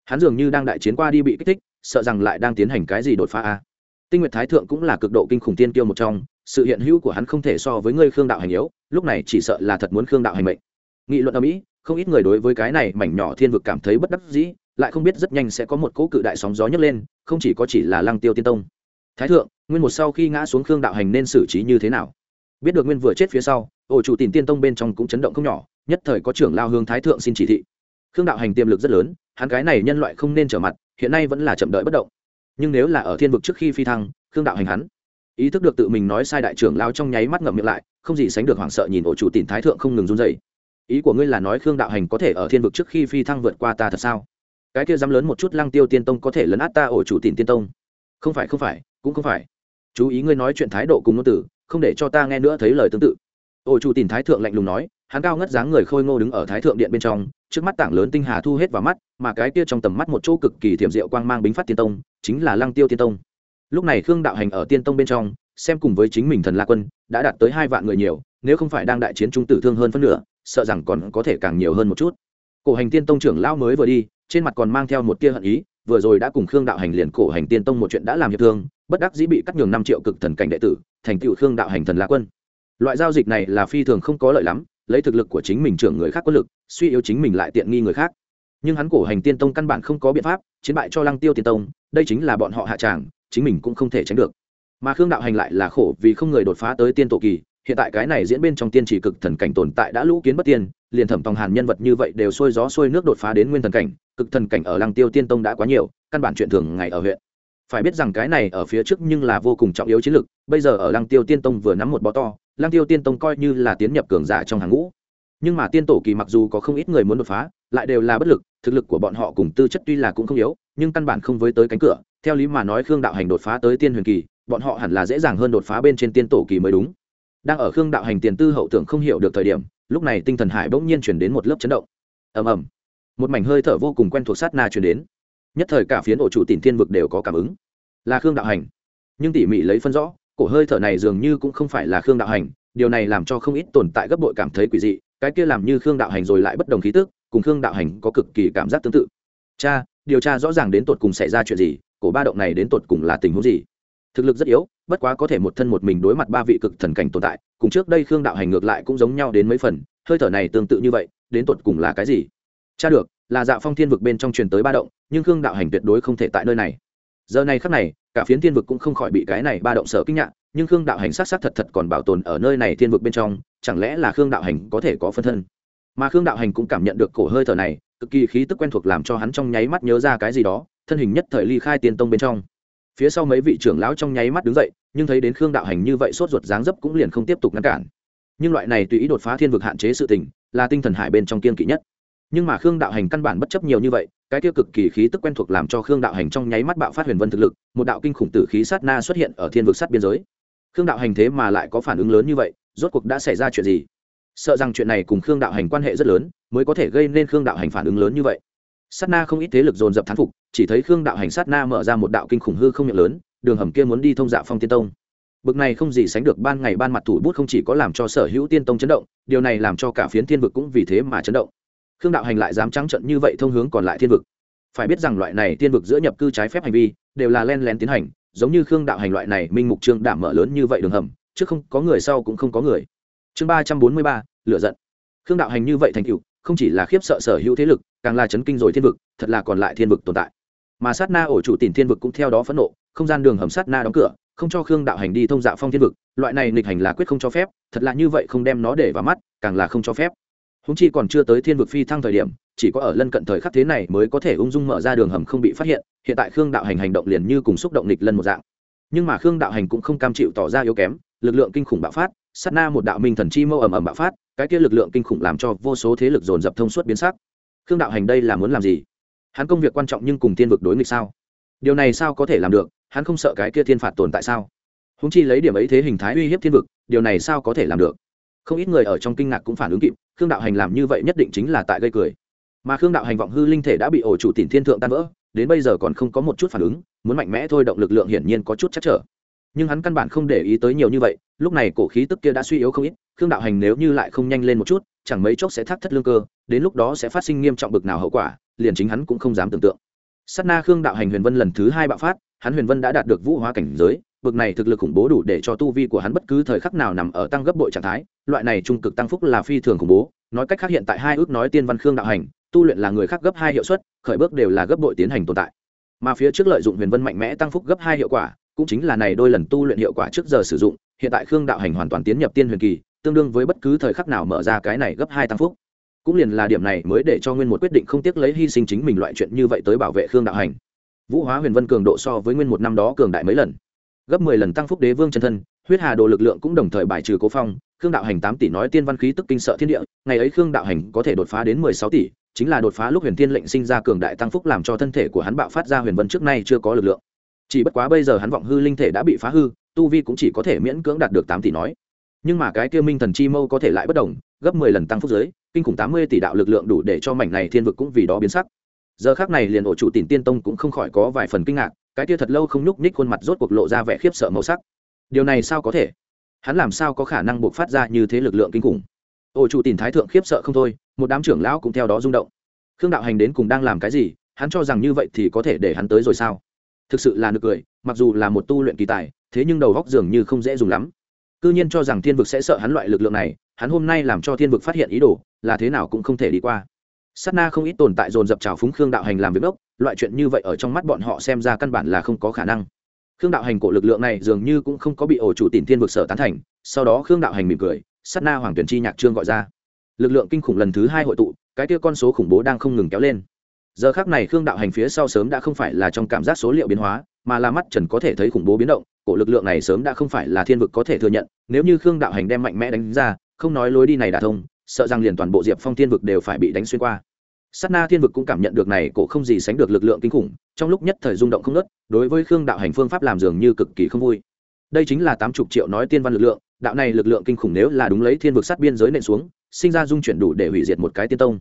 Hắn dường như đang đại chiến qua đi bị kích thích, sợ rằng lại đang tiến hành cái gì đột phá a tinh nguyệt thái thượng cũng là cực độ kinh khủng tiên tiêu một trong, sự hiện hữu của hắn không thể so với ngươi khương đạo hành yếu, lúc này chỉ sợ là thật muốn khương đạo hành mệnh. Nghị luận ở mỹ không ít người đối với cái này mảnh nhỏ thiên vực cảm thấy bất đắc dĩ, lại không biết rất nhanh sẽ có một cỗ cự đại sóng gió nhấc lên, không chỉ có chỉ là lăng tiêu tiên tông thái thượng, nguyên một sau khi ngã xuống khương đạo hành nên xử trí như thế nào? Biết được nguyên vừa chết phía sau, ổ chủ tìm tiên tông bên trong cũng chấn động không nhỏ, nhất thời có trưởng lao hương thái thượng xin chỉ thị. Khương đạo hành tiềm lực rất lớn, hắn cái này nhân loại không nên trở mặt, hiện nay vẫn là chậm đợi bất động. Nhưng nếu là ở thiên vực trước khi phi thăng, khương đạo hành hắn ý thức được tự mình nói sai đại trưởng lao trong nháy mắt ngậm miệng lại, không gì sánh được hoảng sợ nhìn ổ chủ tìm thái thượng không ngừng run dày ý của ngươi là nói khương đạo hành có thể ở thiên vực trước khi phi thăng vượt qua ta thật sao? Cái kia dám lớn một chút lăng tiêu tiên tông có thể lấn át ta ổ chủ tìm tiên tông? Không phải không phải cũng không phải. Chú ý ngươi nói chuyện thái độ cùng ngôn tử không để cho ta nghe nữa thấy lời tương tự. Ô chủ tìm thái thượng lạnh lùng nói, hắn cao ngất dáng người khôi ngô đứng ở thái thượng điện bên trong, trước mắt tảng lớn tinh hà thu hết vào mắt, mà cái kia trong tầm mắt một chỗ cực kỳ thiểm diệu quang mang bính phát tiên tông, chính là lăng tiêu tiên tông. Lúc này khương đạo hành ở tiên tông bên trong, xem cùng với chính mình thần la quân, đã đạt tới hai vạn người nhiều, nếu không phải đang đại chiến trung tử thương hơn phân nửa, sợ rằng còn có thể càng nhiều hơn một chút. Cổ hành tiên tông trưởng lão mới vừa đi, trên mặt còn mang theo một tia hận ý, vừa rồi đã cùng khương đạo hành liền cổ hành tiên tông một chuyện đã làm hiệp thương bất đắc dĩ bị cắt nhường năm triệu cực thần cảnh đệ tử, thành tựu khương đạo hành thần la quân. Loại giao dịch này là phi thường không có lợi lắm, lấy thực lực của chính mình trưởng người khác quân lực, suy yếu chính mình lại tiện nghi người khác. Nhưng hắn cổ hành tiên tông căn bản không có biện pháp, chiến bại cho lăng tiêu tiên tông, đây chính là bọn họ hạ tràng, chính mình cũng không thể tránh được. Mà khương đạo hành lại là khổ vì không người đột phá tới tiên tổ kỳ, hiện tại cái này diễn bên trong tiên chỉ cực thần cảnh tồn tại đã lũ kiến bất tiên, liền thẩm tòng hàn nhân vật như vậy đều sôi gió sôi nước đột phá đến nguyên thần cảnh, cực thần cảnh ở lăng tiêu tiên tông đã quá nhiều, căn bản chuyện thường ngày ở huyện phải biết rằng cái này ở phía trước nhưng là vô cùng trọng yếu chiến lược, bây giờ ở lăng tiêu tiên tông vừa nắm một bó to, lăng tiêu tiên tông coi như là tiến nhập cường giả trong hàng ngũ. Nhưng mà tiên tổ kỳ mặc dù có không ít người muốn đột phá, lại đều là bất lực, thực lực của bọn họ cùng tư chất tuy là cũng không yếu, nhưng căn bản không với tới cánh cửa. Theo lý mà nói khương đạo hành đột phá tới tiên huyền kỳ, bọn họ hẳn là dễ dàng hơn đột phá bên trên tiên tổ kỳ mới đúng. Đang ở khương đạo hành tiền tư hậu tưởng không hiểu được thời điểm, lúc này tinh thần hải bỗng nhiên chuyển đến một lớp chấn động. Ầm ầm. Một mảnh hơi thở vô cùng quen thuộc sát na chuyển đến nhất thời cả phiến ổ chủ tìm thiên vực đều có cảm ứng. Là khương đạo hành. Nhưng tỉ mỉ lấy phân rõ, cổ hơi thở này dường như cũng không phải là khương đạo hành, điều này làm cho không ít tồn tại gấp bội cảm thấy quỷ dị, cái kia làm như khương đạo hành rồi lại bất đồng khí tức, cùng khương đạo hành có cực kỳ cảm giác tương tự. Cha, điều tra rõ ràng đến tột cùng xảy ra chuyện gì, cổ ba động này đến tột cùng là tình huống gì? Thực lực rất yếu, bất quá có thể một thân một mình đối mặt ba vị cực thần cảnh tồn tại, cùng trước đây khương đạo hành ngược lại cũng giống nhau đến mấy phần, hơi thở này tương tự như vậy, đến tột cùng là cái gì? Cha được là dạ phong thiên vực bên trong truyền tới ba động, nhưng khương đạo hành tuyệt đối không thể tại nơi này. Giờ này khắc này, cả phiến thiên vực cũng không khỏi bị cái này ba động sở kinh ngạc nhưng khương đạo hành sát sát thật thật còn bảo tồn ở nơi này thiên vực bên trong, chẳng lẽ là khương đạo hành có thể có phân thân? Mà khương đạo hành cũng cảm nhận được cổ hơi thở này, cực kỳ khí tức quen thuộc làm cho hắn trong nháy mắt nhớ ra cái gì đó, thân hình nhất thời ly khai tiên tông bên trong. Phía sau mấy vị trưởng lão trong nháy mắt đứng dậy, nhưng thấy đến khương đạo hành như vậy sốt ruột dáng dấp cũng liền không tiếp tục ngăn cản. Nhưng loại này tùy ý đột phá thiên vực hạn chế sự tình, là tinh thần hải bên trong kiên kỵ nhất nhưng mà khương đạo hành căn bản bất chấp nhiều như vậy, cái tiêu cực kỳ khí tức quen thuộc làm cho khương đạo hành trong nháy mắt bạo phát huyền vân thực lực, một đạo kinh khủng tử khí sát na xuất hiện ở thiên vực sát biên giới. Khương đạo hành thế mà lại có phản ứng lớn như vậy, rốt cuộc đã xảy ra chuyện gì? Sợ rằng chuyện này cùng khương đạo hành quan hệ rất lớn, mới có thể gây nên khương đạo hành phản ứng lớn như vậy. Sát na không ít thế lực dồn dập thán phục, chỉ thấy khương đạo hành sát na mở ra một đạo kinh khủng hư không miệng lớn, đường hầm kia muốn đi thông dạ phong tiên tông. Bực này không gì sánh được ban ngày ban mặt thủ bút không chỉ có làm cho sở hữu tiên tông chấn động, điều này làm cho cả phiến thiên vực cũng vì thế mà chấn động khương đạo hành lại dám trắng trận như vậy thông hướng còn lại thiên vực. Phải biết rằng loại này thiên vực giữa nhập cư trái phép hành vi, đều là len lén tiến hành, giống như khương đạo hành loại này minh mục trương đảm mở lớn như vậy đường hầm, chứ không có người sau cũng không có người. Chương ba trăm bốn mươi ba lựa giận. Khương đạo hành như vậy thành cựu không chỉ là khiếp sợ sở hữu thế lực, càng là chấn kinh rồi thiên vực, thật là còn lại thiên vực tồn tại. Mà sát na ổ chủ tìm thiên vực cũng theo đó phẫn nộ, không gian đường hầm sát na đóng cửa, không cho khương đạo hành đi thông dạ phong thiên vực, loại này nghịch hành là quyết không cho phép, thật là như vậy không đem nó để vào mắt, càng là không cho phép húng chi còn chưa tới thiên vực phi thăng thời điểm, chỉ có ở lân cận thời khắc thế này mới có thể ung dung mở ra đường hầm không bị phát hiện hiện tại khương đạo hành hành động liền như cùng xúc động nghịch lân một dạng. Nhưng mà khương đạo hành cũng không cam chịu tỏ ra yếu kém, lực lượng kinh khủng bạo phát, sát na một đạo minh thần chi mâu ầm ầm bạo phát, cái kia lực lượng kinh khủng làm cho vô số thế lực dồn dập thông suốt biến sắc. Khương đạo hành đây là muốn làm gì? Hắn công việc quan trọng nhưng cùng thiên vực đối nghịch sao? Điều này sao có thể làm được? Hắn không sợ cái kia thiên phạt tồn tại sao? Húng chi lấy điểm ấy thế hình thái uy hiếp thiên vực, điều này sao có thể làm được? Không ít người ở trong kinh ngạc cũng phản ứng kịp, khương đạo hành làm như vậy nhất định chính là tại gây cười. Mà khương đạo hành vọng hư linh thể đã bị ổ chủ tìm thiên thượng tan vỡ, đến bây giờ còn không có một chút phản ứng, muốn mạnh mẽ thôi động lực lượng hiển nhiên có chút chắc trở. Nhưng hắn căn bản không để ý tới nhiều như vậy, lúc này cổ khí tức kia đã suy yếu không ít, khương đạo hành nếu như lại không nhanh lên một chút, chẳng mấy chốc sẽ thắt thất lương cơ, đến lúc đó sẽ phát sinh nghiêm trọng bực nào hậu quả, liền chính hắn cũng không dám tưởng tượng. Sắt na khương đạo hành huyền vân lần thứ hai bạo phát, hắn huyền vân đã đạt được vũ hóa cảnh giới bực này thực lực khủng bố đủ để cho tu vi của hắn bất cứ thời khắc nào nằm ở tăng gấp bội trạng thái, loại này trung cực tăng phúc là phi thường khủng bố. Nói cách khác hiện tại hai ước nói tiên văn khương đạo hành, tu luyện là người khác gấp hai hiệu suất, khởi bước đều là gấp bội tiến hành tồn tại. Mà phía trước lợi dụng huyền vân mạnh mẽ tăng phúc gấp hai hiệu quả, cũng chính là này đôi lần tu luyện hiệu quả trước giờ sử dụng, hiện tại khương đạo hành hoàn toàn tiến nhập tiên huyền kỳ, tương đương với bất cứ thời khắc nào mở ra cái này gấp hai tăng phúc. Cũng liền là điểm này mới để cho nguyên một quyết định không tiếc lấy hy sinh chính mình loại chuyện như vậy tới bảo vệ khương đạo hành. Vũ hóa huyền vân cường độ so với nguyên một năm đó cường đại mấy lần gấp mười lần tăng phúc đế vương chân thân, huyết hà đồ lực lượng cũng đồng thời bài trừ cố phong, khương đạo hành tám tỷ nói tiên văn khí tức kinh sợ thiên địa, ngày ấy khương đạo hành có thể đột phá đến mười sáu tỷ, chính là đột phá lúc huyền thiên lệnh sinh ra cường đại tăng phúc làm cho thân thể của hắn bạo phát ra huyền vân trước nay chưa có lực lượng. Chỉ bất quá bây giờ hắn vọng hư linh thể đã bị phá hư, tu vi cũng chỉ có thể miễn cưỡng đạt được tám tỷ nói. Nhưng mà cái kia minh thần chi mâu có thể lại bất đồng gấp mười lần tăng phúc giới, kinh khủng tám mươi tỷ đạo lực lượng đủ để cho mảnh này thiên vực cũng vì đó biến sắc. Giờ khác này liền ổ chủ tìm tiên tông cũng không khỏi có vài phần kinh ngạc cái kia thật lâu không nhúc nhích khuôn mặt rốt cuộc lộ ra vẻ khiếp sợ màu sắc. Điều này sao có thể? Hắn làm sao có khả năng buộc phát ra như thế lực lượng kinh khủng? Ổ chủ tìm thái thượng khiếp sợ không thôi, một đám trưởng lão cũng theo đó rung động. Khương đạo hành đến cùng đang làm cái gì? Hắn cho rằng như vậy thì có thể để hắn tới rồi sao? Thực sự là nực cười, mặc dù là một tu luyện kỳ tài, thế nhưng đầu góc dường như không dễ dùng lắm. C nhiên cho rằng thiên vực sẽ sợ hắn loại lực lượng này, hắn hôm nay làm cho thiên vực phát hiện ý đồ, là thế nào cũng không thể đi qua. Sát na không ít tồn tại dồn dập trào phúng khương đạo hành làm việc đốc, loại chuyện như vậy ở trong mắt bọn họ xem ra căn bản là không có khả năng. Khương đạo hành cổ lực lượng này dường như cũng không có bị ổ chủ tìm thiên vực sở tán thành, sau đó khương đạo hành mỉm cười, Sát na hoàng tuyển chi nhạc trương gọi ra. Lực lượng kinh khủng lần thứ hai hội tụ, cái kia con số khủng bố đang không ngừng kéo lên. Giờ khác này khương đạo hành phía sau sớm đã không phải là trong cảm giác số liệu biến hóa, mà là mắt trần có thể thấy khủng bố biến động, cổ lực lượng này sớm đã không phải là thiên vực có thể thừa nhận, nếu như khương đạo hành đem mạnh mẽ đánh ra, không nói lối đi này đả thông sợ rằng liền toàn bộ diệp phong thiên vực đều phải bị đánh xuyên qua. Sát na thiên vực cũng cảm nhận được này cổ không gì sánh được lực lượng kinh khủng, trong lúc nhất thời rung động không nớt đối với khương đạo hành phương pháp làm dường như cực kỳ không vui. Đây chính là tám chục triệu nói tiên văn lực lượng, đạo này lực lượng kinh khủng nếu là đúng lấy thiên vực sát biên giới nện xuống, sinh ra dung chuyển đủ để hủy diệt một cái tiên tông.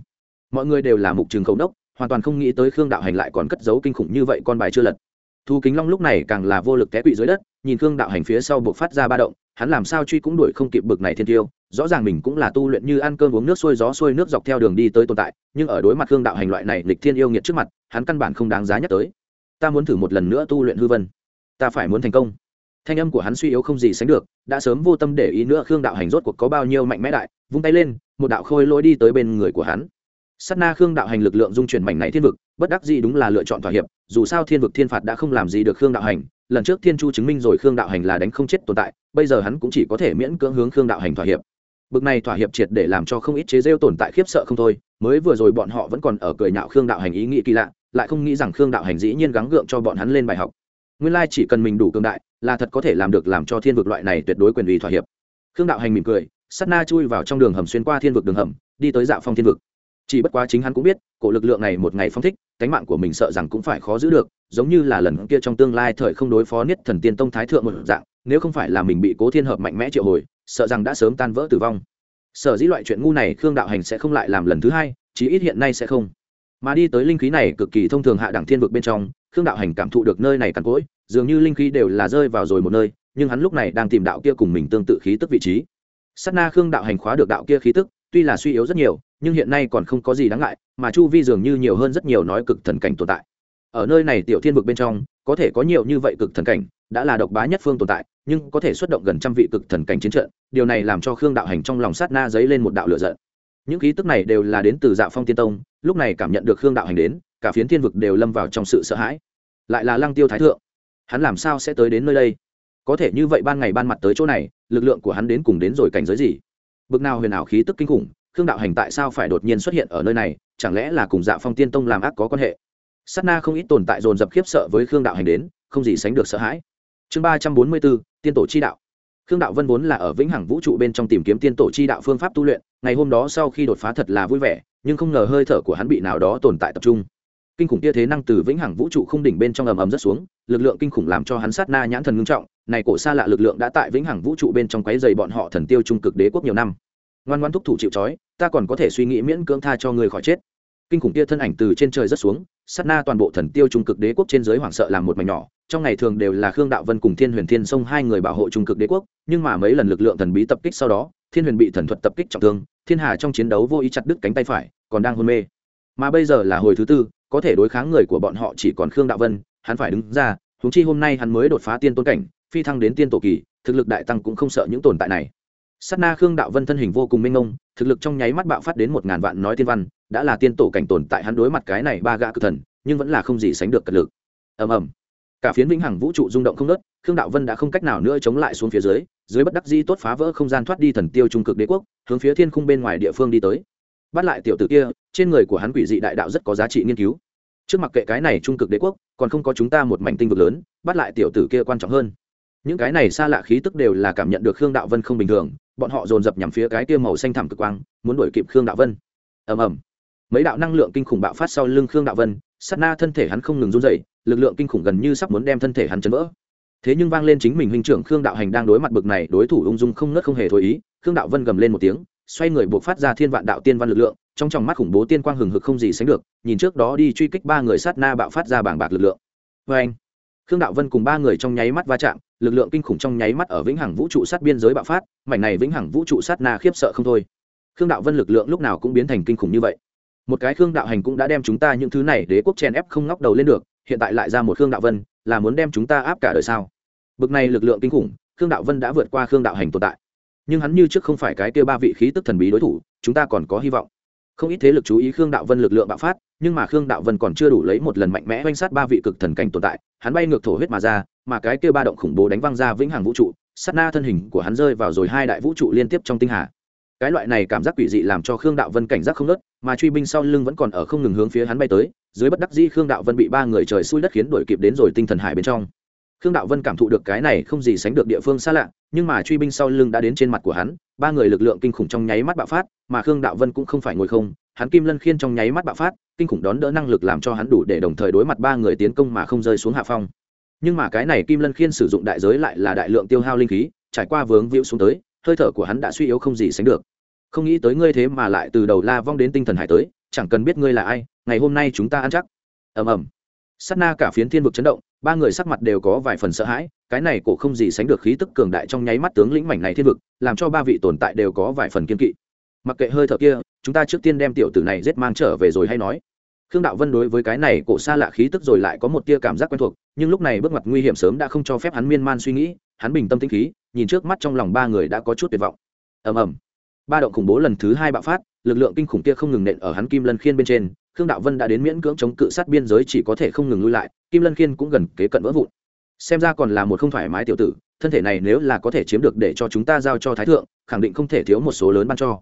Mọi người đều là mục trường khẩu đốc, hoàn toàn không nghĩ tới khương đạo hành lại còn cất giấu kinh khủng như vậy con bài chưa lật thu kính long lúc này càng là vô lực té quỵ dưới đất, nhìn khương đạo hành phía sau buộc phát ra ba động, hắn làm sao truy cũng đuổi không kịp bực này thiên tiêu, rõ ràng mình cũng là tu luyện như ăn cơm uống nước xuôi gió xuôi nước dọc theo đường đi tới tồn tại, nhưng ở đối mặt khương đạo hành loại này lịch thiên yêu nghiệt trước mặt, hắn căn bản không đáng giá nhắc tới. Ta muốn thử một lần nữa tu luyện hư vân. Ta phải muốn thành công. Thanh âm của hắn suy yếu không gì sánh được, đã sớm vô tâm để ý nữa khương đạo hành rốt cuộc có bao nhiêu mạnh mẽ đại, vung tay lên, một đạo khôi lỗi đi tới bên người của hắn. Sắt na khương đạo hành lực lượng dung chuyển mảnh này thiên vực, bất đắc dĩ đúng là lựa chọn thỏa hiệp dù sao thiên vực thiên phạt đã không làm gì được khương đạo hành, lần trước thiên chu chứng minh rồi khương đạo hành là đánh không chết tồn tại, bây giờ hắn cũng chỉ có thể miễn cưỡng hướng khương đạo hành thỏa hiệp. Bực này thỏa hiệp triệt để làm cho không ít chế rêu tồn tại khiếp sợ không thôi, mới vừa rồi bọn họ vẫn còn ở cười nhạo khương đạo hành ý nghĩ kỳ lạ, lại không nghĩ rằng khương đạo hành dĩ nhiên gắng gượng cho bọn hắn lên bài học. Nguyên lai chỉ cần mình đủ cường đại, là thật có thể làm được làm cho thiên vực loại này tuyệt đối quyền ủy thỏa hiệp. Khương đạo hành mỉm cười sắt na chui vào trong đường hầm xuyên qua thiên vực đường hầm, đi tới dạo phong thiên vực chỉ bất quá chính hắn cũng biết, cổ lực lượng này một ngày phong thích, cánh mạng của mình sợ rằng cũng phải khó giữ được, giống như là lần kia trong tương lai thời không đối phó niết thần tiên tông thái thượng một dạng, nếu không phải là mình bị cố thiên hợp mạnh mẽ triệu hồi, sợ rằng đã sớm tan vỡ tử vong. Sở dĩ loại chuyện ngu này khương đạo hành sẽ không lại làm lần thứ hai, chí ít hiện nay sẽ không. Mà đi tới linh khí này cực kỳ thông thường hạ đẳng thiên vực bên trong, khương đạo hành cảm thụ được nơi này cằn cỗi, dường như linh khí đều là rơi vào rồi một nơi, nhưng hắn lúc này đang tìm đạo kia cùng mình tương tự khí tức vị trí. S á t na khương đạo hành khóa được đạo kia khí tức tuy là suy yếu rất nhiều, nhưng hiện nay còn không có gì đáng ngại, mà chu vi dường như nhiều hơn rất nhiều nói cực thần cảnh tồn tại. Ở nơi này tiểu thiên vực bên trong, có thể có nhiều như vậy cực thần cảnh, đã là độc bá nhất phương tồn tại, nhưng có thể xuất động gần trăm vị cực thần cảnh chiến trận, điều này làm cho khương đạo hành trong lòng sát na dấy lên một đạo lửa giận. Những khí tức này đều là đến từ dạ phong tiên tông, lúc này cảm nhận được khương đạo hành đến, cả phiến thiên vực đều lâm vào trong sự sợ hãi. Lại là lăng tiêu thái thượng. Hắn làm sao sẽ tới đến nơi đây? Có thể như vậy ban ngày ban mặt tới chỗ này, lực lượng của hắn đến cùng đến rồi cảnh giới gì? Bực nào huyền ảo khí tức kinh khủng, khương đạo hành tại sao phải đột nhiên xuất hiện ở nơi này, chẳng lẽ là cùng dạ phong tiên tông làm ác có quan hệ? S á t na không ít tồn tại dồn dập khiếp sợ với khương đạo hành đến, không gì sánh được sợ hãi. Chương ba trăm bốn mươi bốn, tiên tổ chi đạo. Khương đạo vân vốn là ở vĩnh hằng vũ trụ bên trong tìm kiếm tiên tổ chi đạo phương pháp tu luyện, ngày hôm đó sau khi đột phá thật là vui vẻ, nhưng không ngờ hơi thở của hắn bị nào đó tồn tại tập trung. Kinh khủng kia thế năng từ vĩnh hằng vũ trụ không đỉnh bên trong ầm ầm rất xuống, lực lượng kinh khủng làm cho hắn sát na nhãn thần ngưng trọng này cổ xa lạ lực lượng đã tại vĩnh hằng vũ trụ bên trong quấy dày bọn họ thần tiêu trung cực đế quốc nhiều năm. Ngoan ngoan thúc thủ chịu trói, ta còn có thể suy nghĩ miễn cưỡng tha cho người khỏi chết. Kinh khủng kia thân ảnh từ trên trời rất xuống, sát na toàn bộ thần tiêu trung cực đế quốc trên giới hoảng sợ làm một mảnh nhỏ. Trong ngày thường đều là khương đạo vân cùng thiên huyền thiên sông hai người bảo hộ trung cực đế quốc, nhưng mà mấy lần lực lượng thần bí tập kích sau đó, thiên huyền bị thần thuật tập kích trọng thương, thiên hà trong chiến đấu vô ý chặt đứt cánh tay phải, còn đang hôn mê. Mà bây giờ là hồi thứ tư, có thể đối kháng người của bọn họ chỉ còn khương đạo vân, hắn phải đứng ra húng chi hôm nay hắn mới đột phá tiên tôn cảnh phi thăng đến tiên tổ kỳ, thực lực đại tăng cũng không sợ những tồn tại này. Sát na khương đạo vân thân hình vô cùng minh ngông thực lực trong nháy mắt bạo phát đến một ngàn vạn nói tiên văn, đã là tiên tổ cảnh tồn tại hắn đối mặt cái này ba gã cực thần, nhưng vẫn là không gì sánh được cật lực. Ầm ầm. Cả phiến vĩnh hằng vũ trụ rung động không nớt khương đạo vân đã không cách nào nữa chống lại xuống phía dưới dưới bất đắc di tốt phá vỡ không gian thoát đi thần tiêu trung cực đế quốc, hướng phía thiên khung bên ngoài địa phương đi tới. Bắt lại tiểu tử kia, trên người của hắn quỷ dị đại đạo rất có giá trị nghiên cứu. Trước mặt kệ cái này trung cực đế quốc, còn không có chúng ta một mảnh tinh vực lớn, bắt lại tiểu tử kia quan trọng hơn những cái này xa lạ khí tức đều là cảm nhận được khương đạo vân không bình thường, bọn họ dồn dập nhằm phía cái kia màu xanh thẳm cực quang, muốn đuổi kịp khương đạo vân. Ầm ầm. Mấy đạo năng lượng kinh khủng bạo phát sau lưng khương đạo vân, sát na thân thể hắn không ngừng run dậy lực lượng kinh khủng gần như sắp muốn đem thân thể hắn chấn vỡ. Thế nhưng vang lên chính mình huynh trưởng khương đạo hành đang đối mặt bực này, đối thủ ung dung không nớt không hề thổi ý, khương đạo vân gầm lên một tiếng, xoay người buộc phát ra thiên vạn đạo tiên văn lực lượng, trong tròng mắt khủng bố tiên quang hừng hực không gì sánh được, nhìn trước đó đi truy kích ba người sát na bạo phát ra bảng bạc lực lượng. Vê anh khương đạo vân cùng ba người trong nháy mắt va chạm, lực lượng kinh khủng trong nháy mắt ở vĩnh hằng vũ trụ sát biên giới bạo phát, mảnh này vĩnh hằng vũ trụ sát na khiếp sợ không thôi. Khương đạo vân lực lượng lúc nào cũng biến thành kinh khủng như vậy. Một cái khương đạo hành cũng đã đem chúng ta những thứ này đế quốc chen ép không ngóc đầu lên được, hiện tại lại ra một khương đạo vân, là muốn đem chúng ta áp cả đời sao? Bực này lực lượng kinh khủng, khương đạo vân đã vượt qua khương đạo hành tồn tại. Nhưng hắn như trước không phải cái kia ba vị khí tức thần bí đối thủ, chúng ta còn có hy vọng không ít thế lực chú ý khương đạo vân lực lượng bạo phát, nhưng mà khương đạo vân còn chưa đủ lấy một lần mạnh mẽ oanh sát ba vị cực thần cảnh tồn tại, hắn bay ngược thổ huyết mà ra, mà cái kia ba động khủng bố đánh văng ra vĩnh hằng vũ trụ, sát na thân hình của hắn rơi vào rồi hai đại vũ trụ liên tiếp trong tinh hà. Cái loại này cảm giác quỷ dị làm cho khương đạo vân cảnh giác không nớt mà truy binh sau lưng vẫn còn ở không ngừng hướng phía hắn bay tới, dưới bất đắc dĩ khương đạo vân bị ba người trời xui đất khiến đuổi kịp đến rồi tinh thần hải bên trong. Khương đạo vân cảm thụ được cái này không gì sánh được địa phương xa lạ nhưng mà truy binh sau lưng đã đến trên mặt của hắn, ba người lực lượng kinh khủng trong nháy mắt bạo phát, mà khương đạo vân cũng không phải ngồi không, hắn kim lân khiên trong nháy mắt bạo phát, kinh khủng đón đỡ năng lực làm cho hắn đủ để đồng thời đối mặt ba người tiến công mà không rơi xuống hạ phong. Nhưng mà cái này kim lân khiên sử dụng đại giới lại là đại lượng tiêu hao linh khí, trải qua vướng víu xuống tới, hơi thở của hắn đã suy yếu không gì sánh được. Không nghĩ tới ngươi thế mà lại từ đầu la vong đến tinh thần hải tới, chẳng cần biết ngươi là ai, ngày hôm nay chúng ta ăn chắc. Ầm ầm sát na cả phiến thiên vực chấn động, ba người sắc mặt đều có vài phần sợ hãi, cái này cổ không gì sánh được khí tức cường đại trong nháy mắt tướng lĩnh mảnh này thiên vực, làm cho ba vị tồn tại đều có vài phần kiên kỵ. Mặc kệ hơi thở kia, chúng ta trước tiên đem tiểu tử này giết mang trở về rồi hay nói. Khương đạo vân đối với cái này cổ xa lạ khí tức rồi lại có một tia cảm giác quen thuộc, nhưng lúc này bước ngoặt nguy hiểm sớm đã không cho phép hắn miên man suy nghĩ, hắn bình tâm tĩnh khí, nhìn trước mắt trong lòng ba người đã có chút tuyệt vọng. Ầm ầm. Ba động khủng bố lần thứ hai bạo phát, lực lượng kinh khủng kia không ngừng nện ở hắn kim lân khiên bên trên khương đạo vân đã đến miễn cưỡng chống cự sát biên giới chỉ có thể không ngừng lui lại, kim lân khiên cũng gần kế cận vỡ vụn. Xem ra còn là một không thoải mái tiểu tử, thân thể này nếu là có thể chiếm được để cho chúng ta giao cho thái thượng, khẳng định không thể thiếu một số lớn ban cho.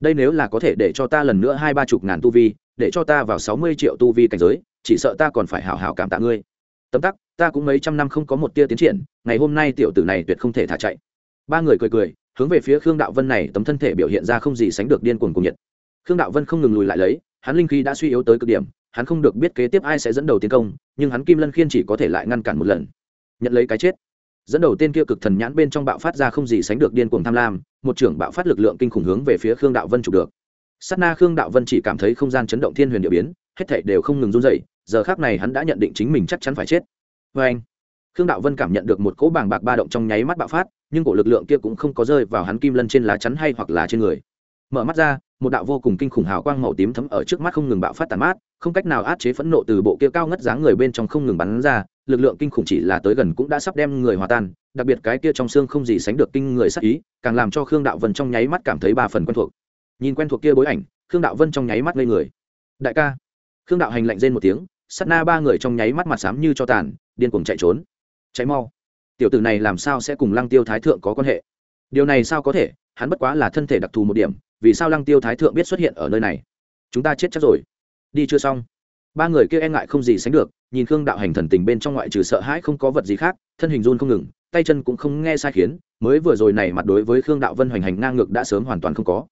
Đây nếu là có thể để cho ta lần nữa hai ba chục ngàn tu vi, để cho ta vào sáu mươi triệu tu vi cảnh giới, chỉ sợ ta còn phải hào hào cảm tạ ngươi. Tấm tắc, ta cũng mấy trăm năm không có một tia tiến triển, ngày hôm nay tiểu tử này tuyệt không thể thả chạy. Ba người cười cười, hướng về phía khương đạo vân này tấm thân thể biểu hiện ra không gì sánh được điên cuồng cùng nhiệt. Khương đạo vân không ngừng lùi lại lấy hắn linh khí đã suy yếu tới cực điểm, hắn không được biết kế tiếp ai sẽ dẫn đầu tiến công, nhưng hắn kim lân khiên chỉ có thể lại ngăn cản một lần. Nhận lấy cái chết. Dẫn đầu tên kia cực thần nhãn bên trong bạo phát ra không gì sánh được điên cuồng tham lam, một trưởng bạo phát lực lượng kinh khủng hướng về phía khương đạo vân chụp được. Sát na khương đạo vân chỉ cảm thấy không gian chấn động thiên huyền địa biến, hết thảy đều không ngừng run dậy giờ khác này hắn đã nhận định chính mình chắc chắn phải chết. Vê anh, khương đạo vân cảm nhận được một cỗ bàng bạc ba động trong nháy mắt bạo phát, nhưng cổ lực lượng kia cũng không có rơi vào hắn kim lân trên lá chắn hay hoặc là trên người. Mở mắt ra một đạo vô cùng kinh khủng hào quang màu tím thấm ở trước mắt không ngừng bạo phát tàn mát, không cách nào át chế phẫn nộ từ bộ kia cao ngất dáng người bên trong không ngừng bắn ra, lực lượng kinh khủng chỉ là tới gần cũng đã sắp đem người hòa tan, đặc biệt cái kia trong xương không gì sánh được kinh người sắc ý, càng làm cho khương đạo vân trong nháy mắt cảm thấy ba phần quen thuộc. Nhìn quen thuộc kia bối ảnh, khương đạo vân trong nháy mắt ngây người. Đại ca. Khương đạo hành lạnh rên một tiếng sắt na ba người trong nháy mắt mặt xám như cho tàn, điên cuồng chạy trốn. Cháy mau. Tiểu tử này làm sao sẽ cùng lăng tiêu thái thượng có quan hệ? Điều này sao có thể? Hắn bất quá là thân thể đặc thù một điểm, vì sao lăng tiêu thái thượng biết xuất hiện ở nơi này? Chúng ta chết chắc rồi. Đi chưa xong? Ba người kia e ngại không gì sánh được, nhìn khương đạo hành thần tình bên trong ngoại trừ sợ hãi không có vật gì khác, thân hình run không ngừng, tay chân cũng không nghe sai khiến, mới vừa rồi này mặt đối với khương đạo vân hoành hành ngang ngược đã sớm hoàn toàn không có.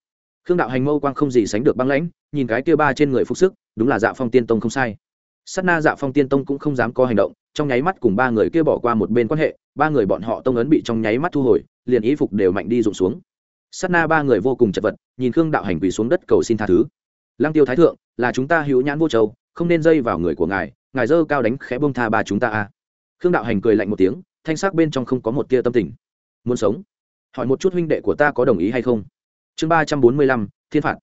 Khương đạo hành mâu quang không gì sánh được băng lãnh, nhìn cái kia ba trên người phục sức, đúng là dạ phong tiên tông không sai. Sát na dạ phong tiên tông cũng không dám có hành động, trong nháy mắt cùng ba người kia bỏ qua một bên quan hệ, ba người bọn họ tông ấn bị trong nháy mắt thu hồi, liền ý phục đều mạnh đi rụng xuống sát na ba người vô cùng chật vật, nhìn khương đạo hành quỳ xuống đất cầu xin tha thứ. Lăng tiêu thái thượng, là chúng ta hữu nhãn vô châu, không nên dây vào người của ngài ngài dơ cao đánh khẽ bông tha ba chúng ta a. Khương đạo hành cười lạnh một tiếng, thanh sắc bên trong không có một tia tâm tình. Muốn sống? Hỏi một chút huynh đệ của ta có đồng ý hay không? Chương ba trăm bốn mươi lăm, thiên phạt.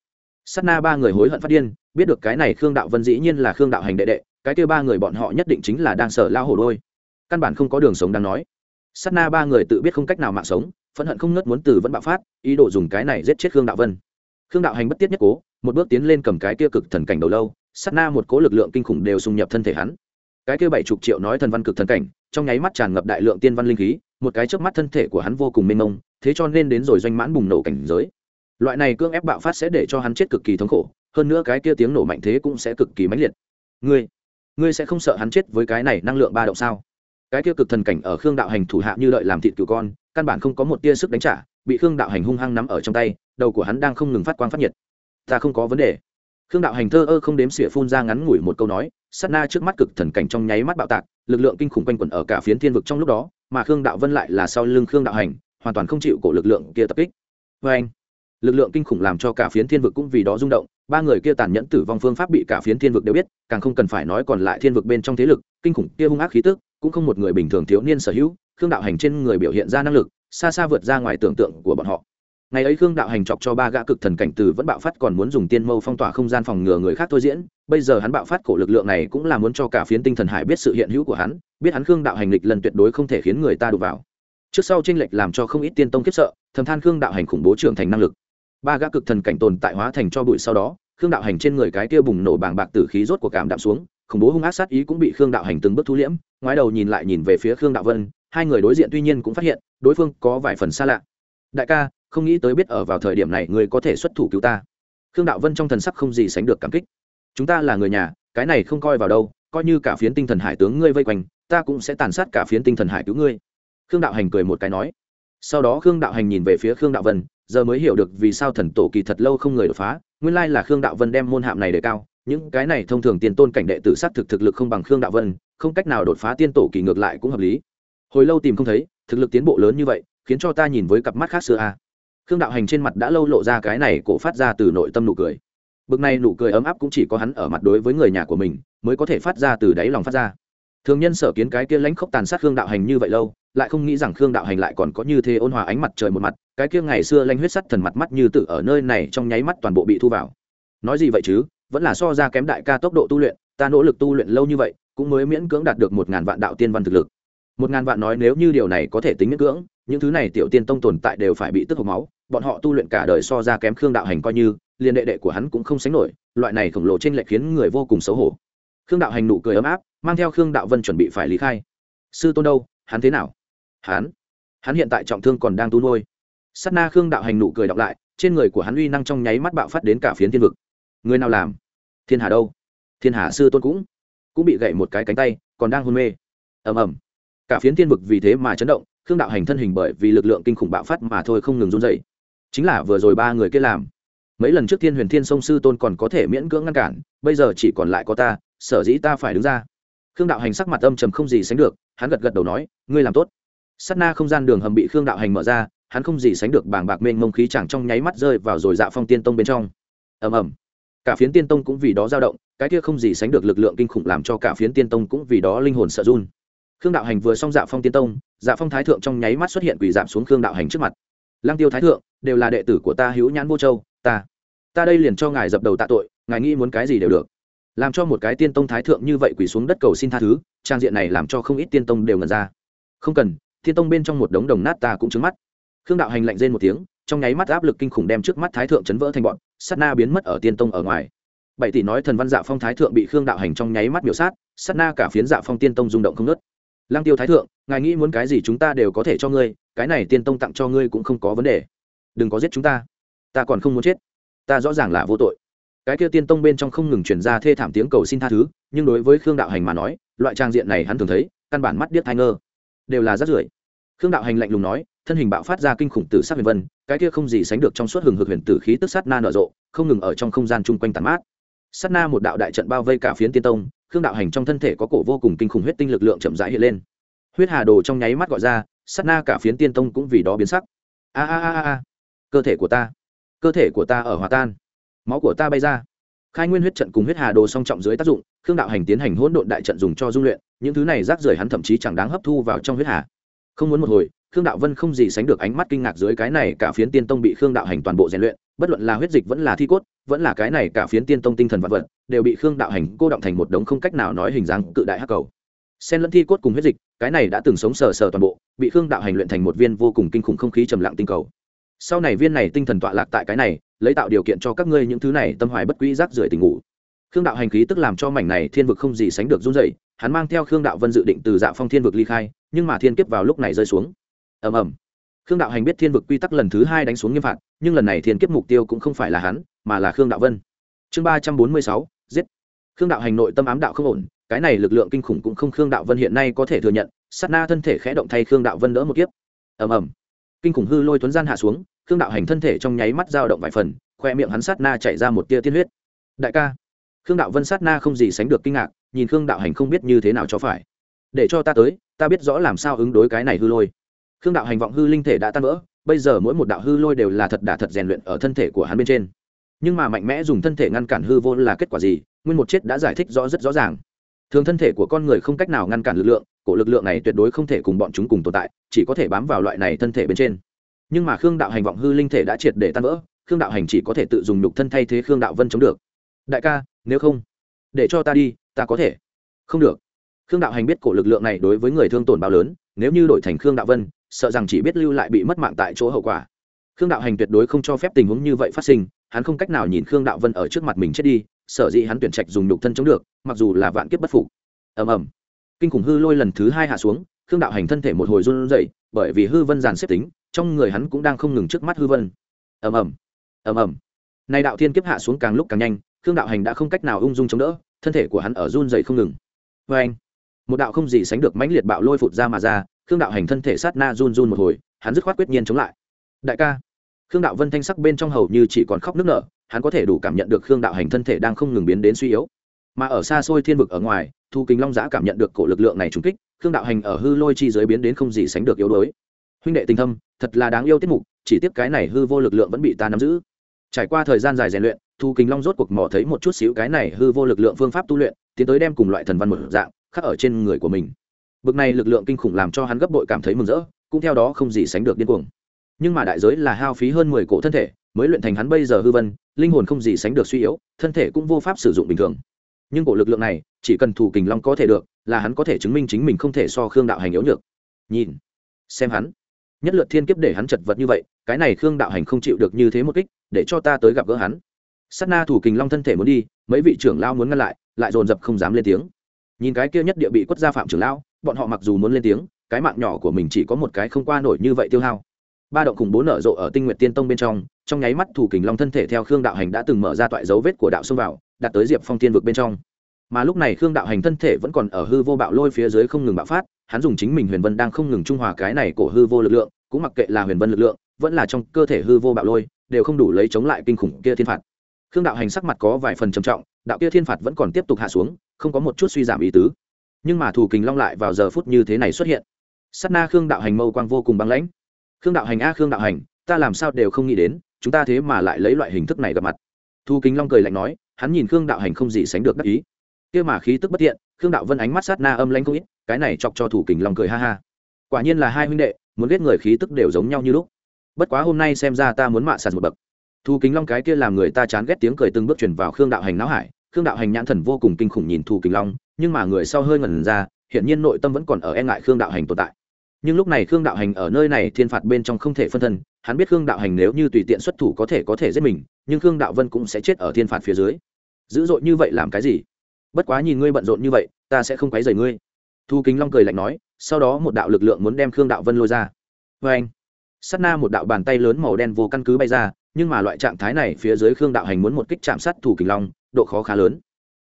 Sát na ba người hối hận phát điên, biết được cái này khương đạo vân dĩ nhiên là khương đạo hành đệ đệ, cái kia ba người bọn họ nhất định chính là đang sở lao hổ đôi. Căn bản không có đường sống đang nói. Sát na ba người tự biết không cách nào mạng sống phẫn hận không ngớt muốn từ vẫn bạo phát, ý đồ dùng cái này giết chết khương đạo vân. Khương đạo hành bất tiết nhất cố, một bước tiến lên cầm cái kia cực thần cảnh đầu lâu, sát na một cố lực lượng kinh khủng đều xung nhập thân thể hắn. Cái kia bảy chục triệu nói thần văn cực thần cảnh, trong nháy mắt tràn ngập đại lượng tiên văn linh khí, một cái trước mắt thân thể của hắn vô cùng mênh mông, thế cho nên đến rồi doanh mãn bùng nổ cảnh giới. Loại này cưỡng ép bạo phát sẽ để cho hắn chết cực kỳ thống khổ, hơn nữa cái kia tiếng nổ mạnh thế cũng sẽ cực kỳ mãnh liệt. Ngươi ngươi sẽ không sợ hắn chết với cái này năng lượng ba động sao? Cái kia cực thần cảnh ở khương đạo hành thủ hạ như lợi làm thịt cừu con căn bản không có một tia sức đánh trả, bị khương đạo hành hung hăng nắm ở trong tay, đầu của hắn đang không ngừng phát quang phát nhiệt. Ta không có vấn đề. Khương đạo hành thơ ơ không đếm xỉa phun ra ngắn ngủi một câu nói, sát na trước mắt cực thần cảnh trong nháy mắt bạo tạc, lực lượng kinh khủng quanh quẩn ở cả phiến thiên vực trong lúc đó, mà khương đạo vân lại là sau lưng khương đạo hành, hoàn toàn không chịu cổ lực lượng kia tập kích. Vê anh lực lượng kinh khủng làm cho cả phiến thiên vực cũng vì đó rung động, ba người kia tàn nhẫn tử vong phương pháp bị cả phiến thiên vực đều biết, càng không cần phải nói còn lại thiên vực bên trong thế lực, kinh khủng kia hung ác khí tức, cũng không một người bình thường thiếu niên sở hữu khương đạo hành trên người biểu hiện ra năng lực, xa xa vượt ra ngoài tưởng tượng của bọn họ. Ngày ấy khương đạo hành chọc cho ba gã cực thần cảnh từ vẫn bạo phát còn muốn dùng tiên mâu phong tỏa không gian phòng ngừa người khác thôi diễn, bây giờ hắn bạo phát cổ lực lượng này cũng là muốn cho cả phiến tinh thần hải biết sự hiện hữu của hắn, biết hắn khương đạo hành lịch lần tuyệt đối không thể khiến người ta đụng vào. Trước sau tranh lệch làm cho không ít tiên tông kiếp sợ, thầm than khương đạo hành khủng bố trưởng thành năng lực. Ba gã cực thần cảnh tồn tại hóa thành cho bụi sau đó, khương đạo hành trên người cái kia bùng nổ bàng bạc tử khí rốt của cảm đạm xuống, khủng bố hung ác sát ý cũng bị khương đạo hành từng bước thu liễm ngoái đầu nhìn lại nhìn về phía khương đạo vân, hai người đối diện tuy nhiên cũng phát hiện, đối phương có vài phần xa lạ. Đại ca, không nghĩ tới biết ở vào thời điểm này người có thể xuất thủ cứu ta. Khương đạo vân trong thần sắc không gì sánh được cảm kích. Chúng ta là người nhà, cái này không coi vào đâu, coi như cả phiến tinh thần hải tướng ngươi vây quanh, ta cũng sẽ tàn sát cả phiến tinh thần hải cứu ngươi. Khương đạo hành cười một cái nói. Sau đó khương đạo hành nhìn về phía khương đạo vân, giờ mới hiểu được vì sao thần tổ kỳ thật lâu không người đột phá, nguyên lai là khương đạo vân đem môn hạm này đề cao những cái này thông thường tiền tôn cảnh đệ tử sát thực thực lực không bằng khương đạo vân, không cách nào đột phá tiên tổ kỳ ngược lại cũng hợp lý. Hồi lâu tìm không thấy, thực lực tiến bộ lớn như vậy, khiến cho ta nhìn với cặp mắt khác xưa a khương đạo hành trên mặt đã lâu lộ ra cái này cổ phát ra từ nội tâm nụ cười. Bực này nụ cười ấm áp cũng chỉ có hắn ở mặt đối với người nhà của mình, mới có thể phát ra từ đáy lòng phát ra. Thường nhân sở kiến cái kia lãnh khốc tàn sát khương đạo hành như vậy lâu, lại không nghĩ rằng khương đạo hành lại còn có như thế ôn hòa ánh mặt trời một mặt, cái kia ngày xưa lanh huyết sắt thần mặt mắt như tự ở nơi này trong nháy mắt toàn bộ bị thu vào. Nói gì vậy chứ? Vẫn là so ra kém đại ca tốc độ tu luyện, ta nỗ lực tu luyện lâu như vậy, cũng mới miễn cưỡng đạt được một ngàn vạn đạo tiên văn thực lực. Một ngàn vạn nói nếu như điều này có thể tính miễn cưỡng, những thứ này tiểu tiên tông tồn tại đều phải bị tức hộc máu, bọn họ tu luyện cả đời so ra kém khương đạo hành coi như, liền đệ đệ của hắn cũng không sánh nổi, loại này khổng lồ trên lệch khiến người vô cùng xấu hổ. Khương đạo hành nụ cười ấm áp, mang theo khương đạo vân chuẩn bị phải lý khai. Sư tôn đâu, hắn thế nào? Hắn? Hắn hiện tại trọng thương còn đang tu nuôi. S á t na khương đạo hành nụ cười đọc lại, trên người của hắn uy năng trong nháy mắt bạo phát đến cả phiến thiên vực. Người nào làm? Thiên hà đâu? Thiên hà sư tôn cũng cũng bị gậy một cái cánh tay, còn đang hôn mê. Ầm ầm. Cả phiến thiên vực vì thế mà chấn động, khương đạo hành thân hình bởi vì lực lượng kinh khủng bạo phát mà thôi không ngừng run dậy chính là vừa rồi ba người kia làm. Mấy lần trước thiên huyền thiên sông sư tôn còn có thể miễn cưỡng ngăn cản, bây giờ chỉ còn lại có ta, sở dĩ ta phải đứng ra. Khương đạo hành sắc mặt âm trầm không gì sánh được, hắn gật gật đầu nói, ngươi làm tốt. S á t na không gian đường hầm bị khương đạo hành mở ra, hắn không gì sánh được bảng bạc mênh mông khí chẳng trong nháy mắt rơi vào rồi dạ phong tiên tông bên trong. Ầm ầm cả phiến tiên tông cũng vì đó dao động, cái kia không gì sánh được lực lượng kinh khủng làm cho cả phiến tiên tông cũng vì đó linh hồn sợ run. Khương đạo hành vừa xong dạ phong tiên tông dạ phong thái thượng trong nháy mắt xuất hiện quỷ giảm xuống khương đạo hành trước mặt. Lăng tiêu thái thượng, đều là đệ tử của ta hữu nhãn vô châu, ta ta đây liền cho ngài dập đầu tạ tội, ngài nghĩ muốn cái gì đều được. Làm cho một cái tiên tông thái thượng như vậy quỳ xuống đất cầu xin tha thứ, trang diện này làm cho không ít tiên tông đều ngần ra. Không cần, tiên tông bên trong một đống đồng nát ta cũng trứng mắt. Khương đạo hành lạnh rên một tiếng trong nháy mắt áp lực kinh khủng đem trước mắt thái thượng chấn vỡ thành bọn sắt na biến mất ở tiên tông ở ngoài. Bảy tỷ nói thần văn dạ phong thái thượng bị khương đạo hành trong nháy mắt biểu sát sắt na cả phiến dạ phong tiên tông rung động không nớt lang tiêu thái thượng, ngài nghĩ muốn cái gì chúng ta đều có thể cho ngươi, cái này tiên tông tặng cho ngươi cũng không có vấn đề. Đừng có giết chúng ta. Ta còn không muốn chết. Ta rõ ràng là vô tội. Cái kia tiên tông bên trong không ngừng chuyển ra thê thảm tiếng cầu xin tha thứ, nhưng đối với khương đạo hành mà nói, loại trang diện này hắn thường thấy, căn bản mắt điếc thai ngơ. Đều là rất rưởi. Khương đạo hành lạnh lùng nói thân hình bạo phát ra kinh khủng tử sát huyền vân, cái kia không gì sánh được trong suốt hừng hực huyền tử khí tức sát na nở rộ, không ngừng ở trong không gian chung quanh tàn mát. Sát na một đạo đại trận bao vây cả phiến tiên tông, khương đạo hành trong thân thể có cổ vô cùng kinh khủng huyết tinh lực lượng chậm rãi hiện lên. Huyết hà đồ trong nháy mắt gọi ra, sát na cả phiến tiên tông cũng vì đó biến sắc. A a a a. Cơ thể của ta, cơ thể của ta ở hòa tan. Máu của ta bay ra. Khai nguyên huyết trận cùng huyết hà đồ song trọng dưới tác dụng, khương đạo hành tiến hành hỗn độn đại trận dùng cho dung luyện, những thứ này rác rưởi hắn thậm chí chẳng đáng hấp thu vào trong huyết hà. Không muốn một hồi khương đạo vân không gì sánh được ánh mắt kinh ngạc dưới cái này cả phiến tiên tông bị khương đạo hành toàn bộ rèn luyện, bất luận là huyết dịch vẫn là thi cốt, vẫn là cái này cả phiến tiên tông tinh thần vật vật, đều bị khương đạo hành cô động thành một đống không cách nào nói hình dáng cự đại hắc cầu. Xen lẫn thi cốt cùng huyết dịch, cái này đã từng sống sờ sờ toàn bộ, bị khương đạo hành luyện thành một viên vô cùng kinh khủng không khí trầm lặng tinh cầu. Sau này viên này tinh thần tọa lạc tại cái này, lấy tạo điều kiện cho các ngươi những thứ này tâm hoài bất quỹ rác rưởi tình ngủ. Khương đạo hành khí tức làm cho mảnh này thiên vực không gì sánh được run dậy hắn mang theo khương đạo vân dự định từ dạ phong thiên vực ly khai, nhưng mà thiên kiếp vào lúc này rơi xuống ầm ầm. Khương đạo hành biết thiên vực quy tắc lần thứ hai đánh xuống nghiêm phạt, nhưng lần này thiên kiếp mục tiêu cũng không phải là hắn, mà là khương đạo vân. Chương ba trăm bốn mươi sáu, giết. Khương đạo hành nội tâm ám đạo không ổn, cái này lực lượng kinh khủng cũng không khương đạo vân hiện nay có thể thừa nhận, sát na thân thể khẽ động thay khương đạo vân đỡ một kiếp. Ầm ầm. Kinh khủng hư lôi tuấn gian hạ xuống, khương đạo hành thân thể trong nháy mắt dao động vài phần, khoe miệng hắn sát na chạy ra một tia tiên huyết. Đại ca. Khương đạo vân sát na không gì sánh được kinh ngạc, nhìn khương đạo hành không biết như thế nào cho phải. Để cho ta tới, ta biết rõ làm sao ứng đối cái này hư lôi khương đạo hành vọng hư linh thể đã tan vỡ, bây giờ mỗi một đạo hư lôi đều là thật đả thật rèn luyện ở thân thể của hắn bên trên. Nhưng mà mạnh mẽ dùng thân thể ngăn cản hư vô là kết quả gì? Nguyên một chết đã giải thích rõ rất rõ ràng. Thường thân thể của con người không cách nào ngăn cản lực lượng, cổ lực lượng này tuyệt đối không thể cùng bọn chúng cùng tồn tại, chỉ có thể bám vào loại này thân thể bên trên. Nhưng mà khương đạo hành vọng hư linh thể đã triệt để tan vỡ, khương đạo hành chỉ có thể tự dùng nhục thân thay thế khương đạo vân chống được. Đại ca, nếu không, để cho ta đi, ta có thể. Không được. Khương đạo hành biết cổ lực lượng này đối với người thương tổn bao lớn, nếu như đổi thành khương đạo vân sợ rằng chỉ biết lưu lại bị mất mạng tại chỗ hậu quả. Khương đạo hành tuyệt đối không cho phép tình huống như vậy phát sinh, hắn không cách nào nhìn khương đạo vân ở trước mặt mình chết đi, sở dĩ hắn tuyển trạch dùng nhục thân chống được, mặc dù là vạn kiếp bất phục. Ầm ầm. Kinh khủng hư lôi lần thứ hai hạ xuống, khương đạo hành thân thể một hồi run rẩy, bởi vì hư vân giàn xếp tính, trong người hắn cũng đang không ngừng trước mắt hư vân. Ầm ầm. Ầm ầm. Nay đạo thiên kiếp hạ xuống càng lúc càng nhanh, khương đạo hành đã không cách nào ung dung chống đỡ, thân thể của hắn ở run rẩy không ngừng. Vê anh một đạo không gì sánh được mãnh liệt bạo lôi phụt ra mà ra khương đạo hành thân thể sát na run run một hồi, hắn dứt khoát quyết nhiên chống lại. Đại ca, khương đạo vân thanh sắc bên trong hầu như chỉ còn khóc nức nở, hắn có thể đủ cảm nhận được khương đạo hành thân thể đang không ngừng biến đến suy yếu. Mà ở xa xôi thiên vực ở ngoài, thu kính long giã cảm nhận được cổ lực lượng này trúng kích, khương đạo hành ở hư lôi chi giới biến đến không gì sánh được yếu đuối. Huynh đệ tình thâm, thật là đáng yêu tiết mục, chỉ tiếp cái này hư vô lực lượng vẫn bị ta nắm giữ. Trải qua thời gian dài rèn luyện, thu kính long rốt cuộc mò thấy một chút xíu cái này hư vô lực lượng phương pháp tu luyện, tiến tới đem cùng loại thần văn một dạng, khắc ở trên người của mình bực này lực lượng kinh khủng làm cho hắn gấp bội cảm thấy mừng rỡ, cũng theo đó không gì sánh được điên cuồng. Nhưng mà đại giới là hao phí hơn mười cổ thân thể, mới luyện thành hắn bây giờ hư vân, linh hồn không gì sánh được suy yếu, thân thể cũng vô pháp sử dụng bình thường. Nhưng cổ lực lượng này, chỉ cần thủ kình long có thể được, là hắn có thể chứng minh chính mình không thể so khương đạo hành yếu nhược. Nhìn, xem hắn. Nhất lượt thiên kiếp để hắn chật vật như vậy, cái này khương đạo hành không chịu được như thế một kích, để cho ta tới gặp gỡ hắn. S á t na thủ kình long thân thể muốn đi, mấy vị trưởng lao muốn ngăn lại lại dồn dập không dám lên tiếng. Nhìn cái kia nhất địa bị quất gia phạm trưởng lão bọn họ mặc dù muốn lên tiếng, cái mạng nhỏ của mình chỉ có một cái không qua nổi như vậy tiêu hao. Ba động khủng bố nở rộ ở tinh nguyện tiên tông bên trong trong nháy mắt thủ kình long thân thể theo khương đạo hành đã từng mở ra toại dấu vết của đạo xông vào đặt tới diệp phong tiên vực bên trong. Mà lúc này khương đạo hành thân thể vẫn còn ở hư vô bạo lôi phía dưới không ngừng bạo phát, hắn dùng chính mình huyền vân đang không ngừng trung hòa cái này của hư vô lực lượng, cũng mặc kệ là huyền vân lực lượng, vẫn là trong cơ thể hư vô bạo lôi, đều không đủ lấy chống lại kinh khủng kia thiên phạt. Khương đạo hành sắc mặt có vài phần trầm trọng, đạo kia thiên phạt vẫn còn tiếp tục hạ xuống, không có một chút suy giảm ý tứ nhưng mà thủ kình long lại vào giờ phút như thế này xuất hiện. Sắt na khương đạo hành mâu quang vô cùng băng lãnh. Khương đạo hành a, khương đạo hành, ta làm sao đều không nghĩ đến, chúng ta thế mà lại lấy loại hình thức này gặp mặt. Thu kính long cười lạnh nói, hắn nhìn khương đạo hành không gì sánh được đắc ý. Kia mà khí tức bất tiện khương đạo vân ánh mắt sát na âm lãnh không ít, cái này chọc cho thủ kình long cười ha ha. Quả nhiên là hai huynh đệ, muốn ghét người khí tức đều giống nhau như lúc. Bất quá hôm nay xem ra ta muốn mạ sạt một bậc. Thu kính long cái kia làm người ta chán ghét tiếng cười từng bước chuyển vào khương đạo hành não hải khương đạo hành nhãn thần vô cùng kinh khủng nhìn thu kính long, nhưng mà người sau hơi ngẩn ra hiện nhiên nội tâm vẫn còn ở e ngại khương đạo hành tồn tại. Nhưng lúc này khương đạo hành ở nơi này thiên phạt bên trong không thể phân thân, hắn biết khương đạo hành nếu như tùy tiện xuất thủ có thể có thể giết mình, nhưng khương đạo vân cũng sẽ chết ở thiên phạt phía dưới. Dữ dội như vậy làm cái gì? Bất quá nhìn ngươi bận rộn như vậy, ta sẽ không quấy rầy ngươi. Thu kính long cười lạnh nói, sau đó một đạo lực lượng muốn đem khương đạo vân lôi ra. Vê anh Sắt na một đạo bàn tay lớn màu đen vô căn cứ bay ra, nhưng mà loại trạng thái này phía dưới khương đạo hành muốn một kích chạm sát thủ kính long độ khó khá lớn.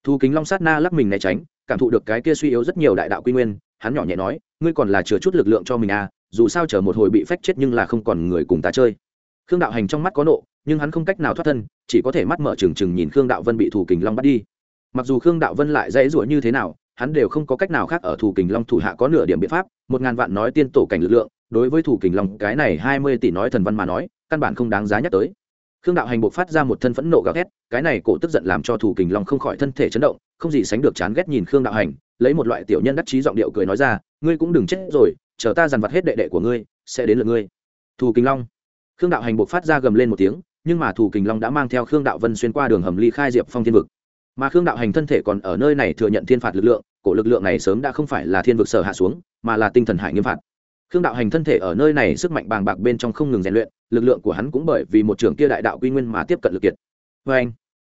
Thu kính long sát na lắc mình né tránh, cảm thụ được cái kia suy yếu rất nhiều đại đạo quy nguyên, hắn nhỏ nhẹ nói, ngươi còn là chừa chút lực lượng cho mình à dù sao chờ một hồi bị phách chết nhưng là không còn người cùng ta chơi. Khương đạo hành trong mắt có nộ, nhưng hắn không cách nào thoát thân, chỉ có thể mắt mở trừng trừng nhìn khương đạo vân bị thủ kình long bắt đi. Mặc dù khương đạo vân lại dãy rủa như thế nào, hắn đều không có cách nào khác ở thủ kình long thủ hạ có nửa điểm biện pháp, một ngàn vạn nói tiên tổ cảnh lực lượng, đối với thủ kình long cái này hai mươi tỷ nói thần văn mà nói, căn bản không đáng giá nhắc tới khương đạo hành buộc phát ra một thân phẫn nộ gào ghét cái này cổ tức giận làm cho thủ kình long không khỏi thân thể chấn động, không gì sánh được chán ghét nhìn khương đạo hành, lấy một loại tiểu nhân đắc chí giọng điệu cười nói ra, ngươi cũng đừng chết rồi, chờ ta dằn vặt hết đệ đệ của ngươi, sẽ đến lượt ngươi. Thù kình long. Khương đạo hành buộc phát ra gầm lên một tiếng, nhưng mà thù kình long đã mang theo khương đạo vân xuyên qua đường hầm ly khai diệp phong thiên vực. Mà khương đạo hành thân thể còn ở nơi này thừa nhận thiên phạt lực lượng, cổ lực lượng này sớm đã không phải là thiên vực sở hạ xuống, mà là tinh thần hải nghiêm phạt. Khương đạo hành thân thể ở nơi này sức mạnh bàng bạc bên trong không ngừng rèn luyện lực lượng của hắn cũng bởi vì một trường kia đại đạo quy nguyên mà tiếp cận lực kiệt. Vê anh,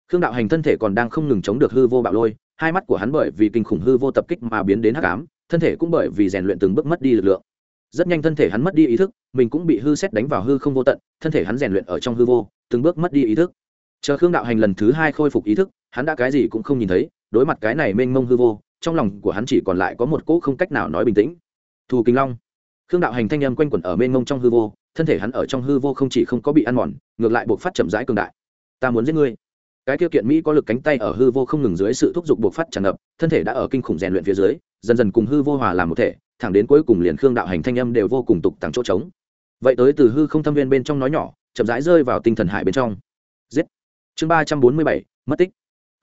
khương đạo hành thân thể còn đang không ngừng chống được hư vô bạo lôi, hai mắt của hắn bởi vì kinh khủng hư vô tập kích mà biến đến hắc ám, thân thể cũng bởi vì rèn luyện từng bước mất đi lực lượng. Rất nhanh thân thể hắn mất đi ý thức, mình cũng bị hư xét đánh vào hư không vô tận, thân thể hắn rèn luyện ở trong hư vô, từng bước mất đi ý thức. Chờ khương đạo hành lần thứ hai khôi phục ý thức, hắn đã cái gì cũng không nhìn thấy, đối mặt cái này mênh mông hư vô, trong lòng của hắn chỉ còn lại có một cỗ không cách nào nói bình tĩnh. Thù kinh long. Khương đạo hành thanh âm quanh quẩn ở mênh mông trong hư vô thân thể hắn ở trong hư vô không chỉ không có bị ăn mòn, ngược lại buộc phát chậm rãi cường đại. Ta muốn giết ngươi. Cái tiêu kiện mỹ có lực cánh tay ở hư vô không ngừng dưới sự thúc giục buộc phát tràn ngập, thân thể đã ở kinh khủng rèn luyện phía dưới, dần dần cùng hư vô hòa làm một thể, thẳng đến cuối cùng liền khương đạo hành thanh âm đều vô cùng tục tặng chỗ trống. Vậy tới từ hư không thâm viên bên trong nói nhỏ, chậm rãi rơi vào tinh thần hải bên trong. Giết. Chương ba trăm bốn mươi bảy, mất tích.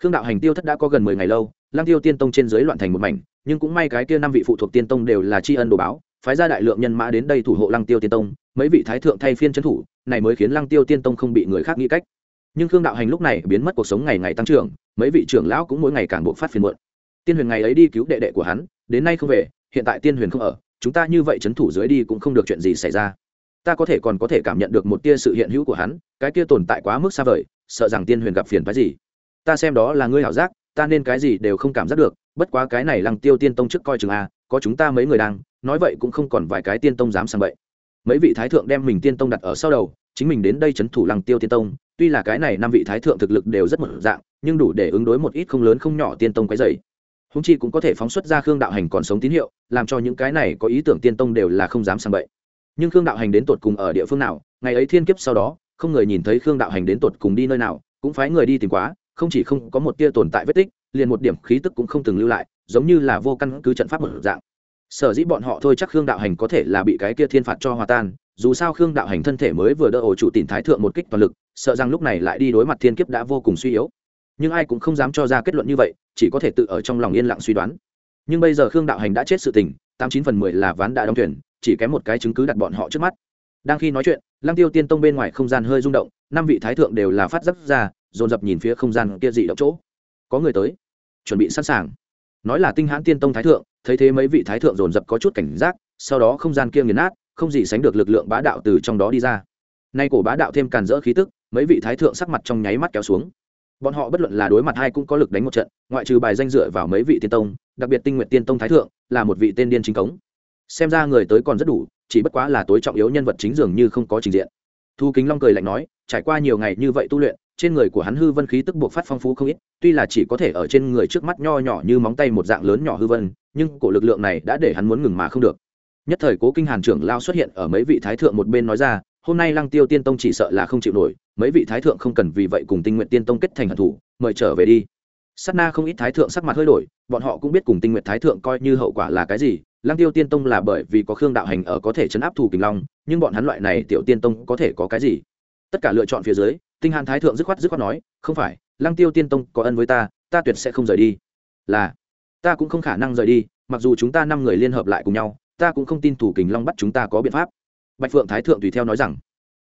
Khương đạo hành tiêu thất đã có gần mười ngày lâu lang tiêu tiên tông trên dưới loạn thành một mảnh, nhưng cũng may cái kia năm vị phụ thuộc tiên tông đều là tri ân đồ báo, phái ra đại lượng nhân mã đến đây thủ hộ lăng tiêu tiên tông mấy vị thái thượng thay phiên trấn thủ, này mới khiến lăng tiêu tiên tông không bị người khác nghĩ cách. Nhưng khương đạo hành lúc này biến mất cuộc sống ngày ngày tăng trưởng, mấy vị trưởng lão cũng mỗi ngày càng buộc phát phiền muộn. Tiên huyền ngày ấy đi cứu đệ đệ của hắn, đến nay không về, hiện tại tiên huyền không ở, chúng ta như vậy trấn thủ dưới đi cũng không được chuyện gì xảy ra. Ta có thể còn có thể cảm nhận được một tia sự hiện hữu của hắn, cái kia tồn tại quá mức xa vời, sợ rằng tiên huyền gặp phiền phái gì. Ta xem đó là ngươi hảo giác, ta nên cái gì đều không cảm giác được, bất quá cái này lăng tiêu tiên tông trước coi chừng a có chúng ta mấy người đang, nói vậy cũng không còn vài cái tiên tông dám sang vậy mấy vị thái thượng đem mình tiên tông đặt ở sau đầu, chính mình đến đây c h ấ n thủ lăng tiêu tiên tông. Tuy là cái này năm vị thái thượng thực lực đều rất một dạng, nhưng đủ để ứng đối một ít không lớn không nhỏ tiên tông cái dày. Húng chi cũng có thể phóng xuất ra khương đạo hành còn sống tín hiệu, làm cho những cái này có ý tưởng tiên tông đều là không dám sang bậy. Nhưng khương đạo hành đến tột cùng ở địa phương nào, ngày ấy thiên kiếp sau đó, không người nhìn thấy khương đạo hành đến tột cùng đi nơi nào, cũng phái người đi tìm quá, không chỉ không có một tia tồn tại vết tích, liền một điểm khí tức cũng không từng lưu lại, giống như là vô căn cứ trận pháp một dạng sở dĩ bọn họ thôi chắc khương đạo hành có thể là bị cái kia thiên phạt cho hòa tan, dù sao khương đạo hành thân thể mới vừa đỡ ổ chủ tìm thái thượng một kích toàn lực, sợ rằng lúc này lại đi đối mặt thiên kiếp đã vô cùng suy yếu. Nhưng ai cũng không dám cho ra kết luận như vậy, chỉ có thể tự ở trong lòng yên lặng suy đoán. Nhưng bây giờ khương đạo hành đã chết sự tình, tám chín phần mười là ván đã đóng thuyền, chỉ kém một cái chứng cứ đặt bọn họ trước mắt. Đang khi nói chuyện, lăng tiêu tiên tông bên ngoài không gian hơi rung động, năm vị thái thượng đều là phát dấp ra, dồn dập nhìn phía không gian kia dị động chỗ. Có người tới, chuẩn bị sẵn sàng. Nói là tinh hãn tiên tông thái thượng thấy thế mấy vị thái thượng dồn dập có chút cảnh giác, sau đó không gian kia nghiền nát, không gì sánh được lực lượng bá đạo từ trong đó đi ra. Nay cổ bá đạo thêm càn rỡ khí tức, mấy vị thái thượng sắc mặt trong nháy mắt kéo xuống. Bọn họ bất luận là đối mặt hay cũng có lực đánh một trận, ngoại trừ bài danh dựa vào mấy vị tiên tông, đặc biệt tinh nguyện tiên tông thái thượng, là một vị tên điên chính cống. Xem ra người tới còn rất đủ, chỉ bất quá là tối trọng yếu nhân vật chính dường như không có trình diện. Thu kính long cười lạnh nói, trải qua nhiều ngày như vậy tu luyện, trên người của hắn hư vân khí tức buộc phát phong phú không ít, tuy là chỉ có thể ở trên người trước mắt nho nhỏ như móng tay một dạng lớn nhỏ hư vân nhưng cổ lực lượng này đã để hắn muốn ngừng mà không được. Nhất thời cố kinh hàn trưởng lao xuất hiện ở mấy vị thái thượng một bên nói ra, hôm nay lăng tiêu tiên tông chỉ sợ là không chịu nổi, mấy vị thái thượng không cần vì vậy cùng tinh nguyện tiên tông kết thành hận thủ mời trở về đi. Sát na không ít thái thượng sắc mặt hơi đổi, bọn họ cũng biết cùng tinh nguyện thái thượng coi như hậu quả là cái gì, lăng tiêu tiên tông là bởi vì có khương đạo hành ở có thể chấn áp thủ kình long, nhưng bọn hắn loại này tiểu tiên tông có thể có cái gì? Tất cả lựa chọn phía dưới, tinh hàn thái thượng dứt khoát dứt khoát nói, không phải, lăng tiêu tiên tông có ân với ta ta tuyệt sẽ không rời đi. Là ta cũng không khả năng rời đi, mặc dù chúng ta năm người liên hợp lại cùng nhau, ta cũng không tin thủ kình long bắt chúng ta có biện pháp. Bạch phượng thái thượng tùy theo nói rằng.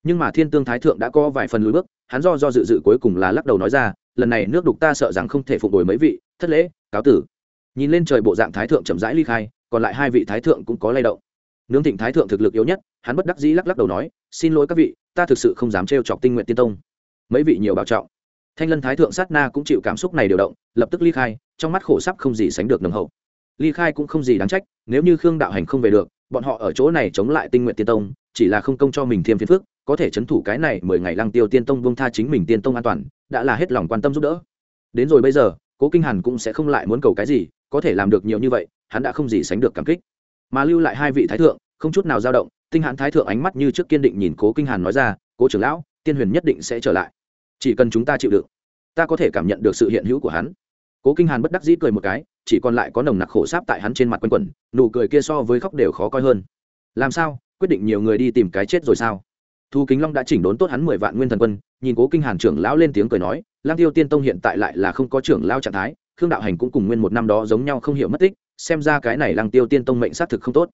Nhưng mà thiên tương thái thượng đã có vài phần lùi bước, hắn do do dự dự cuối cùng là lắc đầu nói ra, lần này nước đục ta sợ rằng không thể phục hồi mấy vị, thất lễ, cáo tử. Nhìn lên trời bộ dạng thái thượng chậm rãi ly khai, còn lại hai vị thái thượng cũng có lay động. Nướng thịnh thái thượng thực lực yếu nhất, hắn bất đắc dĩ lắc lắc đầu nói, xin lỗi các vị, ta thực sự không dám trêu chọc tinh nguyện tiên tông. Mấy vị nhiều bảo trọng thanh lân thái thượng sát na cũng chịu cảm xúc này điều động, lập tức ly khai, trong mắt khổ sắp không gì sánh được nồng hậu. Ly khai cũng không gì đáng trách, nếu như khương đạo hành không về được, bọn họ ở chỗ này chống lại tinh nguyện tiên tông, chỉ là không công cho mình thêm phiền phước có thể chấn thủ cái này mười ngày lăng tiêu tiên tông bông tha chính mình tiên tông an toàn, đã là hết lòng quan tâm giúp đỡ. Đến rồi bây giờ, cố kinh hàn cũng sẽ không lại muốn cầu cái gì, có thể làm được nhiều như vậy, hắn đã không gì sánh được cảm kích. Mà lưu lại hai vị thái thượng, không chút nào dao động, tinh hãn thái thượng ánh mắt như trước kiên định nhìn cố kinh hàn nói ra, cố trưởng lão, tiên huyền nhất định sẽ trở lại chỉ cần chúng ta chịu đựng, ta có thể cảm nhận được sự hiện hữu của hắn. Cố kinh hàn bất đắc dĩ cười một cái, chỉ còn lại có nồng nặc khổ sáp tại hắn trên mặt quanh quẩn, nụ cười kia so với khóc đều khó coi hơn. Làm sao? Quyết định nhiều người đi tìm cái chết rồi sao? Thu kính long đã chỉnh đốn tốt hắn mười vạn nguyên thần quân, nhìn cố kinh hàn trưởng lão lên tiếng cười nói lang tiêu tiên tông hiện tại lại là không có trưởng lao trạng thái, khương đạo hành cũng cùng nguyên một năm đó giống nhau không hiểu mất tích, xem ra cái này lang tiêu tiên tông mệnh xác thực không tốt.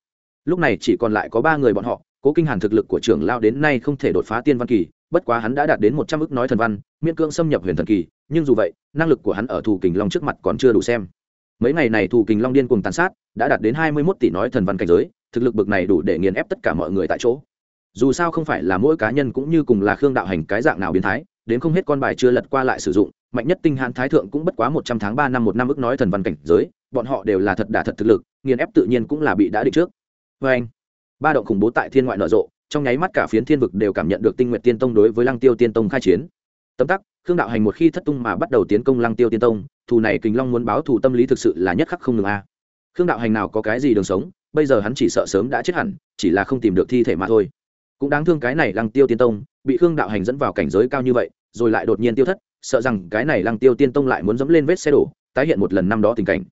Lúc này chỉ còn lại có ba người bọn họ, cố kinh hàn thực lực của trưởng lao đến nay không thể đột phá tiên văn kỳ bất quá hắn đã đạt đến một trăm ức nói thần văn, miễn cưỡng xâm nhập huyền thần kỳ, nhưng dù vậy, năng lực của hắn ở thủ kình long trước mặt còn chưa đủ xem. Mấy ngày này thủ kình long điên cùng tàn sát, đã đạt đến hai mươi mốt tỷ nói thần văn cảnh giới, thực lực bực này đủ để nghiền ép tất cả mọi người tại chỗ. Dù sao không phải là mỗi cá nhân cũng như cùng là khương đạo hành cái dạng nào biến thái, đến không hết con bài chưa lật qua lại sử dụng, mạnh nhất tinh hãn thái thượng cũng bất quá một trăm tháng ba năm một năm ức nói thần văn cảnh giới, bọn họ đều là thật đả thật thực lực, nghiền ép tự nhiên cũng là bị đã định trước. Vê anh ba động khủng bố tại thiên ngoại nở rộ trong nháy mắt cả phiến thiên vực đều cảm nhận được tinh nguyện tiên tông đối với lăng tiêu tiên tông khai chiến. Tấm tắc, khương đạo hành một khi thất tung mà bắt đầu tiến công lăng tiêu tiên tông, thù này kình long muốn báo thù tâm lý thực sự là nhất khắc không ngừng a. Khương đạo hành nào có cái gì đường sống, bây giờ hắn chỉ sợ sớm đã chết hẳn, chỉ là không tìm được thi thể mà thôi. Cũng đáng thương cái này lăng tiêu tiên tông, bị khương đạo hành dẫn vào cảnh giới cao như vậy, rồi lại đột nhiên tiêu thất, sợ rằng cái này lăng tiêu tiên tông lại muốn dẫm lên vết xe đổ, tái hiện một lần năm đó tình cảnh.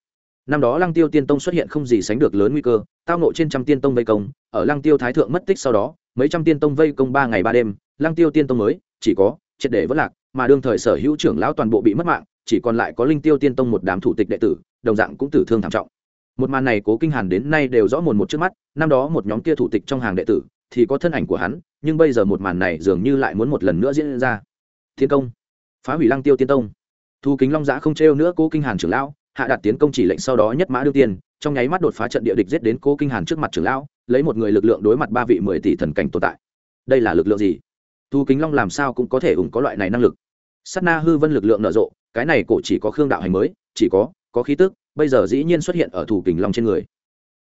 Năm đó lăng tiêu tiên tông xuất hiện không gì sánh được lớn nguy cơ, tao nộ trên trăm tiên tông vây công, ở lăng tiêu thái thượng mất tích sau đó mấy trăm tiên tông vây công ba ngày ba đêm, lăng tiêu tiên tông mới, chỉ có triệt để vất lạc, mà đương thời sở hữu trưởng lão toàn bộ bị mất mạng, chỉ còn lại có linh tiêu tiên tông một đám thủ tịch đệ tử, đồng dạng cũng tử thương thảm trọng. Một màn này cố kinh hàn đến nay đều rõ mồn một trước mắt, năm đó một nhóm kia thủ tịch trong hàng đệ tử, thì có thân ảnh của hắn, nhưng bây giờ một màn này dường như lại muốn một lần nữa diễn ra. Thiên công, phá hủy lăng tiêu tiên tông. Thu kính long giã không trêu nữa cố kinh hàn trưởng lão, hạ đạt tiến công chỉ lệnh sau đó nhất mã đương tiên trong nháy mắt đột phá trận địa địch giết đến cố kinh hàn trước mặt trưởng lão, lấy một người lực lượng đối mặt ba vị mười tỷ thần cảnh tồn tại. Đây là lực lượng gì? Thu kính long làm sao cũng có thể ủng có loại này năng lực? Sát na hư vân lực lượng nở rộ, cái này cổ chỉ có khương đạo hành mới, chỉ có có khí tức, bây giờ dĩ nhiên xuất hiện ở thủ kình long trên người.